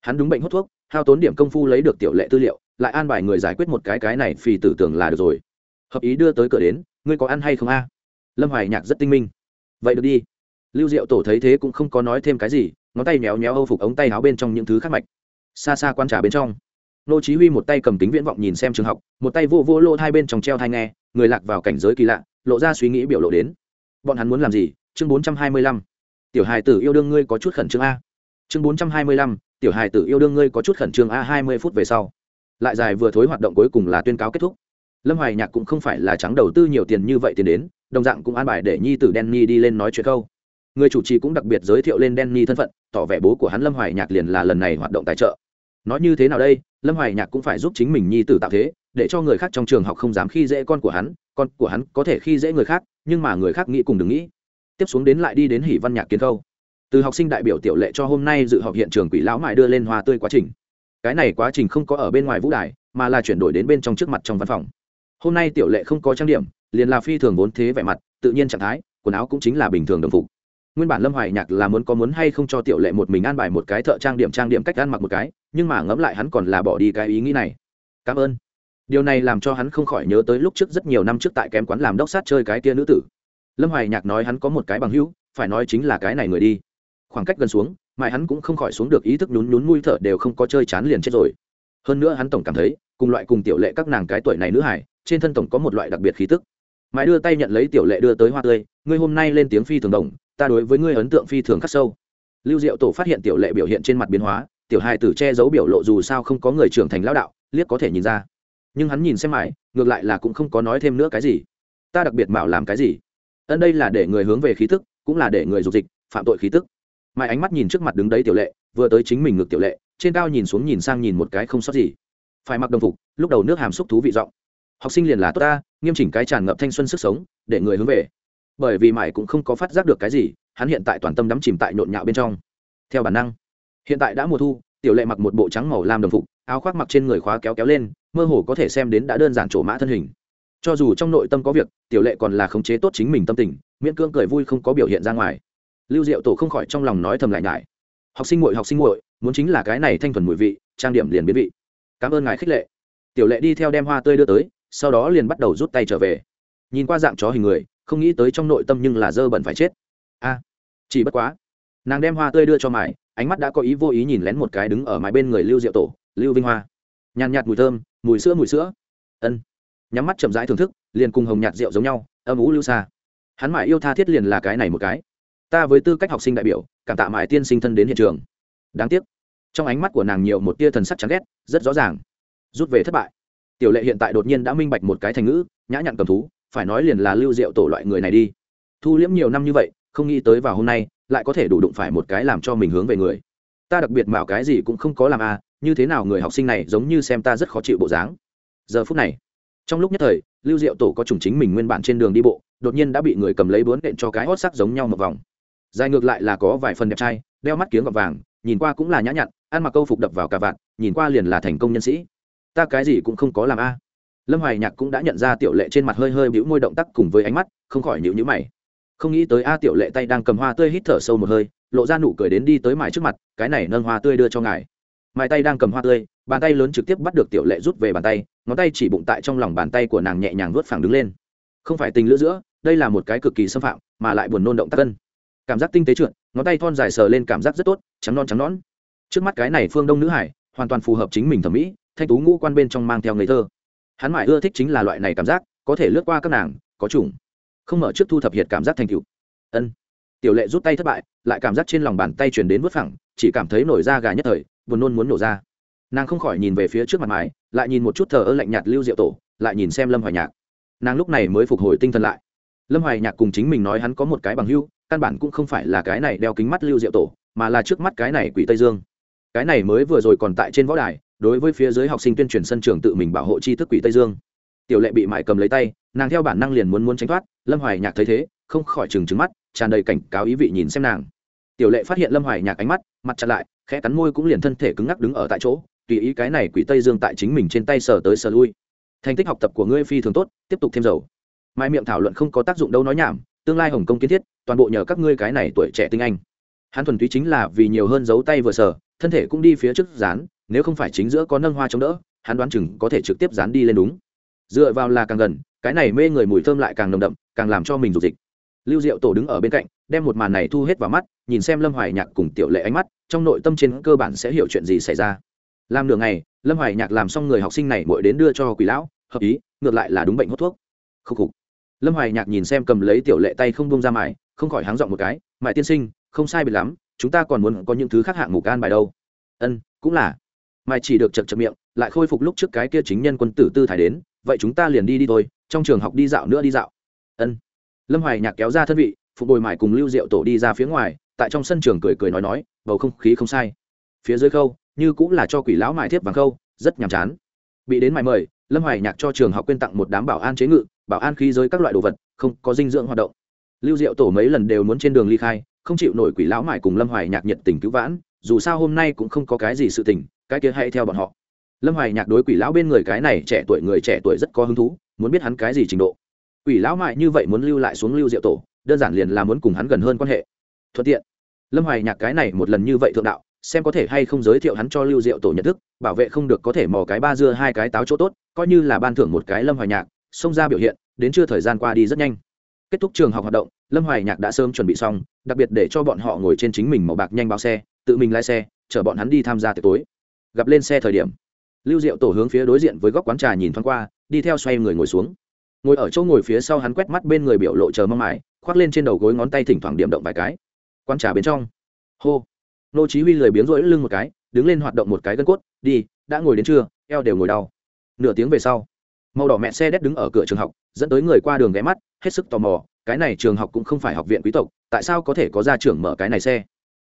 Speaker 1: hắn đúng bệnh hút thuốc hao tốn điểm công phu lấy được tiểu lệ tư liệu, lại an bài người giải quyết một cái cái này phì tử tưởng là được rồi. Hợp ý đưa tới cửa đến, ngươi có ăn hay không a? Lâm hoài nhạc rất tinh minh. Vậy được đi. Lưu diệu tổ thấy thế cũng không có nói thêm cái gì, ngón tay méo méo âu phục ống tay áo bên trong những thứ khác mạch. Xa xa quan trả bên trong. Nô chí huy một tay cầm kính viễn vọng nhìn xem trường học, một tay vô vô lô hai bên trong treo thai nghe, người lạc vào cảnh giới kỳ lạ, lộ ra suy nghĩ biểu lộ đến. Bọn hắn muốn làm gì? Chương 425 tiểu hài tử yêu đương ngươi có chút khẩn trương a. Chương 425 tiểu hài tử yêu đương ngươi có chút khẩn trương a 20 phút về sau. Lại dài vừa thối hoạt động cuối cùng là tuyên cáo kết thúc. Lâm hoài nhạc cũng không phải là trắng đầu tư nhiều tiền như vậy tiền đến, đồng dạng cũng an bài để nhi tử Danny đi lên nói chuyện câu. Người chủ trì cũng đặc biệt giới thiệu lên Danny thân phận, tỏ vẻ bố của hắn lâm hoài nhạc liền là lần này hoạt động tài trợ. Nói như thế nào đây, lâm hoài nhạc cũng phải giúp chính mình nhi tử tạo thế, để cho người khác trong trường học không dám khi dễ con của hắn, con của hắn có thể khi dễ người khác, nhưng mà người khác nghĩ cùng đừng nghĩ. Tiếp xuống đến lại đi đến hỷ văn nhạc kiến khâu từ học sinh đại biểu tiểu lệ cho hôm nay dự họp hiện trường quỷ lão mại đưa lên hoa tươi quá trình. Cái này quá trình không có ở bên ngoài vũ đài, mà là chuyển đổi đến bên trong trước mặt trong văn phòng. Hôm nay tiểu lệ không có trang điểm, liền là phi thường vốn thế vẻ mặt, tự nhiên trạng thái, quần áo cũng chính là bình thường đồng phục. Nguyên bản lâm hoài nhạc là muốn có muốn hay không cho tiểu lệ một mình an bài một cái thợ trang điểm trang điểm cách ăn mặc một cái, nhưng mà ngẫm lại hắn còn là bỏ đi cái ý nghĩ này. Cảm ơn. Điều này làm cho hắn không khỏi nhớ tới lúc trước rất nhiều năm trước tại kém quán làm đốc sát chơi cái kia nữ tử. Lâm hoài nhạc nói hắn có một cái bằng hữu, phải nói chính là cái này người đi khoảng cách gần xuống, mãi hắn cũng không khỏi xuống được ý thức nhún nhún mũi thở đều không có chơi chán liền chết rồi. Hơn nữa hắn tổng cảm thấy, cùng loại cùng tiểu lệ các nàng cái tuổi này nữ hải, trên thân tổng có một loại đặc biệt khí tức. Mãi đưa tay nhận lấy tiểu lệ đưa tới hoa tươi, ngươi hôm nay lên tiếng phi thường đồng, ta đối với ngươi ấn tượng phi thường khắc sâu. Lưu diệu tổ phát hiện tiểu lệ biểu hiện trên mặt biến hóa, tiểu hai tử che giấu biểu lộ dù sao không có người trưởng thành lão đạo, liếc có thể nhìn ra. Nhưng hắn nhìn xem mãi, ngược lại là cũng không có nói thêm nữa cái gì. Ta đặc biệt mạo làm cái gì? Ân đây là để người hướng về khí tức, cũng là để người dục dịch, phạm tội khí tức mãi ánh mắt nhìn trước mặt đứng đấy tiểu lệ, vừa tới chính mình ngược tiểu lệ, trên cao nhìn xuống nhìn sang nhìn một cái không sót gì. Phải mặc đồng phục, lúc đầu nước hàm xúc thú vị giọng. Học sinh liền là tốt ta, nghiêm chỉnh cái tràn ngập thanh xuân sức sống, để người hướng về. Bởi vì mãi cũng không có phát giác được cái gì, hắn hiện tại toàn tâm đắm chìm tại nhộn nhạo bên trong. Theo bản năng, hiện tại đã mùa thu, tiểu lệ mặc một bộ trắng màu lam đồng phục, áo khoác mặc trên người khóa kéo kéo lên, mơ hồ có thể xem đến đã đơn giản trổ mã thân hình. Cho dù trong nội tâm có việc, tiểu lệ còn là khống chế tốt chính mình tâm tình, miễn cưỡng cười vui không có biểu hiện ra ngoài lưu diệu tổ không khỏi trong lòng nói thầm lại ngại học sinh muội, học sinh muội, muốn chính là cái này thanh thuần mùi vị, trang điểm liền biến vị. Cảm ơn ngài khích lệ. Tiểu lệ đi theo đem hoa tươi đưa tới, sau đó liền bắt đầu rút tay trở về. Nhìn qua dạng chó hình người, không nghĩ tới trong nội tâm nhưng là dơ bẩn phải chết. A, chỉ bất quá. Nàng đem hoa tươi đưa cho mải, ánh mắt đã có ý vô ý nhìn lén một cái đứng ở mái bên người lưu diệu tổ, lưu vinh hoa. Nhàn nhạt mùi thơm, mùi sữa mùi sữa. Ân. Nhắm mắt chậm rãi thưởng thức, liền cùng hồng nhạt rượu giống nhau, âm ú lưu xa. Hắn mãi yêu tha thiết liền là cái này một cái ta với tư cách học sinh đại biểu, cảm tạ mãi tiên sinh thân đến hiện trường. Đáng tiếc. Trong ánh mắt của nàng nhiều một tia thần sắc chán ghét, rất rõ ràng. Rút về thất bại. Tiểu lệ hiện tại đột nhiên đã minh bạch một cái thành ngữ, nhã nhặn cầm thú, phải nói liền là lưu diệu tổ loại người này đi. Thu liễm nhiều năm như vậy, không nghĩ tới vào hôm nay, lại có thể đủ đụng phải một cái làm cho mình hướng về người. Ta đặc biệt mạo cái gì cũng không có làm à như thế nào người học sinh này giống như xem ta rất khó chịu bộ dáng. Giờ phút này, trong lúc nhất thời, lưu diệu tổ có chủng chính mình nguyên bản trên đường đi bộ, đột nhiên đã bị người cầm lấy bướn đệm cho cái hót sắc giống nhau một vòng dài ngược lại là có vài phần đẹp trai, đeo mắt kiếng gọt vàng, nhìn qua cũng là nhã nhặn, ăn mặc câu phục đập vào cả vạn, nhìn qua liền là thành công nhân sĩ. Ta cái gì cũng không có làm a. Lâm hoài nhạc cũng đã nhận ra tiểu lệ trên mặt hơi hơi bĩu môi động tác cùng với ánh mắt, không khỏi nhịu nhữ mày. Không nghĩ tới a tiểu lệ tay đang cầm hoa tươi hít thở sâu một hơi, lộ ra nụ cười đến đi tới mải trước mặt, cái này nâng hoa tươi đưa cho ngài. Mải tay đang cầm hoa tươi, bàn tay lớn trực tiếp bắt được tiểu lệ rút về bàn tay, ngón tay chỉ bụng tại trong lòng bàn tay của nàng nhẹ nhàng vuốt phẳng đứng lên. Không phải tình lữ giữa, đây là một cái cực kỳ xâm phạm, mà lại buồn nôn động tác cân cảm giác tinh tế trượt, ngón tay thon dài sờ lên cảm giác rất tốt, trắng non trắng nón trước mắt cái này phương đông nữ hải, hoàn toàn phù hợp chính mình thẩm mỹ, thanh tú ngũ quan bên trong mang theo ngây thơ. Hắn mãi ưa thích chính là loại này cảm giác, có thể lướt qua các nàng, có chủng. Không mở trước thu thập hiệt cảm giác thành cựu ân. Tiểu lệ rút tay thất bại, lại cảm giác trên lòng bàn tay chuyển đến vứt phẳng, chỉ cảm thấy nổi da gà nhất thời, buồn nôn muốn nổ ra. Nàng không khỏi nhìn về phía trước mặt mái lại nhìn một chút thờ ơ lạnh nhạt lưu diệu tổ, lại nhìn xem lâm hoài nhạc. Nàng lúc này mới phục hồi tinh thần lại. Lâm hoài nhạc cùng chính mình nói hắn có một cái bằng hưu căn bản cũng không phải là cái này đeo kính mắt lưu diệu tổ, mà là trước mắt cái này quỷ tây dương. Cái này mới vừa rồi còn tại trên võ đài, đối với phía dưới học sinh tuyên truyền sân trường tự mình bảo hộ tri thức quỷ tây dương. Tiểu lệ bị mại cầm lấy tay, nàng theo bản năng liền muốn muốn tránh thoát, lâm hoài nhạc thấy thế, không khỏi trừng trừng mắt, tràn đầy cảnh cáo ý vị nhìn xem nàng. Tiểu lệ phát hiện lâm hoài nhạc ánh mắt, mặt chặt lại, khẽ cắn môi cũng liền thân thể cứng ngắc đứng ở tại chỗ, tùy ý cái này quỷ tây dương tại chính mình trên tay sờ tới sờ lui. Thành tích học tập của ngươi phi thường tốt, tiếp tục thêm dầu. Mai miệng thảo luận không có tác dụng đâu nói nhảm tương lai hồng kông kiến thiết toàn bộ nhờ các ngươi cái này tuổi trẻ tinh anh. Hắn thuần túy chính là vì nhiều hơn giấu tay vừa sở, thân thể cũng đi phía trước dán nếu không phải chính giữa có nâng hoa chống đỡ hắn đoán chừng có thể trực tiếp dán đi lên đúng. Dựa vào là càng gần cái này mê người mùi thơm lại càng nồng đậm càng làm cho mình dục dịch. Lưu diệu tổ đứng ở bên cạnh đem một màn này thu hết vào mắt nhìn xem lâm hoài nhạc cùng tiểu lệ ánh mắt trong nội tâm trên cơ bản sẽ hiểu chuyện gì xảy ra. Làm nửa ngày lâm hoài nhạc làm xong người học sinh này mỗi đến đưa cho quỷ lão hợp ý ngược lại là đúng bệnh hút thuốc. Khúc khục lâm hoài nhạc nhìn xem cầm lấy tiểu lệ tay không bông ra mải không khỏi háng dọn một cái mại tiên sinh, không sai biệt lắm, chúng ta còn muốn có những thứ khác hạng mục can bài đâu. Ân, cũng là. Mại chỉ được chật chật miệng, lại khôi phục lúc trước cái kia chính nhân quân tử tư thải đến, vậy chúng ta liền đi đi thôi, trong trường học đi dạo nữa đi dạo. Ân. Lâm hoài nhạc kéo ra thân vị, phụ bồi mải cùng lưu diệu tổ đi ra phía ngoài, tại trong sân trường cười cười nói nói, bầu không khí không sai. Phía dưới khâu, như cũng là cho quỷ lão mại thiếp vàng khâu, rất nhàm chán. Bị đến mải mời, lâm hoài nhạc cho trường học quyên tặng một đám bảo an chế ngự bảo an khí giới các loại đồ vật, không có dinh dưỡng hoạt động. Lưu diệu tổ mấy lần đều muốn trên đường ly khai, không chịu nổi quỷ lão mải cùng lâm hoài nhạc nhiệt tình cứu vãn, dù sao hôm nay cũng không có cái gì sự tình, cái kia hãy theo bọn họ. Lâm hoài nhạc đối quỷ lão bên người cái này trẻ tuổi người trẻ tuổi rất có hứng thú, muốn biết hắn cái gì trình độ. Quỷ lão mại như vậy muốn lưu lại xuống lưu diệu tổ, đơn giản liền là muốn cùng hắn gần hơn quan hệ. Thuận tiện. Lâm hoài nhạc cái này một lần như vậy thượng đạo, xem có thể hay không giới thiệu hắn cho lưu diệu tổ nhận thức, bảo vệ không được có thể mò cái ba dưa hai cái táo chỗ tốt, coi như là ban thưởng một cái lâm hoài nhạc xông ra biểu hiện, đến chưa thời gian qua đi rất nhanh. Kết thúc trường học hoạt động, lâm hoài nhạc đã sớm chuẩn bị xong, đặc biệt để cho bọn họ ngồi trên chính mình màu bạc nhanh bao xe, tự mình lái xe, chở bọn hắn đi tham gia tiệc tối. Gặp lên xe thời điểm, lưu diệu tổ hướng phía đối diện với góc quán trà nhìn thoáng qua, đi theo xoay người ngồi xuống. Ngồi ở chỗ ngồi phía sau hắn quét mắt bên người biểu lộ chờ mong mải khoác lên trên đầu gối ngón tay thỉnh thoảng điểm động vài cái. Quán trà bên trong. Hô. Nô chí huy lười biếng rỗi lưng một cái, đứng lên hoạt động một cái gân cốt, đi, đã ngồi đến trưa, eo đều ngồi đau. Nửa tiếng về sau màu đỏ mẹ xe đét đứng ở cửa trường học, dẫn tới người qua đường ghé mắt, hết sức tò mò, cái này trường học cũng không phải học viện quý tộc, tại sao có thể có gia trưởng mở cái này xe?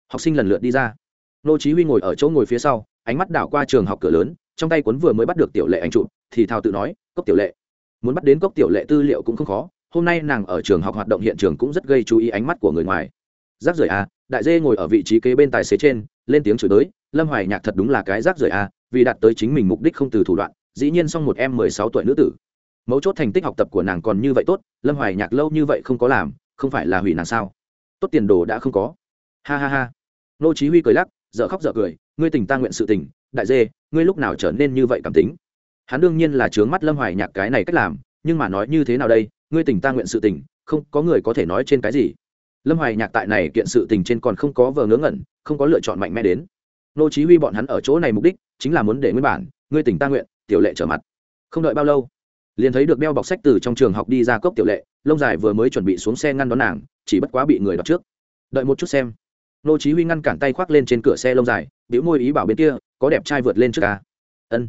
Speaker 1: Học sinh lần lượt đi ra. Nô chí huy ngồi ở chỗ ngồi phía sau, ánh mắt đảo qua trường học cửa lớn, trong tay cuốn vừa mới bắt được tiểu lệ ảnh chụp, thì thao tự nói, cốc tiểu lệ. Muốn bắt đến cốc tiểu lệ tư liệu cũng không khó, hôm nay nàng ở trường học hoạt động hiện trường cũng rất gây chú ý ánh mắt của người ngoài. Rác rưởi a đại dê ngồi ở vị trí kế bên tài xế trên, lên tiếng chửi tới lâm hoài nhạc thật đúng là cái rác rưởi a vì đạt tới chính mình mục đích không từ thủ đoạn dĩ nhiên xong một em mười sáu tuổi nữ tử. Mấu chốt thành tích học tập của nàng còn như vậy tốt, lâm hoài nhạc lâu như vậy không có làm, không phải là hủy nàng sao? Tốt tiền đồ đã không có. Ha ha ha. Nô chí huy cười lắc, dở khóc dở cười, ngươi tình ta nguyện sự tình, đại dê, ngươi lúc nào trở nên như vậy cảm tính? Hắn đương nhiên là trướng mắt lâm hoài nhạc cái này cách làm, nhưng mà nói như thế nào đây, ngươi tình ta nguyện sự tình, không, có người có thể nói trên cái gì? Lâm hoài nhạc tại này kiện sự tình trên còn không có vờ ngớ ngẩn, không có lựa chọn mạnh mẽ đến. Nô chí huy bọn hắn ở chỗ này mục đích, chính là muốn để nguyên bản, ngươi tình ta nguyện tiểu lệ trở mặt. Không đợi bao lâu, liền thấy được đeo bọc sách từ trong trường học đi ra cốc tiểu lệ, lông dài vừa mới chuẩn bị xuống xe ngăn đón nàng, chỉ bất quá bị người đọc trước. Đợi một chút xem. Nô chí huy ngăn cản tay khoác lên trên cửa xe lông dài biểu môi ý bảo bên kia, có đẹp trai vượt lên trước ca ân.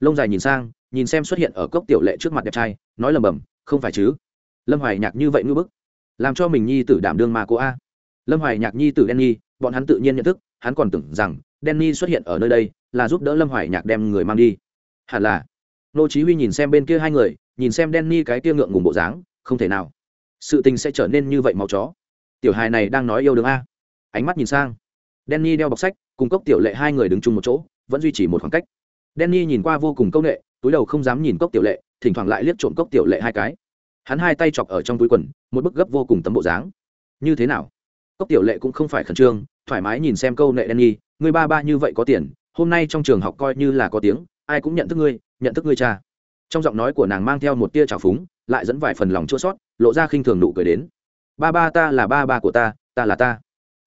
Speaker 1: Lông dài nhìn sang, nhìn xem xuất hiện ở cốc tiểu lệ trước mặt đẹp trai, nói lầm bầm không phải chứ? Lâm hoài nhạc như vậy ngư bức, làm cho mình nhi tử đảm đương mà cô a. Lâm hoài nhạc nhi tử denny bọn hắn tự nhiên nhận thức, hắn còn tưởng rằng denny xuất hiện ở nơi đây là giúp đỡ lâm hoài nhạc đem người mang đi hẳn là. Nô chí huy nhìn xem bên kia hai người, nhìn xem Danny cái kia ngượng ngùng bộ dáng, không thể nào. Sự tình sẽ trở nên như vậy máu chó. Tiểu hài này đang nói yêu đương a. Ánh mắt nhìn sang. Danny đeo bọc sách, cùng cốc tiểu lệ hai người đứng chung một chỗ, vẫn duy trì một khoảng cách. Danny nhìn qua vô cùng công nghệ, túi đầu không dám nhìn cốc tiểu lệ, thỉnh thoảng lại liếc trộm cốc tiểu lệ hai cái. Hắn hai tay chọc ở trong túi quần, một bức gấp vô cùng tấm bộ dáng. Như thế nào? Cốc tiểu lệ cũng không phải khẩn trương, thoải mái nhìn xem câu nệ Danny người ba ba như vậy có tiền, hôm nay trong trường học coi như là có tiếng ai cũng nhận thức ngươi, nhận thức ngươi cha. Trong giọng nói của nàng mang theo một tia trào phúng, lại dẫn vài phần lòng chua sót lộ ra khinh thường nụ cười đến. Ba ba ta là ba ba của ta ta là ta.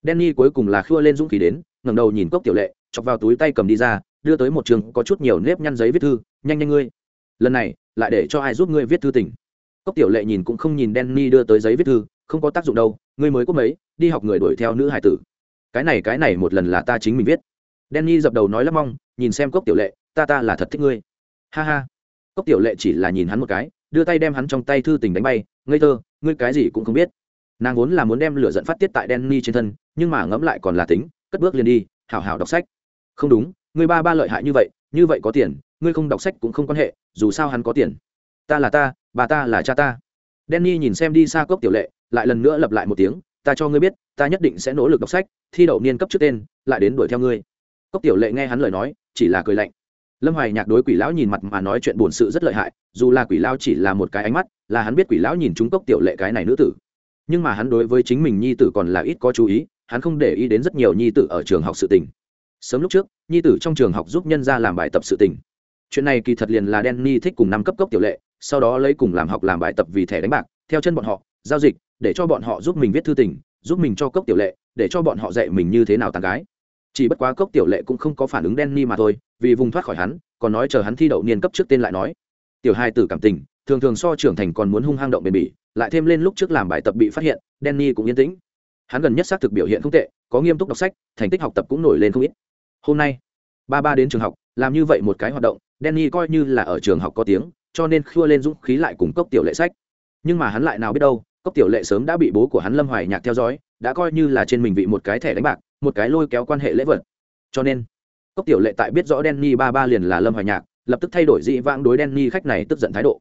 Speaker 1: Danny cuối cùng là khua lên dũng khí đến, ngẩng đầu nhìn cốc tiểu lệ, chọc vào túi tay cầm đi ra, đưa tới một trường có chút nhiều nếp nhăn giấy viết thư, nhanh nhanh ngươi. Lần này, lại để cho ai giúp ngươi viết thư tỉnh cốc tiểu lệ nhìn cũng không nhìn Danny đưa tới giấy viết thư, không có tác dụng đâu, ngươi mới có mấy, đi học người đuổi theo nữ hải tử. Cái này cái này một lần là ta chính mình viết. Danny dập đầu nói lắm mong nhìn xem cốc tiểu lệ ta ta là thật thích ngươi. Ha ha. Cốc tiểu lệ chỉ là nhìn hắn một cái, đưa tay đem hắn trong tay thư tình đánh bay. Ngây thơ, ngươi cái gì cũng không biết. Nàng vốn là muốn đem lửa dẫn phát tiết tại Danny trên thân, nhưng mà ngẫm lại còn là tính, cất bước liền đi, hảo hảo đọc sách. Không đúng, ngươi ba ba lợi hại như vậy như vậy có tiền, ngươi không đọc sách cũng không quan hệ, dù sao hắn có tiền. Ta là ta, bà ta là cha ta. Danny nhìn xem đi xa cốc tiểu lệ, lại lần nữa lặp lại một tiếng, ta cho ngươi biết, ta nhất định sẽ nỗ lực đọc sách, thi đậu niên cấp trước tên, lại đến đuổi theo ngươi. Cốc tiểu lệ nghe hắn lời nói, chỉ là cười lạnh lâm hoài nhạc đối quỷ lão nhìn mặt mà nói chuyện buồn sự rất lợi hại, dù là quỷ lão chỉ là một cái ánh mắt, là hắn biết quỷ lão nhìn chúng cốc tiểu lệ cái này nữ tử. Nhưng mà hắn đối với chính mình nhi tử còn là ít có chú ý, hắn không để ý đến rất nhiều nhi tử ở trường học sự tình. Sớm lúc trước, nhi tử trong trường học giúp nhân ra làm bài tập sự tình. Chuyện này kỳ thật liền là Danny thích cùng năm cấp cốc tiểu lệ, sau đó lấy cùng làm học làm bài tập vì thẻ đánh bạc, theo chân bọn họ, giao dịch, để cho bọn họ giúp mình viết thư tình, giúp mình cho cốc tiểu lệ, để cho bọn họ dạy mình như thế nào tàn gái. Chỉ bất quá cốc tiểu lệ cũng không có phản ứng Danny mà thôi vì vùng thoát khỏi hắn, còn nói chờ hắn thi đậu niên cấp trước tên lại nói. Tiểu hai tử cảm tình, thường thường so trưởng thành còn muốn hung hăng động bền bỉ, lại thêm lên lúc trước làm bài tập bị phát hiện, Danny cũng yên tĩnh. Hắn gần nhất xác thực biểu hiện không tệ, có nghiêm túc đọc sách, thành tích học tập cũng nổi lên không ít. Hôm nay, ba ba đến trường học, làm như vậy một cái hoạt động, Danny coi như là ở trường học có tiếng, cho nên khua lên dũng khí lại cùng cốc tiểu lệ sách. Nhưng mà hắn lại nào biết đâu, cốc tiểu lệ sớm đã bị bố của hắn lâm hoài nhạc theo dõi, đã coi như là trên mình vị một cái thẻ đánh bạc, một cái lôi kéo quan hệ lễ vật. Cho nên cốc tiểu lệ tại biết rõ denny ba ba liền là lâm hoài nhạc, lập tức thay đổi dị vãng đối denny khách này tức giận thái độ.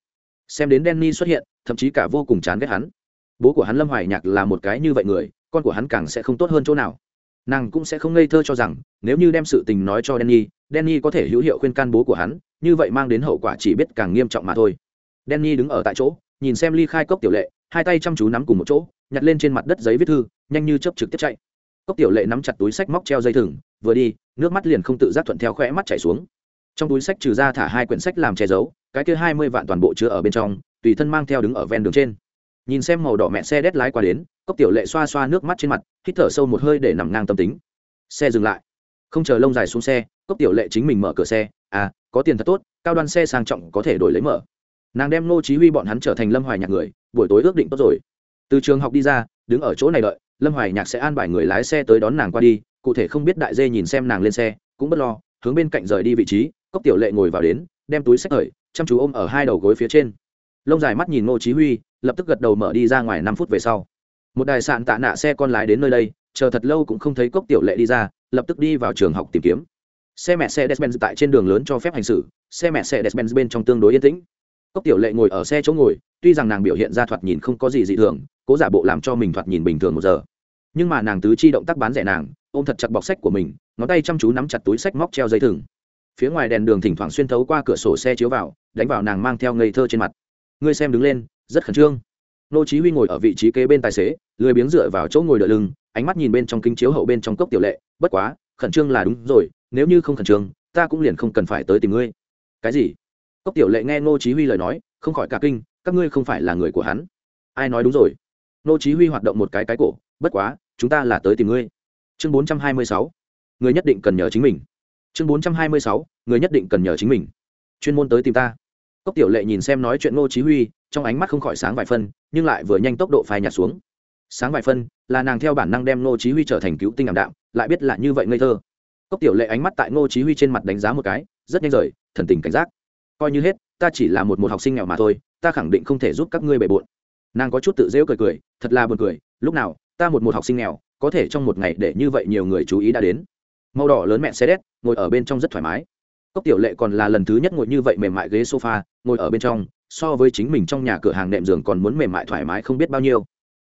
Speaker 1: Xem đến denny xuất hiện, thậm chí cả vô cùng chán ghét hắn. Bố của hắn lâm hoài nhạc là một cái như vậy người, con của hắn càng sẽ không tốt hơn chỗ nào. Nàng cũng sẽ không ngây thơ cho rằng, nếu như đem sự tình nói cho denny denny có thể hữu hiệu khuyên can bố của hắn, như vậy mang đến hậu quả chỉ biết càng nghiêm trọng mà thôi. Denny đứng ở tại chỗ, nhìn xem ly khai cốc tiểu lệ, hai tay chăm chú nắm cùng một chỗ, nhặt lên trên mặt đất giấy viết thư, nhanh như chớp trực tiếp chạy. Cốc tiểu lệ nắm chặt túi sách móc treo dây thừng vừa đi, nước mắt liền không tự giác thuận theo khỏe mắt chảy xuống. Trong túi sách trừ ra thả hai quyển sách làm che giấu, cái kia hai mươi vạn toàn bộ chứa ở bên trong, tùy thân mang theo đứng ở ven đường trên. Nhìn xem màu đỏ mẹ xe đét lái qua đến, cốc tiểu lệ xoa xoa nước mắt trên mặt, hít thở sâu một hơi để nằm ngang tâm tính. Xe dừng lại. Không chờ lông dài xuống xe, cốc tiểu lệ chính mình mở cửa xe à có tiền thật tốt, cao đoan xe sang trọng có thể đổi lấy mở. Nàng đem ngô chí huy bọn hắn trở thành lâm hoài nhạc người, buổi tối ước định tốt rồi. Từ trường học đi ra, đứng ở chỗ này đợi, lâm hoài nhạc sẽ an bài người lái xe tới đón nàng qua đi cụ thể không biết đại dê nhìn xem nàng lên xe, cũng bất lo, hướng bên cạnh rời đi vị trí, cốc tiểu lệ ngồi vào đến, đem túi sách thời chăm chú ôm ở hai đầu gối phía trên. Lông dài mắt nhìn ngô chí huy, lập tức gật đầu mở đi ra ngoài năm phút về sau. Một đài sạn tạ nạ xe con lái đến nơi đây, chờ thật lâu cũng không thấy cốc tiểu lệ đi ra, lập tức đi vào trường học tìm kiếm. Xe mẹ xe desmond tại trên đường lớn cho phép hành xử, xe mẹ xe desmond bên trong tương đối yên tĩnh. Cốc tiểu lệ ngồi ở xe chỗ ngồi, tuy rằng nàng biểu hiện ra thoạt nhìn không có gì dị thường, cố giả bộ làm cho mình thoạt nhìn bình thường một giờ. Nhưng mà nàng tứ chi động tác bán rẻ nàng ôm thật chặt bọc sách của mình, ngón tay chăm chú nắm chặt túi sách móc treo dây thừng. Phía ngoài đèn đường thỉnh thoảng xuyên thấu qua cửa sổ xe chiếu vào, đánh vào nàng mang theo ngây thơ trên mặt. Ngươi xem đứng lên, rất khẩn trương. Nô chí huy ngồi ở vị trí kế bên tài xế, lười biếng dựa vào chỗ ngồi đỡ lưng, ánh mắt nhìn bên trong kính chiếu hậu bên trong cốc tiểu lệ, bất quá, khẩn trương là đúng rồi, nếu như không khẩn trương, ta cũng liền không cần phải tới tìm ngươi. Cái gì? Cốc tiểu lệ nghe nô chí huy lời nói, không khỏi cả kinh, các ngươi không phải là người của hắn. Ai nói đúng rồi? Nô chí huy hoạt động một cái cái cổ, bất quá, chúng ta là tới tìm ngươi chương 426 người nhất định cần nhờ chính mình. Chương 426 người nhất định cần nhờ chính mình. Chuyên môn tới tìm ta. Cốc tiểu lệ nhìn xem nói chuyện ngô chí huy, trong ánh mắt không khỏi sáng vài phân, nhưng lại vừa nhanh tốc độ phai nhạt xuống. Sáng vài phân, là nàng theo bản năng đem ngô chí huy trở thành cứu tinh ảm đạm, lại biết là như vậy ngây thơ. Cốc tiểu lệ ánh mắt tại ngô chí huy trên mặt đánh giá một cái, rất nhanh rời, thần tình cảnh giác. Coi như hết, ta chỉ là một một học sinh nghèo mà thôi, ta khẳng định không thể giúp các ngươi bề bộn. Nàng có chút tự dễ cười cười, thật là buồn cười, lúc nào, ta một một học sinh nghèo có thể trong một ngày để như vậy nhiều người chú ý đã đến. Màu đỏ lớn mẹ xe đét, ngồi ở bên trong rất thoải mái. Cốc tiểu lệ còn là lần thứ nhất ngồi như vậy mềm mại ghế sofa, ngồi ở bên trong, so với chính mình trong nhà cửa hàng nệm giường còn muốn mềm mại thoải mái không biết bao nhiêu.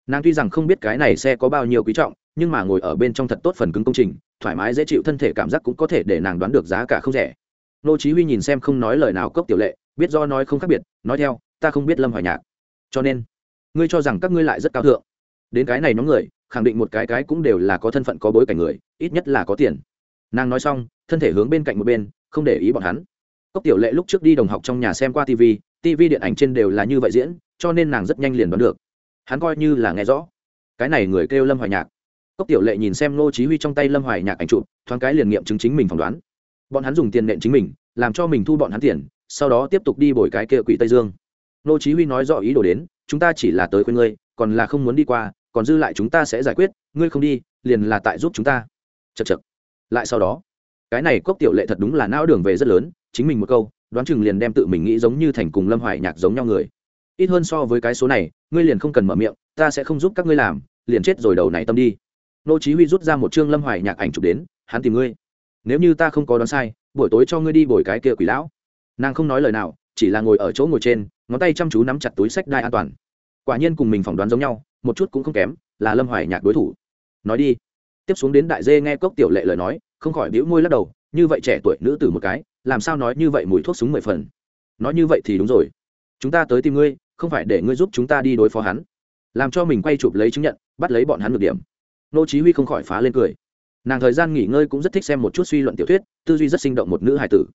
Speaker 1: Nàng tuy rằng không biết cái này xe có bao nhiêu quý trọng, nhưng mà ngồi ở bên trong thật tốt phần cứng công trình, thoải mái dễ chịu thân thể cảm giác cũng có thể để nàng đoán được giá cả không rẻ. Nô chí huy nhìn xem không nói lời nào cốc tiểu lệ, biết do nói không khác biệt, nói theo, ta không biết lâm hoài nhạc. Cho nên, ngươi cho rằng các ngươi lại rất cao thượng đến cái này nhóm người, khẳng định một cái cái cũng đều là có thân phận có bối cảnh người, ít nhất là có tiền. Nàng nói xong, thân thể hướng bên cạnh một bên, không để ý bọn hắn. Cốc tiểu lệ lúc trước đi đồng học trong nhà xem qua tv tv điện ảnh trên đều là như vậy diễn, cho nên nàng rất nhanh liền đoán được. Hắn coi như là nghe rõ. Cái này người kêu lâm hoài nhạc. Cốc tiểu lệ nhìn xem ngô chí huy trong tay lâm hoài nhạc ảnh chụp, thoáng cái liền nghiệm chứng chính mình phỏng đoán. Bọn hắn dùng tiền nện chính mình, làm cho mình thu bọn hắn tiền, sau đó tiếp tục đi bồi cái kia quỷ tây dương. Ngô chí huy nói rõ ý đồ đến chúng ta chỉ là tới khuyên ngươi, còn là không muốn đi qua, còn dư lại chúng ta sẽ giải quyết, ngươi không đi, liền là tại giúp chúng ta. Chật chật lại sau đó, cái này cốc tiểu lệ thật đúng là não đường về rất lớn, chính mình một câu, đoán chừng liền đem tự mình nghĩ giống như thành cùng lâm hoài nhạc giống nhau người. Ít hơn so với cái số này, ngươi liền không cần mở miệng, ta sẽ không giúp các ngươi làm, liền chết rồi đầu này tâm đi. Nô chí huy rút ra một chương lâm hoài nhạc ảnh chụp đến, hắn tìm ngươi. Nếu như ta không có đoán sai, buổi tối cho ngươi đi bồi cái kia quỷ lão. Nàng không nói lời nào chỉ là ngồi ở chỗ ngồi trên, ngón tay chăm chú nắm chặt túi sách đai an toàn. Quả nhiên cùng mình phỏng đoán giống nhau, một chút cũng không kém, là lâm hoài nhạc đối thủ. Nói đi. Tiếp xuống đến đại dê nghe cốc tiểu lệ lời nói, không khỏi bĩu môi lắc đầu, như vậy trẻ tuổi nữ tử một cái, làm sao nói như vậy mùi thuốc súng mười phần. Nói như vậy thì đúng rồi. Chúng ta tới tìm ngươi, không phải để ngươi giúp chúng ta đi đối phó hắn. Làm cho mình quay chụp lấy chứng nhận, bắt lấy bọn hắn được điểm. Nô chí huy không khỏi phá lên cười. Nàng thời gian nghỉ ngơi cũng rất thích xem một chút suy luận tiểu thuyết, tư duy rất sinh động một nữ hài tử.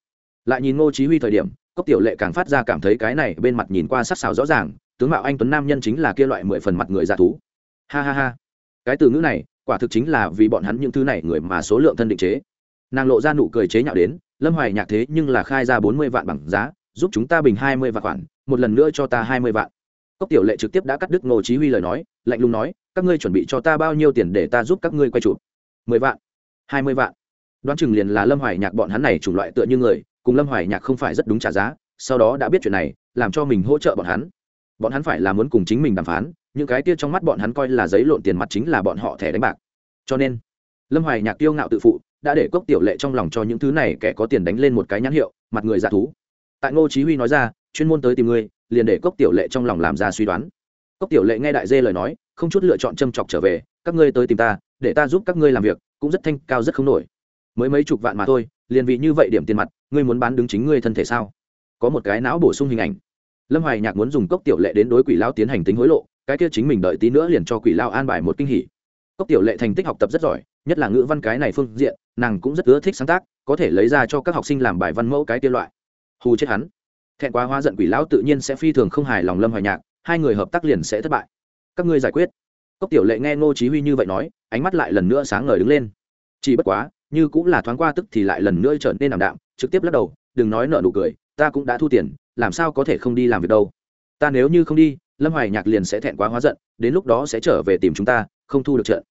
Speaker 1: Lại nhìn ngô chí huy thời điểm cốc tiểu lệ càng phát ra cảm thấy cái này bên mặt nhìn qua sắc sảo rõ ràng, tướng mạo anh tuấn nam nhân chính là kia loại mười phần mặt người giả thú. Ha ha ha. Cái từ ngữ này, quả thực chính là vì bọn hắn những thứ này người mà số lượng thân định chế. Nàng lộ ra nụ cười chế nhạo đến, lâm hoài nhạc thế nhưng là khai ra bốn mươi vạn bằng giá, giúp chúng ta bình hai mươi vạn khoản, một lần nữa cho ta hai mươi vạn. Cốc tiểu lệ trực tiếp đã cắt đứt ngô chí huy lời nói, lạnh lùng nói, các ngươi chuẩn bị cho ta bao nhiêu tiền để ta giúp các ngươi quay chụp? mười vạn, hai mươi vạn. Đoán chừng liền là lâm hoài nhạc bọn hắn này chủng loại tựa như người cùng lâm hoài nhạc không phải rất đúng trả giá, sau đó đã biết chuyện này, làm cho mình hỗ trợ bọn hắn. Bọn hắn phải là muốn cùng chính mình đàm phán, những cái kia trong mắt bọn hắn coi là giấy lộn tiền mặt chính là bọn họ thẻ đánh bạc. Cho nên, lâm hoài nhạc tiêu ngạo tự phụ, đã để cốc tiểu lệ trong lòng cho những thứ này kẻ có tiền đánh lên một cái nhãn hiệu, mặt người dạ thú. Tại ngô chí huy nói ra, chuyên môn tới tìm ngươi, liền để cốc tiểu lệ trong lòng làm ra suy đoán. Cốc tiểu lệ nghe đại dê lời nói, không chút lựa chọn châm chọc trở về, các ngươi tới tìm ta, để ta giúp các ngươi làm việc, cũng rất thanh cao rất không nổi. Mới mấy chục vạn mà thôi, liền vì như vậy điểm tiền mặt ngươi muốn bán đứng chính ngươi thân thể sao? Có một cái não bổ sung hình ảnh. Lâm hoài nhạc muốn dùng cốc tiểu lệ đến đối quỷ lao tiến hành tính hối lộ, cái kia chính mình đợi tí nữa liền cho quỷ lao an bài một kinh hỉ. Cốc tiểu lệ thành tích học tập rất giỏi, nhất là ngữ văn cái này phương diện, nàng cũng rất ưa thích sáng tác, có thể lấy ra cho các học sinh làm bài văn mẫu cái kia loại. Hù chết hắn. Thẹn quá hóa giận quỷ lão tự nhiên sẽ phi thường không hài lòng lâm hoài nhạc, hai người hợp tác liền sẽ thất bại. Các ngươi giải quyết. Cốc tiểu lệ nghe ngô chí huy như vậy nói, ánh mắt lại lần nữa sáng ngời đứng lên. Chỉ bất quá như cũng là thoáng qua tức thì lại lần nữa trở nên làm đạm, trực tiếp lắc đầu, đừng nói nợ nụ cười, ta cũng đã thu tiền, làm sao có thể không đi làm việc đâu. Ta nếu như không đi, lâm hoài nhạc liền sẽ thẹn quá hóa giận, đến lúc đó sẽ trở về tìm chúng ta, không thu được trận.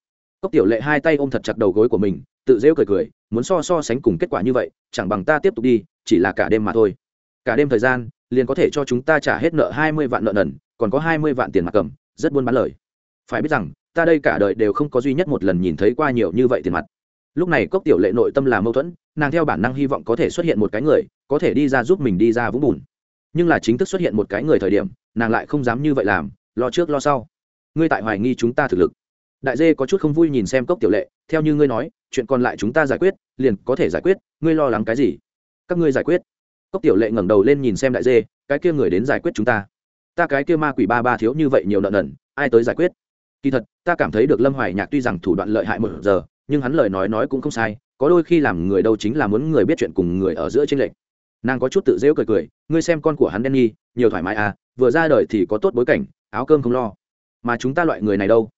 Speaker 1: Cốc tiểu lệ hai tay ôm thật chặt đầu gối của mình, tự rêu cười cười, muốn so so sánh cùng kết quả như vậy, chẳng bằng ta tiếp tục đi, chỉ là cả đêm mà thôi. Cả đêm thời gian, liền có thể cho chúng ta trả hết nợ hai mươi vạn nợ nần, còn có hai mươi vạn tiền mặt cầm, rất buôn bán lời. Phải biết rằng, ta đây cả đời đều không có duy nhất một lần nhìn thấy qua nhiều như vậy tiền mặt lúc này cốc tiểu lệ nội tâm là mâu thuẫn, nàng theo bản năng hy vọng có thể xuất hiện một cái người, có thể đi ra giúp mình đi ra vũng bùn. Nhưng là chính thức xuất hiện một cái người thời điểm, nàng lại không dám như vậy làm, lo trước lo sau. Ngươi tại hoài nghi chúng ta thực lực. Đại dê có chút không vui nhìn xem cốc tiểu lệ, theo như ngươi nói, chuyện còn lại chúng ta giải quyết, liền có thể giải quyết, ngươi lo lắng cái gì? Các ngươi giải quyết. Cốc tiểu lệ ngẩng đầu lên nhìn xem đại dê, cái kia người đến giải quyết chúng ta. Ta cái kia ma quỷ ba ba thiếu như vậy nhiều nợ nần, ai tới giải quyết? Kỳ thật, ta cảm thấy được lâm hoài nhạc tuy rằng thủ đoạn lợi hại một giờ nhưng hắn lời nói nói cũng không sai, có đôi khi làm người đâu chính là muốn người biết chuyện cùng người ở giữa trên lệch. Nàng có chút tự rêu cười cười, ngươi xem con của hắn đen nhi nhiều thoải mái à vừa ra đời thì có tốt bối cảnh, áo cơm không lo. Mà chúng ta loại người này đâu?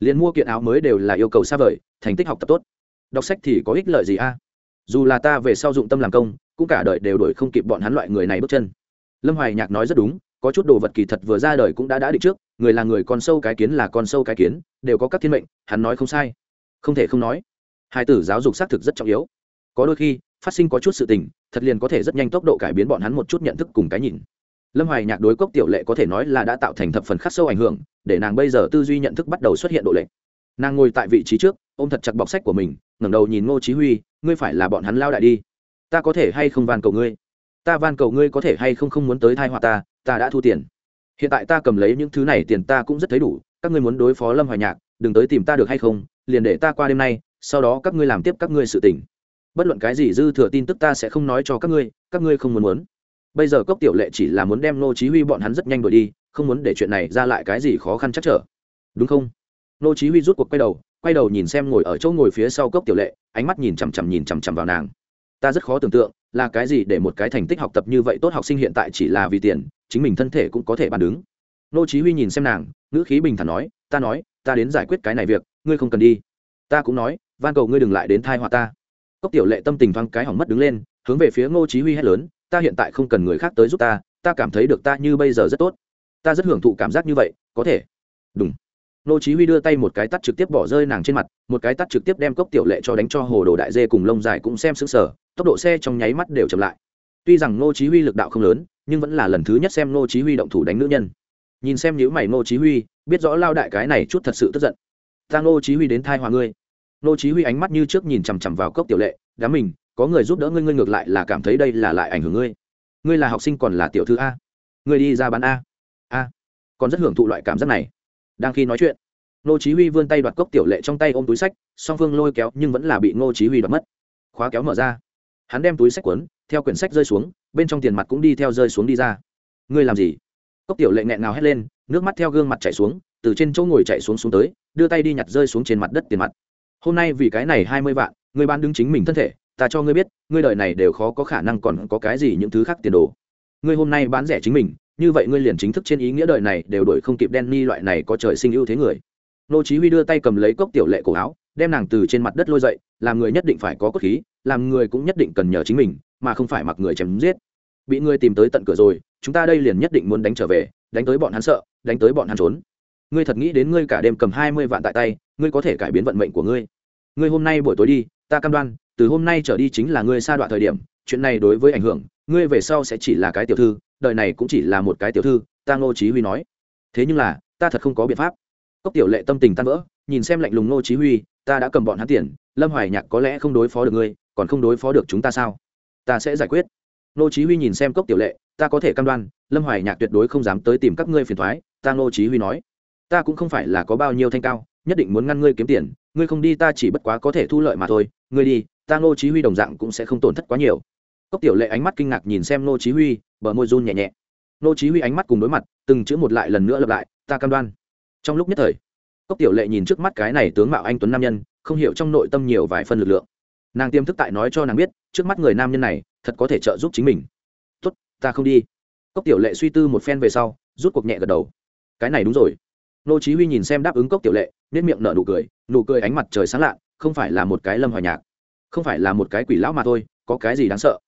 Speaker 1: Liền mua kiện áo mới đều là yêu cầu xa vời, thành tích học tập tốt. Đọc sách thì có ích lợi gì a à? dù là ta về sau dụng tâm làm công, cũng cả đời đều đổi không kịp bọn hắn loại người này bước chân. Lâm hoài nhạc nói rất đúng, có chút đồ vật kỳ thật vừa ra đời cũng đã đã định trước, người là người con sâu cái kiến là con sâu cái kiến, đều có các thiên mệnh, hắn nói không sai không thể không nói, hai tử giáo dục xác thực rất trọng yếu. Có đôi khi, phát sinh có chút sự tình, thật liền có thể rất nhanh tốc độ cải biến bọn hắn một chút nhận thức cùng cái nhìn. Lâm hoài nhạc đối cốc tiểu lệ có thể nói là đã tạo thành thập phần khắc sâu ảnh hưởng, để nàng bây giờ tư duy nhận thức bắt đầu xuất hiện độ lệ. Nàng ngồi tại vị trí trước, ôm thật chặt bọc sách của mình, ngẩng đầu nhìn ngô chí huy, ngươi phải là bọn hắn lao đại đi. Ta có thể hay không van cầu ngươi? Ta van cầu ngươi có thể hay không không muốn tới thai họa ta ta đã thu tiền. Hiện tại ta cầm lấy những thứ này tiền ta cũng rất thấy đủ, các ngươi muốn đối phó lâm hoài nhạc đừng tới tìm ta được hay không, liền để ta qua đêm nay, sau đó các ngươi làm tiếp các ngươi sự tình. Bất luận cái gì dư thừa tin tức ta sẽ không nói cho các ngươi các ngươi không muốn muốn. Bây giờ cốc tiểu lệ chỉ là muốn đem nô chí huy bọn hắn rất nhanh đuổi đi, không muốn để chuyện này ra lại cái gì khó khăn chắc trở. Đúng không? Nô chí huy rút cuộc quay đầu quay đầu nhìn xem ngồi ở chỗ ngồi phía sau cốc tiểu lệ, ánh mắt nhìn chằm chằm nhìn chằm chằm vào nàng. Ta rất khó tưởng tượng, là cái gì để một cái thành tích học tập như vậy tốt học sinh hiện tại chỉ là vì tiền, chính mình thân thể cũng có thể bàn đứng. Nô chí huy nhìn xem nàng, ngữ khí bình thản nói, ta nói ta đến giải quyết cái này việc, ngươi không cần đi. Ta cũng nói, van cầu ngươi đừng lại đến thai họa ta. Cốc tiểu lệ tâm tình văng cái hỏng mất đứng lên, hướng về phía ngô chí huy hét lớn, ta hiện tại không cần người khác tới giúp ta ta cảm thấy được ta như bây giờ rất tốt. Ta rất hưởng thụ cảm giác như vậy, có thể. Đúng ngô chí huy đưa tay một cái tát trực tiếp bỏ rơi nàng trên mặt, một cái tát trực tiếp đem cốc tiểu lệ cho đánh cho hồ đồ đại dê cùng lông dài cũng xem sững sờ, tốc độ xe trong nháy mắt đều chậm lại. Tuy rằng ngô chí huy lực đạo không lớn, nhưng vẫn là lần thứ nhất xem ngô chí huy động thủ đánh nữ nhân nhìn xem nhữ mày ngô chí huy, biết rõ lao đại cái này chút thật sự tức giận. Ta ngô chí huy đến thai hòa ngươi. Ngô chí huy ánh mắt như trước nhìn chằm chằm vào cốc tiểu lệ, đám mình, có người giúp đỡ ngươi ngươi ngược lại là cảm thấy đây là lại ảnh hưởng ngươi. Ngươi là học sinh còn là tiểu thư a. Ngươi đi ra bán a. A. Còn rất hưởng thụ loại cảm giác này. Đang khi nói chuyện, ngô chí huy vươn tay đoạt cốc tiểu lệ trong tay ôm túi sách, song phương lôi kéo nhưng vẫn là bị ngô chí huy đoạt mất. Khóa kéo mở ra. Hắn đem túi sách cuốn, theo quyển sách rơi xuống, bên trong tiền mặt cũng đi theo rơi xuống đi ra. Ngươi làm gì? Cốc tiểu lệ nghẹn ngào hét lên, nước mắt theo gương mặt chảy xuống, từ trên chỗ ngồi chạy xuống xuống tới, đưa tay đi nhặt rơi xuống trên mặt đất tiền mặt. Hôm nay vì cái này hai mươi vạn ngươi bán đứng chính mình thân thể, ta cho ngươi biết, ngươi đời này đều khó có khả năng còn có cái gì những thứ khác tiền đồ. Ngươi hôm nay bán rẻ chính mình, như vậy ngươi liền chính thức trên ý nghĩa đời này đều đổi không kịp đen ni loại này có trời sinh ưu thế người. Nô chí huy đưa tay cầm lấy cốc tiểu lệ cổ áo, đem nàng từ trên mặt đất lôi dậy, làm người nhất định phải có cốt khí, làm người cũng nhất định cần nhờ chính mình, mà không phải mặc người chém giết bị ngươi tìm tới tận cửa rồi, chúng ta đây liền nhất định muốn đánh trở về, đánh tới bọn hắn sợ, đánh tới bọn hắn trốn. Ngươi thật nghĩ đến ngươi cả đêm cầm hai mươi vạn tại tay, ngươi có thể cải biến vận mệnh của ngươi. Ngươi hôm nay buổi tối đi, ta cam đoan, từ hôm nay trở đi chính là ngươi sa đoạn thời điểm, chuyện này đối với ảnh hưởng, ngươi về sau sẽ chỉ là cái tiểu thư, đời này cũng chỉ là một cái tiểu thư, ta ngô chí huy nói. Thế nhưng là, ta thật không có biện pháp. Cốc tiểu lệ tâm tình tan vỡ, nhìn xem lạnh lùng ngô chí huy, ta đã cầm bọn hắn tiền, lâm hoài nhạc có lẽ không đối phó được ngươi, còn không đối phó được chúng ta sao? Ta sẽ giải quyết. Nô chí huy nhìn xem cốc tiểu lệ, ta có thể cam đoan, lâm hoài nhạc tuyệt đối không dám tới tìm các ngươi phiền toái ta Nô chí huy nói, ta cũng không phải là có bao nhiêu thanh cao, nhất định muốn ngăn ngươi kiếm tiền, ngươi không đi ta chỉ bất quá có thể thu lợi mà thôi, ngươi đi, ta Nô chí huy đồng dạng cũng sẽ không tổn thất quá nhiều. Cốc tiểu lệ ánh mắt kinh ngạc nhìn xem Nô chí huy, bờ môi run nhẹ nhẹ. Nô chí huy ánh mắt cùng đối mặt, từng chữ một lại lần nữa lặp lại, ta cam đoan. Trong lúc nhất thời, cốc tiểu lệ nhìn trước mắt cái này tướng mạo anh tuấn nam nhân, không hiểu trong nội tâm nhiều vài phân lực lượng. Nàng tiêm thức tại nói cho nàng biết, trước mắt người nam nhân này thật có thể trợ giúp chính mình. Tốt, ta không đi. Cốc tiểu lệ suy tư một phen về sau, rút cuộc nhẹ gật đầu. Cái này đúng rồi. Nô chí huy nhìn xem đáp ứng cốc tiểu lệ, nét miệng nở nụ cười nụ cười ánh mặt trời sáng lạ, không phải là một cái lâm hoài nhạc, không phải là một cái quỷ lão mà thôi, có cái gì đáng sợ?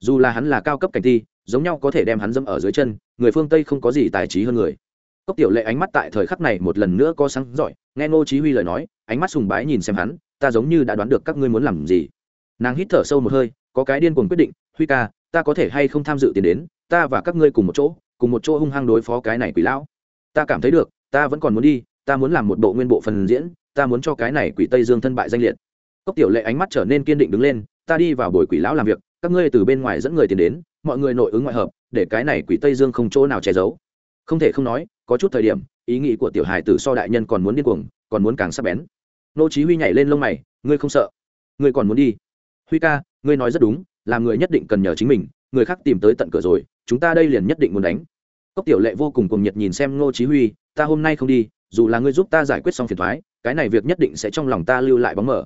Speaker 1: Dù là hắn là cao cấp cảnh thi, giống nhau có thể đem hắn dẫm ở dưới chân, người phương tây không có gì tài trí hơn người. Cốc tiểu lệ ánh mắt tại thời khắc này một lần nữa có sáng giỏi nghe ngô chí huy lời nói, ánh mắt sùng bái nhìn xem hắn, ta giống như đã đoán được các ngươi muốn làm gì. Nàng hít thở sâu một hơi, có cái điên cuồng quyết định huy ca, ta có thể hay không tham dự tiền đến, ta và các ngươi cùng một chỗ, cùng một chỗ hung hăng đối phó cái này quỷ lão. Ta cảm thấy được, ta vẫn còn muốn đi, ta muốn làm một bộ nguyên bộ phần diễn, ta muốn cho cái này quỷ tây dương thân bại danh liệt. Cốc tiểu lệ ánh mắt trở nên kiên định đứng lên, ta đi vào buổi quỷ lão làm việc, các ngươi từ bên ngoài dẫn người tiền đến, mọi người nội ứng ngoại hợp, để cái này quỷ tây dương không chỗ nào che giấu. Không thể không nói, có chút thời điểm, ý nghĩ của tiểu hài tử so đại nhân còn muốn điên cuồng, còn muốn càng sắc bén. Nô chí huy nhảy lên lông mày, ngươi không sợ, ngươi còn muốn đi. Huy ca, ngươi nói rất đúng làm người nhất định cần nhờ chính mình, người khác tìm tới tận cửa rồi, chúng ta đây liền nhất định muốn đánh. Cốc tiểu lệ vô cùng cuồng nhiệt nhìn xem Ngô chí huy, ta hôm nay không đi, dù là ngươi giúp ta giải quyết xong phiền toái, cái này việc nhất định sẽ trong lòng ta lưu lại bóng mờ.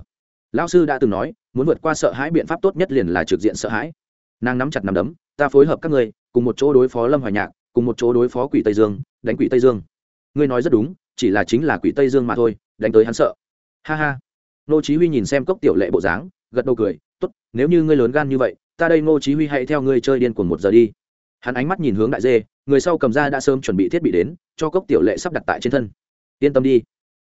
Speaker 1: Lão sư đã từng nói, muốn vượt qua sợ hãi biện pháp tốt nhất liền là trực diện sợ hãi. Nàng nắm chặt nắm đấm, ta phối hợp các ngươi, cùng một chỗ đối phó lâm hoài nhạc, cùng một chỗ đối phó quỷ tây dương, đánh quỷ tây dương. Ngươi nói rất đúng, chỉ là chính là quỷ tây dương mà thôi, đánh tới hắn sợ. Ha ha. Nô chí huy nhìn xem cốc tiểu lệ bộ dáng, gật đầu cười tốt, nếu như ngươi lớn gan như vậy, ta đây Ngô chí huy hãy theo ngươi chơi điên cuồng một giờ đi. Hắn ánh mắt nhìn hướng đại dê, người sau cầm ra đã sớm chuẩn bị thiết bị đến, cho cốc tiểu lệ sắp đặt tại trên thân. Yên tâm đi.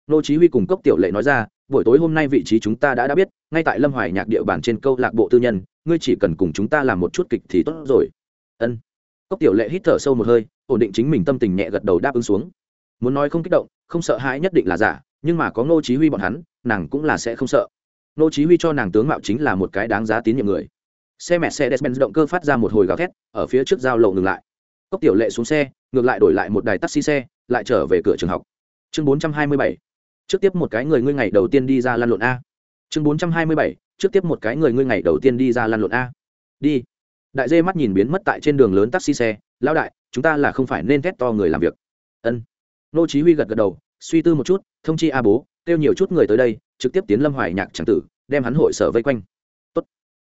Speaker 1: Ngô chí huy cùng cốc tiểu lệ nói ra, buổi tối hôm nay vị trí chúng ta đã đã biết, ngay tại lâm hoài nhạc địa bàn trên câu lạc bộ tư nhân, ngươi chỉ cần cùng chúng ta làm một chút kịch thì tốt rồi. Ân. Cốc tiểu lệ hít thở sâu một hơi, ổn định chính mình tâm tình nhẹ gật đầu đáp ứng xuống. Muốn nói không kích động, không sợ hãi nhất định là giả, nhưng mà có ngô chí huy bọn hắn, nàng cũng là sẽ không sợ. Nô chí huy cho nàng tướng mạo chính là một cái đáng giá tín nhiệm người. Xe mẹ xe despen động cơ phát ra một hồi gào thét, ở phía trước giao lộ ngừng lại. Cốc tiểu lệ xuống xe, ngược lại đổi lại một đài taxi xe, lại trở về cửa trường học. Chương 427 trước tiếp một cái người ngươi ngày đầu tiên đi ra lăn lộn a. Chương 427 trước tiếp một cái người ngươi ngày đầu tiên đi ra lăn lộn a. Đi. Đại dê mắt nhìn biến mất tại trên đường lớn taxi xe, lão đại, chúng ta là không phải nên thét to người làm việc. Ân. Nô chí huy gật gật đầu, suy tư một chút, thông chi a bố kêu nhiều chút người tới đây, trực tiếp tiến lâm hoài nhạc chẳng tử, đem hắn hội sở vây quanh. Tốt.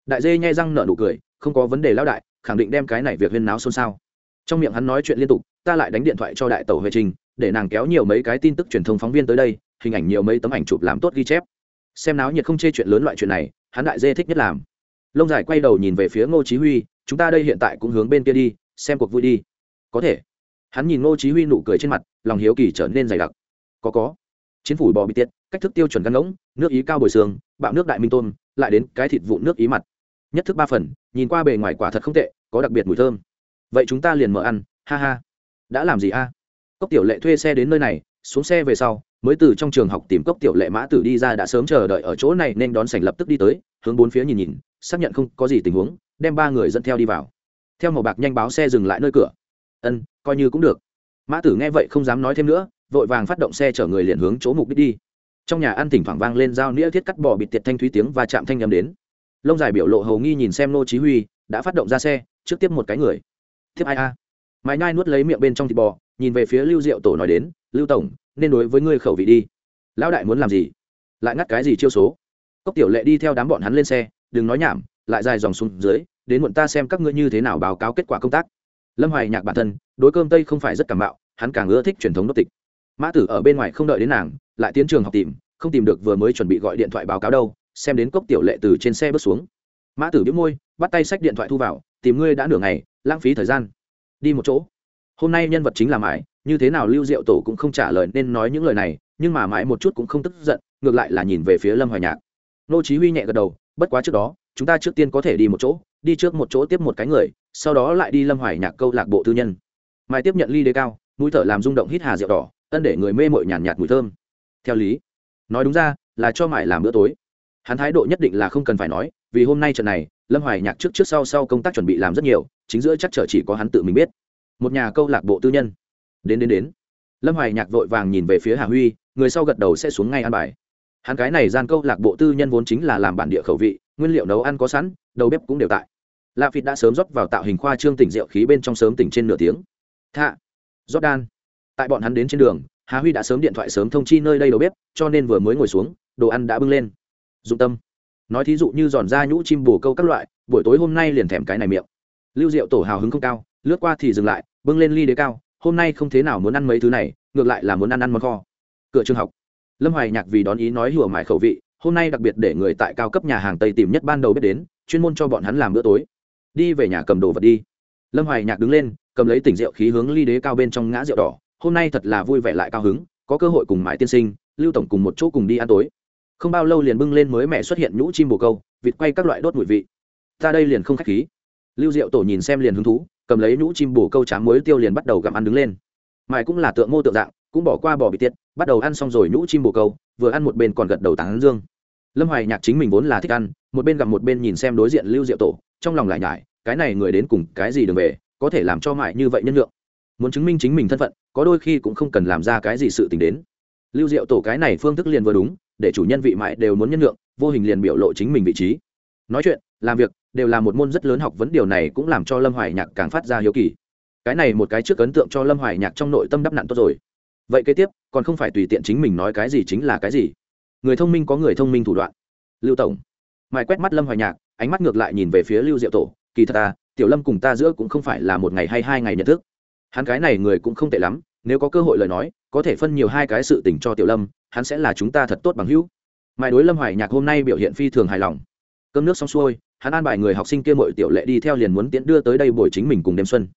Speaker 1: Đại dê nhai răng nở nụ cười, không có vấn đề lão đại, khẳng định đem cái này việc huyên náo xôn xao. Trong miệng hắn nói chuyện liên tục, ta lại đánh điện thoại cho đại tẩu huệ trình, để nàng kéo nhiều mấy cái tin tức truyền thông phóng viên tới đây, hình ảnh nhiều mấy tấm ảnh chụp làm tốt ghi chép. Xem náo nhiệt không chê chuyện lớn loại chuyện này, hắn đại dê thích nhất làm. Lông dài quay đầu nhìn về phía ngô chí huy, chúng ta đây hiện tại cũng hướng bên kia đi, xem cuộc vui đi. Có thể. Hắn nhìn ngô chí huy nụ cười trên mặt, lòng hiếu kỳ trở nên dày đặc. Có có chiến phủ bò bị tiết, cách thức tiêu chuẩn gắn ngỗng, nước ý cao bồi xương, bạo nước đại minh tôn lại đến cái thịt vụ nước ý mặt. Nhất thức ba phần, nhìn qua bề ngoài quả thật không tệ, có đặc biệt mùi thơm. Vậy chúng ta liền mở ăn, ha ha. Đã làm gì a? Cốc tiểu lệ thuê xe đến nơi này, xuống xe về sau, mới từ trong trường học tìm cốc tiểu lệ mã tử đi ra đã sớm chờ đợi ở chỗ này nên đón sảnh lập tức đi tới, hướng bốn phía nhìn nhìn, xác nhận không có gì tình huống, đem ba người dẫn theo đi vào. Theo màu bạc nhanh báo xe dừng lại nơi cửa. Ân, coi như cũng được. Mã tử nghe vậy không dám nói thêm nữa vội vàng phát động xe chở người liền hướng chỗ mục đích đi. Trong nhà ăn thỉnh thoảng vang lên dao nĩa thiết cắt bò bịt tiệt thanh thúy tiếng và chạm thanh nhầm đến. Lông dài biểu lộ hầu nghi nhìn xem nô chí huy, đã phát động ra xe, trước tiếp một cái người. Tiếp ai a? À? mái nhai nuốt lấy miệng bên trong thịt bò, nhìn về phía lưu diệu tổ nói đến, lưu tổng, nên đối với ngươi khẩu vị đi. Lão đại muốn làm gì? Lại ngắt cái gì chiêu số? Cốc tiểu lệ đi theo đám bọn hắn lên xe, đừng nói nhảm, lại dài dòng xuống dưới, đến muộn ta xem các ngươi như thế nào báo cáo kết quả công tác. Lâm hoài nhạc bản thân, đối cơm tây không phải rất cảm bạo hắn càng ưa thích truyền thống đốt tịch mã tử ở bên ngoài không đợi đến nàng, lại tiến trường học tìm, không tìm được vừa mới chuẩn bị gọi điện thoại báo cáo đâu, xem đến cốc tiểu lệ từ trên xe bước xuống. Mã tử biếu môi, bắt tay sách điện thoại thu vào, tìm ngươi đã nửa ngày, lãng phí thời gian. Đi một chỗ. Hôm nay nhân vật chính là mãi, như thế nào lưu diệu tổ cũng không trả lời nên nói những lời này, nhưng mà mãi một chút cũng không tức giận, ngược lại là nhìn về phía lâm hoài nhạc. Nô chí huy nhẹ gật đầu, bất quá trước đó, chúng ta trước tiên có thể đi một chỗ, đi trước một chỗ tiếp một cái người, sau đó lại đi lâm hoài nhạc câu lạc bộ tư nhân. Mai tiếp nhận ly đế cao, mũi thở làm rung động hít hà rượu đỏ ân để người mê mội nhàn nhạt, nhạt mùi thơm. Theo lý nói đúng ra là cho mải làm bữa tối. Hắn thái độ nhất định là không cần phải nói vì hôm nay trận này lâm hoài nhạc trước trước sau sau công tác chuẩn bị làm rất nhiều chính giữa chắc chở chỉ có hắn tự mình biết. Một nhà câu lạc bộ tư nhân. Đến đến đến. Lâm hoài nhạc vội vàng nhìn về phía hà huy người sau gật đầu sẽ xuống ngay ăn bài. Hắn cái này gian câu lạc bộ tư nhân vốn chính là làm bản địa khẩu vị nguyên liệu nấu ăn có sẵn đầu bếp cũng đều tại. Lạ phịt đã sớm rót vào tạo hình khoa trương tỉnh rượu khí bên trong sớm tỉnh trên nửa tiếng. Thạ. Jordan tại bọn hắn đến trên đường, hà huy đã sớm điện thoại sớm thông chi nơi đây đầu bếp, cho nên vừa mới ngồi xuống, đồ ăn đã bưng lên. Dụng tâm. Nói thí dụ như giòn da nhũ chim bồ câu các loại, buổi tối hôm nay liền thèm cái này miệng. Lưu diệu tổ hào hứng không cao, lướt qua thì dừng lại, bưng lên ly đế cao, hôm nay không thế nào muốn ăn mấy thứ này, ngược lại là muốn ăn ăn món kho. Cửa trường học. Lâm hoài nhạc vì đón ý nói hùa mải khẩu vị, hôm nay đặc biệt để người tại cao cấp nhà hàng tây tìm nhất ban đầu biết đến, chuyên môn cho bọn hắn làm bữa tối. Đi về nhà cầm đồ vật đi. Lâm hoài nhạc đứng lên, cầm lấy tỉnh rượu khí hướng ly đế cao bên trong ngã rượu đỏ hôm nay thật là vui vẻ lại cao hứng, có cơ hội cùng mãi tiên sinh, lưu tổng cùng một chỗ cùng đi ăn tối. Không bao lâu liền bưng lên mới mẹ xuất hiện nhũ chim bồ câu, vịt quay các loại đốt mùi vị. Ta đây liền không khách khí. Lưu diệu tổ nhìn xem liền hứng thú, cầm lấy nhũ chim bồ câu tráng muối tiêu liền bắt đầu gặm ăn đứng lên. Mãi cũng là tượng mô tượng dạng, cũng bỏ qua bỏ bị tiết bắt đầu ăn xong rồi nhũ chim bồ câu, vừa ăn một bên còn gật đầu tán dương. Lâm hoài nhạc chính mình vốn là thích ăn, một bên gặp một bên nhìn xem đối diện lưu diệu tổ, trong lòng lại nhải, cái này người đến cùng cái gì đường về, có thể làm cho mãi như vậy nhân lượng muốn chứng minh chính mình thân phận có đôi khi cũng không cần làm ra cái gì sự t ì n h đến. Lưu diệu tổ cái này phương thức liền vừa đúng, để chủ nhân vị mại đều muốn nhân lượng vô hình liền biểu lộ chính mình vị trí. Nói chuyện, làm việc, đều là một môn rất lớn học vấn, điều này cũng làm cho lâm hoài nhạc càng phát ra hiếu kỳ. Cái này một cái trước ấn tượng cho lâm hoài nhạc trong nội tâm đắp nặn tốt rồi. Vậy kế tiếp, còn không phải tùy tiện chính mình nói cái gì chính là cái gì? Người thông minh có người thông minh thủ đoạn. Lưu tổng. Mài quét mắt lâm hoài nhạc, ánh mắt ngược lại nhìn về phía lưu diệu tổ, kỳ thật ta, tiểu lâm cùng ta giữa cũng không phải là một ngày hay hai ngày nhận thức. Hắn cái này người cũng không tệ lắm nếu có cơ hội lời nói, có thể phân nhiều hai cái sự tình cho tiểu lâm, hắn sẽ là chúng ta thật tốt bằng hữu. Mãi đối lâm hoài nhạc hôm nay biểu hiện phi thường hài lòng. Cơm nước xong xuôi, hắn an bài người học sinh kia mọi tiểu lệ đi theo liền muốn tiễn đưa tới đây buổi chính mình cùng đêm xuân.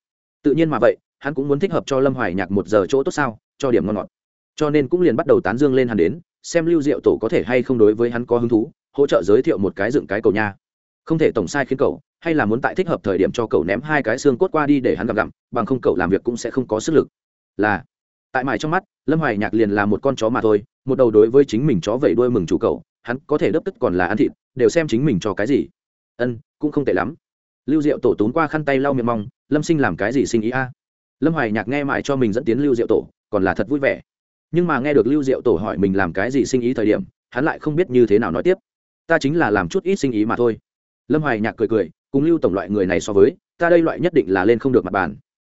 Speaker 1: Tự nhiên mà vậy, hắn cũng muốn thích hợp cho lâm hoài nhạc một giờ chỗ tốt sao, cho điểm ngon ngọt. Cho nên cũng liền bắt đầu tán dương lên hắn đến, xem lưu diệu tổ có thể hay không đối với hắn có hứng thú, hỗ trợ giới thiệu một cái dựng cái cầu nha. Không thể tổng sai khiến cậu, hay là muốn tại thích hợp thời điểm cho cậu ném hai cái xương cốt qua đi để hắn gặp gặm, bằng không cậu làm việc cũng sẽ không có sức lực là, tại mải trong mắt, lâm hoài nhạc liền là một con chó mà thôi, một đầu đối với chính mình chó vẩy đuôi mừng chủ cậu, hắn có thể đớp tức còn là ăn thịt, đều xem chính mình cho cái gì. Ân, cũng không tệ lắm. Lưu diệu tổ tốn qua khăn tay lau miệng mong, lâm sinh làm cái gì sinh ý a? Lâm hoài nhạc nghe mãi cho mình dẫn tiến lưu diệu tổ, còn là thật vui vẻ. Nhưng mà nghe được lưu diệu tổ hỏi mình làm cái gì sinh ý thời điểm, hắn lại không biết như thế nào nói tiếp. Ta chính là làm chút ít sinh ý mà thôi. Lâm hoài nhạc cười cười, cùng lưu tổng loại người này so với, ta đây loại nhất định là lên không được mặt bàn.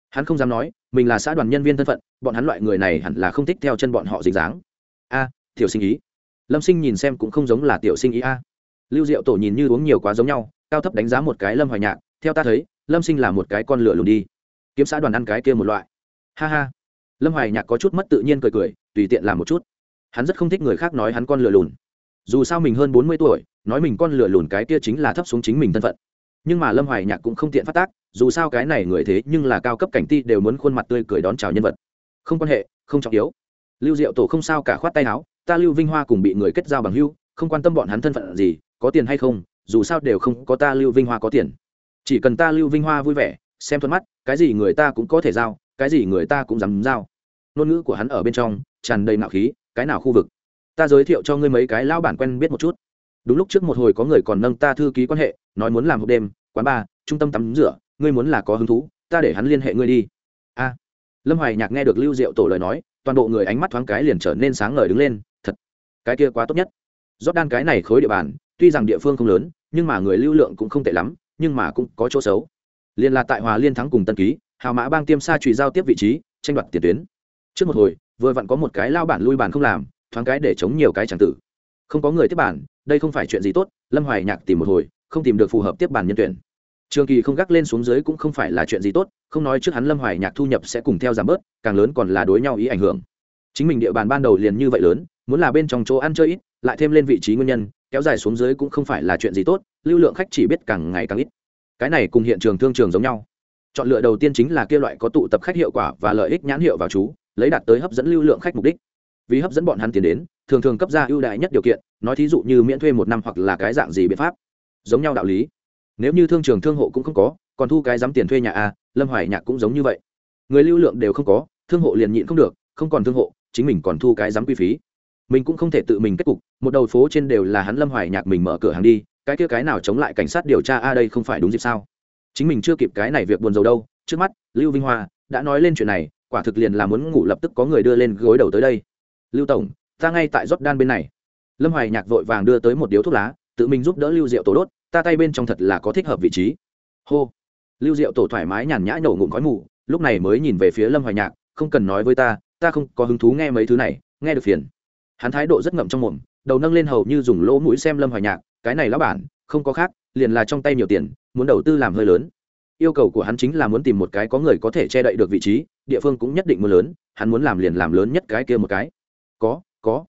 Speaker 1: Hắn không dám nói mình là xã đoàn nhân viên thân phận, bọn hắn loại người này hẳn là không thích theo chân bọn họ dính dáng. A, tiểu sinh ý. Lâm sinh nhìn xem cũng không giống là tiểu sinh ý a. Lưu diệu tổ nhìn như uống nhiều quá giống nhau, cao thấp đánh giá một cái lâm hoài nhạc, theo ta thấy, lâm sinh là một cái con lửa lùn đi. Kiếm xã đoàn ăn cái kia một loại. Ha ha. Lâm hoài nhạc có chút mất tự nhiên cười cười, tùy tiện làm một chút. Hắn rất không thích người khác nói hắn con lửa lùn. Dù sao mình hơn bốn mươi tuổi, nói mình con lửa lùn cái kia chính là thấp xuống chính mình thân phận nhưng mà lâm hoài nhạc cũng không tiện phát tác, dù sao cái này người thế nhưng là cao cấp cảnh ti đều muốn khuôn mặt tươi cười đón chào nhân vật. Không quan hệ, không trọng yếu. Lưu diệu tổ không sao cả khoát tay áo, ta lưu vinh hoa cùng bị người kết giao bằng hưu không quan tâm bọn hắn thân phận gì, có tiền hay không, dù sao đều không có ta lưu vinh hoa có tiền. Chỉ cần ta lưu vinh hoa vui vẻ, xem thuận mắt, cái gì người ta cũng có thể giao, cái gì người ta cũng dám giao. Ngôn ngữ của hắn ở bên trong, tràn đầy nạo khí, cái nào khu vực? Ta giới thiệu cho ngươi mấy cái lão bản quen biết một chút. Đúng lúc trước một hồi có người còn nâng ta thư ký quan hệ nói muốn làm hộp đêm, quán bar, trung tâm tắm rửa, ngươi muốn là có hứng thú, ta để hắn liên hệ ngươi đi. A. Lâm hoài nhạc nghe được lưu diệu tổ lời nói, toàn bộ người ánh mắt thoáng cái liền trở nên sáng ngời đứng lên, thật, cái kia quá tốt nhất. Rót đan cái này khối địa bàn, tuy rằng địa phương không lớn, nhưng mà người lưu lượng cũng không tệ lắm, nhưng mà cũng có chỗ xấu. Liên là tại hòa liên thắng cùng tân ký, hào mã bang tiêm xa trùy giao tiếp vị trí, tranh đoạt tiền tuyến. Trước một hồi, vừa vặn có một cái lao bản lui bản không làm, thoáng cái để chống nhiều cái chẳng tử. Không có người tiếp bản đây không phải chuyện gì tốt, lâm hoài nhạc tìm một hồi không tìm được phù hợp tiếp bàn nhân tuyển. Trường kỳ không gác lên xuống dưới cũng không phải là chuyện gì tốt, không nói trước hắn lâm hoài nhạc thu nhập sẽ cùng theo giảm bớt, càng lớn còn là đối nhau ý ảnh hưởng. Chính mình địa bàn ban đầu liền như vậy lớn, muốn là bên trong chỗ ăn chơi ít, lại thêm lên vị trí nguyên nhân, kéo dài xuống dưới cũng không phải là chuyện gì tốt, lưu lượng khách chỉ biết càng ngày càng ít. Cái này cùng hiện trường thương trường giống nhau. Chọn lựa đầu tiên chính là kia loại có tụ tập khách hiệu quả và lợi ích nhãn hiệu vào chú, lấy đạt tới hấp dẫn lưu lượng khách mục đích. Vì hấp dẫn bọn hắn tiền đến, thường thường cấp ra ưu đại nhất điều kiện, nói thí dụ như miễn thuê một năm hoặc là cái dạng gì biện pháp giống nhau đạo lý. Nếu như thương trường thương hộ cũng không có, còn thu cái dám tiền thuê nhà a, lâm hoài nhạc cũng giống như vậy. Người lưu lượng đều không có, thương hộ liền nhịn không được, không còn thương hộ, chính mình còn thu cái dám quy phí. Mình cũng không thể tự mình kết cục, một đầu phố trên đều là hắn lâm hoài nhạc mình mở cửa hàng đi, cái kia cái nào chống lại cảnh sát điều tra a đây không phải đúng dịp sao? Chính mình chưa kịp cái này việc buồn rầu đâu, trước mắt, lưu vinh hoa đã nói lên chuyện này, quả thực liền là muốn ngủ lập tức có người đưa lên gối đầu tới đây. Lưu tổng, ta ngay tại rót đan bên này. Lâm hoài nhạc vội vàng đưa tới một điếu thuốc lá tự mình giúp đỡ lưu diệu tổ đốt, ta tay bên trong thật là có thích hợp vị trí. Hô. Lưu diệu tổ thoải mái nhàn nhã nổ ngụm khói mù, lúc này mới nhìn về phía lâm hoài nhạc, không cần nói với ta ta không có hứng thú nghe mấy thứ này, nghe được phiền. Hắn thái độ rất ngậm trong mồm, đầu nâng lên hầu như dùng lỗ mũi xem lâm hoài nhạc, cái này lão bản, không có khác, liền là trong tay nhiều tiền, muốn đầu tư làm hơi lớn. Yêu cầu của hắn chính là muốn tìm một cái có người có thể che đậy được vị trí, địa phương cũng nhất định muốn lớn, hắn muốn làm liền làm lớn nhất cái kia một cái. Có có.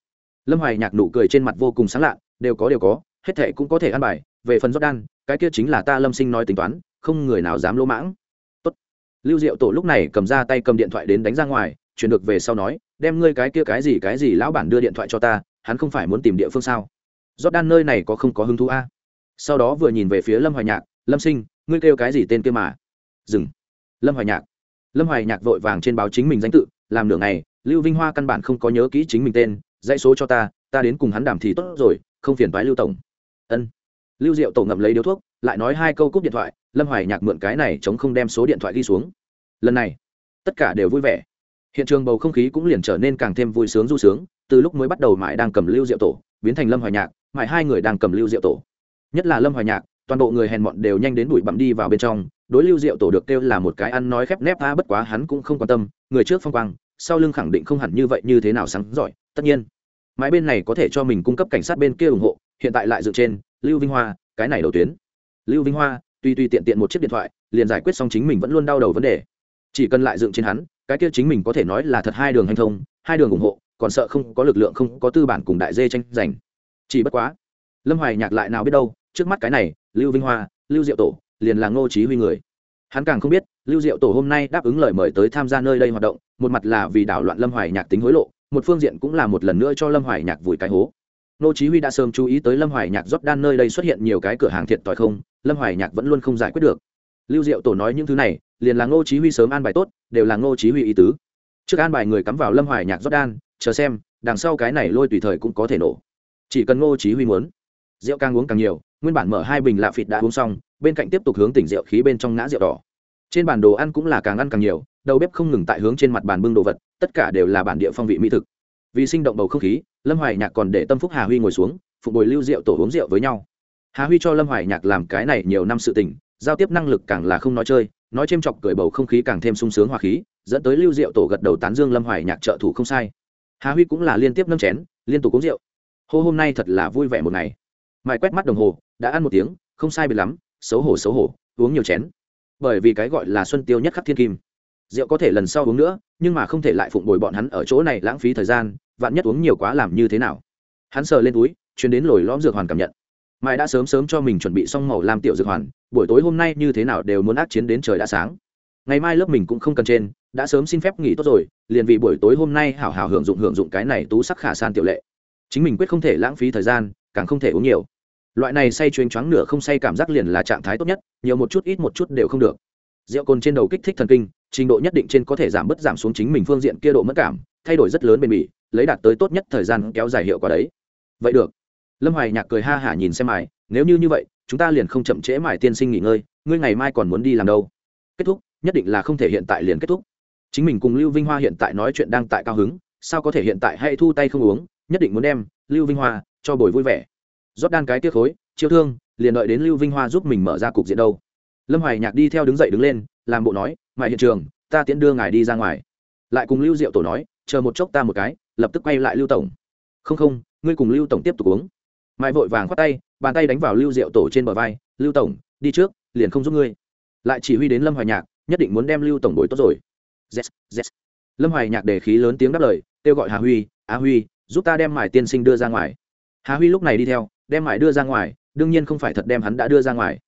Speaker 1: Lâm hoài nhạc nụ cười trên mặt vô cùng sáng lạ, đều có đều có hết thệ cũng có thể ăn bài về phần đan, cái kia chính là ta lâm sinh nói tính toán không người nào dám lỗ mãng. Tốt. lưu diệu tổ lúc này cầm ra tay cầm điện thoại đến đánh ra ngoài chuyển được về sau nói đem ngươi cái kia cái gì cái gì lão bản đưa điện thoại cho ta hắn không phải muốn tìm địa phương sao? Đan nơi này có không có hứng thú a? Sau đó vừa nhìn về phía lâm hoài nhạc lâm sinh ngươi kêu cái gì tên kia mà? Dừng. Lâm hoài nhạc. Lâm hoài nhạc vội vàng trên báo chính mình danh tự làm nửa ngày lưu vinh hoa căn bản không có nhớ kỹ chính mình tên dãy số cho ta ta đến cùng hắn đàm thì tốt rồi không phiền toái lưu tổng ân. Lưu diệu tổ ngậm lấy điếu thuốc, lại nói hai câu cúp điện thoại, lâm hoài nhạc mượn cái này chống không đem số điện thoại ghi xuống. Lần này, tất cả đều vui vẻ. Hiện trường bầu không khí cũng liền trở nên càng thêm vui sướng du sướng, từ lúc mới bắt đầu mãi đang cầm lưu diệu tổ, biến thành lâm hoài nhạc, mãi hai người đang cầm lưu diệu tổ. Nhất là lâm hoài nhạc, toàn bộ người hèn mọn đều nhanh đến bụi bặm đi vào bên trong, đối lưu diệu tổ được kêu là một cái ăn nói khép nép tha bất quá hắn cũng không quan tâm, người trước phong quang, sau lưng khẳng định không hẳn như vậy như thế nào sáng giỏi, tất nhiên. Mãi bên này có thể cho mình cung cấp cảnh sát bên kia ủng hộ hiện tại lại dựng trên, lưu vinh hoa, cái này đầu tuyến. Lưu vinh hoa, tuy tuy tiện tiện một chiếc điện thoại, liền giải quyết xong chính mình vẫn luôn đau đầu vấn đề. Chỉ cần lại dựng trên hắn, cái kia chính mình có thể nói là thật hai đường hành thông, hai đường ủng hộ, còn sợ không có lực lượng, không có tư bản cùng đại dê tranh giành. Chỉ bất quá, lâm hoài nhạc lại nào biết đâu, trước mắt cái này, lưu vinh hoa, lưu diệu tổ, liền là ngô trí huy người. Hắn càng không biết, lưu diệu tổ hôm nay đáp ứng lời mời tới tham gia nơi đây hoạt động, một mặt là vì đảo loạn lâm hoài nhạc tính hối lộ, một phương diện cũng là một lần nữa cho lâm hoài nhạc vùi cái hố. Nô chí huy đã sớm chú ý tới lâm hoài nhạc rót đan nơi đây xuất hiện nhiều cái cửa hàng thiệt tỏi không, lâm hoài nhạc vẫn luôn không giải quyết được. Lưu diệu tổ nói những thứ này, liền là ngô chí huy sớm an bài tốt, đều là ngô chí huy ý tứ. Trước an bài người cắm vào lâm hoài nhạc rót đan, chờ xem, đằng sau cái này lôi tùy thời cũng có thể nổ. Chỉ cần ngô chí huy muốn, rượu càng uống càng nhiều, nguyên bản mở hai bình lạ phịt đã uống xong, bên cạnh tiếp tục hướng tỉnh rượu khí bên trong ngã rượu đỏ. Trên bàn đồ ăn cũng là càng ăn càng nhiều, đầu bếp không ngừng tại hướng trên mặt bàn bưng đồ vật, tất cả đều là bản địa phong vị mỹ thực vì sinh động bầu không khí, lâm hoài nhạc còn để tâm phúc hà huy ngồi xuống, phục bồi lưu rượu tổ uống rượu với nhau. Hà huy cho lâm hoài nhạc làm cái này nhiều năm sự tình, giao tiếp năng lực càng là không nói chơi, nói c chọc cười bầu không khí càng thêm sung sướng hòa khí, dẫn tới lưu rượu tổ gật đầu tán dương lâm hoài nhạc trợ thủ không sai. Hà huy cũng là liên tiếp nâng chén, liên tục uống rượu. Hô hôm nay thật là vui vẻ một ngày. Mãi quét mắt đồng hồ, đã ăn một tiếng, không sai biệt lắm, xấu hổ xấu hổ, uống nhiều chén. Bởi vì cái gọi là xuân tiêu nhất khắc thiên kim. Rượu có thể lần sau uống nữa, nhưng mà không thể lại phụng bồi bọn hắn ở chỗ này lãng phí thời gian vạn nhất uống nhiều quá làm như thế nào? Hắn sờ lên túi chuyến đến lồi lõm dược hoàn cảm nhận. Mai đã sớm sớm cho mình chuẩn bị xong màu làm tiểu dược hoàn, buổi tối hôm nay như thế nào đều muốn ác chiến đến trời đã sáng. Ngày mai lớp mình cũng không cần trên, đã sớm xin phép nghỉ tốt rồi, liền vì buổi tối hôm nay hảo hảo hưởng dụng hưởng dụng cái này tú sắc khả san tiểu lệ. Chính mình quyết không thể lãng phí thời gian, càng không thể uống nhiều. Loại này say chuyên choáng nửa không say cảm giác liền là trạng thái tốt nhất, nhiều một chút ít một chút đều không được. Rượu cồn trên đầu kích thích thần kinh, trình độ nhất định trên có thể giảm bớt giảm xuống chính mình phương diện kia độ mất cảm thay đổi rất lớn bền bỉ lấy đạt tới tốt nhất thời gian kéo dài hiệu quả đấy. Vậy được. Lâm hoài nhạc cười ha hả nhìn xem mài, nếu như như vậy chúng ta liền không chậm trễ mài tiên sinh nghỉ ngơi ngươi ngày mai còn muốn đi làm đâu? Kết thúc nhất định là không thể hiện tại liền kết thúc. Chính mình cùng lưu vinh hoa hiện tại nói chuyện đang tại cao hứng sao có thể hiện tại hay thu tay không uống nhất định muốn đem lưu vinh hoa cho bồi vui vẻ. Rót đan cái tiếc khối chiêu thương liền đợi đến lưu vinh hoa giúp mình mở ra cục diện đâu. Lâm hoài nhạc đi theo đứng dậy đứng lên làm bộ nói mại hiện trường ta tiễn đưa ngài đi ra ngoài. Lại cùng lưu diệu tổ nói chờ một chốc ta một cái lập tức quay lại lưu tổng. Không không ngươi cùng lưu tổng tiếp tục uống. Mai vội vàng khoát tay bàn tay đánh vào lưu diệu tổ trên bờ vai lưu tổng đi trước liền không giúp ngươi. Lại chỉ huy đến lâm hoài nhạc nhất định muốn đem lưu tổng bồi tốt rồi. Yes, yes. lâm hoài nhạc để khí lớn tiếng đáp lời kêu gọi hà huy á huy giúp ta đem mải tiên sinh đưa ra ngoài. Hà huy lúc này đi theo đem mải đưa ra ngoài đương nhiên không phải thật đem hắn đã đưa ra ngoài.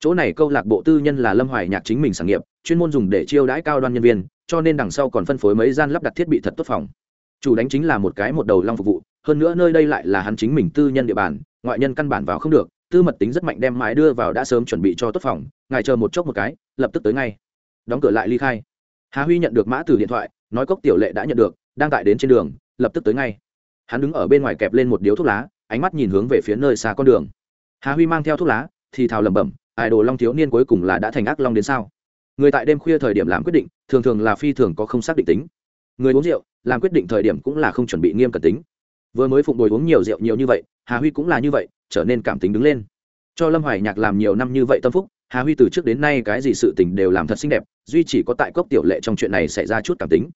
Speaker 1: Chỗ này câu lạc bộ tư nhân là lâm hoài nhạc chính mình sản nghiệp chuyên môn dùng để chiêu đãi cao đoan nhân viên cho nên đằng sau còn phân phối mấy gian lắp đặt thiết bị thật tốt phòng. Chủ đánh chính là một cái một đầu long phục vụ, hơn nữa nơi đây lại là hắn chính mình tư nhân địa bàn, ngoại nhân căn bản vào không được, tư mật tính rất mạnh đem mái đưa vào đã sớm chuẩn bị cho tốt phòng, ngài chờ một chốc một cái, lập tức tới ngay. Đóng cửa lại ly khai. Hà huy nhận được mã từ điện thoại, nói cốc tiểu lệ đã nhận được, đang tại đến trên đường, lập tức tới ngay. Hắn đứng ở bên ngoài kẹp lên một điếu thuốc lá, ánh mắt nhìn hướng về phía nơi xa con đường. Hà huy mang theo thuốc lá, thì thào lẩm bẩm ải đồ long thiếu niên cuối cùng là đã thành ác long đến sao? Người tại đêm khuya thời điểm làm quyết định, thường thường là phi thường có không xác định tính. Người uống rượu, làm quyết định thời điểm cũng là không chuẩn bị nghiêm cẩn tính. Vừa mới phụng bồi uống nhiều rượu nhiều như vậy, hà huy cũng là như vậy, trở nên cảm tính đứng lên. Cho lâm hoài nhạc làm nhiều năm như vậy tâm phúc, hà huy từ trước đến nay cái gì sự tình đều làm thật xinh đẹp, duy chỉ có tại cốc tiểu lệ trong chuyện này xảy ra chút cảm tính.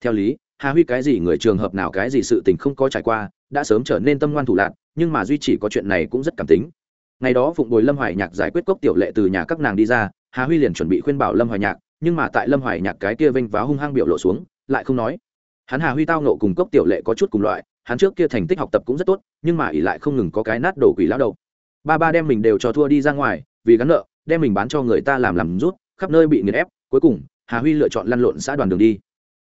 Speaker 1: Theo lý, hà huy cái gì người trường hợp nào cái gì sự tình không có trải qua, đã sớm trở nên tâm ngoan thủ lạc nhưng mà duy chỉ có chuyện này cũng rất cảm tính. Ngày đó phụng bồi lâm hoài nhạc giải quyết cốc tiểu lệ từ nhà các nàng đi ra hà huy liền chuẩn bị khuyên bảo lâm hoài nhạc, nhưng mà tại lâm hoài nhạc cái kia vênh váo hung hăng biểu lộ xuống, lại không nói. Hắn hà huy tao nộ cùng cốc tiểu lệ có chút cùng loại, hắn trước kia thành tích học tập cũng rất tốt, nhưng mà ỉ lại không ngừng có cái nát đổ quỷ lão đầu. Ba ba đem mình đều cho thua đi ra ngoài, vì gắn nợ, đem mình bán cho người ta làm làm rút, khắp nơi bị nghiền ép, cuối cùng, hà huy lựa chọn lăn lộn xã đoàn đường đi.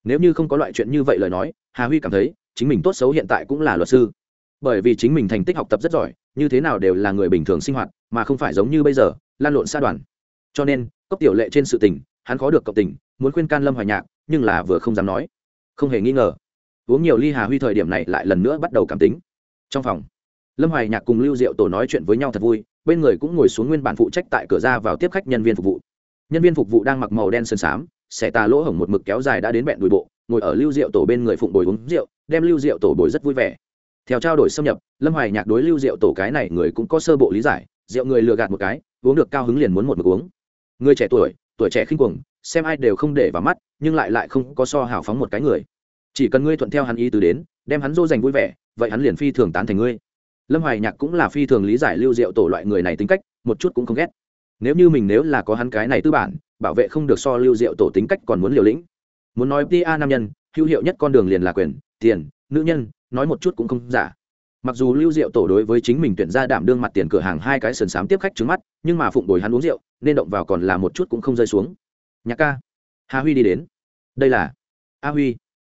Speaker 1: Nếu như không có loại chuyện như vậy lời nói, hà huy cảm thấy, chính mình tốt xấu hiện tại cũng là luật sư. Bởi vì chính mình thành tích học tập rất giỏi, như thế nào đều là người bình thường sinh hoạt, mà không phải giống như bây giờ lan lộn xa đoàn cho nên, cốc tiểu lệ trên sự tình, hắn khó được cộng tình, muốn khuyên can lâm hoài nhạc, nhưng là vừa không dám nói. Không hề nghi ngờ. Uống nhiều ly hà huy thời điểm này lại lần nữa bắt đầu cảm tính. Trong phòng, lâm hoài nhạc cùng lưu diệu tổ nói chuyện với nhau thật vui, bên người cũng ngồi xuống nguyên bản phụ trách tại cửa ra vào tiếp khách nhân viên phục vụ. Nhân viên phục vụ đang mặc màu đen sơn xám, xẻ tà lỗ hổng một mực kéo dài đã đến bẹn đùi bộ, ngồi ở lưu diệu tổ bên người phụng bồi uống rượu, đem lưu diệu tổ bồi rất vui vẻ. Theo trao đổi xâm nhập, lâm hoài nhạc đối lưu diệu tổ cái này người cũng có sơ bộ lý giải, rượu người lừa gạt một cái, uống được cao hứng liền muốn một mực uống người trẻ tuổi tuổi trẻ khinh cuồng, xem ai đều không để vào mắt, nhưng lại lại không có so hào phóng một cái người. Chỉ cần ngươi thuận theo hắn ý từ đến, đem hắn dô dành vui vẻ, vậy hắn liền phi thường tán thành ngươi. Lâm hoài nhạc cũng là phi thường lý giải lưu diệu tổ loại người này tính cách, một chút cũng không ghét. Nếu như mình nếu là có hắn cái này tư bản, bảo vệ không được so lưu diệu tổ tính cách còn muốn liều lĩnh. Muốn nói pa nam nhân, hữu hiệu nhất con đường liền là quyền, tiền, nữ nhân, nói một chút cũng không giả mặc dù lưu diệu tổ đối với chính mình tuyển ra đảm đương mặt tiền cửa hàng hai cái sườn xám tiếp khách trứng mắt, nhưng mà phụng đổi hắn uống rượu, nên động vào còn là một chút cũng không rơi xuống. Nhạc ca, hà huy đi đến. Đây là a huy.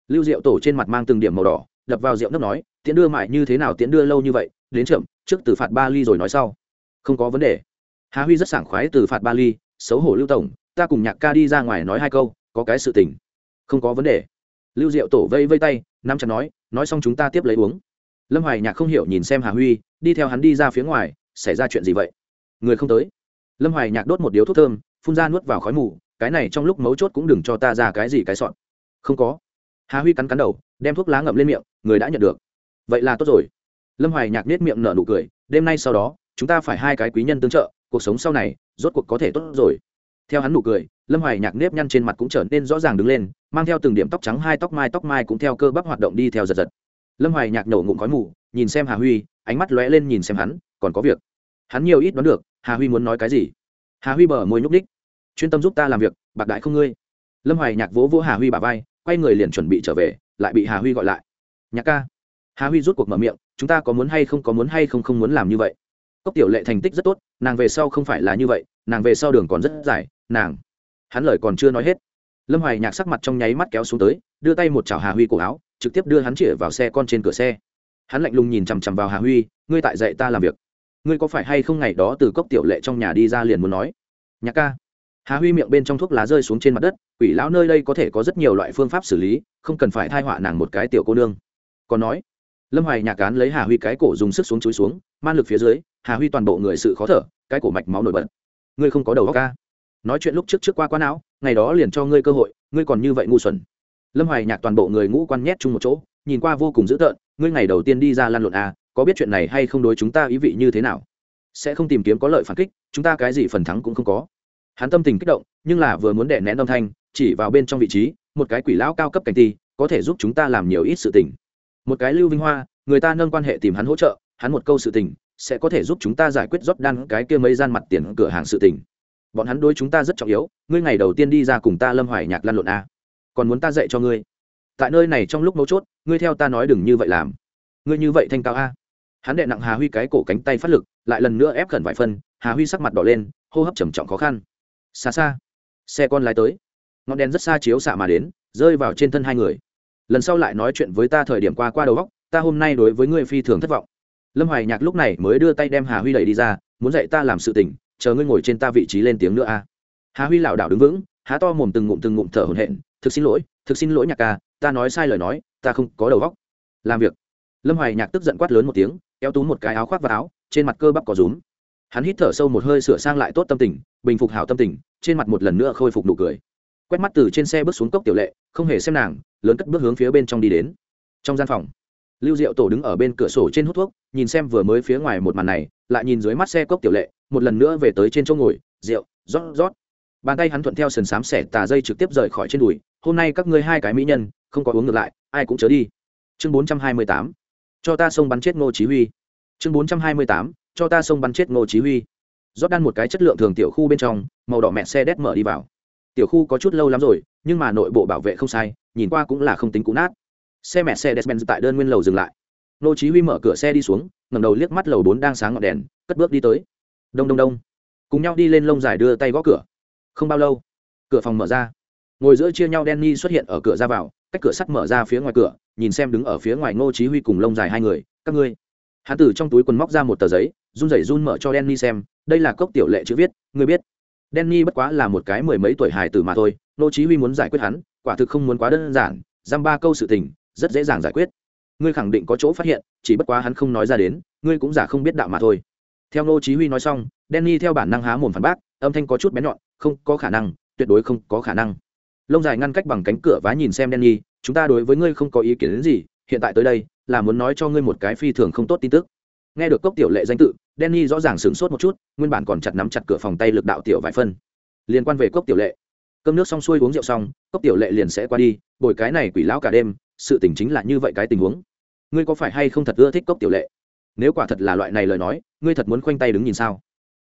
Speaker 1: Lưu diệu tổ trên mặt mang từng điểm màu đỏ, đập vào rượu nước nói, tiễn đưa mại như thế nào, tiễn đưa lâu như vậy, đến chậm, trước từ phạt ba ly rồi nói sau. Không có vấn đề. Hà huy rất sảng khoái từ phạt ba ly xấu hổ lưu tổng, ta cùng nhạc ca đi ra ngoài nói hai câu, có cái sự tình. Không có vấn đề. Lưu diệu tổ vây vây tay, nắm chặt nói nói xong chúng ta tiếp lấy uống lâm hoài nhạc không hiểu nhìn xem hà huy, đi theo hắn đi ra phía ngoài, xảy ra chuyện gì vậy? Người không tới. Lâm hoài nhạc đốt một điếu thuốc thơm, phun ra nuốt vào khói mù, cái này trong lúc mấu chốt cũng đừng cho ta ra cái gì cái sọn không có. Hà huy cắn cắn đầu, đem thuốc lá ngậm lên miệng, người đã nhận được. Vậy là tốt rồi. Lâm hoài nhạc nết miệng nở nụ cười, đêm nay sau đó, chúng ta phải hai cái quý nhân tương trợ, cuộc sống sau này, rốt cuộc có thể tốt rồi. Theo hắn nụ cười, lâm hoài nhạc nếp nhăn trên mặt cũng trở nên rõ ràng đứng lên, mang theo từng điểm tóc trắng hai tóc mai tóc mai cũng theo cơ bắp hoạt động đi theo giật giật lâm hoài nhạc nổ ngụm khói mù, nhìn xem hà huy, ánh mắt lóe lên nhìn xem hắn, còn có việc. Hắn nhiều ít đoán được, hà huy muốn nói cái gì? Hà huy bờ môi nhúc ních chuyên tâm giúp ta làm việc, bạc đại không ngươi. Lâm hoài nhạc vỗ vỗ hà huy bà vai, quay người liền chuẩn bị trở về, lại bị hà huy gọi lại. Nhạc ca. Hà huy rút cuộc mở miệng, chúng ta có muốn hay không, có muốn hay không không muốn làm như vậy. Cốc tiểu lệ thành tích rất tốt, nàng về sau không phải là như vậy, nàng về sau đường còn rất dài, nàng. Hắn lời còn chưa nói hết. Lâm hoài nhạc sắc mặt trong nháy mắt kéo xuống tới, đưa tay một chảo hà huy cổ áo trực tiếp đưa hắn chĩa vào xe con trên cửa xe. Hắn lạnh lùng nhìn chằm chằm vào hà huy, ngươi tại dạy ta làm việc. Ngươi có phải hay không ngày đó từ cốc tiểu lệ trong nhà đi ra liền muốn nói? Nhạc ca. Hà huy miệng bên trong thuốc lá rơi xuống trên mặt đất, quỷ lão nơi đây có thể có rất nhiều loại phương pháp xử lý, không cần phải thai họa nàng một cái tiểu cô nương. Còn nói. Lâm hoài nhạc cán lấy hà huy cái cổ dùng sức xuống chúi xuống, man lực phía dưới, hà huy toàn bộ người sự khó thở, cái cổ mạch máu nổi bật. Ngươi không có đầu óc ca. Nói chuyện lúc trước trước qua quá não, ngày đó liền cho ngươi cơ hội, ngươi còn như vậy ngu xuẩn lâm hoài nhạc toàn bộ người ngũ quan nhét chung một chỗ, nhìn qua vô cùng dữ tợn, ngươi ngày đầu tiên đi ra lan lộn à có biết chuyện này hay không đối chúng ta ý vị như thế nào? Sẽ không tìm kiếm có lợi phản kích, chúng ta cái gì phần thắng cũng không có. Hắn tâm tình kích động, nhưng là vừa muốn đè nén âm thanh, chỉ vào bên trong vị trí, một cái quỷ lão cao cấp cảnh ti, có thể giúp chúng ta làm nhiều ít sự tình. Một cái lưu vinh hoa, người ta nâng quan hệ tìm hắn hỗ trợ, hắn một câu sự tình, sẽ có thể giúp chúng ta giải quyết rót đan cái kia mấy gian mặt tiền cửa hàng sự tình. Bọn hắn đối chúng ta rất trọng yếu, ngươi ngày đầu tiên đi ra cùng ta lâm hoài nhạc lan lộn a còn muốn ta dạy cho ngươi. Tại nơi này trong lúc mấu chốt, ngươi theo ta nói đừng như vậy làm. Ngươi như vậy thanh cao a. Hắn đệ nặng hà huy cái cổ cánh tay phát lực, lại lần nữa ép khẩn vài phân, hà huy sắc mặt đỏ lên, hô hấp trầm trọng khó khăn. Xa xa, xe con lái tới. Ngọn đèn rất xa chiếu xạ mà đến, rơi vào trên thân hai người. Lần sau lại nói chuyện với ta thời điểm qua qua đầu góc ta hôm nay đối với ngươi phi thường thất vọng. Lâm hoài nhạc lúc này mới đưa tay đem hà huy đẩy đi ra, muốn dạy ta làm sự tình, chờ ngươi ngồi trên ta vị trí lên tiếng nữa a. Hà huy lảo đảo đứng vững, há to mồm từng ngụm từng ngụm thở hổn hển thực xin lỗi, thực xin lỗi nhạc ca, ta nói sai lời nói, ta không có đầu góc làm việc. Lâm hoài nhạc tức giận quát lớn một tiếng, kéo tú một cái áo khoác vào áo, trên mặt cơ bắp có rúm. Hắn hít thở sâu một hơi sửa sang lại tốt tâm tình, bình phục hảo tâm tình, trên mặt một lần nữa khôi phục nụ cười. Quét mắt từ trên xe bước xuống cốc tiểu lệ, không hề xem nàng, lớn cất bước hướng phía bên trong đi đến. Trong gian phòng, lưu diệu tổ đứng ở bên cửa sổ trên hút thuốc, nhìn xem vừa mới phía ngoài một màn này, lại nhìn dưới mắt xe cốc tiểu lệ, một lần nữa về tới trên chỗ ngồi rượu rót rót bàn tay hắn thuận theo sườn xám xẻ tà dây trực tiếp rời khỏi trên đùi, hôm nay các ngươi hai cái mỹ nhân, không có uống ngược lại, ai cũng chớ đi. Chương bốn trăm hai mươi tám. Cho ta xông bắn chết ngô chí huy. Chương bốn trăm hai mươi tám. Cho ta xông bắn chết ngô chí huy. Rót đan một cái chất lượng thường tiểu khu bên trong, màu đỏ mẹ xe đét mở đi vào. Tiểu khu có chút lâu lắm rồi, nhưng mà nội bộ bảo vệ không sai, nhìn qua cũng là không tính cũ nát. Xe mẹ xe đét despen tại đơn nguyên lầu dừng lại. Ngô chí huy mở cửa xe đi xuống, ngẩng đầu liếc mắt lầu bốn đang sáng ngọn đèn, cất bước đi tới. Đông đông đông. Cùng nhau đi lên lông dài đưa tay gõ cửa không bao lâu, cửa phòng mở ra. Ngồi giữa chia nhau Danny xuất hiện ở cửa ra vào, cách cửa sắt mở ra phía ngoài cửa, nhìn xem đứng ở phía ngoài ngô chí huy cùng lông dài hai người, các ngươi. Hắn từ trong túi quần móc ra một tờ giấy, run rẩy run mở cho Danny xem, đây là cốc tiểu lệ chữ viết, ngươi biết. Danny bất quá là một cái mười mấy tuổi hài tử mà thôi, ngô chí huy muốn giải quyết hắn, quả thực không muốn quá đơn giản, giam ba câu sự tình, rất dễ dàng giải quyết. Ngươi khẳng định có chỗ phát hiện, chỉ bất quá hắn không nói ra đến, ngươi cũng giả không biết đạo mà thôi. Theo ngô chí huy nói xong, Danny theo bản năng há mồm phản bác âm thanh có chút bén nhọn, không có khả năng, tuyệt đối không có khả năng. Lông dài ngăn cách bằng cánh cửa vá nhìn xem Danny, chúng ta đối với ngươi không có ý kiến đến gì, hiện tại tới đây là muốn nói cho ngươi một cái phi thường không tốt tin tức. Nghe được cốc tiểu lệ danh tự, Danny rõ ràng sửng sốt một chút, nguyên bản còn chặt nắm chặt cửa phòng tay lực đạo tiểu vài phân. Liên quan về cốc tiểu lệ. Cơm nước xong xuôi uống rượu xong, cốc tiểu lệ liền sẽ qua đi bồi cái này quỷ lão cả đêm, sự tình chính là như vậy cái tình huống. Ngươi có phải hay không thật ưa thích cốc tiểu lệ? Nếu quả thật là loại này lời nói, ngươi thật muốn khoanh tay đứng nhìn sao?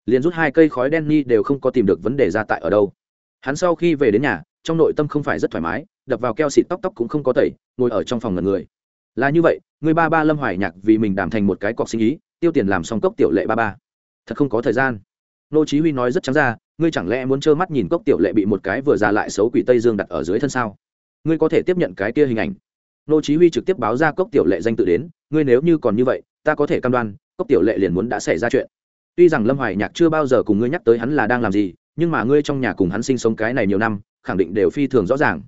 Speaker 1: Liền rút hai cây khói đen ni đều không có tìm được vấn đề ra tại ở đâu. Hắn sau khi về đến nhà, trong nội tâm không phải rất thoải mái, đập vào keo xịt tóc tóc cũng không có tẩy, ngồi ở trong phòng ngần người. Là như vậy, người ba ba lâm hoài nhạc vì mình đảm thành một cái cọc sinh ý, tiêu tiền làm xong cốc tiểu lệ ba ba. Thật không có thời gian. Nô chí huy nói rất trắng ra, ngươi chẳng lẽ muốn trơ mắt nhìn cốc tiểu lệ bị một cái vừa già lại xấu quỷ tây dương đặt ở dưới thân sao? Ngươi có thể tiếp nhận cái kia hình ảnh. Nô chí huy trực tiếp báo ra cốc tiểu lệ danh tự đến, ngươi nếu như còn như vậy, ta có thể cam đoan, cốc tiểu lệ liền muốn đã xảy ra chuyện tuy rằng lâm hoài nhạc chưa bao giờ cùng ngươi nhắc tới hắn là đang làm gì, nhưng mà ngươi trong nhà cùng hắn sinh sống cái này nhiều năm, khẳng định đều phi thường rõ ràng.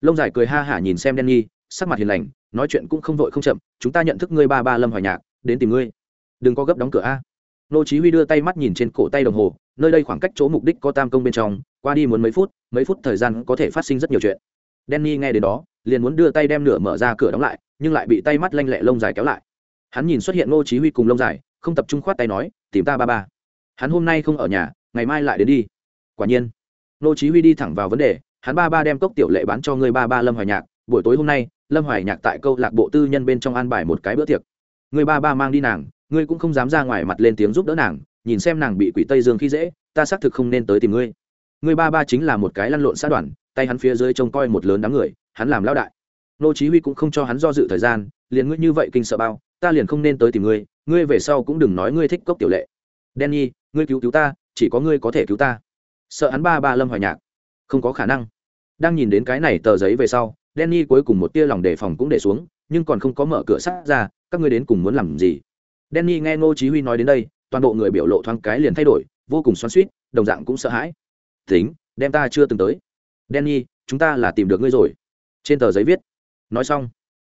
Speaker 1: Lông dài cười ha hả nhìn xem đen nghi sắc mặt hiền lành, nói chuyện cũng không vội không chậm, chúng ta nhận thức ngươi ba ba lâm hoài nhạc, đến tìm ngươi. Đừng có gấp đóng cửa a. Nô chí huy đưa tay mắt nhìn trên cổ tay đồng hồ, nơi đây khoảng cách chỗ mục đích có tam công bên trong, qua đi muốn mấy phút mấy phút thời gian có thể phát sinh rất nhiều chuyện. Danny nghe đến đó, liền muốn đưa tay đem nửa mở ra cửa đóng lại, nhưng lại bị tay mắt lanh lẹ lông dài kéo lại. Hắn nhìn xuất hiện Ngô chí huy cùng lông dài không tập trung khoát tay nói tìm ta ba ba. Hắn hôm nay không ở nhà, ngày mai lại đến đi. Quả nhiên, nô chí huy đi thẳng vào vấn đề, hắn ba ba đem cốc tiểu lệ bán cho người ba ba lâm hoài nhạc. Buổi tối hôm nay, lâm hoài nhạc tại câu lạc bộ tư nhân bên trong an bài một cái bữa tiệc. Người ba ba mang đi nàng, ngươi cũng không dám ra ngoài mặt lên tiếng giúp đỡ nàng, nhìn xem nàng bị quỷ tây dương khi dễ, ta xác thực không nên tới tìm ngươi. Người ba ba chính là một cái lăn lộn xã đoàn, tay hắn phía dưới trông coi một lớn đám người, hắn làm lão đại. Nô chí huy cũng không cho hắn do dự thời gian, liền ngươi như vậy kinh sợ bao, ta liền không nên tới tìm ngươi ngươi về sau cũng đừng nói ngươi thích cốc tiểu lệ. Danny, ngươi cứu cứu ta chỉ có ngươi có thể cứu ta. Sợ hắn ba ba lâm hoài nhạc. Không có khả năng. Đang nhìn đến cái này tờ giấy về sau Danny cuối cùng một tia lòng đề phòng cũng để xuống nhưng còn không có mở cửa sắt ra các ngươi đến cùng muốn làm gì? Danny nghe ngô chí huy nói đến đây toàn bộ người biểu lộ thoáng cái liền thay đổi vô cùng xoắn xuýt đồng dạng cũng sợ hãi. Tính đem ta chưa từng tới. Danny chúng ta là tìm được ngươi rồi. Trên tờ giấy viết. Nói xong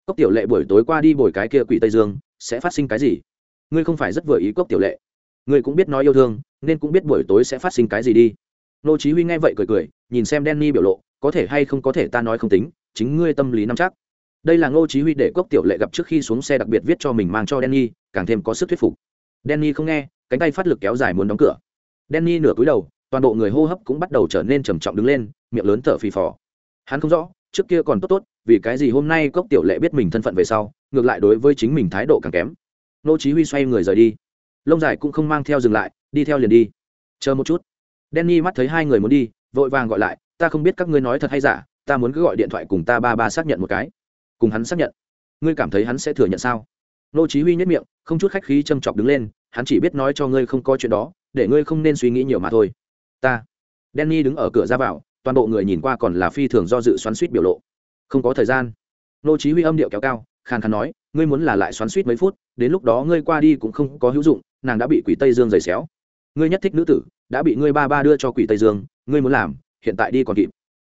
Speaker 1: cốc tiểu lệ buổi tối qua đi bồi cái kia quỷ tây dương sẽ phát sinh cái gì? Ngươi không phải rất vừa ý cốc tiểu lệ. Ngươi cũng biết nói yêu thương, nên cũng biết buổi tối sẽ phát sinh cái gì đi. Nô chí huy nghe vậy cười cười, nhìn xem Danny biểu lộ, có thể hay không có thể ta nói không tính, chính ngươi tâm lý nắm chắc. Đây là Nô chí huy để cốc tiểu lệ gặp trước khi xuống xe đặc biệt viết cho mình mang cho Danny, càng thêm có sức thuyết phục. Danny không nghe, cánh tay phát lực kéo dài muốn đóng cửa. Danny nửa cúi đầu, toàn bộ người hô hấp cũng bắt đầu trở nên trầm trọng đứng lên, miệng lớn thở phì phò. Hắn không rõ, trước kia còn tốt tốt, vì cái gì hôm nay cốc tiểu lệ biết mình thân phận về sau, ngược lại đối với chính mình thái độ càng kém nô chí huy xoay người rời đi. Lông dài cũng không mang theo dừng lại, đi theo liền đi. Chờ một chút. Danny mắt thấy hai người muốn đi, vội vàng gọi lại, ta không biết các ngươi nói thật hay giả, ta muốn cứ gọi điện thoại cùng ta ba ba xác nhận một cái. Cùng hắn xác nhận. Ngươi cảm thấy hắn sẽ thừa nhận sao? Nô chí huy nhất miệng, không chút khách khí châm chọc đứng lên, hắn chỉ biết nói cho ngươi không có chuyện đó, để ngươi không nên suy nghĩ nhiều mà thôi. Ta. Danny đứng ở cửa ra vào, toàn bộ người nhìn qua còn là phi thường do dự xoắn xuýt biểu lộ. Không có thời gian. Nô chí huy âm điệu kéo cao, khàn khàn nói, ngươi muốn là lại xoắn xuýt mấy phút đến lúc đó ngươi qua đi cũng không có hữu dụng, nàng đã bị quỷ tây dương giày xéo. Ngươi nhất thích nữ tử, đã bị ngươi ba ba đưa cho quỷ tây dương, ngươi muốn làm, hiện tại đi còn kịp.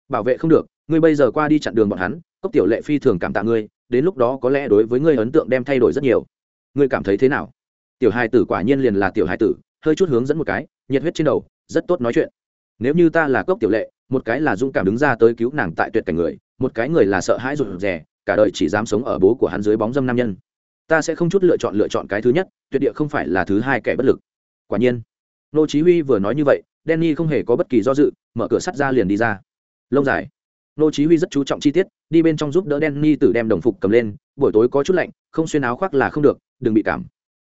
Speaker 1: Bảo vệ không được, ngươi bây giờ qua đi chặn đường bọn hắn, cốc tiểu lệ phi thường cảm tạ ngươi, đến lúc đó có lẽ đối với ngươi ấn tượng đem thay đổi rất nhiều. Ngươi cảm thấy thế nào? Tiểu hài tử quả nhiên liền là tiểu hài tử, hơi chút hướng dẫn một cái, nhiệt huyết trên đầu, rất tốt nói chuyện. Nếu như ta là cốc tiểu lệ, một cái là dũng cảm đứng ra tới cứu nàng tại tuyệt cảnh người, một cái người là sợ hãi rụt rè, cả đời chỉ dám sống ở bố của hắn dưới bóng dâm nam nhân ta sẽ không chút lựa chọn lựa chọn cái thứ nhất, tuyệt địa không phải là thứ hai kẻ bất lực. Quả nhiên, nô chí huy vừa nói như vậy, Danny không hề có bất kỳ do dự, mở cửa sắt ra liền đi ra. Lông dài. Nô chí huy rất chú trọng chi tiết, đi bên trong giúp đỡ Danny tử đem đồng phục cầm lên, buổi tối có chút lạnh, không xuyên áo khoác là không được, đừng bị cảm.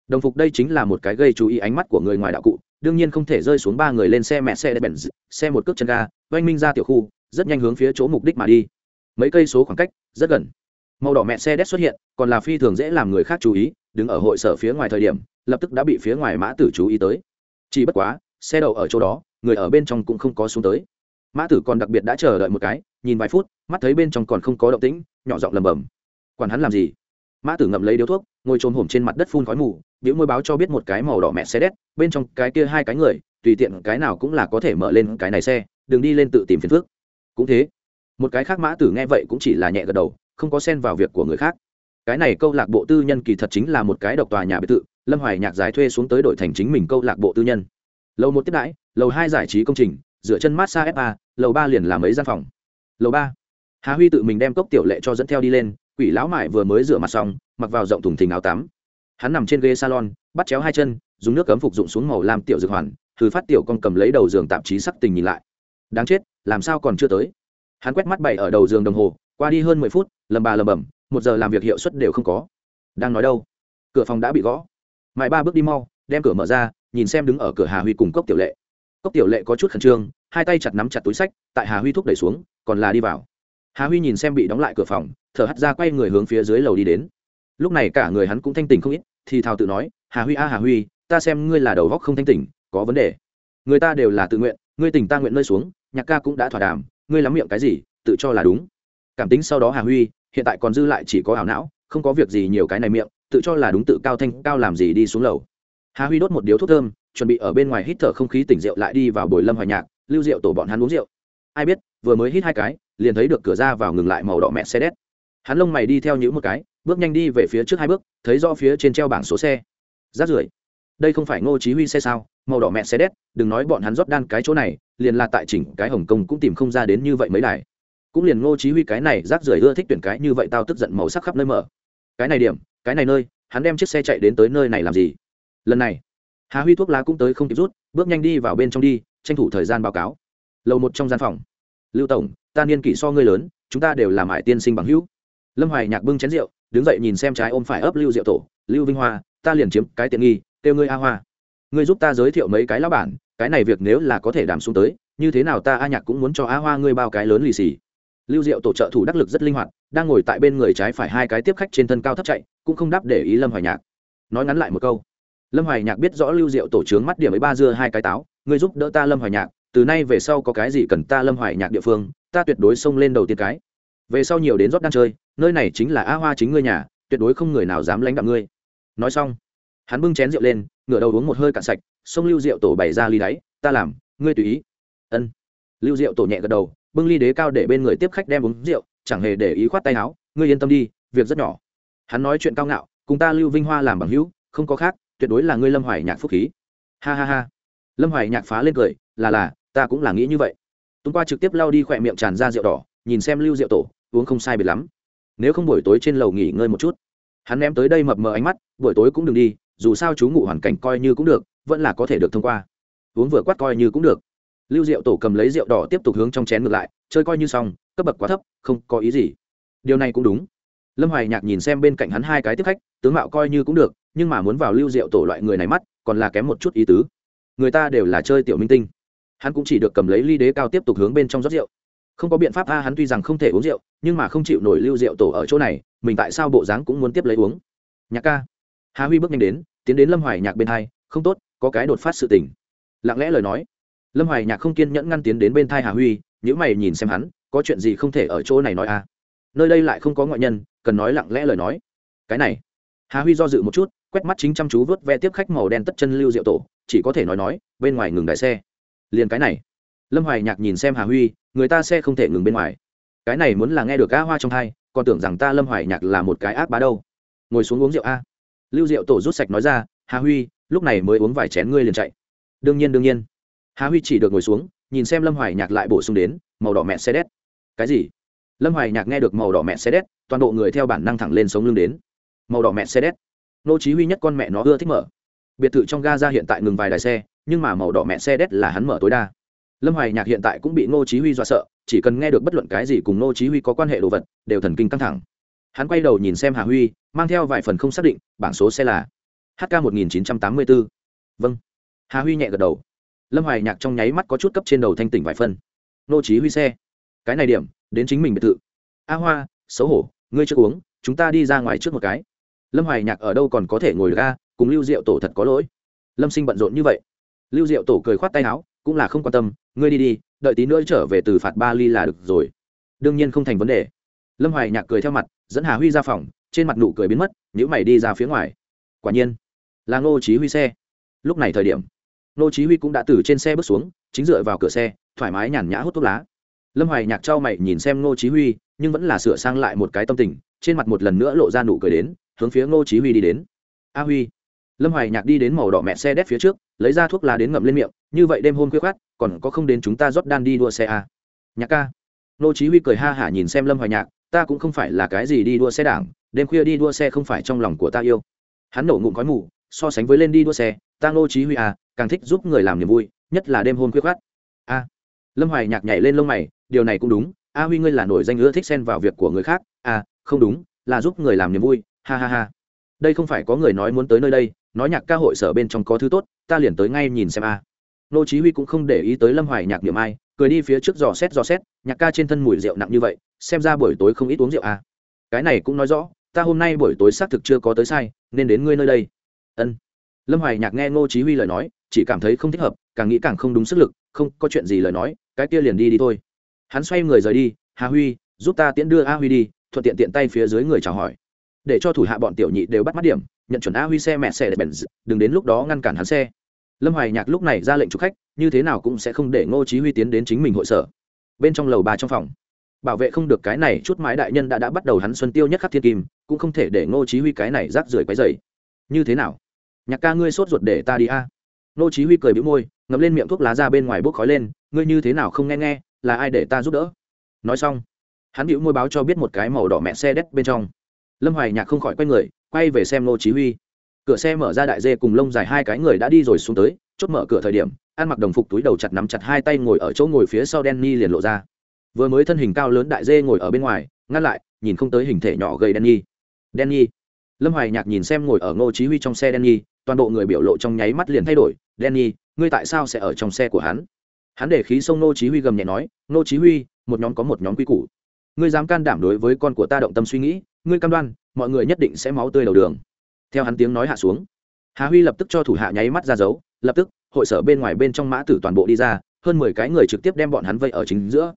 Speaker 1: Đồng phục đây chính là một cái gây chú ý ánh mắt của người ngoài đạo cụ, đương nhiên không thể rơi xuống ba người lên xe mẹ xe đẹp bèn xe một cước chân ga, oanh minh ra tiểu khu, rất nhanh hướng phía chỗ mục đích mà đi. Mấy cây số khoảng cách, rất gần màu đỏ mẹ xe đét xuất hiện, còn là phi thường dễ làm người khác chú ý, đứng ở hội sở phía ngoài thời điểm, lập tức đã bị phía ngoài mã tử chú ý tới. Chỉ bất quá, xe đậu ở chỗ đó, người ở bên trong cũng không có xuống tới. Mã tử còn đặc biệt đã chờ đợi một cái, nhìn vài phút, mắt thấy bên trong còn không có động tĩnh, nhỏ giọng lầm bầm quản hắn làm gì? Mã tử ngậm lấy điếu thuốc, ngồi trồm hổm trên mặt đất phun khói mù, biểu môi báo cho biết một cái màu đỏ mẹ xe đét, bên trong cái kia hai cái người, tùy tiện cái nào cũng là có thể mở lên cái này xe, đừng đi lên tự tìm phiền phước cũng thế, một cái khác mã tử nghe vậy cũng chỉ là nhẹ gật đầu không có xen vào việc của người khác. Cái này câu lạc bộ tư nhân kỳ thật chính là một cái độc tòa nhà biệt thự, lâm hoài nhạc giải thuê xuống tới đổi thành chính mình câu lạc bộ tư nhân. Lầu một tiếp đãi, lầu hai giải trí công trình, dựa chân massage fa lầu ba liền làm mấy gian phòng. Lầu ba, hà huy tự mình đem cốc tiểu lệ cho dẫn theo đi lên, quỷ lão mại vừa mới rửa mặt xong, mặc vào rộng thùng thình áo tắm. Hắn nằm trên ghế salon, bắt chéo hai chân, dùng nước cấm phục dụng xuống màu làm tiểu dược hoàn thứ phát tiểu con cầm lấy đầu giường tạp chí sắc tình nhìn lại. Đáng chết, làm sao còn chưa tới? Hắn quét mắt bảy ở đầu giường đồng hồ, qua đi hơn mười phút lầm bà lầm bầm một giờ làm việc hiệu suất đều không có. Đang nói đâu? Cửa phòng đã bị gõ. Mãi ba bước đi mau, đem cửa mở ra, nhìn xem đứng ở cửa hà huy cùng cốc tiểu lệ. Cốc tiểu lệ có chút khẩn trương, hai tay chặt nắm chặt túi sách, tại hà huy thúc đẩy xuống, còn là đi vào. Hà huy nhìn xem bị đóng lại cửa phòng, thở hắt ra quay người hướng phía dưới lầu đi đến. Lúc này cả người hắn cũng thanh tỉnh không ít, thì thào tự nói, hà huy a, hà huy, ta xem ngươi là đầu góc không thanh tỉnh, có vấn đề. Người ta đều là tự nguyện, ngươi tỉnh ta nguyện nơi xuống, nhạc ca cũng đã thỏa đàm, ngươi lắm miệng cái gì, tự cho là đúng. Cảm tính sau đó hà huy hiện tại còn dư lại chỉ có ảo não, không có việc gì nhiều cái này miệng, tự cho là đúng tự cao thanh, cao làm gì đi xuống lầu. Hà huy đốt một điếu thuốc thơm, chuẩn bị ở bên ngoài hít thở không khí tỉnh rượu lại đi vào bồi lâm hoài nhạc, lưu rượu tổ bọn hắn uống rượu. Ai biết, vừa mới hít hai cái, liền thấy được cửa ra vào ngừng lại màu đỏ mẹ xe đét hắn lông mày đi theo những một cái, bước nhanh đi về phía trước hai bước, thấy do phía trên treo bảng số xe. Rát rưởi. Đây không phải ngô chí huy xe sao? Màu đỏ mẹ xe đét đừng nói bọn hắn rót đan cái chỗ này, liền là tại chỉnh cái hồng kông cũng tìm không ra đến như vậy mấy đài cũng liền ngô chí huy cái này rác rưởi ưa thích tuyển cái như vậy tao tức giận màu sắc khắp nơi mở. Cái này điểm, cái này nơi, hắn đem chiếc xe chạy đến tới nơi này làm gì? Lần này, hà huy thuốc lá cũng tới không kịp rút, bước nhanh đi vào bên trong đi, tranh thủ thời gian báo cáo. Lầu một trong gian phòng. Lưu tổng, ta niên kỷ so ngươi lớn, chúng ta đều làm ải tiên sinh bằng hữu. Lâm hoài nhạc bưng chén rượu, đứng dậy nhìn xem trái ôm phải ấp lưu rượu tổ, lưu vinh hoa, ta liền chiếm cái tiện nghi, kêu ngươi a hoa. Ngươi giúp ta giới thiệu mấy cái lão bản, cái này việc nếu là có thể đảm xuống tới, như thế nào ta a nhạc cũng muốn cho a hoa ngươi bao cái lớn lì xì lưu diệu tổ trợ thủ đắc lực rất linh hoạt, đang ngồi tại bên người trái phải hai cái tiếp khách trên thân cao thấp chạy, cũng không đáp để ý lâm hoài nhạc. Nói ngắn lại một câu, lâm hoài nhạc biết rõ lưu diệu tổ trướng mắt điểm ấy ba dưa hai cái táo, ngươi giúp đỡ ta lâm hoài nhạc, từ nay về sau có cái gì cần ta lâm hoài nhạc địa phương, ta tuyệt đối xông lên đầu tiên cái. Về sau nhiều đến rót đang chơi, nơi này chính là a hoa chính ngươi nhà, tuyệt đối không người nào dám lãnh đạo ngươi. Nói xong, hắn bưng chén rượu lên, ngửa đầu uống một hơi cạn sạch, xông lưu rượu tổ bày ra ly đáy, ta làm, ngươi tùy ý. Ân. Lưu rượu tổ nhẹ gật đầu bưng ly đế cao để bên người tiếp khách đem uống rượu, chẳng hề để ý khoát tay áo, ngươi yên tâm đi, việc rất nhỏ. Hắn nói chuyện cao ngạo, cùng ta lưu vinh hoa làm bằng hữu, không có khác, tuyệt đối là ngươi lâm hoài nhạc phúc khí. Ha ha ha. Lâm hoài nhạc phá lên cười, là là, ta cũng là nghĩ như vậy. Tuấn qua trực tiếp lao đi khỏe miệng tràn ra rượu đỏ, nhìn xem lưu rượu tổ, uống không sai biệt lắm. Nếu không buổi tối trên lầu nghỉ ngơi một chút. Hắn ném tới đây mập mờ ánh mắt, buổi tối cũng đừng đi, dù sao chú ngủ hoàn cảnh coi như cũng được, vẫn là có thể được thông qua. Uống vừa quát coi như cũng được lưu rượu tổ cầm lấy rượu đỏ tiếp tục hướng trong chén ngược lại, chơi coi như xong, cấp bậc quá thấp, không có ý gì. Điều này cũng đúng. Lâm hoài nhạc nhìn xem bên cạnh hắn hai cái tiếp khách, tướng mạo coi như cũng được, nhưng mà muốn vào lưu rượu tổ loại người này mắt, còn là kém một chút ý tứ. Người ta đều là chơi tiểu minh tinh. Hắn cũng chỉ được cầm lấy ly đế cao tiếp tục hướng bên trong rót rượu. Không có biện pháp, a, hắn tuy rằng không thể uống rượu, nhưng mà không chịu nổi lưu rượu tổ ở chỗ này, mình tại sao bộ dáng cũng muốn tiếp lấy uống. Nhạc ca. Hà huy bước nhanh đến, tiến đến lâm hoài nhạc bên hai, không tốt, có cái đột phát sự tình. Lặng lẽ lời nói lâm hoài nhạc không kiên nhẫn ngăn tiến đến bên thai hà huy nhữ mày nhìn xem hắn, có chuyện gì không thể ở chỗ này nói à? nơi đây lại không có ngoại nhân, cần nói lặng lẽ lời nói. Cái này. Hà huy do dự một chút, quét mắt chính chăm chú vớt ve tiếp khách màu đen tất chân lưu diệu tổ, chỉ có thể nói nói, bên ngoài ngừng đại xe. Liền cái này. Lâm hoài nhạc nhìn xem hà huy, người ta xe không thể ngừng bên ngoài. Cái này muốn là nghe được cá hoa trong hai còn tưởng rằng ta lâm hoài nhạc là một cái ác bá đâu. Ngồi xuống uống rượu a. Lưu Diệu tổ rút sạch nói ra, hà huy, lúc này mới uống vài chén ngươi liền chạy. Đương nhiên đương nhiên hà huy chỉ được ngồi xuống, nhìn xem lâm hoài nhạc lại bổ sung đến, màu đỏ mẹ xe đét. Cái gì? Lâm hoài nhạc nghe được màu đỏ mẹ xe đét, toàn bộ người theo bản năng thẳng lên sống lưng đến. Màu đỏ mẹ xe đét. Nô chí huy nhất con mẹ nó ưa thích mở. Biệt thự trong ga ra hiện tại ngừng vài đài xe, nhưng mà màu đỏ mẹ xe đét là hắn mở tối đa. Lâm hoài nhạc hiện tại cũng bị ngô chí huy dọa sợ, chỉ cần nghe được bất luận cái gì cùng ngô chí huy có quan hệ đồ vật, đều thần kinh căng thẳng. Hắn quay đầu nhìn xem hà huy, mang theo vài phần không xác định, bảng số xe là hk 1984. vâng. Hà huy nhẹ gật đầu lâm hoài nhạc trong nháy mắt có chút cấp trên đầu thanh tỉnh vài phân. Ngô chí huy xe. Cái này điểm, đến chính mình biệt thự. A hoa, xấu hổ, ngươi chưa uống, chúng ta đi ra ngoài trước một cái. Lâm hoài nhạc ở đâu còn có thể ngồi ga cùng lưu diệu tổ thật có lỗi. Lâm sinh bận rộn như vậy. Lưu diệu tổ cười khoát tay áo, cũng là không quan tâm, ngươi đi đi, đợi tí nữa trở về từ phạt ba ly là được rồi. Đương nhiên không thành vấn đề. Lâm hoài nhạc cười theo mặt, dẫn hà huy ra phòng, trên mặt nụ cười biến mất nhữ mày đi ra phía ngoài. Quả nhiên, là ngô chí huy xe. Lúc này thời điểm Nô chí huy cũng đã từ trên xe bước xuống, chính dựa vào cửa xe, thoải mái nhàn nhã hút thuốc lá. Lâm hoài nhạc trao mày nhìn xem Nô chí huy, nhưng vẫn là sửa sang lại một cái tâm tình, trên mặt một lần nữa lộ ra nụ cười đến, hướng phía Nô chí huy đi đến. A huy. Lâm hoài nhạc đi đến màu đỏ mẹ xe đét phía trước, lấy ra thuốc lá đến ngậm lên miệng, như vậy đêm hôm khuya khoát còn có không đến chúng ta rót đan đi đua xe à. nhạc ca. Nô chí huy cười ha hả nhìn xem lâm hoài nhạc, ta cũng không phải là cái gì đi đua xe đảng, đêm khuya đi đua xe không phải trong lòng của ta yêu. Hắn nổ ngụm khói mù, so sánh với lên đi đua xe, ta Nô chí huy à càng thích giúp người làm niềm vui, nhất là đêm hôm khuya khoát a, lâm hoài nhạc nhảy lên lông mày, điều này cũng đúng, a huy ngươi là nổi danh ưa thích xen vào việc của người khác. À không đúng, là giúp người làm niềm vui, ha ha ha. Đây không phải có người nói muốn tới nơi đây, nói nhạc ca hội sở bên trong có thứ tốt, ta liền tới ngay nhìn xem a. Nô chí huy cũng không để ý tới lâm hoài nhạc niệm ai, cười đi phía trước dò xét dò xét, nhạc ca trên thân mùi rượu nặng như vậy, xem ra buổi tối không ít uống rượu a. Cái này cũng nói rõ, ta hôm nay buổi tối xác thực chưa có tới sai, nên đến ngươi nơi đây. Ân lâm hoài nhạc nghe ngô chí huy lời nói, chỉ cảm thấy không thích hợp, càng nghĩ càng không đúng sức lực, không có chuyện gì lời nói, cái kia liền đi đi thôi. Hắn xoay người rời đi, hà huy, giúp ta tiễn đưa a huy đi, thuận tiện tiện tay phía dưới người chào hỏi. Để cho thủ hạ bọn tiểu nhị đều bắt mắt điểm, nhận chuẩn a huy xe mẹ xe để bèn đừng đến lúc đó ngăn cản hắn xe. Lâm hoài nhạc lúc này ra lệnh chụp khách, như thế nào cũng sẽ không để ngô chí huy tiến đến chính mình hội sở. Bên trong lầu ba trong phòng, bảo vệ không được cái này chút mái đại nhân đã đã bắt đầu hắn xuân tiêu nhất khắc thiên kim, cũng không thể để ngô chí huy cái này rác rưởi quấy rầy. Như thế nào? Nhạc ca ngươi sốt ruột để ta đi a. Ngô chí huy cười bĩu môi, ngậm lên miệng thuốc lá ra bên ngoài bốc khói lên, ngươi như thế nào không nghe nghe, là ai để ta giúp đỡ? Nói xong, hắn bĩu môi báo cho biết một cái màu đỏ mẹ xe đét bên trong. Lâm hoài nhạc không khỏi quay người, quay về xem ngô chí huy. Cửa xe mở ra đại dê cùng lông dài hai cái người đã đi rồi xuống tới, chốt mở cửa thời điểm, ăn mặc đồng phục túi đầu chặt nắm chặt hai tay ngồi ở chỗ ngồi phía sau Danny liền lộ ra. Vừa mới thân hình cao lớn đại dê ngồi ở bên ngoài, ngăn lại, nhìn không tới hình thể nhỏ gầy Danny. Danny. Lâm hoài nhạc nhìn xem ngồi ở ngô chí huy trong xe Danny toàn bộ người biểu lộ trong nháy mắt liền thay đổi, Danny, ngươi tại sao sẽ ở trong xe của hắn? Hắn để khí sông nô chí huy gầm nhẹ nói nô chí huy, một nhóm có một nhóm quy củ. Ngươi dám can đảm đối với con của ta động tâm suy nghĩ, ngươi cam đoan, mọi người nhất định sẽ máu tươi đầu đường. Theo hắn tiếng nói hạ xuống, hà huy lập tức cho thủ hạ nháy mắt ra dấu, lập tức, hội sở bên ngoài bên trong mã tử toàn bộ đi ra, hơn mười cái người trực tiếp đem bọn hắn vây ở chính giữa.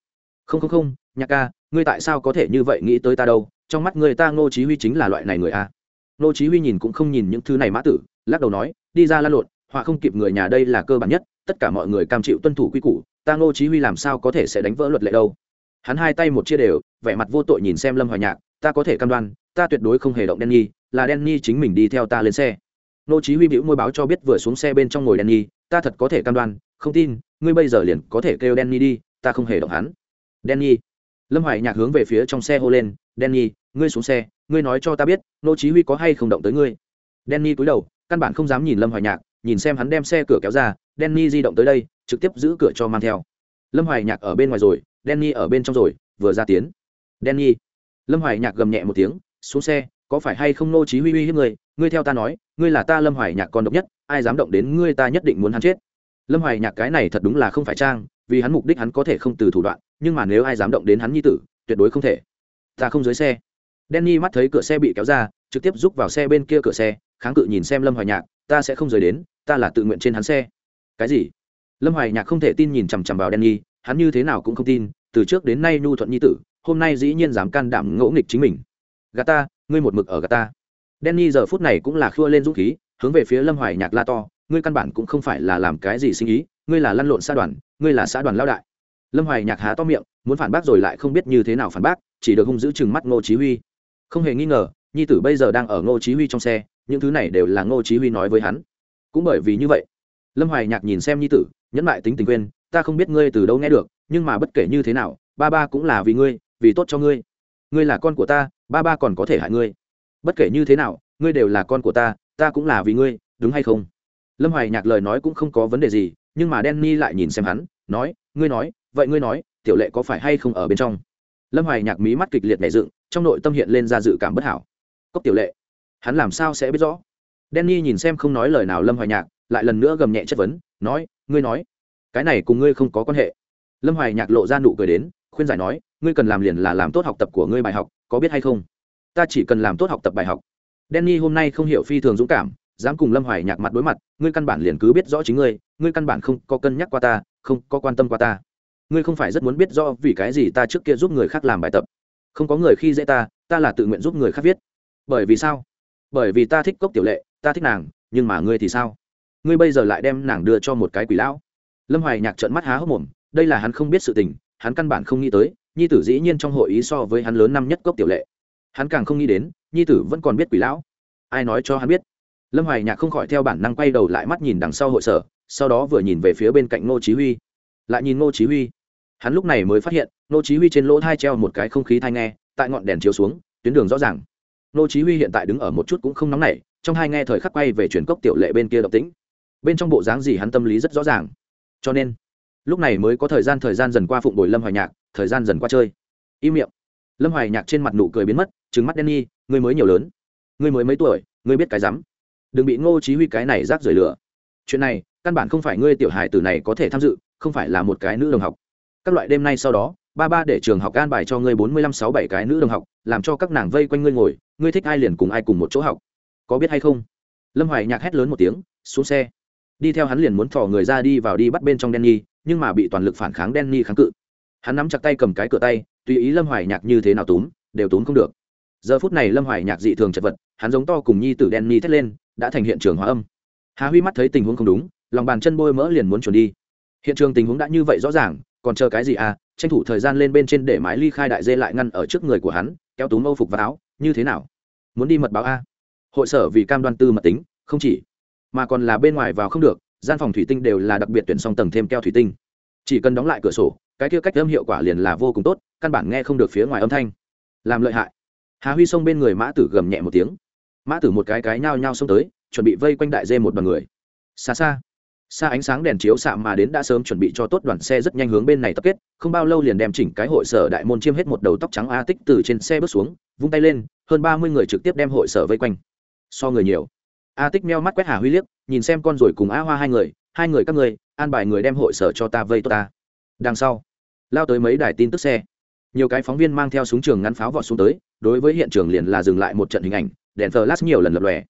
Speaker 1: Không không không, nhạc ca, ngươi tại sao có thể như vậy nghĩ tới ta đâu? Trong mắt người ta ngô chí huy chính là loại này người a. Ngô chí huy nhìn cũng không nhìn những thứ này mã tử lắc đầu nói đi ra lan lộn họa không kịp người nhà đây là cơ bản nhất tất cả mọi người cam chịu tuân thủ quy củ ta ngô chí huy làm sao có thể sẽ đánh vỡ luật lệ đâu hắn hai tay một chia đều vẻ mặt vô tội nhìn xem lâm hoài nhạc ta có thể cam đoan ta tuyệt đối không hề động Danny, là Nhi chính mình đi theo ta lên xe. Nô Chí Huy bĩu môi báo cho biết vừa xuống xe bên trong ngồi Nhi, ta thật có thể cam đoan, không tin, ngươi bây giờ liền có thể kêu Nhi đi, ta không hề động hắn. Nhi, Lâm Hoài Nhạc hướng về phía trong xe hô lên, Nhi, ngươi xuống xe, ngươi nói cho ta biết, Nô Chí Huy có hay không động tới ngươi. Nhi cúi đầu, căn bản không dám nhìn Lâm Hoài Nhạc, nhìn xem hắn đem xe cửa kéo ra, denny di động tới đây, trực tiếp giữ cửa cho mang theo. Lâm Hoài Nhạc ở bên ngoài rồi, denny ở bên trong rồi, vừa ra tiến. denny Lâm Hoài Nhạc gầm nhẹ một tiếng, xuống xe có phải hay không nô chí huy huy hiếp người, ngươi theo ta nói ngươi là ta lâm hoài nhạc con độc nhất ai dám động đến ngươi ta nhất định muốn hắn chết. Lâm hoài nhạc cái này thật đúng là không phải trang vì hắn mục đích hắn có thể không từ thủ đoạn nhưng mà nếu ai dám động đến hắn nhi tử tuyệt đối không thể. Ta không dưới xe. Denny mắt thấy cửa xe bị kéo ra trực tiếp rúc vào xe bên kia cửa xe kháng cự nhìn xem lâm hoài nhạc, ta sẽ không rời đến, ta là tự nguyện trên hắn xe. Cái gì? Lâm hoài nhạc không thể tin nhìn chằm chằm vào Danny, hắn như thế nào cũng không tin, từ trước đến nay nhu thuận nhi tử, hôm nay dĩ nhiên dám can đảm ngỗ nghịch chính mình. Gà ta, ngươi một mực ở gà ta. Danny giờ phút này cũng là khua lên dũng khí, hướng về phía lâm hoài nhạc la to, ngươi căn bản cũng không phải là làm cái gì sinh ý, ngươi là lăn lộn xã đoàn, ngươi là xã đoàn lao đại. Lâm hoài nhạc há to miệng, muốn phản bác rồi lại không biết như thế nào phản bác, chỉ được hung giữ chừng mắt ngô chí huy. Không hề nghi ngờ, nhi tử bây giờ đang ở ngô chí huy trong xe những thứ này đều là ngô chí huy nói với hắn. Cũng bởi vì như vậy, lâm hoài nhạc nhìn xem nhi tử, nhẫn lại tính tình quên, ta không biết ngươi từ đâu nghe được, nhưng mà bất kể như thế nào, ba ba cũng là vì ngươi, vì tốt cho ngươi. Ngươi là con của ta, ba ba còn có thể hại ngươi. Bất kể như thế nào, ngươi đều là con của ta ta cũng là vì ngươi, đúng hay không? Lâm hoài nhạc lời nói cũng không có vấn đề gì, nhưng mà Danny lại nhìn xem hắn, nói, ngươi nói, vậy ngươi nói, tiểu lệ có phải hay không ở bên trong? Lâm hoài nhạc mí mắt kịch liệt nhảy dựng, trong nội tâm hiện lên ra dự cảm bất hảo. Cốc tiểu lệ hắn làm sao sẽ biết rõ? Denny nhìn xem không nói lời nào lâm hoài nhạc, lại lần nữa gầm nhẹ chất vấn, nói, ngươi nói, cái này cùng ngươi không có quan hệ. Lâm hoài nhạc lộ ra nụ cười đến, khuyên giải nói, ngươi cần làm liền là làm tốt học tập của ngươi bài học, có biết hay không? Ta chỉ cần làm tốt học tập bài học. Denny hôm nay không hiểu phi thường dũng cảm, dám cùng lâm hoài nhạc mặt đối mặt, ngươi căn bản liền cứ biết rõ chính ngươi ngươi căn bản không có cân nhắc qua ta, không có quan tâm qua ta. Ngươi không phải rất muốn biết rõ vì cái gì ta trước kia giúp người khác làm bài tập. Không có người khi dễ ta ta là tự nguyện giúp người khác viết. Bởi vì sao? Bởi vì ta thích cốc tiểu lệ, ta thích nàng, nhưng mà ngươi thì sao? Ngươi bây giờ lại đem nàng đưa cho một cái quỷ lão. Lâm hoài nhạc trợn mắt há hốc mồm, đây là hắn không biết sự tình, hắn căn bản không nghĩ tới, nhi tử dĩ nhiên trong hội ý so với hắn lớn năm nhất cốc tiểu lệ. Hắn càng không nghĩ đến, nhi tử vẫn còn biết quỷ lão. Ai nói cho hắn biết? Lâm hoài nhạc không khỏi theo bản năng quay đầu lại mắt nhìn đằng sau hội sở, sau đó vừa nhìn về phía bên cạnh ngô chí huy. Lại nhìn ngô chí huy. Hắn lúc này mới phát hiện, ngô chí huy trên lỗ thai treo một cái không khí thai nghe, tại ngọn đèn chiếu xuống, tuyến đường rõ ràng. Nô chí huy hiện tại đứng ở một chút cũng không nóng nảy trong hai nghe thời khắc quay về chuyển cốc tiểu lệ bên kia động tĩnh. Bên trong bộ dáng gì hắn tâm lý rất rõ ràng. Cho nên lúc này mới có thời gian thời gian dần qua phụng bồi lâm hoài nhạc thời gian dần qua chơi. Im miệng. Lâm hoài nhạc trên mặt nụ cười biến mất trứng mắt Danny, ngươi mới nhiều lớn. Ngươi mới mấy tuổi ngươi biết cái rắm. Đừng bị ngô chí huy cái này rác rưởi lửa chuyện này căn bản không phải ngươi tiểu hài tử này có thể tham dự không phải là một cái nữ đồng học. Các loại đêm nay sau đó ba ba để trường học an bài cho ngươi bốn mươi lăm sáu bảy cái nữ đồng học làm cho các nàng vây quanh ngươi ngồi ngươi thích ai liền cùng ai cùng một chỗ học. Có biết hay không? Lâm hoài nhạc hét lớn một tiếng xuống xe. Đi theo hắn liền muốn thò người ra đi vào đi bắt bên trong Danny, nhưng mà bị toàn lực phản kháng Danny kháng cự. Hắn nắm chặt tay cầm cái cửa tay tùy ý lâm hoài nhạc như thế nào túm đều túm không được. Giờ phút này lâm hoài nhạc dị thường chật vật hắn giống to cùng nhi tử đen thét lên đã thành hiện trường hóa âm. Hà huy mắt thấy tình huống không đúng lòng bàn chân bôi mỡ liền muốn chuẩn đi. Hiện trường tình huống đã như vậy rõ ràng còn chờ cái gì à tranh thủ thời gian lên bên trên để mái ly khai đại dê lại ngăn ở trước người của hắn, kéo túm âu phục và áo, như thế nào? Muốn đi mật báo a. Hội sở vì cam đoan tư mật tính, không chỉ, mà còn là bên ngoài vào không được, gian phòng thủy tinh đều là đặc biệt tuyển song tầng thêm keo thủy tinh. Chỉ cần đóng lại cửa sổ, cái kia cách âm hiệu quả liền là vô cùng tốt, căn bản nghe không được phía ngoài âm thanh. Làm lợi hại. Hà huy xông bên người mã tử gầm nhẹ một tiếng. Mã tử một cái cái nhao nhao xông tới, chuẩn bị vây quanh đại dê một đoàn người. Xa xa xa ánh sáng đèn chiếu xạ mà đến đã sớm chuẩn bị cho tốt đoàn xe rất nhanh hướng bên này tập kết, không bao lâu liền đem chỉnh cái hội sở đại môn chiêm hết một đầu tóc trắng a tích từ trên xe bước xuống, vung tay lên, hơn ba mươi người trực tiếp đem hội sở vây quanh. So người nhiều. A tích meo mắt quét hà huy liếc, nhìn xem con rồi cùng a hoa hai người hai người các người, an bài người đem hội sở cho ta vây tốt ta. Đằng sau, lao tới mấy đài tin tức xe. Nhiều cái phóng viên mang theo súng trường ngắn pháo vọt xuống tới, đối với hiện trường liền là dừng lại một trận hình ảnh, đèn flash nhiều lần lập lòe.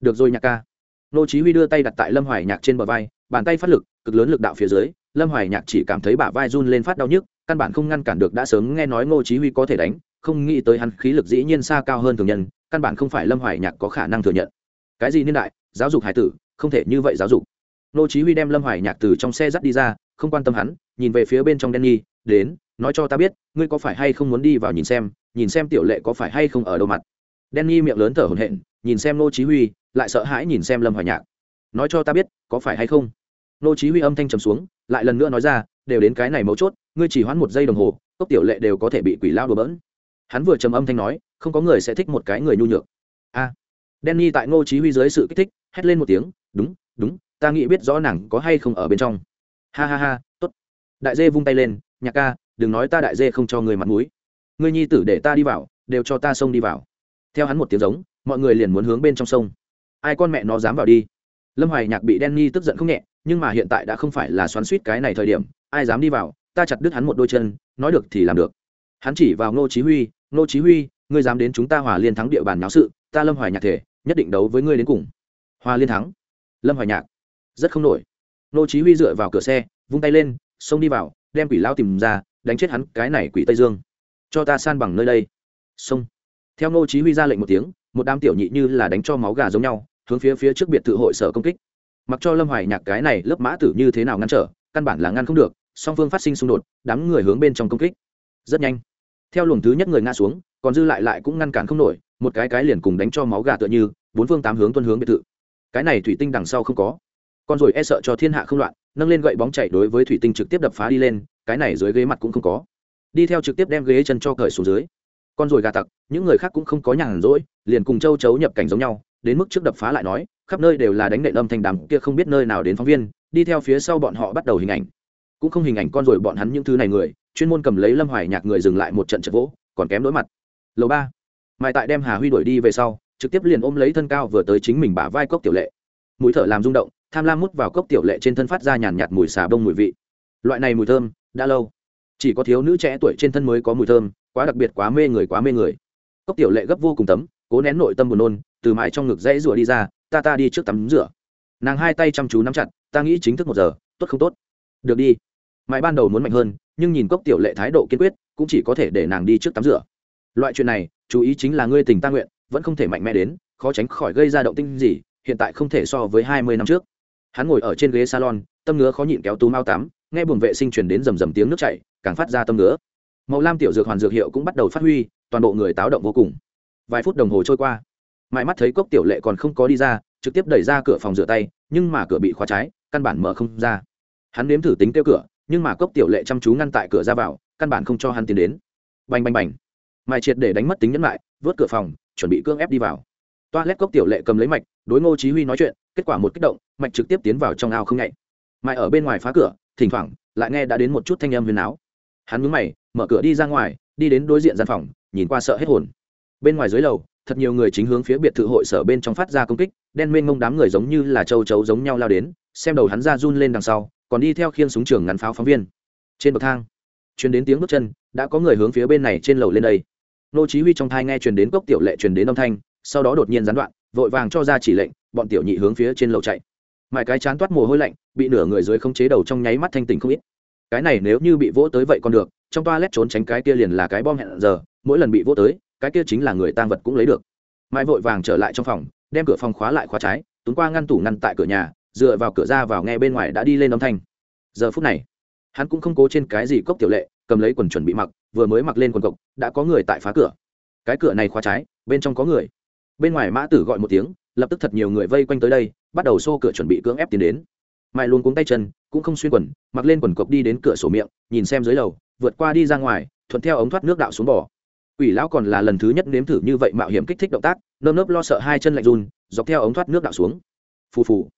Speaker 1: Được rồi nhạc ca. Nô chí huy đưa tay đặt tại lâm hoài nhạc trên bờ vai bàn tay phát lực cực lớn lực đạo phía dưới lâm hoài nhạc chỉ cảm thấy bả vai run lên phát đau nhức căn bản không ngăn cản được đã sớm nghe nói ngô chí huy có thể đánh không nghĩ tới hắn khí lực dĩ nhiên xa cao hơn thường nhân căn bản không phải lâm hoài nhạc có khả năng thừa nhận. Cái gì niên đại giáo dục hải tử không thể như vậy giáo dục. Nô chí huy đem lâm hoài nhạc từ trong xe dắt đi ra không quan tâm hắn nhìn về phía bên trong Danny, đến nói cho ta biết ngươi có phải hay không muốn đi vào nhìn xem nhìn xem tiểu lệ có phải hay không ở đâu mặt. Danny miệng lớn thở hổn hển nhìn xem nô chí huy lại sợ hãi nhìn xem lâm hoài nhạc. Nói cho ta biết có phải hay không? Nô chí huy âm thanh trầm xuống, lại lần nữa nói ra, đều đến cái này mấu chốt, ngươi chỉ hoãn một giây đồng hồ, cốc tiểu lệ đều có thể bị quỷ lao đùa bỡn. Hắn vừa trầm âm thanh nói, không có người sẽ thích một cái người nhu nhược. A. À. Danny tại Ngô chí huy dưới sự kích thích, hét lên một tiếng, đúng đúng, ta nghĩ biết rõ nàng có hay không ở bên trong. Ha ha ha, tốt. Đại dê vung tay lên, nhạc ca, đừng nói ta đại dê không cho người mặt mũi. Ngươi nhi tử để ta đi vào, đều cho ta xông đi vào. Theo hắn một tiếng giống, mọi người liền muốn hướng bên trong sông. Ai con mẹ nó dám vào đi? Lâm hoài nhạc bị Danny tức giận không nhẹ nhưng mà hiện tại đã không phải là xoắn suýt cái này thời điểm, ai dám đi vào, ta chặt đứt hắn một đôi chân, nói được thì làm được. Hắn chỉ vào ngô chí huy, ngô chí huy, ngươi dám đến chúng ta hòa liên thắng địa bàn náo sự, ta lâm hoài nhạc thể, nhất định đấu với ngươi đến cùng. Hòa liên thắng? Lâm hoài nhạc. Rất không nổi. Ngô chí huy dựa vào cửa xe, vung tay lên, xông đi vào, đem quỷ lão tìm ra, đánh chết hắn cái này quỷ tây dương. Cho ta san bằng nơi đây. Xông. Theo ngô chí huy ra lệnh một tiếng, một đám tiểu nhị như là đánh cho máu gà giống nhau, hướng phía phía trước biệt thự hội sở công kích mặc cho lâm hoài nhạc cái này lớp mã tử như thế nào ngăn trở, căn bản là ngăn không được, song phương phát sinh xung đột, đám người hướng bên trong công kích. Rất nhanh, theo luồng thứ nhất người ngã xuống, còn dư lại lại cũng ngăn cản không nổi, một cái cái liền cùng đánh cho máu gà tựa như, bốn phương tám hướng tuân hướng biệt thự. Cái này thủy tinh đằng sau không có. Con rồi e sợ cho thiên hạ không loạn, nâng lên gậy bóng chạy đối với thủy tinh trực tiếp đập phá đi lên, cái này dưới ghế mặt cũng không có. Đi theo trực tiếp đem ghế chân cho cởi xuống dưới. Con rồi gà tặc, những người khác cũng không có nhàn rỗi, liền cùng châu chấu nhập cảnh giống nhau, đến mức trước đập phá lại nói khắp nơi đều là đánh nệ âm thanh đàm kia không biết nơi nào đến phóng viên, đi theo phía sau bọn họ bắt đầu hình ảnh. Cũng không hình ảnh con rồi bọn hắn những thứ này người, chuyên môn cầm lấy lâm hoài nhạc người dừng lại một trận trận vỗ, còn kém đối mặt. Lầu ba. Mai tại đem hà huy đuổi đi về sau, trực tiếp liền ôm lấy thân cao vừa tới chính mình bả vai cốc tiểu lệ. Mũi thở làm rung động, tham lam mút vào cốc tiểu lệ trên thân phát ra nhàn nhạt mùi xà bông mùi vị. Loại này mùi thơm, đã lâu. Chỉ có thiếu nữ trẻ tuổi trên thân mới có mùi thơm, quá đặc biệt, quá mê người, quá mê người. Cốc tiểu lệ gấp vô cùng tấm, cố nén nội tâm buồn nôn, từ mãi trong ngực dãy rủa đi ra ta ta đi trước tắm rửa. Nàng hai tay chăm chú nắm chặt, ta nghĩ chính thức một giờ, tốt không tốt? Được đi. Mãi ban đầu muốn mạnh hơn, nhưng nhìn cốc tiểu lệ thái độ kiên quyết, cũng chỉ có thể để nàng đi trước tắm rửa. Loại chuyện này, chú ý chính là ngươi tình ta nguyện, vẫn không thể mạnh mẽ đến, khó tránh khỏi gây ra động tinh gì, hiện tại không thể so với hai mươi năm trước. Hắn ngồi ở trên ghế salon, tâm ngứa khó nhịn kéo tú mau tắm, nghe buồng vệ sinh chuyển đến rầm rầm tiếng nước chảy, càng phát ra tâm ngứa. Màu lam tiểu dược hoàn dược hiệu cũng bắt đầu phát huy, toàn bộ người táo động vô cùng. Vài phút đồng hồ trôi qua mãi mắt thấy cốc tiểu lệ còn không có đi ra, trực tiếp đẩy ra cửa phòng rửa tay, nhưng mà cửa bị khóa trái, căn bản mở không ra. Hắn nếm thử tính kêu cửa, nhưng mà cốc tiểu lệ chăm chú ngăn tại cửa ra vào, căn bản không cho hắn tiến đến. Bành bành bành. Mài triệt để đánh mất tính nhẫn lại, vớt cửa phòng, chuẩn bị cưỡng ép đi vào. Toa lét cốc tiểu lệ cầm lấy mạch, đối ngô chí huy nói chuyện, kết quả một kích động, mạch trực tiếp tiến vào trong ao không nhạy. Mài ở bên ngoài phá cửa, thỉnh thoảng, lại nghe đã đến một chút thanh âm huyền áo. Hắn nhướng mày, mở cửa đi ra ngoài, đi đến đối diện gian phòng, nhìn qua sợ hết hồn. Bên ngoài dưới lầu thật nhiều người chính hướng phía biệt thự hội sở bên trong phát ra công kích, đen mênh mông đám người giống như là châu chấu giống nhau lao đến, xem đầu hắn ra run lên đằng sau, còn đi theo khiên súng trường ngắn pháo phóng viên. Trên bậc thang, truyền đến tiếng bước chân, đã có người hướng phía bên này trên lầu lên đây. Nô chí huy trong thai nghe truyền đến cốc tiểu lệ truyền đến âm thanh, sau đó đột nhiên gián đoạn, vội vàng cho ra chỉ lệnh, bọn tiểu nhị hướng phía trên lầu chạy. Mãi cái chán toát mồ hôi lạnh, bị nửa người dưới không chế đầu trong nháy mắt thanh tỉnh không ít. Cái này nếu như bị vỗ tới vậy còn được, trong toilet trốn tránh cái kia liền là cái bom hẹn giờ, mỗi lần bị vỗ tới cái kia chính là người tang vật cũng lấy được. Mai vội vàng trở lại trong phòng, đem cửa phòng khóa lại khóa trái tuấn qua ngăn tủ ngăn tại cửa nhà, dựa vào cửa ra vào nghe bên ngoài đã đi lên âm thanh. Giờ phút này, hắn cũng không cố trên cái gì cốc tiểu lệ, cầm lấy quần chuẩn bị mặc, vừa mới mặc lên quần cộc, đã có người tại phá cửa. Cái cửa này khóa trái, bên trong có người. Bên ngoài mã tử gọi một tiếng, lập tức thật nhiều người vây quanh tới đây, bắt đầu xô cửa chuẩn bị cưỡng ép tiến đến. Mai luôn cuống tay chân, cũng không xuyên quần, mặc lên quần cộc đi đến cửa sổ miệng, nhìn xem dưới lầu, vượt qua đi ra ngoài, thuận theo ống thoát nước đạo xuống bỏ Quỷ lão còn là lần thứ nhất nếm thử như vậy mạo hiểm kích thích động tác, nơm nớp lo sợ hai chân lạnh run, dọc theo ống thoát nước đạo xuống. Phù phù.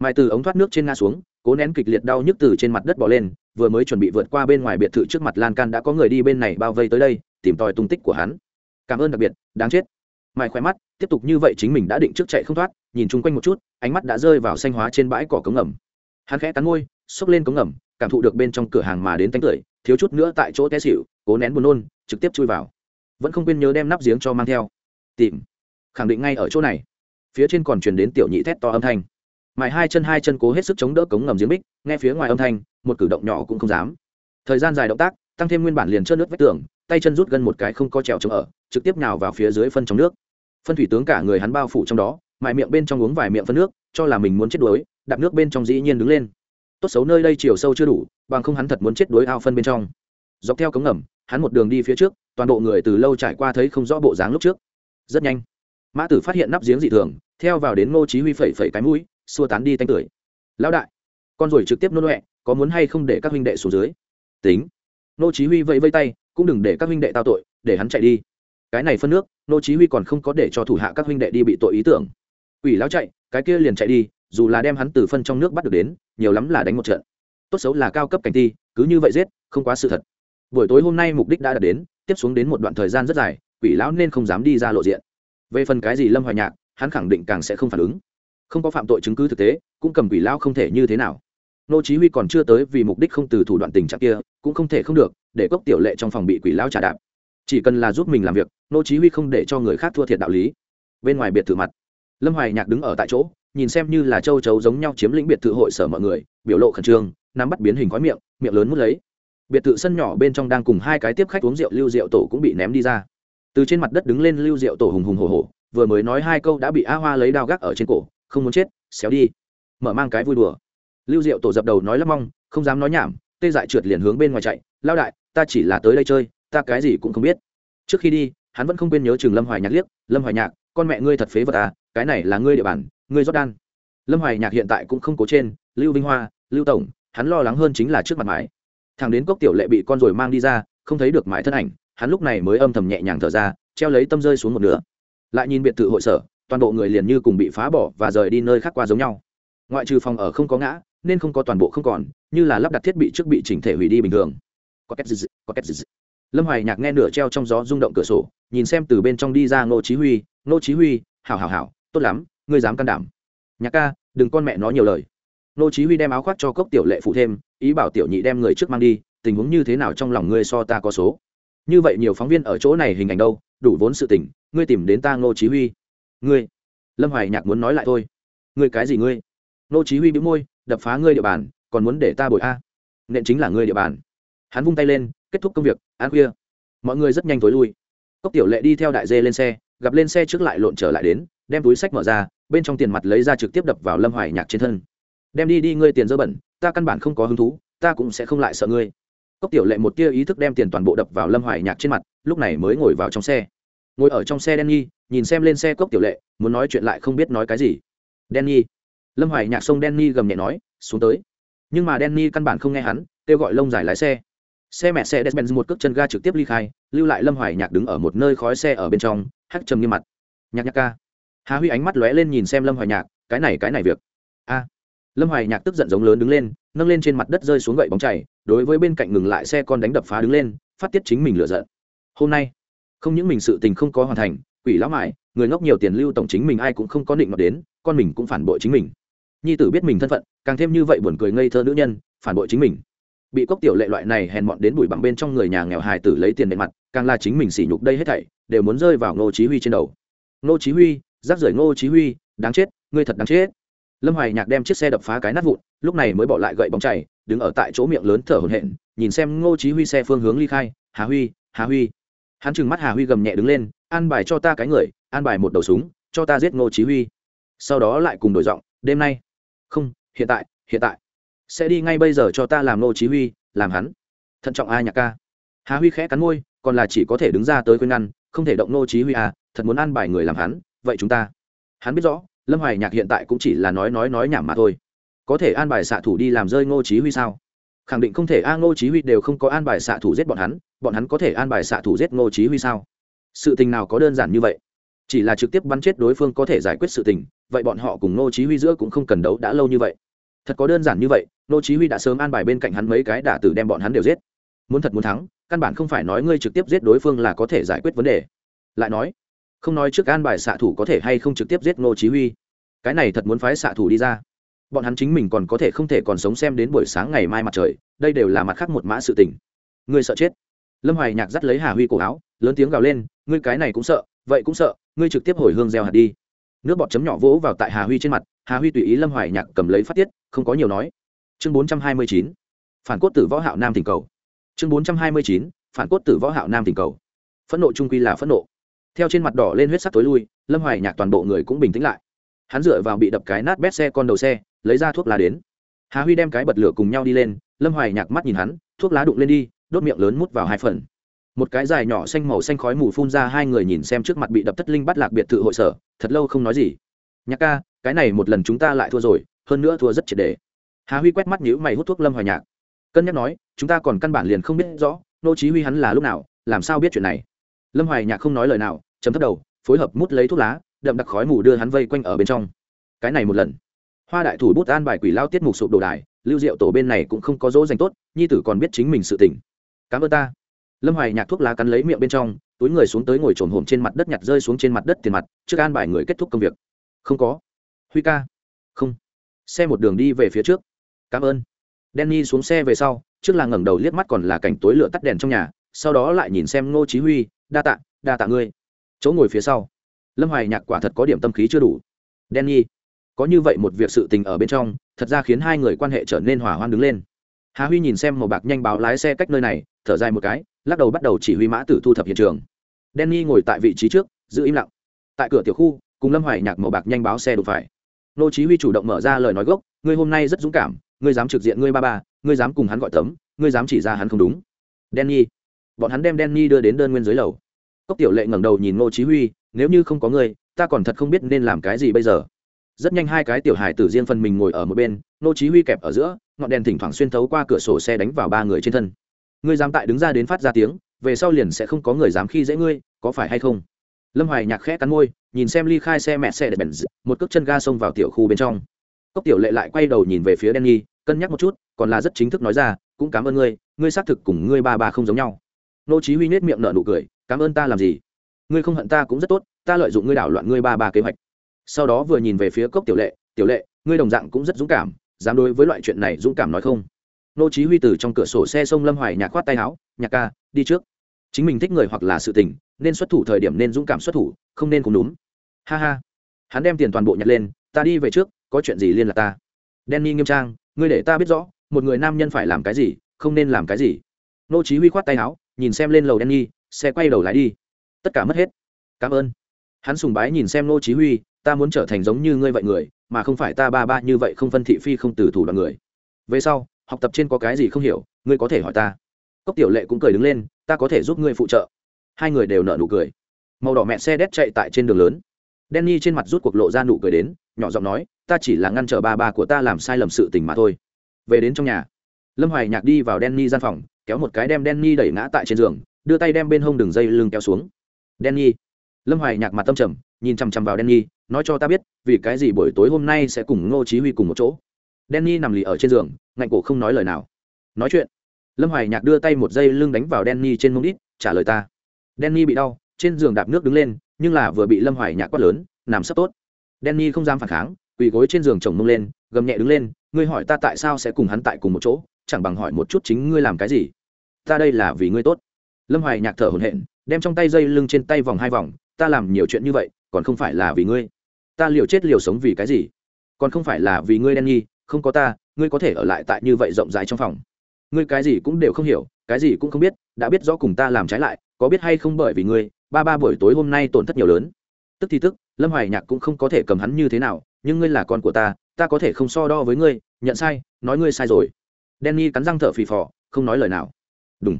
Speaker 1: Mai từ ống thoát nước trên nga xuống, cố nén kịch liệt đau nhức từ trên mặt đất bò lên, vừa mới chuẩn bị vượt qua bên ngoài biệt thự trước mặt lan can đã có người đi bên này bao vây tới đây, tìm tòi tung tích của hắn. Cảm ơn đặc biệt, đáng chết. Mai khỏe mắt, tiếp tục như vậy chính mình đã định trước chạy không thoát, nhìn chung quanh một chút, ánh mắt đã rơi vào xanh hóa trên bãi cỏ cống ngầm. Hắn khẽ cắn môi, xốc lên cống ngầm, cảm thụ được bên trong cửa hàng mà đến tánh cười, thiếu chút nữa tại chỗ té xỉu, cố nén buồn nôn, trực tiếp chui vào vẫn không quên nhớ đem nắp giếng cho mang theo. Tìm. Khẳng định ngay ở chỗ này. Phía trên còn truyền đến tiểu nhị thét to âm thanh. Mài hai chân hai chân cố hết sức chống đỡ cống ngầm giếng bích nghe phía ngoài âm thanh, một cử động nhỏ cũng không dám. Thời gian dài động tác, tăng thêm nguyên bản liền trơn nước vách tường, tay chân rút gần một cái không có trèo chống ở, trực tiếp nào vào phía dưới phân trong nước. Phân thủy tướng cả người hắn bao phủ trong đó mại miệng bên trong uống vài miệng phân nước, cho là mình muốn chết đuối, đạp nước bên trong dĩ nhiên đứng lên. Tốt xấu nơi đây chiều sâu chưa đủ, bằng không hắn thật muốn chết đuối ao phân bên trong. Dọc theo cống ngầm hắn một đường đi phía trước, toàn bộ người từ lâu trải qua thấy không rõ bộ dáng lúc trước. Rất nhanh, mã tử phát hiện nắp giếng dị thường, theo vào đến ngô chí huy phẩy phẩy cái mũi, xua tán đi tanh tưởi. Lão đại, con rồi trực tiếp nôn loẹ có muốn hay không để các huynh đệ xuống dưới? Tính. Ngô chí huy vẫy vẫy tay, cũng đừng để các huynh đệ tao tội, để hắn chạy đi. Cái này phân nước, ngô chí huy còn không có để cho thủ hạ các huynh đệ đi bị tội ý tưởng. Quỷ lão chạy, cái kia liền chạy đi, dù là đem hắn từ phân trong nước bắt được đến, nhiều lắm là đánh một trận. Tốt xấu là cao cấp cảnh thi cứ như vậy giết, không quá sự thật buổi tối hôm nay mục đích đã đạt đến, tiếp xuống đến một đoạn thời gian rất dài, quỷ lão nên không dám đi ra lộ diện. Về phần cái gì lâm hoài nhạc, hắn khẳng định càng sẽ không phản ứng. Không có phạm tội chứng cứ thực tế, cũng cầm quỷ lão không thể như thế nào. Nô chí huy còn chưa tới vì mục đích không từ thủ đoạn tình trạng kia, cũng không thể không được, để cốc tiểu lệ trong phòng bị quỷ lão trả đạp. Chỉ cần là giúp mình làm việc, nô chí huy không để cho người khác thua thiệt đạo lý. Bên ngoài biệt thự mặt, lâm hoài nhạc đứng ở tại chỗ, nhìn xem như là châu chấu giống nhau chiếm lĩnh biệt thự hội sở mọi người, biểu lộ khẩn trương, nắm bắt biến hình khói miệng miệng lớn mút lấy biệt thự sân nhỏ bên trong đang cùng hai cái tiếp khách uống rượu, lưu rượu tổ cũng bị ném đi ra. Từ trên mặt đất đứng lên, lưu rượu tổ hùng hùng hồ hồ vừa mới nói hai câu đã bị a hoa lấy đao gác ở trên cổ, không muốn chết, xéo đi. Mở mang cái vui đùa. Lưu diệu tổ dập đầu nói lắm mong, không dám nói nhảm, tê dại trượt liền hướng bên ngoài chạy. Lao đại, ta chỉ là tới đây chơi, ta cái gì cũng không biết. Trước khi đi, hắn vẫn không quên nhớ trường lâm hoài nhạc liếc. Lâm hoài nhạc, con mẹ ngươi thật phế vật à cái này là ngươi địa bàn, ngươi rót đan. Lâm hoài nhạc hiện tại cũng không cố trên, lưu vinh hoa, lưu tổng, hắn lo lắng hơn chính là trước mặt mái thằng đến cốc tiểu lệ bị con rồi mang đi ra, không thấy được mãi thân ảnh, hắn lúc này mới âm thầm nhẹ nhàng thở ra, treo lấy tâm rơi xuống một nửa. Lại nhìn biệt thự hội sở, toàn bộ người liền như cùng bị phá bỏ và rời đi nơi khác qua giống nhau. Ngoại trừ phòng ở không có ngã, nên không có toàn bộ không còn, như là lắp đặt thiết bị trước bị chỉnh thể hủy đi bình thường. Có két dịch có két dịch lâm hoài nhạc nghe nửa treo trong gió rung động cửa sổ, nhìn xem từ bên trong đi ra ngô chí huy, ngô chí huy, hảo hảo hảo, tốt lắm, ngươi dám can đảm. Nhạc ca, đừng con mẹ nói nhiều lời. Nô chí huy đem áo khoác cho cốc tiểu lệ phụ thêm, ý bảo tiểu nhị đem người trước mang đi, tình huống như thế nào trong lòng ngươi so ta có số? Như vậy nhiều phóng viên ở chỗ này hình ảnh đâu, đủ vốn sự tình, ngươi tìm đến ta Nô chí huy. Ngươi, lâm hoài nhạc muốn nói lại thôi. Ngươi cái gì ngươi? Nô chí huy bĩu môi, đập phá ngươi địa bàn, còn muốn để ta bồi a? Nện chính là ngươi địa bàn. Hắn vung tay lên, kết thúc công việc, ăn khuya. Mọi người rất nhanh tối lui. Cốc tiểu lệ đi theo đại dê lên xe, gặp lên xe trước lại lộn trở lại đến, đem túi sách mở ra, bên trong tiền mặt lấy ra trực tiếp đập vào lâm hoài nhạc trên thân đem đi đi ngươi tiền dơ bẩn ta căn bản không có hứng thú ta cũng sẽ không lại sợ ngươi. Cốc tiểu lệ một tia ý thức đem tiền toàn bộ đập vào lâm hoài nhạc trên mặt lúc này mới ngồi vào trong xe. Ngồi ở trong xe Danny, nhìn xem lên xe cốc tiểu lệ muốn nói chuyện lại không biết nói cái gì. Danny, lâm hoài nhạc sông nhi gầm nhẹ nói xuống tới. Nhưng mà Danny căn bản không nghe hắn kêu gọi lông dài lái xe. Xe mẹ xe despen một cước chân ga trực tiếp ly khai lưu lại lâm hoài nhạc đứng ở một nơi khói xe ở bên trong hắt trầm nghiêm mặt. Nhạc nhạc ca. Hà huy ánh mắt lóe lên nhìn xem lâm hoài nhạc cái này cái này việc. A lâm hoài nhạc tức giận giống lớn đứng lên, nâng lên trên mặt đất rơi xuống gậy bóng chảy đối với bên cạnh ngừng lại xe con đánh đập phá đứng lên, phát tiết chính mình lựa giận. Hôm nay, không những mình sự tình không có hoàn thành, quỷ lão mại người ngốc nhiều tiền lưu tổng chính mình ai cũng không có định mặt đến, con mình cũng phản bội chính mình. Nhi tử biết mình thân phận, càng thêm như vậy buồn cười ngây thơ nữ nhân, phản bội chính mình. Bị cốc tiểu lệ loại này hèn mọn đến bụi bằng bên trong người nhà nghèo hài tử lấy tiền đệm mặt, càng là chính mình sỉ nhục đây hết thảy, đều muốn rơi vào ngô chí huy trên đầu. Ngô chí huy rác rưởi ngô chí huy, đáng chết, ngươi thật đáng chết lâm hoài nhạc đem chiếc xe đập phá cái nát vụn, lúc này mới bỏ lại gậy bóng chảy đứng ở tại chỗ miệng lớn thở hổn hển, nhìn xem ngô chí huy xe phương hướng ly khai, hà huy hà huy. Hắn trừng mắt hà huy gầm nhẹ đứng lên, an bài cho ta cái người, an bài một đầu súng, cho ta giết ngô chí huy. Sau đó lại cùng đổi giọng, đêm nay. Không, hiện tại hiện tại. Sẽ đi ngay bây giờ cho ta làm ngô chí huy, làm hắn. Thận trọng ai nhạc ca. Hà huy khẽ cắn môi, còn là chỉ có thể đứng ra tới khuyên ngăn, không thể động ngô chí huy à thật muốn an bài người làm hắn, vậy chúng ta. Hắn biết rõ lâm hoài nhạc hiện tại cũng chỉ là nói nói nói nhảm mà thôi. Có thể an bài xạ thủ đi làm rơi ngô chí huy sao? Khẳng định không thể, a, ngô chí huy đều không có an bài xạ thủ giết bọn hắn bọn hắn có thể an bài xạ thủ giết ngô chí huy sao? Sự tình nào có đơn giản như vậy? Chỉ là trực tiếp bắn chết đối phương có thể giải quyết sự tình, vậy bọn họ cùng ngô chí huy giữa cũng không cần đấu đã lâu như vậy. Thật có đơn giản như vậy, ngô chí huy đã sớm an bài bên cạnh hắn mấy cái đả tử đem bọn hắn đều giết. Muốn thật muốn thắng, căn bản không phải nói ngươi trực tiếp giết đối phương là có thể giải quyết vấn đề. Lại nói không nói trước an bài xạ thủ có thể hay không trực tiếp giết ngô chí huy. Cái này thật muốn phái xạ thủ đi ra. Bọn hắn chính mình còn có thể không thể còn sống xem đến buổi sáng ngày mai mặt trời, đây đều là mặt khác một mã sự tình. Ngươi sợ chết. Lâm hoài nhạc dắt lấy hà huy cổ áo, lớn tiếng gào lên, ngươi cái này cũng sợ, vậy cũng sợ, ngươi trực tiếp hồi hương gieo hạt đi. Nước bọt chấm nhỏ vỗ vào tại hà huy trên mặt, hà huy tùy ý lâm hoài nhạc cầm lấy phát tiết, không có nhiều nói. Chương bốn trăm hai mươi chín, phản cốt tử võ hạo nam tình cầu. Chương bốn trăm hai mươi chín, phản cốt tử võ hạo nam tình cầu. Phẫn nộ trung quy là phẫn nộ theo trên mặt đỏ lên huyết sắc tối lui, lâm hoài nhạc toàn bộ người cũng bình tĩnh lại. Hắn dựa vào bị đập cái nát bét xe con đầu xe, lấy ra thuốc lá đến. Hà huy đem cái bật lửa cùng nhau đi lên, lâm hoài nhạc mắt nhìn hắn, thuốc lá đụng lên đi, đốt miệng lớn mút vào hai phần. Một cái dài nhỏ xanh màu xanh khói mù phun ra, hai người nhìn xem trước mặt bị đập thất linh bắt lạc biệt thự hội sở, thật lâu không nói gì. Nhạc ca, cái này một lần chúng ta lại thua rồi, hơn nữa thua rất triệt đề. Hà huy quét mắt nhữ mày hút thuốc lâm hoài nhạc. Cân nhắc nói, chúng ta còn căn bản liền không biết rõ, nô chí huy hắn là lúc nào, làm sao biết chuyện này? Lâm hoài nhạc không nói lời nào chấm thấp đầu, phối hợp mút lấy thuốc lá, đậm đặc khói mù đưa hắn vây quanh ở bên trong. Cái này một lần. Hoa đại thủ bút an bài quỷ lao tiết mục sụp đồ đài, lưu diệu tổ bên này cũng không có dỗ dành tốt, nhi tử còn biết chính mình sự tỉnh cảm ơn ta. Lâm hoài nhạc thuốc lá cắn lấy miệng bên trong, túi người xuống tới ngồi trồn hồm trên mặt đất nhặt rơi xuống trên mặt đất tiền mặt, trước an bài người kết thúc công việc. Không có. Huy ca. Không. Xe một đường đi về phía trước. Cảm ơn. Danny xuống xe về sau, trước là ngẩng đầu liếc mắt còn là cảnh tối lửa tắt đèn trong nhà, sau đó lại nhìn xem ngô chí huy, đa tạ đa tạ ngươi chỗ ngồi phía sau. Lâm hoài nhạc quả thật có điểm tâm khí chưa đủ. Danny, có như vậy một việc sự tình ở bên trong, thật ra khiến hai người quan hệ trở nên hòa hoan đứng lên. Hà huy nhìn xem màu bạc nhanh báo lái xe cách nơi này, thở dài một cái, lắc đầu bắt đầu chỉ huy mã tử thu thập hiện trường. Danny ngồi tại vị trí trước, giữ im lặng. Tại cửa tiểu khu, cùng lâm hoài nhạc màu bạc nhanh báo xe đụng phải. Nô chí huy chủ động mở ra lời nói gốc, ngươi hôm nay rất dũng cảm, ngươi dám trực diện ngươi ba ba, ngươi dám cùng hắn gọi tấm, ngươi dám chỉ ra hắn không đúng. Danny, bọn hắn đem Danny đưa đến đơn nguyên dưới lầu cốc tiểu lệ ngẩng đầu nhìn nô chí huy nếu như không có ngươi ta còn thật không biết nên làm cái gì bây giờ. Rất nhanh hai cái tiểu hài tử riêng phần mình ngồi ở một bên nô chí huy kẹp ở giữa ngọn đèn thỉnh thoảng xuyên thấu qua cửa sổ xe đánh vào ba người trên thân. Ngươi dám tại đứng ra đến phát ra tiếng về sau liền sẽ không có người dám khi dễ ngươi có phải hay không? Lâm hoài nhạc khẽ cắn môi nhìn xem ly khai xe mẹ xe để bèn một cước chân ga xông vào tiểu khu bên trong. Cốc tiểu lệ lại quay đầu nhìn về phía Danny, cân nhắc một chút còn là rất chính thức nói ra cũng cảm ơn ngươi ngươi xác thực cùng ngươi ba ba không giống nhau. Nô chí huy nét miệng nở nụ cười cảm ơn ta làm gì? Ngươi không hận ta cũng rất tốt, ta lợi dụng ngươi đảo loạn ngươi ba ba kế hoạch. Sau đó vừa nhìn về phía cốc tiểu lệ tiểu lệ, ngươi đồng dạng cũng rất dũng cảm, dám đối với loại chuyện này dũng cảm nói không? Nô chí huy từ trong cửa sổ xe sông lâm hoài nhạc khoát tay áo, nhạc ca, đi trước. Chính mình thích người hoặc là sự tình, nên xuất thủ thời điểm nên dũng cảm xuất thủ, không nên cùng đúng. Ha ha. Hắn đem tiền toàn bộ nhặt lên, ta đi về trước, có chuyện gì liên lạc ta. Danny nghiêm trang, ngươi để ta biết rõ, một người nam nhân phải làm cái gì, không nên làm cái gì. Nô chí huy khoát tay áo, nhìn xem lên lầu Danny xe quay đầu lái đi. Tất cả mất hết. Cảm ơn. Hắn sùng bái nhìn xem nô chí huy, ta muốn trở thành giống như ngươi vậy người, mà không phải ta ba ba như vậy không phân thị phi không từ thủ đoạn người. Về sau, học tập trên có cái gì không hiểu, ngươi có thể hỏi ta. Cốc tiểu lệ cũng cười đứng lên, ta có thể giúp ngươi phụ trợ. Hai người đều nở nụ cười. Màu đỏ mẹ xe đét chạy tại trên đường lớn. Danny trên mặt rút cuộc lộ ra nụ cười đến, nhỏ giọng nói, ta chỉ là ngăn trở ba ba của ta làm sai lầm sự tình mà thôi. Về đến trong nhà, lâm hoài nhạc đi vào Danny gian phòng, kéo một cái đem Danny đẩy ngã tại trên giường đưa tay đem bên hông đường dây lưng kéo xuống. Danny. Lâm hoài nhạc mặt tâm trầm, nhìn chằm chằm vào Danny, nói cho ta biết, vì cái gì buổi tối hôm nay sẽ cùng ngô chí huy cùng một chỗ? Danny nằm lì ở trên giường, ngạnh cổ không nói lời nào. Nói chuyện, lâm hoài nhạc đưa tay một dây lưng đánh vào Danny trên mông đít, trả lời ta. Danny bị đau, trên giường đạp nước đứng lên, nhưng là vừa bị lâm hoài nhạc quát lớn, nằm sắp tốt. Danny không dám phản kháng, quỳ gối trên giường chồng mông lên, gầm nhẹ đứng lên, ngươi hỏi ta tại sao sẽ cùng hắn tại cùng một chỗ, chẳng bằng hỏi một chút chính ngươi làm cái gì? Ta đây là vì ngươi tốt lâm hoài nhạc thở hổn hển, đem trong tay dây lưng trên tay vòng hai vòng, ta làm nhiều chuyện như vậy, còn không phải là vì ngươi. Ta liều chết liều sống vì cái gì? Còn không phải là vì ngươi đen nhi, không có ta, ngươi có thể ở lại tại như vậy rộng rãi trong phòng. Ngươi cái gì cũng đều không hiểu, cái gì cũng không biết, đã biết rõ cùng ta làm trái lại, có biết hay không bởi vì ngươi, ba ba buổi tối hôm nay tổn thất nhiều lớn. Tức thì tức, lâm hoài nhạc cũng không có thể cầm hắn như thế nào, nhưng ngươi là con của ta ta có thể không so đo với ngươi, nhận sai, nói ngươi sai rồi. Danny cắn răng thở phì phò, không nói lời nào. Đúng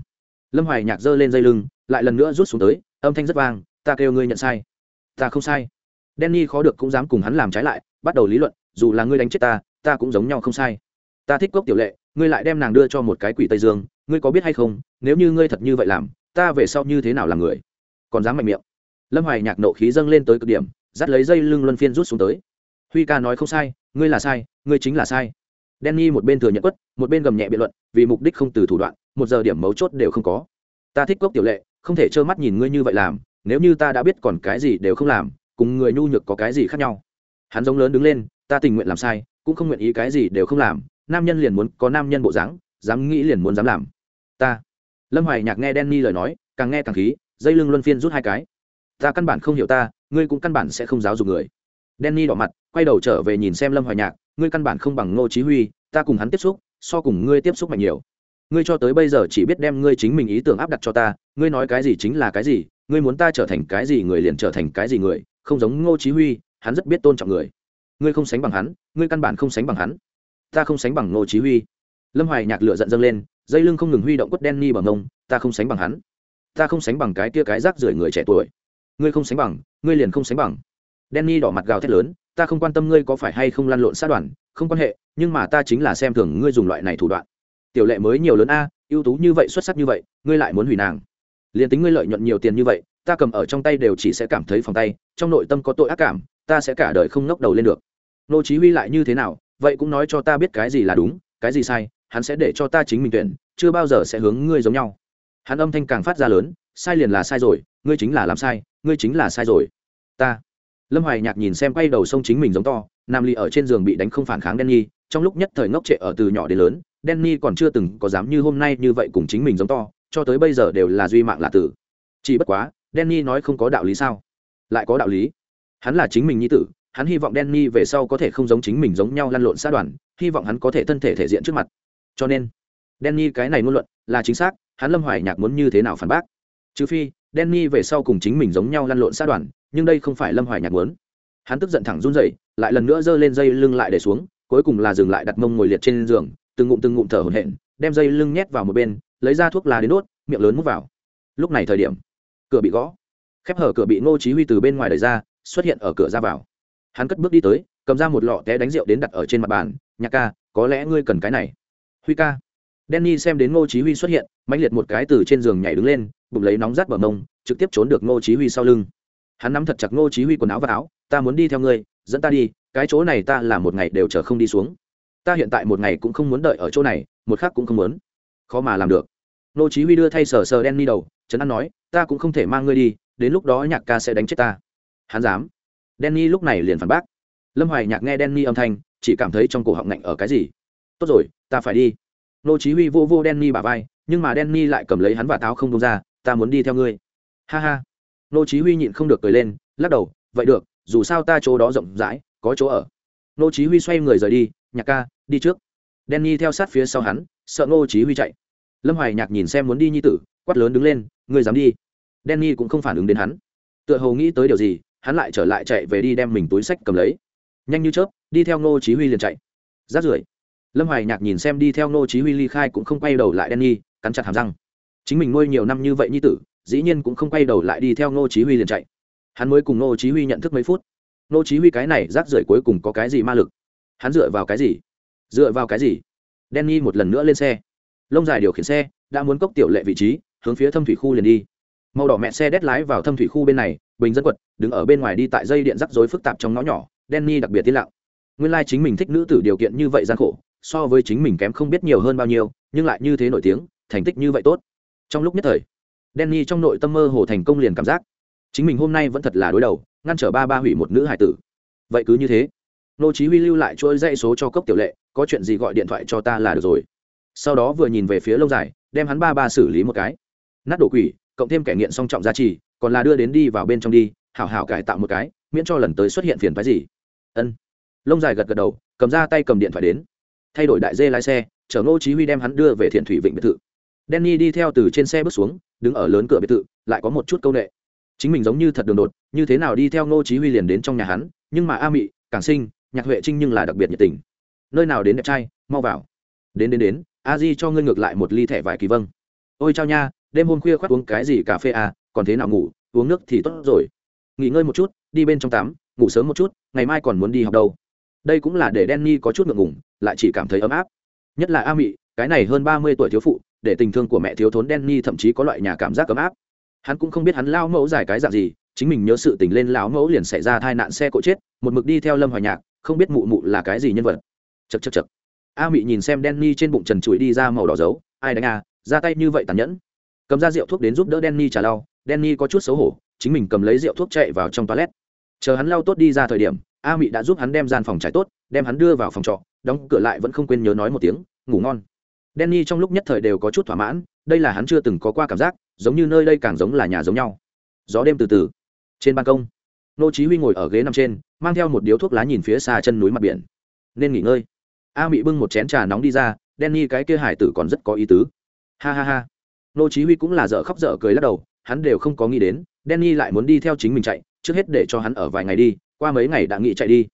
Speaker 1: lâm hoài nhạc giơ lên dây lưng, lại lần nữa rút xuống tới, âm thanh rất vang, ta kêu ngươi nhận sai. Ta không sai. Danny khó được cũng dám cùng hắn làm trái lại, bắt đầu lý luận, dù là ngươi đánh chết ta ta cũng giống nhau không sai. Ta thích cốc tiểu lệ, ngươi lại đem nàng đưa cho một cái quỷ tây dương, ngươi có biết hay không, nếu như ngươi thật như vậy làm, ta về sau như thế nào làm người? Còn dám mạnh miệng. Lâm hoài nhạc nộ khí dâng lên tới cực điểm, dắt lấy dây lưng luân phiên rút xuống tới. Huy ca nói không sai, ngươi là sai, ngươi chính là sai. Danny một bên thừa nhận quất, một bên gầm nhẹ biện luận, vì mục đích không từ thủ đoạn một giờ điểm mấu chốt đều không có. Ta thích cốc tiểu lệ, không thể trơ mắt nhìn ngươi như vậy làm, nếu như ta đã biết còn cái gì đều không làm, cùng người nhu nhược có cái gì khác nhau. Hắn giống lớn đứng lên, ta tình nguyện làm sai, cũng không nguyện ý cái gì đều không làm, nam nhân liền muốn có nam nhân bộ dáng, dám nghĩ liền muốn dám làm. Ta. Lâm hoài nhạc nghe Danny lời nói, càng nghe càng khí, dây lưng luân phiên rút hai cái. Ta căn bản không hiểu ta, ngươi cũng căn bản sẽ không giáo dục người. Danny đỏ mặt, quay đầu trở về nhìn xem lâm hoài nhạc, ngươi căn bản không bằng ngô chí huy, ta cùng hắn tiếp xúc, so cùng ngươi tiếp xúc mạnh nhiều ngươi cho tới bây giờ chỉ biết đem ngươi chính mình ý tưởng áp đặt cho ta, ngươi nói cái gì chính là cái gì, ngươi muốn ta trở thành cái gì người liền trở thành cái gì người, không giống ngô chí huy, hắn rất biết tôn trọng người. Ngươi không sánh bằng hắn, ngươi căn bản không sánh bằng hắn. Ta không sánh bằng ngô chí huy. Lâm hoài nhạc lửa giận dâng lên, dây lưng không ngừng huy động quất Danny bằng ngông ta không sánh bằng hắn. Ta không sánh bằng cái kia cái rác rưởi người trẻ tuổi. Ngươi không sánh bằng, ngươi liền không sánh bằng. Danny đỏ mặt gào thét lớn, ta không quan tâm ngươi có phải hay không lăn lộn sát đoàn không quan hệ, nhưng mà ta chính là xem thường ngươi dùng loại này thủ đoạn tiểu lệ mới nhiều lớn a, ưu tú như vậy, xuất sắc như vậy, ngươi lại muốn hủy nàng. Liền tính ngươi lợi nhuận nhiều tiền như vậy, ta cầm ở trong tay đều chỉ sẽ cảm thấy phòng tay, trong nội tâm có tội ác cảm, ta sẽ cả đời không ngóc đầu lên được. Nô chí huy lại như thế nào? Vậy cũng nói cho ta biết cái gì là đúng, cái gì sai, hắn sẽ để cho ta chính mình tuyển, chưa bao giờ sẽ hướng ngươi giống nhau. Hắn âm thanh càng phát ra lớn, sai liền là sai rồi, ngươi chính là làm sai, ngươi chính là sai rồi. Ta. Lâm hoài nhạc nhìn xem quay đầu sông chính mình giống to, nam ly ở trên giường bị đánh không phản kháng đen nhi, trong lúc nhất thời ngốc trệ ở từ nhỏ đến lớn Danny còn chưa từng có dám như hôm nay như vậy cùng chính mình giống to, cho tới bây giờ đều là duy mạng là tử. Chỉ bất quá, Danny nói không có đạo lý sao? Lại có đạo lý. Hắn là chính mình nhi tử, hắn hy vọng Danny về sau có thể không giống chính mình giống nhau lăn lộn xã đoàn, hy vọng hắn có thể thân thể thể diện trước mặt. Cho nên, Danny cái này ngôn luận là chính xác, hắn lâm hoài nhạc muốn như thế nào phản bác? Trừ phi, Danny về sau cùng chính mình giống nhau lăn lộn xã đoàn, nhưng đây không phải lâm hoài nhạc muốn. Hắn tức giận thẳng run rẩy, lại lần nữa giơ lên dây lưng lại để xuống, cuối cùng là dừng lại đặt mông ngồi liệt trên giường từng ngụm từng ngụm thở hổn hển đem dây lưng nhét vào một bên lấy ra thuốc lá đến đốt miệng lớn mút vào. Lúc này thời điểm cửa bị gõ. Khép hở cửa bị ngô chí huy từ bên ngoài đẩy ra xuất hiện ở cửa ra vào. Hắn cất bước đi tới cầm ra một lọ té đánh rượu đến đặt ở trên mặt bàn nhạc ca có lẽ ngươi cần cái này. Huy ca. Danny xem đến Ngô Chí Huy xuất hiện, mãnh liệt một cái từ trên giường nhảy đứng lên, bụng lấy nóng rát bờ mông, trực tiếp trốn được Ngô Chí Huy sau lưng. Hắn nắm thật chặt Ngô Chí Huy quần áo và áo, "Ta muốn đi theo ngươi, dẫn ta đi, cái chỗ này ta là một ngày đều chờ không đi xuống. Ta hiện tại một ngày cũng không muốn đợi ở chỗ này, một khắc cũng không muốn." Khó mà làm được. Nô Chí Huy đưa thay sờ sờ Danny đầu, trấn an nói, "Ta cũng không thể mang ngươi đi, đến lúc đó Nhạc ca sẽ đánh chết ta." Hắn dám. Danny lúc này liền phản bác. Lâm Hoài Nhạc nghe Danny âm thanh, chỉ cảm thấy trong cổ họng ngạnh ở cái gì. "Tốt rồi, ta phải đi." nô chí huy vô vô Danny bả vai nhưng mà Danny lại cầm lấy hắn và táo không buông ra ta muốn đi theo ngươi ha ha nô chí huy nhịn không được cười lên lắc đầu vậy được dù sao ta chỗ đó rộng rãi có chỗ ở nô chí huy xoay người rời đi, nhạc ca, đi trước. Danny theo sát phía sau hắn, sợ nô chí huy chạy. Lâm hoài nhạc nhìn xem muốn đi nhi tử, quát lớn đứng lên, ngươi dám đi. Danny cũng không phản ứng đến hắn. Tựa hồ nghĩ tới điều gì, hắn lại trở lại chạy về đi đem mình túi sách cầm lấy. Nhanh như chớp, đi theo nô chí huy liền chạy. Rát rưởi. Lâm hoài nhạc nhìn xem đi theo ngô chí huy ly khai cũng không quay đầu lại đen cắn chặt hàm răng. Chính mình nuôi nhiều năm như vậy nhi tử, dĩ nhiên cũng không quay đầu lại đi theo ngô chí huy liền chạy. Hắn mới cùng ngô chí huy nhận thức mấy phút. Nô chí huy cái này rác rưởi cuối cùng có cái gì ma lực? Hắn dựa vào cái gì? Dựa vào cái gì? Denny một lần nữa lên xe. Lông dài điều khiển xe, đã muốn cốc tiểu lệ vị trí, hướng phía thâm thủy khu liền đi. Màu đỏ mẹ xe đét lái vào thâm thủy khu bên này, bình dân quật, đứng ở bên ngoài đi tại dây điện rắc rối phức tạp trong ngõ nhỏ, Danny đặc biệt tiến lặng. Nguyên lai like chính mình thích nữ tử điều kiện như vậy gian khổ, so với chính mình kém không biết nhiều hơn bao nhiêu, nhưng lại như thế nổi tiếng, thành tích như vậy tốt. Trong lúc nhất thời, Danny trong nội tâm mơ hồ thành công liền cảm giác, chính mình hôm nay vẫn thật là đối đầu ngăn trở ba ba hủy một nữ hải tử. Vậy cứ như thế, nô chí huy lưu lại chuỗi dây số cho cốc tiểu lệ, có chuyện gì gọi điện thoại cho ta là được rồi. Sau đó vừa nhìn về phía lâu dài, đem hắn ba ba xử lý một cái. Nát đổ quỷ, cộng thêm kẻ nghiện song trọng giá trị còn là đưa đến đi vào bên trong đi, hảo hảo cải tạo một cái, miễn cho lần tới xuất hiện phiền phức gì. Ân. Lông dài gật gật đầu, cầm ra tay cầm điện thoại đến. Thay đổi đại dê lái xe, chở ngô chí huy đem hắn đưa về thiện thủy vịnh biệt thự. Danny đi theo từ trên xe bước xuống, đứng ở lớn cửa biệt thự, lại có một chút câu nệ chính mình giống như thật đường đột, như thế nào đi theo ngô chí huy liền đến trong nhà hắn, nhưng mà a mị, cảng sinh, nhạc huệ trinh nhưng là đặc biệt nhiệt tình. Nơi nào đến đẹp trai, mau vào. Đến đến đến, a di cho ngươi ngược lại một ly thẻ vải kỳ vâng. Ôi chao nha, đêm hôm khuya khoác uống cái gì cà phê à còn thế nào ngủ, uống nước thì tốt rồi. Nghỉ ngơi một chút, đi bên trong tắm, ngủ sớm một chút, ngày mai còn muốn đi học đâu. Đây cũng là để Danny có chút ngượng ngùng, lại chỉ cảm thấy ấm áp. Nhất là a mị, cái này hơn ba mươi tuổi thiếu phụ, để tình thương của mẹ thiếu thốn Danny thậm chí có loại nhà cảm giác ấm áp hắn cũng không biết hắn lao mẫu giải cái dạng gì, chính mình nhớ sự tình lên lão mẫu liền xảy ra tai nạn xe cộ chết, một mực đi theo lâm hoài nhạc, không biết mụ mụ là cái gì nhân vật. Chật chật chật a mị nhìn xem Danny trên bụng trần trụi đi ra màu đỏ dấu, ai đánh a ra tay như vậy tàn nhẫn. Cầm ra rượu thuốc đến giúp đỡ Danny trả lau, Danny có chút xấu hổ, chính mình cầm lấy rượu thuốc chạy vào trong toilet. Chờ hắn lau tốt đi ra thời điểm, a mị đã giúp hắn đem gian phòng trải tốt, đem hắn đưa vào phòng trọ, đóng cửa lại vẫn không quên nhớ nói một tiếng, ngủ ngon. Danny trong lúc nhất thời đều có chút thỏa mãn, đây là hắn chưa từng có qua cảm giác giống như nơi đây càng giống là nhà giống nhau. Gió đêm từ từ. Trên ban công, nô chí huy ngồi ở ghế nằm trên, mang theo một điếu thuốc lá nhìn phía xa chân núi mặt biển. Nên nghỉ ngơi. A mỹ bưng một chén trà nóng đi ra, Danny cái kia hải tử còn rất có ý tứ. Ha ha ha. Nô chí huy cũng là dở khóc dở cười lắc đầu, hắn đều không có nghĩ đến, Danny lại muốn đi theo chính mình chạy, trước hết để cho hắn ở vài ngày đi, qua mấy ngày đã nghĩ chạy đi.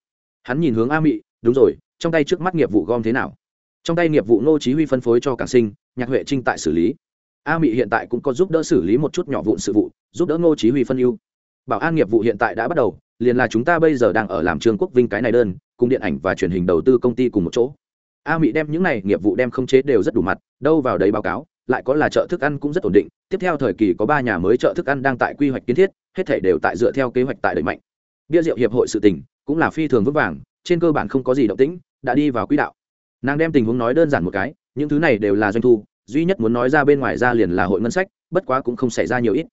Speaker 1: Hắn nhìn hướng a mỹ đúng rồi, trong tay trước mắt nghiệp vụ gom thế nào? Trong tay nghiệp vụ nô chí huy phân phối cho cảng sinh, nhạc huệ trinh tại xử lý a mị hiện tại cũng có giúp đỡ xử lý một chút nhỏ vụn sự vụ, giúp đỡ ngô chí huy phân ưu. Bảo an nghiệp vụ hiện tại đã bắt đầu, liền là chúng ta bây giờ đang ở làm trương quốc vinh cái này đơn, cùng điện ảnh và truyền hình đầu tư công ty cùng một chỗ. A mỹ đem những này nghiệp vụ đem không chế đều rất đủ mặt, đâu vào đấy báo cáo, lại có là chợ thức ăn cũng rất ổn định. Tiếp theo thời kỳ có ba nhà mới chợ thức ăn đang tại quy hoạch kiến thiết, hết thể đều tại dựa theo kế hoạch tại đẩy mạnh. Bia rượu hiệp hội sự tỉnh cũng là phi thường vững vàng, trên cơ bản không có gì động tĩnh, đã đi vào quỹ đạo. Nàng đem tình huống nói đơn giản một cái, những thứ này đều là doanh thu duy nhất muốn nói ra bên ngoài ra liền là hội ngân sách, bất quá cũng không xảy ra nhiều ít.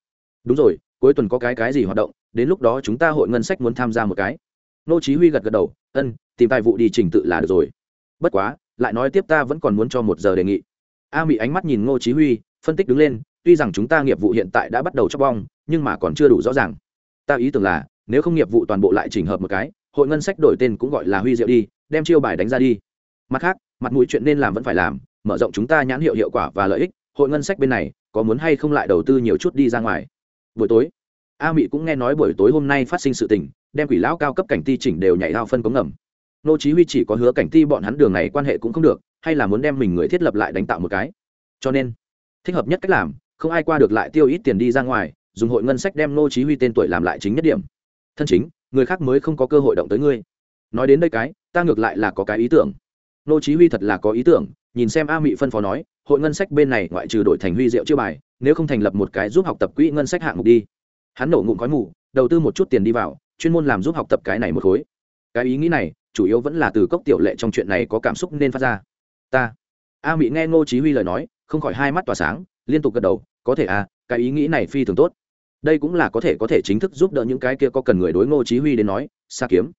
Speaker 1: Đúng rồi, cuối tuần có cái cái gì hoạt động, đến lúc đó chúng ta hội ngân sách muốn tham gia một cái. Nô chí huy gật gật đầu, ân, tìm tài vụ đi trình tự là được rồi. Bất quá, lại nói tiếp ta vẫn còn muốn cho một giờ đề nghị. A mỹ ánh mắt nhìn ngô chí huy, phân tích đứng lên, tuy rằng chúng ta nghiệp vụ hiện tại đã bắt đầu chóc bong, nhưng mà còn chưa đủ rõ ràng. Ta ý tưởng là, nếu không nghiệp vụ toàn bộ lại chỉnh hợp một cái, hội ngân sách đổi tên cũng gọi là huy diệu đi, đem chiêu bài đánh ra đi. Mặt khác, mặt mũi chuyện nên làm vẫn phải làm mở rộng chúng ta nhãn hiệu hiệu quả và lợi ích, hội ngân sách bên này có muốn hay không lại đầu tư nhiều chút đi ra ngoài? Buổi tối, a Mị cũng nghe nói buổi tối hôm nay phát sinh sự tình, đem quỷ lão cao cấp cảnh ti chỉnh đều nhảy lao phân cống ngầm. Nô chí huy chỉ có hứa cảnh ti bọn hắn đường này quan hệ cũng không được, hay là muốn đem mình người thiết lập lại đánh tạo một cái. Cho nên, thích hợp nhất cách làm, không ai qua được lại tiêu ít tiền đi ra ngoài, dùng hội ngân sách đem nô chí huy tên tuổi làm lại chính nhất điểm. Thân chính, người khác mới không có cơ hội động tới ngươi. Nói đến đây cái, ta ngược lại là có cái ý tưởng. Nô chí huy thật là có ý tưởng nhìn xem a mị phân phó nói, hội ngân sách bên này ngoại trừ đổi thành huy diệu chưa bài, nếu không thành lập một cái giúp học tập quỹ ngân sách hạng mục đi. Hắn nổ ngụm khói mù, đầu tư một chút tiền đi vào, chuyên môn làm giúp học tập cái này một khối. Cái ý nghĩ này, chủ yếu vẫn là từ cốc tiểu lệ trong chuyện này có cảm xúc nên phát ra. Ta. A mỹ nghe ngô chí huy lời nói, không khỏi hai mắt tỏa sáng, liên tục gật đầu, có thể à cái ý nghĩ này phi thường tốt. Đây cũng là có thể có thể chính thức giúp đỡ những cái kia có cần người đối ngô chí huy đến nói xa kiếm.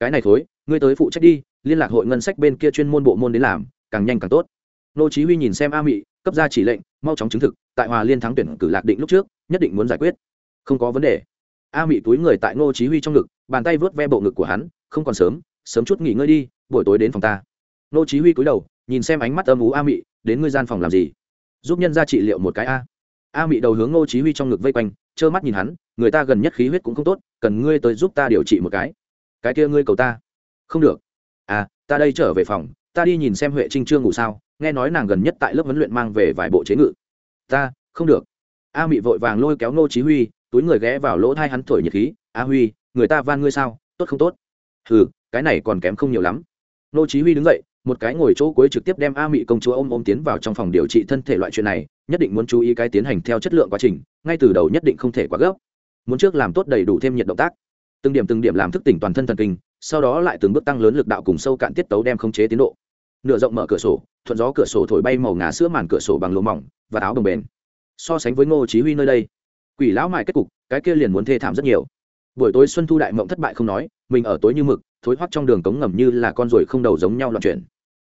Speaker 1: Cái này thối ngươi tới phụ trách đi, liên lạc hội ngân sách bên kia chuyên môn bộ môn đến làm càng nhanh càng tốt. Ngô chí huy nhìn xem a Mị, cấp ra chỉ lệnh mau chóng chứng thực tại hòa liên thắng tuyển cử lạc định lúc trước nhất định muốn giải quyết. Không có vấn đề. A Mị túi người tại ngô chí huy trong ngực bàn tay vớt ve bộ ngực của hắn không còn sớm sớm chút nghỉ ngơi đi buổi tối đến phòng ta. Ngô chí huy cúi đầu nhìn xem ánh mắt âm ú a Mị đến ngươi gian phòng làm gì? Giúp nhân gia trị liệu một cái a. A Mị đầu hướng ngô chí huy trong ngực vây quanh trơ mắt nhìn hắn người ta gần nhất khí huyết cũng không tốt cần ngươi tới giúp ta điều trị một cái. Cái kia ngươi cầu ta. Không được. À ta đây trở về phòng ta đi nhìn xem huệ trinh chưa ngủ sao, nghe nói nàng gần nhất tại lớp huấn luyện mang về vài bộ chế ngự. Ta, không được. A mị vội vàng lôi kéo ngô chí huy, túi người ghé vào lỗ thai hắn thổi nhiệt khí. A huy, người ta van ngươi sao, tốt không tốt? Hừ, cái này còn kém không nhiều lắm. Ngô chí huy đứng dậy, một cái ngồi chỗ cuối trực tiếp đem a mị công chúa ôm ôm tiến vào trong phòng điều trị thân thể loại chuyện này, nhất định muốn chú ý cái tiến hành theo chất lượng quá trình, ngay từ đầu nhất định không thể quá gấp. Muốn trước làm tốt đầy đủ thêm nhiệt động tác. Từng điểm từng điểm làm thức tỉnh toàn thân thần kinh, sau đó lại từng bước tăng lớn lực đạo cùng sâu cạn tiết tấu đem khống chế tiến độ nửa rộng mở cửa sổ, thuận gió cửa sổ thổi bay màu ngà sữa màn cửa sổ bằng lụa mỏng, và áo đồng bền. So sánh với ngô chí huy nơi đây, quỷ lão mại kết cục, cái kia liền muốn thê thảm rất nhiều. Buổi tối xuân thu đại mộng thất bại không nói, mình ở tối như mực, thối hoắt trong đường cống ngầm như là con ruồi không đầu giống nhau loạn chuyển.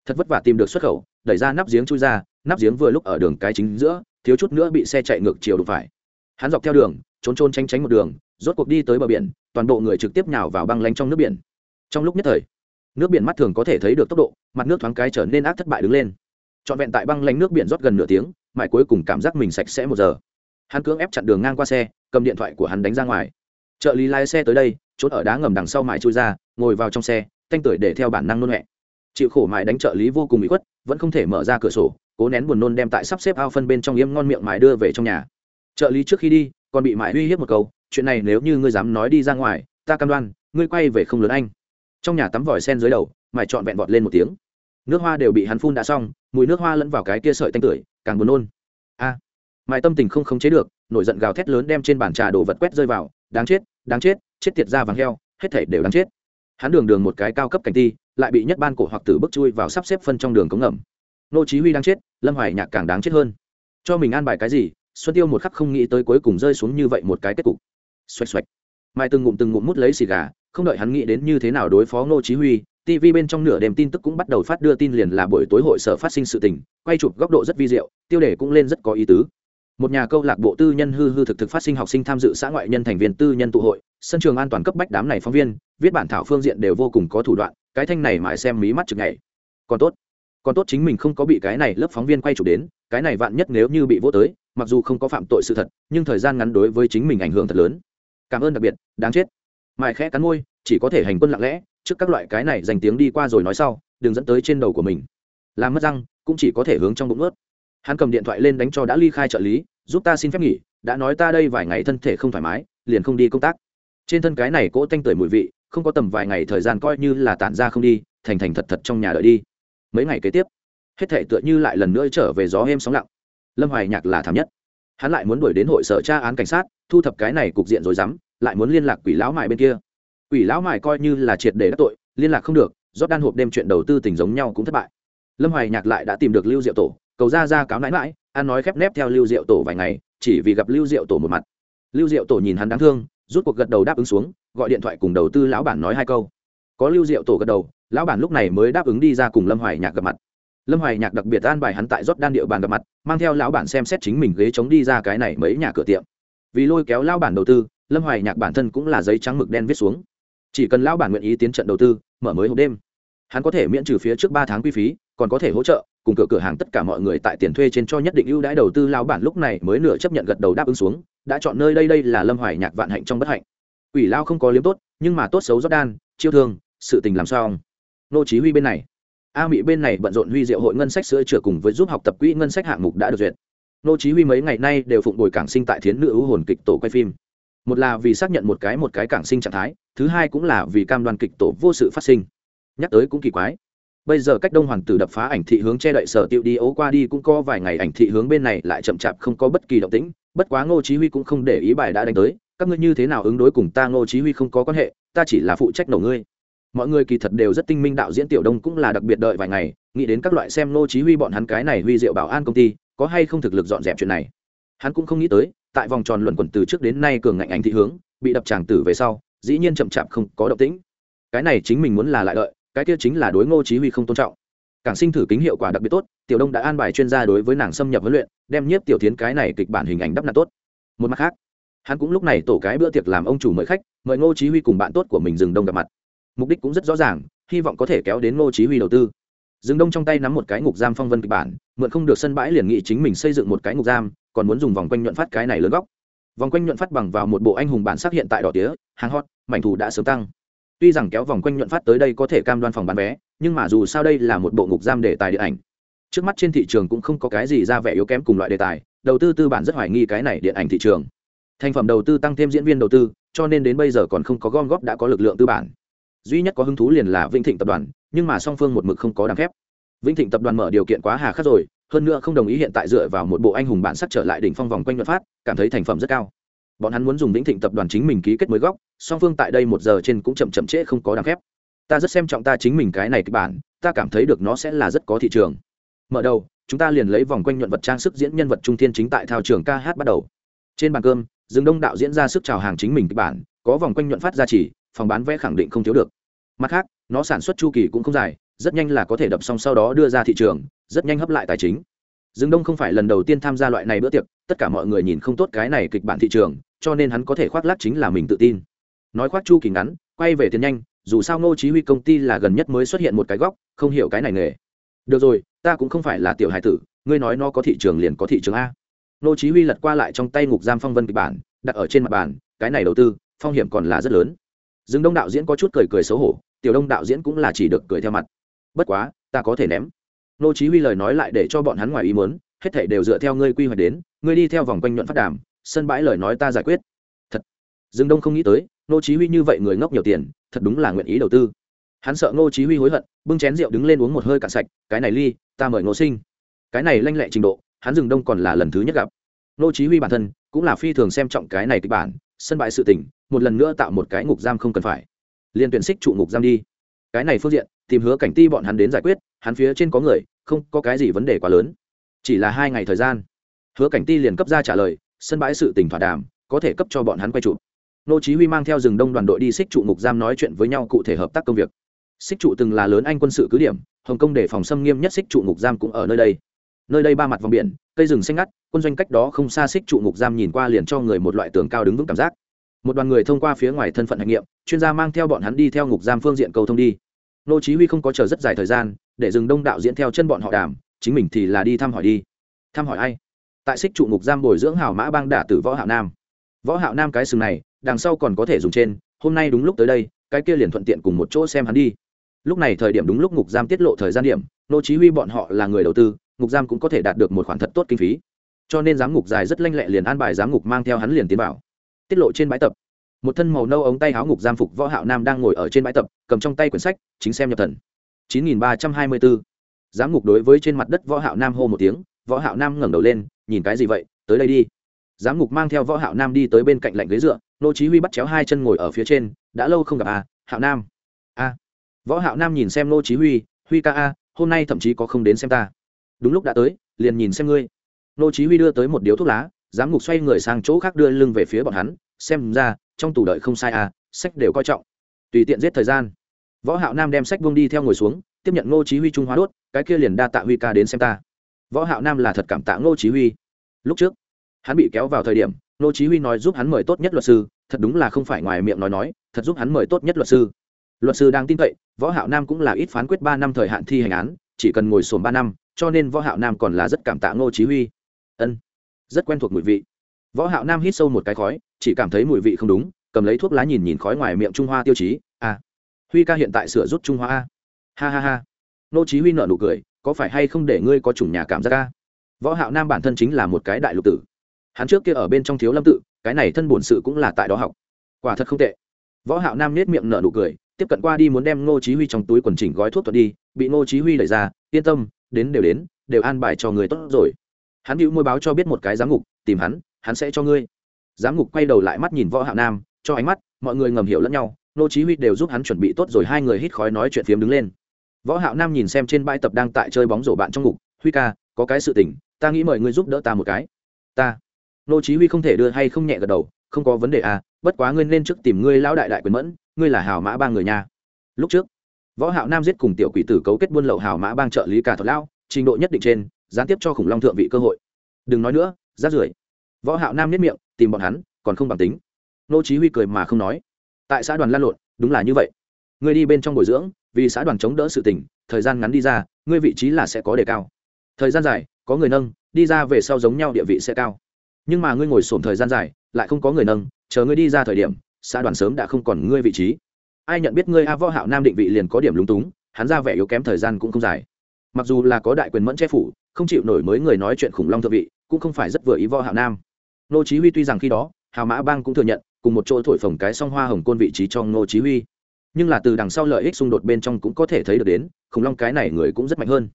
Speaker 1: Thật vất vả tìm được xuất khẩu, đẩy ra nắp giếng chui ra, nắp giếng vừa lúc ở đường cái chính giữa, thiếu chút nữa bị xe chạy ngược chiều đụng phải. Hắn dọc theo đường, trốn trôn tránh tránh một đường, rốt cuộc đi tới bờ biển, toàn bộ người trực tiếp nhào vào băng lanh trong nước biển. Trong lúc nhất thời nước biển mắt thường có thể thấy được tốc độ, mặt nước thoáng cái trở nên ác thất bại đứng lên. Trọn vẹn tại băng lánh nước biển rót gần nửa tiếng, mãi cuối cùng cảm giác mình sạch sẽ một giờ. Hắn cưỡng ép chặn đường ngang qua xe, cầm điện thoại của hắn đánh ra ngoài. Trợ lý lái xe tới đây trốn ở đá ngầm đằng sau mãi chui ra, ngồi vào trong xe thanh tuổi để theo bản năng nôn mẹ chịu khổ mãi đánh trợ lý vô cùng bị khuất, vẫn không thể mở ra cửa sổ, cố nén buồn nôn đem tại sắp xếp ao phân bên trong yếm ngon miệng mãi đưa về trong nhà. Trợ lý trước khi đi, còn bị mãi uy hiếp một câu, chuyện này nếu như ngươi dám nói đi ra ngoài, ta cam đoan, ngươi quay về không lớn anh trong nhà tắm vòi sen dưới đầu mài trọn vẹn vọt lên một tiếng. Nước hoa đều bị hắn phun đã xong mùi nước hoa lẫn vào cái kia sợi tanh tưởi càng buồn nôn. A à, tâm tình không khống chế được nổi giận gào thét lớn đem trên bàn trà đồ vật quét rơi vào đáng chết đáng chết chết tiệt ra vàng heo hết thảy đều đáng chết. Hắn đường đường một cái cao cấp cảnh ti lại bị nhất ban cổ hoặc tử bức chui vào sắp xếp phân trong đường cống ngầm. Nô chí huy đang chết lâm hoài nhạc càng đáng chết hơn. Cho mình an bài cái gì xuân tiêu một khắc không nghĩ tới cuối cùng rơi xuống như vậy một cái kết cục. Xoạch xoạch. Mai từng ngụm từng ngụm mút lấy xì gà không đợi hắn nghĩ đến như thế nào đối phó nô chí huy tv bên trong nửa đêm tin tức cũng bắt đầu phát đưa tin liền là buổi tối hội sở phát sinh sự tình, quay chụp góc độ rất vi diệu, tiêu đề cũng lên rất có ý tứ. Một nhà câu lạc bộ tư nhân hư hư thực thực phát sinh học sinh tham dự xã ngoại nhân thành viên tư nhân tụ hội, sân trường an toàn cấp bách đám này phóng viên, viết bản thảo phương diện đều vô cùng có thủ đoạn, cái thanh này mãi xem mí mắt chừng ngày còn tốt còn tốt chính mình không có bị cái này lớp phóng viên quay chụp đến, cái này vạn nhất nếu như bị vô tới, mặc dù không có phạm tội sự thật, nhưng thời gian ngắn đối với chính mình ảnh hưởng thật lớn. Cảm ơn đặc biệt, đáng chết mài khẽ cắn môi, chỉ có thể hành quân lặng lẽ, trước các loại cái này dành tiếng đi qua rồi nói sau, đừng dẫn tới trên đầu của mình. Làm mất răng, cũng chỉ có thể hướng trong bụng ướt hắn cầm điện thoại lên đánh cho đã ly khai trợ lý, giúp ta xin phép nghỉ, đã nói ta đây vài ngày thân thể không thoải mái, liền không đi công tác. Trên thân cái này cỗ tanh tưởi mùi vị, không có tầm vài ngày thời gian coi như là tản ra không đi, thành thành thật thật trong nhà đợi đi. Mấy ngày kế tiếp, hết thể tựa như lại lần nữa trở về gió êm sóng lặng. Lâm hoài nhạc là thảm nhất. Hắn lại muốn đuổi đến hội sở tra án cảnh sát, thu thập cái này cục diện rồi dám lại muốn liên lạc quỷ lão mại bên kia. Quỷ lão mại coi như là triệt để đắc tội, liên lạc không được, rót đan hộp đêm chuyện đầu tư tình giống nhau cũng thất bại. Lâm hoài nhạc lại đã tìm được lưu diệu tổ, cầu ra ra cáo nãi mãi an nói khép nép theo lưu diệu tổ vài ngày, chỉ vì gặp lưu diệu tổ một mặt. Lưu diệu tổ nhìn hắn đáng thương, rút cuộc gật đầu đáp ứng xuống, gọi điện thoại cùng đầu tư lão bản nói hai câu. Có lưu diệu tổ gật đầu, lão bản lúc này mới đáp ứng đi ra cùng lâm hoài nhạc gặp mặt. Lâm hoài nhạc đặc biệt an bài hắn tại rót đan địa bàn gặp mặt, mang theo lão bản xem xét chính mình ghế chống đi ra cái này mấy nhà cửa tiệm. Vì lôi kéo lão bản đầu tư lâm hoài nhạc bản thân cũng là giấy trắng mực đen viết xuống. Chỉ cần lão bản nguyện ý tiến trận đầu tư, mở mới hộp đêm. Hắn có thể miễn trừ phía trước ba tháng quy phí, còn có thể hỗ trợ, cùng cửa cửa hàng tất cả mọi người tại tiền thuê trên cho nhất định ưu đãi đầu tư. Lão bản lúc này mới nửa chấp nhận gật đầu đáp ứng xuống, đã chọn nơi đây đây là lâm hoài nhạc vạn hạnh trong bất hạnh. Ủy lao không có liếm tốt, nhưng mà tốt xấu rót đan, chiêu thương, sự tình làm sao nô chí huy bên này. A mỹ bên này bận rộn huy diệu hội ngân sách sữa chữa cùng với giúp học tập quỹ ngân sách hạng mục đã được duyệt. Nô chí huy mấy ngày nay đều phụng bồi cảng sinh tại thiến nữ ưu hồn kịch tổ quay phim một là vì xác nhận một cái một cái cảng sinh trạng thái, thứ hai cũng là vì cam đoan kịch tổ vô sự phát sinh. Nhắc tới cũng kỳ quái. Bây giờ cách đông hoàng tử đập phá ảnh thị hướng che đậy sở tiệu đi, ố qua đi cũng có vài ngày ảnh thị hướng bên này lại chậm chạp không có bất kỳ động tĩnh, bất quá ngô chí huy cũng không để ý bài đã đánh tới. Các ngươi như thế nào ứng đối cùng ta ngô chí huy không có quan hệ, ta chỉ là phụ trách nổ ngươi. Mọi người kỳ thật đều rất tinh minh đạo diễn tiểu đông cũng là đặc biệt đợi vài ngày, nghĩ đến các loại xem ngô chí huy bọn hắn cái này huy diệu bảo an công ty, có hay không thực lực dọn dẹp chuyện này. Hắn cũng không nghĩ tới tại vòng tròn luận quẩn từ trước đến nay cường ngạnh ảnh thị hướng, bị đập tràng tử về sau, dĩ nhiên chậm chạp không có động tĩnh. Cái này chính mình muốn là lại đợi cái kia chính là đối ngô chí huy không tôn trọng. Cảng sinh thử kính hiệu quả đặc biệt tốt, tiểu đông đã an bài chuyên gia đối với nàng xâm nhập huấn luyện, đem nhiếp tiểu thiến cái này kịch bản hình ảnh đắp nặn tốt. Một mặt khác, hắn cũng lúc này tổ cái bữa tiệc làm ông chủ mời khách, mời ngô chí huy cùng bạn tốt của mình dừng đông gặp mặt. Mục đích cũng rất rõ ràng, hy vọng có thể kéo đến ngô chí huy đầu tư. Dương đông trong tay nắm một cái ngục giam phong vân kịch bản, mượn không được sân bãi liền nghị chính mình xây dựng một cái ngục giam, còn muốn dùng vòng quanh nhuận phát cái này lớn góc. Vòng quanh nhuận phát bằng vào một bộ anh hùng bản sắc hiện tại đỏ tía, hàng hot, mảnh thủ đã sớm tăng. Tuy rằng kéo vòng quanh nhuận phát tới đây có thể cam đoan phòng bán vé, nhưng mà dù sao đây là một bộ ngục giam đề tài điện ảnh. Trước mắt trên thị trường cũng không có cái gì ra vẻ yếu kém cùng loại đề tài, đầu tư tư bản rất hoài nghi cái này điện ảnh thị trường. Thành phẩm đầu tư tăng thêm diễn viên đầu tư, cho nên đến bây giờ còn không có gom góp đã có lực lượng tư bản. Duy nhất có hứng thú liền là Vinh thịnh tập đoàn nhưng mà song phương một mực không có đàm phép vĩnh thịnh tập đoàn mở điều kiện quá hà khắc rồi, hơn nữa không đồng ý hiện tại dựa vào một bộ anh hùng bản sắc trở lại đỉnh phong vòng quanh nhuận phát cảm thấy thành phẩm rất cao. Bọn hắn muốn dùng vĩnh thịnh tập đoàn chính mình ký kết mới góc song phương tại đây một giờ trên cũng chậm chậm trễ không có đàm phép ta rất xem trọng ta chính mình cái này kịch bản, ta cảm thấy được nó sẽ là rất có thị trường. Mở đầu, chúng ta liền lấy vòng quanh nhuận vật trang sức diễn nhân vật trung thiên chính tại thao trường ca hát bắt đầu. Trên bàn cơm, dương đông đạo diễn ra sức chào hàng chính mình kịch bản, có vòng quanh nhuận phát ra chỉ, phòng bán vé khẳng định không thiếu được mặt khác, nó sản xuất chu kỳ cũng không dài, rất nhanh là có thể đập xong sau đó đưa ra thị trường, rất nhanh hấp lại tài chính. Dương đông không phải lần đầu tiên tham gia loại này bữa tiệc, tất cả mọi người nhìn không tốt cái này kịch bản thị trường, cho nên hắn có thể khoác lác chính là mình tự tin. Nói khoác chu kỳ ngắn, quay về tiền nhanh, dù sao ngô chí huy công ty là gần nhất mới xuất hiện một cái góc, không hiểu cái này nghề. Được rồi, ta cũng không phải là tiểu hải tử, ngươi nói nó có thị trường liền có thị trường a. Ngô chí huy lật qua lại trong tay ngục giam phong vân kịch bản, đặt ở trên mặt bàn, cái này đầu tư, phong hiểm còn là rất lớn. Dương đông đạo diễn có chút cười cười xấu hổ tiểu đông đạo diễn cũng là chỉ được cười theo mặt. Bất quá, ta có thể ném. Ngô chí huy lời nói lại để cho bọn hắn ngoài ý muốn, hết thảy đều dựa theo ngươi quy hoạch đến, ngươi đi theo vòng quanh nhuận phát đàm, sân bãi lời nói ta giải quyết. Thật. Dương đông không nghĩ tới ngô chí huy như vậy người ngốc nhiều tiền, thật đúng là nguyện ý đầu tư. Hắn sợ ngô chí huy hối hận, bưng chén rượu đứng lên uống một hơi cạn sạch, cái này ly, ta mời nô sinh. Cái này lanh lẹ trình độ, hắn Dương đông còn là lần thứ nhất gặp. Ngô chí huy bản thân cũng là phi thường xem trọng cái này kịch bản, sân bãi sự tình, một lần nữa tạo một cái ngục giam không cần phải liên tuyển xích trụ ngục giam đi. Cái này phương diện, tìm hứa cảnh ti bọn hắn đến giải quyết, hắn phía trên có người, không, có cái gì vấn đề quá lớn. Chỉ là hai ngày thời gian. Hứa cảnh ti liền cấp ra trả lời, sân bãi sự tình thỏa đàm, có thể cấp cho bọn hắn quay trụ. Nô chí huy mang theo rừng đông đoàn đội đi xích trụ ngục giam nói chuyện với nhau cụ thể hợp tác công việc. Xích trụ từng là lớn anh quân sự cứ điểm, hồng kông để phòng xâm nghiêm nhất xích trụ ngục giam cũng ở nơi đây. Nơi đây ba mặt vòng biển, cây rừng xanh ngắt, quân doanh cách đó không xa xích trụ ngục giam nhìn qua liền cho người một loại tường cao đứng vững cảm giác một đoàn người thông qua phía ngoài thân phận hành nghiệm, chuyên gia mang theo bọn hắn đi theo ngục giam phương diện cầu thông đi. Nô chí huy không có chờ rất dài thời gian, để dừng đông đạo diễn theo chân bọn họ đàm, chính mình thì là đi thăm hỏi đi. Thăm hỏi ai? Tại xích trụ ngục giam bồi dưỡng hảo mã bang đả tử võ hạo nam. Võ hạo nam cái sừng này, đằng sau còn có thể dùng trên, hôm nay đúng lúc tới đây, cái kia liền thuận tiện cùng một chỗ xem hắn đi. Lúc này thời điểm đúng lúc ngục giam tiết lộ thời gian điểm, nô chí huy bọn họ là người đầu tư, ngục giam cũng có thể đạt được một khoản thật tốt kinh phí. Cho nên giám ngục dài rất lanh lẹ liền an bài giám ngục mang theo hắn liền tiến vào tiết lộ trên bãi tập. Một thân màu nâu ống tay áo ngục giam phục võ hạo nam đang ngồi ở trên bãi tập, cầm trong tay quyển sách, chính xem nhập thần. 9324 giám ngục đối với trên mặt đất võ hạo nam hô một tiếng, võ hạo nam ngẩng đầu lên, nhìn cái gì vậy? Tới đây đi. Giám ngục mang theo võ hạo nam đi tới bên cạnh lạnh ghế dựa, nô chí huy bắt chéo hai chân ngồi ở phía trên, đã lâu không gặp à hạo nam. A. Võ hạo nam nhìn xem nô chí huy huy ca a, hôm nay thậm chí có không đến xem ta. Đúng lúc đã tới, liền nhìn xem ngươi. Nô chí huy đưa tới một điếu thuốc lá giám ngục xoay người sang chỗ khác đưa lưng về phía bọn hắn, xem ra, trong tủ đợi không sai à sách đều coi trọng. Tùy tiện giết thời gian. Võ hạo nam đem sách buông đi theo ngồi xuống, tiếp nhận Ngô chí huy trung hóa đốt, cái kia liền đa tạ huy ca đến xem ta. Võ hạo nam là thật cảm tạ Ngô chí huy. Lúc trước, hắn bị kéo vào thời điểm, Ngô chí huy nói giúp hắn mời tốt nhất luật sư, thật đúng là không phải ngoài miệng nói nói, thật giúp hắn mời tốt nhất luật sư. Luật sư đang tin cậy, võ hạo nam cũng là ít phán quyết ba năm thời hạn thi hành án, chỉ cần ngồi sồn ba năm, cho nên võ hạo nam còn là rất cảm tạ ngô chí huy. Ân rất quen thuộc mùi vị. Võ hạo nam hít sâu một cái khói, chỉ cảm thấy mùi vị không đúng, cầm lấy thuốc lá nhìn nhìn khói ngoài miệng trung hoa tiêu chí a huy ca hiện tại sửa rút trung hoa a. Ha ha ha. Nô chí huy nở nụ cười, có phải hay không để ngươi có chủng nhà cảm giác a? Võ hạo nam bản thân chính là một cái đại lục tử. Hắn trước kia ở bên trong thiếu lâm tự, cái này thân buồn sự cũng là tại đó học. Quả thật không tệ. Võ hạo nam nét miệng nở nụ cười, tiếp cận qua đi muốn đem ngô chí huy trong túi quần chỉnh gói thuốc thuật đi, bị ngô chí huy đẩy ra, yên tâm, đến đều đến, đều an bài cho người tốt rồi hắn hữu môi báo cho biết một cái giám ngục, tìm hắn hắn sẽ cho ngươi. Giám ngục quay đầu lại mắt nhìn võ hạo nam, cho ánh mắt, mọi người ngầm hiểu lẫn nhau, nô chí huy đều giúp hắn chuẩn bị tốt rồi hai người hít khói nói chuyện phiếm đứng lên. Võ hạo nam nhìn xem trên bãi tập đang tại chơi bóng rổ bạn trong ngục, huy ca, có cái sự tình, ta nghĩ mời ngươi giúp đỡ ta một cái. Ta? Nô chí huy không thể đưa hay không nhẹ gật đầu, không có vấn đề à bất quá ngươi nên trước tìm ngươi lão đại đại quyền mẫn, ngươi là hào mã ba người nha lúc trước, võ hạo nam giết cùng tiểu quỷ tử cấu kết buôn lậu hào mã bang trợ lý cả thuật lão, trình độ nhất định trên gián tiếp cho khủng long thượng vị cơ hội. Đừng nói nữa rát rưởi. Võ hạo nam nhất miệng, tìm bọn hắn, còn không bằng tính. Nô chí huy cười mà không nói. Tại xã đoàn lan lộn, đúng là như vậy. Ngươi đi bên trong bồi dưỡng, vì xã đoàn chống đỡ sự tình, thời gian ngắn đi ra, ngươi vị trí là sẽ có đề cao. Thời gian dài, có người nâng, đi ra về sau giống nhau địa vị sẽ cao. Nhưng mà ngươi ngồi sổm thời gian dài, lại không có người nâng, chờ ngươi đi ra thời điểm, xã đoàn sớm đã không còn ngươi vị trí. Ai nhận biết ngươi a võ hạo nam định vị liền có điểm lúng túng, hắn ra vẻ yếu kém thời gian cũng không dài mặc dù là có đại quyền mẫn che phủ, không chịu nổi mới người nói chuyện khủng long thượng vị, cũng không phải rất vừa ý võ hạo nam. Nô chí huy tuy rằng khi đó, hào mã bang cũng thừa nhận, cùng một chỗ thổi phồng cái song hoa hồng côn vị trí cho nô chí huy. Nhưng là từ đằng sau lợi ích xung đột bên trong cũng có thể thấy được đến, khủng long cái này người cũng rất mạnh hơn.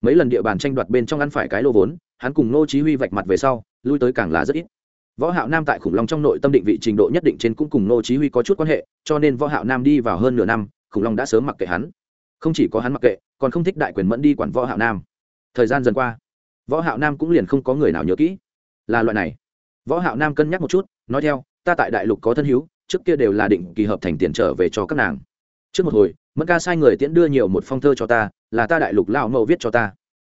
Speaker 1: Mấy lần địa bàn tranh đoạt bên trong ăn phải cái lô vốn, hắn cùng nô chí huy vạch mặt về sau, lui tới càng là rất ít. Võ hạo nam tại khủng long trong nội tâm định vị trình độ nhất định trên cũng cùng nô chí huy có chút quan hệ, cho nên võ hạo nam đi vào hơn nửa năm, khủng long đã sớm mặc kệ hắn không chỉ có hắn mặc kệ, còn không thích đại quyền mẫn đi quản võ hạo nam. Thời gian dần qua, võ hạo nam cũng liền không có người nào nhớ kỹ. Là loại này. Võ hạo nam cân nhắc một chút, nói theo, ta tại đại lục có thân hiếu trước kia đều là định kỳ hợp thành tiền trở về cho các nàng. Trước một hồi, mẫn ca sai người tiễn đưa nhiều một phong thơ cho ta, là ta đại lục lão mẫu viết cho ta.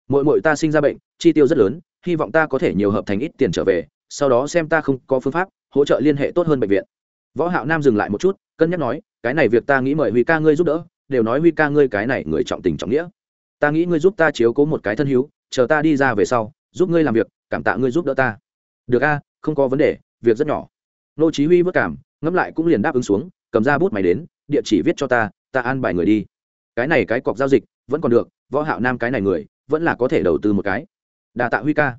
Speaker 1: Muội muội ta sinh ra bệnh, chi tiêu rất lớn, hy vọng ta có thể nhiều hợp thành ít tiền trở về, sau đó xem ta không có phương pháp, hỗ trợ liên hệ tốt hơn bệnh viện. Võ hạo nam dừng lại một chút, cân nhắc nói, cái này việc ta nghĩ mời huy ca ngươi giúp đỡ đều nói huy ca ngươi cái này người trọng tình trọng nghĩa. Ta nghĩ ngươi giúp ta chiếu cố một cái thân hữu, chờ ta đi ra về sau giúp ngươi làm việc cảm tạ ngươi giúp đỡ ta. Được a không có vấn đề việc rất nhỏ. Nô chí huy vất cảm ngẫm lại cũng liền đáp ứng xuống cầm ra bút máy đến địa chỉ viết cho ta ta an bài người đi. Cái này cái cọc giao dịch vẫn còn được võ hạo nam cái này người vẫn là có thể đầu tư một cái. Đa tạ huy ca.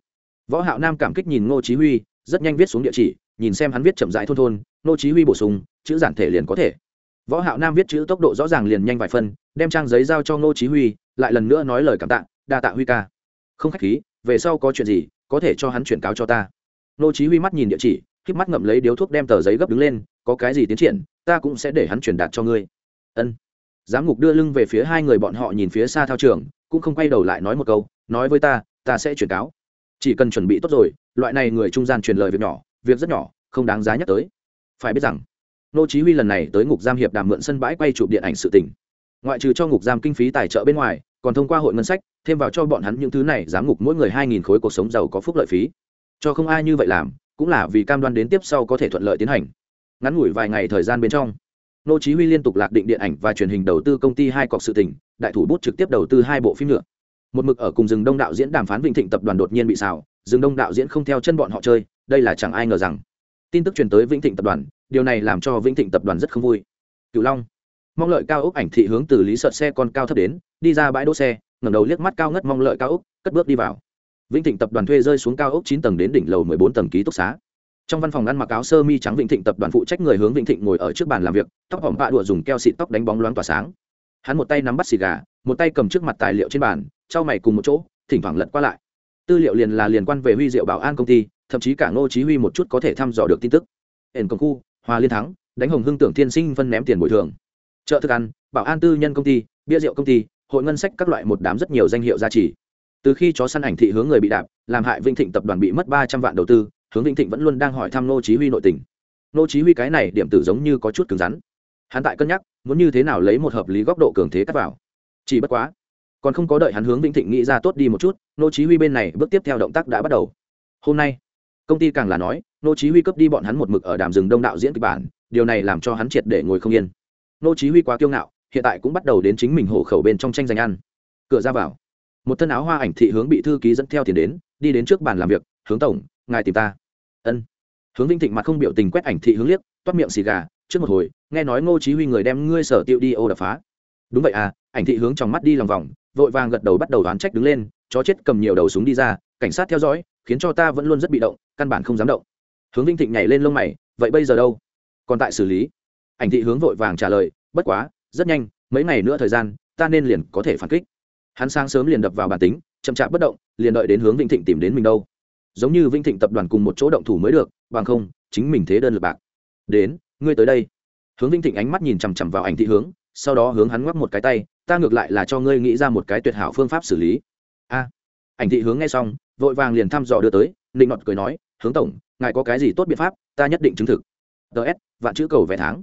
Speaker 1: Võ hạo nam cảm kích nhìn ngô chí huy rất nhanh viết xuống địa chỉ nhìn xem hắn viết chậm rãi thôn thôn ngô chí huy bổ sung chữ giản thể liền có thể võ hạo nam viết chữ tốc độ rõ ràng liền nhanh vài phân, đem trang giấy giao cho ngô chí huy, lại lần nữa nói lời cảm tạ, đa tạ huy ca. Không khách khí, về sau có chuyện gì, có thể cho hắn chuyển cáo cho ta. Ngô chí huy mắt nhìn địa chỉ, khép mắt ngậm lấy điếu thuốc đem tờ giấy gấp đứng lên, có cái gì tiến triển, ta cũng sẽ để hắn truyền đạt cho ngươi. Ân. Giám ngục đưa lưng về phía hai người bọn họ nhìn phía xa thao trường, cũng không quay đầu lại nói một câu, nói với ta ta sẽ chuyển cáo. Chỉ cần chuẩn bị tốt rồi, loại này người trung gian truyền lời việc nhỏ, việc rất nhỏ, không đáng giá nhắc tới. Phải biết rằng nô chí huy lần này tới ngục giam hiệp đàm mượn sân bãi quay chụp điện ảnh sự tình. Ngoại trừ cho ngục giam kinh phí tài trợ bên ngoài, còn thông qua hội ngân sách, thêm vào cho bọn hắn những thứ này, giám ngục mỗi người 2.000 khối cuộc sống giàu có phúc lợi phí. Cho không ai như vậy làm, cũng là vì cam đoan đến tiếp sau có thể thuận lợi tiến hành. Ngắn ngủi vài ngày thời gian bên trong, nô chí huy liên tục lạc định điện ảnh và truyền hình đầu tư công ty hai cọc sự tình, đại thủ bút trực tiếp đầu tư hai bộ phim nữa. Một mực ở cùng rừng đông đạo diễn đàm phán vĩnh thịnh tập đoàn đột nhiên bị xào, rừng đông đạo diễn không theo chân bọn họ chơi, đây là chẳng ai ngờ rằng. Tin tức truyền tới vĩnh thịnh tập đoàn điều này làm cho vĩnh thịnh tập đoàn rất không vui. Cửu long, mong lợi cao ốc ảnh thị hướng từ lý sợ xe con cao thấp đến, đi ra bãi đỗ xe, ngẩng đầu liếc mắt cao ngất mong lợi cao ốc, cất bước đi vào. Vĩnh thịnh tập đoàn thuê rơi xuống cao ốc chín tầng đến đỉnh lầu mười bốn tầng ký túc xá. Trong văn phòng ăn mặc áo sơ mi trắng vĩnh thịnh tập đoàn phụ trách người hướng vĩnh thịnh ngồi ở trước bàn làm việc, tóc hỏng bạ đùa dùng keo xịt tóc đánh bóng loáng tỏa sáng. Hắn một tay nắm bắt xì gà, một tay cầm trước mặt tài liệu trên bàn, trao mày cùng một chỗ, thỉnh thoảng lật qua lại. Tư liệu liền là liên quan về huy diệu bảo an công ty, thậm chí cả ngô chí huy một chút có thể thăm dò được tin tức. Ẩn công khu hòa liên thắng, đánh hồng hưng tưởng thiên sinh phân ném tiền bồi thường. Chợ thức ăn, bảo an tư nhân công ty, bia rượu công ty, hội ngân sách các loại một đám rất nhiều danh hiệu giá trị từ khi chó săn ảnh thị hướng người bị đạp, làm hại vinh thịnh tập đoàn bị mất ba trăm vạn đầu tư, hướng vinh thịnh vẫn luôn đang hỏi thăm nô chí huy nội tình. Nô chí huy cái này điểm tử giống như có chút cứng rắn. Hắn tại cân nhắc, muốn như thế nào lấy một hợp lý góc độ cường thế cắt vào. Chỉ bất quá, còn không có đợi hắn hướng vinh thịnh nghĩ ra tốt đi một chút, nô chí huy bên này bước tiếp theo động tác đã bắt đầu. Hôm nay, công ty càng là nói nô chí huy cấp đi bọn hắn một mực ở đàm rừng đông đạo diễn kịch bản, điều này làm cho hắn triệt để ngồi không yên. Nô chí huy quá kiêu ngạo, hiện tại cũng bắt đầu đến chính mình hổ khẩu bên trong tranh giành ăn. Cửa ra vào, một thân áo hoa ảnh thị hướng bị thư ký dẫn theo tiền đến, đi đến trước bàn làm việc, hướng tổng, ngài tìm ta. Ân. Hướng vinh thịnh mặt không biểu tình quét ảnh thị hướng liếc, toát miệng xì gà, trước một hồi, nghe nói ngô chí huy người đem ngươi sở tiêu đi ô đập phá. Đúng vậy à. Ảnh thị hướng trong mắt đi lòng vòng, vội vàng gật đầu bắt đầu đoán trách đứng lên, chó chết cầm nhiều đầu súng đi ra, cảnh sát theo dõi, khiến cho ta vẫn luôn rất bị động, căn bản không dám động hướng vinh thịnh nhảy lên lông mày, vậy bây giờ đâu? Còn tại xử lý? Ảnh thị hướng vội vàng trả lời, bất quá, rất nhanh, mấy ngày nữa thời gian, ta nên liền có thể phản kích. Hắn sáng sớm liền đập vào bản tính, chậm chạp bất động, liền đợi đến hướng Vinh thịnh tìm đến mình đâu. Giống như Vinh thịnh tập đoàn cùng một chỗ động thủ mới được, bằng không, chính mình thế đơn lập bạc. Đến, ngươi tới đây. Hướng Vinh thịnh ánh mắt nhìn chằm chằm vào ảnh thị hướng, sau đó hướng hắn ngoắc một cái tay, ta ngược lại là cho ngươi nghĩ ra một cái tuyệt hảo phương pháp xử lý. A. Ảnh thị hướng nghe xong, vội vàng liền thăm dò đưa tới, nịnh nọt cười nói hướng tổng, ngài có cái gì tốt biện pháp, ta nhất định chứng thực. Ts vạn chữ cầu vẽ tháng.